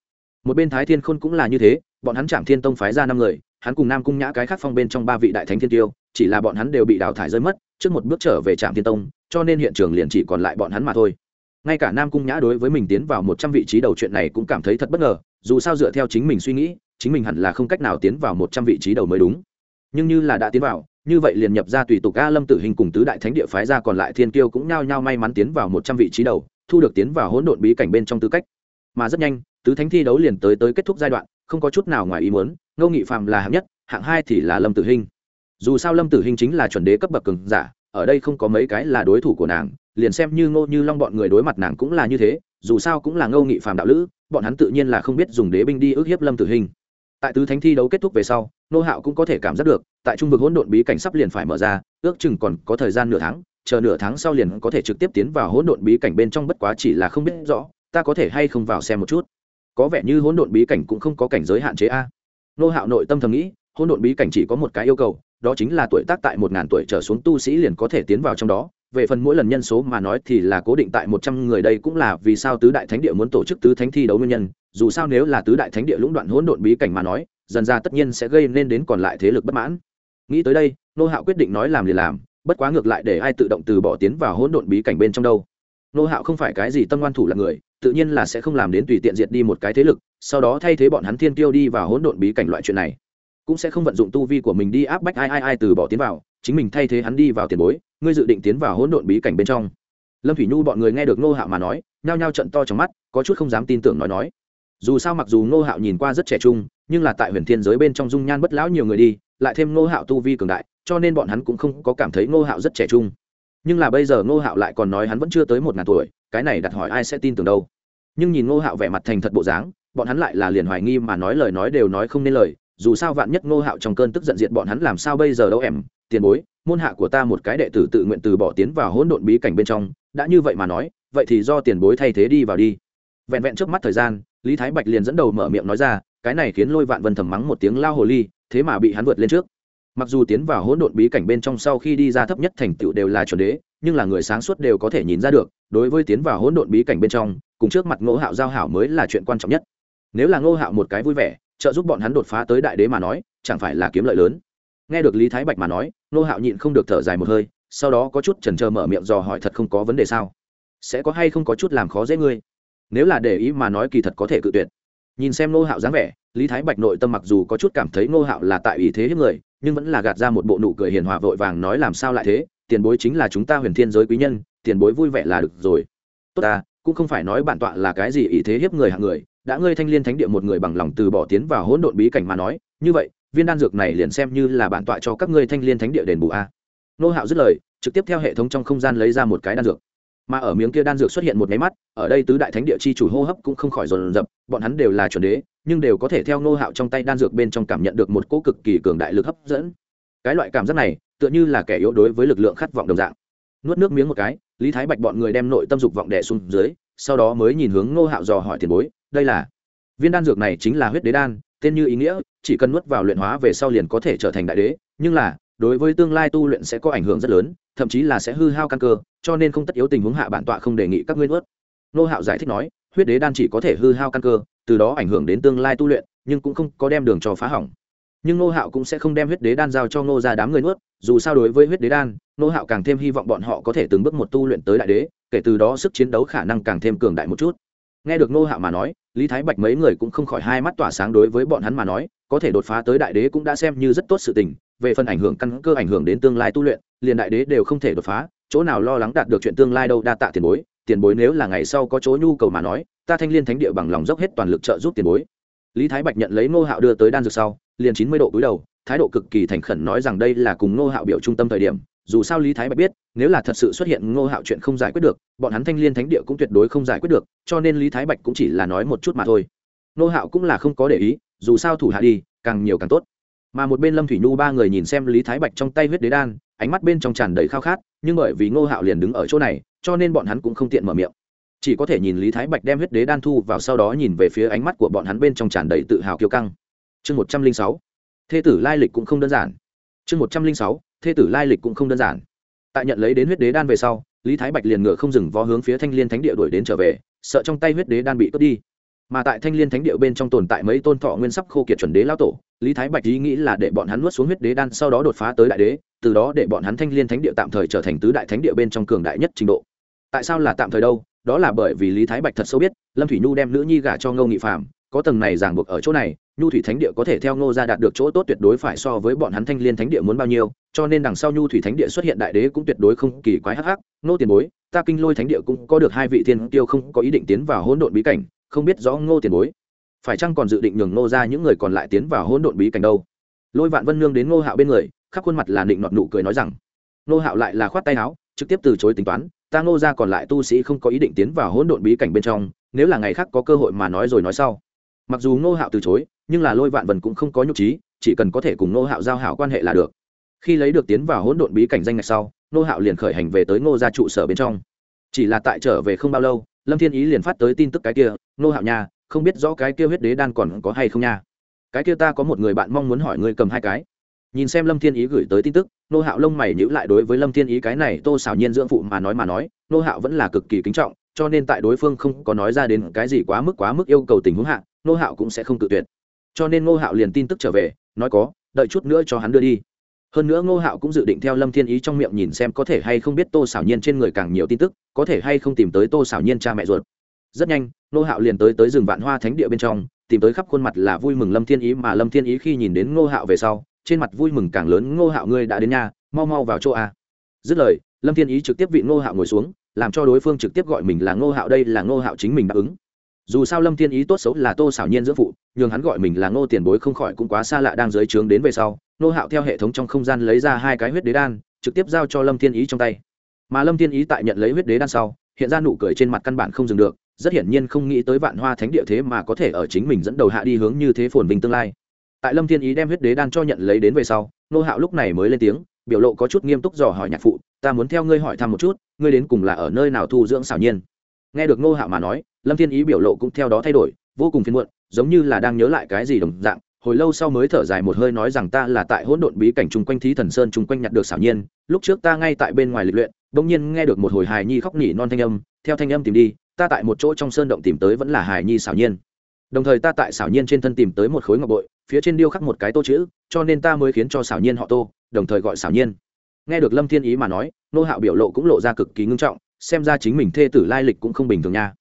một bên thái thiên khôn cũng là như thế, bọn hắn chạm thiên tông phái ra năm người, hắn cùng nam cung nhã cái khác phong bên trong ba vị đại thánh thiên tiêu, chỉ là bọn hắn đều bị đào thải rơi mất, trước một bước trở về trạm thiên tông, cho nên hiện trường liền chỉ còn lại bọn hắn mà thôi. Ngay cả nam cung nhã đối với mình tiến vào một trăm vị trí đầu chuyện này cũng cảm thấy thật bất ngờ, dù sao dựa theo chính mình suy nghĩ, chính mình hẳn là không cách nào tiến vào một trăm vị trí đầu mới đúng. Nhưng như là đã tiến vào, như vậy liền nhập ra tùy tục a lâm tử hình cùng tứ đại thánh địa phái ra còn lại thiên kiêu cũng nhao nhao may mắn tiến vào một trăm vị trí đầu, thu được tiến vào hỗn độn bí cảnh bên trong tư cách. Mà rất nhanh tứ thánh thi đấu liền tới tới kết thúc giai đoạn, không có chút nào ngoài ý muốn, ngô nghị phạm là hạng nhất, hạng hai thì là lâm tử hình dù sao lâm tử hình chính là chuẩn đế cấp bậc cường giả, ở đây không có mấy cái là đối thủ của nàng, liền xem như ngô như long bọn người đối mặt nàng cũng là như thế, dù sao cũng là ngô nghị Phạm đạo lữ, bọn hắn tự nhiên là không biết dùng đế binh đi ước hiếp lâm tử hình tại tứ thánh thi đấu kết thúc về sau nô hạo cũng có thể cảm giác được, tại trung vực hỗn độn bí cảnh sắp liền phải mở ra, ước chừng còn có thời gian nửa tháng, chờ nửa tháng sau liền có thể trực tiếp tiến vào hỗn độn bí cảnh bên trong bất quá chỉ là không biết rõ, ta có thể hay không vào xem một chút có vẻ như hỗn độn bí cảnh cũng không có cảnh giới hạn chế a. Nô hạo nội tâm thầm nghĩ, hỗn độn bí cảnh chỉ có một cái yêu cầu, đó chính là tuổi tác tại một ngàn tuổi trở xuống tu sĩ liền có thể tiến vào trong đó. Về phần mỗi lần nhân số mà nói thì là cố định tại một trăm người đây cũng là vì sao tứ đại thánh địa muốn tổ chức tứ thánh thi đấu nguyên nhân. Dù sao nếu là tứ đại thánh địa lũng đoạn hỗn độn bí cảnh mà nói, dần ra tất nhiên sẽ gây nên đến còn lại thế lực bất mãn. Nghĩ tới đây, nô hạo quyết định nói làm liền làm, bất quá ngược lại để ai tự động từ bỏ tiến vào hỗn độn bí cảnh bên trong đâu nô hạo không phải cái gì tâm ngoan thủ là người, tự nhiên là sẽ không làm đến tùy tiện diệt đi một cái thế lực, sau đó thay thế bọn hắn thiên tiêu đi vào hỗn độn bí cảnh loại chuyện này. Cũng sẽ không vận dụng tu vi của mình đi áp bách ai ai ai từ bỏ tiến vào, chính mình thay thế hắn đi vào tiền bối, ngươi dự định tiến vào hỗn độn bí cảnh bên trong. Lâm thủy nhu bọn người nghe được Nô hạo mà nói, nhao nhao trận to trong mắt, có chút không dám tin tưởng nói nói. Dù sao mặc dù Nô hạo nhìn qua rất trẻ trung, nhưng là tại huyền thiên giới bên trong dung nhan bất lão nhiều người đi, lại thêm Nô hạo tu vi cường đại, cho nên bọn hắn cũng không có cảm thấy Nô hạo rất trẻ trung nhưng là bây giờ ngô hạo lại còn nói hắn vẫn chưa tới một ngàn tuổi, cái này đặt hỏi ai sẽ tin tưởng đâu. Nhưng nhìn ngô hạo vẻ mặt thành thật bộ dáng, bọn hắn lại là liền hoài nghi mà nói lời nói đều nói không nên lời, dù sao vạn nhất ngô hạo trong cơn tức giận diện bọn hắn làm sao bây giờ đâu em, tiền bối, môn hạ của ta một cái đệ tử tự nguyện từ bỏ tiến vào hỗn độn bí cảnh bên trong, đã như vậy mà nói, vậy thì do tiền bối thay thế đi vào đi. Vẹn vẹn trước mắt thời gian, lý thái bạch liền dẫn đầu mở miệng nói ra, cái này khiến lôi vạn vân thầm mắng một tiếng lao hồ ly, thế mà bị hắn vượt lên trước mặc dù tiến vào hỗn độn bí cảnh bên trong sau khi đi ra thấp nhất thành tựu đều là chuẩn đế, nhưng là người sáng suốt đều có thể nhìn ra được, đối với tiến vào hỗn độn bí cảnh bên trong, cùng trước mặt ngô hạo giao hảo mới là chuyện quan trọng nhất. Nếu là ngô hạo một cái vui vẻ, trợ giúp bọn hắn đột phá tới đại đế mà nói, chẳng phải là kiếm lợi lớn. Nghe được lý thái bạch mà nói, ngô hạo nhịn không được thở dài một hơi, sau đó có chút chần trờ mở miệng dò hỏi thật không có vấn đề sao? Sẽ có hay không có chút làm khó dễ ngươi? Nếu là để ý mà nói kỳ thật có thể cự tuyệt. Nhìn xem ngô hạo dáng vẻ, lý thái bạch nội tâm mặc dù có chút cảm thấy ngô hạo là tại ý thế hiếp người nhưng vẫn là gạt ra một bộ nụ cười hiền hòa vội vàng nói làm sao lại thế, tiền bối chính là chúng ta huyền thiên giới quý nhân, tiền bối vui vẻ là được rồi. Tốt ta, cũng không phải nói bản tọa là cái gì ý thế hiếp người hạng người, đã ngươi thanh liên thánh địa một người bằng lòng từ bỏ tiến vào hỗn độn bí cảnh mà nói, như vậy, viên đan dược này liền xem như là bản tọa cho các ngươi thanh liên thánh địa đền bù a. Nô hạo dứt lời, trực tiếp theo hệ thống trong không gian lấy ra một cái đan dược mà ở miếng kia đan dược xuất hiện một máy mắt, ở đây tứ đại thánh địa chi chủ hô hấp cũng không khỏi dồn dập, bọn hắn đều là chuẩn đế, nhưng đều có thể theo nô hạo trong tay đan dược bên trong cảm nhận được một cỗ cực kỳ cường đại lực hấp dẫn. Cái loại cảm giác này, tựa như là kẻ yếu đối với lực lượng khát vọng đồng dạng. Nuốt nước miếng một cái, lý thái bạch bọn người đem nội tâm dục vọng đẻ xuống dưới, sau đó mới nhìn hướng nô hạo dò hỏi tiền bối, đây là viên đan dược này chính là huyết đế đan, tên như ý nghĩa, chỉ cần nuốt vào luyện hóa về sau liền có thể trở thành đại đế, nhưng là đối với tương lai tu luyện sẽ có ảnh hưởng rất lớn, thậm chí là sẽ hư hao căn cơ, cho nên không tất yếu tình huống hạ bản tọa không đề nghị các ngươi nuốt. Nô hạo giải thích nói, huyết đế đan chỉ có thể hư hao căn cơ, từ đó ảnh hưởng đến tương lai tu luyện, nhưng cũng không có đem đường cho phá hỏng. Nhưng nô hạo cũng sẽ không đem huyết đế đan giao cho nô ra đám người nuốt, dù sao đối với huyết đế đan, nô hạo càng thêm hy vọng bọn họ có thể từng bước một tu luyện tới đại đế, kể từ đó sức chiến đấu khả năng càng thêm cường đại một chút. Nghe được nô hạo mà nói, lý thái bạch mấy người cũng không khỏi hai mắt tỏa sáng đối với bọn hắn mà nói, có thể đột phá tới đại đế cũng đã xem như rất tốt sự tình về phần ảnh hưởng căn cơ ảnh hưởng đến tương lai tu luyện, liền đại đế đều không thể đột phá, chỗ nào lo lắng đạt được chuyện tương lai đâu, đa tạ tiền bối tiền bối nếu là ngày sau có chỗ nhu cầu mà nói, ta thanh liên thánh địa bằng lòng dốc hết toàn lực trợ giúp tiền bối. Lý thái bạch nhận lấy ngô hạo đưa tới đan dược sau, liền chín mươi độ cúi đầu, thái độ cực kỳ thành khẩn nói rằng đây là cùng ngô hạo biểu trung tâm thời điểm, dù sao lý thái bạch biết, nếu là thật sự xuất hiện ngô hạo chuyện không giải quyết được, bọn hắn thanh liên thánh địa cũng tuyệt đối không giải quyết được, cho nên lý thái bạch cũng chỉ là nói một chút mà thôi. Ngô hạo cũng là không có để ý, dù sao thủ hạ đi, càng nhiều càng tốt mà một bên lâm thủy nhu ba người nhìn xem lý thái bạch trong tay huyết đế đan ánh mắt bên trong tràn đầy khao khát nhưng bởi vì ngô hạo liền đứng ở chỗ này cho nên bọn hắn cũng không tiện mở miệng chỉ có thể nhìn lý thái bạch đem huyết đế đan thu vào sau đó nhìn về phía ánh mắt của bọn hắn bên trong tràn đầy tự hào kiêu căng chương một trăm linh sáu thê tử lai lịch cũng không đơn giản chương một trăm linh sáu thê tử lai lịch cũng không đơn giản tại nhận lấy đến huyết đế đan về sau lý thái bạch liền ngựa không dừng vó hướng phía thanh liên thánh địa đuổi đến trở về sợ trong tay huyết đế đan bị cướp đi mà tại thanh liên thánh địa bên trong tồn tại mấy tôn thọ nguyên sắp khô kiệt chuẩn đế lao tổ lý thái bạch ý nghĩ là để bọn hắn nuốt xuống huyết đế đan, sau đó đột phá tới đại đế, từ đó để bọn hắn thanh liên thánh địa tạm thời trở thành tứ đại thánh địa bên trong cường đại nhất trình độ. Tại sao là tạm thời đâu? Đó là bởi vì lý thái bạch thật sâu biết, lâm thủy nhu đem nữ nhi gả cho ngô nghị phạm có tầng này ràng buộc ở chỗ này, nhu thủy thánh địa có thể theo ngô ra đạt được chỗ tốt tuyệt đối phải so với bọn hắn thanh liên thánh địa muốn bao nhiêu, cho nên đằng sau nhu thủy thánh địa xuất hiện đại đế cũng tuyệt đối không kỳ quái hắc hắc. Nô tiền bối, ta kinh lôi thánh địa cũng có được hai vị thiên tiêu không có ý định tiến vào hỗn độn bí cảnh, không biết rõ ngô tiền bối phải chăng còn dự định nhường ngô ra những người còn lại tiến vào hỗn độn bí cảnh đâu? Lôi vạn vân nương đến ngô hạo bên người, khắp khuôn mặt là định nọt nụ cười nói rằng, ngô hạo lại là khoát tay áo, trực tiếp từ chối tính toán, ta ngô ra còn lại tu sĩ không có ý định tiến vào hỗn độn bí cảnh bên trong, nếu là ngày khác có cơ hội mà nói rồi nói sau. Mặc dù ngô hạo từ chối, nhưng là lôi vạn vân cũng không có nhục trí, chỉ cần có thể cùng ngô hạo giao hảo quan hệ là được. Khi lấy được tiến vào hỗn độn bí cảnh danh ngạch sau, ngô hạo liền khởi hành về tới ngô ra trụ sở bên trong. Chỉ là tại trở về không bao lâu, lâm thiên ý liền phát tới tin tức cái kia, ngô hạo nhà không biết rõ cái kia huyết đế đan còn có hay không nha. Cái kia ta có một người bạn mong muốn hỏi ngươi cầm hai cái. Nhìn xem lâm thiên ý gửi tới tin tức, nô hạo lông mày nhữ lại đối với lâm thiên ý cái này tô xảo nhiên dưỡng phụ mà nói mà nói, nô hạo vẫn là cực kỳ kính trọng, cho nên tại đối phương không có nói ra đến cái gì quá mức quá mức yêu cầu tình huống hạ, nô hạo cũng sẽ không tự tuyệt. Cho nên nô hạo liền tin tức trở về, nói có, đợi chút nữa cho hắn đưa đi. Hơn nữa ngô hạo cũng dự định theo lâm thiên ý trong miệng nhìn xem có thể hay không biết tô xảo nhiên trên người càng nhiều tin tức, có thể hay không tìm tới tô xảo nhiên cha mẹ ruột. Rất nhanh Nô hạo liền tới tới rừng vạn hoa thánh địa bên trong, tìm tới khắp khuôn mặt là vui mừng lâm thiên ý, mà lâm thiên ý khi nhìn đến ngô hạo về sau, trên mặt vui mừng càng lớn, ngô hạo ngươi đã đến nhà mau mau vào chỗ a. Dứt lời, lâm thiên ý trực tiếp vị ngô hạo ngồi xuống, làm cho đối phương trực tiếp gọi mình là ngô hạo đây là ngô hạo chính mình đáp ứng. Dù sao lâm thiên ý tốt xấu là tô xảo nhiên giữa phụ, nhường hắn gọi mình là ngô tiền bối không khỏi cũng quá xa lạ đang dưới trướng đến về sau, ngô hạo theo hệ thống trong không gian lấy ra hai cái huyết đế đan, trực tiếp giao cho lâm thiên ý trong tay. Mà lâm thiên ý tại nhận lấy huyết đế đan sau, hiện ra nụ cười trên mặt căn bản không dừng được rất hiển nhiên không nghĩ tới vạn hoa thánh địa thế mà có thể ở chính mình dẫn đầu hạ đi hướng như thế phồn vinh tương lai. Tại lâm thiên ý đem huyết đế đan cho nhận lấy đến về sau, nô hạo lúc này mới lên tiếng, biểu lộ có chút nghiêm túc dò hỏi nhạc phụ, ta muốn theo ngươi hỏi thăm một chút, ngươi đến cùng là ở nơi nào thu dưỡng xảo nhiên? Nghe được nô hạo mà nói, lâm thiên ý biểu lộ cũng theo đó thay đổi, vô cùng phiền muộn, giống như là đang nhớ lại cái gì đồng dạng, hồi lâu sau mới thở dài một hơi nói rằng ta là tại hỗn độn bí cảnh chung quanh thí thần sơn chung quanh nhặt được xảo nhiên, lúc trước ta ngay tại bên ngoài lịch luyện, bỗng nhiên nghe được một hồi hài nhi khóc nhỉ non thanh âm, theo thanh âm tìm đi ta tại một chỗ trong sơn động tìm tới vẫn là hài nhi xảo nhiên. Đồng thời ta tại xảo nhiên trên thân tìm tới một khối ngọc bội, phía trên điêu khắc một cái tô chữ, cho nên ta mới khiến cho xảo nhiên họ tô, đồng thời gọi xảo nhiên. Nghe được lâm thiên ý mà nói, nô hạo biểu lộ cũng lộ ra cực kỳ ngưng trọng, xem ra chính mình thê tử lai lịch cũng không bình thường nha.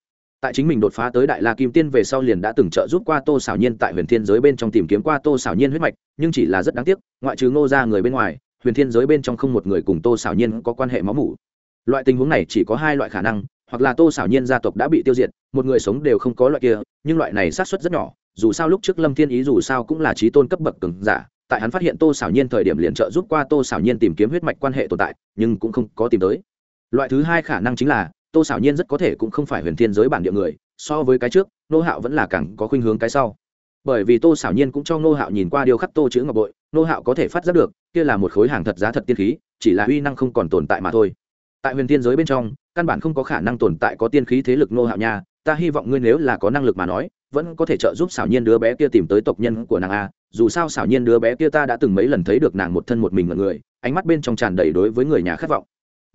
Tại chính mình đột phá tới đại la kim tiên về sau liền đã từng trợ giúp qua tô xảo nhiên tại huyền thiên giới bên trong tìm kiếm qua tô xảo nhiên huyết mạch, nhưng chỉ là rất đáng tiếc, ngoại trừ ngô ra người bên ngoài, huyền thiên giới bên trong không một người cùng tô xảo nhiên có quan hệ máu mủ. Loại tình huống này chỉ có hai loại khả năng hoặc là tô xảo nhiên gia tộc đã bị tiêu diệt, một người sống đều không có loại kia, nhưng loại này sát xuất rất nhỏ, dù sao lúc trước lâm thiên ý dù sao cũng là trí tôn cấp bậc cường giả, tại hắn phát hiện tô xảo nhiên thời điểm liền trợ giúp qua tô xảo nhiên tìm kiếm huyết mạch quan hệ tồn tại, nhưng cũng không có tìm tới. Loại thứ hai khả năng chính là, tô xảo nhiên rất có thể cũng không phải huyền thiên giới bản địa người, so với cái trước, nô hạo vẫn là càng có khuynh hướng cái sau. Bởi vì tô xảo nhiên cũng cho nô hạo nhìn qua điều khắc tô chữ ngọc bội, nô hạo có thể phát giác được, kia là một khối hàng thật giá thật tiên khí, chỉ là uy năng không còn tồn tại mà thôi. Tại huyền thiên giới bên trong căn bản không có khả năng tồn tại có tiên khí thế lực nô hạo nha, ta hy vọng ngươi nếu là có năng lực mà nói, vẫn có thể trợ giúp xảo nhiên đứa bé kia tìm tới tộc nhân của nàng a. Dù sao xảo nhiên đứa bé kia ta đã từng mấy lần thấy được nàng một thân một mình mọi người, ánh mắt bên trong tràn đầy đối với người nhà khát vọng.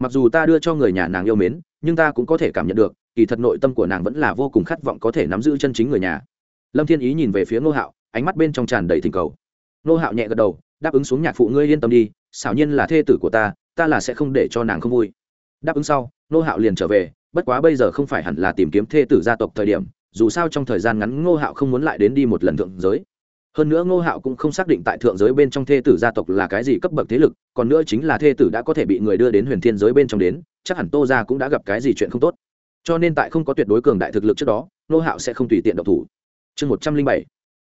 Mặc dù ta đưa cho người nhà nàng yêu mến, nhưng ta cũng có thể cảm nhận được, kỳ thật nội tâm của nàng vẫn là vô cùng khát vọng có thể nắm giữ chân chính người nhà. Lâm thiên ý nhìn về phía ngô hạo, ánh mắt bên trong tràn đầy thỉnh cầu. Ngô hạo nhẹ gật đầu, đáp ứng xuống nhạc phụ ngươi yên tâm đi, xảo nhiên là thê tử của ta ta là sẽ không để cho nàng không vui. Đáp ứng sau ngô hạo liền trở về, bất quá bây giờ không phải hẳn là tìm kiếm thê tử gia tộc thời điểm, dù sao trong thời gian ngắn ngô hạo không muốn lại đến đi một lần thượng giới. Hơn nữa ngô hạo cũng không xác định tại thượng giới bên trong thê tử gia tộc là cái gì cấp bậc thế lực, còn nữa chính là thê tử đã có thể bị người đưa đến huyền thiên giới bên trong đến, chắc hẳn tô ra cũng đã gặp cái gì chuyện không tốt. Cho nên tại không có tuyệt đối cường đại thực lực trước đó, ngô hạo sẽ không tùy tiện độc thủ. Chương một trăm linh bảy,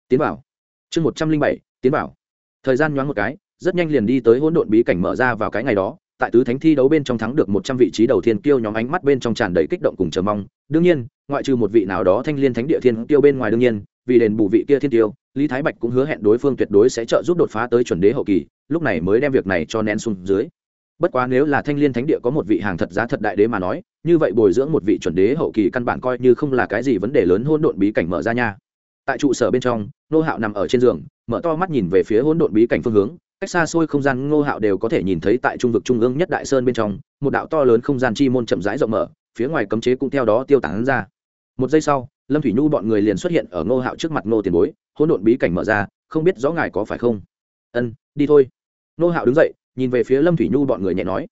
tiến bảo chương một trăm linh bảy, tiến bảo thời gian nhoáng một cái, rất nhanh liền đi tới hỗn độn bí cảnh mở ra vào cái ngày đó tại tứ thánh thi đấu bên trong thắng được một trăm vị trí đầu thiên kiêu nhóm ánh mắt bên trong tràn đầy kích động cùng chờ mong. Đương nhiên, ngoại trừ một vị nào đó thanh liên thánh địa thiên kiêu bên ngoài đương nhiên, vì đền bù vị kia thiên tiêu lý thái bạch cũng hứa hẹn đối phương tuyệt đối sẽ trợ giúp đột phá tới chuẩn đế hậu kỳ, lúc này mới đem việc này cho nén xuống dưới. Bất quá nếu là thanh liên thánh địa có một vị hàng thật giá thật đại đế mà nói, như vậy bồi dưỡng một vị chuẩn đế hậu kỳ căn bản coi như không là cái gì vấn đề lớn hôn độn bí cảnh mở ra nha. Tại trụ sở bên trong, nô hạo nằm ở trên giường, mở to mắt nhìn về phía hỗn độn bí cảnh phương hướng cách xa xôi không gian ngô hạo đều có thể nhìn thấy tại trung vực trung ương nhất đại sơn bên trong, một đạo to lớn không gian chi môn chậm rãi rộng mở, phía ngoài cấm chế cũng theo đó tiêu tán ra. Một giây sau, lâm thủy nhu bọn người liền xuất hiện ở ngô hạo trước mặt ngô tiền bối, hỗn độn bí cảnh mở ra, không biết rõ ngài có phải không? Ân, đi thôi. Ngô hạo đứng dậy, nhìn về phía lâm thủy nhu bọn người nhẹ nói.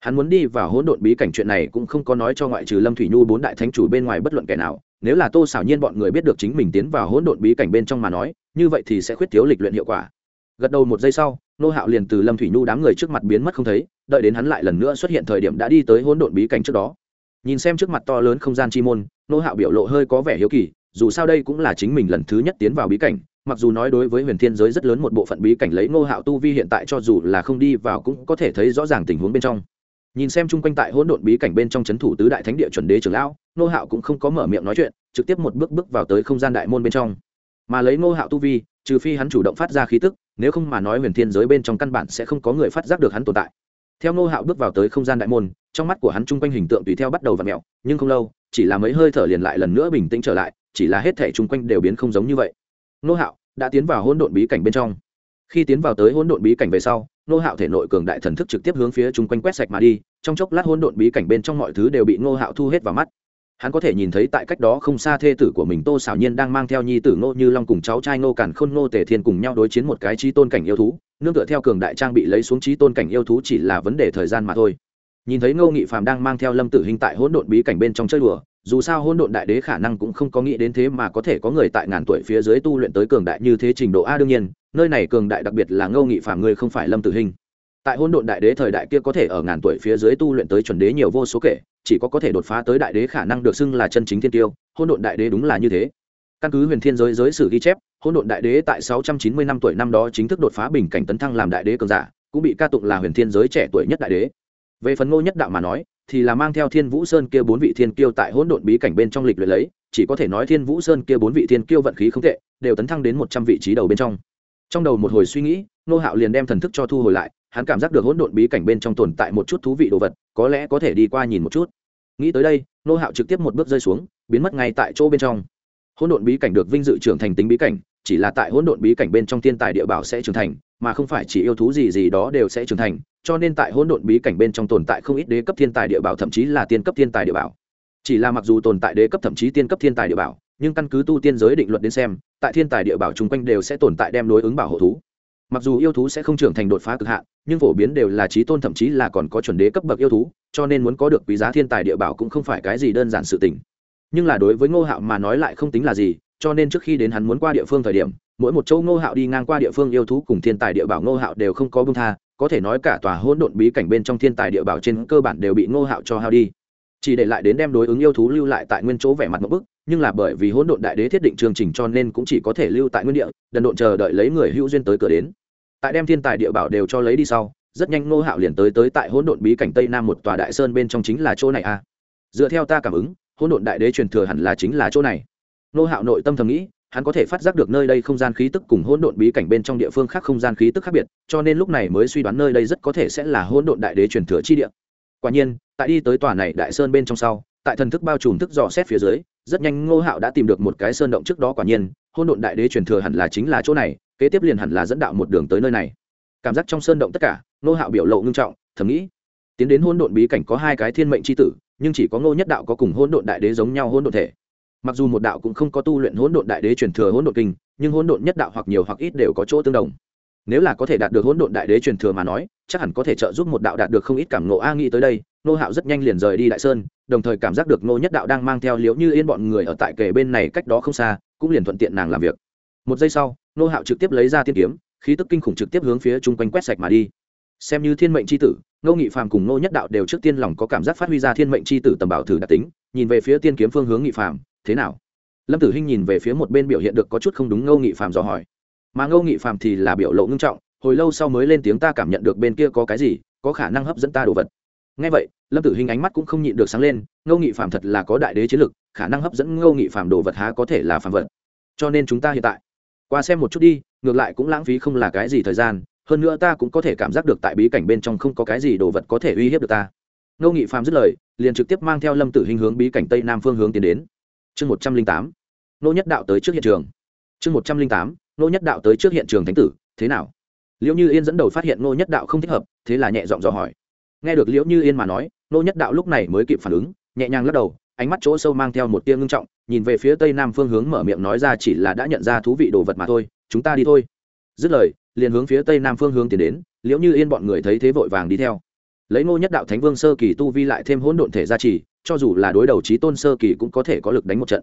Hắn muốn đi vào hỗn độn bí cảnh chuyện này cũng không có nói cho ngoại trừ lâm thủy nhu bốn đại thánh chủ bên ngoài bất luận kẻ nào. Nếu là tô xảo nhiên bọn người biết được chính mình tiến vào hỗn độn bí cảnh bên trong mà nói, như vậy thì sẽ khuyết thiếu lịch luyện hiệu quả. Gật đầu một giây sau nô hạo liền từ lâm thủy nhu đám người trước mặt biến mất không thấy, đợi đến hắn lại lần nữa xuất hiện thời điểm đã đi tới hỗn độn bí cảnh trước đó. Nhìn xem trước mặt to lớn không gian chi môn, nô hạo biểu lộ hơi có vẻ hiếu kỳ, dù sao đây cũng là chính mình lần thứ nhất tiến vào bí cảnh, mặc dù nói đối với huyền thiên giới rất lớn một bộ phận bí cảnh lấy nô hạo tu vi hiện tại cho dù là không đi vào cũng có thể thấy rõ ràng tình huống bên trong. Nhìn xem chung quanh tại hỗn độn bí cảnh bên trong c h ấ n thủ tứ đại thánh địa chuẩn đế trưởng lão, nô hạo cũng không có mở miệng nói chuyện, trực tiếp một bước bước vào tới không gian đại môn bên trong. Mà lấy nô hạo tu vi, trừ phi hắn chủ động phát ra khí tức nếu không mà nói huyền thiên giới bên trong căn bản sẽ không có người phát giác được hắn tồn tại. Theo Ngô hạo bước vào tới không gian đại môn, trong mắt của hắn chung quanh hình tượng tùy theo bắt đầu v ặ mẹo nhưng không lâu, chỉ là mấy hơi thở liền lại lần nữa bình tĩnh trở lại, chỉ là hết thể chung quanh đều biến không giống như vậy. Ngô hạo đã tiến vào hỗn độn bí cảnh bên trong. Khi tiến vào tới hỗn độn bí cảnh về sau, Ngô hạo thể nội cường đại thần thức trực tiếp hướng phía chung quanh quét sạch mà đi, trong chốc lát hỗn độn bí cảnh bên trong mọi thứ đều bị Ngô hạo thu hết vào mắt hắn có thể nhìn thấy tại cách đó không xa thê tử của mình tô xảo nhiên đang mang theo nhi tử ngô như long cùng cháu trai ngô cản khôn ngô tề thiên cùng nhau đối chiến một cái trí tôn cảnh yêu thú nương tựa theo cường đại trang bị lấy xuống trí tôn cảnh yêu thú chỉ là vấn đề thời gian mà thôi nhìn thấy ngô nghị phạm đang mang theo lâm tử hình tại hỗn độn bí cảnh bên trong chơi đùa dù sao hỗn độn đại đế khả năng cũng không có nghĩ đến thế mà có thể có người tại ngàn tuổi phía dưới tu luyện tới cường đại như thế trình độ a đương nhiên nơi này cường đại đặc biệt là ngô nghị phạm người không phải lâm tử hình tại hỗn độn đại đế thời đại kia có thể ở ngàn tuổi phía dưới tu luyện tới chuẩn đế nhiều vô số kể, chỉ có có thể đột phá tới đại đế khả năng được xưng là chân chính thiên tiêu hỗn độn đại đế đúng là như thế. Căn cứ huyền thiên giới giới sử ghi chép hỗn độn đại đế tại 690 năm tuổi năm đó chính thức đột phá bình cảnh tấn thăng làm đại đế cường giả, cũng bị ca tụng là huyền thiên giới trẻ tuổi nhất đại đế. Về phần ngô nhất đạo mà nói, thì là mang theo thiên vũ sơn kia bốn vị thiên kiêu tại hỗn độn bí cảnh bên trong lịch luyện lấy, chỉ có thể nói thiên vũ sơn kia bốn vị thiên kiêu vận khí không tệ, đều tấn thăng đến một trăm vị trí đầu bên trong. Trong đầu một hồi suy nghĩ nô hạo liền đem thần thức cho thu hồi lại hắn cảm giác được hỗn độn bí cảnh bên trong tồn tại một chút thú vị đồ vật, có lẽ có thể đi qua nhìn một chút. Nghĩ tới đây, nô hạo trực tiếp một bước rơi xuống, biến mất ngay tại chỗ bên trong. Hỗn độn bí cảnh được vinh dự trưởng thành tính bí cảnh, chỉ là tại hỗn độn bí cảnh bên trong thiên tài địa bảo sẽ trưởng thành, mà không phải chỉ yêu thú gì gì đó đều sẽ trưởng thành, cho nên tại hỗn độn bí cảnh bên trong tồn tại không ít đế cấp thiên tài địa bảo, thậm chí là tiên cấp thiên tài địa bảo. Chỉ là mặc dù tồn tại đế cấp thậm chí tiên cấp thiên tài địa bảo, nhưng căn cứ tu tiên giới định luật đến xem, tại thiên tài địa bảo chung quanh đều sẽ tồn tại đem đối ứng bảo hộ thú mặc dù yêu thú sẽ không trưởng thành đột phá cực hạn, nhưng phổ biến đều là trí tôn thậm chí là còn có chuẩn đế cấp bậc yêu thú, cho nên muốn có được quý giá thiên tài địa bảo cũng không phải cái gì đơn giản sự tình. Nhưng là đối với ngô hạo mà nói lại không tính là gì, cho nên trước khi đến hắn muốn qua địa phương thời điểm, mỗi một châu ngô hạo đi ngang qua địa phương yêu thú cùng thiên tài địa bảo ngô hạo đều không có bông tha, có thể nói cả tòa hỗn độn bí cảnh bên trong thiên tài địa bảo trên cơ bản đều bị ngô hạo cho hao đi. Chỉ để lại đến đem đối ứng yêu thú lưu lại tại nguyên chỗ vẻ mặt một bức, nhưng là bởi vì hỗn độn đại đế thiết định chương trình cho nên cũng chỉ có thể lưu tại nguyên địa, đần độn chờ đợi lấy người hữu duyên tới cửa đến tại đem thiên tài địa bảo đều cho lấy đi sau, rất nhanh ngô hạo liền tới tới tại hỗn độn bí cảnh tây nam một tòa đại sơn bên trong chính là chỗ này a. Dựa theo ta cảm ứng, hỗn độn đại đế truyền thừa hẳn là chính là chỗ này. Ngô hạo nội tâm thầm nghĩ, hắn có thể phát giác được nơi đây không gian khí tức cùng hỗn độn bí cảnh bên trong địa phương khác không gian khí tức khác biệt, cho nên lúc này mới suy đoán nơi đây rất có thể sẽ là hỗn độn đại đế truyền thừa chi địa. Quả nhiên, tại đi tới tòa này đại sơn bên trong sau, tại thần thức bao trùm thức dò xét phía dưới, rất nhanh ngô hạo đã tìm được một cái sơn động trước đó quả nhiên, hỗn độn đại đế truyền thừa hẳn là chính là chỗ này kế tiếp liền hẳn là dẫn đạo một đường tới nơi này. Cảm giác trong sơn động tất cả nô hạo biểu lộ ngưng trọng, thầm nghĩ, tiến đến hôn độn bí cảnh có hai cái thiên mệnh c h i tử, nhưng chỉ có ngô nhất đạo có cùng hôn độn đại đế giống nhau hôn độn thể. Mặc dù một đạo cũng không có tu luyện hôn độn đại đế truyền thừa hôn độn kinh, nhưng hôn độn nhất đạo hoặc nhiều hoặc ít đều có chỗ tương đồng. Nếu là có thể đạt được hôn độn đại đế truyền thừa mà nói, chắc hẳn có thể trợ giúp một đạo đạt được không ít cảm ngộ a nghĩ tới đây nô hạo rất nhanh liền rời đi đại sơn, đồng thời cảm giác được nô nhất đạo đang mang theo liễu như yên bọn người ở tại kề bên này cách đó không xa, cũng liền thuận tiện nàng làm việc. Một giây sau nô hạo trực tiếp lấy ra tiên kiếm, khí tức kinh khủng trực tiếp hướng phía chung quanh quét sạch mà đi. Xem như thiên mệnh c h i tử, ngô nghị phàm cùng ngô nhất đạo đều trước tiên lòng có cảm giác phát huy ra thiên mệnh c h i tử tầm bảo thử đặc tính, nhìn về phía tiên kiếm phương hướng nghị phàm, thế nào? Lâm tử hinh nhìn về phía một bên biểu hiện được có chút không đúng ngô nghị phàm dò hỏi. Mà ngô nghị phàm thì là biểu lộ ngưng trọng, hồi lâu sau mới lên tiếng ta cảm nhận được bên kia có cái gì, có khả năng hấp dẫn ta đồ vật. Ngay vậy, lâm tử hinh ánh mắt cũng không nhịn được sáng lên, ngô nghị Phạm thật là có đại đế chiến lực, khả năng hấp dẫn ngô nghị Phạm đồ vật há có thể là phàm vật. Cho nên chúng ta hiện tại qua xem một chút đi, ngược lại cũng lãng phí không là cái gì thời gian, hơn nữa ta cũng có thể cảm giác được tại bí cảnh bên trong không có cái gì đồ vật có thể uy hiếp được ta. Ngô nghị phàm dứt lời, liền trực tiếp mang theo lâm tử hình hướng bí cảnh tây nam phương hướng tiến đến. Chương một trăm linh tám nô nhất đạo tới trước hiện trường. Chương một trăm linh tám nô nhất đạo tới trước hiện trường thánh tử, thế nào? Liễu như yên dẫn đầu phát hiện nô nhất đạo không thích hợp, thế là nhẹ giọng dò hỏi. Nghe được liễu như yên mà nói nô nhất đạo lúc này mới kịp phản ứng, nhẹ nhàng lắc đầu ánh mắt chỗ sâu mang theo một tia ngưng trọng, nhìn về phía tây nam phương hướng mở miệng nói ra chỉ là đã nhận ra thú vị đồ vật mà thôi, chúng ta đi thôi. Dứt lời, liền hướng phía tây nam phương hướng tiến đến, liễu như yên bọn người thấy thế vội vàng đi theo. Lấy ngô nhất đạo thánh vương sơ kỳ tu vi lại thêm hỗn độn thể gia trì, cho dù là đối đầu trí tôn sơ kỳ cũng có thể có lực đánh một trận.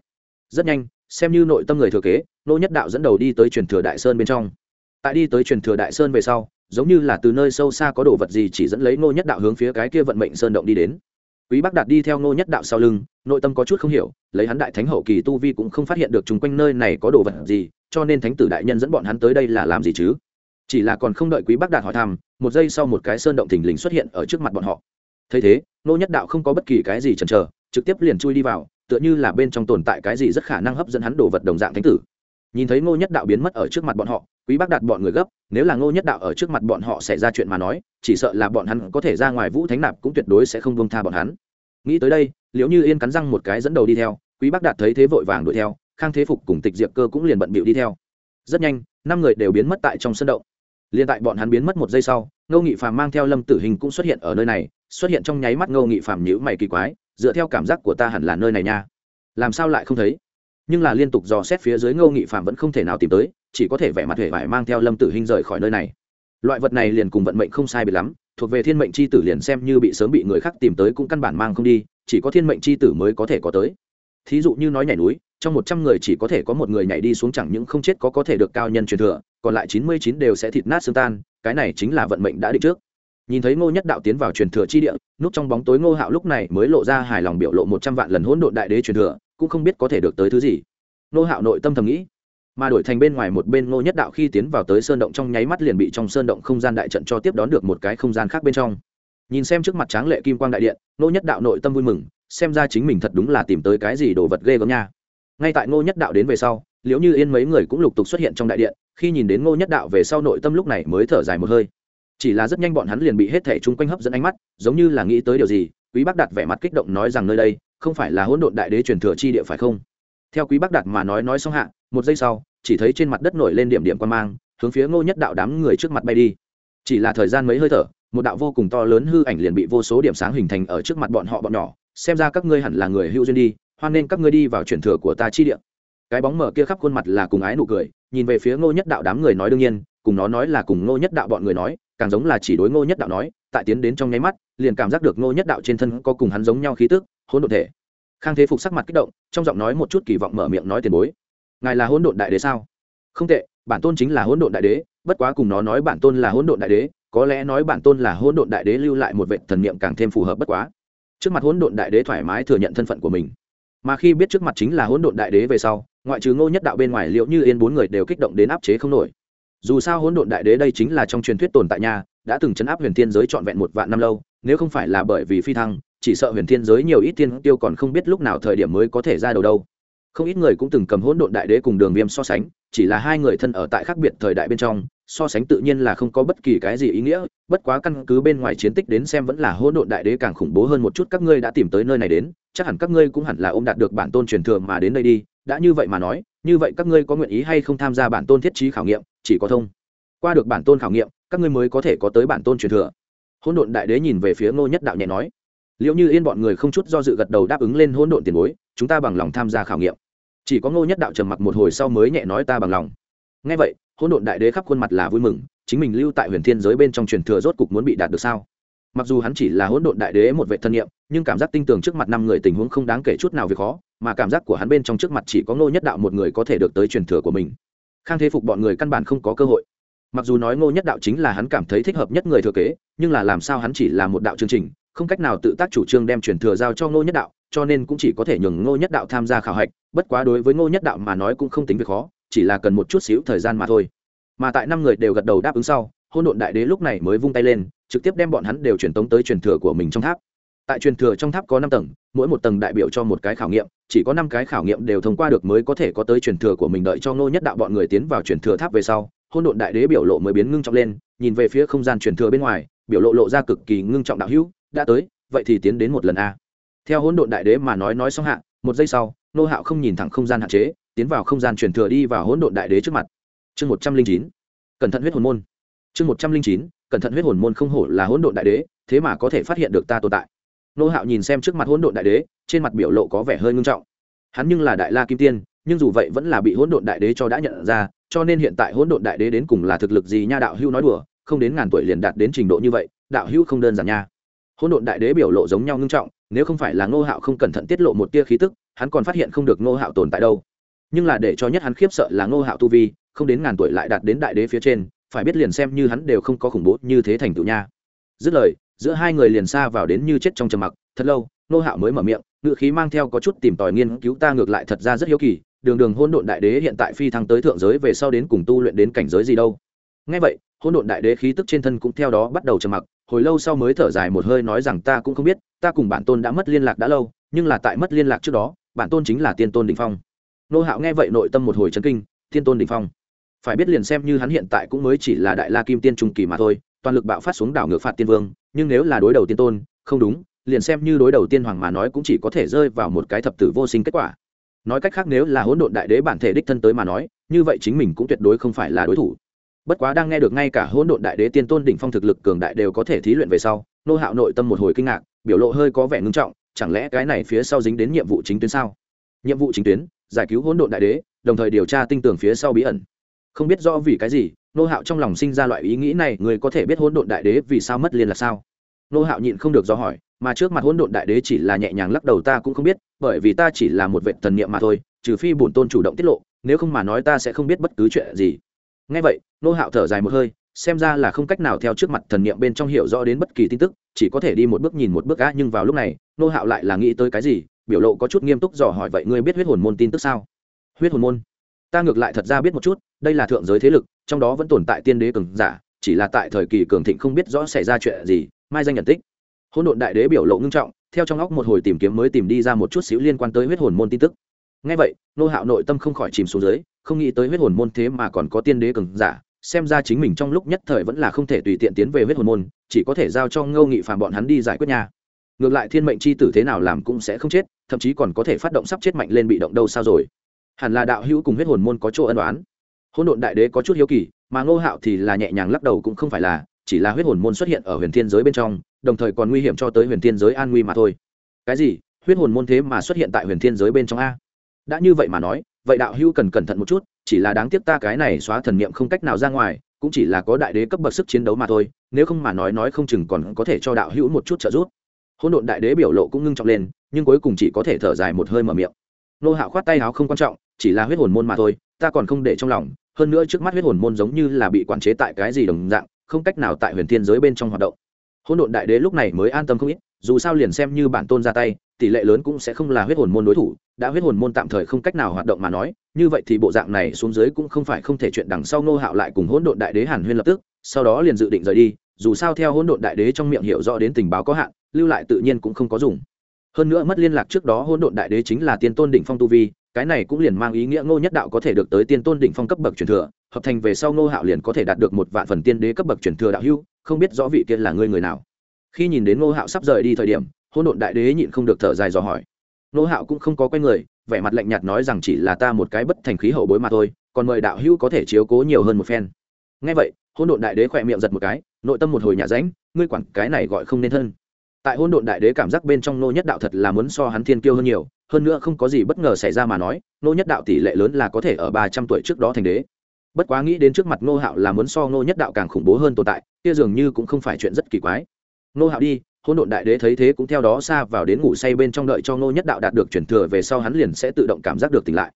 Rất nhanh, xem như nội tâm người thừa kế, ngô nhất đạo dẫn đầu đi tới truyền thừa đại sơn bên trong. Tại đi tới truyền thừa đại sơn về sau, giống như là từ nơi sâu xa có đồ vật gì chỉ dẫn lấy ngô nhất đạo hướng phía cái kia vận mệnh sơn động đi đến quý bắc đạt đi theo ngô nhất đạo sau lưng, nội tâm có chút không hiểu, lấy hắn đại thánh hậu kỳ tu vi cũng không phát hiện được chung quanh nơi này có đồ vật gì, cho nên thánh tử đại nhân dẫn bọn hắn tới đây là làm gì chứ? Chỉ là còn không đợi quý bắc đạt hỏi thăm, một giây sau một cái sơn động thình lình xuất hiện ở trước mặt bọn họ. Thấy thế, Ngô nhất đạo không có bất kỳ cái gì chần chờ, trực tiếp liền chui đi vào, tựa như là bên trong tồn tại cái gì rất khả năng hấp dẫn hắn đồ vật đồng dạng thánh tử. Nhìn thấy ngô nhất đạo biến mất ở trước mặt bọn họ quý bác đạt bọn người gấp, nếu là ngô nhất đạo ở trước mặt bọn họ sẽ ra chuyện mà nói, chỉ sợ là bọn hắn có thể ra ngoài vũ thánh nạp cũng tuyệt đối sẽ không buông tha bọn hắn. Nghĩ tới đây, liễu như yên cắn răng một cái dẫn đầu đi theo, quý bác đạt thấy thế vội vàng đuổi theo, khang thế phục cùng tịch diệp cơ cũng liền bận bịu đi theo. Rất nhanh, năm người đều biến mất tại trong sân động. Liền tại bọn hắn biến mất một giây sau, ngô nghị phàm mang theo lâm tử hình cũng xuất hiện ở nơi này, xuất hiện trong nháy mắt ngô nghị phàm nhữ mày kỳ quái, dựa theo cảm giác của ta hẳn là nơi này nha. Làm sao lại không thấy? Nhưng là liên tục dò xét phía dưới ngô nghị phàm vẫn không thể nào tìm tới chỉ có thể vẻ mặt hề vải mang theo lâm tử hình rời khỏi nơi này. Loại vật này liền cùng vận mệnh không sai bị lắm, thuộc về thiên mệnh c h i tử liền xem như bị sớm bị người khác tìm tới cũng căn bản mang không đi, chỉ có thiên mệnh c h i tử mới có thể có tới. Thí dụ như nói nhảy núi, trong một trăm người chỉ có thể có một người nhảy đi xuống chẳng những không chết có có thể được cao nhân truyền thừa, còn lại chín mươi chín đều sẽ thịt nát xương tan, cái này chính là vận mệnh đã định trước. Nhìn thấy ngô nhất đạo tiến vào truyền thừa chi địa, núp trong bóng tối ngô hạo lúc này mới lộ ra hài lòng biểu lộ một trăm vạn lần hỗn độn đại đế truyền thừa, cũng không biết có thể được tới thứ gì. Ngô hạo nội tâm thầm nghĩ mà đổi thành bên ngoài một bên ngô nhất đạo khi tiến vào tới sơn động trong nháy mắt liền bị trong sơn động không gian đại trận cho tiếp đón được một cái không gian khác bên trong. Nhìn xem trước mặt tráng lệ kim quang đại điện, ngô nhất đạo nội tâm vui mừng, xem ra chính mình thật đúng là tìm tới cái gì đồ vật ghê gớm nha. Ngay tại ngô nhất đạo đến về sau liếu như yên mấy người cũng lục tục xuất hiện trong đại điện, khi nhìn đến ngô nhất đạo về sau nội tâm lúc này mới thở dài một hơi. Chỉ là rất nhanh bọn hắn liền bị hết thể chung quanh hấp dẫn ánh mắt, giống như là nghĩ tới điều gì, quý bác đạt vẻ mặt kích động nói rằng nơi đây, không phải là hỗn độn đại đế truyền thừa chi địa phải không? Theo quý bác đạt mà nói nói xong hạ, một giây sau chỉ thấy trên mặt đất nổi lên điểm điểm quan mang, hướng phía ngô nhất đạo đám người trước mặt bay đi. Chỉ là thời gian mấy hơi thở, một đạo vô cùng to lớn hư ảnh liền bị vô số điểm sáng hình thành ở trước mặt bọn họ bọn nhỏ, xem ra các ngươi hẳn là người hữu duyên đi, hoan nên các ngươi đi vào truyền thừa của ta chi địa. Cái bóng mở kia khắp khuôn mặt là cùng ái nụ cười, nhìn về phía ngô nhất đạo đám người nói đương nhiên, cùng nó nói là cùng ngô nhất đạo bọn người nói, càng giống là chỉ đối ngô nhất đạo nói, tại tiến đến trong nháy mắt, liền cảm giác được ngô nhất đạo trên thân có cùng hắn giống nhau khí tức, hỗn độn thể. Khang thế phục sắc mặt kích động, trong giọng nói một chút kỳ vọng mở miệng nói tiền bối ngài là hỗn độn đại đế sao? Không tệ, bản tôn chính là hỗn độn đại đế, bất quá cùng nó nói bản tôn là hỗn độn đại đế, có lẽ nói bản tôn là hỗn độn đại đế lưu lại một vệ thần niệm càng thêm phù hợp bất quá. Trước mặt hỗn độn đại đế thoải mái thừa nhận thân phận của mình. Mà khi biết trước mặt chính là hỗn độn đại đế về sau, ngoại trừ ngô nhất đạo bên ngoài liệu như yên bốn người đều kích động đến áp chế không nổi. Dù sao hỗn độn đại đế đây chính là trong truyền thuyết tồn tại nhà đã từng chấn áp huyền thiên giới trọn vẹn một vạn năm lâu, nếu không phải là bởi vì phi thăng, chỉ sợ huyền thiên giới nhiều ít tiên tiêu còn không biết lúc nào thời điểm mới có thể ra đầu đâu không ít người cũng từng cầm hỗn độn đại đế cùng đường viêm so sánh, chỉ là hai người thân ở tại khác biệt thời đại bên trong, so sánh tự nhiên là không có bất kỳ cái gì ý nghĩa, bất quá căn cứ bên ngoài chiến tích đến xem vẫn là hỗn độn đại đế càng khủng bố hơn một chút các ngươi đã tìm tới nơi này đến, chắc hẳn các ngươi cũng hẳn là ôm đạt được bản tôn truyền thừa mà đến đây đi, đã như vậy mà nói, như vậy các ngươi có nguyện ý hay không tham gia bản tôn thiết trí khảo nghiệm, chỉ có thông. Qua được bản tôn khảo nghiệm, các ngươi mới có thể có tới bản tôn truyền thừa. Hỗn độn đại đế nhìn về phía ngô nhất đạo nhẹ nói, liệu như yên bọn người không chút do dự gật đầu đáp ứng lên hỗn độn tiền bối chúng ta bằng lòng tham gia khảo nghiệm. Chỉ có ngô nhất đạo trầm mặc một hồi sau mới nhẹ nói ta bằng lòng. Ngay vậy, hỗn độn đại đế khắp khuôn mặt là vui mừng, chính mình lưu tại huyền thiên giới bên trong truyền thừa rốt cục muốn bị đạt được sao? Mặc dù hắn chỉ là hỗn độn đại đế một vệ thân nhiệm, nhưng cảm giác tinh tường trước mặt năm người tình huống không đáng kể chút nào việc khó, mà cảm giác của hắn bên trong trước mặt chỉ có ngô nhất đạo một người có thể được tới truyền thừa của mình. Khang thế phục bọn người căn bản không có cơ hội. Mặc dù nói ngô nhất đạo chính là hắn cảm thấy thích hợp nhất người thừa kế, nhưng là làm sao hắn chỉ là một đạo chương trình, không cách nào tự tác chủ trương đem truyền thừa giao cho ngô nhất đạo cho nên cũng chỉ có thể nhường ngô nhất đạo tham gia khảo hạch, bất quá đối với ngô nhất đạo mà nói cũng không tính việc khó, chỉ là cần một chút xíu thời gian mà thôi. Mà tại năm người đều gật đầu đáp ứng sau hôn độn đại đế lúc này mới vung tay lên, trực tiếp đem bọn hắn đều truyền tống tới truyền thừa của mình trong tháp. Tại truyền thừa trong tháp có năm tầng, mỗi một tầng đại biểu cho một cái khảo nghiệm, chỉ có năm cái khảo nghiệm đều thông qua được mới có thể có tới truyền thừa của mình đợi cho ngô nhất đạo bọn người tiến vào truyền thừa tháp về sau hôn độn đại đế biểu lộ mới biến ngưng trọng lên, nhìn về phía không gian truyền thừa bên ngoài, biểu lộ lộ ra cực kỳ ngưng trọng đạo hữu, đã tới, vậy thì tiến đến một lần a theo hỗn độn đại đế mà nói nói xong hạ, một giây sau, nô hạo không nhìn thẳng không gian hạn chế, tiến vào không gian truyền thừa đi vào hỗn độn đại đế trước mặt. Chương một trăm linh chín, cẩn thận huyết hồn môn. Chương một trăm linh chín, cẩn thận huyết hồn môn không hổ là hỗn độn đại đế, thế mà có thể phát hiện được ta tồn tại. Nô hạo nhìn xem trước mặt hỗn độn đại đế, trên mặt biểu lộ có vẻ hơi ngưng trọng. Hắn nhưng là đại la kim tiên, nhưng dù vậy vẫn là bị hỗn độn đại đế cho đã nhận ra, cho nên hiện tại hỗn độn đại đế đến cùng là thực lực gì nha đạo hưu nói đùa, không đến ngàn tuổi liền đạt đến trình độ như vậy, đạo hưu không đơn giản nha hỗn độn đại đế biểu lộ giống nhau ngưng trọng, nếu không phải là ngô hạo không cẩn thận tiết lộ một tia khí tức, hắn còn phát hiện không được ngô hạo tồn tại đâu. Nhưng là để cho nhất hắn khiếp sợ là ngô hạo tu vi, không đến ngàn tuổi lại đạt đến đại đế phía trên, phải biết liền xem như hắn đều không có khủng bố như thế thành tựu nha. Dứt lời, giữa hai người liền xa vào đến như chết trong trầm mặc, thật lâu, ngô hạo mới mở miệng ngự khí mang theo có chút tìm tòi nghiên cứu ta ngược lại thật ra rất hiếu kỳ, đường đường hôn độn đại đế hiện tại phi thăng tới thượng giới về sau đến cùng tu luyện đến cảnh giới gì đâu. Ngay vậy hôn độn đại đế khí tức trên thân cũng theo đó bắt đầu trầm mặc hồi lâu sau mới thở dài một hơi nói rằng ta cũng không biết, ta cùng bản tôn đã mất liên lạc đã lâu, nhưng là tại mất liên lạc trước đó bản tôn chính là tiên tôn đình phong. Nô hạo nghe vậy nội tâm một hồi chấn kinh, tiên tôn đình phong. Phải biết liền xem như hắn hiện tại cũng mới chỉ là đại la kim tiên trung kỳ mà thôi, toàn lực bạo phát xuống đảo ngược phạt tiên vương, nhưng nếu là đối đầu tiên tôn, không đúng, liền xem như đối đầu tiên hoàng mà nói cũng chỉ có thể rơi vào một cái thập tử vô sinh kết quả. Nói cách khác nếu là hỗn độn đại đế bản thể đích thân tới mà nói, như vậy chính mình cũng tuyệt đối không phải là đối thủ bất quá đang nghe được ngay cả hỗn độn đại đế tiên tôn đỉnh phong thực lực cường đại đều có thể thí luyện về sau, nô hạo nội tâm một hồi kinh ngạc, biểu lộ hơi có vẻ ngưng trọng, chẳng lẽ cái này phía sau dính đến nhiệm vụ chính tuyến sao? Nhiệm vụ chính tuyến, giải cứu hỗn độn đại đế, đồng thời điều tra tinh tường phía sau bí ẩn. Không biết do vì cái gì, nô hạo trong lòng sinh ra loại ý nghĩ này, người có thể biết hỗn độn đại đế vì sao mất liên là sao? Nô hạo nhịn không được do hỏi, mà trước mặt hỗn độn đại đế chỉ là nhẹ nhàng lắc đầu ta cũng không biết, bởi vì ta chỉ là một vệ thần niệm mà thôi, trừ phi bổn tôn chủ động tiết lộ, nếu không mà nói ta sẽ không biết bất cứ chuyện gì ngay vậy, nô hạo thở dài một hơi, xem ra là không cách nào theo trước mặt thần niệm bên trong hiểu rõ đến bất kỳ tin tức, chỉ có thể đi một bước nhìn một bước gã nhưng vào lúc này, nô hạo lại là nghĩ tới cái gì, biểu lộ có chút nghiêm túc dò hỏi, vậy ngươi biết huyết hồn môn tin tức sao? Huyết hồn môn? Ta ngược lại thật ra biết một chút, đây là thượng giới thế lực, trong đó vẫn tồn tại tiên đế cường giả, chỉ là tại thời kỳ cường thịnh không biết rõ xảy ra chuyện gì, mai danh nhận tích. Hôn độn đại đế biểu lộ ngưng trọng, theo trong óc một hồi tìm kiếm mới tìm đi ra một chút xíu liên quan tới huyết hồn môn tin tức. Ngay vậy, nô hạo nội tâm không khỏi chìm xuống dưới không nghĩ tới huyết hồn môn thế mà còn có tiên đế cường giả, xem ra chính mình trong lúc nhất thời vẫn là không thể tùy tiện tiến về huyết hồn môn, chỉ có thể giao cho ngâu nghị phàm bọn hắn đi giải quyết nhà ngược lại thiên mệnh c h i tử thế nào làm cũng sẽ không chết, thậm chí còn có thể phát động sắp chết mạnh lên bị động đâu sao rồi. Hẳn là đạo hữu cùng huyết hồn môn có chỗ ân đoán hôn độn đại đế có chút hiếu kỳ, mà ngô hạo thì là nhẹ nhàng lắc đầu cũng không phải là, chỉ là huyết hồn môn xuất hiện ở huyền thiên giới bên trong, đồng thời còn nguy hiểm cho tới huyền thiên giới an nguy mà thôi. Cái gì? Huyết hồn môn thế mà xuất hiện tại huyền thiên giới bên trong a? Đã như vậy mà nói vậy đạo hữu cần cẩn thận một chút, chỉ là đáng tiếc ta cái này xóa thần niệm không cách nào ra ngoài, cũng chỉ là có đại đế cấp bậc sức chiến đấu mà thôi, nếu không mà nói nói không chừng còn có thể cho đạo hữu một chút trợ giúp. Hỗn độn đại đế biểu lộ cũng ngưng trọng lên, nhưng cuối cùng chỉ có thể thở dài một hơi mở miệng. Nô hạo khoát tay áo không quan trọng, chỉ là huyết hồn môn mà thôi, ta còn không để trong lòng, hơn nữa trước mắt huyết hồn môn giống như là bị quản chế tại cái gì đồng dạng, không cách nào tại huyền thiên giới bên trong hoạt động. Hỗn độn đại đế lúc này mới an tâm không ít, dù sao liền xem như bản tôn ra tay tỷ lệ lớn cũng sẽ không là huyết hồn môn đối thủ, đã huyết hồn môn tạm thời không cách nào hoạt động mà nói, như vậy thì bộ dạng này xuống dưới cũng không phải không thể chuyện đằng sau Ngô hạo lại cùng hỗn độn đại đế hàn huyên lập tức, sau đó liền dự định rời đi, dù sao theo hỗn độn đại đế trong miệng hiểu rõ đến tình báo có hạn, lưu lại tự nhiên cũng không có dùng. Hơn nữa mất liên lạc trước đó Hỗn độn đại đế chính là tiên tôn đỉnh phong tu vi, cái này cũng liền mang ý nghĩa ngô nhất đạo có thể được tới tiên tôn đỉnh phong cấp bậc truyền thừa, hợp thành về sau ngô hạo liền có thể đạt được một vạn phần tiên đế cấp bậc truyền thừa đạo hưu không biết rõ vị kia là người người nào. Khi nhìn đến ngô hạo sắp rời đi thời điểm hôn độn đại đế nhịn không được thở dài dò hỏi. Nô hạo cũng không có quay người, vẻ mặt lạnh nhạt nói rằng chỉ là ta một cái bất thành khí hậu bối mà thôi, còn mời đạo hữu có thể chiếu cố nhiều hơn một phen. Ngay vậy hôn độn đại đế khỏe miệng giật một cái, nội tâm một hồi nhà ránh, ngươi quản cái này gọi không nên thân. Tại hôn độn đại đế cảm giác bên trong nô nhất đạo thật là muốn so hắn thiên kiêu hơn nhiều, hơn nữa không có gì bất ngờ xảy ra mà nói, nô nhất đạo tỷ lệ lớn là có thể ở ba trăm tuổi trước đó thành đế. Bất quá nghĩ đến trước mặt nô hạo là muốn so nô nhất đạo càng khủng bố hơn tồn tại, kia dường như cũng không phải chuyện rất kỳ quái. Nô hạo đi hôn độn đại đế thấy thế cũng theo đó xa vào đến ngủ say bên trong đợi cho nô nhất đạo đạt được truyền thừa về sau hắn liền sẽ tự động cảm giác được tỉnh lại.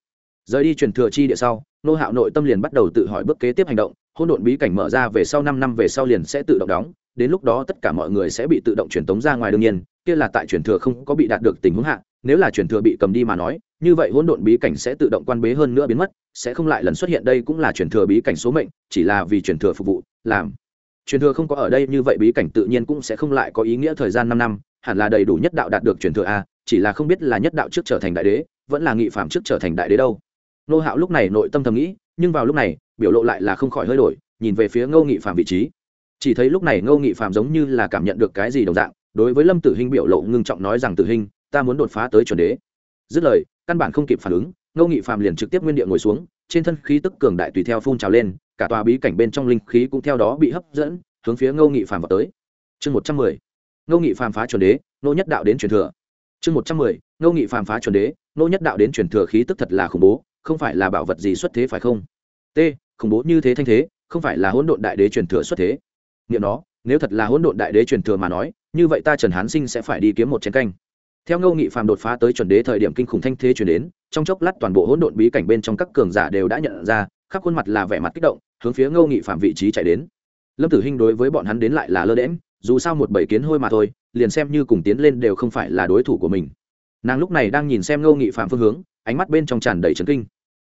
Rời đi truyền thừa chi địa sau nô hạo nội tâm liền bắt đầu tự hỏi bước kế tiếp hành động hôn độn bí cảnh mở ra về sau năm năm về sau liền sẽ tự động đóng, đến lúc đó tất cả mọi người sẽ bị tự động truyền tống ra ngoài đương nhiên, kia là tại truyền thừa không có bị đạt được tình huống hạ, nếu là truyền thừa bị cầm đi mà nói, như vậy hỗn độn bí cảnh sẽ tự động quan bế hơn nữa biến mất, sẽ không lại lần xuất hiện đây cũng là truyền thừa bí cảnh số mệnh, chỉ là vì truyền thừa phục vụ, làm truyền thừa không có ở đây như vậy bí cảnh tự nhiên cũng sẽ không lại có ý nghĩa thời gian năm năm, hẳn là đầy đủ nhất đạo đạt được truyền thừa a, chỉ là không biết là nhất đạo trước trở thành đại đế, vẫn là nghị phạm trước trở thành đại đế đâu. Nô hạo lúc này nội tâm thầm nghĩ, nhưng vào lúc này, biểu lộ lại là không khỏi hơi đổi, nhìn về phía ngô nghị phạm vị trí. Chỉ thấy lúc này ngô nghị phạm giống như là cảm nhận được cái gì đồng dạng, đối với lâm tử hinh biểu lộ ngưng trọng nói rằng, tử hinh, ta muốn đột phá tới chuẩn đế. Dứt lời, căn bản không kịp phản ứng, ngô nghị phạm liền trực tiếp nguyên địa ngồi xuống, trên thân khí tức cường đại tùy theo phun trào lên cả tòa bí cảnh bên trong linh khí cũng theo đó bị hấp dẫn, hướng phía ngô nghị phạm vào tới. Chương một trăm mười, ngô nghị phạm phá chuẩn đế nô nhất đạo đến truyền thừa. Chương một trăm mười, ngô nghị phạm phá chuẩn đế nô nhất đạo đến truyền thừa khí tức thật là khủng bố, không phải là bảo vật gì xuất thế phải không? T, khủng bố như thế thanh thế, không phải là hỗn độn đại đế truyền thừa xuất thế. Nghiệm nó, nếu thật là hỗn độn đại đế truyền thừa mà nói, như vậy ta trần hán sinh sẽ phải đi kiếm một chén canh. Theo ngô nghị phàm đột phá tới chuẩn đế thời điểm kinh khủng thanh thế chuyển đến, trong chốc lát toàn bộ hỗn độn bí cảnh bên trong các cường giả đều đã nhận ra khắp khuôn mặt là vẻ mặt kích động, hướng phía ngô nghị Phạm vị trí chạy đến. Lâm tử hinh đối với bọn hắn đến lại là lơ đễm dù sao một bảy kiến hôi mà thôi, liền xem như cùng tiến lên đều không phải là đối thủ của mình. Nàng lúc này đang nhìn xem ngô nghị Phạm phương hướng, ánh mắt bên trong tràn đầy trấn kinh.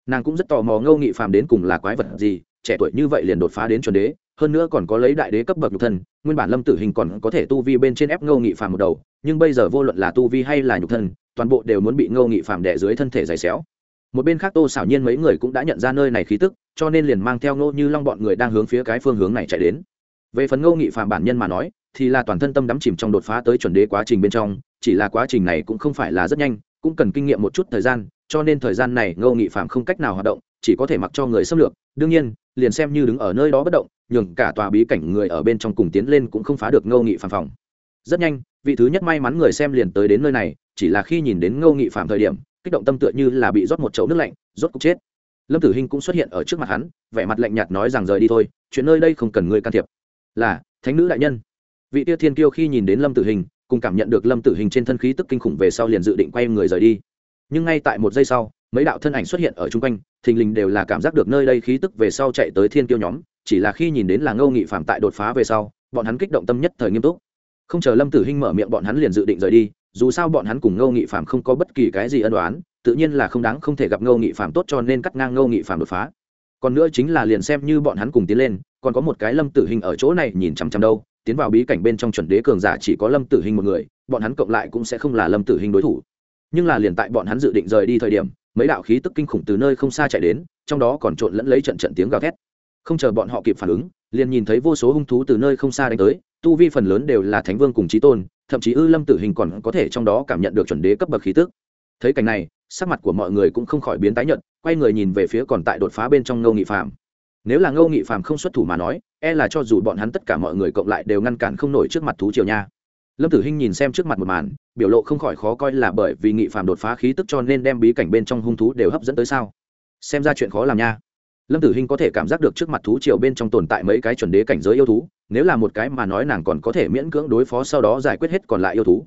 Nàng cũng rất tò mò ngô nghị Phạm đến cùng là quái vật gì, trẻ tuổi như vậy liền đột phá đến chuẩn đế, hơn nữa còn có lấy đại đế cấp bậc nhục thân, nguyên bản lâm tử hình còn có thể tu vi bên trên ép ngô nghị Phạm một đầu, nhưng bây giờ vô luận là tu vi hay là nhục thân, toàn bộ đều muốn bị ngô nghị Phạm đẻ dưới thân thể dày xéo một bên khác tô xảo nhiên mấy người cũng đã nhận ra nơi này khí tức, cho nên liền mang theo ngô như long bọn người đang hướng phía cái phương hướng này chạy đến. Về phần ngô nghị phạm bản nhân mà nói, thì là toàn thân tâm đắm chìm trong đột phá tới chuẩn đế quá trình bên trong, chỉ là quá trình này cũng không phải là rất nhanh, cũng cần kinh nghiệm một chút thời gian, cho nên thời gian này ngô nghị phạm không cách nào hoạt động, chỉ có thể mặc cho người xâm lược, đương nhiên, liền xem như đứng ở nơi đó bất động, nhường cả tòa bí cảnh người ở bên trong cùng tiến lên cũng không phá được ngô nghị phạm phòng. Rất nhanh, vị thứ nhất may mắn người xem liền tới đến nơi này, chỉ là khi nhìn đến ngô nghị phạm thời điểm kích động tâm tựa như là bị rót một chậu nước lạnh, rốt cục chết. Lâm tử hinh cũng xuất hiện ở trước mặt hắn, vẻ mặt lạnh nhạt nói rằng rời đi thôi, chuyện nơi đây không cần ngươi can thiệp. Là, thánh nữ đại nhân. Vị tia thiên kiêu khi nhìn đến lâm tử hình cùng cảm nhận được lâm tử hình trên thân khí tức kinh khủng về sau liền dự định quay người rời đi. Nhưng ngay tại một giây sau, mấy đạo thân ảnh xuất hiện ở chung quanh, thình lình đều là cảm giác được nơi đây khí tức về sau chạy tới thiên kiêu nhóm, chỉ là khi nhìn đến là ngâu nghị phạm tại đột phá về sau, bọn hắn kích động tâm nhất thời nghiêm túc. Không chờ lâm tử hinh mở miệng bọn hắn liền dự định rời đi dù sao bọn hắn cùng ngâu nghị phạm không có bất kỳ cái gì ân đoán tự nhiên là không đáng không thể gặp ngâu nghị phạm tốt cho nên cắt ngang ngâu nghị phạm đột phá. Còn nữa chính là liền xem như bọn hắn cùng tiến lên, còn có một cái lâm tử hình ở chỗ này nhìn chằm chằm đâu, tiến vào bí cảnh bên trong chuẩn đế cường giả chỉ có lâm tử hình một người, bọn hắn cộng lại cũng sẽ không là lâm tử hình đối thủ. Nhưng là liền tại bọn hắn dự định rời đi thời điểm, mấy đạo khí tức kinh khủng từ nơi không xa chạy đến, trong đó còn trộn lẫn lấy trận trận tiếng gào thét. Không chờ bọn họ kịp phản ứng, liền nhìn thấy vô số hung thú từ nơi không xa đánh tới tu vi phần lớn đều là thánh vương cùng trí tôn, thậm chí ư lâm tử hình còn có thể trong đó cảm nhận được chuẩn đế cấp bậc khí tức. Thấy cảnh này, sắc mặt của mọi người cũng không khỏi biến tái nhợt, quay người nhìn về phía còn tại đột phá bên trong ngâu nghị phạm nếu là ngâu nghị phạm không xuất thủ mà nói e là cho dù bọn hắn tất cả mọi người cộng lại đều ngăn cản không nổi trước mặt thú triều nha. Lâm tử hinh nhìn xem trước mặt một màn, biểu lộ không khỏi khó coi là bởi vì nghị phạm đột phá khí tức cho nên đem bí cảnh bên trong hung thú đều hấp dẫn tới sao? Xem ra chuyện khó làm nha. Lâm tử hinh có thể cảm giác được trước mặt thú triều bên trong tồn tại mấy cái chuẩn đế cảnh giới yêu thú nếu là một cái mà nói nàng còn có thể miễn cưỡng đối phó sau đó giải quyết hết còn lại yêu thú.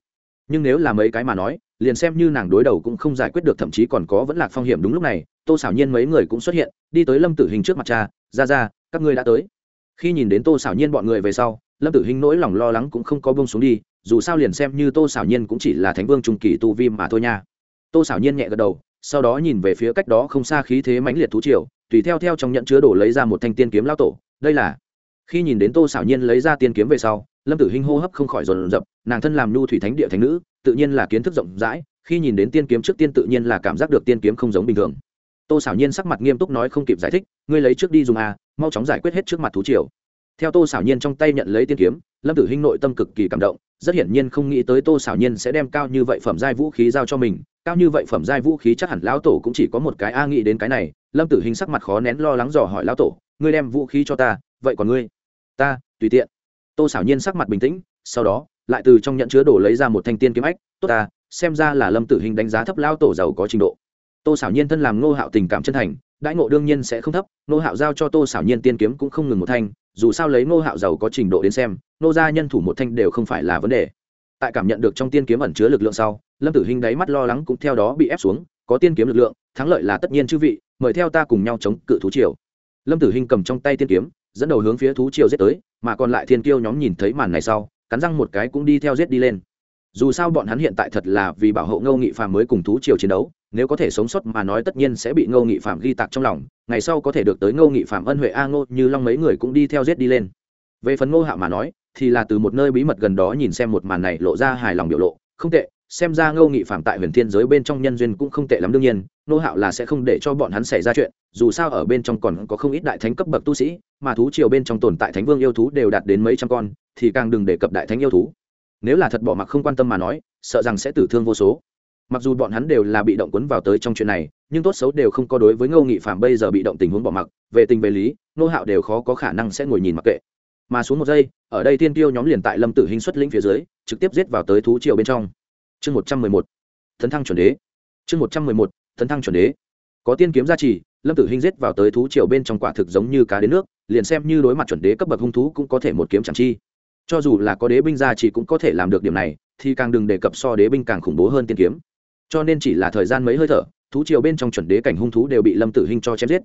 Nhưng nếu là mấy cái mà nói, liền xem như nàng đối đầu cũng không giải quyết được thậm chí còn có vẫn lạc phong hiểm đúng lúc này, tô xảo nhiên mấy người cũng xuất hiện, đi tới lâm tử hình trước mặt cha, ra ra, các ngươi đã tới. Khi nhìn đến tô xảo nhiên bọn người về sau, lâm tử hình nỗi lòng lo lắng cũng không có bông xuống đi, dù sao liền xem như tô xảo nhiên cũng chỉ là thánh vương trung kỳ tu vi mà thôi nha. Tô xảo nhiên nhẹ gật đầu, sau đó nhìn về phía cách đó không xa khí thế mãnh liệt thú triều, tùy theo theo trong nhận chứa đổ lấy ra một thanh tiên kiếm lao tổ, đây là khi nhìn đến tô xảo nhiên lấy ra tiên kiếm về sau, lâm tử hinh hô hấp không khỏi dồn dập, nàng thân làm nhu thủy thánh địa thánh nữ, tự nhiên là kiến thức rộng rãi, khi nhìn đến tiên kiếm trước tiên tự nhiên là cảm giác được tiên kiếm không giống bình thường. Tô xảo nhiên sắc mặt nghiêm túc nói không kịp giải thích, ngươi lấy trước đi dùng a mau chóng giải quyết hết trước mặt thú triều. Theo tô xảo nhiên trong tay nhận lấy tiên kiếm, lâm tử hinh nội tâm cực kỳ cảm động, rất hiển nhiên không nghĩ tới tô xảo nhiên sẽ đem cao như vậy phẩm giai vũ khí giao cho mình, cao như vậy phẩm giai vũ khí chắc hẳn lão tổ cũng chỉ có một cái a nghĩ đến cái này, lâm tử hinh sắc mặt khó nén lo lắng dò hỏi lão tổ, ngươi đem vũ khí cho ta, vậy còn ngươi? Ta, tùy tiện. Tô xảo nhiên sắc mặt bình tĩnh, sau đó, lại từ trong nhận chứa đổ lấy ra một thanh tiên kiếm ách, tốt ta, xem ra là lâm tử hình đánh giá thấp lao tổ giàu có trình độ. Tô xảo nhiên thân làm ngô hạo tình cảm chân thành, đãi ngộ đương nhiên sẽ không thấp, ngô hạo giao cho tô xảo nhiên tiên kiếm cũng không ngừng một thanh, dù sao lấy ngô hạo giàu có trình độ đến xem nô gia nhân thủ một thanh đều không phải là vấn đề. Tại cảm nhận được trong tiên kiếm ẩn chứa lực lượng sau, lâm tử hình đáy mắt lo lắng cũng theo đó bị ép xuống, có tiên kiếm lực lượng, thắng lợi là tất nhiên chư vị, mời theo ta cùng nhau chống cự thú triều. Lâm tử hình cầm trong tay tiên kiếm dẫn đầu hướng phía thú triều giết tới, mà còn lại thiên kiêu nhóm nhìn thấy màn này sau, cắn răng một cái cũng đi theo giết đi lên. Dù sao bọn hắn hiện tại thật là vì bảo hộ ngô nghị phàm mới cùng thú triều chiến đấu, nếu có thể sống sót mà nói tất nhiên sẽ bị ngô nghị phạm ghi tạc trong lòng, ngày sau có thể được tới ngô nghị phạm ân huệ a ngô như long mấy người cũng đi theo giết đi lên. Về phần ngô hạo mà nói, thì là từ một nơi bí mật gần đó nhìn xem một màn này lộ ra hài lòng biểu lộ, không tệ xem ra ngô nghị phạm tại huyền thiên giới bên trong nhân duyên cũng không tệ lắm đương nhiên, nô hạo là sẽ không để cho bọn hắn xảy ra chuyện, dù sao ở bên trong còn có không ít đại thánh cấp bậc tu sĩ, mà thú triều bên trong tồn tại thánh vương yêu thú đều đạt đến mấy trăm con, thì càng đừng đề cập đại thánh yêu thú. Nếu là thật bỏ mặc không quan tâm mà nói, sợ rằng sẽ tử thương vô số. Mặc dù bọn hắn đều là bị động cuốn vào tới trong chuyện này, nhưng tốt xấu đều không có đối với ngô nghị phạm bây giờ bị động tình huống bỏ mặc, về tình về lý, nô hạo đều khó có khả năng sẽ ngồi nhìn mặc kệ. Mà xuống một giây, ở đây thiên tiêu nhóm liền tại lâm tử hình xuất lĩnh phía dưới, trực tiếp giết vào tới thú triều bên trong chương một trăm mười một thấn thăng chuẩn đế. Chương một trăm mười một thấn thăng chuẩn đế. Có tiên kiếm gia trì, lâm tử hình giết vào tới thú triều bên trong quả thực giống như cá đến nước, liền xem như đối mặt chuẩn đế cấp bậc hung thú cũng có thể một kiếm chẳng chi. Cho dù là có đế binh gia trì cũng có thể làm được điểm này, thì càng đừng đề cập so đế binh càng khủng bố hơn tiên kiếm. Cho nên chỉ là thời gian mấy hơi thở, thú triều bên trong chuẩn đế cảnh hung thú đều bị lâm tử hình cho chém giết.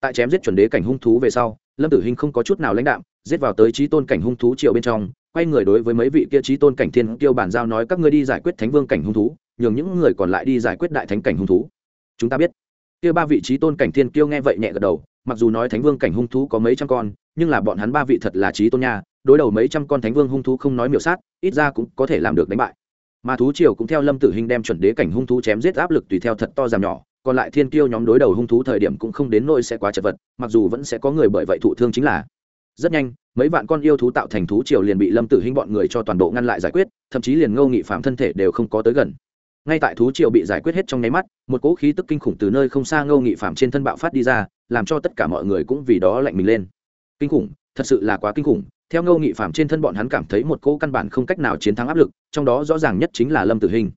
Tại chém giết chuẩn đế cảnh hung thú về sau, lâm tử hình không có chút nào lãnh đạm, giết vào tới trí tôn cảnh hung thú triều bên trong quay người đối với mấy vị kia trí tôn cảnh thiên tiêu bản giao nói, các ngươi đi giải quyết thánh vương cảnh hung thú, nhường những người còn lại đi giải quyết đại thánh cảnh hung thú. Chúng ta biết. Kia ba vị trí tôn cảnh thiên kiêu nghe vậy nhẹ gật đầu, mặc dù nói thánh vương cảnh hung thú có mấy trăm con, nhưng là bọn hắn ba vị thật là trí tôn nha, đối đầu mấy trăm con thánh vương hung thú không nói miểu sát, ít ra cũng có thể làm được đánh bại. Mà thú triều cũng theo lâm tử hình đem chuẩn đế cảnh hung thú chém giết áp lực tùy theo thật to giảm nhỏ, còn lại thiên kiêu nhóm đối đầu hung thú thời điểm cũng không đến nỗi sẽ quá chật vật, mặc dù vẫn sẽ có người bởi vậy thụ thương chính là rất nhanh mấy vạn con yêu thú tạo thành thú triều liền bị lâm tử hinh bọn người cho toàn bộ ngăn lại giải quyết, thậm chí liền ngâu nghị phạm thân thể đều không có tới gần. Ngay tại thú triều bị giải quyết hết trong nháy mắt, một cỗ khí tức kinh khủng từ nơi không xa ngâu nghị phạm trên thân bạo phát đi ra, làm cho tất cả mọi người cũng vì đó lạnh mình lên. Kinh khủng, thật sự là quá kinh khủng. Theo ngâu nghị phạm trên thân bọn hắn cảm thấy một cỗ căn bản không cách nào chiến thắng áp lực, trong đó rõ ràng nhất chính là lâm tử hình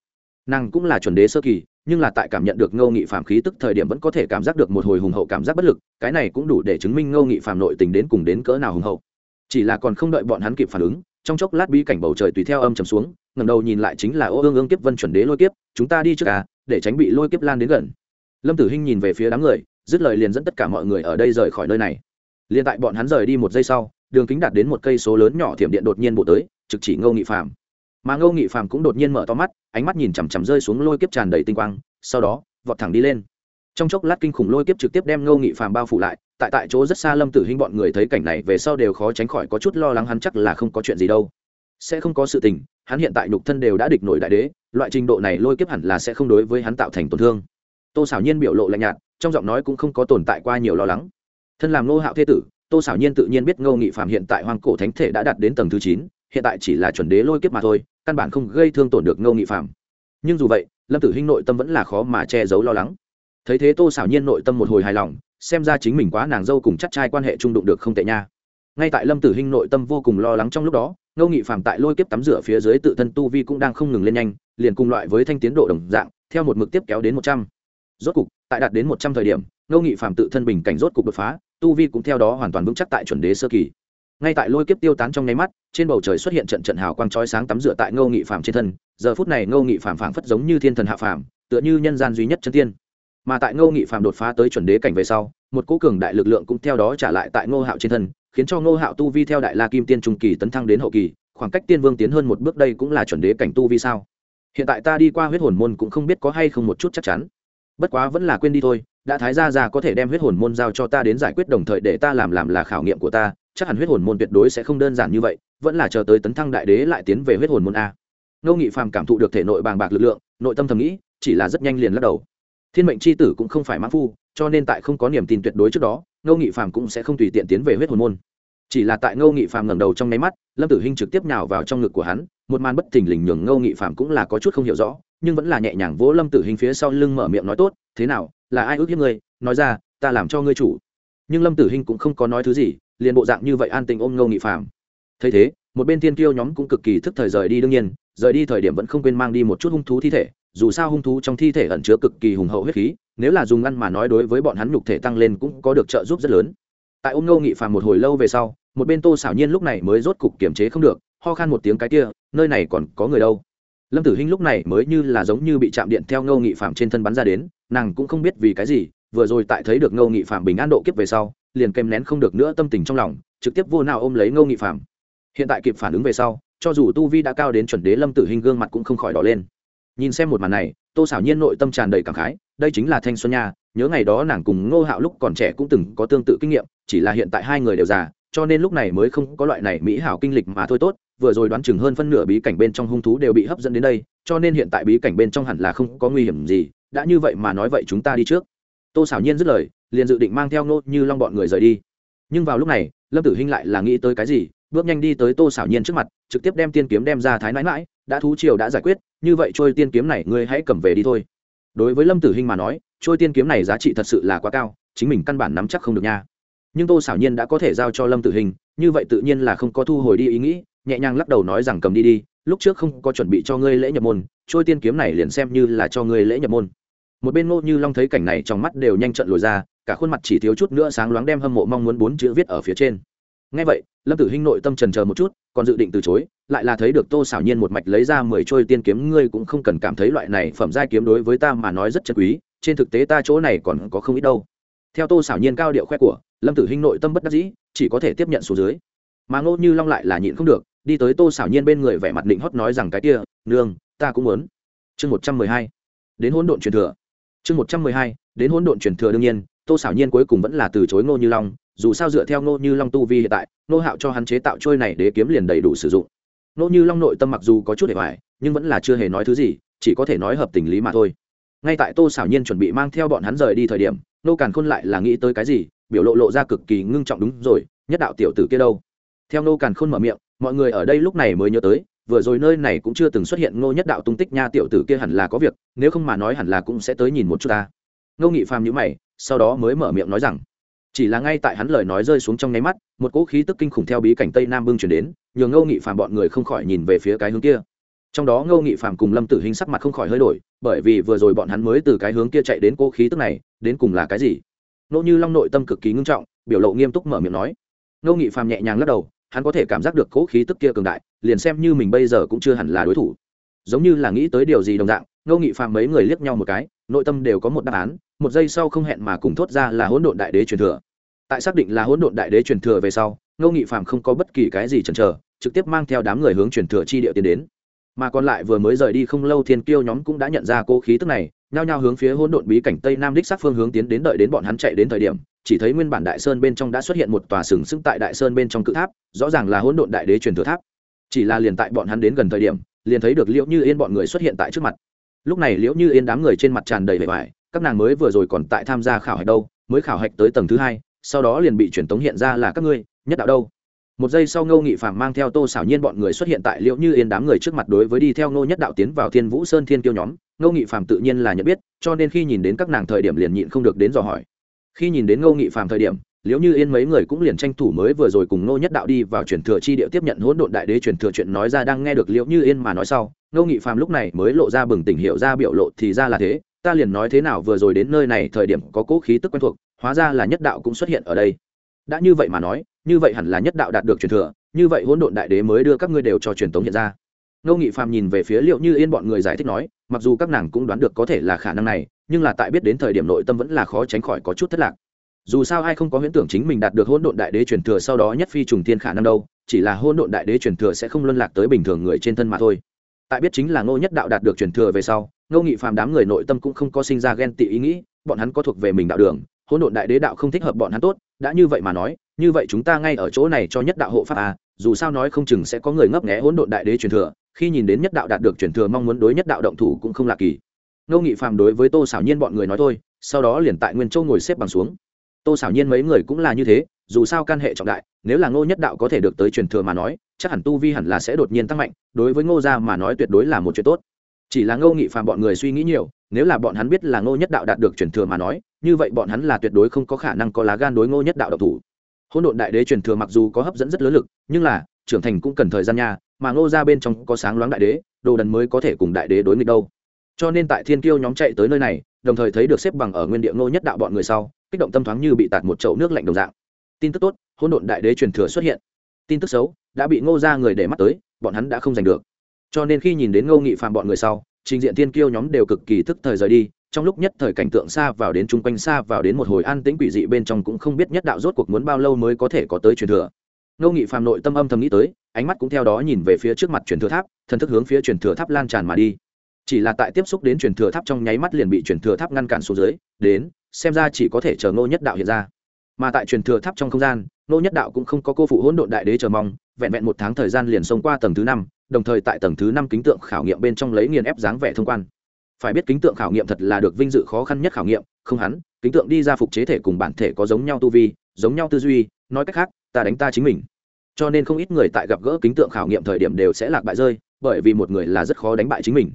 nàng cũng là chuẩn đế sơ kỳ, nhưng là tại cảm nhận được ngâu nghị phạm khí tức thời điểm vẫn có thể cảm giác được một hồi hùng hậu cảm giác bất lực, cái này cũng đủ để chứng minh ngâu nghị phạm nội tình đến cùng đến cỡ nào hùng hậu chỉ là còn không đợi bọn hắn kịp phản ứng, trong chốc lát bi cảnh bầu trời tùy theo âm trầm xuống ngầm đầu nhìn lại chính là ô ương ương kiếp vân chuẩn đế lôi kiếp, chúng ta đi trước à để tránh bị lôi kiếp lan đến gần. Lâm tử hinh nhìn về phía đám người, dứt lời liền dẫn tất cả mọi người ở đây rời khỏi nơi này. Liền tại bọn hắn rời đi một giây sau, đường kính đạt đến một cây số lớn nhỏ thiểm điện đột nhiên bộ tới, trực chỉ ngô nghị phàm. Mà ngô nghị phàm cũng đột nhiên mở to mắt, ánh mắt nhìn chằm chằm rơi xuống lôi kiếp tràn đầy tinh quang, sau đó, vọt thẳng đi lên trong chốc lát kinh khủng lôi kiếp trực tiếp đem ngô nghị phạm bao phủ lại, tại tại chỗ rất xa lâm tử hinh bọn người thấy cảnh này về sau đều khó tránh khỏi có chút lo lắng hắn chắc là không có chuyện gì đâu. Sẽ không có sự tình, hắn hiện tại nhục thân đều đã địch nổi đại đế, loại trình độ này lôi kiếp hẳn là sẽ không đối với hắn tạo thành tổn thương. Tô xảo nhiên biểu lộ lạnh nhạt, trong giọng nói cũng không có tồn tại qua nhiều lo lắng. Thân làm ngô hạo thế tử, tô xảo nhiên tự nhiên biết ngô nghị phạm hiện tại hoang cổ thánh thể đã đạt đến tầng thứ chín, hiện tại chỉ là chuẩn đế lôi kiếp mà thôi, căn bản không gây thương tổn được ngô nghị phạm nhưng dù vậy, lâm tử hinh nội tâm vẫn là khó mà che giấu lo lắng thấy thế tô xảo nhiên nội tâm một hồi hài lòng, xem ra chính mình quá nàng dâu cùng chắc trai quan hệ trung đụng được không tệ nha. Ngay tại lâm tử hinh nội tâm vô cùng lo lắng trong lúc đó, ngô nghị phạm tại lôi kiếp tắm rửa phía dưới tự thân tu vi cũng đang không ngừng lên nhanh, liền cùng loại với thanh tiến độ đồng dạng, theo một mực tiếp kéo đến một trăm. Rốt cục, tại đạt đến một trăm thời điểm, ngô nghị phạm tự thân bình cảnh rốt cục đột phá, tu vi cũng theo đó hoàn toàn vững chắc tại chuẩn đế sơ kỳ. Ngay tại lôi kiếp tiêu tán trong nháy mắt, trên bầu trời xuất hiện trận trận hào quang chói sáng tắm rửa tại ngô nghị phạm trên thân, giờ phút này ngô nghị phạm phảng phất giống như thiên thần hạ phàm, tựa như nhân gian duy nhất chân tiên mà tại ngô nghị phạm đột phá tới chuẩn đế cảnh về sau, một cố cường đại lực lượng cũng theo đó trả lại tại ngô hạo trên thân, khiến cho ngô hạo tu vi theo đại la kim tiên trung kỳ tấn thăng đến hậu kỳ, khoảng cách tiên vương tiến hơn một bước đây cũng là chuẩn đế cảnh tu vi sao? Hiện tại ta đi qua huyết hồn môn cũng không biết có hay không một chút chắc chắn. Bất quá vẫn là quên đi thôi, đã thái gia già có thể đem huyết hồn môn giao cho ta đến giải quyết đồng thời để ta làm làm là khảo nghiệm của ta, chắc hẳn huyết hồn môn tuyệt đối sẽ không đơn giản như vậy, vẫn là chờ tới tấn thăng đại đế lại tiến về huyết hồn môn a. Ngô nghị phàm cảm thụ được thể nội bàng bạc lực lượng, nội tâm thầm nghĩ, chỉ là rất nhanh liền lắc đầu thiên mệnh c h i tử cũng không phải mãn phu, cho nên tại không có niềm tin tuyệt đối trước đó, ngô nghị phàm cũng sẽ không tùy tiện tiến về huyết hồn môn. Chỉ là tại ngô nghị phàm ngẩng đầu trong nháy mắt, lâm tử hinh trực tiếp nhào vào trong ngực của hắn, một màn bất thình lình nhường ngô nghị phàm cũng là có chút không hiểu rõ, nhưng vẫn là nhẹ nhàng vỗ lâm tử hinh phía sau lưng mở miệng nói tốt, thế nào, là ai ước hiếp ngươi? Nói ra, ta làm cho ngươi chủ. Nhưng lâm tử hinh cũng không có nói thứ gì, liền bộ dạng như vậy an tình ôm ngô nghị phàm. Thấy thế, một bên thiên kiêu nhóm cũng cực kỳ thức thời rời đi, đương nhiên, rời đi thời điểm vẫn không quên mang đi một chút hung thú thi thể dù sao hung thú trong thi thể ẩn chứa cực kỳ hùng hậu huyết khí, nếu là dùng ngăn mà nói đối với bọn hắn nhục thể tăng lên cũng có được trợ giúp rất lớn. Tại ôm ngô nghị phàm một hồi lâu về sau, một bên tô xảo nhiên lúc này mới rốt cục kiềm chế không được, ho khan một tiếng cái kia, nơi này còn có người đâu? Lâm tử hinh lúc này mới như là giống như bị chạm điện theo ngô nghị phạm trên thân bắn ra đến, nàng cũng không biết vì cái gì, vừa rồi tại thấy được ngô nghị phạm bình an độ kiếp về sau, liền kèm nén không được nữa tâm tình trong lòng, trực tiếp vô nào ôm lấy ngô nghị phạm hiện tại kịp phản ứng về sau, cho dù tu vi đã cao đến chuẩn đế lâm tử hình gương mặt cũng không khỏi đỏ lên nhìn xem một màn này, tô xảo nhiên nội tâm tràn đầy cảm khái, đây chính là thanh xuân nha, nhớ ngày đó nàng cùng ngô hạo lúc còn trẻ cũng từng có tương tự kinh nghiệm, chỉ là hiện tại hai người đều già, cho nên lúc này mới không có loại này mỹ hảo kinh lịch mà thôi tốt, vừa rồi đoán chừng hơn phân nửa bí cảnh bên trong hung thú đều bị hấp dẫn đến đây, cho nên hiện tại bí cảnh bên trong hẳn là không có nguy hiểm gì, đã như vậy mà nói vậy chúng ta đi trước. Tô xảo nhiên dứt lời, liền dự định mang theo nô như long bọn người rời đi. Nhưng vào lúc này, lâm tử hinh lại là nghĩ tới cái gì bước nhanh đi tới tô xảo nhiên trước mặt, trực tiếp đem tiên kiếm đem ra thái nãi mãi đã thú triều đã giải quyết, như vậy trôi tiên kiếm này ngươi hãy cầm về đi thôi. Đối với lâm tử hinh mà nói, trôi tiên kiếm này giá trị thật sự là quá cao, chính mình căn bản nắm chắc không được nha. Nhưng tô xảo nhiên đã có thể giao cho lâm tử hình như vậy tự nhiên là không có thu hồi đi ý nghĩ, nhẹ nhàng lắc đầu nói rằng cầm đi đi, lúc trước không có chuẩn bị cho ngươi lễ nhập môn, trôi tiên kiếm này liền xem như là cho ngươi lễ nhập môn. Một bên ngô như long thấy cảnh này trong mắt đều nhanh trận lồi ra, cả khuôn mặt chỉ thiếu chút nữa sáng loáng đem hâm mộ mong muốn bốn chữ viết ở phía trên ngay vậy, lâm tử hinh nội tâm trần chờ một chút, còn dự định từ chối, lại là thấy được tô xảo nhiên một mạch lấy ra mười trôi tiên kiếm, ngươi cũng không cần cảm thấy loại này phẩm giai kiếm đối với ta mà nói rất chân quý, trên thực tế ta chỗ này còn có không ít đâu. Theo tô xảo nhiên cao điệu khoe của, lâm tử hinh nội tâm bất đắc dĩ, chỉ có thể tiếp nhận số dưới. Mà ngô như long lại là nhịn không được, đi tới tô xảo nhiên bên người vẻ mặt định hót nói rằng cái kia, nương, ta cũng muốn. Chương một trăm mười hai. Đến hỗn độn truyền thừa. Chương một trăm mười hai. Đến hỗn độn truyền thừa đương nhiên tô xảo nhiên cuối cùng vẫn là từ chối ngô như long, dù sao dựa theo ngô như long tu vi hiện tại, ngô hạo cho hắn chế tạo trôi này để kiếm liền đầy đủ sử dụng. Ngô như long nội tâm mặc dù có chút để hoài, nhưng vẫn là chưa hề nói thứ gì, chỉ có thể nói hợp tình lý mà thôi. Ngay tại tô xảo nhiên chuẩn bị mang theo bọn hắn rời đi thời điểm nô càn khôn lại là nghĩ tới cái gì, biểu lộ lộ ra cực kỳ ngưng trọng đúng rồi, nhất đạo tiểu tử kia đâu? Theo nô càn khôn mở miệng, mọi người ở đây lúc này mới nhớ tới, vừa rồi nơi này cũng chưa từng xuất hiện ngô nhất đạo tung tích nha tiểu tử kia hẳn là có việc, nếu không mà nói hẳn là cũng sẽ tới nhìn một chút ta ngô nghị phàm nhữ mày, sau đó mới mở miệng nói rằng, chỉ là ngay tại hắn lời nói rơi xuống trong nháy mắt, một cỗ khí tức kinh khủng theo bí cảnh tây nam bưng chuyển đến, nhường ngô nghị phàm bọn người không khỏi nhìn về phía cái hướng kia. Trong đó ngô nghị phàm cùng lâm tử hình sắc mặt không khỏi hơi đổi, bởi vì vừa rồi bọn hắn mới từ cái hướng kia chạy đến cỗ khí tức này, đến cùng là cái gì? Nỗ như long nội tâm cực kỳ ngưng trọng, biểu lộ nghiêm túc mở miệng nói. Ngô nghị phàm nhẹ nhàng lắc đầu, hắn có thể cảm giác được cỗ khí tức kia cường đại, liền xem như mình bây giờ cũng chưa hẳn là đối thủ. Giống như là nghĩ tới điều gì đồng dạng, ngô nghị phàm mấy người liếc nhau một cái, nội tâm đều có một đáp án một giây sau không hẹn mà cùng thốt ra là hỗn độn đại đế truyền thừa. Tại xác định là hỗn độn đại đế truyền thừa về sau, ngô nghị phàm không có bất kỳ cái gì chần chờ, trực tiếp mang theo đám người hướng truyền thừa chi địa tiến đến. Mà còn lại vừa mới rời đi không lâu thiên kiêu nhóm cũng đã nhận ra cô khí tức này, nhao nhao hướng phía hỗn độn bí cảnh tây nam đích sát phương hướng tiến đến đợi đến bọn hắn chạy đến thời điểm, chỉ thấy nguyên bản đại sơn bên trong đã xuất hiện một tòa sừng sững tại đại sơn bên trong cự tháp, rõ ràng là hỗn độn đại đế truyền thừa tháp. Chỉ là liền tại bọn hắn đến gần thời điểm, liền thấy được liễu như yên bọn người xuất hiện tại trước mặt. Lúc này liễu như yên đám người trên mặt tràn đầy vẻ vải các nàng mới vừa rồi còn tại tham gia khảo hạch đâu, mới khảo hạch tới tầng thứ hai, sau đó liền bị truyền tống hiện ra là các ngươi, nhất đạo đâu. Một giây sau ngô nghị phạm mang theo tô xảo nhiên bọn người xuất hiện tại liễu như yên đám người trước mặt đối với đi theo ngô nhất đạo tiến vào thiên vũ sơn thiên kiêu nhóm, ngô nghị phạm tự nhiên là nhận biết, cho nên khi nhìn đến các nàng thời điểm liền nhịn không được đến dò hỏi. Khi nhìn đến ngô nghị phạm thời điểm, liễu như yên mấy người cũng liền tranh thủ mới vừa rồi cùng ngô nhất đạo đi vào truyền thừa chi địa tiếp nhận hỗn độn đại đế truyền thừa chuyện nói ra đang nghe được liễu như yên mà nói sau, ngô nghị phạm lúc này mới lộ ra bừng tỉnh hiệu ra biểu lộ thì ra là thế ta liền nói thế nào vừa rồi đến nơi này thời điểm có cố khí tức quen thuộc, hóa ra là nhất đạo cũng xuất hiện ở đây. Đã như vậy mà nói, như vậy hẳn là nhất đạo đạt được truyền thừa, như vậy hỗn độn đại đế mới đưa các ngươi đều cho truyền tống hiện ra. Ngô nghị phàm nhìn về phía liệu như yên bọn người giải thích nói, mặc dù các nàng cũng đoán được có thể là khả năng này, nhưng là tại biết đến thời điểm nội tâm vẫn là khó tránh khỏi có chút thất lạc. Dù sao ai không có huyễn tưởng chính mình đạt được hỗn độn đại đế truyền thừa sau đó nhất phi trùng thiên khả năng đâu, chỉ là hỗn độn đại đế truyền thừa sẽ không luân lạc tới bình thường người trên thân mà thôi. Tại biết chính là ngô nhất đạo đạt được truyền thừa về sau ngô nghị phàm đám người nội tâm cũng không có sinh ra ghen tị ý nghĩ, bọn hắn có thuộc về mình đạo đường, hỗn độn đại đế đạo không thích hợp bọn hắn tốt, đã như vậy mà nói, như vậy chúng ta ngay ở chỗ này cho nhất đạo hộ pháp à dù sao nói không chừng sẽ có người ngấp nghé hỗn độn đại đế truyền thừa, khi nhìn đến nhất đạo đạt được truyền thừa mong muốn đối nhất đạo động thủ cũng không lạ kỳ. Ngô nghị phàm đối với tô xảo nhiên bọn người nói thôi, sau đó liền tại nguyên châu ngồi xếp bằng xuống. Tô xảo nhiên mấy người cũng là như thế, dù sao can hệ trọng đại, nếu là ngô nhất đạo có thể được tới truyền thừa mà nói, chắc hẳn tu vi hẳn là sẽ đột nhiên tăng mạnh, đối với ngô gia mà nói tuyệt đối là một chuyện tốt chỉ là ngô nghị phàm bọn người suy nghĩ nhiều, nếu là bọn hắn biết là ngô nhất đạo đạt được truyền thừa mà nói, như vậy bọn hắn là tuyệt đối không có khả năng có lá gan đối ngô nhất đạo độc thủ. Hỗn độn đại đế truyền thừa mặc dù có hấp dẫn rất lớn lực, nhưng là, trưởng thành cũng cần thời gian nha, mà ngô ra bên trong có sáng loáng đại đế, đồ đần mới có thể cùng đại đế đối nghịch đâu. Cho nên tại thiên kiêu nhóm chạy tới nơi này, đồng thời thấy được xếp bằng ở nguyên địa ngô nhất đạo bọn người sau, kích động tâm thoáng như bị tạt một chậu nước lạnh đồng dạng. Tin tức tốt, hỗn độn đại đế truyền thừa xuất hiện. Tin tức xấu, đã bị ngô ra người để mắt tới, bọn hắn đã không giành được cho nên khi nhìn đến ngô nghị phạm bọn người sau, trình diện tiên kiêu nhóm đều cực kỳ thức thời rời đi, trong lúc nhất thời cảnh tượng xa vào đến chung quanh, xa vào đến một hồi an tĩnh quỷ dị bên trong cũng không biết nhất đạo rốt cuộc muốn bao lâu mới có thể có tới truyền thừa. Ngô nghị phạm nội tâm âm thầm nghĩ tới, ánh mắt cũng theo đó nhìn về phía trước mặt truyền thừa tháp, thần thức hướng phía truyền thừa tháp lan tràn mà đi. Chỉ là tại tiếp xúc đến truyền thừa tháp trong nháy mắt liền bị truyền thừa tháp ngăn cản xuống dưới, đến, xem ra chỉ có thể chờ ngô nhất đạo hiện ra. Mà tại truyền thừa tháp trong không gian nô nhất đạo cũng không có cô phụ hỗn độn đại đế chờ mong, vẹn vẹn một tháng thời gian liền xông qua tầng thứ năm, đồng thời tại tầng thứ năm kính tượng khảo nghiệm bên trong lấy nghiền ép dáng vẻ thông quan. Phải biết kính tượng khảo nghiệm thật là được vinh dự khó khăn nhất khảo nghiệm, không hắn, kính tượng đi ra phục chế thể cùng bản thể có giống nhau tu vi, giống nhau tư duy, nói cách khác, ta đánh ta chính mình. Cho nên không ít người tại gặp gỡ kính tượng khảo nghiệm thời điểm đều sẽ lạc bại rơi, bởi vì một người là rất khó đánh bại chính mình.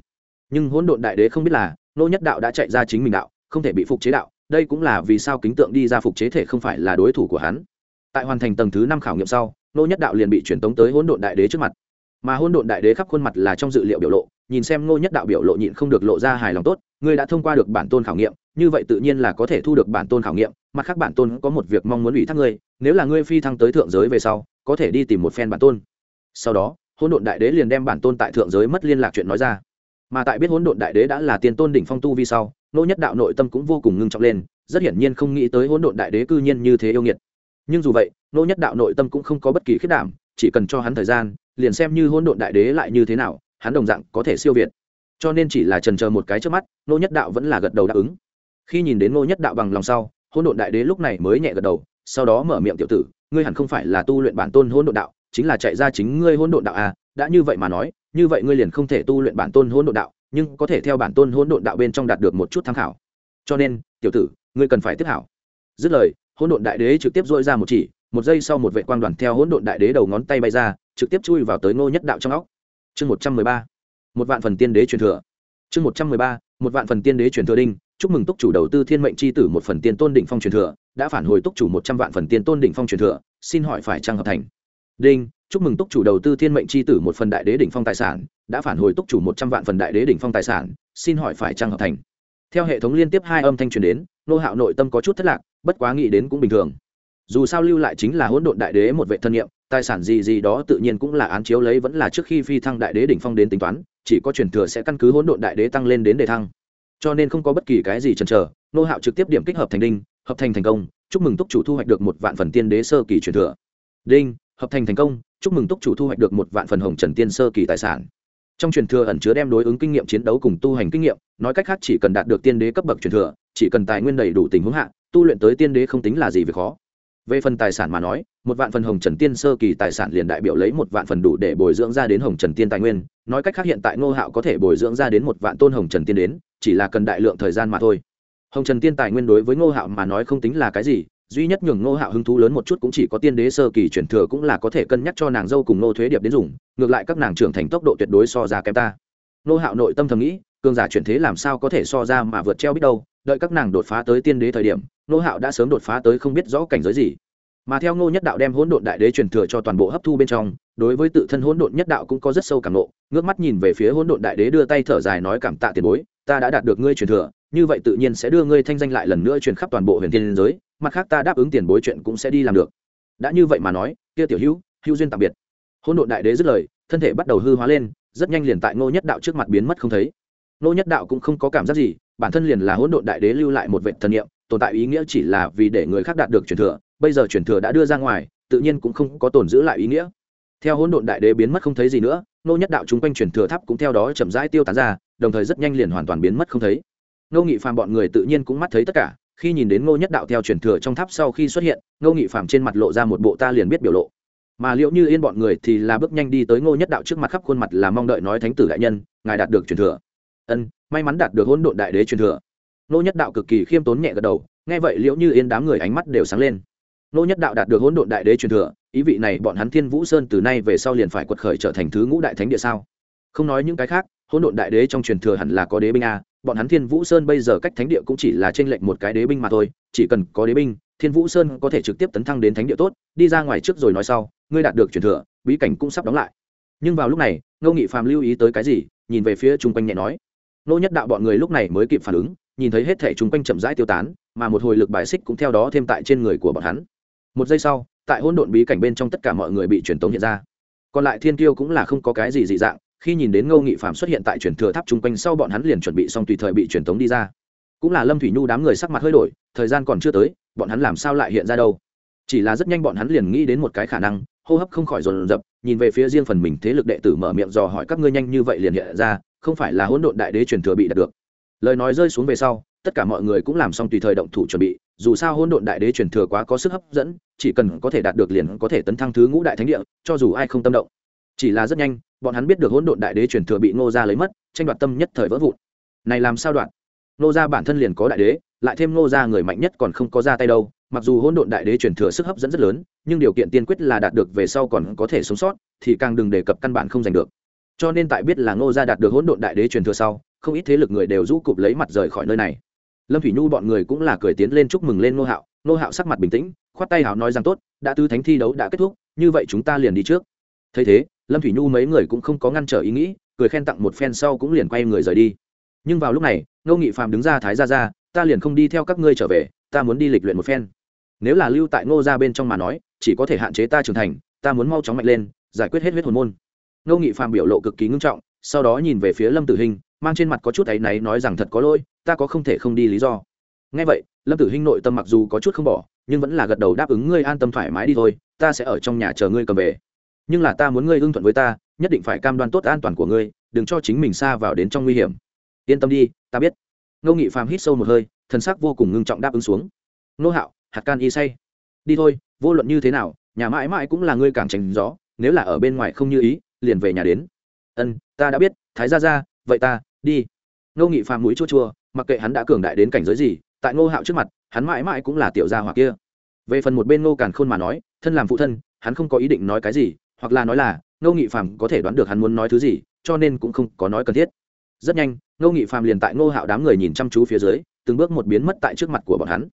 Nhưng hỗn độn đại đế không biết là, nô nhất đạo đã chạy ra chính mình đạo, không thể bị phục chế đạo, đây cũng là vì sao kính tượng đi ra phục chế thể không phải là đối thủ của hắn tại hoàn thành tầng thứ năm khảo nghiệm sau, nô nhất đạo liền bị truyền tống tới hỗn độn đại đế trước mặt. Mà hỗn độn đại đế khắp khuôn mặt là trong dự liệu biểu lộ, nhìn xem ngô nhất đạo biểu lộ nhịn không được lộ ra hài lòng tốt, ngươi đã thông qua được bản tôn khảo nghiệm, như vậy tự nhiên là có thể thu được bản tôn khảo nghiệm, mặt khác bản tôn có một việc mong muốn ủy thác ngươi, nếu là ngươi phi thăng tới thượng giới về sau, có thể đi tìm một phen bản tôn. Sau đó, hỗn độn đại đế liền đem bản tôn tại thượng giới mất liên lạc chuyện nói ra. Mà tại biết hỗn độn đại đế đã là tiên tôn đỉnh phong tu vi sau, nô nhất đạo nội tâm cũng vô cùng ngưng trọng lên, rất hiển nhiên không nghĩ tới hỗn độn đại đế cư nhiên như thế yêu nghiệt nhưng dù vậy, nô nhất đạo nội tâm cũng không có bất kỳ khiết đảm, chỉ cần cho hắn thời gian, liền xem như hỗn độn đại đế lại như thế nào, hắn đồng dạng có thể siêu việt. Cho nên chỉ là trần chờ một cái trước mắt, nô nhất đạo vẫn là gật đầu đáp ứng. Khi nhìn đến nô nhất đạo bằng lòng sau, hỗn độn đại đế lúc này mới nhẹ gật đầu, sau đó mở miệng tiểu tử, ngươi hẳn không phải là tu luyện bản tôn hỗn độn đạo, chính là chạy ra chính ngươi hỗn độn đạo à đã như vậy mà nói, như vậy ngươi liền không thể tu luyện bản tôn hỗn độn đạo, nhưng có thể theo bản tôn hỗn độn đạo bên trong đạt được một chút tham khảo. Cho nên, tiểu tử, ngươi cần phải tiếp hảo. Dứt lời hỗn độn đại đế trực tiếp dội ra một chỉ, một giây sau một vệ quang đoàn theo hỗn độn đại đế đầu ngón tay bay ra, trực tiếp chui vào tới ngô nhất đạo trong óc. Chương một trăm mười ba, một vạn phần tiên đế truyền thừa. Chương một trăm mười ba, một vạn phần tiên đế truyền thừa đinh, chúc mừng túc chủ đầu tư thiên mệnh c h i tử một phần tiên tôn đỉnh phong truyền thừa, đã phản hồi túc chủ một trăm vạn phần tiên tôn đỉnh phong truyền thừa, xin hỏi phải trăng hợp thành? Đinh, chúc mừng túc chủ đầu tư thiên mệnh c h i tử một phần đại đế đỉnh phong tài sản, đã phản hồi túc chủ một trăm vạn phần đại đế đỉnh phong tài sản, xin hỏi phải trăng hợp thành? Theo hệ thống liên tiếp hai âm thanh truyền đến nô hạo nội tâm có chút thất lạc, bất quá nghĩ đến cũng bình thường. Dù sao lưu lại chính là hỗn độn đại đế một vệ thân nhiệm, tài sản gì gì đó tự nhiên cũng là án chiếu lấy vẫn là trước khi phi thăng đại đế đỉnh phong đến tính toán, chỉ có truyền thừa sẽ căn cứ hỗn độn đại đế tăng lên đến đề thăng. Cho nên không có bất kỳ cái gì chần chờ, nô hạo trực tiếp điểm kích hợp thành đinh, hợp thành thành công, chúc mừng túc chủ thu hoạch được một vạn phần tiên đế sơ kỳ truyền thừa. Đinh, hợp thành thành công, chúc mừng túc chủ thu hoạch được một vạn phần hồng trần tiên sơ kỳ tài sản. Trong truyền thừa ẩn chứa đem đối ứng kinh nghiệm chiến đấu cùng tu hành kinh nghiệm, nói cách khác chỉ cần đạt được tiên đế cấp bậc truyền thừa chỉ cần tài nguyên đầy đủ tình huống hạ, tu luyện tới tiên đế không tính là gì về khó. Về phần tài sản mà nói, một vạn phần hồng trần tiên sơ kỳ tài sản liền đại biểu lấy một vạn phần đủ để bồi dưỡng ra đến hồng trần tiên tài nguyên. Nói cách khác hiện tại ngô hạo có thể bồi dưỡng ra đến một vạn tôn hồng trần tiên đến, chỉ là cần đại lượng thời gian mà thôi. Hồng trần tiên tài nguyên đối với ngô hạo mà nói không tính là cái gì, duy nhất nhường ngô hạo hứng thú lớn một chút cũng chỉ có tiên đế sơ kỳ chuyển thừa cũng là có thể cân nhắc cho nàng dâu cùng ngô thuế điệp đến dùng, ngược lại các nàng trưởng thành tốc độ tuyệt đối so ra kém ta. Ngô hạo nội tâm thầm nghĩ, cường giả chuyển thế làm sao có thể so ra mà vượt treo biết đâu đợi các nàng đột phá tới tiên đế thời điểm nô hạo đã sớm đột phá tới không biết rõ cảnh giới gì. Mà theo ngô nhất đạo đem hỗn độn đại đế truyền thừa cho toàn bộ hấp thu bên trong, đối với tự thân hỗn độn nhất đạo cũng có rất sâu cảm nộ ngước mắt nhìn về phía hỗn độn đại đế đưa tay thở dài nói cảm tạ tiền bối, ta đã đạt được ngươi truyền thừa, như vậy tự nhiên sẽ đưa ngươi thanh danh lại lần nữa truyền khắp toàn bộ huyền thiên giới, mặt khác ta đáp ứng tiền bối chuyện cũng sẽ đi làm được. Đã như vậy mà nói, kia tiểu hữu hữu duyên tạm biệt. Hỗn độn đại đế dứt lời, thân thể bắt đầu hư hóa lên, rất nhanh liền tại ngô nhất đạo trước mặt biến mất không thấy. Ngô nhất đạo cũng không có cảm giác gì bản thân liền là hỗn độn đại đế lưu lại một vệ thần niệm, tồn tại ý nghĩa chỉ là vì để người khác đạt được truyền thừa, bây giờ truyền thừa đã đưa ra ngoài, tự nhiên cũng không có tồn giữ lại ý nghĩa. Theo hỗn độn đại đế biến mất không thấy gì nữa, nô nhất đạo chúng quanh truyền thừa tháp cũng theo đó chậm rãi tiêu tán ra, đồng thời rất nhanh liền hoàn toàn biến mất không thấy. Ngô nghị phàm bọn người tự nhiên cũng mắt thấy tất cả, khi nhìn đến ngô nhất đạo theo truyền thừa trong tháp sau khi xuất hiện ngô nghị phàm trên mặt lộ ra một bộ ta liền biết biểu lộ. Mà liệu như yên bọn người thì là bước nhanh đi tới ngô nhất đạo trước mặt khắp khuôn mặt là mong đợi nói thánh tử đại nhân, ngài đạt được truyền thừa. Ân may mắn đạt được hỗn độn đại đế truyền thừa. Ngô nhất đạo cực kỳ khiêm tốn nhẹ gật đầu, nghe vậy liễu như yên đám người ánh mắt đều sáng lên. Ngô nhất đạo đạt được hỗn độn đại đế truyền thừa, ý vị này bọn hắn thiên vũ sơn từ nay về sau liền phải quật khởi trở thành thứ ngũ đại thánh địa sao? Không nói những cái khác, hỗn độn đại đế trong truyền thừa hẳn là có đế binh a, bọn hắn thiên vũ sơn bây giờ cách thánh địa cũng chỉ là trên lệnh một cái đế binh mà thôi, chỉ cần có đế binh, thiên vũ sơn có thể trực tiếp tấn thăng đến thánh địa tốt, đi ra ngoài trước rồi nói sau, ngươi đạt được truyền thừa, bí cảnh cũng sắp đóng lại. Nhưng vào lúc này, ngô nghị phàm lưu ý tới cái gì, nhìn về phía chung quanh nhẹ nói nô nhất đạo bọn người lúc này mới kịp phản ứng, nhìn thấy hết thể chúng quanh chậm rãi tiêu tán, mà một hồi lực bài xích cũng theo đó thêm tại trên người của bọn hắn. Một giây sau, tại hỗn độn bí cảnh bên trong tất cả mọi người bị truyền tống hiện ra. Còn lại thiên kiêu cũng là không có cái gì dị dạng, khi nhìn đến ngô nghị phạm xuất hiện tại truyền thừa tháp chung quanh sau bọn hắn liền chuẩn bị xong tùy thời bị truyền tống đi ra. Cũng là lâm thủy nhu đám người sắc mặt hơi đổi, thời gian còn chưa tới, bọn hắn làm sao lại hiện ra đâu? Chỉ là rất nhanh bọn hắn liền nghĩ đến một cái khả năng, hô hấp không khỏi dồn dập nhìn về phía riêng phần mình thế lực đệ tử mở miệng dò hỏi các ngươi nhanh như vậy liền hiện ra, không phải là hỗn độn đại đế truyền thừa bị đạt được. Lời nói rơi xuống về sau, tất cả mọi người cũng làm xong tùy thời động thủ chuẩn bị, dù sao hỗn độn đại đế truyền thừa quá có sức hấp dẫn, chỉ cần có thể đạt được liền có thể tấn thăng thứ ngũ đại thánh địa, cho dù ai không tâm động. Chỉ là rất nhanh, bọn hắn biết được hỗn độn đại đế truyền thừa bị ngô gia lấy mất, tranh đoạt tâm nhất thời vỡ vụn. Này làm sao đoạn? Ngô gia bản thân liền có đại đế, lại thêm ngô gia người mạnh nhất còn không có ra tay đâu, mặc dù hỗn độn đại đế truyền thừa sức hấp dẫn rất lớn nhưng điều kiện tiên quyết là đạt được về sau còn có thể sống sót, thì càng đừng đề cập căn bản không giành được. Cho nên tại biết là ngô gia đạt được hỗn độn đại đế truyền thừa sau, không ít thế lực người đều rũ cụp lấy mặt rời khỏi nơi này. Lâm thủy nhu bọn người cũng là cười tiến lên chúc mừng lên ngô hạo. Ngô hạo sắc mặt bình tĩnh, khoát tay hào nói rằng tốt, đã tư thánh thi đấu đã kết thúc, như vậy chúng ta liền đi trước. Thấy thế, lâm thủy nhu mấy người cũng không có ngăn trở ý nghĩ, cười khen tặng một phen sau cũng liền quay người rời đi. Nhưng vào lúc này, ngô nghị phàm đứng ra thái ra ra ta liền không đi theo các ngươi trở về, ta muốn đi lịch luyện một phen. Nếu là lưu tại ngô ra bên trong mà nói chỉ có thể hạn chế ta trưởng thành, ta muốn mau chóng mạnh lên, giải quyết hết huyết hồn môn. Ngô nghị phàm biểu lộ cực kỳ ngưng trọng, sau đó nhìn về phía lâm tử hình mang trên mặt có chút áy náy, nói rằng thật có lỗi, ta có không thể không đi lý do. Ngay vậy, lâm tử hình nội tâm mặc dù có chút không bỏ, nhưng vẫn là gật đầu đáp ứng ngươi an tâm thoải mái đi thôi, ta sẽ ở trong nhà chờ ngươi cầm về. Nhưng là ta muốn ngươi ưng thuận với ta, nhất định phải cam đoan tốt an toàn của ngươi, đừng cho chính mình xa vào đến trong nguy hiểm. Yên tâm đi, ta biết. Ngô nghị phàm hít sâu một hơi, thần sắc vô cùng ngưng trọng đáp ứng xuống. Nô hạo, hạt can y say đi thôi, vô luận như thế nào, nhà mãi mãi cũng là ngươi càng tránh gió, nếu là ở bên ngoài không như ý, liền về nhà đến. Ân, ta đã biết, thái ra ra vậy ta, đi. Ngô nghị phàm mũi chua chua, mặc kệ hắn đã cường đại đến cảnh giới gì, tại ngô hạo trước mặt, hắn mãi mãi cũng là tiểu gia hoặc kia. Về phần một bên ngô càn khôn mà nói, thân làm phụ thân, hắn không có ý định nói cái gì, hoặc là nói là, ngô nghị phàm có thể đoán được hắn muốn nói thứ gì, cho nên cũng không có nói cần thiết. Rất nhanh, ngô nghị phàm liền tại ngô hạo đám người nhìn chăm chú phía dưới, từng bước một biến mất tại trước mặt của bọn hắn.